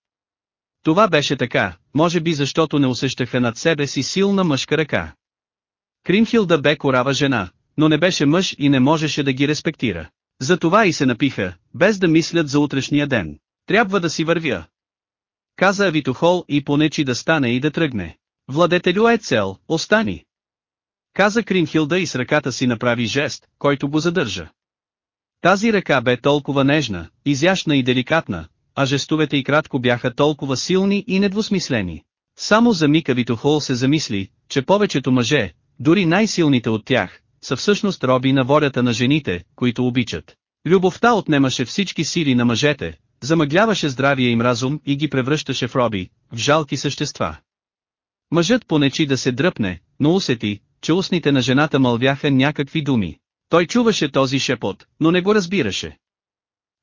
Това беше така, може би защото не усещаха над себе си силна мъжка ръка. Кримхилда бе корава жена, но не беше мъж и не можеше да ги респектира. Затова и се напиха, без да мислят за утрешния ден. Трябва да си вървя. Каза Авитохол и понечи да стане и да тръгне. Владетелю е цел, остани. Каза Кримхилда и с ръката си направи жест, който го задържа. Тази ръка бе толкова нежна, изящна и деликатна, а жестовете и кратко бяха толкова силни и недвусмислени. Само за миг Авитохол се замисли, че повечето мъже, дори най-силните от тях, са всъщност роби на волята на жените, които обичат. Любовта отнемаше всички сили на мъжете, замъгляваше здравия им разум и ги превръщаше в роби, в жалки същества. Мъжът понечи да се дръпне, но усети, че устните на жената мълвяха някакви думи. Той чуваше този шепот, но не го разбираше.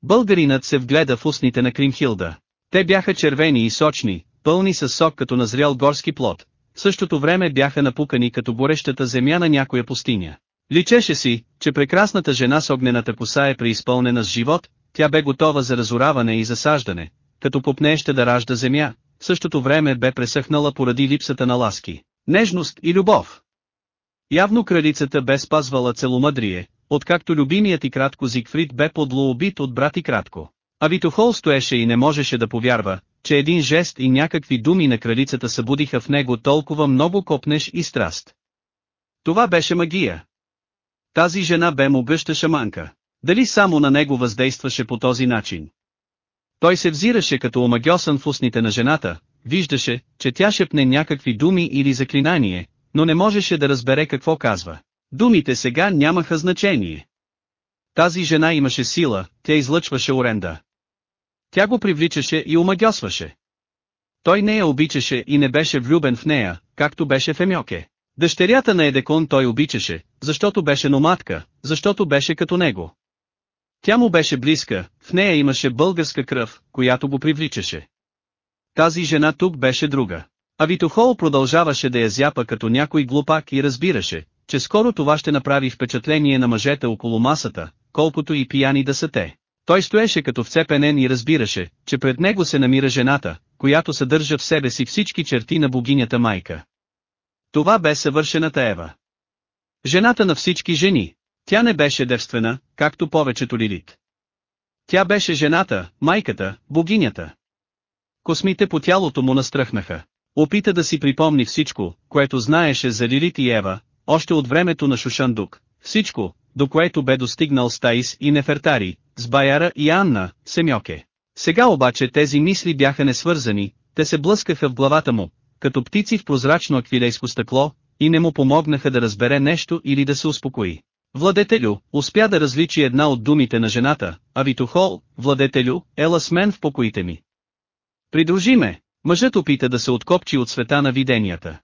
Българинът се вгледа в устните на Кримхилда. Те бяха червени и сочни, пълни с сок като назрял горски плод. В същото време бяха напукани като горещата земя на някоя пустиня. Личеше си, че прекрасната жена с огнената коса е преизпълнена с живот, тя бе готова за разораване и засаждане, като попнеще да ражда земя, в същото време бе пресъхнала поради липсата на ласки, нежност и любов. Явно кралицата бе спазвала целомъдрие, откакто любимият и кратко Зигфрид бе подло убит от брат и кратко. А Витохол стоеше и не можеше да повярва, че един жест и някакви думи на кралицата събудиха в него толкова много копнеш и страст. Това беше магия. Тази жена бе му гъща шаманка. Дали само на него въздействаше по този начин? Той се взираше като омагьосан в устните на жената, виждаше, че тя шепне някакви думи или заклинание, но не можеше да разбере какво казва. Думите сега нямаха значение. Тази жена имаше сила, тя излъчваше оренда. Тя го привличаше и омагьосваше. Той не я обичаше и не беше влюбен в нея, както беше в Емьоке. Дъщерята на Едекон той обичаше, защото беше номадка, защото беше като него. Тя му беше близка, в нея имаше българска кръв, която го привличаше. Тази жена тук беше друга. А Витохол продължаваше да я зяпа като някой глупак и разбираше, че скоро това ще направи впечатление на мъжете около масата, колкото и пияни да са те. Той стоеше като вцепенен и разбираше, че пред него се намира жената, която съдържа в себе си всички черти на богинята майка. Това бе съвършената Ева. Жената на всички жени. Тя не беше девствена, както повечето Лилит. Тя беше жената, майката, богинята. Космите по тялото му настръхнаха. Опита да си припомни всичко, което знаеше за Лилит и Ева, още от времето на Шушандук, всичко, до което бе достигнал Стаис и Нефертари, с Баяра и Анна, Семьоке. Сега обаче тези мисли бяха несвързани, те се блъскаха в главата му, като птици в прозрачно аквилейско стъкло, и не му помогнаха да разбере нещо или да се успокои. Владетелю, успя да различи една от думите на жената, а Витохол, владетелю, ела с мен в покоите ми. Придружи ме, мъжът опита да се откопчи от света на виденията.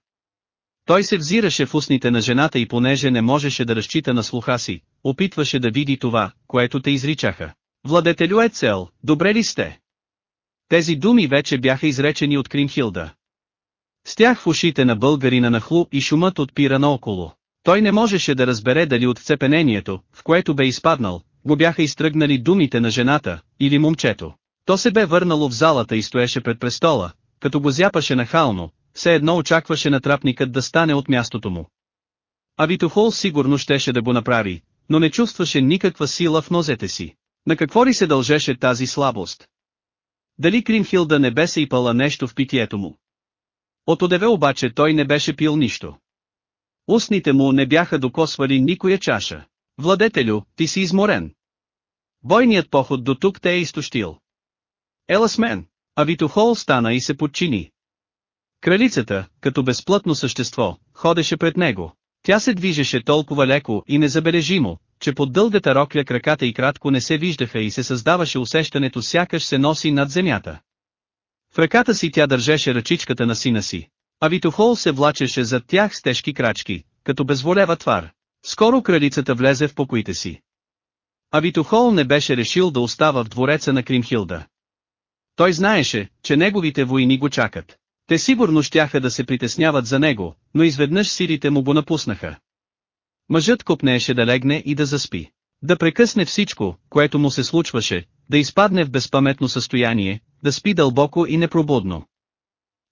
Той се взираше в устните на жената и понеже не можеше да разчита на слуха си, опитваше да види това, което те изричаха. Владетелю е цел, добре ли сте? Тези думи вече бяха изречени от Кримхилда. С тях в ушите на българина нахлу и шумът отпира наоколо. Той не можеше да разбере дали от вцепенението, в което бе изпаднал, го бяха изтръгнали думите на жената, или момчето. То се бе върнало в залата и стоеше пред престола, като го зяпаше нахално, все едно очакваше натрапникът да стане от мястото му. А Витохол сигурно щеше да го направи, но не чувстваше никаква сила в нозете си. На какво ли се дължеше тази слабост? Дали Кримхилда не бе се ипала нещо в питието му? От одеве обаче той не беше пил нищо. Устните му не бяха докосвали никоя чаша. Владетелю, ти си изморен. Бойният поход до тук те е изтощил. Ела с мен, а Витохол стана и се подчини. Кралицата, като безплътно същество, ходеше пред него. Тя се движеше толкова леко и незабележимо, че под дългата рокля краката и кратко не се виждаха и се създаваше усещането сякаш се носи над земята. В ръката си тя държеше ръчичката на сина си. А Витохол се влачеше зад тях с тежки крачки, като безволева твар. Скоро кралицата влезе в покоите си. А Витохол не беше решил да остава в двореца на Кримхилда. Той знаеше, че неговите войни го чакат. Те сигурно щяха да се притесняват за него, но изведнъж силите му го напуснаха. Мъжът копнееше да легне и да заспи. Да прекъсне всичко, което му се случваше, да изпадне в безпаметно състояние, да спи дълбоко и непробудно.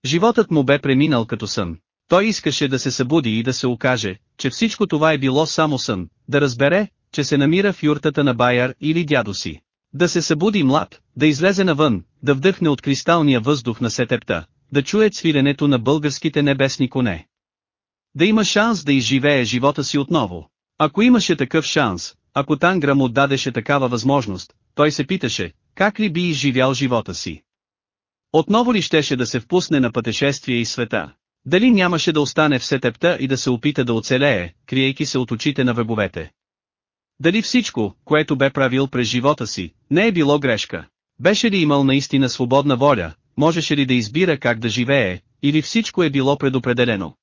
Животът му бе преминал като сън. Той искаше да се събуди и да се окаже, че всичко това е било само сън, да разбере, че се намира в юртата на Байер или дядо си. Да се събуди млад, да излезе навън, да вдъхне от кристалния въздух на сетепта, да чуе цвиренето на българските небесни коне. Да има шанс да изживее живота си отново. Ако имаше такъв шанс, ако Тангра му дадеше такава възможност, той се питаше, как ли би изживял живота си. Отново ли щеше да се впусне на пътешествие и света? Дали нямаше да остане в сетепта и да се опита да оцелее, криейки се от очите на враговете? Дали всичко, което бе правил през живота си, не е било грешка? Беше ли имал наистина свободна воля, можеше ли да избира как да живее, или всичко е било предопределено?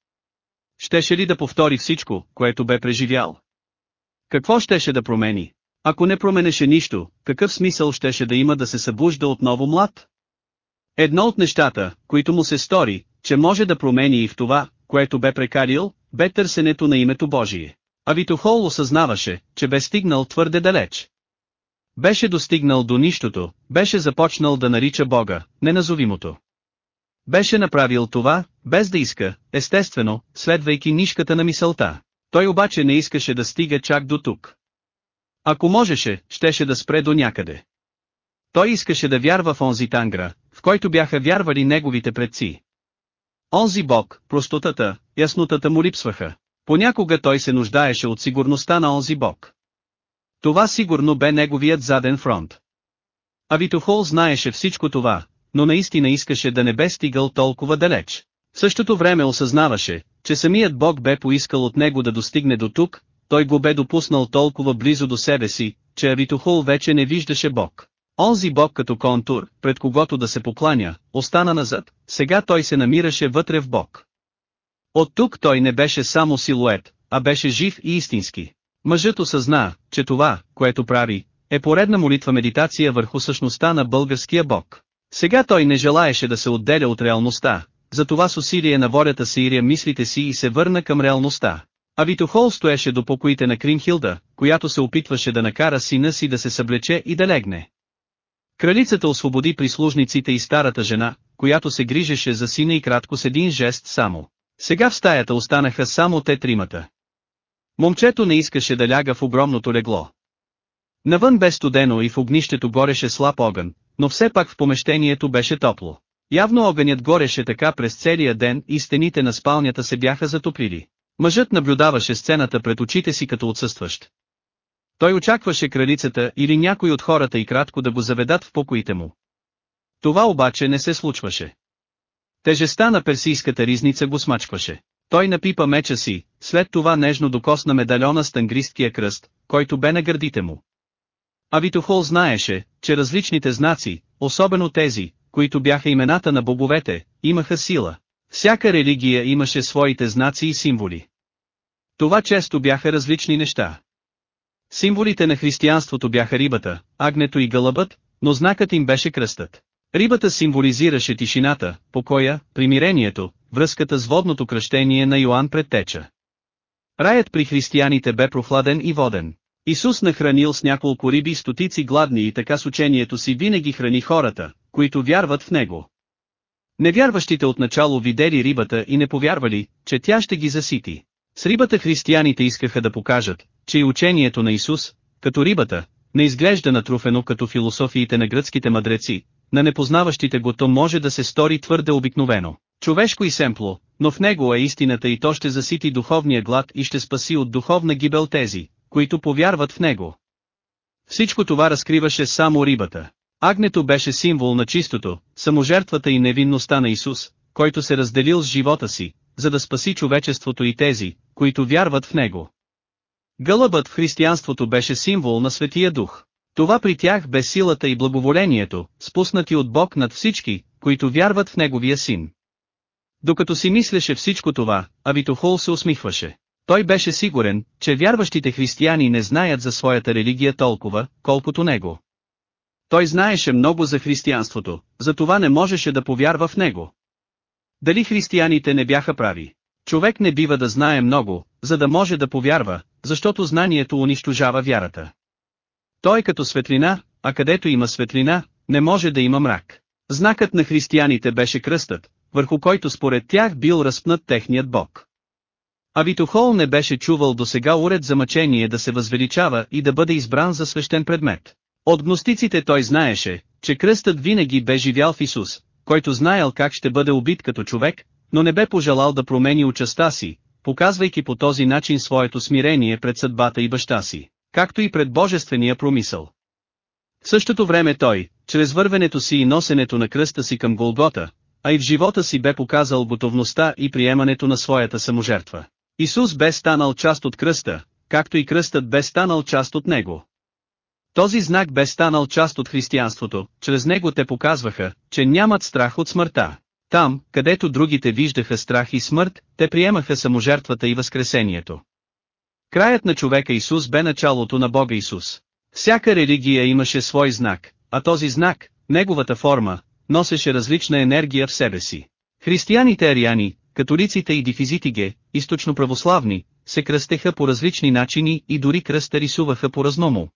Щеше ли да повтори всичко, което бе преживял? Какво щеше да промени? Ако не променеше нищо, какъв смисъл щеше да има да се събужда отново млад? Едно от нещата, които му се стори, че може да промени и в това, което бе прекарил, бе търсенето на името Божие. А Витохол осъзнаваше, че бе стигнал твърде далеч. Беше достигнал до нищото, беше започнал да нарича Бога, неназовимото. Беше направил това, без да иска, естествено, следвайки нишката на мисълта. Той обаче не искаше да стига чак до тук. Ако можеше, щеше да спре до някъде. Той искаше да вярва в онзи тангра, в който бяха вярвали неговите предци. Онзи бог, простотата, яснотата му липсваха. Понякога той се нуждаеше от сигурността на онзи бог. Това сигурно бе неговият заден фронт. А Витохол знаеше всичко това, но наистина искаше да не бе стигал толкова далеч. В същото време осъзнаваше, че самият Бог бе поискал от него да достигне до тук, той го бе допуснал толкова близо до себе си, че Авитохол вече не виждаше Бог. Онзи Бог като контур, пред когото да се покланя, остана назад, сега той се намираше вътре в Бог. От тук той не беше само силует, а беше жив и истински. Мъжът осъзна, че това, което прави, е поредна молитва медитация върху същността на българския Бог. Сега той не желаеше да се отделя от реалността, затова с усилие на волята си иря мислите си и се върна към реалността. А Витохол стоеше до покоите на Кримхилда, която се опитваше да накара сина си да се съблече и да легне. Кралицата освободи прислужниците и старата жена, която се грижеше за сина и кратко с един жест само. Сега в стаята останаха само те тримата. Момчето не искаше да ляга в огромното легло. Навън бе студено и в огнището гореше слаб огън, но все пак в помещението беше топло. Явно огънят гореше така през целия ден и стените на спалнята се бяха затоплили. Мъжът наблюдаваше сцената пред очите си като отсъстващ. Той очакваше кралицата или някой от хората и кратко да го заведат в покоите му. Това обаче не се случваше. Тежеста на персийската ризница го смачкваше. Той напипа меча си, след това нежно докосна медальона с тангристкия кръст, който бе на гърдите му. А Витохол знаеше, че различните знаци, особено тези, които бяха имената на боговете, имаха сила. Всяка религия имаше своите знаци и символи. Това често бяха различни неща. Символите на християнството бяха рибата, агнето и гълъбът, но знакът им беше кръстът. Рибата символизираше тишината, покоя, примирението, връзката с водното кръщение на Йоанн предтеча. Раят при християните бе прохладен и воден. Исус нахранил с няколко риби стотици гладни и така с учението си винаги храни хората, които вярват в Него. Невярващите отначало видели рибата и не повярвали, че тя ще ги засити. С рибата християните искаха да покажат, че и учението на Исус, като рибата, не изглежда натруфено като философиите на гръцките мъдреци, на непознаващите го то може да се стори твърде обикновено. Човешко и семпло, но в него е истината и то ще засити духовния глад и ще спаси от духовна гибел тези, които повярват в него. Всичко това разкриваше само рибата. Агнето беше символ на чистото, саможертвата и невинността на Исус, който се разделил с живота си, за да спаси човечеството и тези, които вярват в него. Гълъбът в християнството беше символ на Светия Дух. Това при тях бе силата и благоволението, спуснати от Бог над всички, които вярват в Неговия Син. Докато си мислеше всичко това, Авитохол се усмихваше. Той беше сигурен, че вярващите християни не знаят за своята религия толкова, колкото него. Той знаеше много за християнството, затова не можеше да повярва в него. Дали християните не бяха прави? Човек не бива да знае много, за да може да повярва, защото знанието унищожава вярата. Той е като светлина, а където има светлина, не може да има мрак. Знакът на християните беше кръстът, върху който според тях бил разпнат техният бог. А Витохол не беше чувал до сега уред за мъчение да се възвеличава и да бъде избран за свещен предмет. От гностиците той знаеше, че кръстът винаги бе живял в Исус, който знаел как ще бъде убит като човек, но не бе пожелал да промени участа си, показвайки по този начин своето смирение пред съдбата и баща си, както и пред божествения промисъл. В същото време той, чрез вървенето си и носенето на кръста си към Голгота, а и в живота си бе показал готовността и приемането на своята саможертва. Исус бе станал част от кръста, както и кръстът бе станал част от него. Този знак бе станал част от християнството, чрез него те показваха, че нямат страх от смъртта. Там, където другите виждаха страх и смърт, те приемаха саможертвата и възкресението. Краят на човека Исус бе началото на Бога Исус. Всяка религия имаше свой знак, а този знак, неговата форма, носеше различна енергия в себе си. Християните ариани, католиците и дифизитиге, източно православни, се кръстеха по различни начини и дори кръста рисуваха по разному.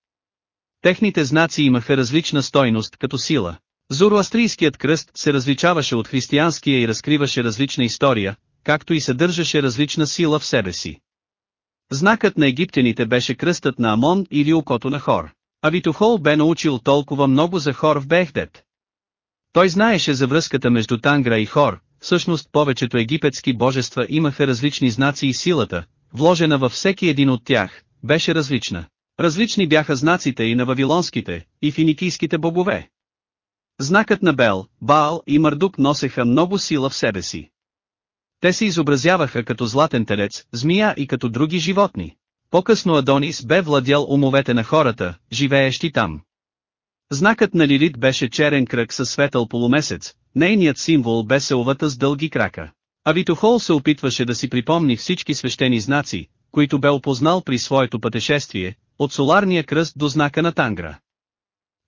Техните знаци имаха различна стойност като сила. Зороастрийският кръст се различаваше от християнския и разкриваше различна история, както и съдържаше различна сила в себе си. Знакът на египтяните беше кръстът на Амон или окото на Хор. А Витохол бе научил толкова много за Хор в Бехдет. Той знаеше за връзката между Тангра и Хор, всъщност повечето египетски божества имаха различни знаци и силата, вложена във всеки един от тях, беше различна. Различни бяха знаците и на вавилонските, и финикийските богове. Знакът на Бел, Баал и Мардук носеха много сила в себе си. Те се изобразяваха като златен телец, змия и като други животни. По-късно Адонис бе владял умовете на хората, живеещи там. Знакът на Лилит беше черен кръг със светъл полумесец, нейният символ бе селвата с дълги крака. А Витохол се опитваше да си припомни всички свещени знаци, които бе опознал при своето пътешествие, от соларния кръст до знака на Тангра.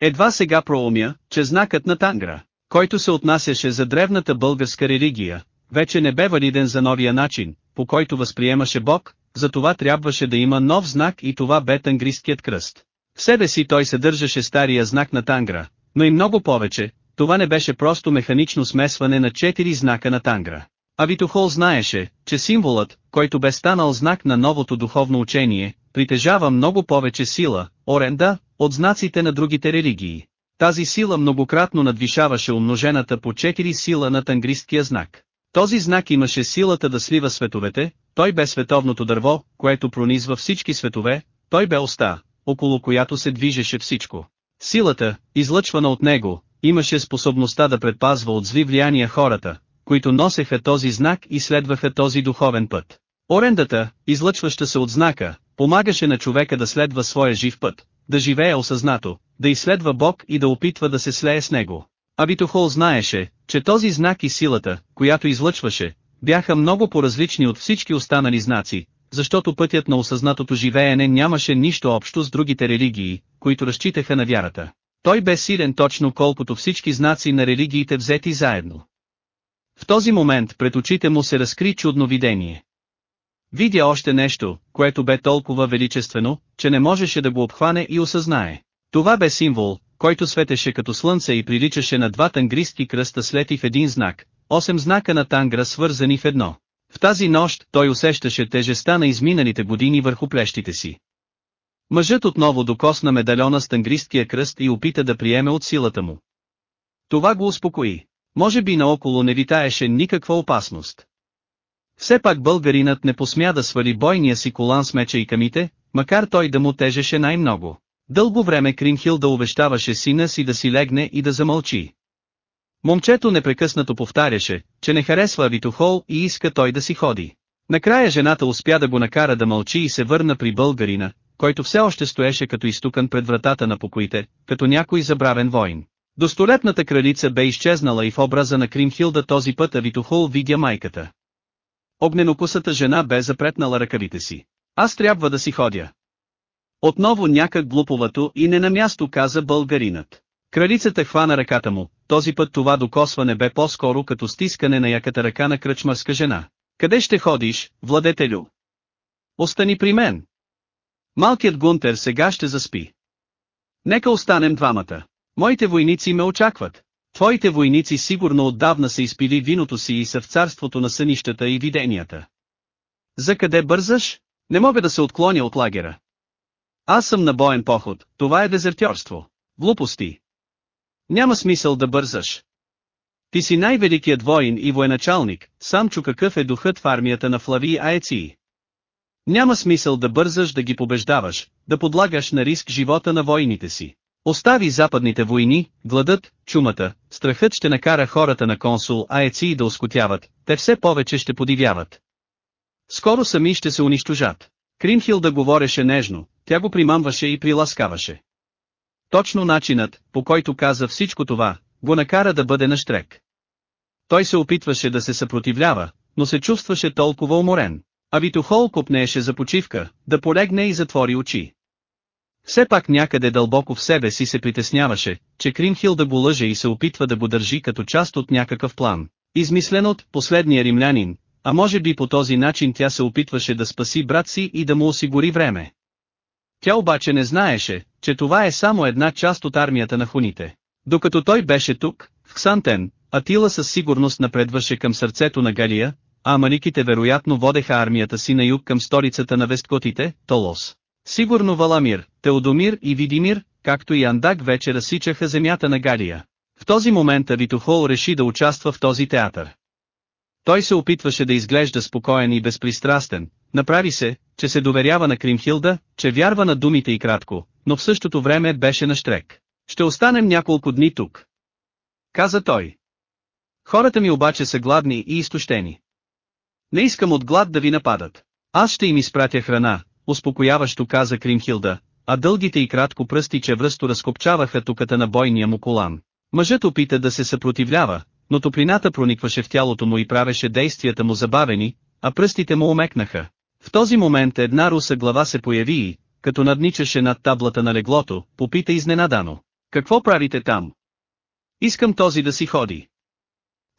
Едва сега проумя, че знакът на Тангра, който се отнасяше за древната българска религия, вече не бе валиден за новия начин, по който възприемаше Бог, затова трябваше да има нов знак и това бе тангристският кръст. В себе си той съдържаше стария знак на Тангра, но и много повече, това не беше просто механично смесване на четири знака на Тангра. А Витохол знаеше, че символът, който бе станал знак на новото духовно учение, притежава много повече сила, оренда, от знаците на другите религии. Тази сила многократно надвишаваше умножената по четири сила на тангристския знак. Този знак имаше силата да слива световете, той бе световното дърво, което пронизва всички светове, той бе оста, около която се движеше всичко. Силата, излъчвана от него, имаше способността да предпазва от зли влияния хората, които носеха този знак и следваха този духовен път. Орендата, излъчваща се от знака, помагаше на човека да следва своя жив път, да живее осъзнато, да изследва Бог и да опитва да се слее с него. Абитохол знаеше, че този знак и силата, която излъчваше, бяха много по-различни от всички останали знаци, защото пътят на осъзнатото живеене нямаше нищо общо с другите религии, които разчитаха на вярата. Той бе силен точно колкото всички знаци на религиите взети заедно. В този момент пред очите му се разкри чудно видение. Видя още нещо, което бе толкова величествено, че не можеше да го обхване и осъзнае. Това бе символ, който светеше като слънце и приличаше на два тангристки кръста слети в един знак, осем знака на тангра свързани в едно. В тази нощ той усещаше тежеста на изминалите години върху плещите си. Мъжът отново докосна медальона с тангристкия кръст и опита да приеме от силата му. Това го успокои. Може би наоколо не витаеше никаква опасност. Все пак българинът не посмя да свали бойния си колан с меча и камите, макар той да му тежеше най-много. Дълго време Кримхил да увещаваше сина си да си легне и да замълчи. Момчето непрекъснато повтаряше, че не харесва Витохол и иска той да си ходи. Накрая жената успя да го накара да мълчи и се върна при българина, който все още стоеше като изтукан пред вратата на покоите, като някой забравен воин. Достолетната кралица бе изчезнала и в образа на Кримхилда този път Авитохол видя майката. Огненокусата жена бе запретнала ръкавите си. Аз трябва да си ходя. Отново някак глуповато и не на място каза българинът. Кралицата хвана ръката му, този път това докосване бе по-скоро като стискане на яката ръка на кръчмарска жена. Къде ще ходиш, владетелю? Остани при мен. Малкият Гунтер сега ще заспи. Нека останем двамата. Моите войници ме очакват. Твоите войници сигурно отдавна са изпили виното си и са в царството на сънищата и виденията. За къде бързаш? Не мога да се отклоня от лагера. Аз съм на боен поход, това е дезертьорство. Глупости. Няма смисъл да бързаш. Ти си най-великият воин и военачалник, сам чу какъв е духът в армията на Флави Аеци. Няма смисъл да бързаш да ги побеждаваш, да подлагаш на риск живота на воините си. Остави западните войни, гладът, чумата, страхът ще накара хората на консул Аеци да оскотяват, те все повече ще подивяват. Скоро сами ще се унищожат. Кримхил да говореше нежно, тя го примамваше и приласкаваше. Точно начинът, по който каза всичко това, го накара да бъде наштрек. Той се опитваше да се съпротивлява, но се чувстваше толкова уморен. А Витохол купнееше за почивка, да полегне и затвори очи. Все пак някъде дълбоко в себе си се притесняваше, че Кримхил да го лъже и се опитва да го държи като част от някакъв план, измислен от последния римлянин, а може би по този начин тя се опитваше да спаси брат си и да му осигури време. Тя обаче не знаеше, че това е само една част от армията на хуните. Докато той беше тук, в Ксантен, Атила със сигурност напредваше към сърцето на Галия, а амаликите вероятно водеха армията си на юг към столицата на Весткотите, Толос. Сигурно Валамир, Теодомир и Видимир, както и Андак вече разсичаха земята на Галия. В този момент Авитохол реши да участва в този театър. Той се опитваше да изглежда спокоен и безпристрастен, направи се, че се доверява на Кримхилда, че вярва на думите и кратко, но в същото време беше на штрек. Ще останем няколко дни тук. Каза той. Хората ми обаче са гладни и изтощени. Не искам от глад да ви нападат. Аз ще им изпратя храна, успокояващо каза Кримхилда, а дългите и кратко пръсти чевръсто разкопчаваха туката на бойния му колан. Мъжът опита да се съпротивлява, но топлината проникваше в тялото му и правеше действията му забавени, а пръстите му омекнаха. В този момент една руса глава се появи и, като надничаше над таблата на леглото, попита изненадано. Какво правите там? Искам този да си ходи.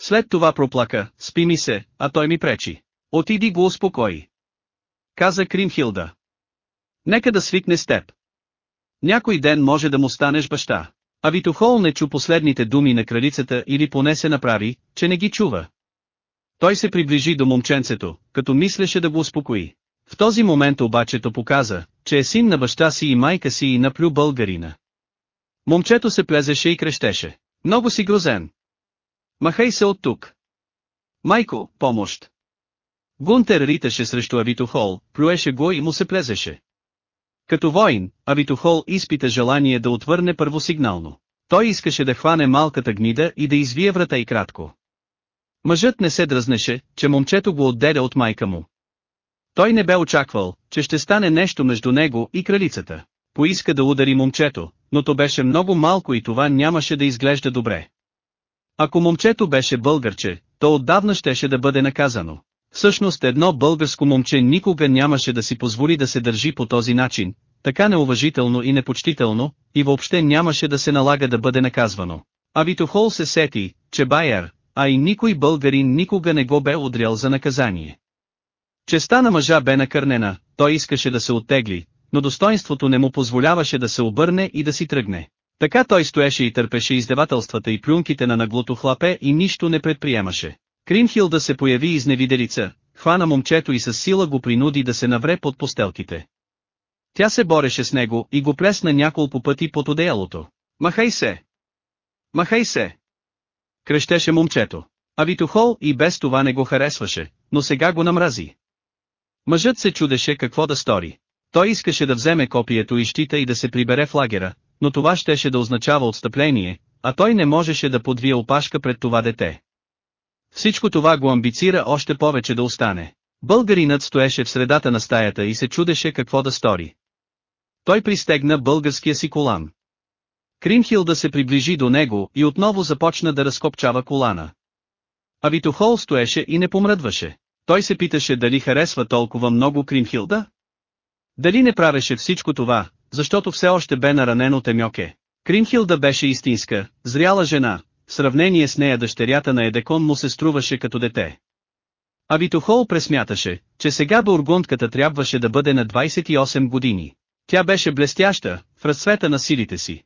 След това проплака, спи ми се, а той ми пречи. Отиди го успокои. Каза Кримхилда. Нека да свикне с теб. Някой ден може да му станеш баща. А Витохол не чу последните думи на кралицата или поне се направи, че не ги чува. Той се приближи до момченцето, като мислеше да го успокои. В този момент обаче то показа, че е син на баща си и майка си и наплю българина. Момчето се плезеше и крещеше. Много си грозен. Махай се от тук. Майко, помощ. Гунтер риташе срещу Авитохол, плюеше го и му се плезеше. Като воин, Авитохол изпита желание да отвърне първосигнално. Той искаше да хване малката гнида и да извие врата и кратко. Мъжът не се дръзнеше, че момчето го отделя от майка му. Той не бе очаквал, че ще стане нещо между него и кралицата. Поиска да удари момчето, но то беше много малко и това нямаше да изглежда добре. Ако момчето беше българче, то отдавна щеше да бъде наказано. Всъщност едно българско момче никога нямаше да си позволи да се държи по този начин, така неуважително и непочтително, и въобще нямаше да се налага да бъде наказвано. А Витохол се сети, че Байер, а и никой българин никога не го бе удрял за наказание. Честа на мъжа бе накърнена, той искаше да се оттегли, но достоинството не му позволяваше да се обърне и да си тръгне. Така той стоеше и търпеше издевателствата и плюнките на наглото хлапе и нищо не предприемаше. Кримхилда се появи изневиделица, хвана момчето и с сила го принуди да се навре под постелките. Тя се бореше с него и го плесна няколко пъти под одеялото. Махай се! Махай се! Крещеше момчето. А Витохол и без това не го харесваше, но сега го намрази. Мъжът се чудеше какво да стори. Той искаше да вземе копието и щита и да се прибере в лагера, но това щеше да означава отстъпление, а той не можеше да подвие опашка пред това дете. Всичко това го амбицира още повече да остане. Българинът стоеше в средата на стаята и се чудеше какво да стори. Той пристегна българския си колан. Кримхилда се приближи до него и отново започна да разкопчава колана. А Витохол стоеше и не помръдваше. Той се питаше дали харесва толкова много Кримхилда? Дали не правеше всичко това, защото все още бе наранен от Емьоке. Кримхилда беше истинска, зряла жена, в сравнение с нея дъщерята на Едекон му се струваше като дете. А Витохол пресмяташе, че сега бургунтката трябваше да бъде на 28 години. Тя беше блестяща, в разцвета на силите си.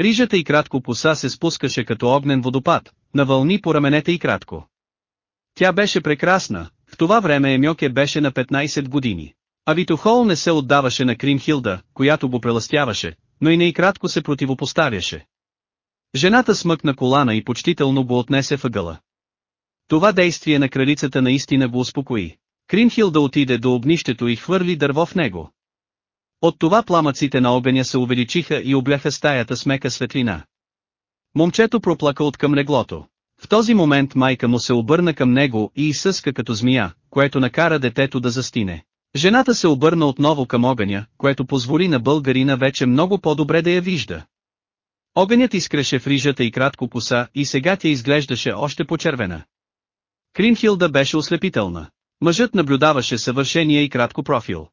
Рижата и кратко поса се спускаше като огнен водопад, на вълни по раменете и кратко. Тя беше прекрасна, в това време Емьоке беше на 15 години. А Витохол не се отдаваше на Кримхилда, която го преластяваше, но и не и кратко се противопоставяше. Жената смъкна колана и почтително го отнесе въгъла. Това действие на кралицата наистина го успокои. Кримхилда отиде до огнището и хвърли дърво в него. От това пламъците на огъня се увеличиха и обляха стаята с мека светлина. Момчето проплака от към леглото. В този момент майка му се обърна към него и изсъска като змия, което накара детето да застине. Жената се обърна отново към огъня, което позволи на българина вече много по-добре да я вижда. Огънят изкреше в рижата и кратко коса и сега тя изглеждаше още почервена. Кримхилда беше ослепителна. Мъжът наблюдаваше съвършения и кратко профил.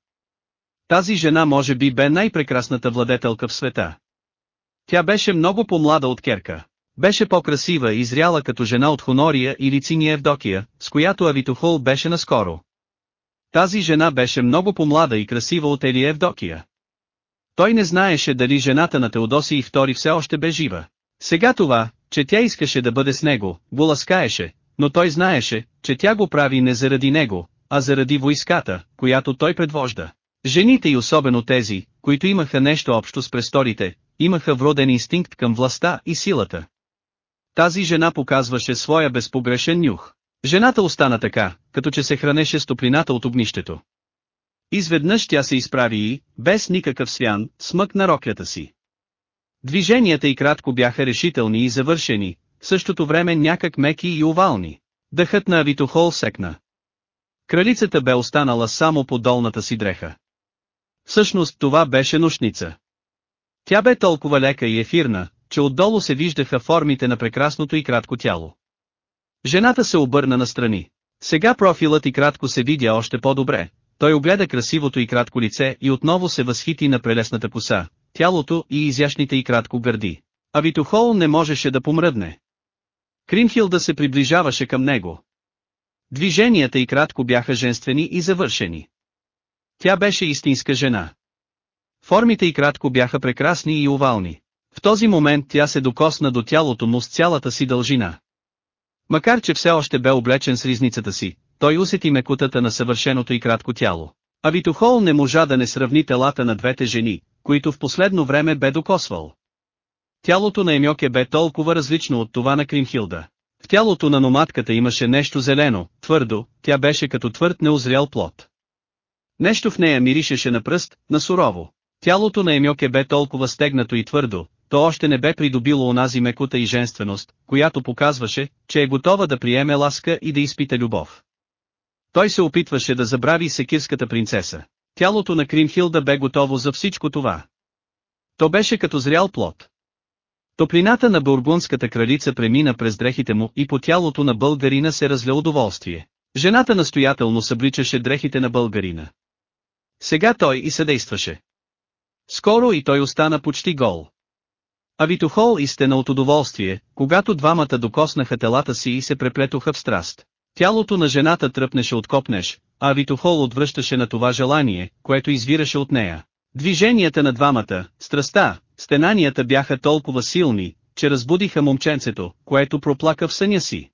Тази жена може би бе най-прекрасната владетелка в света. Тя беше много по-млада от Керка. Беше по-красива и зряла като жена от Хонория или Циния Евдокия, с която Авитохол беше наскоро. Тази жена беше много по-млада и красива от Елия Евдокия. Той не знаеше дали жената на Теодоси и втори все още бе жива. Сега това, че тя искаше да бъде с него, го ласкаеше, но той знаеше, че тя го прави не заради него, а заради войската, която той предвожда. Жените и особено тези, които имаха нещо общо с престорите, имаха вроден инстинкт към властта и силата. Тази жена показваше своя безпогрешен нюх. Жената остана така, като че се хранеше с топлината от огнището. Изведнъж тя се изправи и, без никакъв свян, смъкна роклята си. Движенията и кратко бяха решителни и завършени, в същото време някак меки и овални. Дъхът на Авитохол секна. Кралицата бе останала само по долната си дреха. Всъщност това беше нощница. Тя бе толкова лека и ефирна, че отдолу се виждаха формите на прекрасното и кратко тяло. Жената се обърна настрани. Сега профилът и кратко се видя още по-добре. Той огледа красивото и кратко лице и отново се възхити на прелесната коса, тялото и изящните и кратко гърди. А Витохол не можеше да помръдне. Кримхилда се приближаваше към него. Движенията и кратко бяха женствени и завършени. Тя беше истинска жена. Формите и кратко бяха прекрасни и овални. В този момент тя се докосна до тялото му с цялата си дължина. Макар че все още бе облечен с ризницата си, той усети мекотата на съвършеното и кратко тяло. А Витохол не можа да не сравни телата на двете жени, които в последно време бе докосвал. Тялото на Емьоке бе толкова различно от това на Кримхилда. В тялото на номадката имаше нещо зелено, твърдо, тя беше като твърд неозрял плод. Нещо в нея миришеше на пръст, на сурово. Тялото на Емьоке бе толкова стегнато и твърдо, то още не бе придобило онази мекута и женственост, която показваше, че е готова да приеме ласка и да изпита любов. Той се опитваше да забрави секирската принцеса. Тялото на Кримхилда бе готово за всичко това. То беше като зрял плод. Топлината на бургундската кралица премина през дрехите му и по тялото на българина се разля удоволствие. Жената настоятелно събличаше дрехите на българина. Сега той и съдействаше. Скоро и той остана почти гол. А Витохол изтена от удоволствие, когато двамата докоснаха телата си и се преплетоха в страст. Тялото на жената тръпнеше от копнеш, а Витохол отвръщаше на това желание, което извираше от нея. Движенията на двамата, страста, стенанията бяха толкова силни, че разбудиха момченцето, което проплака в съня си.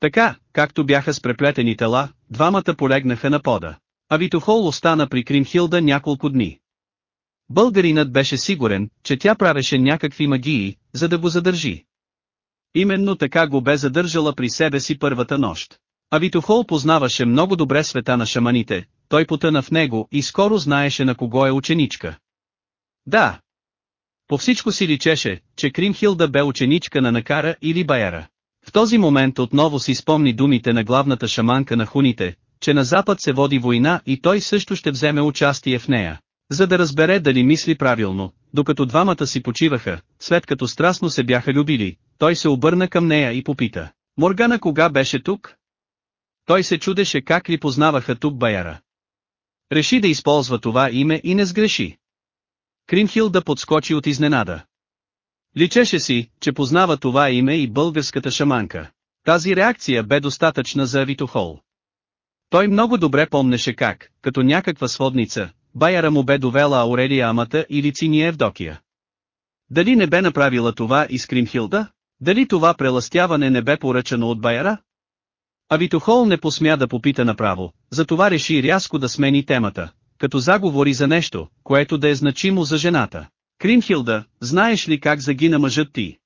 Така, както бяха с преплетени тела, двамата полегнаха на пода. А Витохол остана при Кримхилда няколко дни. Българинът беше сигурен, че тя правеше някакви магии, за да го задържи. Именно така го бе задържала при себе си първата нощ. А Витохол познаваше много добре света на шаманите, той потъна в него и скоро знаеше на кого е ученичка. Да. По всичко си личеше, че Кримхилда бе ученичка на Накара или Баяра. В този момент отново си спомни думите на главната шаманка на хуните, че на Запад се води война и той също ще вземе участие в нея. За да разбере дали мисли правилно, докато двамата си почиваха, след като страстно се бяха любили, той се обърна към нея и попита. Моргана кога беше тук? Той се чудеше как ли познаваха тук Баяра. Реши да използва това име и не сгреши. Кримхилда подскочи от изненада. Личеше си, че познава това име и българската шаманка. Тази реакция бе достатъчна за Авитохол. Той много добре помнеше как, като някаква сводница, Баяра му бе довела Аурелия Амата или Циния Евдокия. Дали не бе направила това и с Кримхилда? Дали това преластяване не бе поръчано от Баяра? А Витохол не посмя да попита направо, затова реши рязко да смени темата, като заговори за нещо, което да е значимо за жената. Кримхилда, знаеш ли как загина мъжът ти?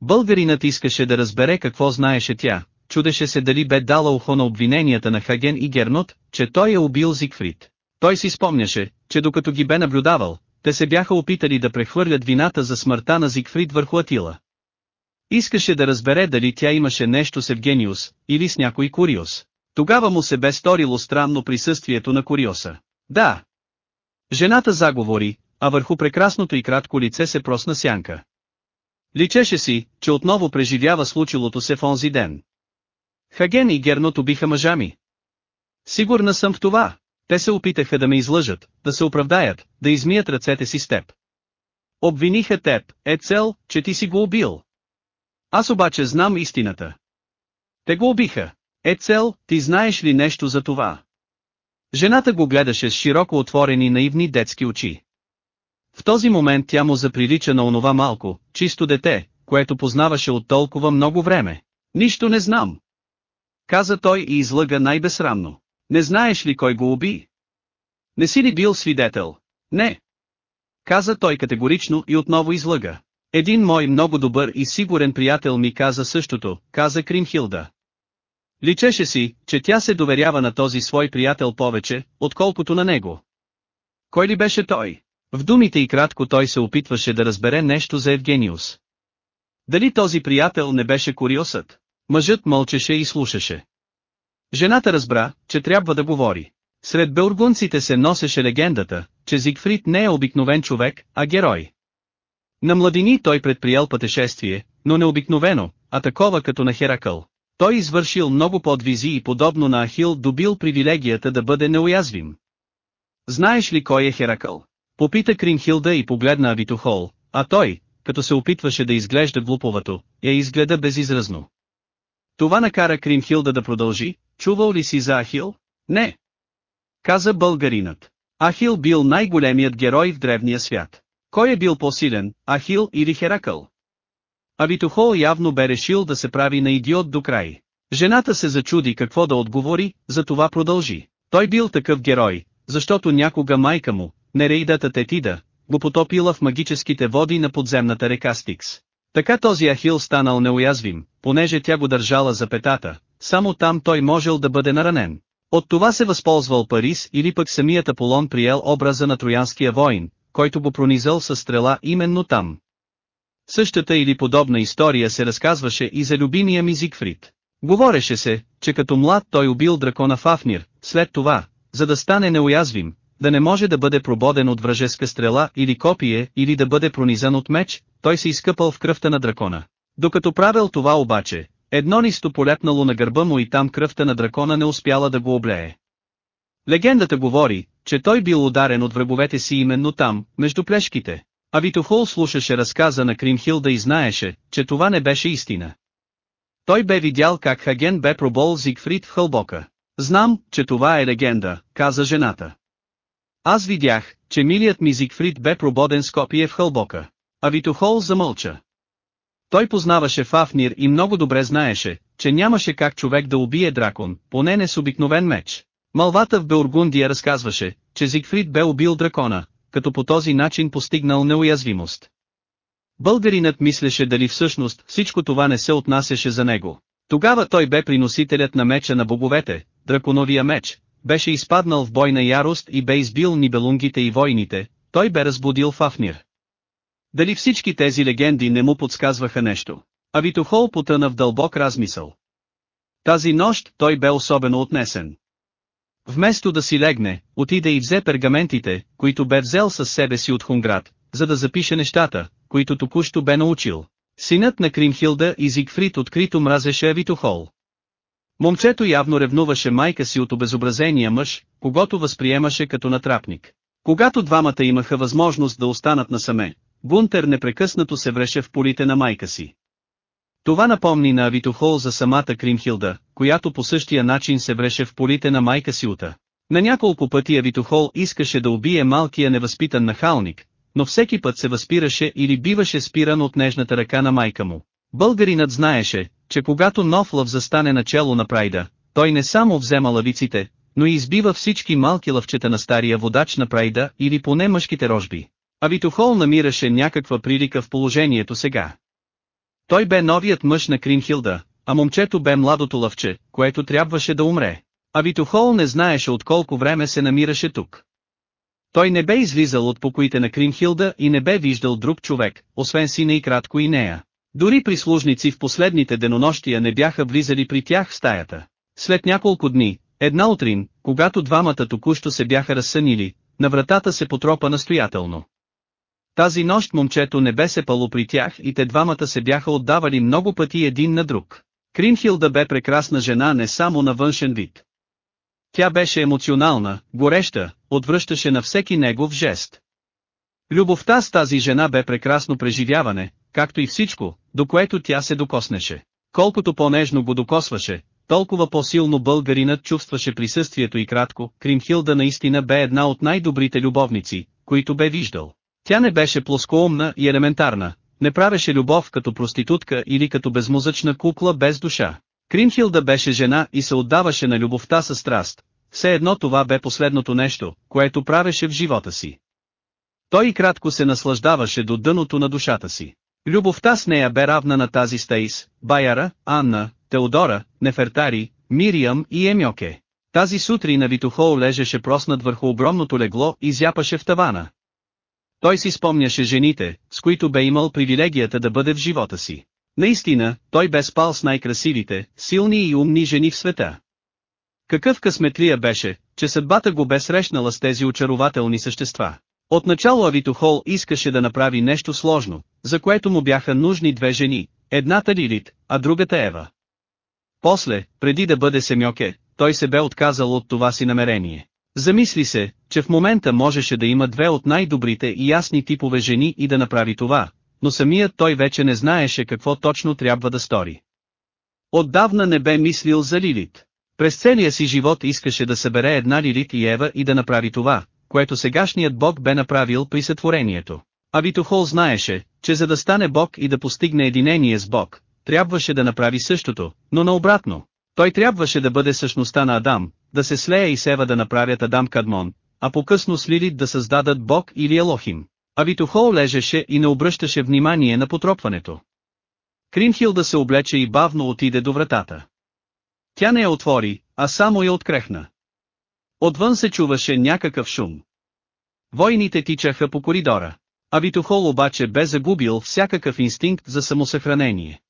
Българинът искаше да разбере какво знаеше тя, чудеше се дали бе дала ухо на обвиненията на Хаген и Гернот, че той е убил Зигфрид. Той си спомняше, че докато ги бе наблюдавал, те се бяха опитали да прехвърлят вината за смъртта на Зигфрид върху Атила. Искаше да разбере дали тя имаше нещо с Евгениус, или с някой Куриос. Тогава му се бе сторило странно присъствието на Куриоса. Да. Жената заговори, а върху прекрасното и кратко лице се просна сянка. Личеше си, че отново преживява случилото се в онзи ден. Хаген и Герното биха мъжами. Сигурна съм в това. Те се опитаха да ме излъжат, да се оправдаят, да измият ръцете си с теб. Обвиниха теб, е цел, че ти си го убил. Аз обаче знам истината. Те го убиха. Е цел, ти знаеш ли нещо за това? Жената го гледаше с широко отворени наивни детски очи. В този момент тя му заприлича на онова малко, чисто дете, което познаваше от толкова много време. Нищо не знам. Каза той и излъга най-безсрамно. Не знаеш ли кой го уби? Не си ли бил свидетел? Не. Каза той категорично и отново излъга. Един мой много добър и сигурен приятел ми каза същото, каза Кримхилда. Личеше си, че тя се доверява на този свой приятел повече, отколкото на него. Кой ли беше той? В думите и кратко той се опитваше да разбере нещо за Евгениус. Дали този приятел не беше куриосът? Мъжът мълчеше и слушаше. Жената разбра, че трябва да говори. Сред белгунците се носеше легендата, че Зигфрид не е обикновен човек, а герой. На младини той предприел пътешествие, но не обикновено, а такова като на Херакъл. Той извършил много подвизи и подобно на Ахил добил привилегията да бъде неуязвим. Знаеш ли кой е Херакъл? Попита Кринхилда и погледна Авитохол, а той, като се опитваше да изглежда глуповато, я изгледа безизразно. Това накара Кримхилда да продължи, чувал ли си за Ахил? Не. Каза българинът. Ахил бил най-големият герой в древния свят. Кой е бил по-силен, Ахил или Херакъл? Авитохол явно бе решил да се прави на идиот до край. Жената се зачуди какво да отговори, затова продължи. Той бил такъв герой, защото някога майка му, Нерейдата Тетида, го потопила в магическите води на подземната река Стикс. Така този Ахил станал неуязвим, понеже тя го държала за петата, само там той можел да бъде наранен. От това се възползвал Парис или пък самият Аполон приел образа на троянския воин, който го пронизал със стрела именно там. Същата или подобна история се разказваше и за любимия ми Зигфрид. Говореше се, че като млад той убил дракона Фафнир, след това, за да стане неуязвим, да не може да бъде прободен от вражеска стрела или копие или да бъде пронизан от меч, той се изкъпал в кръвта на дракона. Докато правил това обаче, едно нисто полепнало на гърба му и там кръвта на дракона не успяла да го облее. Легендата говори, че той бил ударен от враговете си именно там, между плешките. А Витохол слушаше разказа на Кримхилда и знаеше, че това не беше истина. Той бе видял как Хаген бе пробол Зигфрид в хълбока. Знам, че това е легенда, каза жената. Аз видях, че милият ми Зигфрид бе прободен с копие в хълбока. А Витохол замълча. Той познаваше Фафнир и много добре знаеше, че нямаше как човек да убие дракон, поне не с обикновен меч. Малвата в Беоргундия разказваше, че Зигфрид бе убил дракона, като по този начин постигнал неуязвимост. Българинът мислеше дали всъщност всичко това не се отнасяше за него. Тогава той бе приносителят на меча на боговете, драконовия меч, беше изпаднал в бойна ярост и бе избил нибелунгите и войните, той бе разбудил Фафнир. Дали всички тези легенди не му подсказваха нещо? А Витохол потъна в дълбок размисъл. Тази нощ той бе особено отнесен. Вместо да си легне, отиде и взе пергаментите, които бе взел със себе си от Хунград, за да запише нещата, които току-що бе научил. Синът на Кримхилда и Зигфрид открито мразеше Авитохол. Момчето явно ревнуваше майка си от обезобразения мъж, когато възприемаше като натрапник. Когато двамата имаха възможност да останат насаме, Гунтер непрекъснато се вреше в полите на майка си. Това напомни на Авитохол за самата Кримхилда, която по същия начин се вреше в полите на майка си Ута. На няколко пъти Авитохол искаше да убие малкия невъзпитан нахалник, но всеки път се възпираше или биваше спиран от нежната ръка на майка му. Българинът знаеше, че когато нов лъв застане начало на прайда, той не само взема лавиците, но и избива всички малки лъвчета на стария водач на прайда или поне мъжките рожби. А Витохол намираше някаква прилика в положението сега. Той бе новият мъж на Кримхилда, а момчето бе младото лъвче, което трябваше да умре. А Витохол не знаеше от колко време се намираше тук. Той не бе излизал от покоите на Кримхилда и не бе виждал друг човек, освен сина и кратко и нея. Дори прислужници в последните денонощия не бяха влизали при тях в стаята. След няколко дни, една утрин, когато двамата току-що се бяха разсънили, на вратата се потропа настоятелно. Тази нощ момчето не бе сепало при тях и те двамата се бяха отдавали много пъти един на друг. Кринхилда бе прекрасна жена не само на външен вид. Тя беше емоционална, гореща, отвръщаше на всеки негов жест. Любовта с тази жена бе прекрасно преживяване, както и всичко, до което тя се докоснеше. Колкото по-нежно го докосваше, толкова по-силно българинът чувстваше присъствието и кратко, Кримхилда наистина бе една от най-добрите любовници, които бе виждал. Тя не беше плоскоумна и елементарна, не правеше любов като проститутка или като безмозъчна кукла без душа. Кримхилда беше жена и се отдаваше на любовта със страст, все едно това бе последното нещо, което правеше в живота си. Той и кратко се наслаждаваше до дъното на душата си. Любовта с нея бе равна на тази Стаис, Баяра, Анна, Теодора, Нефертари, Мириам и Емьоке. Тази сутрин Витохол лежеше проснат върху огромното легло и зяпаше в тавана. Той си спомняше жените, с които бе имал привилегията да бъде в живота си. Наистина, той бе спал с най-красивите, силни и умни жени в света. Какъв късметлия беше, че съдбата го бе срещнала с тези очарователни същества. Отначало Авитохол искаше да направи нещо сложно, за което му бяха нужни две жени, едната Лилит, а другата Ева. После, преди да бъде Семьоке, той се бе отказал от това си намерение. Замисли се, че в момента можеше да има две от най-добрите и ясни типове жени и да направи това, но самият той вече не знаеше какво точно трябва да стори. Отдавна не бе мислил за Лилит. През целия си живот искаше да събере една Лилит и Ева и да направи това, което сегашният бог бе направил при сътворението. А Витохол знаеше, че за да стане бог и да постигне единение с бог, трябваше да направи същото, но наобратно. Той трябваше да бъде същността на Адам, да се слея и Сева да направят Адам Кадмон, а по-късно с Лилит да създадат Бог или Елохим. А Витохол лежеше и не обръщаше внимание на потропването. Кримхилда се облече и бавно отиде до вратата. Тя не я отвори, а само я открехна. Отвън се чуваше някакъв шум. Войните тичаха по коридора. А Витохол обаче бе загубил всякакъв инстинкт за самосъхранение.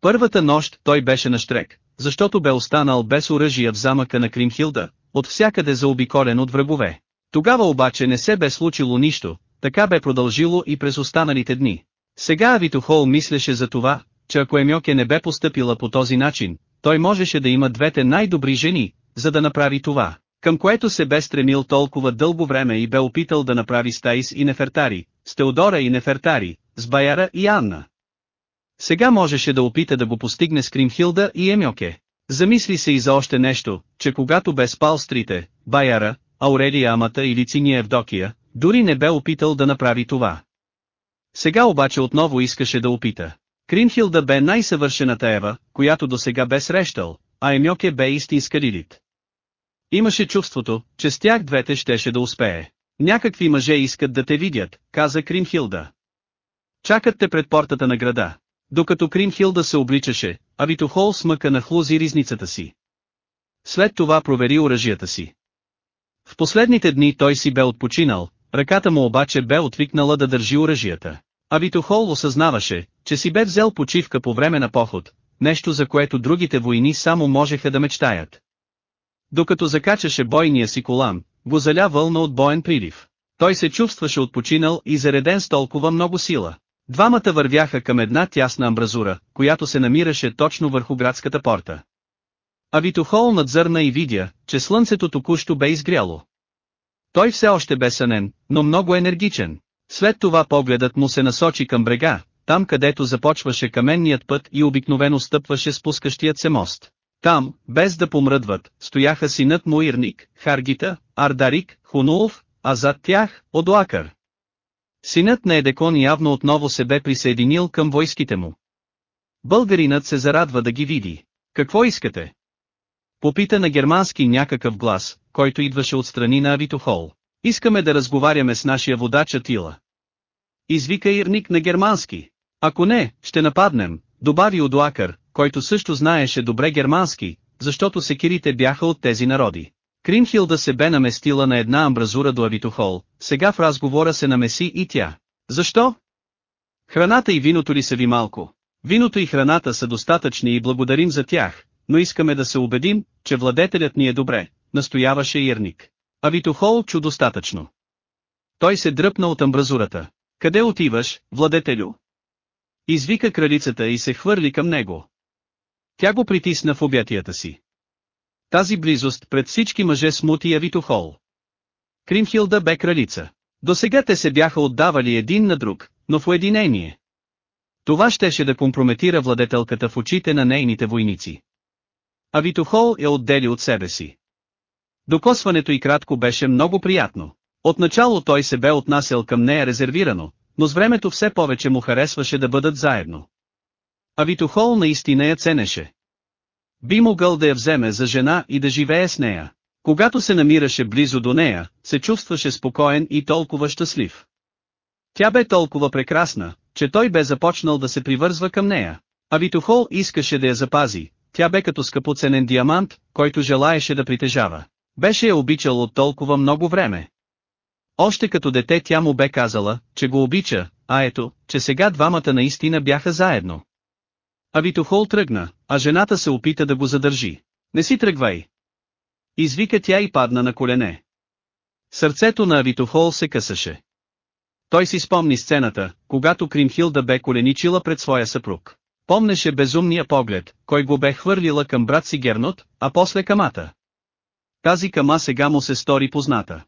Първата нощ той беше на штрек, защото бе останал без оръжия в замъка на Кримхилда, от всякъде заобиколен от врагове. Тогава обаче не се бе случило нищо, така бе продължило и през останалите дни. Сега Авитохол мислеше за това, че ако Емьоке не бе поступила по този начин, той можеше да има двете най-добри жени, за да направи това, към което се бе стремил толкова дълго време и бе опитал да направи с Таис и Нефертари, с Теодора и Нефертари, с Баяра и Анна. Сега можеше да опита да го постигне с Кримхилда и Емьоке. Замисли се и за още нещо, че когато бе спал с Баяра, Аурелия Амата или Циния Евдокия, дори не бе опитал да направи това. Сега обаче отново искаше да опита. Кримхилда бе най-съвършената Ева, която до сега бе срещал, а Емьоке бе истинска Лилит. Имаше чувството, че с тях двете щеше да успее. Някакви мъже искат да те видят, каза Кримхилда. Чакат те пред портата на града. Докато Кримхилда се обличаше, Авитохол смъка на хлузи ризницата си. След това провери оръжията си. В последните дни той си бе отпочинал, ръката му обаче бе отвикнала да държи оръжията. Авитохол осъзнаваше, че си бе взел почивка по време на поход, нещо за което другите войни само можеха да мечтаят. Докато закачаше бойния си колан, го заля вълна от боен прилив. Той се чувстваше отпочинал и зареден с толкова много сила. Двамата вървяха към една тясна амбразура, която се намираше точно върху градската порта. Авитохол надзърна и видя, че слънцето току-що бе изгряло. Той все още бе сънен, но много енергичен. След това погледът му се насочи към брега, там където започваше каменният път и обикновено стъпваше спускащият се мост. Там, без да помръдват, стояха синът му Ирник, Харгита, Ардарик, Хунулов, а зад тях – Одлакър. Синът на Едекон явно отново се бе присъединил към войските му. Българинът се зарадва да ги види. Какво искате? Попита на германски някакъв глас, който идваше от страни на Авитохол. Искаме да разговаряме с нашия водач Атила. Извика Ирник на германски. Ако не, ще нападнем, добави Одуакър, който също знаеше добре германски, защото секирите бяха от тези народи. Кримхилда се бе наместила на една амбразура до Авитохол, сега в разговора се намеси и тя. Защо? Храната и виното ли са ви малко? Виното и храната са достатъчни и благодарим за тях, но искаме да се убедим, че владетелят ни е добре, настояваше Ирник. Авитохол чу достатъчно. Той се дръпна от амбразурата. Къде отиваш, владетелю? Извика кралицата и се хвърли към него. Тя го притисна в обятията си. Тази близост пред всички мъже смути Авитохол. Кримхилда бе кралица. До сега те се бяха отдавали един на друг, но в уединение. Това щеше да компрометира владетелката в очите на нейните войници. Авитохол я отдели от себе си. Докосването и кратко беше много приятно. Отначало той се бе отнасял към нея резервирано, но с времето все повече му харесваше да бъдат заедно. Авитохол наистина я ценеше. Би могъл да я вземе за жена и да живее с нея. Когато се намираше близо до нея, се чувстваше спокоен и толкова щастлив. Тя бе толкова прекрасна, че той бе започнал да се привързва към нея. А Витохол искаше да я запази, тя бе като скъпоценен диамант, който желаеше да притежава. Беше я обичал от толкова много време. Още като дете тя му бе казала, че го обича, а ето, че сега двамата наистина бяха заедно. А Витохол тръгна, а жената се опита да го задържи. Не си тръгвай. Извика тя и падна на колене. Сърцето на Авитохол се късаше. Той си спомни сцената, когато Кримхилда бе коленичила пред своя съпруг. Помнеше безумния поглед, кой го бе хвърлила към брат си Гернот, а после камата. Тази кама сега му се стори позната.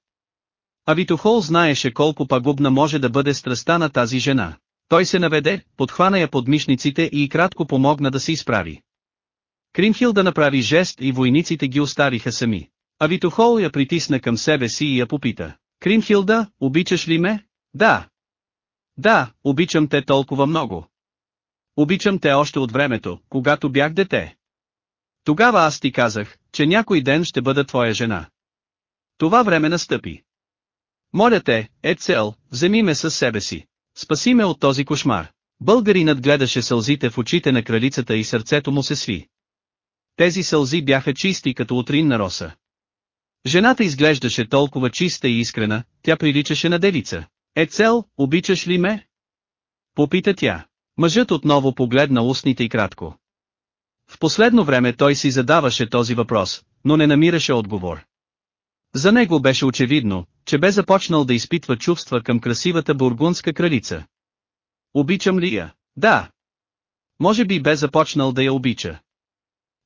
А Витохол знаеше колко пагубна може да бъде страста на тази жена. Той се наведе, подхвана я под мишниците и кратко помогна да се изправи. Кримхил да направи жест и войниците ги оставиха сами. А Витохол я притисна към себе си и я попита. Кримхилда, обичаш ли ме? Да. Да, обичам те толкова много. Обичам те още от времето, когато бях дете. Тогава аз ти казах, че някой ден ще бъда твоя жена. Това време настъпи. Моля те, Ецел, вземи ме със себе си. Спаси ме от този кошмар. Българинът гледаше сълзите в очите на кралицата и сърцето му се сви. Тези сълзи бяха чисти като утринна роса. Жената изглеждаше толкова чиста и искрена, тя приличаше на девица. Ецел, обичаш ли ме? Попита тя. Мъжът отново погледна устните и кратко. В последно време той си задаваше този въпрос, но не намираше отговор. За него беше очевидно, че бе започнал да изпитва чувства към красивата бургундска кралица. Обичам ли я? Да. Може би бе започнал да я обича.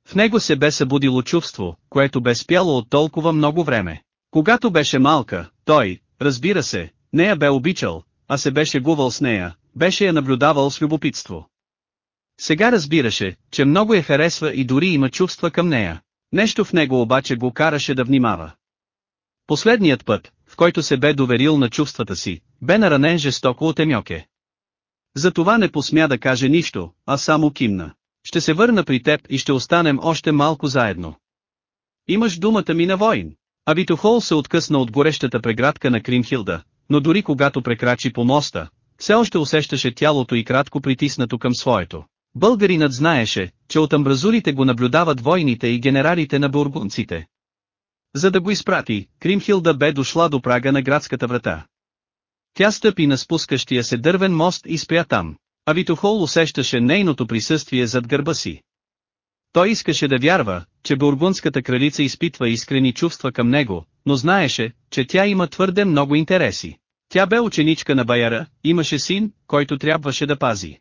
В него се бе събудило чувство, което бе спяло от толкова много време. Когато беше малка, той, разбира се, не я бе обичал, а се беше гувал с нея, беше я наблюдавал с любопитство. Сега разбираше, че много я харесва и дори има чувства към нея. Нещо в него обаче го караше да внимава. Последният път, в който се бе доверил на чувствата си, бе наранен жестоко от Емьоке. Затова не посмя да каже нищо, а само кимна. Ще се върна при теб и ще останем още малко заедно. Имаш думата ми на воин. А Витохол се откъсна от горещата преградка на Кримхилда, но дори когато прекрачи по моста, все още усещаше тялото и кратко притиснато към своето. Българинът знаеше, че от амбразурите го наблюдават войните и генералите на бургунците. За да го изпрати, Кримхилда бе дошла до прага на градската врата. Тя стъпи на спускащия се дървен мост и спря там, а Витохол усещаше нейното присъствие зад гърба си. Той искаше да вярва, че бургундската кралица изпитва искрени чувства към него, но знаеше, че тя има твърде много интереси. Тя бе ученичка на Баяра, имаше син, който трябваше да пази.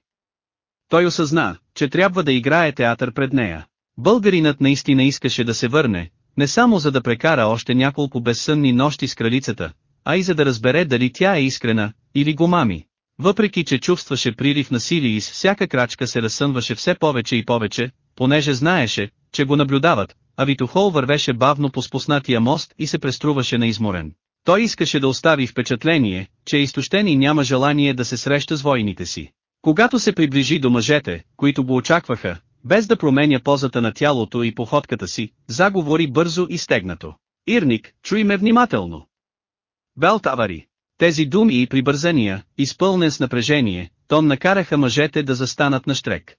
Той осъзна, че трябва да играе театър пред нея. Българинът наистина искаше да се върне, не само за да прекара още няколко безсънни нощи с кралицата, а и за да разбере дали тя е искрена, или го мами. Въпреки че чувстваше прилив на сили и с всяка крачка се разсънваше все повече и повече, понеже знаеше, че го наблюдават, а Витохол вървеше бавно по спуснатия мост и се преструваше на изморен. Той искаше да остави впечатление, че е изтощен и няма желание да се среща с войните си. Когато се приближи до мъжете, които го очакваха, без да променя позата на тялото и походката си, заговори бързо и стегнато. Ирник, чуй ме внимателно. Белтавари. Тези думи и прибързания, изпълнен с напрежение, тон накараха мъжете да застанат на штрек.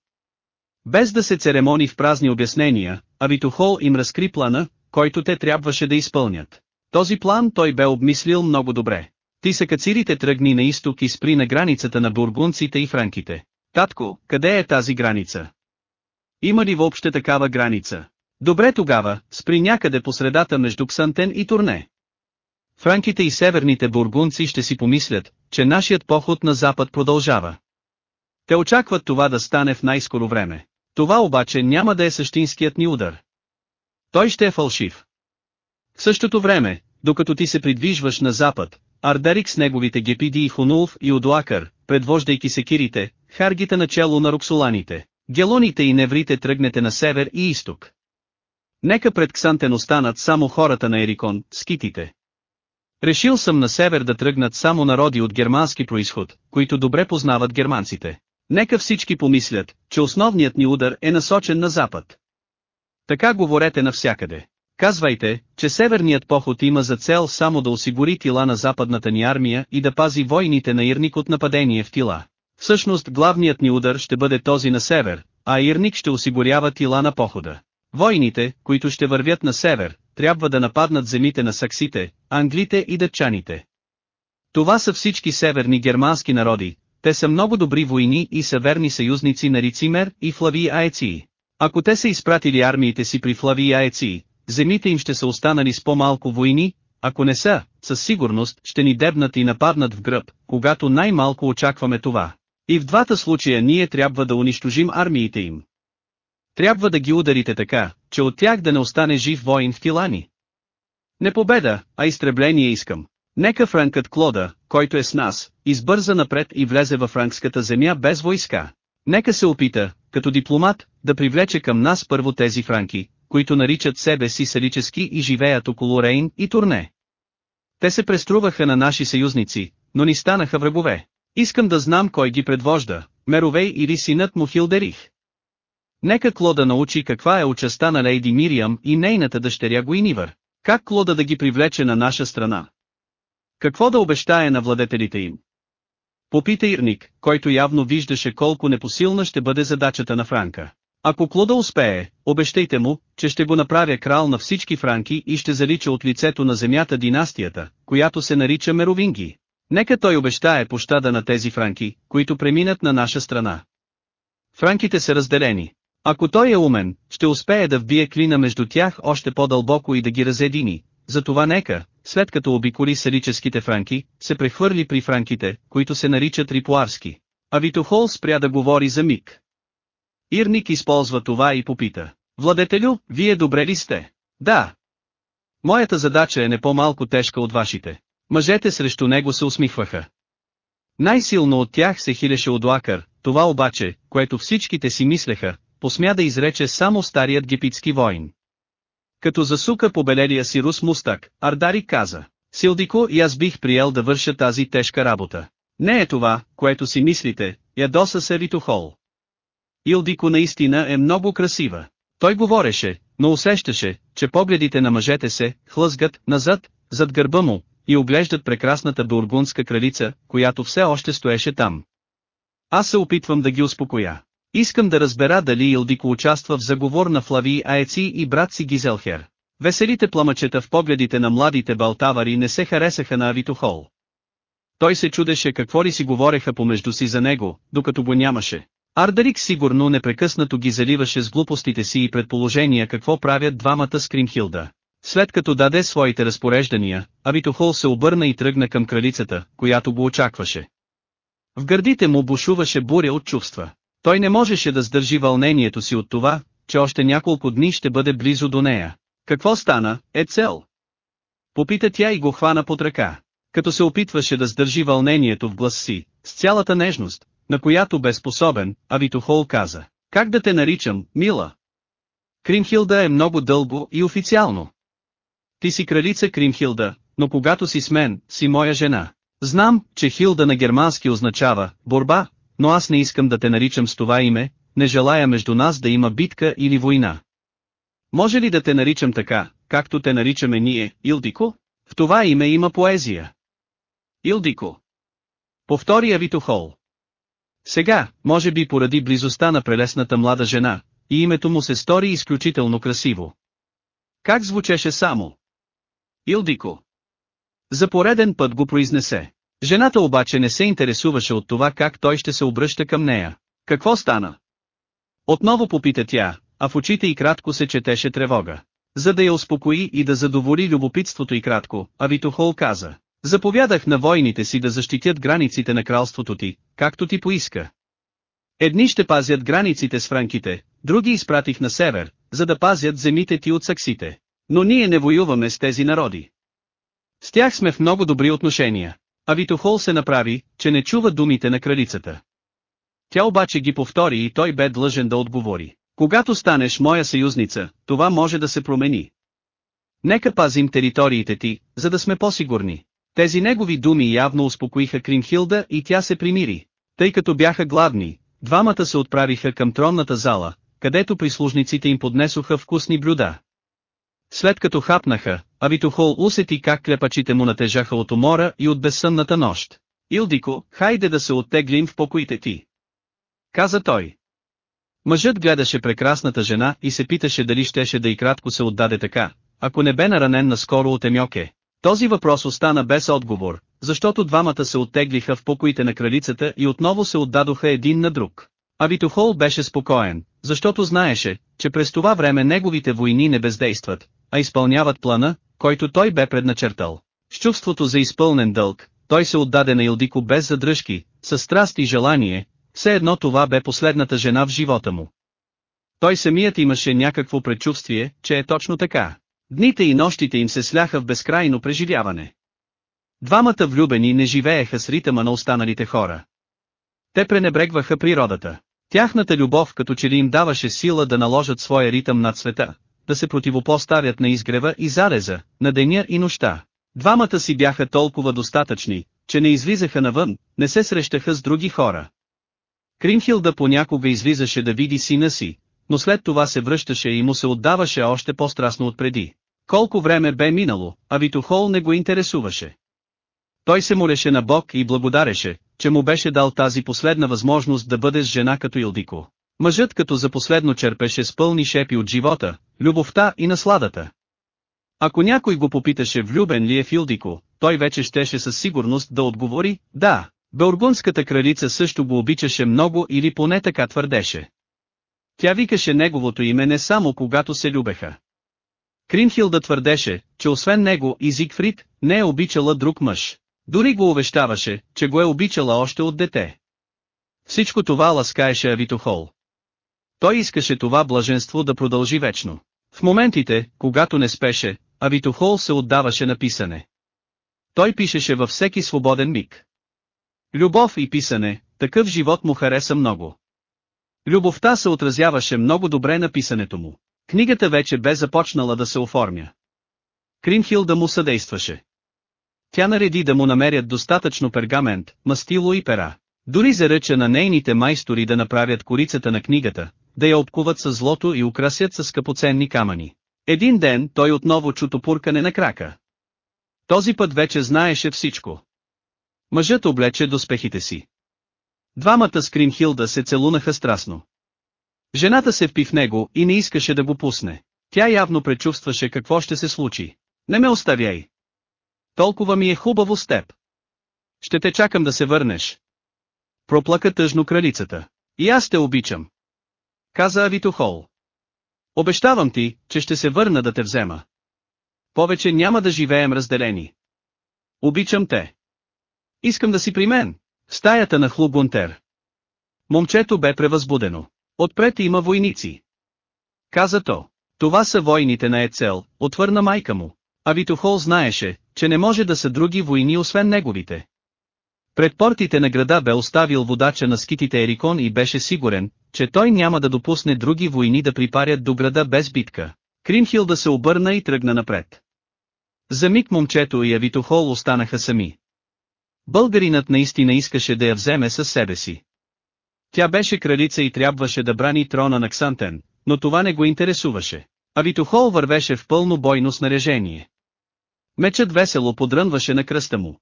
Без да се церемони в празни обяснения, Авитохол им разкри плана, който те трябваше да изпълнят. Този план той бе обмислил много добре. Ти са кацирите тръгни на изток и спри на границата на бургунците и франките. Татко, къде е тази граница? Има ли въобще такава граница? Добре тогава, спри някъде по средата между Ксантен и Турне. Франките и северните бургунци ще си помислят, че нашият поход на запад продължава. Те очакват това да стане в най-скоро време. Това обаче няма да е същинският ни удар. Той ще е фалшив. В същото време, докато ти се придвижваш на запад, Ардарик с неговите гепиди и Хунулф и Одуакър, предвождайки секирите, харгите начало на роксоланите, гелоните и неврите тръгнете на север и изток. Нека пред Ксантен останат само хората на Ерикон, скитите. Решил съм на север да тръгнат само народи от германски происход, които добре познават германците. Нека всички помислят, че основният ни удар е насочен на запад. Така говорете навсякъде. Казвайте, че северният поход има за цел само да осигури тила на западната ни армия и да пази войните на Ирник от нападение в тила. Всъщност главният ни удар ще бъде този на север, а Ирник ще осигурява тила на похода. Войните, които ще вървят на север, трябва да нападнат земите на саксите, англите и дъчаните. Това са всички северни германски народи, те са много добри войни и са верни съюзници на Рицимер и Флави Аеци. Ако те са изпратили армиите си при Флави Аеци, земите им ще са останали с по-малко войни, ако не са, със сигурност ще ни дебнат и нападнат в гръб, когато най-малко очакваме това. И в двата случая ние трябва да унищожим армиите им. Трябва да ги ударите така, че от тях да не остане жив воин в Тилани. Не победа, а изтребление искам. Нека франкът Клода, който е с нас, избърза напред и влезе във франкската земя без войска. Нека се опита, като дипломат, да привлече към нас първо тези франки, които наричат себе си салически и живеят около Рейн и Турне. Те се преструваха на наши съюзници, но ни станаха врагове. Искам да знам кой ги предвожда, Меровей или синът му Хилдерих. Нека Клода научи каква е участа на Лейди Мириам и нейната дъщеря Гуинивър. Как Клода да ги привлече на наша страна? Какво да обещае на владетелите им? Попита Ирник, който явно виждаше колко непосилна ще бъде задачата на Франка. Ако Клода успее, обещайте му, че ще го направя крал на всички франки и ще залича от лицето на земята династията, която се нарича Меровинги. Нека той обещае пощада на тези франки, които преминат на наша страна. Франките са разделени. Ако той е умен, ще успее да вбие клина между тях още по-дълбоко и да ги разедини, затова нека, след като обиколи салическите франки, се прехвърли при франките, които се наричат рипуарски. А Витохол спря да говори за миг. Ирник използва това и попита. Владетелю, вие добре ли сте? Да. Моята задача е не по-малко тежка от вашите. Мъжете срещу него се усмихваха. Най-силно от тях се хилеше Одлакър, това обаче, което всичките си мислеха, посмя да изрече само старият гипитски воин. Като засука побелелия си рус мустак, Ардари каза, Силдико и аз бих приел да върша тази тежка работа. Не е това, което си мислите, ядоса се Ритохол. Илдико наистина е много красива. Той говореше, но усещаше, че погледите на мъжете се хлъзгат назад, зад гърба му, и оглеждат прекрасната бургундска кралица, която все още стоеше там. Аз се опитвам да ги успокоя. Искам да разбера дали Илдико участва в заговор на Флави Аеци и брат си Гизелхер. Веселите пламъчета в погледите на младите балтавари не се харесаха на Авитохол. Той се чудеше какво ли си говореха помежду си за него, докато го нямаше. Ардарик сигурно непрекъснато ги заливаше с глупостите си и предположения какво правят двамата с Кримхилда. След като даде своите разпореждания, Авитохол се обърна и тръгна към кралицата, която го очакваше. В гърдите му бушуваше буря от чувства. Той не можеше да сдържи вълнението си от това, че още няколко дни ще бъде близо до нея. Какво стана, е цел? Попита тя и го хвана под ръка. Като се опитваше да сдържи вълнението в глас си, с цялата нежност, на която бе способен, Авитохол каза. Как да те наричам, мила? Кримхилда е много дълго и официално. Ти си кралица Кримхилда, но когато си с мен, си моя жена. Знам, че Хилда на германски означава борба, но аз не искам да те наричам с това име, не желая между нас да има битка или война. Може ли да те наричам така, както те наричаме ние, Илдико? В това име има поезия. Илдико. Повтори Авитохол. Сега, може би поради близостта на прелесната млада жена, и името му се стори изключително красиво. Как звучеше само? Илдико. За пореден път го произнесе. Жената обаче не се интересуваше от това как той ще се обръща към нея. Какво стана? Отново попита тя, а в очите и кратко се четеше тревога. За да я успокои и да задоволи любопитството и кратко, Авитохол каза. Заповядах на войните си да защитят границите на кралството ти, както ти поиска. Едни ще пазят границите с франките, други изпратих на север, за да пазят земите ти от саксите. Но ние не воюваме с тези народи. С тях сме в много добри отношения. А Витохол се направи, че не чува думите на кралицата. Тя обаче ги повтори и той бе длъжен да отговори. Когато станеш моя съюзница, това може да се промени. Нека пазим териториите ти, за да сме по-сигурни. Тези негови думи явно успокоиха Кримхилда и тя се примири. Тъй като бяха гладни, двамата се отправиха към тронната зала, където прислужниците им поднесоха вкусни блюда. След като хапнаха, Авитохол усети как клепачите му натежаха от умора и от безсънната нощ. Илдико, хайде да се оттеглим в покоите ти. Каза той. Мъжът гледаше прекрасната жена и се питаше дали щеше да и кратко се отдаде така, ако не бе наранен наскоро от Емьоке. Този въпрос остана без отговор, защото двамата се оттеглиха в покоите на кралицата и отново се отдадоха един на друг. А Витохол беше спокоен, защото знаеше, че през това време неговите войни не бездействат, а изпълняват плана, който той бе предначертал. С чувството за изпълнен дълг, той се отдаде на Илдико без задръжки, с страст и желание, все едно това бе последната жена в живота му. Той самият имаше някакво предчувствие, че е точно така. Дните и нощите им се сляха в безкрайно преживяване. Двамата влюбени не живееха с ритъма на останалите хора. Те пренебрегваха природата. Тяхната любов като че ли им даваше сила да наложат своя ритъм над света, да се противопоставят на изгрева и зареза, на деня и нощта. Двамата си бяха толкова достатъчни, че не излизаха навън, не се срещаха с други хора. Кримхилда понякога излизаше да види сина си, но след това се връщаше и му се отдаваше още по-страстно отпреди. Колко време бе минало, а Витохол не го интересуваше. Той се молеше на Бог и благодареше, че му беше дал тази последна възможност да бъде с жена като Илдико. Мъжът като за последно черпеше с пълни шепи от живота, любовта и насладата. Ако някой го попиташе влюбен ли е в Илдико, той вече щеше със сигурност да отговори, да, Белгунската кралица също го обичаше много или поне така твърдеше. Тя викаше неговото име не само когато се любеха. Кримхилда твърдеше, че освен него и Зигфрид, не е обичала друг мъж. Дори го увещаваше, че го е обичала още от дете. Всичко това ласкаеше Авитохол. Той искаше това блаженство да продължи вечно. В моментите, когато не спеше, Авитохол се отдаваше на писане. Той пишеше във всеки свободен миг. Любов и писане, такъв живот му хареса много. Любовта се отразяваше много добре на писането му. Книгата вече бе започнала да се оформя. Кримхил да му съдействаше. Тя нареди да му намерят достатъчно пергамент, мастило и пера. Дори заръча на нейните майстори да направят корицата на книгата, да я обкуват с злото и украсят с скъпоценни камъни. Един ден той отново чу топуркане на крака. Този път вече знаеше всичко. Мъжът облече доспехите си. Двамата с Кримхилда се целунаха страстно. Жената се впи в него и не искаше да го пусне. Тя явно предчувстваше какво ще се случи. Не ме оставяй. Толкова ми е хубаво с теб. Ще те чакам да се върнеш. Проплака тъжно кралицата. И аз те обичам. Каза Авитохол. Обещавам ти, че ще се върна да те взема. Повече няма да живеем разделени. Обичам те. Искам да си при мен. В стаята на Хлубунтер. Момчето бе превъзбудено. Отпред има войници. Каза то. Това са войните на Ецел, отвърна майка му. А Витохол знаеше, че не може да са други войни освен неговите. Пред портите на града бе оставил водача на скитите Ерикон и беше сигурен, че той няма да допусне други войни да припарят до града без битка. Кримхил да се обърна и тръгна напред. За миг момчето и Авитохол останаха сами. Българинът наистина искаше да я вземе със себе си. Тя беше кралица и трябваше да брани трона на Ксантен, но това не го интересуваше. Авитохол вървеше в пълно бойно снаряжение. Мечът весело подрънваше на кръста му.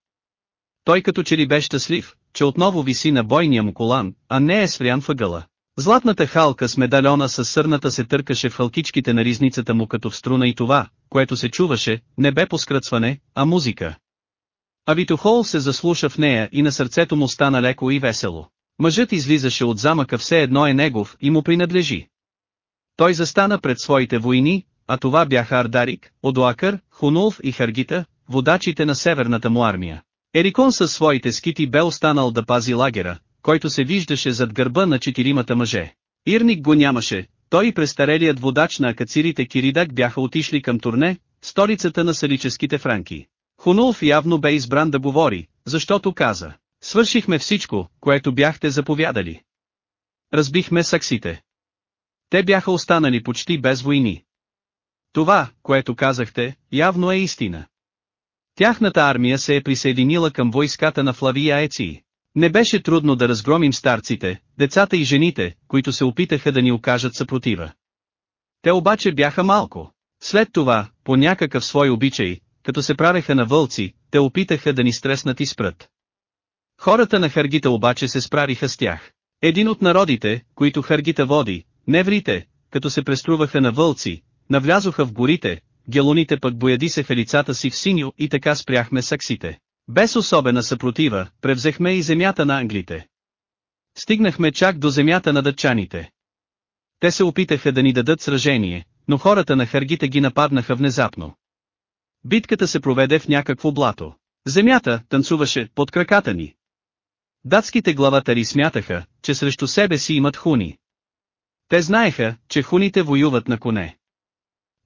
Той като че ли бе щастлив, че отново виси на бойния му колан, а не е сврян въгъла. Златната халка с медальона със сърната се търкаше в халкичките на ризницата му като в струна и това, което се чуваше, не бе поскръцване, а музика. А Витохол се заслуша в нея и на сърцето му стана леко и весело. Мъжът излизаше от замъка все едно е негов и му принадлежи. Той застана пред своите войни, а това бяха Ардарик, Одоакър, Хунулф и Харгита, водачите на северната му армия. Ерикон със своите скити бе останал да пази лагера, който се виждаше зад гърба на четиримата мъже. Ирник го нямаше, той и престарелият водач на акацирите Киридак бяха отишли към турне, столицата на салическите франки. Хунулф явно бе избран да говори, защото каза, свършихме всичко, което бяхте заповядали. Разбихме саксите. Те бяха останали почти без войни. Това, което казахте, явно е истина. Тяхната армия се е присъединила към войската на Флавия Еци. Не беше трудно да разгромим старците, децата и жените, които се опитаха да ни окажат съпротива. Те обаче бяха малко. След това, по някакъв свой обичай, като се правеха на вълци, те опитаха да ни стреснат и спрат. Хората на Харгита обаче се справиха с тях. Един от народите, които Харгита води, неврите, като се преструваха на вълци, навлязоха в горите, гелоните пък боядисаха лицата си в синьо и така спряхме саксите. Без особена съпротива, превзехме и земята на англите. Стигнахме чак до земята на дъчаните. Те се опитаха да ни дадат сражение, но хората на Харгите ги нападнаха внезапно. Битката се проведе в някакво блато. Земята танцуваше под краката ни. Датските главатари смятаха, че срещу себе си имат хуни. Те знаеха, че хуните воюват на коне.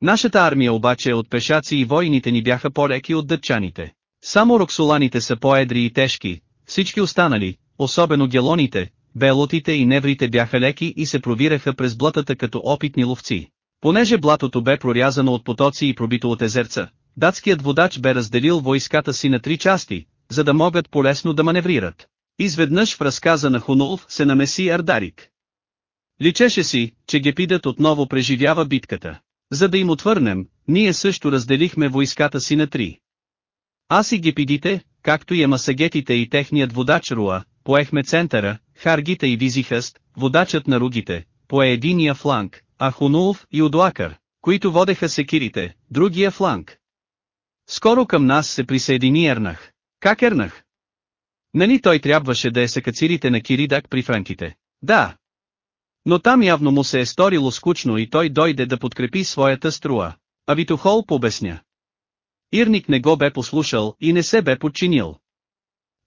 Нашата армия обаче от пешаци и войните ни бяха по-леки от дъчаните. Само роксоланите са по-едри и тежки, всички останали, особено гелоните, белотите и неврите бяха леки и се провираха през блатата като опитни ловци. Понеже блатото бе прорязано от потоци и пробито от езерца, датският водач бе разделил войската си на три части, за да могат полесно да маневрират. Изведнъж в разказа на Хунулф се намеси Ардарик. Личеше си, че Гепидът отново преживява битката. За да им отвърнем, ние също разделихме войската си на три. Аз и гепидите, както и амасагетите и техният водач Руа, поехме центъра, Харгите и Визихъст, водачът на ругите, пое единия фланг, а Хунулф и Удуакър, които водеха секирите, другия фланг. Скоро към нас се присъедини Ернах. Как Ернах? Нали той трябваше да е секацирите на Киридак при франките? Да. Но там явно му се е сторило скучно и той дойде да подкрепи своята струа. А Витохол побесня. Ирник не го бе послушал и не се бе подчинил.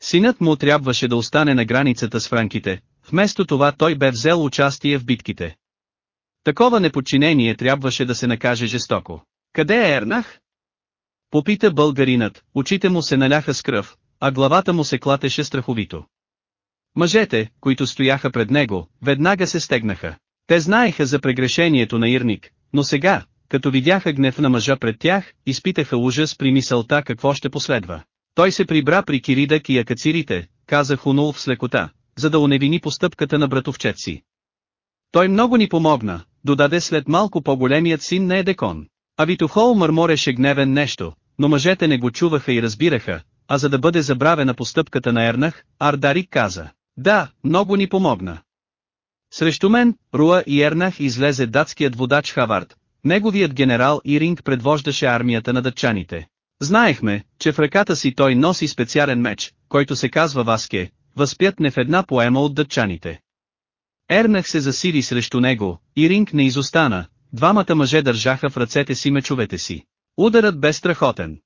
Синът му трябваше да остане на границата с франките, вместо това той бе взел участие в битките. Такова неподчинение трябваше да се накаже жестоко. Къде е Ернах? Попита българинът, очите му се наляха с кръв, а главата му се клатеше страховито. Мъжете, които стояха пред него, веднага се стегнаха. Те знаеха за прегрешението на Ирник, но сега, като видяха гнев на мъжа пред тях, изпитаха ужас при мисълта какво ще последва. Той се прибра при Киридък и Акацирите, каза Хунул с лекота, за да уневини постъпката на братовчет си. Той много ни помогна, додаде след малко по-големият син на Едекон. А Витохол мърмореше гневен нещо, но мъжете не го чуваха и разбираха, а за да бъде забравена постъпката на Ернах, Ардарик каза, да, много ни помогна. Срещу мен, Руа и Ернах излезе датският водач Хавард, Неговият генерал Иринг предвождаше армията на дъчаните. Знаехме, че в ръката си той носи специален меч, който се казва Васке, възпят не в една поема от дъчаните. Ернах се засили срещу него, и Ринг не изостана, двамата мъже държаха в ръцете си мечовете си. Ударът бе страхотен.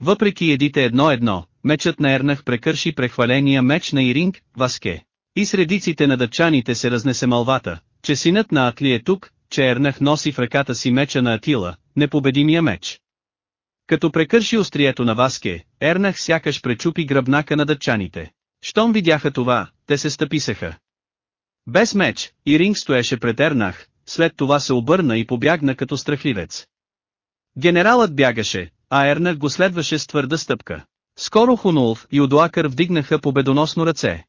Въпреки едите едно-едно, мечът на Ернах прекърши прехваления меч на Иринг, Васке. И средиците на дъчаните се разнесе малвата, че синът на Атли е тук, че Ернах носи в ръката си меча на Атила, непобедимия меч. Като прекърши острието на Васке, Ернах сякаш пречупи гръбнака на дъчаните. Щом видяха това, те се стъписаха. Без меч, Иринг стоеше пред Ернах, след това се обърна и побягна като страхливец. Генералът бягаше, а Ернах го следваше с твърда стъпка. Скоро Хунулф и Одуакър вдигнаха победоносно ръце.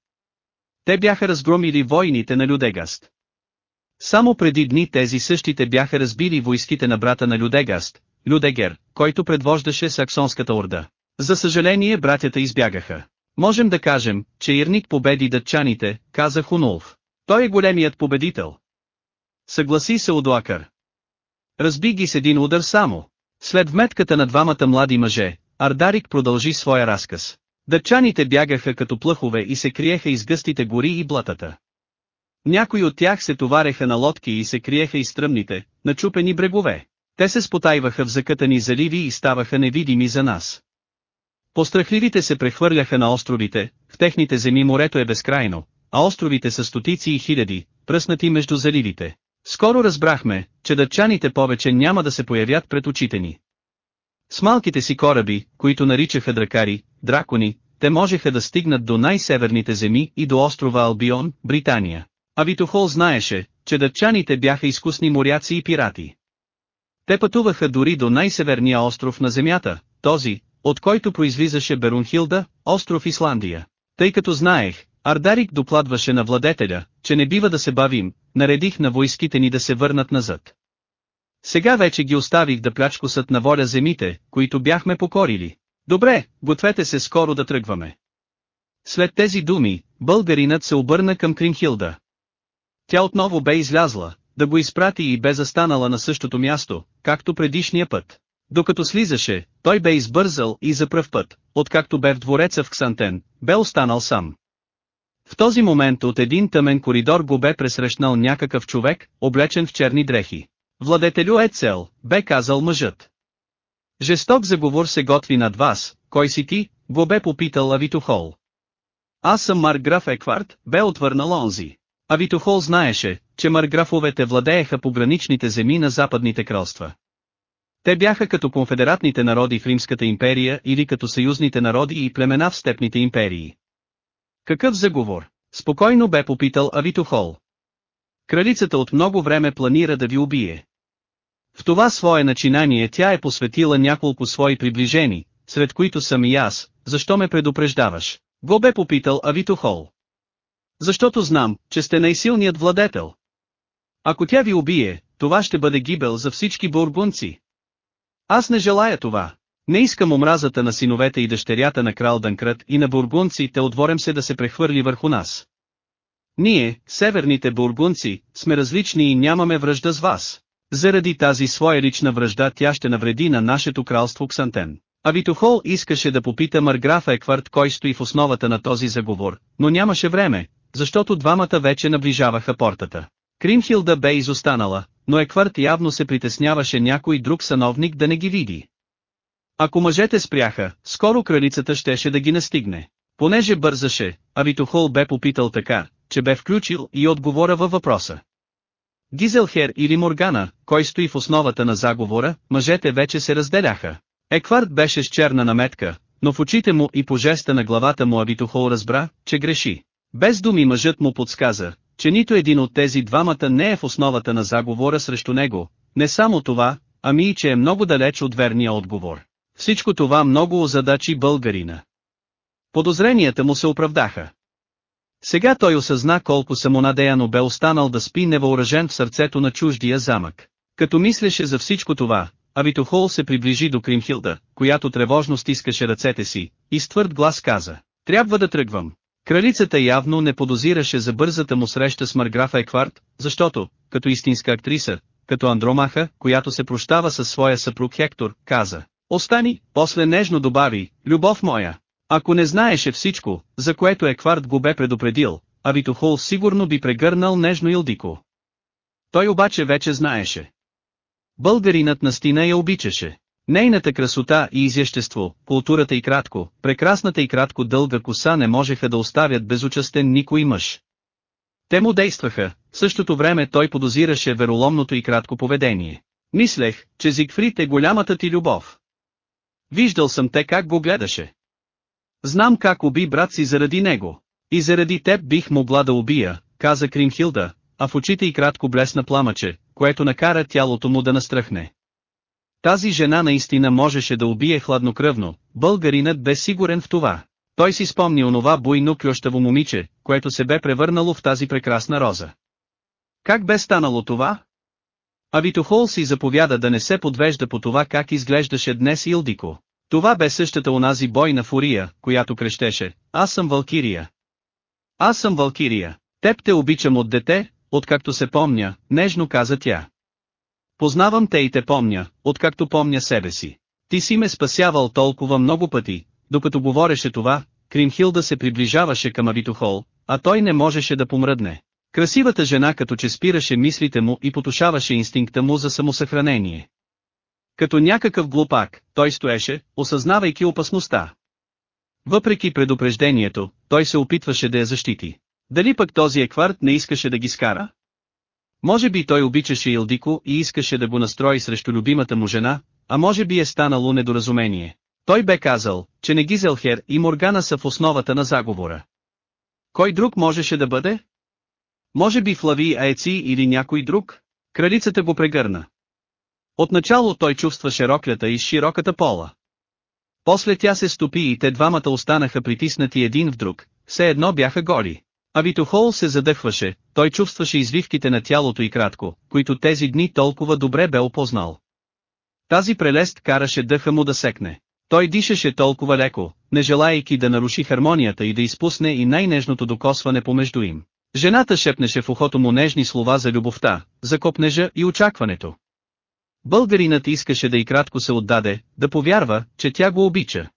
Те бяха разгромили войните на Людегаст. Само преди дни тези същите бяха разбили войските на брата на Людегаст, Людегер, който предвождаше саксонската орда. За съжаление братята избягаха. Можем да кажем, че Ирник победи дъчаните, каза Хунулф. Той е големият победител. Съгласи се Одуакър. Разби ги с един удар само. След вметката на двамата млади мъже, Ардарик продължи своя разказ. Дъчаните бягаха като плъхове и се криеха из гъстите гори и блатата. Някои от тях се товареха на лодки и се криеха из стръмните, начупени брегове. Те се спотайваха в закътани заливи и ставаха невидими за нас. Пострахливите се прехвърляха на островите, в техните земи морето е безкрайно, а островите са стотици и хиляди, пръснати между заливите. Скоро разбрахме, че дъчаните повече няма да се появят пред очите ни. С малките си кораби, които наричаха дракари, дракони, те можеха да стигнат до най-северните земи и до острова Албион, Британия. А Витохол знаеше, че дъчаните бяха изкусни моряци и пирати. Те пътуваха дори до най-северния остров на земята, този, от който произлизаше Берунхилда, остров Исландия. Тъй като знаех, Ардарик докладваше на владетеля, че не бива да се бавим, наредих на войските ни да се върнат назад. Сега вече ги оставих да плячкосат на воля земите, които бяхме покорили. Добре, гответе се скоро да тръгваме. След тези думи, българинът се обърна към Кримхилда. Тя отново бе излязла, да го изпрати и бе застанала на същото място, както предишния път. Докато слизаше, той бе избързал и за пръв път, откакто бе в двореца в Ксантен, бе останал сам. В този момент от един тъмен коридор го бе пресрещнал някакъв човек, облечен в черни дрехи. Владетелю е цел, бе казал мъжът. Жесток заговор се готви над вас, кой си ти, го бе попитал Авитохол. Аз съм Марграф Еквард, бе отвърнал онзи. Авитохол знаеше, че марграфовете владееха пограничните земи на западните кралства. Те бяха като конфедератните народи в Римската империя или като съюзните народи и племена в степните империи. Какъв заговор? Спокойно бе попитал Авитохол. Кралицата от много време планира да ви убие. В това свое начинание тя е посветила няколко свои приближени, сред които съм и аз, защо ме предупреждаваш? Го бе попитал Авитохол. Защото знам, че сте най-силният владетел. Ако тя ви убие, това ще бъде гибел за всички бургунци. Аз не желая това. Не искам омразата на синовете и дъщерята на крал Данкрът и на бургунците отворем се да се прехвърли върху нас. Ние, северните бургунци, сме различни и нямаме връжда с вас. Заради тази своя лична връжда тя ще навреди на нашето кралство Ксантен. А Витохол искаше да попита Марграфа Екварт кой стои в основата на този заговор, но нямаше време, защото двамата вече наближаваха портата. Кримхилда бе изостанала, но Екварт явно се притесняваше някой друг сановник да не ги види. Ако мъжете спряха, скоро кралицата щеше да ги настигне. Понеже бързаше, а Витохол бе попитал така, че бе включил и отговора във въпроса. Гизелхер или Моргана, кой стои в основата на заговора, мъжете вече се разделяха. Екварт беше с черна наметка, но в очите му и по жеста на главата му Авитохол разбра, че греши. Без думи мъжът му подсказа, че нито един от тези двамата не е в основата на заговора срещу него, не само това, ами и че е много далеч от верния отговор. Всичко това много озадачи българина. Подозренията му се оправдаха. Сега той осъзна колко самонадеяно бе останал да спи невъоръжен в сърцето на чуждия замък. Като мислеше за всичко това, Авитохол се приближи до Кримхилда, която тревожно стискаше ръцете си, и с твърд глас каза, трябва да тръгвам. Кралицата явно не подозираше за бързата му среща с Марграфа Екварт, защото, като истинска актриса, като Андромаха, която се прощава със своя съпруг Хектор, каза, Остани, после нежно добави, любов моя. Ако не знаеше всичко, за което Екварт го бе предупредил, а Витохол сигурно би прегърнал нежно Илдико. Той обаче вече знаеше. Българинът настина я обичаше. Нейната красота и изящество, културата и кратко, прекрасната и кратко дълга коса не можеха да оставят безучастен никой мъж. Те му действаха, в същото време той подозираше вероломното и кратко поведение. Мислех, че Зигфрид е голямата ти любов. Виждал съм те как го гледаше. Знам как уби брат си заради него. И заради теб бих могла да убия, каза Кримхилда, а в очите й кратко блесна пламъче, което накара тялото му да настръхне. Тази жена наистина можеше да убие хладнокръвно, българинът бе сигурен в това. Той си спомни онова буйно клющаво момиче, което се бе превърнало в тази прекрасна роза. Как бе станало това? А Витохол си заповяда да не се подвежда по това как изглеждаше днес Илдико. Това бе същата онази бойна фурия, която крещеше, аз съм Валкирия. Аз съм Валкирия, теб те обичам от дете, откакто се помня, нежно каза тя. Познавам те и те помня, откакто помня себе си. Ти си ме спасявал толкова много пъти, докато говореше това, Кримхилда се приближаваше към Авитохол, а той не можеше да помръдне. Красивата жена като че спираше мислите му и потушаваше инстинкта му за самосъхранение. Като някакъв глупак, той стоеше, осъзнавайки опасността. Въпреки предупреждението, той се опитваше да я защити. Дали пък този екварт не искаше да ги скара? Може би той обичаше Илдико и искаше да го настрои срещу любимата му жена, а може би е станало недоразумение. Той бе казал, че не Гизелхер и Моргана са в основата на заговора. Кой друг можеше да бъде? Може би Флави Аеци или някой друг? Кралицата го прегърна. Отначало той чувства широклята и широката пола. После тя се стопи и те двамата останаха притиснати един в друг, все едно бяха голи. А Витохол се задъхваше, той чувстваше извивките на тялото и кратко, които тези дни толкова добре бе опознал. Тази прелест караше дъха му да секне. Той дишаше толкова леко, не желаяйки да наруши хармонията и да изпусне и най-нежното докосване помежду им. Жената шепнеше в ухото му нежни слова за любовта, за копнежа и очакването. Българинът искаше да и кратко се отдаде, да повярва, че тя го обича.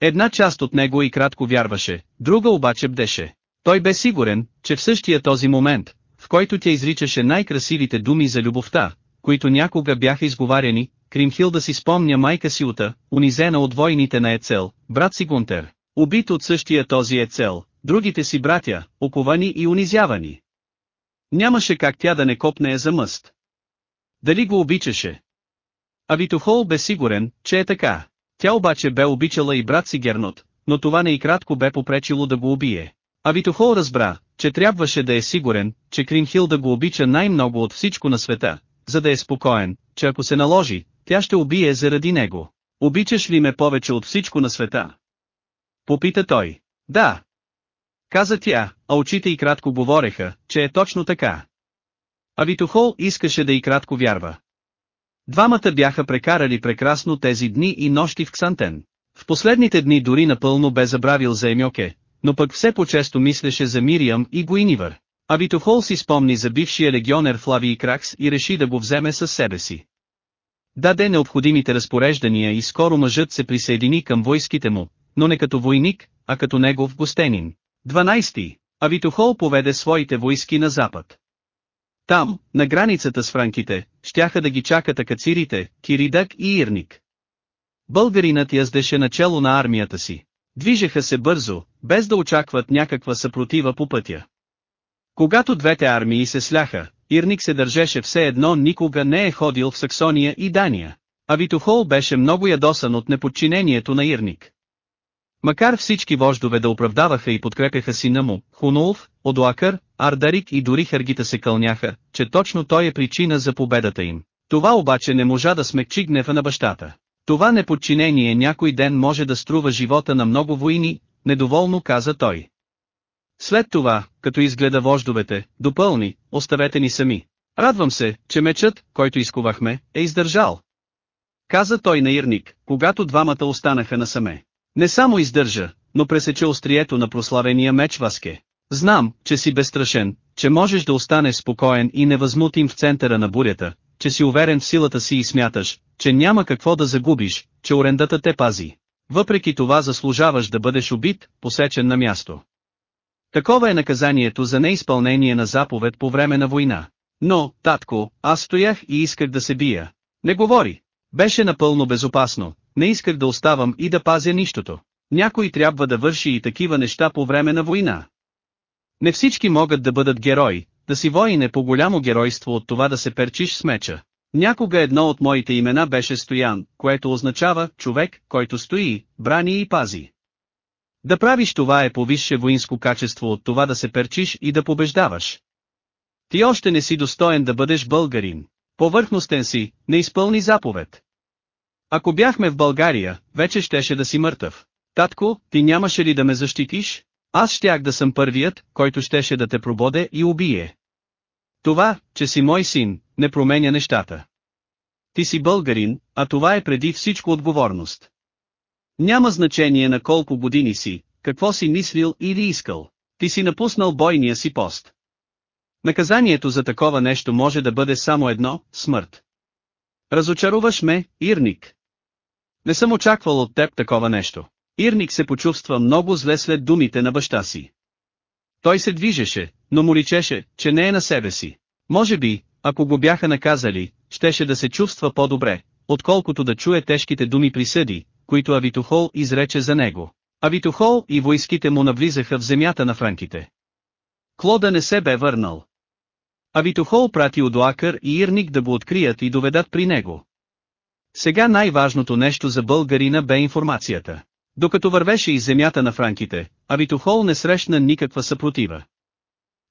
Една част от него и кратко вярваше, друга обаче бдеше. Той бе сигурен, че в същия този момент, в който тя изричаше най-красивите думи за любовта, които някога бяха изговаряни, Кримхилда си спомня майка си Ута, унизена от войните на Ецел, брат си Гунтер, убит от същия този Ецел, другите си братя, оковани и унизявани. Нямаше как тя да не копне за мъст. Дали го обичаше? А Витохол бе сигурен, че е така. Тя обаче бе обичала и брат си Гернот, но това не и кратко бе попречило да го убие. А Витохол разбра, че трябваше да е сигурен, че Кримхил да го обича най-много от всичко на света, за да е спокоен, че ако се наложи, тя ще убие заради него. Обичаш ли ме повече от всичко на света? Попита той. Да. Каза тя, а очите й кратко говореха, че е точно така. А Витохол искаше да и кратко вярва. Двамата бяха прекарали прекрасно тези дни и нощи в Ксантен. В последните дни дори напълно бе забравил за Емьоке, но пък все по-често мислеше за Мириам и Гуинивър. А Витохол си спомни за бившия легионер Флавий Кракс и реши да го вземе със себе си. Даде необходимите разпореждания и скоро мъжът се присъедини към войските му, но не като войник, а като негов гостенин. 12. Авитохол поведе своите войски на запад. Там, на границата с франките, щяха да ги чакат акацирите, Киридак и Ирник. Българинът яздеше начало на армията си. Движеха се бързо, без да очакват някаква съпротива по пътя. Когато двете армии се сляха, Ирник се държеше все едно никога не е ходил в Саксония и Дания. А Витохол беше много ядосан от неподчинението на Ирник. Макар всички вождове да оправдаваха и подкрепяха сина му, Хунулф, Одуакър, Ардарик и дори Харгита се кълняха, че точно той е причина за победата им. Това обаче не можа да смекчи гнева на бащата. Това неподчинение някой ден може да струва живота на много войни, недоволно каза той. След това, като изгледа вождовете, допълни, оставете ни сами. Радвам се, че мечът, който изковахме, е издържал. Каза той на Ирник, когато двамата останаха насаме. Не само издържа, но пресече острието на прославения меч Васке. Знам, че си безстрашен, че можеш да останеш спокоен и невъзмутим в центъра на бурята, че си уверен в силата си и смяташ, че няма какво да загубиш, че орендата те пази. Въпреки това заслужаваш да бъдеш убит, посечен на място. Такова е наказанието за неизпълнение на заповед по време на война. Но, татко, аз стоях и исках да се бия. Не говори. Беше напълно безопасно, не исках да оставам и да пазя нищото. Някой трябва да върши и такива неща по време на война. Не всички могат да бъдат герои, да си воин е по-голямо геройство от това да се перчиш с меча. Някога едно от моите имена беше Стоян, което означава човек, който стои, брани и пази. Да правиш това е повисше воинско качество от това да се перчиш и да побеждаваш. Ти още не си достоен да бъдеш българин. Повърхностен си, не изпълни заповед. Ако бяхме в България, вече щеше да си мъртъв. Татко, ти нямаше ли да ме защитиш? Аз щях да съм първият, който щеше да те прободе и убие. Това, че си мой син, не променя нещата. Ти си българин, а това е преди всичко отговорност. Няма значение на колко години си, какво си мислил или искал. Ти си напуснал бойния си пост. Наказанието за такова нещо може да бъде само едно – смърт. Разочаруваш ме, Ирник. Не съм очаквал от теб такова нещо. Ирник се почувства много зле след думите на баща си. Той се движеше, но му личеше, че не е на себе си. Може би, ако го бяха наказали, щеше да се чувства по-добре, отколкото да чуе тежките думи присъди, които Авитохол изрече за него. Авитохол и войските му навлизаха в земята на франките. Клода не се бе върнал. Авитохол прати Одоакър и Ирник да го открият и доведат при него. Сега най-важното нещо за българина бе информацията. Докато вървеше из земята на франките, Авитохол не срещна никаква съпротива.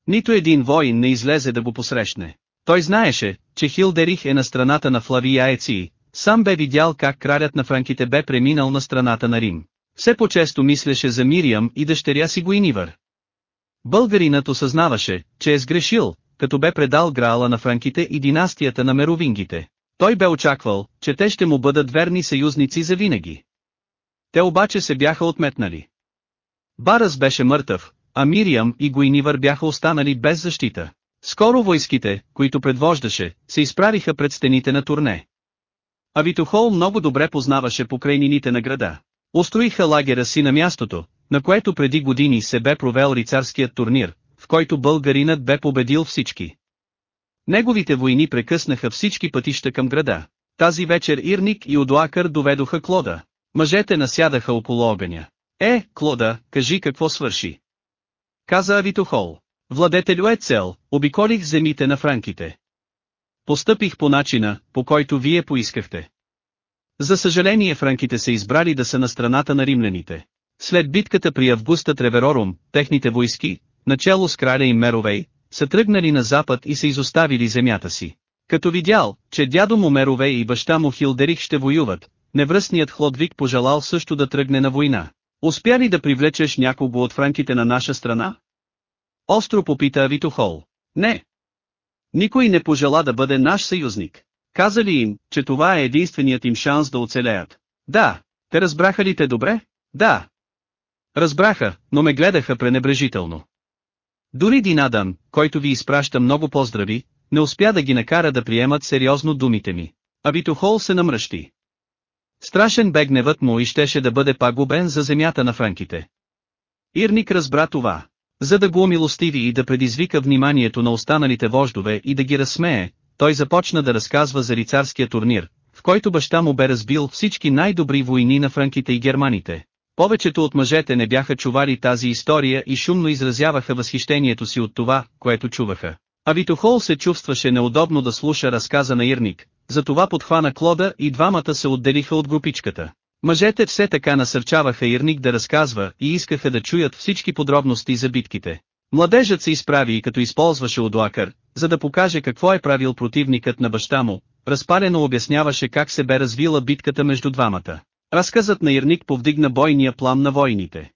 Нито един воин не излезе да го посрещне. Той знаеше, че Хилдерих е на страната на Флавия Еци, сам бе видял как кралят на франките бе преминал на страната на Рим. Все по-често мислеше за Мириам и дъщеря си Гуинивър. Българинът осъзнаваше, че е сгрешил, като бе предал Граала на франките и династията на меровингите. Той бе очаквал, че те ще му бъдат верни съюзници за винаги. Те обаче се бяха отметнали. Барас беше мъртъв, а Мириам и Гуинивър бяха останали без защита. Скоро войските, които предвождаше, се изправиха пред стените на турне. Авитохол много добре познаваше покрайнините на града. Устроиха лагера си на мястото, на което преди години се бе провел рицарският турнир, в който българинът бе победил всички. Неговите войни прекъснаха всички пътища към града. Тази вечер Ирник и Одоакър доведоха Клода. Мъжете насядаха около огъня. Е, Клода, кажи какво свърши. Каза Авитохол. Владетелю е цел, обиколих земите на франките. Постъпих по начина, по който вие поискахте. За съжаление франките се избрали да са на страната на римляните. След битката при Августа Треверорум, техните войски, начало с краля им Меровей, са тръгнали на запад и са изоставили земята си. Като видял, че дядо му Меровей и баща му Хилдерих ще воюват, невръстният Хлодвиг пожелал също да тръгне на война. Успя ли да привлечеш някого от франките на наша страна? Остро попита Авитохол. Не. Никой не пожела да бъде наш съюзник. Каза ли им, че това е единственият им шанс да оцелеят? Да. Те разбраха ли те добре? Да. Разбраха, но ме гледаха пренебрежително. Дори Динадам, който ви изпраща много поздрави, не успя да ги накара да приемат сериозно думите ми. Авитохол се намръщи. Страшен бе гневът му и щеше да бъде пагубен за земята на франките. Ирник разбра това. За да го умилостиви и да предизвика вниманието на останалите вождове и да ги разсмее, той започна да разказва за рицарския турнир, в който баща му бе разбил всички най-добри войни на франките и германите. Повечето от мъжете не бяха чували тази история и шумно изразяваха възхищението си от това, което чуваха. А Витохол се чувстваше неудобно да слуша разказа на Ирник, затова подхвана Клода и двамата се отделиха от групичката. Мъжете все така насърчаваха Ирник да разказва и искаха да чуят всички подробности за битките. Младежът се изправи и като използваше Одуакър, за да покаже какво е правил противникът на баща му, разпалено обясняваше как се бе развила битката между двамата. Разказът на Ирник повдигна бойния план на войните.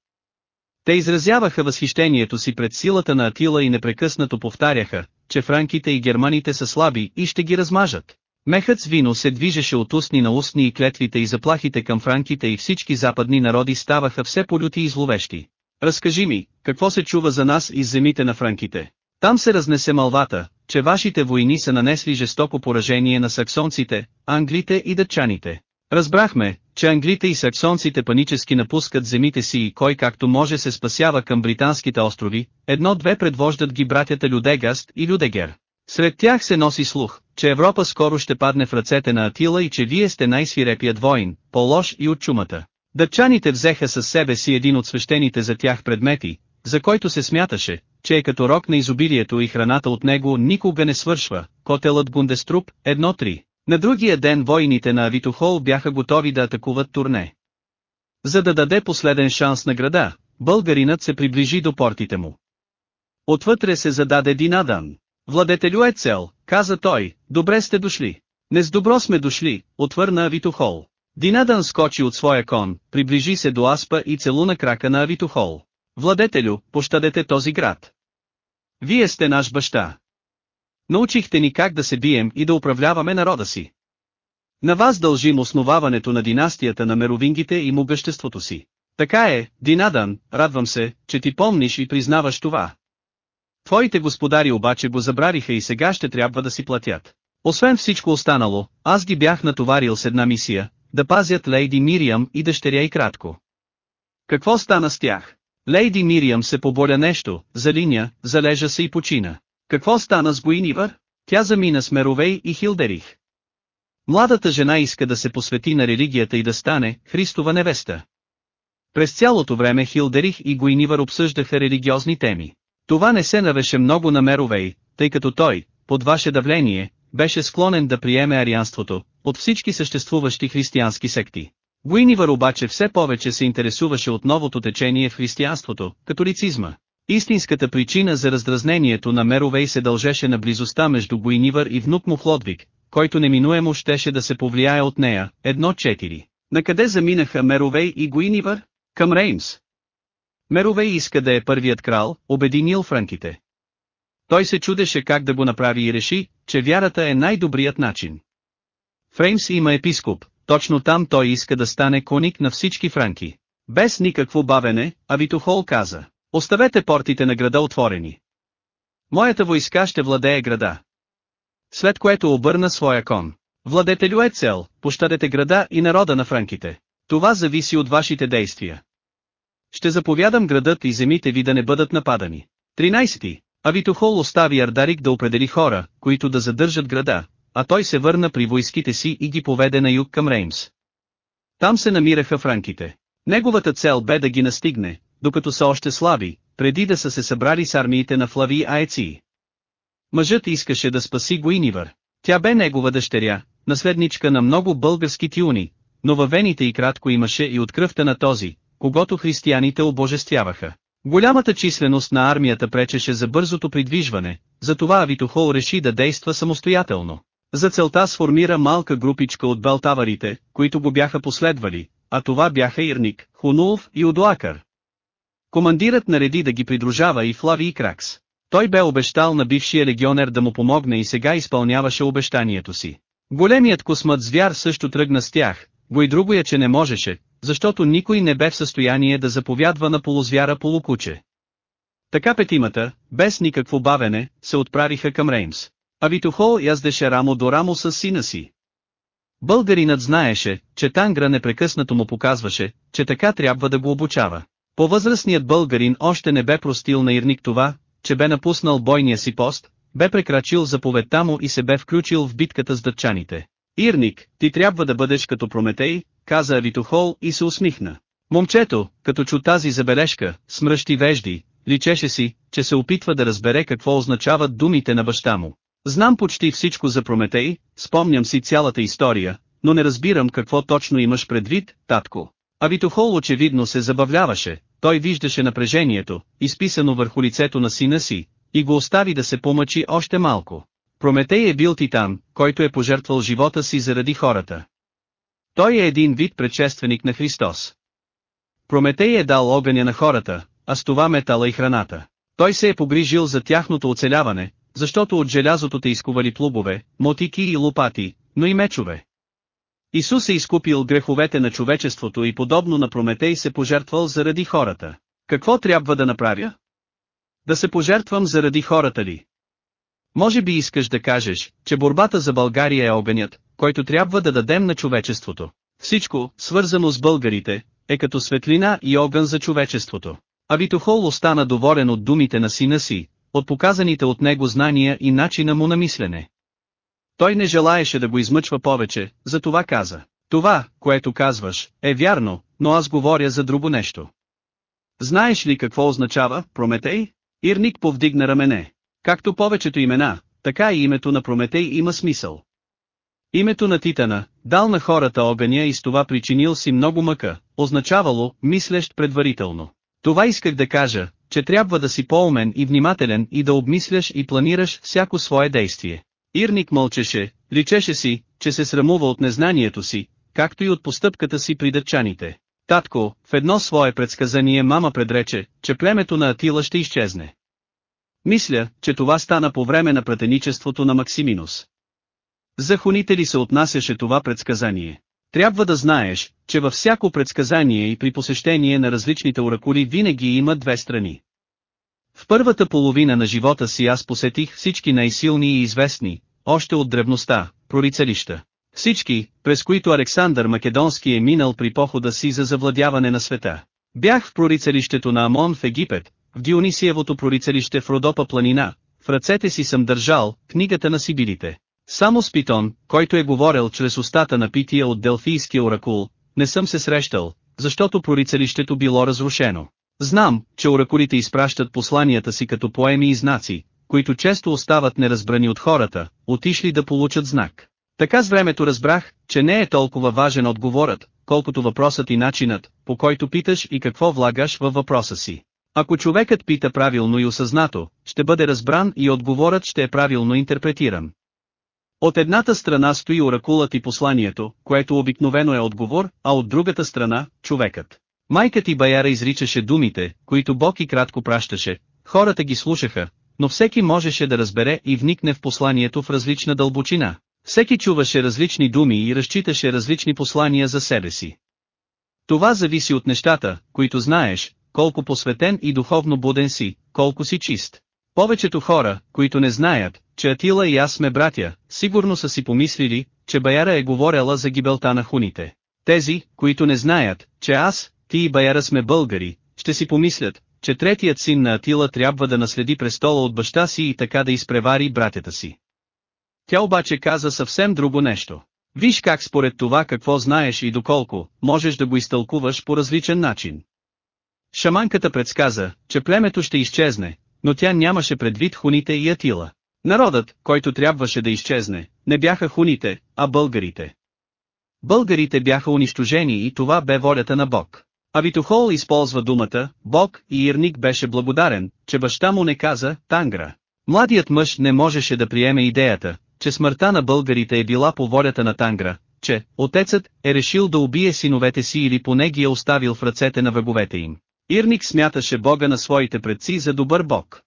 Те изразяваха възхищението си пред силата на Атила и непрекъснато повтаряха, че франките и германите са слаби и ще ги размажат. Мехът с вино се движеше от устни на устни и клетвите и заплахите към франките и всички западни народи ставаха все полюти и зловещи. Разкажи ми, какво се чува за нас из земите на франките? Там се разнесе малвата, че вашите войни са нанесли жестоко поражение на саксонците, англите и дъчаните. Разбрахме, че англите и саксонците панически напускат земите си и кой както може се спасява към британските острови, едно-две предвождат ги братята Людегаст и Людегер. Сред тях се носи слух, че Европа скоро ще падне в ръцете на Атила и че вие сте най-свирепият воин, по-лош и от чумата. Дъчаните взеха със себе си един от свещените за тях предмети, за който се смяташе, че е като рок на изобилието и храната от него никога не свършва, котелът Бундеструп, 1-3. На другия ден войните на Авитохол бяха готови да атакуват турне. За да даде последен шанс на града, българинът се приближи до портите му. Отвътре се зададе Динадан. Владетелю е цел, каза той, добре сте дошли. Не с добро сме дошли, отвърна Авитохол. Динадан скочи от своя кон, приближи се до Аспа и целуна крака на Авитохол. Владетелю, пощадете този град. Вие сте наш баща. Научихте ни как да се бием и да управляваме народа си. На вас дължим основаването на династията на меровингите и могъществото си. Така е, Динадан, радвам се, че ти помниш и признаваш това. Твоите господари обаче го забравиха и сега ще трябва да си платят. Освен всичко останало, аз ги бях натоварил с една мисия, да пазят Лейди Мириам и дъщеря и кратко. Какво стана с тях? Лейди Мириам се поболя нещо, залиня, залежа се и почина. Какво стана с Гуинивър? Тя замина с Меровей и Хилдерих. Младата жена иска да се посвети на религията и да стане Христова невеста. През цялото време Хилдерих и Гуинивър обсъждаха религиозни теми. Това не се навеше много на Меровей, тъй като той, под ваше давление, беше склонен да приеме арианството, от всички съществуващи християнски секти. Гуинивър обаче все повече се интересуваше от новото течение в християнството, католицизма. Истинската причина за раздразнението на Меровей се дължеше на близостта между Гуинивър и внук му Хлодвиг, който неминуемо щеше да се повлияе от нея. 1-4. Накъде заминаха Меровей и Гуинивър? Към Реймс. Меровей иска да е първият крал, обединил франките. Той се чудеше как да го направи и реши, че вярата е най-добрият начин. Фреймс има епископ, точно там той иска да стане коник на всички франки. Без никакво бавене, Авитохол каза, оставете портите на града отворени. Моята войска ще владее града. След което обърна своя кон. Владетелю е цел, пощадете града и народа на франките. Това зависи от вашите действия. Ще заповядам градът и земите ви да не бъдат нападани. 13. Авитохол остави Ардарик да определи хора, които да задържат града, а той се върна при войските си и ги поведе на юг към Реймс. Там се намираха франките. Неговата цел бе да ги настигне, докато са още слаби, преди да са се събрали с армиите на Флави Аеци. Мъжът искаше да спаси Гуинивър. Тя бе негова дъщеря, наследничка на много български тюни, но във вените и кратко имаше и от кръвта на този, когато християните обожествяваха. Голямата численост на армията пречеше за бързото придвижване, затова Авитохол реши да действа самостоятелно. За целта сформира малка групичка от балтаварите, които го бяха последвали, а това бяха Ирник, Хунулов и Одоакър. Командирът нареди да ги придружава и Флави и Кракс. Той бе обещал на бившия легионер да му помогне и сега изпълняваше обещанието си. Големият космът звяр също тръгна с тях, го и другоя че не можеше, защото никой не бе в състояние да заповядва на полузвяра полукуче. Така петимата, без никакво бавене, се отправиха към Реймс. А Витохол яздеше рамо до рамо с сина си. Българинът знаеше, че Тангра непрекъснато му показваше, че така трябва да го обучава. По-възрастният българин още не бе простил на Ирник това, че бе напуснал бойния си пост, бе прекрачил заповедта му и се бе включил в битката с дъчаните. Ирник, ти трябва да бъдеш като Прометей, каза Авитохол и се усмихна. Момчето, като чу тази забележка, смръщи вежди, личеше си, че се опитва да разбере какво означават думите на баща му. Знам почти всичко за Прометей, спомням си цялата история, но не разбирам какво точно имаш предвид, татко. Авитохол очевидно се забавляваше, той виждаше напрежението, изписано върху лицето на сина си, и го остави да се помъчи още малко. Прометей е бил титан, който е пожертвал живота си заради хората. Той е един вид предшественик на Христос. Прометей е дал огъня на хората, а с това метала и храната. Той се е погрижил за тяхното оцеляване, защото от желязото те изкували плубове, мотики и лопати, но и мечове. Исус е изкупил греховете на човечеството и подобно на Прометей се пожертвал заради хората. Какво трябва да направя? Да се пожертвам заради хората ли? Може би искаш да кажеш, че борбата за България е огънят, който трябва да дадем на човечеството. Всичко, свързано с българите, е като светлина и огън за човечеството. А Витохол остана доволен от думите на сина си, от показаните от него знания и начина му на мислене. Той не желаеше да го измъчва повече, затова каза. Това, което казваш, е вярно, но аз говоря за друго нещо. Знаеш ли какво означава Прометей? Ирник повдигна рамене. Както повечето имена, така и името на Прометей има смисъл. Името на Титана, дал на хората огъня и с това причинил си много мъка, означавало, мислещ предварително. Това исках да кажа, че трябва да си по-умен и внимателен и да обмисляш и планираш всяко свое действие. Ирник мълчеше, личеше си, че се срамува от незнанието си, както и от постъпката си при дъчаните. Татко, в едно свое предсказание мама предрече, че племето на Атила ще изчезне. Мисля, че това стана по време на пратеничеството на Максиминус. За хуните ли се отнасяше това предсказание? Трябва да знаеш, че във всяко предсказание и при посещение на различните оракули винаги има две страни. В първата половина на живота си аз посетих всички най-силни и известни, още от древността, прорицалища. Всички, през които Александър Македонски е минал при похода си за завладяване на света. Бях в прорицалището на Амон в Египет, в Дионисиевото прорицалище в Родопа планина, в ръцете си съм държал книгата на Сибирите. Само с Питон, който е говорил чрез устата на Пития от Делфийския оракул, не съм се срещал, защото прорицалището било разрушено. Знам, че оракулите изпращат посланията си като поеми и знаци, които често остават неразбрани от хората, отишли да получат знак. Така с времето разбрах, че не е толкова важен отговорът, колкото въпросът и начинът, по който питаш и какво влагаш във въпроса си. Ако човекът пита правилно и осъзнато, ще бъде разбран и отговорът ще е правилно интерпретиран. От едната страна стои оракулът и посланието, което обикновено е отговор, а от другата страна – човекът. Майка ти Баяра изричаше думите, които Бог и кратко пращаше, хората ги слушаха, но всеки можеше да разбере и вникне в посланието в различна дълбочина. Всеки чуваше различни думи и разчиташе различни послания за себе си. Това зависи от нещата, които знаеш, колко посветен и духовно буден си, колко си чист. Повечето хора, които не знаят, че Атила и аз сме братя, сигурно са си помислили, че Баяра е говорила за гибелта на хуните. Тези, които не знаят, че аз, ти и Баяра сме българи, ще си помислят, че третият син на Атила трябва да наследи престола от баща си и така да изпревари братята си. Тя обаче каза съвсем друго нещо. Виж как според това какво знаеш и доколко, можеш да го изтълкуваш по различен начин. Шаманката предсказа, че племето ще изчезне, но тя нямаше предвид хуните и Атила. Народът, който трябваше да изчезне, не бяха хуните, а българите. Българите бяха унищожени и това бе волята на Бог. А Витохол използва думата «Бог» и Ирник беше благодарен, че баща му не каза «Тангра». Младият мъж не можеше да приеме идеята, че смъртта на българите е била по волята на Тангра, че отецът е решил да убие синовете си или поне ги е оставил в ръцете на враговете им. Ирник смяташе Бога на своите предци за добър Бог.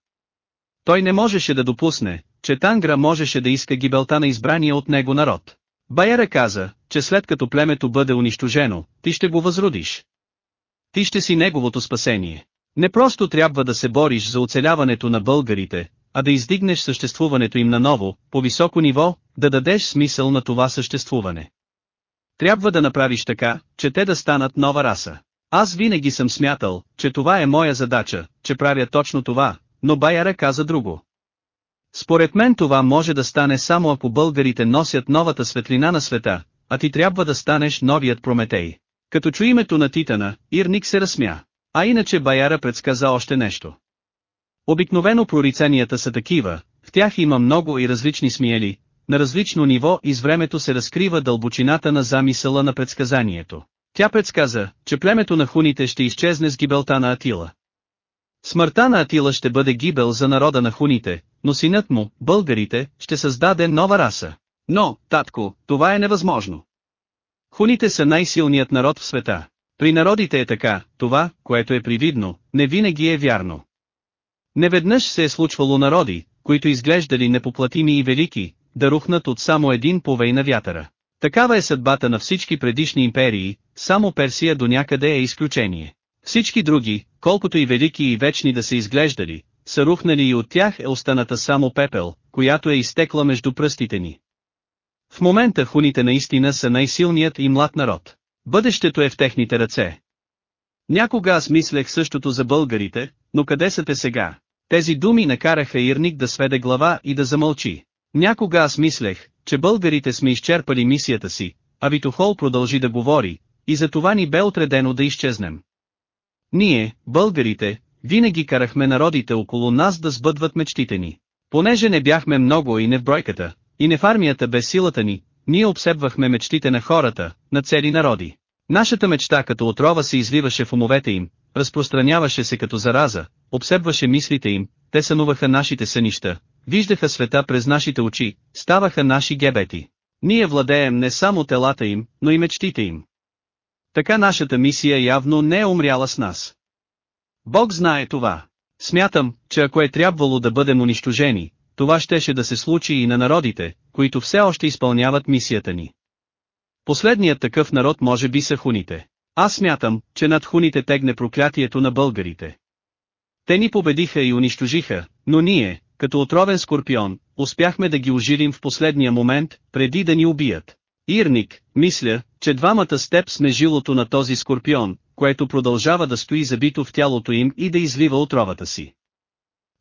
Той не можеше да допусне, че Тангра можеше да иска гибелта на избрания от него народ. Байера каза, че след като племето бъде унищожено, ти ще го възродиш. Ти ще си неговото спасение. Не просто трябва да се бориш за оцеляването на българите, а да издигнеш съществуването им наново, по високо ниво, да дадеш смисъл на това съществуване. Трябва да направиш така, че те да станат нова раса. Аз винаги съм смятал, че това е моя задача, че правя точно това, но Байера каза друго. Според мен това може да стане само ако българите носят новата светлина на света, а ти трябва да станеш новият Прометей. Като чу името на Титана, Ирник се разсмя. А иначе Баяра предсказа още нещо. Обикновено прорицанията са такива, в тях има много и различни смиели, на различно ниво и с времето се разкрива дълбочината на замисъла на предсказанието. Тя предсказа, че племето на хуните ще изчезне с гибелта на Атила. Смъртта на Атила ще бъде гибел за народа на хуните, но синът му, българите, ще създаде нова раса. Но, татко, това е невъзможно. Хуните са най-силният народ в света. При народите е така, това, което е привидно, не винаги е вярно. Неведнъж се е случвало народи, които изглеждали непоплатими и велики, да рухнат от само един повей на вятъра. Такава е съдбата на всички предишни империи, само Персия до някъде е изключение. Всички други, колкото и велики и вечни да се изглеждали, са рухнали и от тях е останата само пепел, която е изтекла между пръстите ни. В момента хуните наистина са най-силният и млад народ. Бъдещето е в техните ръце. Някога аз мислех същото за българите, но къде са те сега? Тези думи накараха Ирник да сведе глава и да замълчи. Някога аз мислех, че българите сме изчерпали мисията си, а Витохол продължи да говори, и за това ни бе отредено да изчезнем. Ние, българите, винаги карахме народите около нас да сбъдват мечтите ни. Понеже не бяхме много и не в бройката, и не в армията без силата ни, ние обсебвахме мечтите на хората, на цели народи. Нашата мечта като отрова се извиваше в умовете им, разпространяваше се като зараза, обсебваше мислите им, те сънуваха нашите сънища, виждаха света през нашите очи, ставаха наши гебети. Ние владеем не само телата им, но и мечтите им. Така нашата мисия явно не е умряла с нас. Бог знае това. Смятам, че ако е трябвало да бъдем унищожени, това щеше да се случи и на народите, които все още изпълняват мисията ни. Последният такъв народ може би са хуните. Аз смятам, че над хуните тегне проклятието на българите. Те ни победиха и унищожиха, но ние, като отровен скорпион, успяхме да ги ожилим в последния момент, преди да ни убият. Ирник, мисля, че двамата с теб сме жилото на този скорпион, което продължава да стои забито в тялото им и да извива отровата си.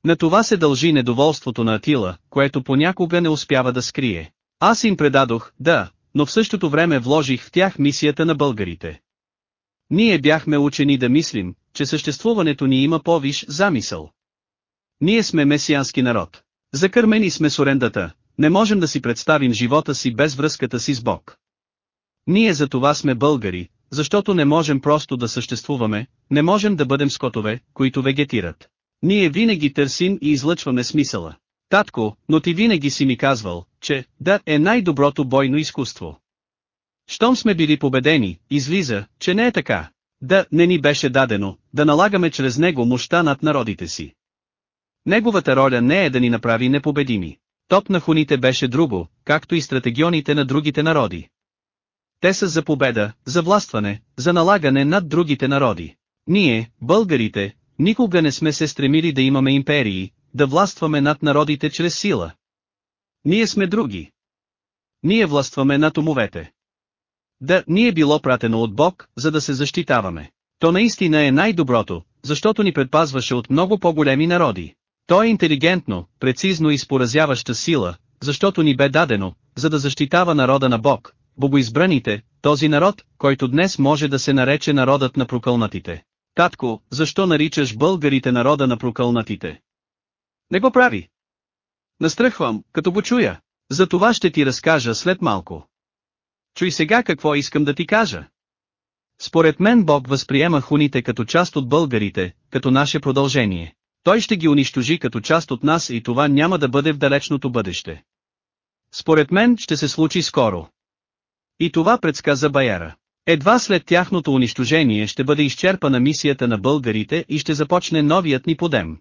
На това се дължи недоволството на Атила, което понякога не успява да скрие. Аз им предадох, да, но в същото време вложих в тях мисията на българите. Ние бяхме учени да мислим, че съществуването ни има повиш замисъл. Ние сме месиански народ. Закърмени сме с орендата, не можем да си представим живота си без връзката си с Бог. Ние за това сме българи, защото не можем просто да съществуваме, не можем да бъдем скотове, които вегетират. Ние винаги търсим и излъчваме смисъла. Татко, но ти винаги си ми казвал, че да е най-доброто бойно изкуство. Щом сме били победени, излиза, че не е така. Да, не ни беше дадено, да налагаме чрез него мощта над народите си. Неговата роля не е да ни направи непобедими. Топ на хуните беше друго, както и стратегионите на другите народи. Те са за победа, за властване, за налагане над другите народи. Ние, българите, никога не сме се стремили да имаме империи, да властваме над народите чрез сила. Ние сме други. Ние властваме над умовете. Да, ни е било пратено от Бог, за да се защитаваме. То наистина е най-доброто, защото ни предпазваше от много по-големи народи. То е интелигентно, прецизно и споразяваща сила, защото ни бе дадено, за да защитава народа на Бог, богоизбраните, този народ, който днес може да се нарече народът на прокълнатите. Татко, защо наричаш българите народа на прокълнатите? Не го прави. Настръхвам, като го чуя. За това ще ти разкажа след малко. Чуй сега какво искам да ти кажа. Според мен Бог възприема хуните като част от българите, като наше продължение. Той ще ги унищожи като част от нас и това няма да бъде в далечното бъдеще. Според мен ще се случи скоро. И това предсказа Баяра. Едва след тяхното унищожение ще бъде изчерпана мисията на българите и ще започне новият ни подем.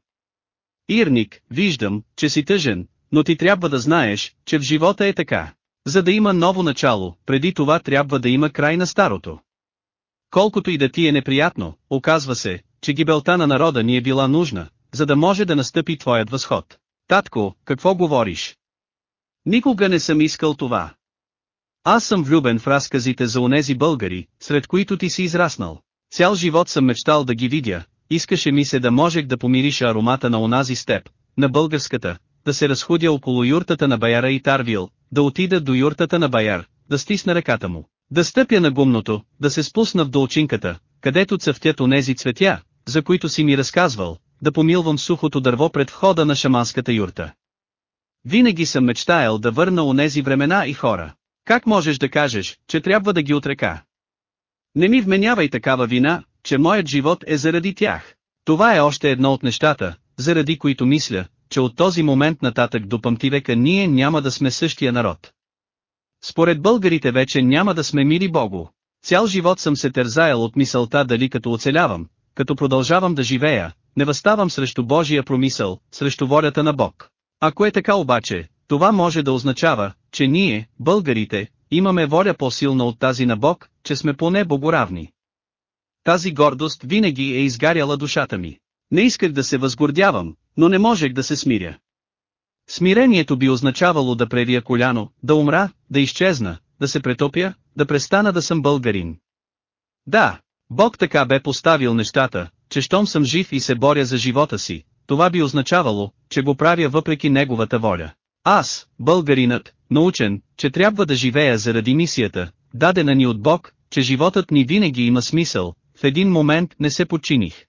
Ирник, виждам, че си тъжен, но ти трябва да знаеш, че в живота е така. За да има ново начало, преди това трябва да има край на старото. Колкото и да ти е неприятно, оказва се, че гибелта на народа ни е била нужна, за да може да настъпи твоят възход. Татко, какво говориш? Никога не съм искал това. Аз съм влюбен в разказите за онези българи, сред които ти си израснал. Цял живот съм мечтал да ги видя, искаше ми се да можех да помириша аромата на онази степ, на българската, да се разходя около юртата на Баяра и Тарвил, да отида до юртата на Баяр, да стисна ръката му, да стъпя на гумното, да се спусна в долчинката, където цъфтят онези цветя, за които си ми разказвал, да помилвам сухото дърво пред входа на шаманската юрта. Винаги съм мечтаял да върна онези времена и хора. Как можеш да кажеш, че трябва да ги отрека? Не ми вменявай такава вина, че моят живот е заради тях. Това е още едно от нещата, заради които мисля, че от този момент нататък до памтивека ние няма да сме същия народ. Според българите вече няма да сме мили Богу. Цял живот съм се тързаял от мисълта дали като оцелявам, като продължавам да живея, не възставам срещу Божия промисъл, срещу волята на Бог. Ако е така обаче, това може да означава, че ние, българите, имаме воля по-силна от тази на Бог, че сме поне богоравни. Тази гордост винаги е изгаряла душата ми. Не исках да се възгордявам, но не можех да се смиря. Смирението би означавало да прерия коляно, да умра, да изчезна, да се претопя, да престана да съм българин. Да, Бог така бе поставил нещата, че щом съм жив и се боря за живота си, това би означавало, че го правя въпреки неговата воля. Аз, българинът, научен, че трябва да живея заради мисията, дадена ни от Бог, че животът ни винаги има смисъл, в един момент не се подчиних.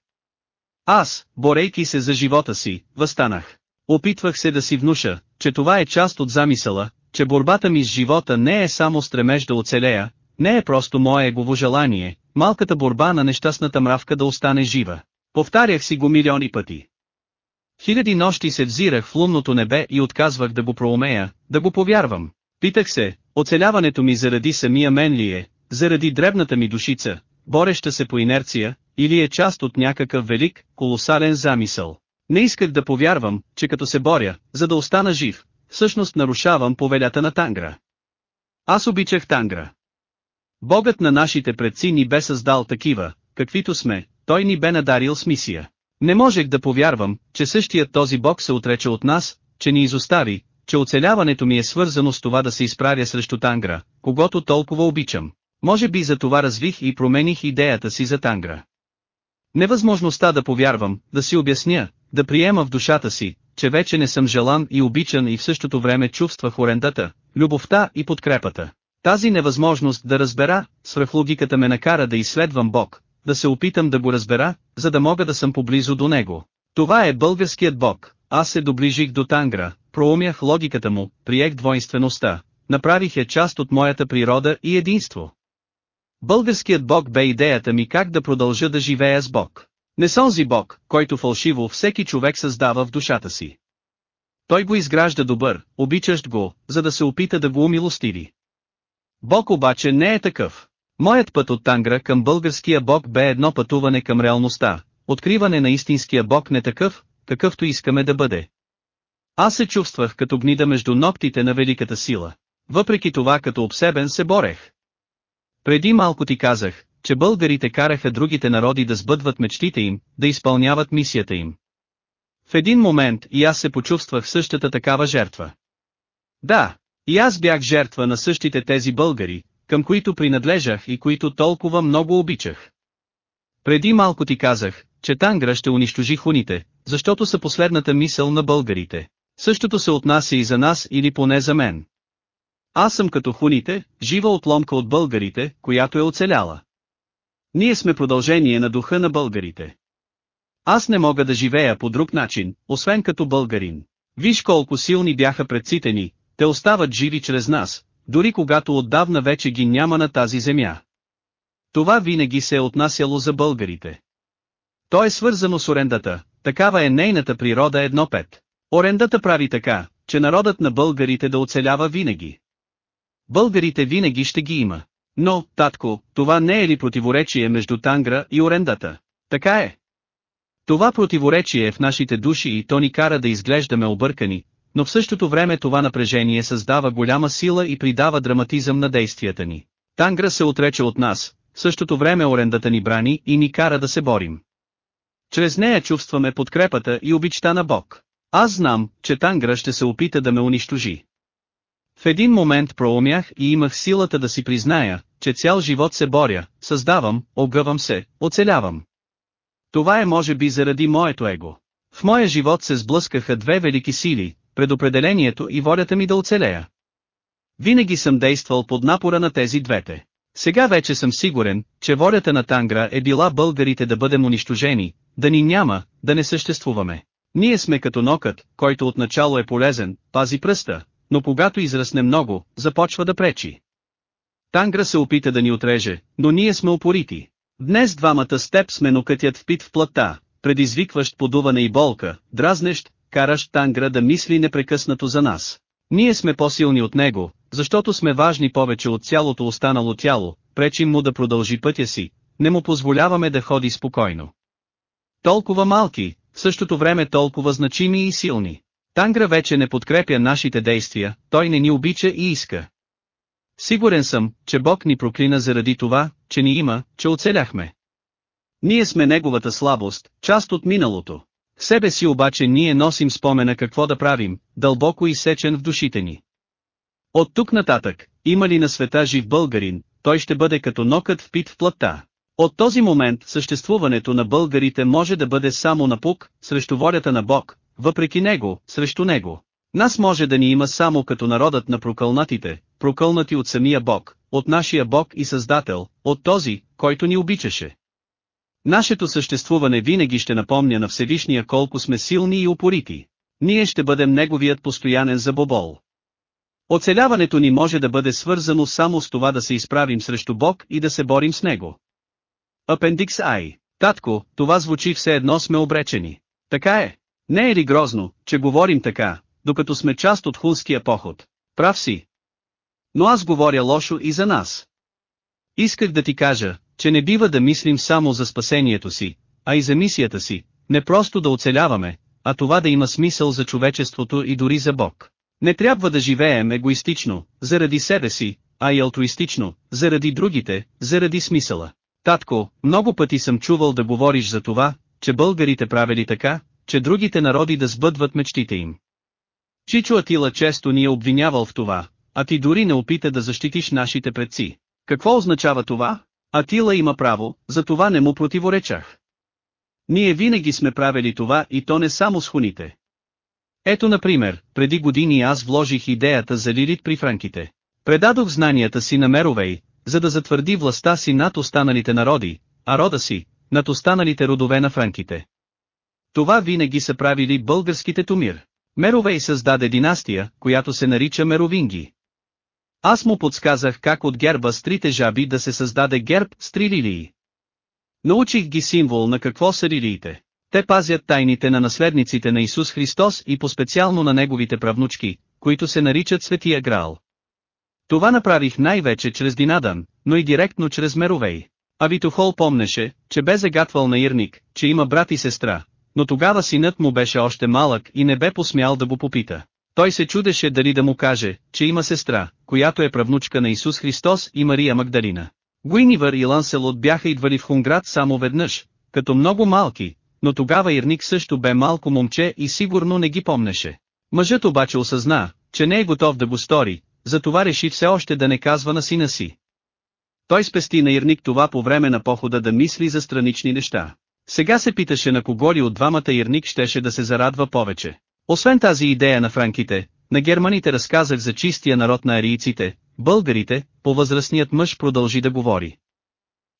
Аз, борейки се за живота си, възстанах. Опитвах се да си внуша, че това е част от замисъла, че борбата ми с живота не е само стремеж да оцелея, не е просто мое егово желание, малката борба на нещастната мравка да остане жива. Повтарях си го милиони пъти. Хиляди нощи се взирах в лунното небе и отказвах да го проумея, да го повярвам. Питах се, оцеляването ми заради самия мен ли е, заради дребната ми душица, бореща се по инерция, или е част от някакъв велик, колосален замисъл. Не исках да повярвам, че като се боря, за да остана жив, всъщност нарушавам повелята на Тангра. Аз обичах Тангра. Богът на нашите предци ни бе създал такива, каквито сме, той ни бе надарил с мисия. Не можех да повярвам, че същият този Бог се отрече от нас, че ни изостави, че оцеляването ми е свързано с това да се изправя срещу Тангра, когато толкова обичам. Може би за това развих и промених идеята си за Тангра. Невъзможността да повярвам, да си обясня, да приема в душата си, че вече не съм желан и обичан и в същото време чувствах орендата, любовта и подкрепата. Тази невъзможност да разбера, свръхлогиката ме накара да изследвам Бог, да се опитам да го разбера, за да мога да съм поблизо до него. Това е българският Бог, аз се доближих до Тангра, проумях логиката му, приех двойствеността, направих я част от моята природа и единство. Българският Бог бе идеята ми как да продължа да живея с Бог. Не сонзи Бог, който фалшиво всеки човек създава в душата си. Той го изгражда добър, обичащ го, за да се опита да го умилостиви. Бог обаче не е такъв. Моят път от Тангра към българския Бог бе едно пътуване към реалността, откриване на истинския Бог не такъв, какъвто искаме да бъде. Аз се чувствах като гнида между ногтите на великата сила. Въпреки това като обсебен се борех. Преди малко ти казах, че българите караха другите народи да сбъдват мечтите им, да изпълняват мисията им. В един момент и аз се почувствах същата такава жертва. Да, и аз бях жертва на същите тези българи, към които принадлежах и които толкова много обичах. Преди малко ти казах, че Тангра ще унищожи хуните, защото са последната мисъл на българите. Същото се отнася и за нас или поне за мен. Аз съм като хуните, жива отломка от българите, която е оцеляла. Ние сме продължение на духа на българите. Аз не мога да живея по друг начин, освен като българин. Виж колко силни бяха предците ни, те остават живи чрез нас, дори когато отдавна вече ги няма на тази земя. Това винаги се е отнасяло за българите. То е свързано с орендата, такава е нейната природа 1.5. Орендата прави така, че народът на българите да оцелява винаги. Българите винаги ще ги има. Но, татко, това не е ли противоречие между Тангра и орендата? Така е. Това противоречие е в нашите души и то ни кара да изглеждаме объркани, но в същото време това напрежение създава голяма сила и придава драматизъм на действията ни. Тангра се отрече от нас, в същото време орендата ни брани и ни кара да се борим. Чрез нея чувстваме подкрепата и обичта на Бог. Аз знам, че Тангра ще се опита да ме унищожи. В един момент проумях и имах силата да си призная, че цял живот се боря, създавам, огъвам се, оцелявам. Това е може би заради моето его. В моя живот се сблъскаха две велики сили, предопределението и волята ми да оцелея. Винаги съм действал под напора на тези двете. Сега вече съм сигурен, че волята на Тангра е била българите да бъдем унищожени, да ни няма, да не съществуваме. Ние сме като нокът, който отначало е полезен, пази пръста, но когато израсне много, започва да пречи. Тангра се опита да ни отреже, но ние сме упорити. Днес двамата с теб сме нокътят впит в плътта, предизвикващ подуване и болка, дразнещ, каращ Тангра да мисли непрекъснато за нас. Ние сме по-силни от него, защото сме важни повече от цялото останало тяло, пречим му да продължи пътя си, не му позволяваме да ходи спокойно. Толкова малки, в същото време толкова значими и силни. Тангра вече не подкрепя нашите действия, той не ни обича и иска. Сигурен съм, че Бог ни проклина заради това, че ни има, че оцеляхме. Ние сме неговата слабост, част от миналото. В себе си обаче ние носим спомена какво да правим, дълбоко изсечен в душите ни. От тук нататък, има ли на света жив българин, той ще бъде като нокът впит в плътта. От този момент съществуването на българите може да бъде само напук, срещу волята на Бог, въпреки него, срещу него. Нас може да ни има само като народът на прокълнатите, прокълнати от самия Бог, от нашия Бог и Създател, от този, който ни обичаше. Нашето съществуване винаги ще напомня на Всевишния колко сме силни и упорити. Ние ще бъдем неговият постоянен забобол. Оцеляването ни може да бъде свързано само с това да се изправим срещу Бог и да се борим с Него. Апендикс Ай. Татко, това звучи все едно сме обречени. Така е. Не е ли грозно, че говорим така, докато сме част от хунския поход? Прав си. Но аз говоря лошо и за нас. Исках да ти кажа, че не бива да мислим само за спасението си, а и за мисията си, не просто да оцеляваме, а това да има смисъл за човечеството и дори за Бог. Не трябва да живеем егоистично, заради себе си, а и алтруистично, заради другите, заради смисъла. Татко, много пъти съм чувал да говориш за това, че българите правили така, че другите народи да сбъдват мечтите им. Чичо Атила често ни е обвинявал в това, а ти дори не опита да защитиш нашите предци. Какво означава това? Атила има право, за това не му противоречах. Ние винаги сме правили това и то не само с хуните. Ето например, преди години аз вложих идеята за Лилит при франките. Предадох знанията си на Меровей, за да затвърди властта си над останалите народи, а рода си, над останалите родове на франките. Това винаги са правили българските Тумир. Меровей създаде династия, която се нарича Меровинги. Аз му подсказах как от герба с трите жаби да се създаде герб с три лилии. Научих ги символ на какво са лилиите. Те пазят тайните на наследниците на Исус Христос и по-специално на неговите правнучки, които се наричат Светия Грал. Това направих най-вече чрез Динадан, но и директно чрез Меровей. А Витохол помнеше, че бе загатвал на Ирник, че има брат и сестра, но тогава синът му беше още малък и не бе посмял да го попита. Той се чудеше дали да му каже, че има сестра, която е правнучка на Исус Христос и Мария Магдалина. Гуинивър и Ланселот бяха идвали в Хунград само веднъж, като много малки, но тогава Ирник също бе малко момче и сигурно не ги помнеше. Мъжът обаче осъзна, че не е готов да го стори, затова реши все още да не казва на сина си. Той спести на Ирник това по време на похода да мисли за странични неща. Сега се питаше на кого ли от двамата Ирник щеше да се зарадва повече. Освен тази идея на франките, на германите разказах за чистия народ на арийците, българите, по-възрастният мъж продължи да говори.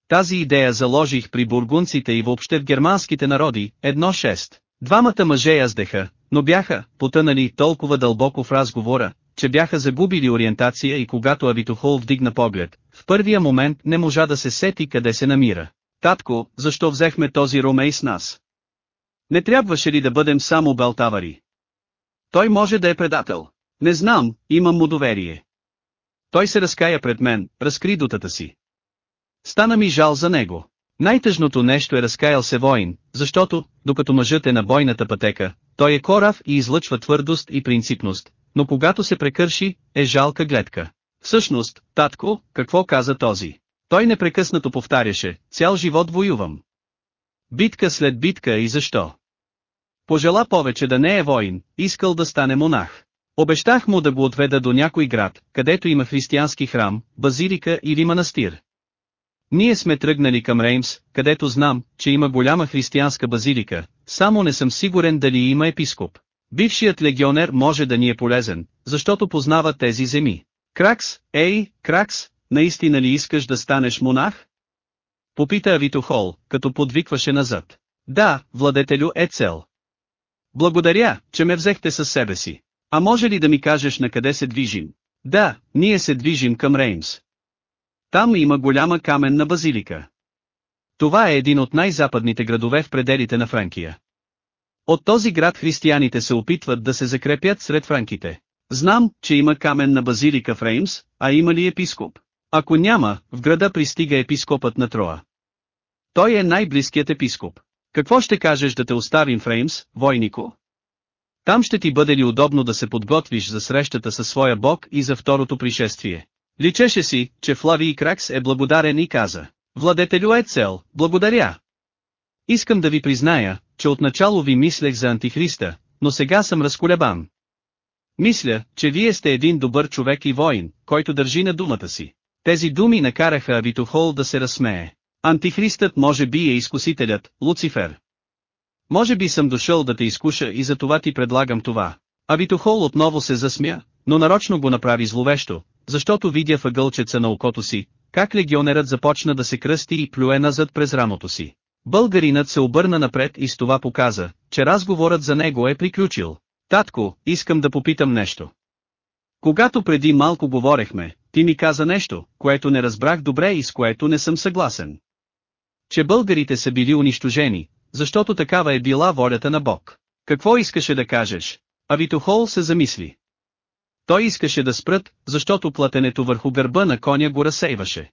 Тази идея заложих при бургунците и въобще в германските народи, едно шест. Двамата мъже яздеха, но бяха потънали толкова дълбоко в разговора, че бяха загубили ориентация и когато Авитохол вдигна поглед, в първия момент не можа да се сети къде се намира. Татко, защо взехме този ромей с нас? Не трябваше ли да бъдем само белтавари? Той може да е предател. Не знам, имам му доверие. Той се разкая пред мен, разкри дутата си. Стана ми жал за него. Най-тъжното нещо е разкаял се воин, защото, докато мъжът е на бойната пътека, той е корав и излъчва твърдост и принципност, но когато се прекърши, е жалка гледка. Всъщност, татко, какво каза този? Той непрекъснато повтаряше, цял живот воювам. Битка след битка и защо? Пожела повече да не е воин, искал да стане монах. Обещах му да го отведа до някой град, където има християнски храм, базилика или манастир. Ние сме тръгнали към Реймс, където знам, че има голяма християнска базилика, само не съм сигурен дали има епископ. Бившият легионер може да ни е полезен, защото познава тези земи. Кракс, ей, Кракс, наистина ли искаш да станеш монах? Попита Авитохол, като подвикваше назад. Да, владетелю е цел. Благодаря, че ме взехте със себе си. А може ли да ми кажеш на къде се движим? Да, ние се движим към Реймс. Там има голяма каменна базилика. Това е един от най-западните градове в пределите на Франкия. От този град християните се опитват да се закрепят сред франките. Знам, че има каменна базилика в Реймс, а има ли епископ? Ако няма, в града пристига епископът на Троа. Той е най-близкият епископ. Какво ще кажеш да те оставим в Реймс, войнико? Там ще ти бъде ли удобно да се подготвиш за срещата със своя бог и за второто пришествие? Личеше си, че Флави Кракс е благодарен и каза. Владетелю е цел, благодаря. Искам да ви призная, че отначало ви мислех за антихриста, но сега съм разколебан. Мисля, че вие сте един добър човек и воин, който държи на думата си. Тези думи накараха Авитохол да се разсмее. Антихристът може би е изкусителят, Луцифер. Може би съм дошъл да те изкуша и за това ти предлагам това. Авитохол отново се засмя, но нарочно го направи зловещо, защото видя въгълчеца на окото си, как легионерът започна да се кръсти и плюе назад през рамото си. Българинът се обърна напред и с това показа, че разговорът за него е приключил. Татко, искам да попитам нещо. Когато преди малко говорехме, ти ми каза нещо, което не разбрах добре и с което не съм съгласен. Че българите са били унищожени, защото такава е била волята на Бог. Какво искаше да кажеш? Авитохол се замисли. Той искаше да спрат, защото платенето върху гърба на коня го разсейваше.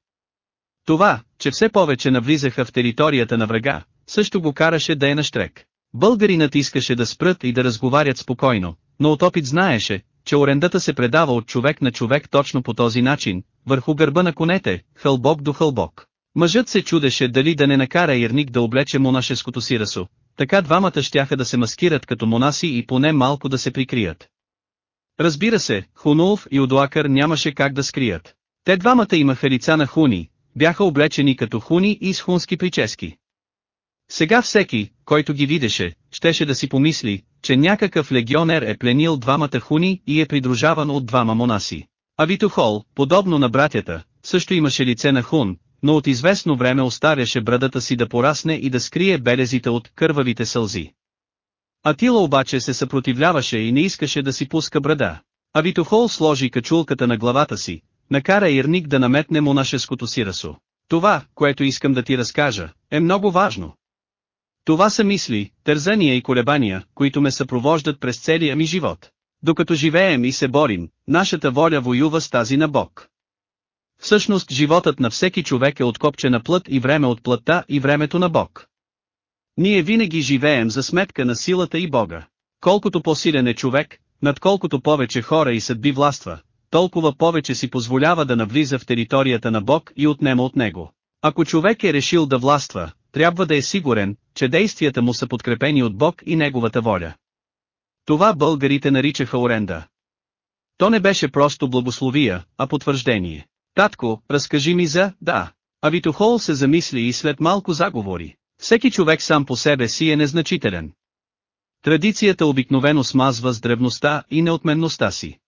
Това, че все повече навлизаха в територията на врага, също го караше да е на штрек. Българинът искаше да спрат и да разговарят спокойно, но от опит знаеше, че орендата се предава от човек на човек точно по този начин, върху гърба на конете, хълбок до хълбок. Мъжът се чудеше дали да не накара Ирник да облече монашеското си расо, така двамата щяха да се маскират като монаси и поне малко да се прикрият. Разбира се, Хунулов и Одуакър нямаше как да скрият. Те двамата имаха лица на хуни, бяха облечени като хуни и с хунски прически. Сега всеки, който ги видеше, щеше да си помисли, че някакъв легионер е пленил двамата хуни и е придружаван от двама монаси. А Витохол, подобно на братята, също имаше лице на хун, но от известно време остаряше брадата си да порасне и да скрие белезите от кървавите сълзи. Атила обаче се съпротивляваше и не искаше да си пуска брада. А Витохол сложи качулката на главата си, накара Ирник да наметне монашеското си расо. Това, което искам да ти разкажа, е много важно. Това са мисли, тързания и колебания, които ме съпровождат през целия ми живот. Докато живеем и се борим, нашата воля воюва с тази на Бог. Всъщност животът на всеки човек е откопчена плът и време от плътта и времето на Бог. Ние винаги живеем за сметка на силата и Бога. Колкото по-силен е човек, над колкото повече хора и съдби властва, толкова повече си позволява да навлиза в територията на Бог и отнема от него. Ако човек е решил да властва, трябва да е сигурен, че действията му са подкрепени от Бог и неговата воля. Това българите наричаха оренда. То не беше просто благословия, а потвърждение. Татко, разкажи ми за, да. А Витохол се замисли и след малко заговори. Всеки човек сам по себе си е незначителен. Традицията обикновено смазва с древността и неотменността си.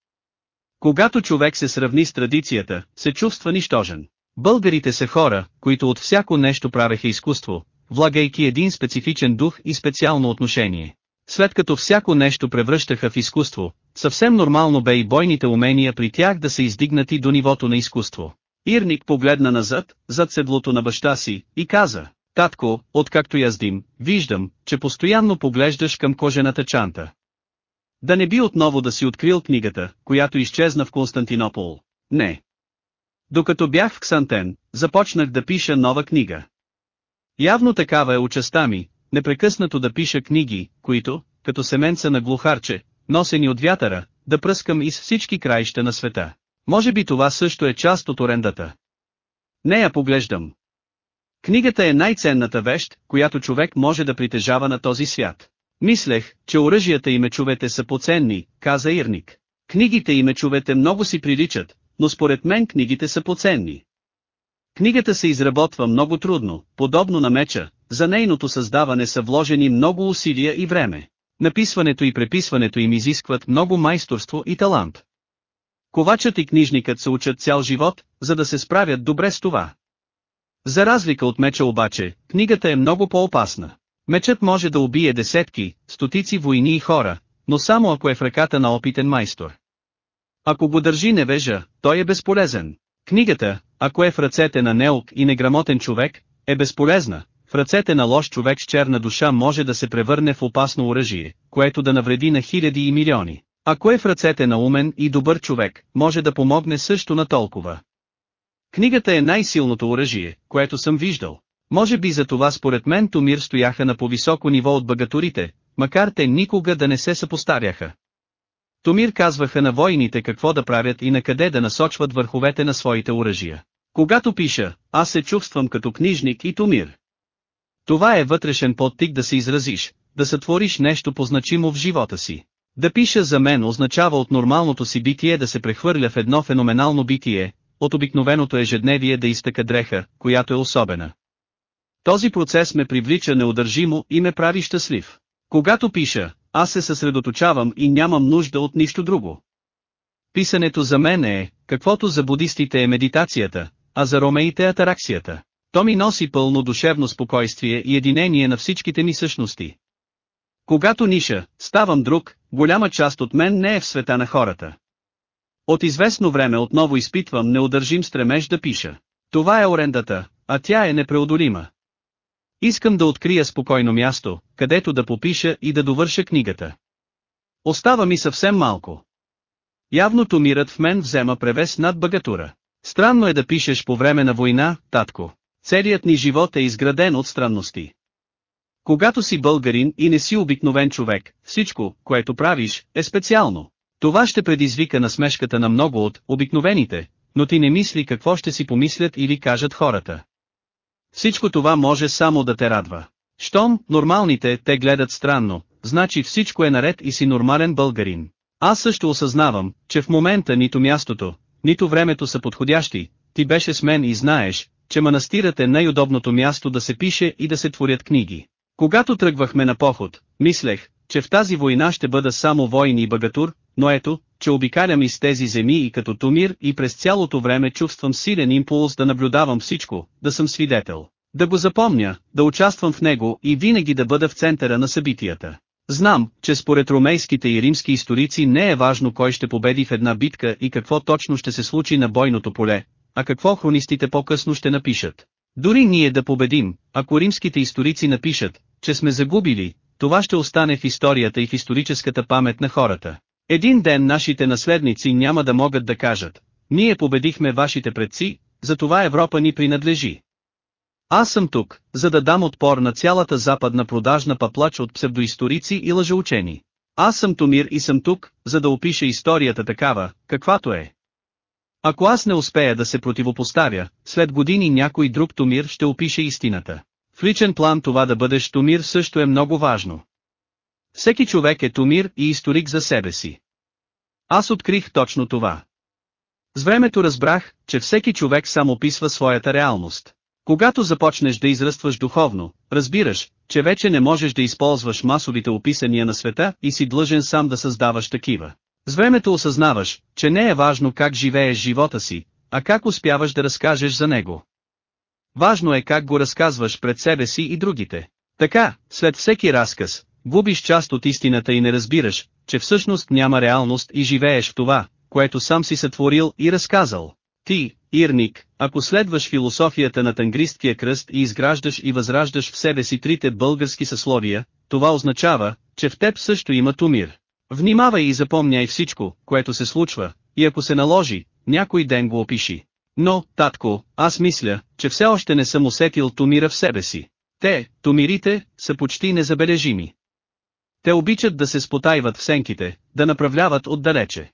Когато човек се сравни с традицията, се чувства нищожен. Българите са хора, които от всяко нещо правеха изкуство, влагайки един специфичен дух и специално отношение. След като всяко нещо превръщаха в изкуство, съвсем нормално бе и бойните умения при тях да се издигнати до нивото на изкуство. Ирник погледна назад, зад седлото на баща си, и каза, Татко, откакто яздим, виждам, че постоянно поглеждаш към кожената чанта. Да не би отново да си открил книгата, която изчезна в Константинопол. Не. Докато бях в Ксантен, започнах да пиша нова книга. Явно такава е участа ми, непрекъснато да пиша книги, които, като семенца на глухарче, носени от вятъра, да пръскам из всички краища на света. Може би това също е част от орендата. Не я поглеждам. Книгата е най-ценната вещ, която човек може да притежава на този свят. Мислех, че оръжията и мечовете са поценни, каза Ирник. Книгите и мечовете много си приличат, но според мен книгите са поценни. Книгата се изработва много трудно, подобно на меча, за нейното създаване са вложени много усилия и време. Написването и преписването им изискват много майсторство и талант. Ковачът и книжникът се учат цял живот, за да се справят добре с това. За разлика от меча обаче, книгата е много по-опасна. Мечът може да убие десетки, стотици войни и хора, но само ако е в ръката на опитен майстор. Ако го държи невежа, той е безполезен. Книгата, ако е в ръцете на неук и неграмотен човек, е безполезна. В ръцете на лош човек с черна душа може да се превърне в опасно оръжие, което да навреди на хиляди и милиони. Ако е в ръцете на умен и добър човек, може да помогне също на толкова. Книгата е най-силното оръжие, което съм виждал. Може би за това според мен Томир стояха на по-високо ниво от багатурите, макар те никога да не се съпостаряха. Томир казваха на войните какво да правят и на къде да насочват върховете на своите оръжия. Когато пиша, аз се чувствам като книжник и Томир. Това е вътрешен подтик да се изразиш, да сътвориш нещо позначимо в живота си. Да пиша за мен означава от нормалното си битие да се прехвърля в едно феноменално битие, от обикновеното ежедневие да изтъка дреха, която е особена. Този процес ме привлича неудържимо и ме прави щастлив. Когато пиша, аз се съсредоточавам и нямам нужда от нищо друго. Писането за мен е, каквото за будистите е медитацията, а за ромеите атараксията. То ми носи пълно душевно спокойствие и единение на всичките ми същности. Когато ниша, ставам друг, голяма част от мен не е в света на хората. От известно време отново изпитвам неудържим стремеж да пиша. Това е орендата, а тя е непреодолима. Искам да открия спокойно място, където да попиша и да довърша книгата. Остава ми съвсем малко. Явно тумирът в мен взема превес над багатура. Странно е да пишеш по време на война, татко. Целият ни живот е изграден от странности. Когато си българин и не си обикновен човек, всичко, което правиш, е специално. Това ще предизвика насмешката на много от обикновените, но ти не мисли какво ще си помислят или кажат хората. Всичко това може само да те радва. Щом, нормалните, те гледат странно, значи всичко е наред и си нормален българин. Аз също осъзнавам, че в момента нито мястото, нито времето са подходящи, ти беше с мен и знаеш, че манастирът е най-удобното място да се пише и да се творят книги. Когато тръгвахме на поход, мислех, че в тази война ще бъда само воин и багатур, но ето, че обикалям из тези земи и като тумир и през цялото време чувствам силен импулс да наблюдавам всичко, да съм свидетел. Да го запомня, да участвам в него и винаги да бъда в центъра на събитията. Знам, че според ромейските и римски историци не е важно кой ще победи в една битка и какво точно ще се случи на бойното поле, а какво хронистите по-късно ще напишат. Дори ние да победим, ако римските историци напишат, че сме загубили, това ще остане в историята и в историческата памет на хората. Един ден нашите наследници няма да могат да кажат, ние победихме вашите предци, затова Европа ни принадлежи. Аз съм тук, за да дам отпор на цялата западна продажна паплач от псевдоисторици и лъжеучени. Аз съм Томир и съм тук, за да опиша историята такава, каквато е. Ако аз не успея да се противопоставя, след години някой друг Томир ще опише истината. В личен план това да бъдеш Томир също е много важно. Всеки човек е Томир и историк за себе си. Аз открих точно това. С времето разбрах, че всеки човек сам описва своята реалност. Когато започнеш да израстваш духовно, разбираш, че вече не можеш да използваш масовите описания на света и си длъжен сам да създаваш такива. С времето осъзнаваш, че не е важно как живееш живота си, а как успяваш да разкажеш за него. Важно е как го разказваш пред себе си и другите. Така, след всеки разказ, губиш част от истината и не разбираш, че всъщност няма реалност и живееш в това, което сам си сътворил и разказал. Ти, Ирник, ако следваш философията на тангристкия кръст и изграждаш и възраждаш в себе си трите български съсловия, това означава, че в теб също има тумир. Внимавай и запомняй всичко, което се случва, и ако се наложи, някой ден го опиши. Но, татко, аз мисля, че все още не съм усетил тумира в себе си. Те, тумирите, са почти незабележими. Те обичат да се спотайват в сенките, да направляват отдалече.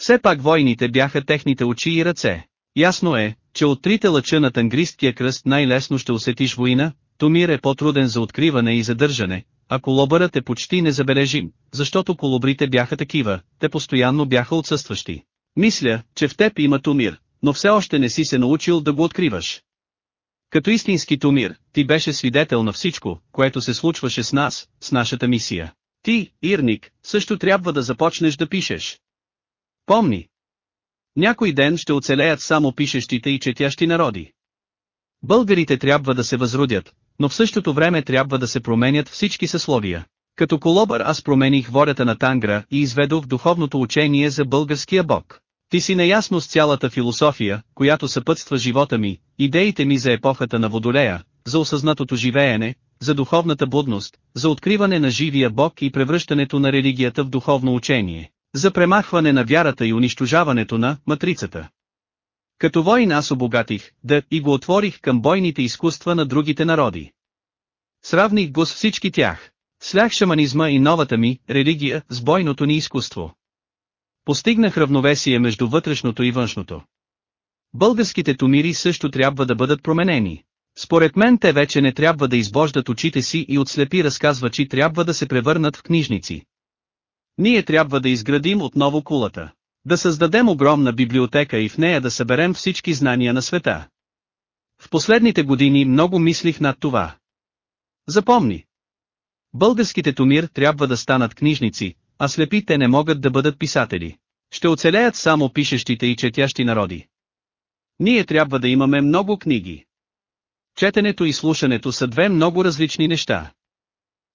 Все пак войните бяха техните очи и ръце. Ясно е, че от трите лъча на тангристкия кръст най-лесно ще усетиш война, Томир е по-труден за откриване и задържане, а колобърът е почти незабележим, защото колобрите бяха такива, те постоянно бяха отсъстващи. Мисля, че в теб има Томир, но все още не си се научил да го откриваш. Като истински Томир, ти беше свидетел на всичко, което се случваше с нас, с нашата мисия. Ти, Ирник, също трябва да започнеш да пишеш. Помни. Някой ден ще оцелеят само пишещите и четящи народи. Българите трябва да се възродят, но в същото време трябва да се променят всички съсловия. Като колобър аз промених волята на Тангра и изведох духовното учение за българския бог. Ти си наясно с цялата философия, която съпътства живота ми, идеите ми за епохата на Водолея, за осъзнатото живеене, за духовната будност, за откриване на живия Бог и превръщането на религията в духовно учение, за премахване на вярата и унищожаването на матрицата. Като воин аз обогатих, да, и го отворих към бойните изкуства на другите народи. Сравних го с всички тях. Слях шаманизма и новата ми, религия, с бойното ни изкуство. Постигнах равновесие между вътрешното и външното. Българските тумири също трябва да бъдат променени. Според мен те вече не трябва да избождат очите си и от слепи разказвачи трябва да се превърнат в книжници. Ние трябва да изградим отново кулата. Да създадем огромна библиотека и в нея да съберем всички знания на света. В последните години много мислих над това. Запомни. Българските тумир трябва да станат книжници, а слепите не могат да бъдат писатели. Ще оцелеят само пишещите и четящи народи. Ние трябва да имаме много книги. Четенето и слушането са две много различни неща.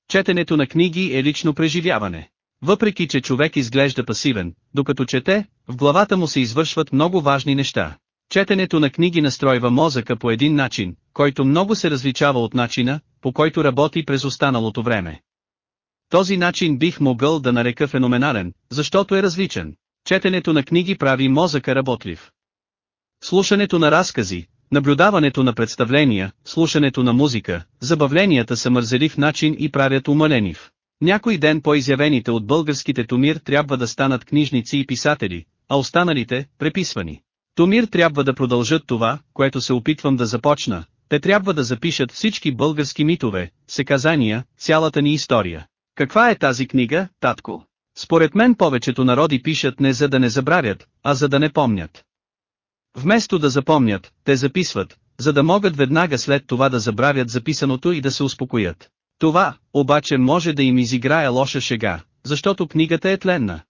Четенето на книги е лично преживяване. Въпреки че човек изглежда пасивен, докато чете, в главата му се извършват много важни неща. Четенето на книги настройва мозъка по един начин, който много се различава от начина, по който работи през останалото време. Този начин бих могъл да нарека феноменален, защото е различен. Четенето на книги прави мозъка работлив. Слушането на разкази, наблюдаването на представления, слушането на музика, забавленията са мързелив начин и правят умаленив. Някой ден по-изявените от българските Томир трябва да станат книжници и писатели, а останалите – преписвани. Томир трябва да продължат това, което се опитвам да започна, те трябва да запишат всички български митове, секазания, цялата ни история. Каква е тази книга, татко? Според мен повечето народи пишат не за да не забравят, а за да не помнят. Вместо да запомнят, те записват, за да могат веднага след това да забравят записаното и да се успокоят. Това, обаче може да им изиграе лоша шега, защото книгата е тленна.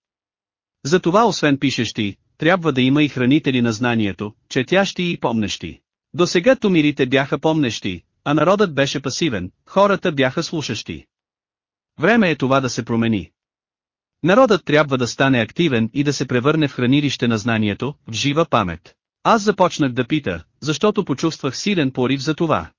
Затова освен пишещи, трябва да има и хранители на знанието, четящи и помнещи. До сега тумирите бяха помнещи, а народът беше пасивен, хората бяха слушащи. Време е това да се промени. Народът трябва да стане активен и да се превърне в хранилище на знанието, в жива памет. Аз започнах да пита, защото почувствах силен порив за това.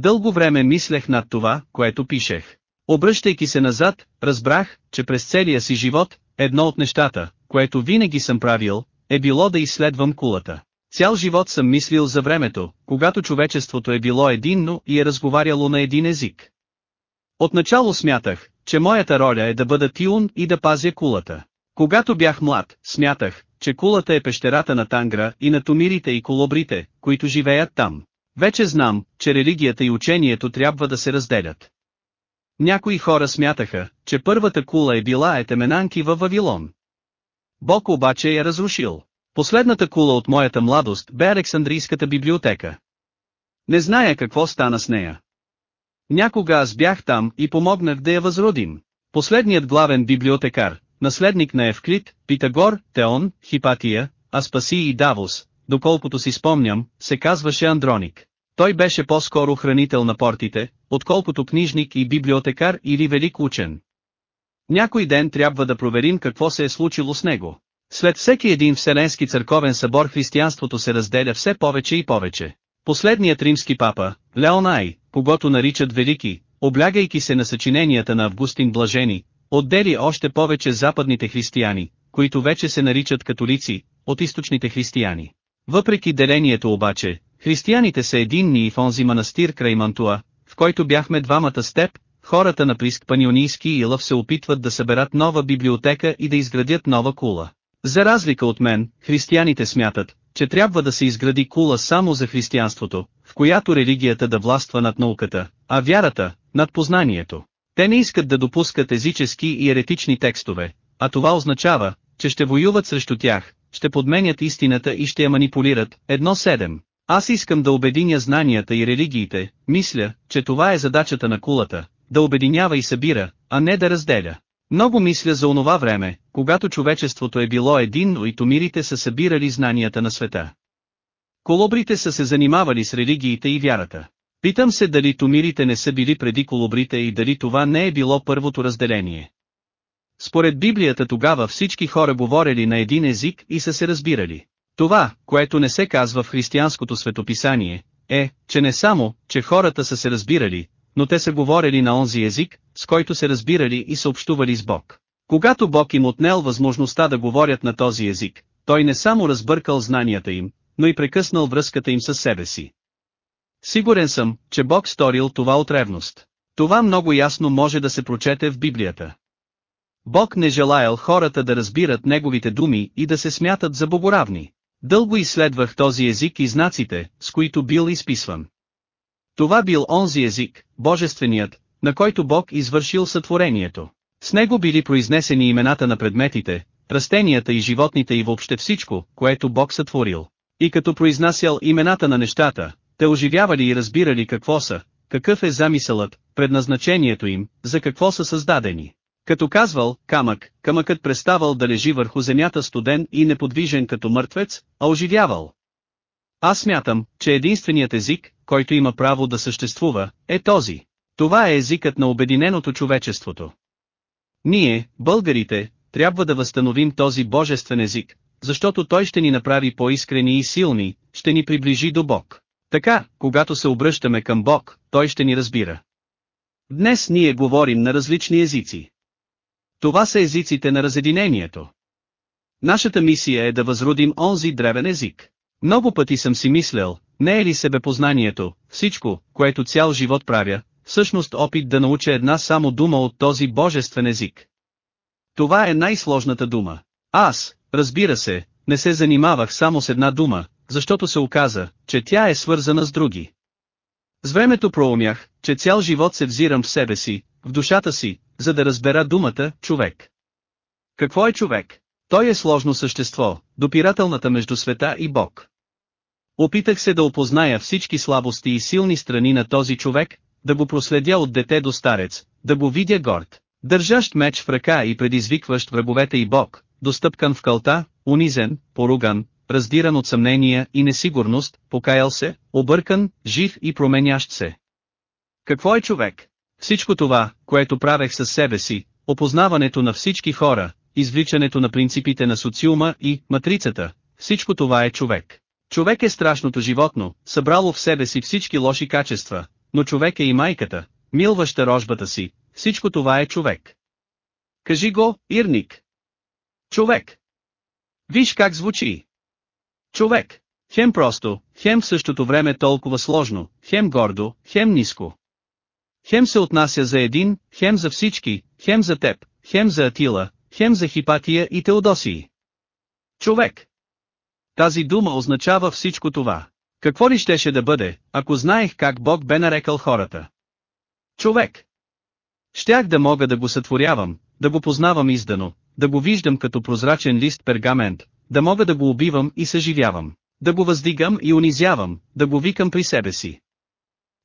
Дълго време мислех над това, което пишех. Обръщайки се назад, разбрах, че през целия си живот, едно от нещата, което винаги съм правил, е било да изследвам кулата. Цял живот съм мислил за времето, когато човечеството е било единно и е разговаряло на един език. Отначало смятах, че моята роля е да бъда тиун и да пазя кулата. Когато бях млад, смятах, че кулата е пещерата на Тангра и на тумирите и колобрите, които живеят там. Вече знам, че религията и учението трябва да се разделят. Някои хора смятаха, че първата кула е била етеменанки във Вавилон. Бог обаче я разрушил. Последната кула от моята младост бе Александрийската библиотека. Не зная какво стана с нея. Някога аз бях там и помогнах да я възродим. Последният главен библиотекар, наследник на Евклид, Питагор, Теон, Хипатия, Аспаси и Давос, доколкото си спомням, се казваше Андроник. Той беше по-скоро хранител на портите, отколкото книжник и библиотекар или велик учен. Някой ден трябва да проверим какво се е случило с него. След всеки един Вселенски църковен събор християнството се разделя все повече и повече. Последният римски папа, Леонай, когато наричат велики, облягайки се на съчиненията на Августин Блажени, отдели още повече западните християни, които вече се наричат католици, от източните християни. Въпреки делението обаче, християните са единни и в онзи манастир край Мантуа, в който бяхме двамата с теб, хората на Приск Панионийски и Лъв се опитват да съберат нова библиотека и да изградят нова кула. За разлика от мен, християните смятат, че трябва да се изгради кула само за християнството, в която религията да властва над науката, а вярата, над познанието. Те не искат да допускат езически и еретични текстове, а това означава, че ще воюват срещу тях, ще подменят истината и ще я манипулират. 1.7. Аз искам да обединя знанията и религиите, мисля, че това е задачата на кулата, да обединява и събира, а не да разделя. Много мисля за онова време, когато човечеството е било единно и томирите са събирали знанията на света. Колобрите са се занимавали с религиите и вярата. Питам се дали томирите не са били преди колобрите и дали това не е било първото разделение. Според Библията тогава всички хора говорили на един език и са се разбирали. Това, което не се казва в християнското светописание, е, че не само, че хората са се разбирали, но те са говорили на онзи език, с който се разбирали и съобщували с Бог. Когато Бог им отнел възможността да говорят на този език, той не само разбъркал знанията им, но и прекъснал връзката им с себе си. Сигурен съм, че Бог сторил това от ревност. Това много ясно може да се прочете в Библията. Бог не желаял хората да разбират неговите думи и да се смятат за богоравни. Дълго изследвах този език и знаците, с които бил изписван. Това бил онзи език, божественият, на който Бог извършил сътворението. С него били произнесени имената на предметите, растенията и животните и въобще всичко, което Бог сътворил. И като произнасял имената на нещата, те оживявали и разбирали какво са, какъв е замисълът, предназначението им, за какво са създадени. Като казвал, камък, камъкът преставал да лежи върху земята студен и неподвижен като мъртвец, а оживявал. Аз смятам, че единственият език, който има право да съществува, е този. Това е езикът на обединеното човечеството. Ние, българите, трябва да възстановим този божествен език, защото той ще ни направи по-искрени и силни, ще ни приближи до Бог. Така, когато се обръщаме към Бог, той ще ни разбира. Днес ние говорим на различни езици. Това са езиците на разединението. Нашата мисия е да възродим онзи древен език. Много пъти съм си мислял, не е ли себепознанието, всичко, което цял живот правя, всъщност опит да науча една само дума от този божествен език. Това е най-сложната дума. Аз, разбира се, не се занимавах само с една дума, защото се оказа, че тя е свързана с други. С времето проумях, че цял живот се взирам в себе си, в душата си, за да разбера думата «човек». Какво е човек? Той е сложно същество, допирателната между света и Бог. Опитах се да опозная всички слабости и силни страни на този човек, да го проследя от дете до старец, да го видя горд, държащ меч в ръка и предизвикващ враговете и Бог, достъпкан в кълта, унизен, поруган, раздиран от съмнения и несигурност, покаял се, объркан, жив и променящ се. Какво е човек? Всичко това, което правех със себе си, опознаването на всички хора, извличането на принципите на социума и матрицата, всичко това е човек. Човек е страшното животно, събрало в себе си всички лоши качества, но човек е и майката, милваща рожбата си, всичко това е човек. Кажи го, Ирник. Човек. Виж как звучи. Човек. Хем просто, хем в същото време толкова сложно, хем гордо, хем ниско. Хем се отнася за един, хем за всички, хем за теб, хем за Атила, хем за Хипатия и Теодосии. Човек. Тази дума означава всичко това. Какво ли щеше да бъде, ако знаех как Бог бе нарекал хората? Човек. Щях да мога да го сътворявам, да го познавам издано, да го виждам като прозрачен лист пергамент, да мога да го убивам и съживявам, да го въздигам и унизявам, да го викам при себе си.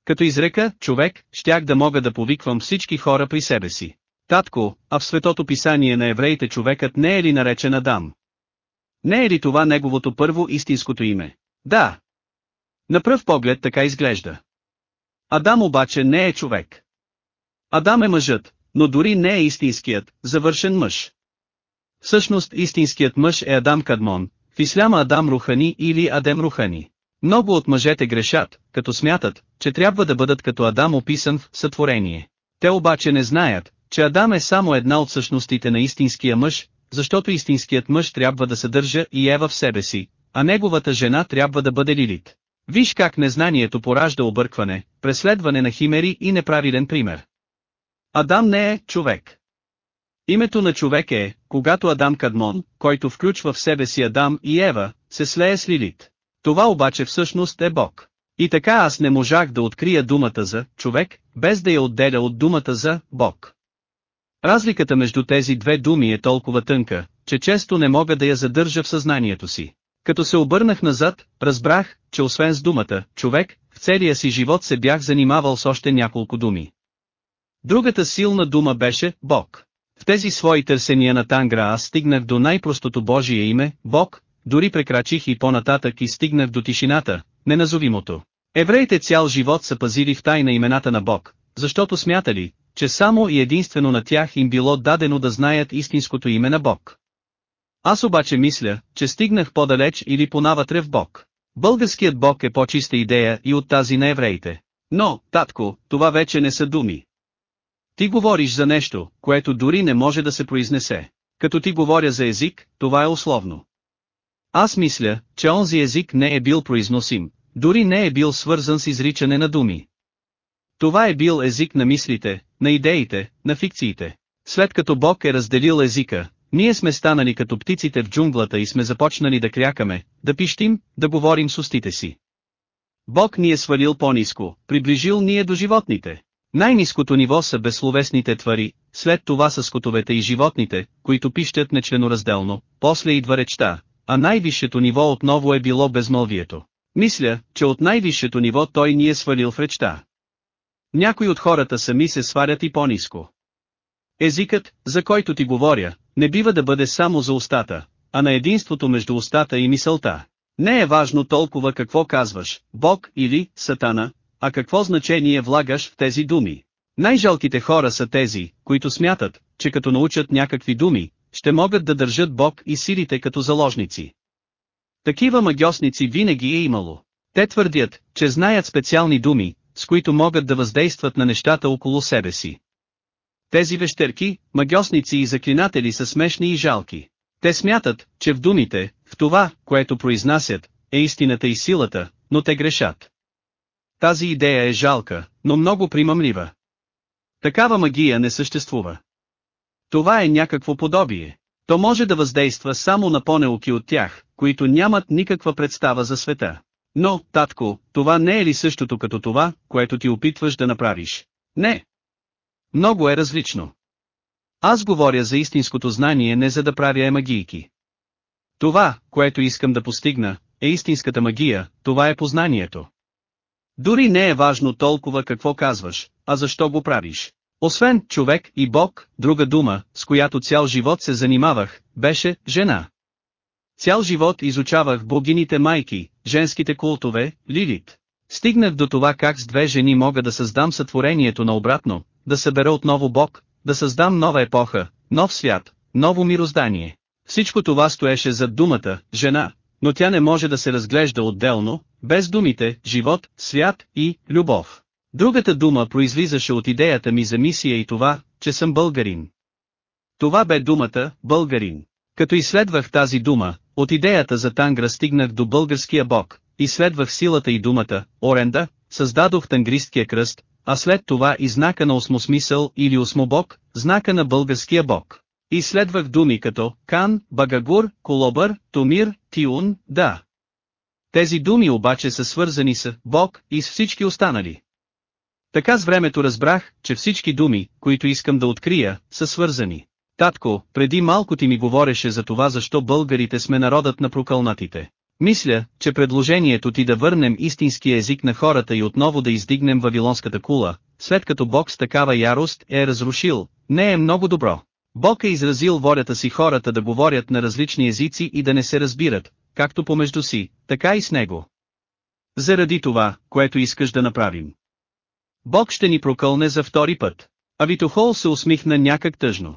Като изрека, човек, щях да мога да повиквам всички хора при себе си. Татко, а в светото писание на евреите човекът не е ли наречен Адам? Не е ли това неговото първо истинското име? Да. На пръв поглед така изглежда. Адам обаче не е човек. Адам е мъжът, но дори не е истинският, завършен мъж. Всъщност истинският мъж е Адам Кадмон, в исляма Адам Рухани или Адем Рухани. Много от мъжете грешат, като смятат, че трябва да бъдат като Адам описан в сътворение. Те обаче не знаят, че Адам е само една от същностите на истинския мъж, защото истинският мъж трябва да съдържа и Ева в себе си, а неговата жена трябва да бъде Лилит. Виж как незнанието поражда объркване, преследване на химери и неправилен пример. Адам не е човек. Името на човек е, когато Адам Кадмон, който включва в себе си Адам и Ева, се слее с Лилит. Това обаче всъщност е Бог. И така аз не можах да открия думата за човек, без да я отделя от думата за Бог. Разликата между тези две думи е толкова тънка, че често не мога да я задържа в съзнанието си. Като се обърнах назад, разбрах, че освен с думата «човек», в целия си живот се бях занимавал с още няколко думи. Другата силна дума беше «Бог». В тези свои търсения на Тангра аз стигнах до най-простото Божие име, Бог, дори прекрачих и по-нататък и стигнах до тишината, неназовимото. Евреите цял живот са пазили в тайна имената на Бог, защото смятали, че само и единствено на тях им било дадено да знаят истинското име на Бог. Аз обаче мисля, че стигнах по-далеч или понавътре в Бог. Българският Бог е по-чиста идея и от тази на евреите. Но, татко, това вече не са думи. Ти говориш за нещо, което дори не може да се произнесе. Като ти говоря за език, това е условно. Аз мисля, че онзи език не е бил произносим, дори не е бил свързан с изричане на думи. Това е бил език на мислите, на идеите, на фикциите. След като Бог е разделил езика, ние сме станали като птиците в джунглата и сме започнали да крякаме, да пищим, да говорим с устите си. Бог ни е свалил по-низко, приближил ние до животните. Най-низкото ниво са безсловесните твари, след това са скотовете и животните, които пищат нечленоразделно, после идва речта, а най-висшето ниво отново е било безмълвието. Мисля, че от най-висшето ниво той ни е свалил в речта. Някои от хората сами се сварят и по-низко. Езикът, за който ти говоря, не бива да бъде само за устата, а на единството между устата и мисълта. Не е важно толкова какво казваш, Бог или Сатана, а какво значение влагаш в тези думи. Най-жалките хора са тези, които смятат, че като научат някакви думи, ще могат да държат Бог и силите като заложници. Такива магиосници винаги е имало. Те твърдят, че знаят специални думи, с които могат да въздействат на нещата около себе си. Тези вещерки, магиосници и заклинатели са смешни и жалки. Те смятат, че в думите, в това, което произнасят, е истината и силата, но те грешат. Тази идея е жалка, но много примамлива. Такава магия не съществува. Това е някакво подобие. То може да въздейства само на по-неуки от тях, които нямат никаква представа за света. Но, татко, това не е ли същото като това, което ти опитваш да направиш? Не. Много е различно. Аз говоря за истинското знание не за да правя емагийки. Това, което искам да постигна, е истинската магия, това е познанието. Дори не е важно толкова какво казваш, а защо го правиш. Освен човек и Бог, друга дума, с която цял живот се занимавах, беше жена. Цял живот изучавах богините майки, женските култове, Лилит. Стигнах до това как с две жени мога да създам сътворението на обратно, да събера отново Бог, да създам нова епоха, нов свят, ново мироздание. Всичко това стоеше зад думата, жена, но тя не може да се разглежда отделно, без думите, живот, свят и любов. Другата дума произлизаше от идеята ми за мисия и това, че съм българин. Това бе думата, българин. Като изследвах тази дума, от идеята за тангра стигнах до българския бог, изследвах силата и думата, оренда, създадох тангристския кръст, а след това и знака на осмосмисъл или осмобог, знака на българския бог. Изследвах думи като Кан, Багагур, Колобър, Томир, Тиун, Да. Тези думи обаче са свързани с Бог и с всички останали. Така с времето разбрах, че всички думи, които искам да открия, са свързани. Татко, преди малко ти ми говореше за това защо българите сме народът на прокълнатите. Мисля, че предложението ти да върнем истински език на хората и отново да издигнем Вавилонската кула, след като Бог с такава ярост е разрушил, не е много добро. Бог е изразил волята си хората да говорят на различни езици и да не се разбират, както помежду си, така и с Него. Заради това, което искаш да направим. Бог ще ни прокълне за втори път. А Витохол се усмихна някак тъжно.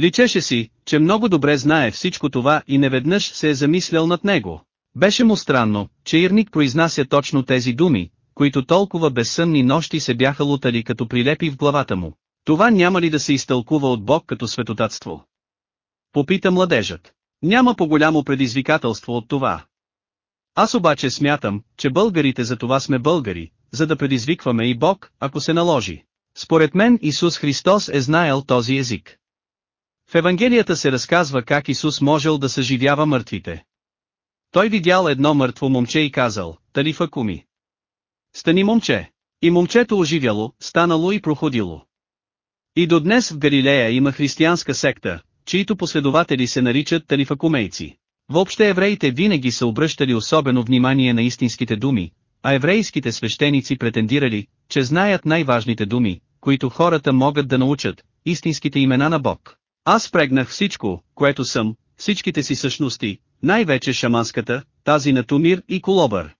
Личеше си, че много добре знае всичко това и неведнъж се е замислял над него. Беше му странно, че Ирник произнася точно тези думи, които толкова безсънни нощи се бяха лутали като прилепи в главата му. Това няма ли да се изтълкува от Бог като светотатство? Попита младежът. Няма по-голямо предизвикателство от това. Аз обаче смятам, че българите за това сме българи, за да предизвикваме и Бог, ако се наложи. Според мен Исус Христос е знаел този език. В Евангелията се разказва как Исус можел да съживява мъртвите. Той видял едно мъртво момче и казал, Талифа куми. Стани момче. И момчето оживяло, станало и проходило. И до днес в Галилея има християнска секта, чието последователи се наричат талифакумейци. Въобще евреите винаги са обръщали особено внимание на истинските думи, а еврейските свещеници претендирали, че знаят най-важните думи, които хората могат да научат, истинските имена на Бог. Аз прегнах всичко, което съм, всичките си същности, най-вече шаманската, тази на Тумир и Колобър.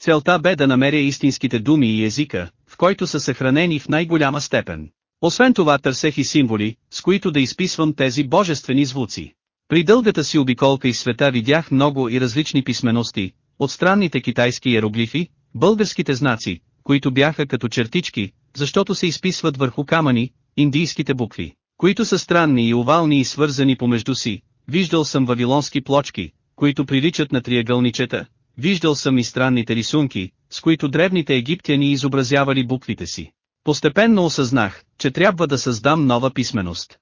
Целта бе да намеря истинските думи и езика, в който са съхранени в най-голяма степен. Освен това търсех и символи, с които да изписвам тези божествени звуци. При дългата си обиколка из света видях много и различни писмености, от странните китайски иероглифи, българските знаци, които бяха като чертички, защото се изписват върху камъни, индийските букви, които са странни и овални и свързани помежду си, виждал съм вавилонски плочки, които приличат на триъгълничета, виждал съм и странните рисунки, с които древните египтяни изобразявали буквите си. Постепенно осъзнах, че трябва да създам нова писменост.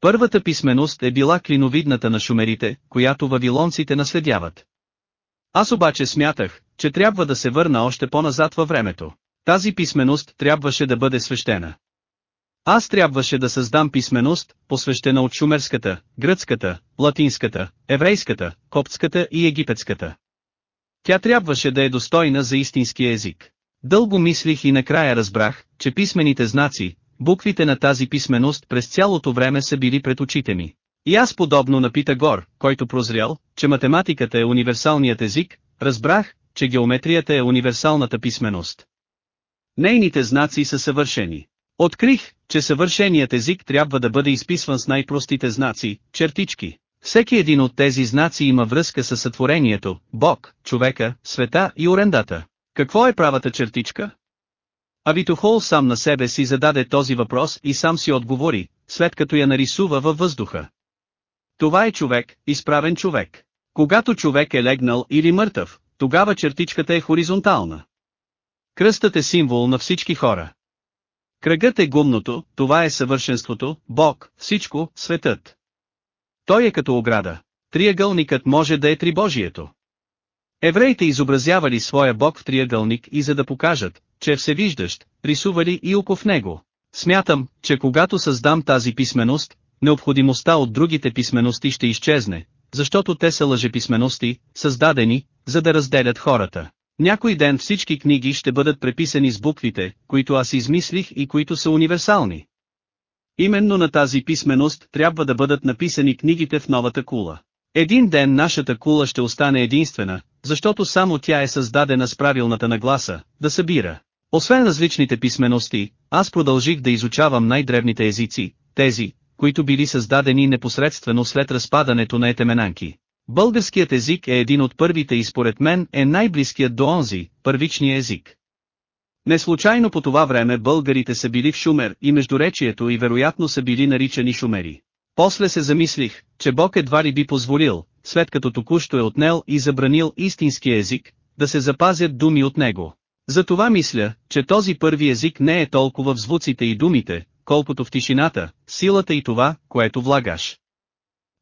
Първата писменост е била клиновидната на шумерите, която вавилонците наследяват. Аз обаче смятах, че трябва да се върна още по-назад във времето. Тази писменост трябваше да бъде свещена. Аз трябваше да създам писменост, посвещена от шумерската, гръцката, латинската, еврейската, коптската и египетската. Тя трябваше да е достойна за истинския език. Дълго мислих и накрая разбрах, че писмените знаци, буквите на тази писменост през цялото време са били пред очите ми. И аз подобно на Питагор, който прозрял, че математиката е универсалният език, разбрах, че геометрията е универсалната писменост. Нейните знаци са съвършени. Открих, че съвършеният език трябва да бъде изписван с най-простите знаци, чертички. Всеки един от тези знаци има връзка с сътворението, Бог, човека, света и орендата. Какво е правата чертичка? Авитохол сам на себе си зададе този въпрос и сам си отговори, след като я нарисува във въздуха. Това е човек, изправен човек. Когато човек е легнал или мъртъв, тогава чертичката е хоризонтална. Кръстът е символ на всички хора. Кръгът е гумното, това е съвършенството, Бог, всичко, светът. Той е като ограда. Триъгълникът може да е трибожието. Евреите изобразявали своя Бог в триъгълник и за да покажат, че е всевиждащ, рисували и око в него. Смятам, че когато създам тази писменост, необходимостта от другите писмености ще изчезне, защото те са лъжеписмености, създадени, за да разделят хората. Някой ден всички книги ще бъдат преписани с буквите, които аз измислих и които са универсални. Именно на тази писменост трябва да бъдат написани книгите в новата кула. Един ден нашата кула ще остане единствена, защото само тя е създадена с правилната нагласа, да събира. Освен различните писмености, аз продължих да изучавам най-древните езици, тези, които били създадени непосредствено след разпадането на етеменанки. Българският език е един от първите и според мен е най-близкият до онзи, първичния език. Не случайно по това време българите са били в Шумер и междуречието и вероятно са били наричани шумери. После се замислих, че Бог едва ли би позволил, след като току-що е отнел и забранил истинския език, да се запазят думи от него. Затова мисля, че този първи език не е толкова в звуците и думите, колкото в тишината, силата и това, което влагаш.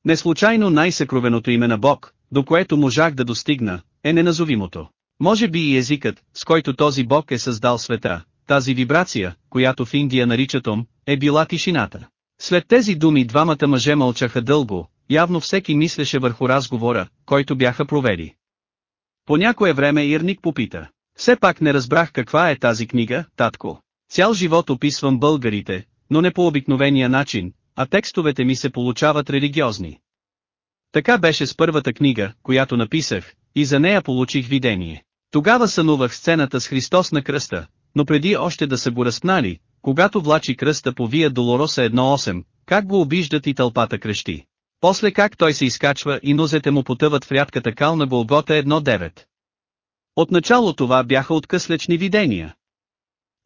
Неслучайно най-съкровеното име на Бог, до което можах да достигна, е неназовимото. Може би и езикът, с който този Бог е създал света, тази вибрация, която в Индия наричат ом, е била тишината. След тези думи двамата мъже мълчаха дълго, явно всеки мислеше върху разговора, който бяха провели. По някое време Ирник попита. Все пак не разбрах каква е тази книга, татко. Цял живот описвам българите, но не по обикновения начин, а текстовете ми се получават религиозни. Така беше с първата книга, която написах, и за нея получих видение. Тогава сънувах сцената с Христос на кръста, но преди още да са го разпнали, когато влачи кръста по Вия Долороса 1.8, как го обиждат и тълпата крещи. После как той се изкачва и нозете му потъват в рядката кал на Голгота 1.9. Отначало това бяха откъслечни видения.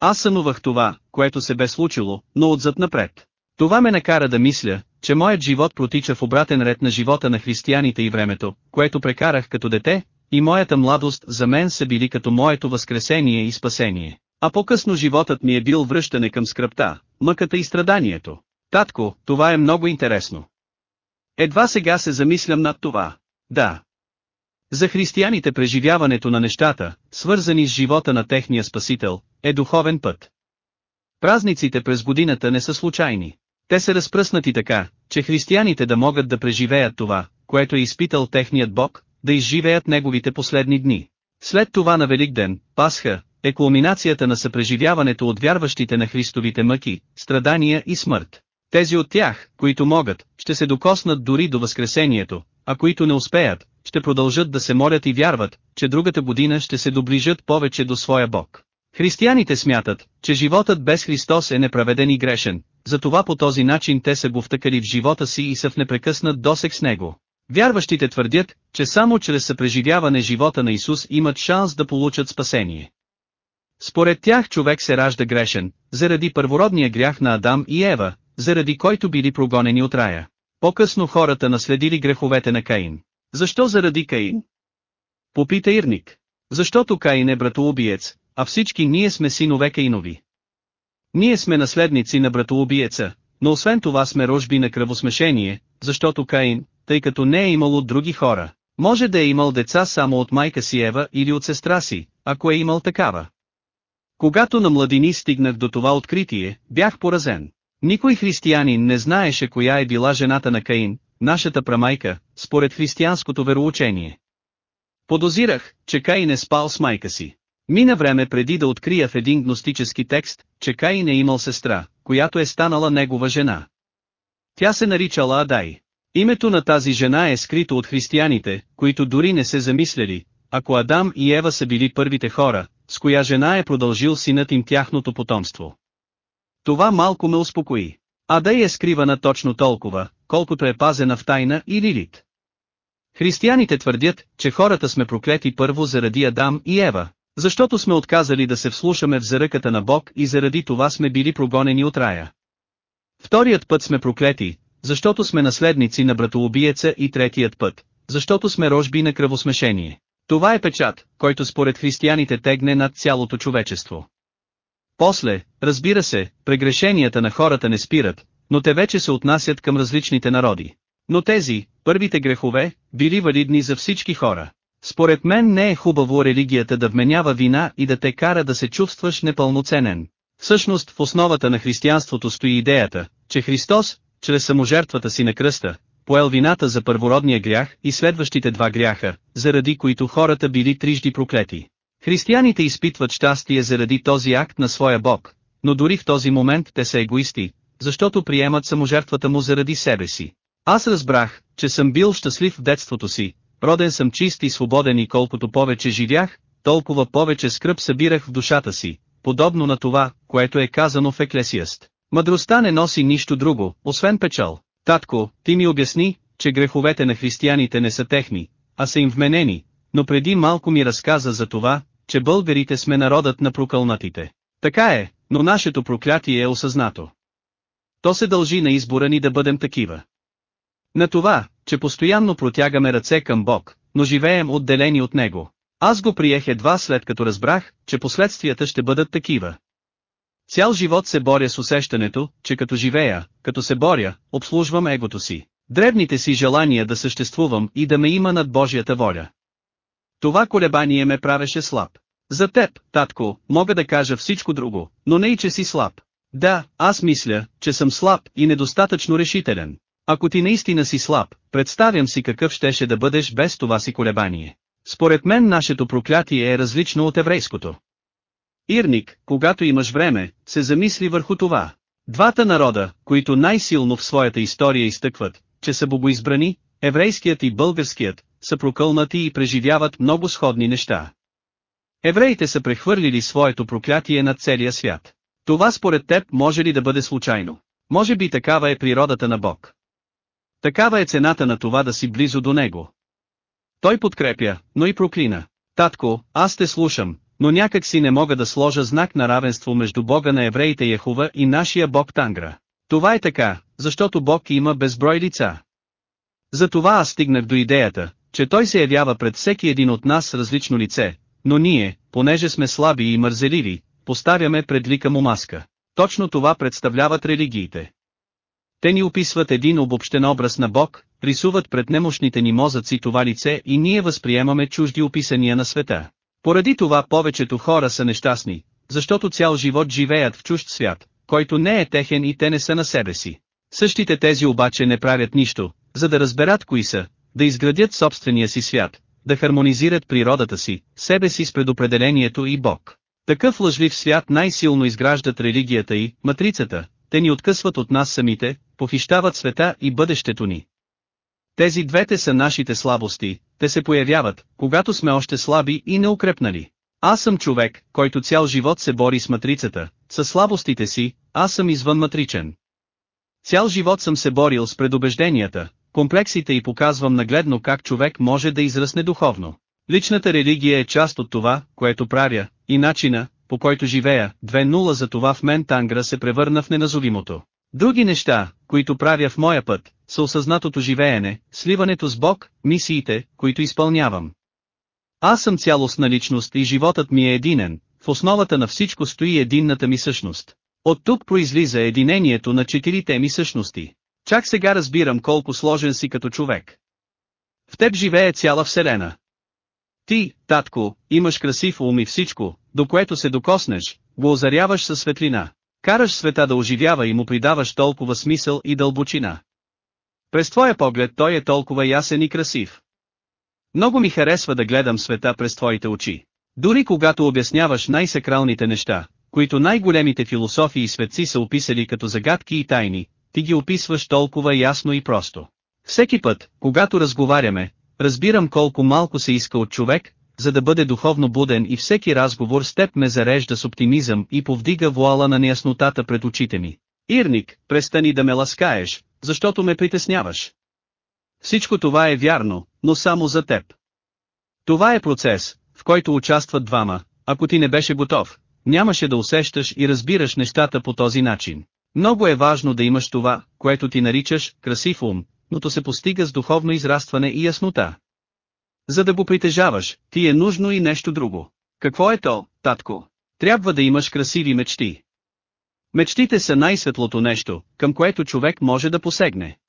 Аз сънувах това, което се бе случило, но отзад напред. Това ме накара да мисля, че моят живот протича в обратен ред на живота на християните и времето, което прекарах като дете, и моята младост за мен са били като моето възкресение и спасение. А по-късно животът ми е бил връщане към скръпта, мъката и страданието. Татко, това е много интересно. Едва сега се замислям над това. Да. За християните преживяването на нещата, свързани с живота на техния спасител, е духовен път. Празниците през годината не са случайни. Те са разпръснати така, че християните да могат да преживеят това, което е изпитал техният Бог, да изживеят неговите последни дни. След това на Великден, Пасха, е кулминацията на съпреживяването от вярващите на Христовите мъки, страдания и смърт. Тези от тях, които могат, ще се докоснат дори до Възкресението, а които не успеят, ще продължат да се молят и вярват, че другата година ще се доближат повече до своя Бог. Християните смятат, че животът без Христос е неправеден и грешен, затова по този начин те са го втъкали в живота си и са в непрекъснат досек с него. Вярващите твърдят, че само чрез съпреживяване живота на Исус имат шанс да получат спасение. Според тях човек се ражда грешен, заради първородния грях на Адам и Ева, заради който били прогонени от рая. По-късно хората наследили греховете на Каин. Защо заради Каин? Попита Ирник. Защото Каин е братоубиец, а всички ние сме синове Каинови. Ние сме наследници на братоубиеца, но освен това сме рожби на кръвосмешение, защото Каин, тъй като не е имало други хора, може да е имал деца само от майка си Ева или от сестра си, ако е имал такава. Когато на младини стигнах до това откритие, бях поразен. Никой християнин не знаеше коя е била жената на Каин, нашата прамайка, според християнското вероучение. Подозирах, че Кай не спал с майка си. Мина време преди да открия в един гностически текст, че Кай не имал сестра, която е станала негова жена. Тя се наричала Адай. Името на тази жена е скрито от християните, които дори не се замисляли, ако Адам и Ева са били първите хора, с коя жена е продължил синът им тяхното потомство. Това малко ме успокои. Адай е скривана точно толкова, колкото е пазена в тайна и Лилит. Християните твърдят, че хората сме проклети първо заради Адам и Ева, защото сме отказали да се вслушаме в заръката на Бог и заради това сме били прогонени от рая. Вторият път сме проклети, защото сме наследници на братоубиеца и третият път, защото сме рожби на кръвосмешение. Това е печат, който според християните тегне над цялото човечество. После, разбира се, прегрешенията на хората не спират, но те вече се отнасят към различните народи. Но тези, първите грехове, били валидни за всички хора. Според мен не е хубаво религията да вменява вина и да те кара да се чувстваш непълноценен. Всъщност в основата на християнството стои идеята, че Христос, чрез саможертвата си на кръста, поел вината за първородния грях и следващите два гряха, заради които хората били трижди проклети. Християните изпитват щастие заради този акт на своя Бог, но дори в този момент те са егоисти, защото приемат саможертвата му заради себе си. Аз разбрах, че съм бил щастлив в детството си, роден съм чист и свободен и колкото повече живях, толкова повече скръп събирах в душата си, подобно на това, което е казано в Еклесиаст. Мъдростта не носи нищо друго, освен печал. Татко, ти ми обясни, че греховете на християните не са техни, а са им вменени, но преди малко ми разказа за това, че българите сме народът на прокълнатите. Така е, но нашето проклятие е осъзнато. То се дължи на избора ни да бъдем такива. На това, че постоянно протягаме ръце към Бог, но живеем отделени от Него. Аз го приех едва след като разбрах, че последствията ще бъдат такива. Цял живот се боря с усещането, че като живея, като се боря, обслужвам егото си, древните си желания да съществувам и да ме има над Божията воля. Това колебание ме правеше слаб. За теб, татко, мога да кажа всичко друго, но не и че си слаб. Да, аз мисля, че съм слаб и недостатъчно решителен. Ако ти наистина си слаб, представям си какъв щеше да бъдеш без това си колебание. Според мен нашето проклятие е различно от еврейското. Ирник, когато имаш време, се замисли върху това. Двата народа, които най-силно в своята история изтъкват, че са богоизбрани, еврейският и българският, са прокълнати и преживяват много сходни неща. Евреите са прехвърлили своето проклятие над целия свят. Това според теб може ли да бъде случайно? Може би такава е природата на Бог. Такава е цената на това да си близо до Него. Той подкрепя, но и проклина. Татко, аз те слушам, но някак си не мога да сложа знак на равенство между Бога на евреите Яхова и нашия Бог Тангра. Това е така, защото Бог има безброй лица. Затова аз стигнах до идеята, че Той се явява пред всеки един от нас с различно лице, но ние, понеже сме слаби и мързеливи, поставяме пред лика му маска. Точно това представляват религиите. Те ни описват един обобщен образ на Бог, рисуват пред немощните ни мозъци това лице и ние възприемаме чужди описания на света. Поради това повечето хора са нещастни, защото цял живот живеят в чужд свят, който не е техен и те не са на себе си. Същите тези обаче не правят нищо, за да разберат кои са, да изградят собствения си свят, да хармонизират природата си, себе си с предопределението и Бог. Такъв лъжлив свят най-силно изграждат религията и матрицата, те ни откъсват от нас самите, похищават света и бъдещето ни. Тези двете са нашите слабости, те се появяват, когато сме още слаби и неукрепнали. Аз съм човек, който цял живот се бори с матрицата, с слабостите си, аз съм извън матричен. Цял живот съм се борил с предубежденията, комплексите и показвам нагледно как човек може да израсне духовно. Личната религия е част от това, което правя, и начина, по който живея, 2-0 за това в мен Тангра се превърна в неназовимото. Други неща, които правя в моя път, са осъзнатото живеене, сливането с Бог, мисиите, които изпълнявам. Аз съм цялостна личност и животът ми е единен, в основата на всичко стои единната ми същност. От тук произлиза единението на четирите ми същности. Чак сега разбирам колко сложен си като човек. В теб живее цяла вселена. Ти, татко, имаш красив ум и всичко, до което се докоснеш, го озаряваш със светлина. Караш света да оживява и му придаваш толкова смисъл и дълбочина. През твоя поглед той е толкова ясен и красив. Много ми харесва да гледам света през твоите очи. Дори когато обясняваш най-сакралните неща, които най-големите философи и светци са описали като загадки и тайни, ти ги описваш толкова ясно и просто. Всеки път, когато разговаряме, разбирам колко малко се иска от човек, за да бъде духовно буден и всеки разговор с теб ме зарежда с оптимизъм и повдига вуала на неяснотата пред очите ми. Ирник, престани да ме ласкаеш, защото ме притесняваш. Всичко това е вярно, но само за теб. Това е процес, в който участват двама, ако ти не беше готов, нямаше да усещаш и разбираш нещата по този начин. Много е важно да имаш това, което ти наричаш красив ум, но то се постига с духовно израстване и яснота. За да го притежаваш, ти е нужно и нещо друго. Какво е то, татко? Трябва да имаш красиви мечти. Мечтите са най-светлото нещо, към което човек може да посегне.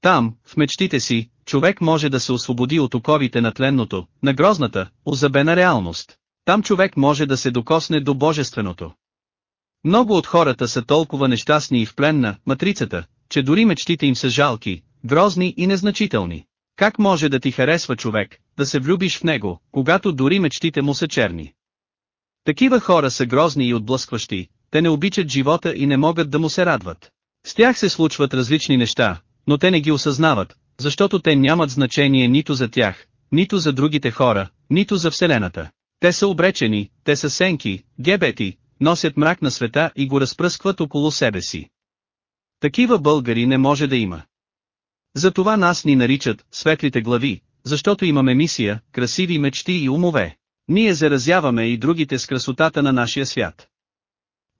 Там, в мечтите си, човек може да се освободи от оковите на тленното, на грозната, озабена реалност. Там човек може да се докосне до божественото. Много от хората са толкова нещастни и в плен на матрицата, че дори мечтите им са жалки, грозни и незначителни. Как може да ти харесва човек, да се влюбиш в него, когато дори мечтите му са черни? Такива хора са грозни и отблъскващи, те не обичат живота и не могат да му се радват. С тях се случват различни неща, но те не ги осъзнават, защото те нямат значение нито за тях, нито за другите хора, нито за Вселената. Те са обречени, те са сенки, гебети, носят мрак на света и го разпръскват около себе си. Такива българи не може да има. Затова нас ни наричат светлите глави, защото имаме мисия, красиви мечти и умове. Ние заразяваме и другите с красотата на нашия свят.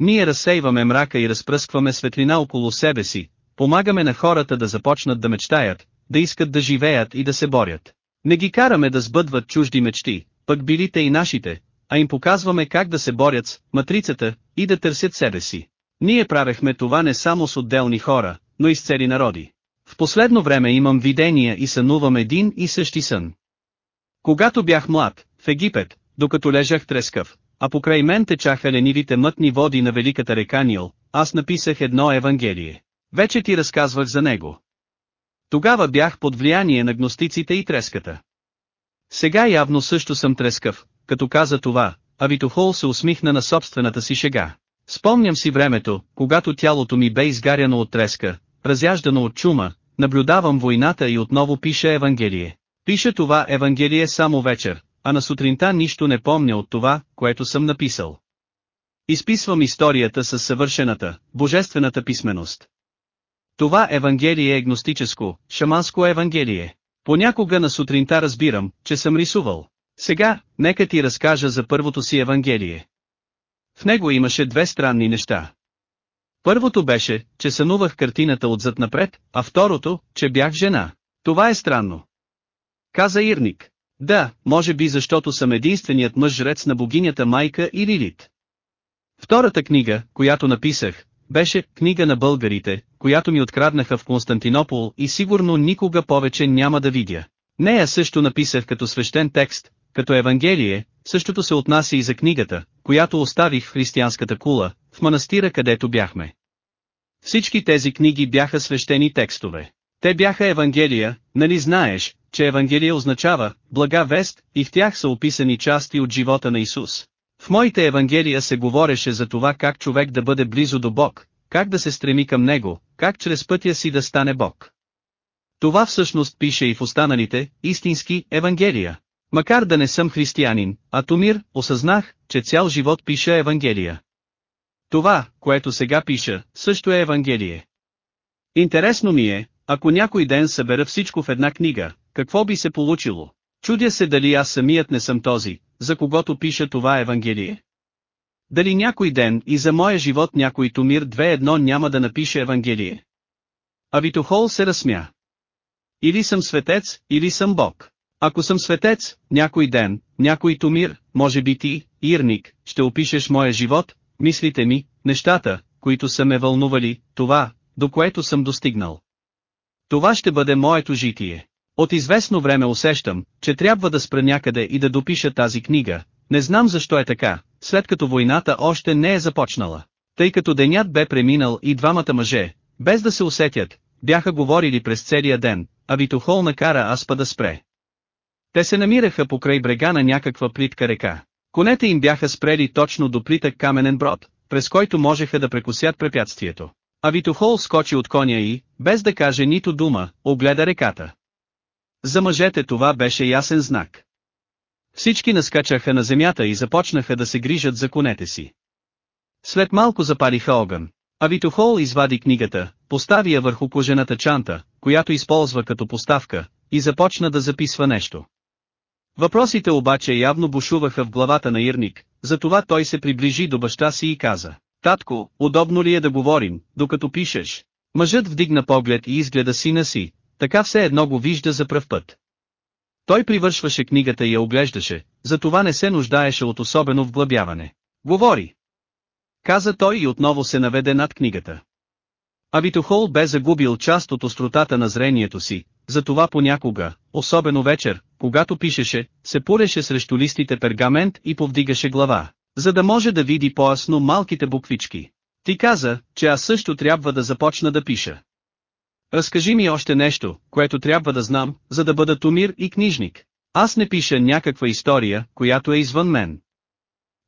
Ние разсейваме мрака и разпръскваме светлина около себе си, помагаме на хората да започнат да мечтаят, да искат да живеят и да се борят. Не ги караме да сбъдват чужди мечти, пък билите и нашите, а им показваме как да се борят с матрицата и да търсят себе си. Ние правехме това не само с отделни хора, но и с цели народи. В последно време имам видения и сънувам един и същи сън. Когато бях млад, в Египет, докато лежах трескав, а покрай мен течаха ленивите мътни води на великата река Нил, аз написах едно Евангелие. Вече ти разказвах за него. Тогава бях под влияние на гностиците и треската. Сега явно също съм трескав, като каза това, а Витохол се усмихна на собствената си шега. Спомням си времето, когато тялото ми бе изгаряно от треска, разяждано от чума, наблюдавам войната и отново пише Евангелие. Пише това Евангелие само вечер, а на сутринта нищо не помня от това, което съм написал. Изписвам историята с съвършената, божествената писменост. Това Евангелие е гностическо, шаманско Евангелие. Понякога на сутринта разбирам, че съм рисувал. Сега, нека ти разкажа за първото си Евангелие. В него имаше две странни неща. Първото беше, че сънувах картината отзад напред, а второто, че бях жена. Това е странно. Каза Ирник. Да, може би защото съм единственият мъж-жрец на богинята майка и Лилит. Втората книга, която написах, беше книга на българите, която ми откраднаха в Константинопол и сигурно никога повече няма да видя. Нея също написах като свещен текст, като Евангелие, същото се отнася и за книгата, която оставих в християнската кула, в манастира където бяхме. Всички тези книги бяха свещени текстове. Те бяха Евангелия, нали знаеш, че Евангелие означава блага вест и в тях са описани части от живота на Исус. В моите Евангелия се говореше за това как човек да бъде близо до Бог, как да се стреми към Него, как чрез пътя си да стане Бог. Това всъщност пише и в останалите, истински, Евангелия. Макар да не съм християнин, а Томир, осъзнах, че цял живот пиша Евангелия. Това, което сега пиша, също е Евангелие. Интересно ми е, ако някой ден събера всичко в една книга, какво би се получило? Чудя се дали аз самият не съм този, за когото пиша това Евангелие. Дали някой ден и за моя живот някой Томир 2.1 няма да напише Евангелие. А Витохол се разсмя. Или съм светец, или съм Бог. Ако съм светец, някой ден, някой Томир, може би ти, Ирник, ще опишеш моя живот, мислите ми, нещата, които са ме вълнували, това, до което съм достигнал. Това ще бъде моето житие. От известно време усещам, че трябва да спра някъде и да допиша тази книга, не знам защо е така, след като войната още не е започнала. Тъй като денят бе преминал и двамата мъже, без да се усетят, бяха говорили през целия ден, а Витохол накара Аспа да спре. Те се намираха покрай брега на някаква плитка река. Конете им бяха спрели точно до плитък каменен брод, през който можеха да прекусят препятствието. А Витохол скочи от коня и, без да каже нито дума, огледа реката. За мъжете това беше ясен знак. Всички наскачаха на земята и започнаха да се грижат за конете си. След малко запалиха огън. А Витохол извади книгата, постави я върху кожената чанта, която използва като поставка, и започна да записва нещо. Въпросите обаче явно бушуваха в главата на Ирник, затова той се приближи до баща си и каза, «Татко, удобно ли е да говорим, докато пишеш?» Мъжът вдигна поглед и изгледа сина си, така все едно го вижда за пръв път. Той привършваше книгата и я оглеждаше, затова не се нуждаеше от особено вглъбяване. Говори! Каза той и отново се наведе над книгата. Авитохол бе загубил част от остротата на зрението си, затова понякога, особено вечер, когато пишеше, се пуреше срещу листите пергамент и повдигаше глава, за да може да види по-ясно малките буквички. Ти каза, че аз също трябва да започна да пиша. Разкажи ми още нещо, което трябва да знам, за да бъда тумир и книжник. Аз не пиша някаква история, която е извън мен.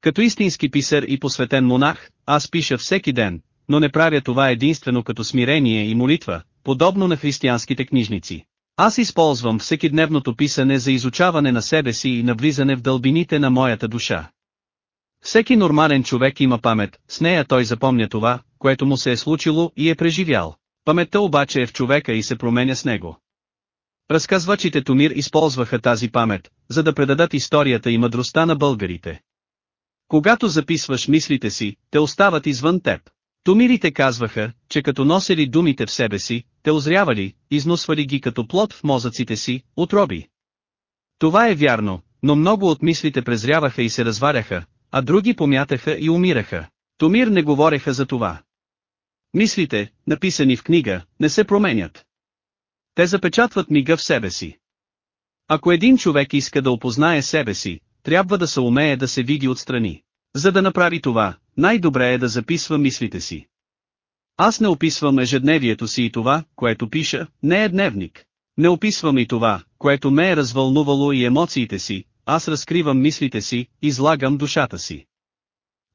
Като истински писар и посветен монах, аз пиша всеки ден, но не правя това единствено като смирение и молитва, подобно на християнските книжници. Аз използвам всекидневното писане за изучаване на себе си и навлизане в дълбините на моята душа. Всеки нормален човек има памет, с нея той запомня това, което му се е случило и е преживял. Паметта обаче е в човека и се променя с него. Разказвачите Томир използваха тази памет, за да предадат историята и мъдростта на българите. Когато записваш мислите си, те остават извън теб. Томирите казваха, че като носели думите в себе си, те озрявали, износвали ги като плод в мозъците си, отроби. Това е вярно, но много от мислите презряваха и се разваряха, а други помятаха и умираха. Томир не говореха за това. Мислите, написани в книга, не се променят. Те запечатват мига в себе си. Ако един човек иска да опознае себе си, трябва да се умее да се види отстрани. За да направи това, най-добре е да записва мислите си. Аз не описвам ежедневието си и това, което пиша, не е дневник. Не описвам и това, което ме е развълнувало и емоциите си, аз разкривам мислите си, излагам душата си.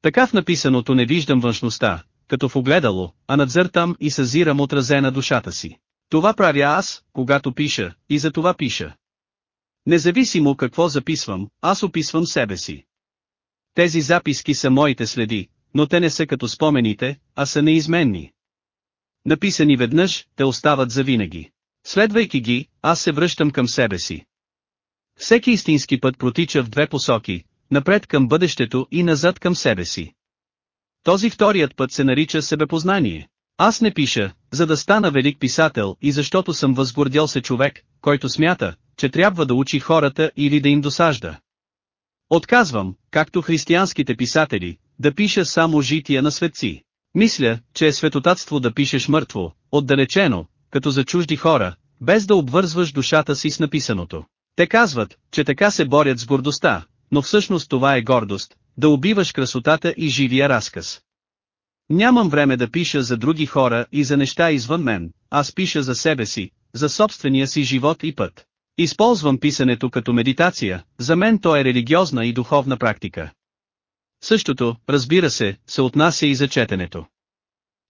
Така в написаното не виждам външността, като в огледало, а надзъртам и съзирам отразена душата си. Това правя аз, когато пиша, и за това пиша. Независимо какво записвам, аз описвам себе си. Тези записки са моите следи, но те не са като спомените, а са неизменни. Написани веднъж, те остават завинаги. Следвайки ги, аз се връщам към себе си. Всеки истински път протича в две посоки, напред към бъдещето и назад към себе си. Този вторият път се нарича себепознание. Аз не пиша, за да стана велик писател и защото съм възгордял се човек, който смята, че трябва да учи хората или да им досажда. Отказвам, както християнските писатели, да пиша само жития на светци. Мисля, че е светотатство да пишеш мъртво, отдалечено, като за чужди хора, без да обвързваш душата си с написаното. Те казват, че така се борят с гордостта, но всъщност това е гордост, да убиваш красотата и живия разказ. Нямам време да пиша за други хора и за неща извън мен, аз пиша за себе си, за собствения си живот и път. Използвам писането като медитация, за мен то е религиозна и духовна практика. Същото, разбира се, се отнася и за четенето.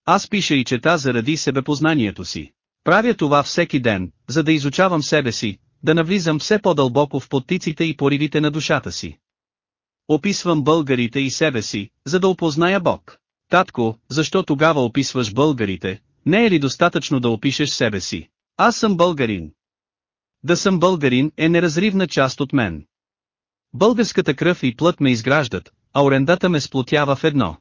Аз пиша и чета заради себепознанието си. Правя това всеки ден, за да изучавам себе си, да навлизам все по-дълбоко в потиците и поривите на душата си. Описвам българите и себе си, за да опозная Бог. Татко, защо тогава описваш българите, не е ли достатъчно да опишеш себе си? Аз съм българин. Да съм българин е неразривна част от мен. Българската кръв и плът ме изграждат, а орендата ме сплотява в едно.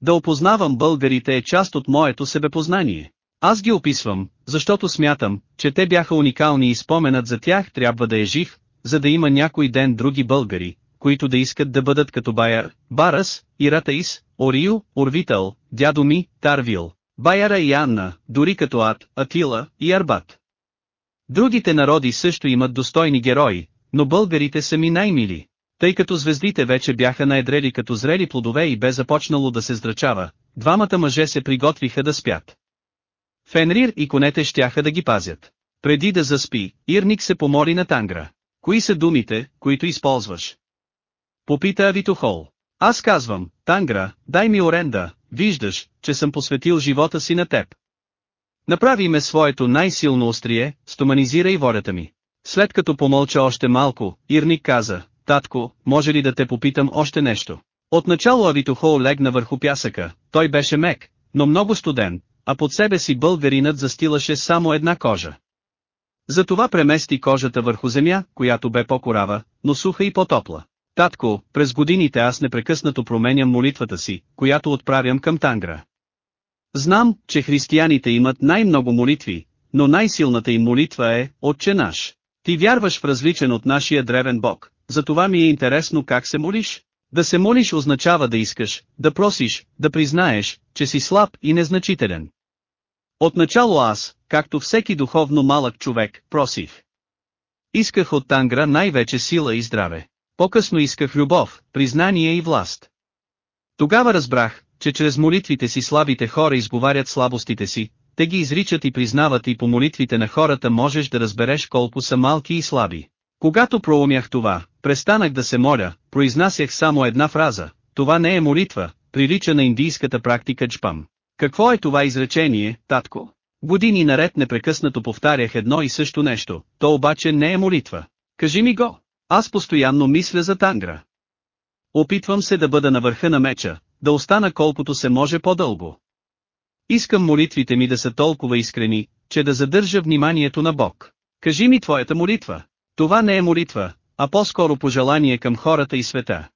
Да опознавам българите е част от моето себепознание. Аз ги описвам, защото смятам, че те бяха уникални и споменът за тях трябва да е жив, за да има някой ден други българи, които да искат да бъдат като Байер, Барас, Иратаис, Орио, Орвител, дядо ми, Тарвил, Байера и Анна, дори като Ад, Атила и Арбат. Другите народи също имат достойни герои, но българите са ми най-мили. Тъй като звездите вече бяха наедрели като зрели плодове и бе започнало да се здрачава, двамата мъже се приготвиха да спят. Фенрир и конете щяха да ги пазят. Преди да заспи, Ирник се помоли на Тангра. Кои са думите, които използваш? Попита Авитохол. Аз казвам, Тангра, дай ми оренда, виждаш, че съм посветил живота си на теб. Направи ме своето най-силно острие, стоманизира и волята ми. След като помълча още малко, Ирник каза, татко, може ли да те попитам още нещо? Отначало Авитохол легна върху пясъка, той беше мек, но много студен, а под себе си българинът застилаше само една кожа. Затова премести кожата върху земя, която бе по-корава, но суха и по-топла. Татко, през годините аз непрекъснато променям молитвата си, която отправям към Тангра. Знам, че християните имат най-много молитви, но най-силната им молитва е «Отче наш». Ти вярваш в различен от нашия древен Бог, затова ми е интересно как се молиш. Да се молиш означава да искаш, да просиш, да признаеш, че си слаб и незначителен. Отначало аз, както всеки духовно малък човек, просих. Исках от Тангра най-вече сила и здраве. По-късно исках любов, признание и власт. Тогава разбрах, че чрез молитвите си слабите хора изговарят слабостите си, те ги изричат и признават и по молитвите на хората можеш да разбереш колко са малки и слаби. Когато проумях това, престанах да се моля, произнасях само една фраза, това не е молитва, прилича на индийската практика джпам. Какво е това изречение, татко? Години наред непрекъснато повтарях едно и също нещо, то обаче не е молитва. Кажи ми го. Аз постоянно мисля за Тангра. Опитвам се да бъда на върха на меча, да остана колкото се може по-дълго. Искам молитвите ми да са толкова искрени, че да задържа вниманието на Бог. Кажи ми твоята молитва. Това не е молитва, а по-скоро пожелание към хората и света.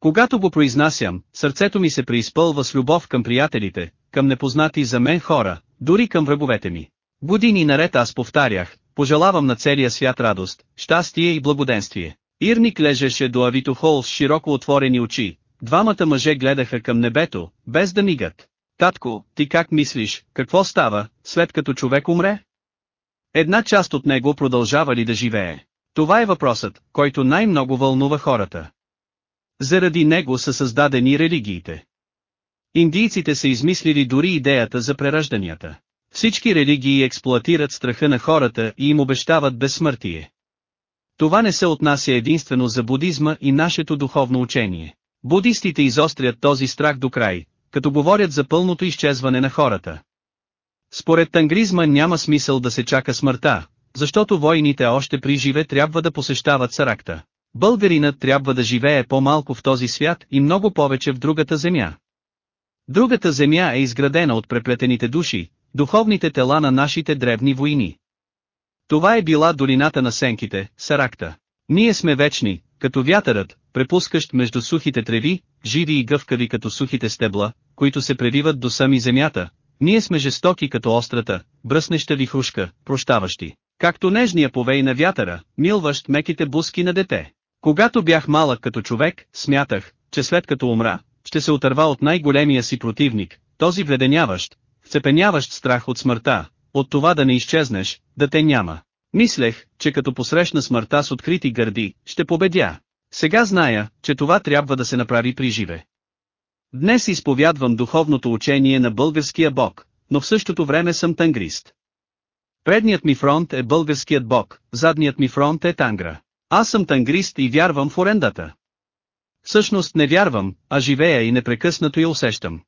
Когато го произнасям, сърцето ми се преизпълва с любов към приятелите, към непознати за мен хора, дори към враговете ми. Години наред аз повтарях, пожелавам на целия свят радост, щастие и благоденствие. Ирник лежеше до Авито Хол с широко отворени очи, двамата мъже гледаха към небето, без да мигат. Татко, ти как мислиш, какво става, след като човек умре? Една част от него продължава ли да живее? Това е въпросът, който най-много вълнува хората. Заради него са създадени религиите. Индийците са измислили дори идеята за преражданията. Всички религии експлуатират страха на хората и им обещават безсмъртие. Това не се отнася единствено за будизма и нашето духовно учение. Будистите изострят този страх до край, като говорят за пълното изчезване на хората. Според тангризма няма смисъл да се чака смъртта, защото войните още при живе трябва да посещават Саракта. Българинът трябва да живее по-малко в този свят и много повече в другата земя. Другата земя е изградена от преплетените души, духовните тела на нашите древни войни. Това е била долината на сенките, Саракта. Ние сме вечни, като вятърът, препускащ между сухите треви, живи и гъвкави като сухите стебла, които се превиват до сами земята. Ние сме жестоки като острата, бръснеща вихрушка, прощаващи. Както нежния повей на вятъра, милващ меките буски на дете. Когато бях малък като човек, смятах, че след като умра, ще се отърва от най-големия си противник, този вледеняващ, вцепеняващ страх от смъртта, от това да не изчезнеш, да те няма. Мислех, че като посрещна смъртта с открити гърди, ще победя. Сега зная, че това трябва да се направи при живе. Днес изповядвам духовното учение на българския бог, но в същото време съм тангрист. Предният ми фронт е българският бог, задният ми фронт е тангра. Аз съм тангрист и вярвам в орендата. Всъщност не вярвам, а живея и непрекъснато я усещам.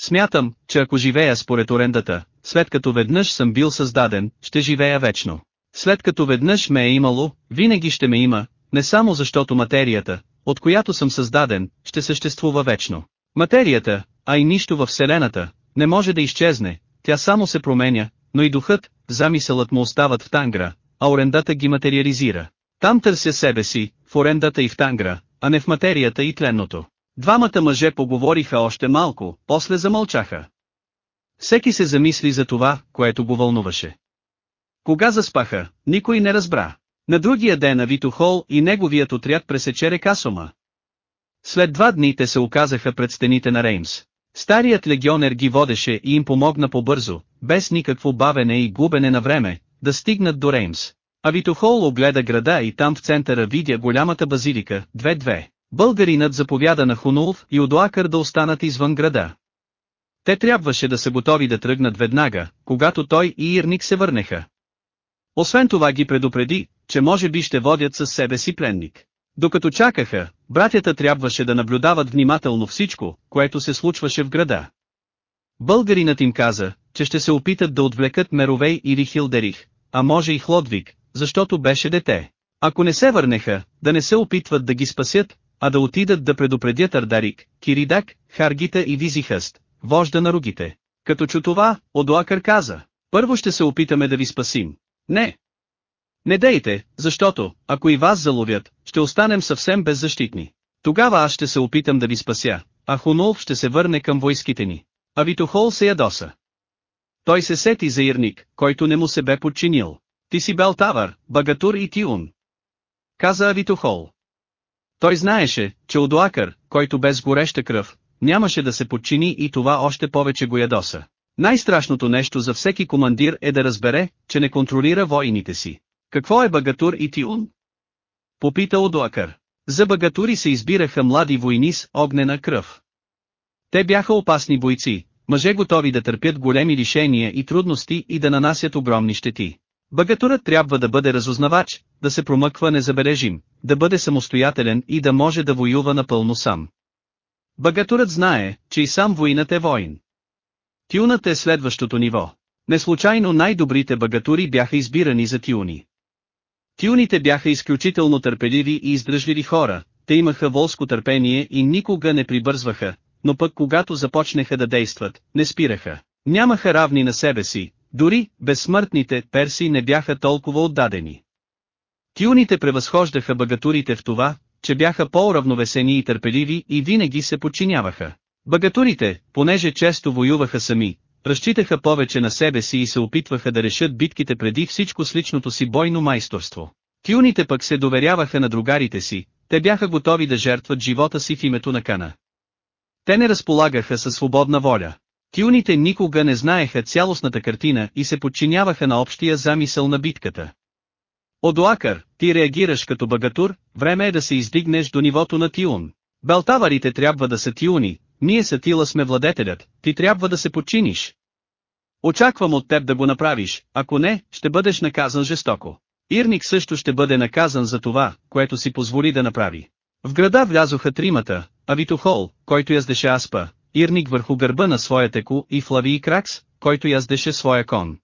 Смятам, че ако живея според орендата, след като веднъж съм бил създаден, ще живея вечно. След като веднъж ме е имало, винаги ще ме има, не само защото материята, от която съм създаден, ще съществува вечно. Материята, а и нищо във Вселената, не може да изчезне, тя само се променя, но и духът, замисълът му остават в Тангра, а орендата ги материализира. Там търся себе си, в орендата и в Тангра, а не в материята и тленното. Двамата мъже поговориха още малко, после замълчаха. Всеки се замисли за това, което го вълнуваше. Кога заспаха, никой не разбра. На другия ден Авито Хол и неговият отряд пресече река Сома. След два дни те се оказаха пред стените на Реймс. Старият легионер ги водеше и им помогна побързо, без никакво бавене и губене на време, да стигнат до Реймс. Авитохол огледа града и там в центъра видя голямата базилика, 2-2. Българинът заповяда на Хунулов и Одоакър да останат извън града. Те трябваше да са готови да тръгнат веднага, когато той и Ирник се върнеха. Освен това ги предупреди, че може би ще водят със себе си пленник. Докато чакаха, братята трябваше да наблюдават внимателно всичко, което се случваше в града. Българинът им каза, че ще се опитат да отвлекат Меровей или Хилдерих, а може и Хлодвиг, защото беше дете. Ако не се върнеха, да не се опитват да ги спасят, а да отидат да предупредят Ардарик, Киридак, Харгита и Визихъст, вожда на ругите. Като чу това, Одоакър каза, първо ще се опитаме да ви спасим. Не. Не дейте, защото, ако и вас заловят, ще останем съвсем беззащитни. Тогава аз ще се опитам да ви спася, а Хунолф ще се върне към войските ни. А Витохол се ядоса. Той се сети за Ирник, който не му се бе подчинил. Ти си Белтавър, Багатур и Тиун. Каза Авитохол. Той знаеше, че Одоакър, който без гореща кръв, нямаше да се подчини и това още повече го ядоса. Най-страшното нещо за всеки командир е да разбере, че не контролира войните си. Какво е Багатур и Тиун? Попита Одоакър. За Багатури се избираха млади войни с огнена кръв. Те бяха опасни бойци, мъже готови да търпят големи лишения и трудности и да нанасят огромни щети. Багатурът трябва да бъде разузнавач, да се промъква незабележим, да бъде самостоятелен и да може да воюва напълно сам. Багатурът знае, че и сам воинът е воин. Тюнът е следващото ниво. Неслучайно най-добрите багатури бяха избирани за тюни. Тюните бяха изключително търпеливи и издръжливи хора, те имаха волско търпение и никога не прибързваха, но пък когато започнаха да действат, не спираха. Нямаха равни на себе си, дори, безсмъртните перси не бяха толкова отдадени. Тюните превъзхождаха багатурите в това, че бяха по-уравновесени и търпеливи и винаги се подчиняваха. Багатурите, понеже често воюваха сами, разчитаха повече на себе си и се опитваха да решат битките преди всичко с личното си бойно майсторство. Тюните пък се доверяваха на другарите си, те бяха готови да жертват живота си в името на Кана. Те не разполагаха със свободна воля. Тюните никога не знаеха цялостната картина и се подчиняваха на общия замисъл на битката. Одоакър, ти реагираш като багатур, време е да се издигнеш до нивото на Тиун. Белтаварите трябва да са Тиуни, ние са Тила сме владетелят, ти трябва да се подчиниш. Очаквам от теб да го направиш, ако не, ще бъдеш наказан жестоко. Ирник също ще бъде наказан за това, което си позволи да направи. В града влязоха тримата, Авитохол, който яздеше Аспа, Ирник върху гърба на своя теку и Флави Кракс, който яздеше своя кон.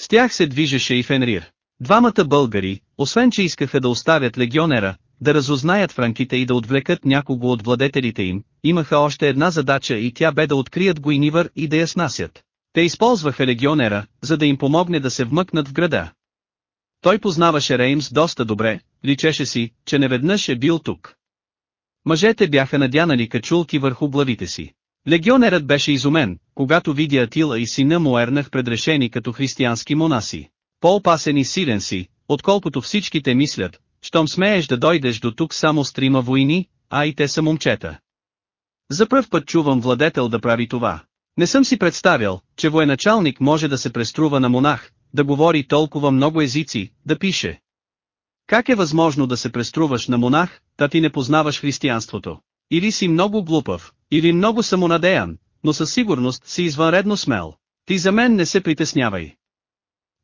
С тях се движеше и Фенрир. Двамата българи, освен че искаха да оставят легионера, да разузнаят франките и да отвлекат някого от владетелите им, имаха още една задача и тя бе да открият Гуинивър и да я снасят. Те използваха легионера, за да им помогне да се вмъкнат в града. Той познаваше Реймс доста добре, личеше си, че неведнъж е бил тук. Мъжете бяха надянали качулки върху главите си. Легионерът беше изумен, когато видя Атила и сина му Ернах предрешени като християнски монаси. По-опасен и силен си, отколкото всичките мислят, щом смееш да дойдеш до тук само с трима войни, а и те са момчета. За пръв път чувам владетел да прави това. Не съм си представял, че военачалник може да се преструва на монах, да говори толкова много езици, да пише. Как е възможно да се преструваш на монах, та ти не познаваш християнството? Или си много глупав, или много самонадеян, но със сигурност си извънредно смел. Ти за мен не се притеснявай.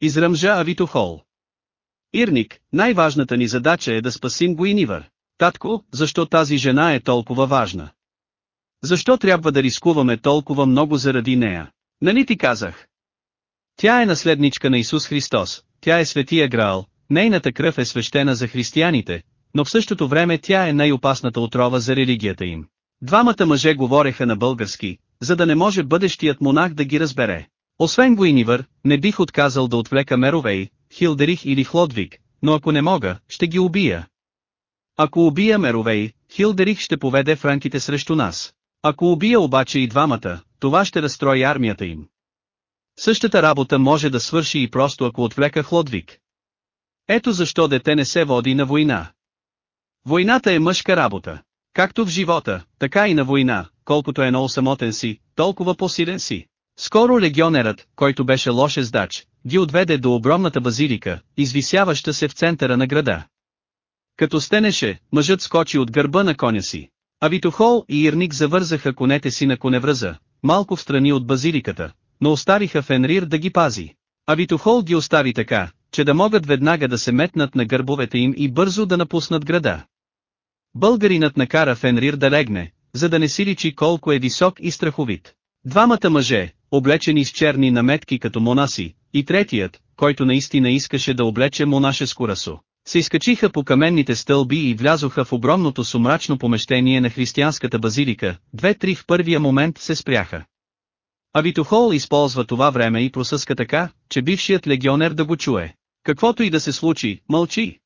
Изръмжа Авито Хол. Ирник, най-важната ни задача е да спасим Гуинивър. Татко, защо тази жена е толкова важна? Защо трябва да рискуваме толкова много заради нея? Нали ти казах? Тя е наследничка на Исус Христос, тя е светия Граал, нейната кръв е свещена за християните, но в същото време тя е най-опасната отрова за религията им. Двамата мъже говореха на български, за да не може бъдещият монах да ги разбере. Освен Гуинивър, не бих отказал да отвлека Меровей, Хилдерих или Хлодвиг, но ако не мога, ще ги убия. Ако убия Меровей, Хилдерих ще поведе франките срещу нас. Ако убия обаче и двамата, това ще разстрои армията им. Същата работа може да свърши и просто ако отвлека Хлодвиг. Ето защо дете не се води на война. Войната е мъжка работа. Както в живота, така и на война, колкото е на самотен си, толкова по-силен си. Скоро легионерът, който беше лош ездач, ги отведе до огромната базилика, извисяваща се в центъра на града. Като стенеше, мъжът скочи от гърба на коня си. А Витохол и Ирник завързаха конете си на коневръза, малко в страни от базиликата, но оставиха Фенрир да ги пази. А Витохол ги остави така, че да могат веднага да се метнат на гърбовете им и бързо да напуснат града. Българинът накара Фенрир да легне, за да не си личи колко е висок и страховит. Двамата мъже, облечени с черни наметки като монаси, и третият, който наистина искаше да облече монашеско расо, се изкачиха по каменните стълби и влязоха в огромното сумрачно помещение на християнската базилика, две-три в първия момент се спряха. А Витохол използва това време и просъска така, че бившият легионер да го чуе. Каквото и да се случи, мълчи.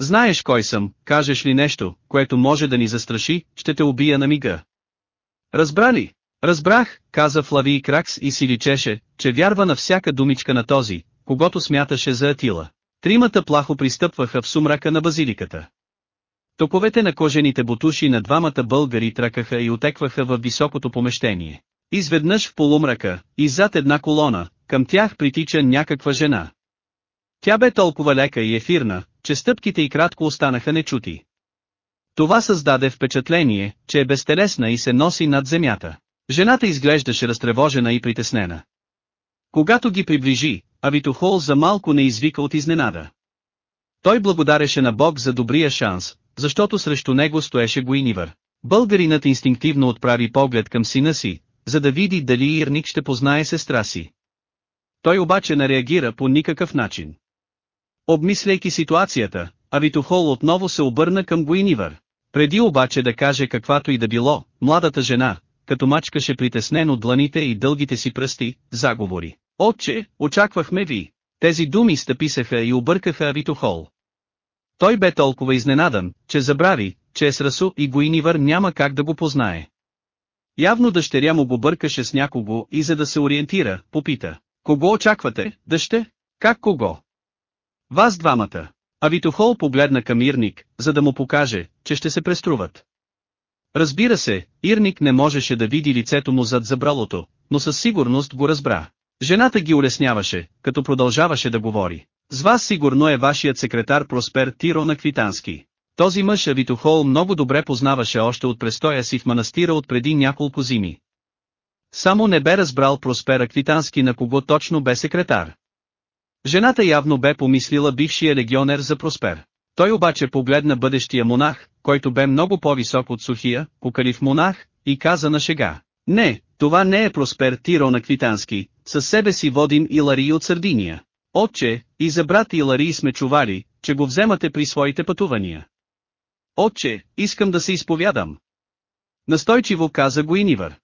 Знаеш кой съм, кажеш ли нещо, което може да ни застраши, ще те убия на мига. Разбрали? Разбрах, каза Флави Кракс и си личеше, че вярва на всяка думичка на този, когато смяташе за Атила. Тримата плахо пристъпваха в сумрака на базиликата. Токовете на кожените бутуши на двамата българи тракаха и отекваха във високото помещение. Изведнъж в полумрака, и зад една колона, към тях притича някаква жена. Тя бе толкова лека и ефирна, че стъпките и кратко останаха нечути. Това създаде впечатление, че е безтелесна и се носи над земята. Жената изглеждаше разтревожена и притеснена. Когато ги приближи, Авитохол за малко не извика от изненада. Той благодареше на Бог за добрия шанс, защото срещу него стоеше Гуинивър. Българинът инстинктивно отправи поглед към сина си, за да види дали Ирник ще познае сестра си. Той обаче не реагира по никакъв начин. Обмисляйки ситуацията, Авитохол отново се обърна към Гуинивър. Преди обаче да каже каквато и да било, младата жена, като мачкаше притеснен от дланите и дългите си пръсти, заговори. Отче, очаквахме ви. Тези думи стъписаха и объркаха Авитохол. Той бе толкова изненадан, че забрави, че е с Расу и Гуинивър няма как да го познае. Явно дъщеря му го бъркаше с някого и за да се ориентира, попита. Кого очаквате, дъще? Как кого? Вас двамата. Авитохол погледна към Ирник, за да му покаже, че ще се преструват. Разбира се, Ирник не можеше да види лицето му зад забралото, но със сигурност го разбра. Жената ги улесняваше, като продължаваше да говори. С вас сигурно е вашият секретар Проспер Тиро на Квитански. Този мъж Авитохол много добре познаваше още от престоя си в манастира от преди няколко зими. Само не бе разбрал Проспера Квитански на кого точно бе секретар. Жената явно бе помислила бившия легионер за Проспер. Той обаче погледна бъдещия монах, който бе много по-висок от Сухия, покалив монах, и каза на шега. Не, това не е Проспер Тиро на Квитански, със себе си водим Илари от Сърдиния. Отче, и за брат Илари сме чували, че го вземате при своите пътувания. Отче, искам да се изповядам. Настойчиво каза го Инивър.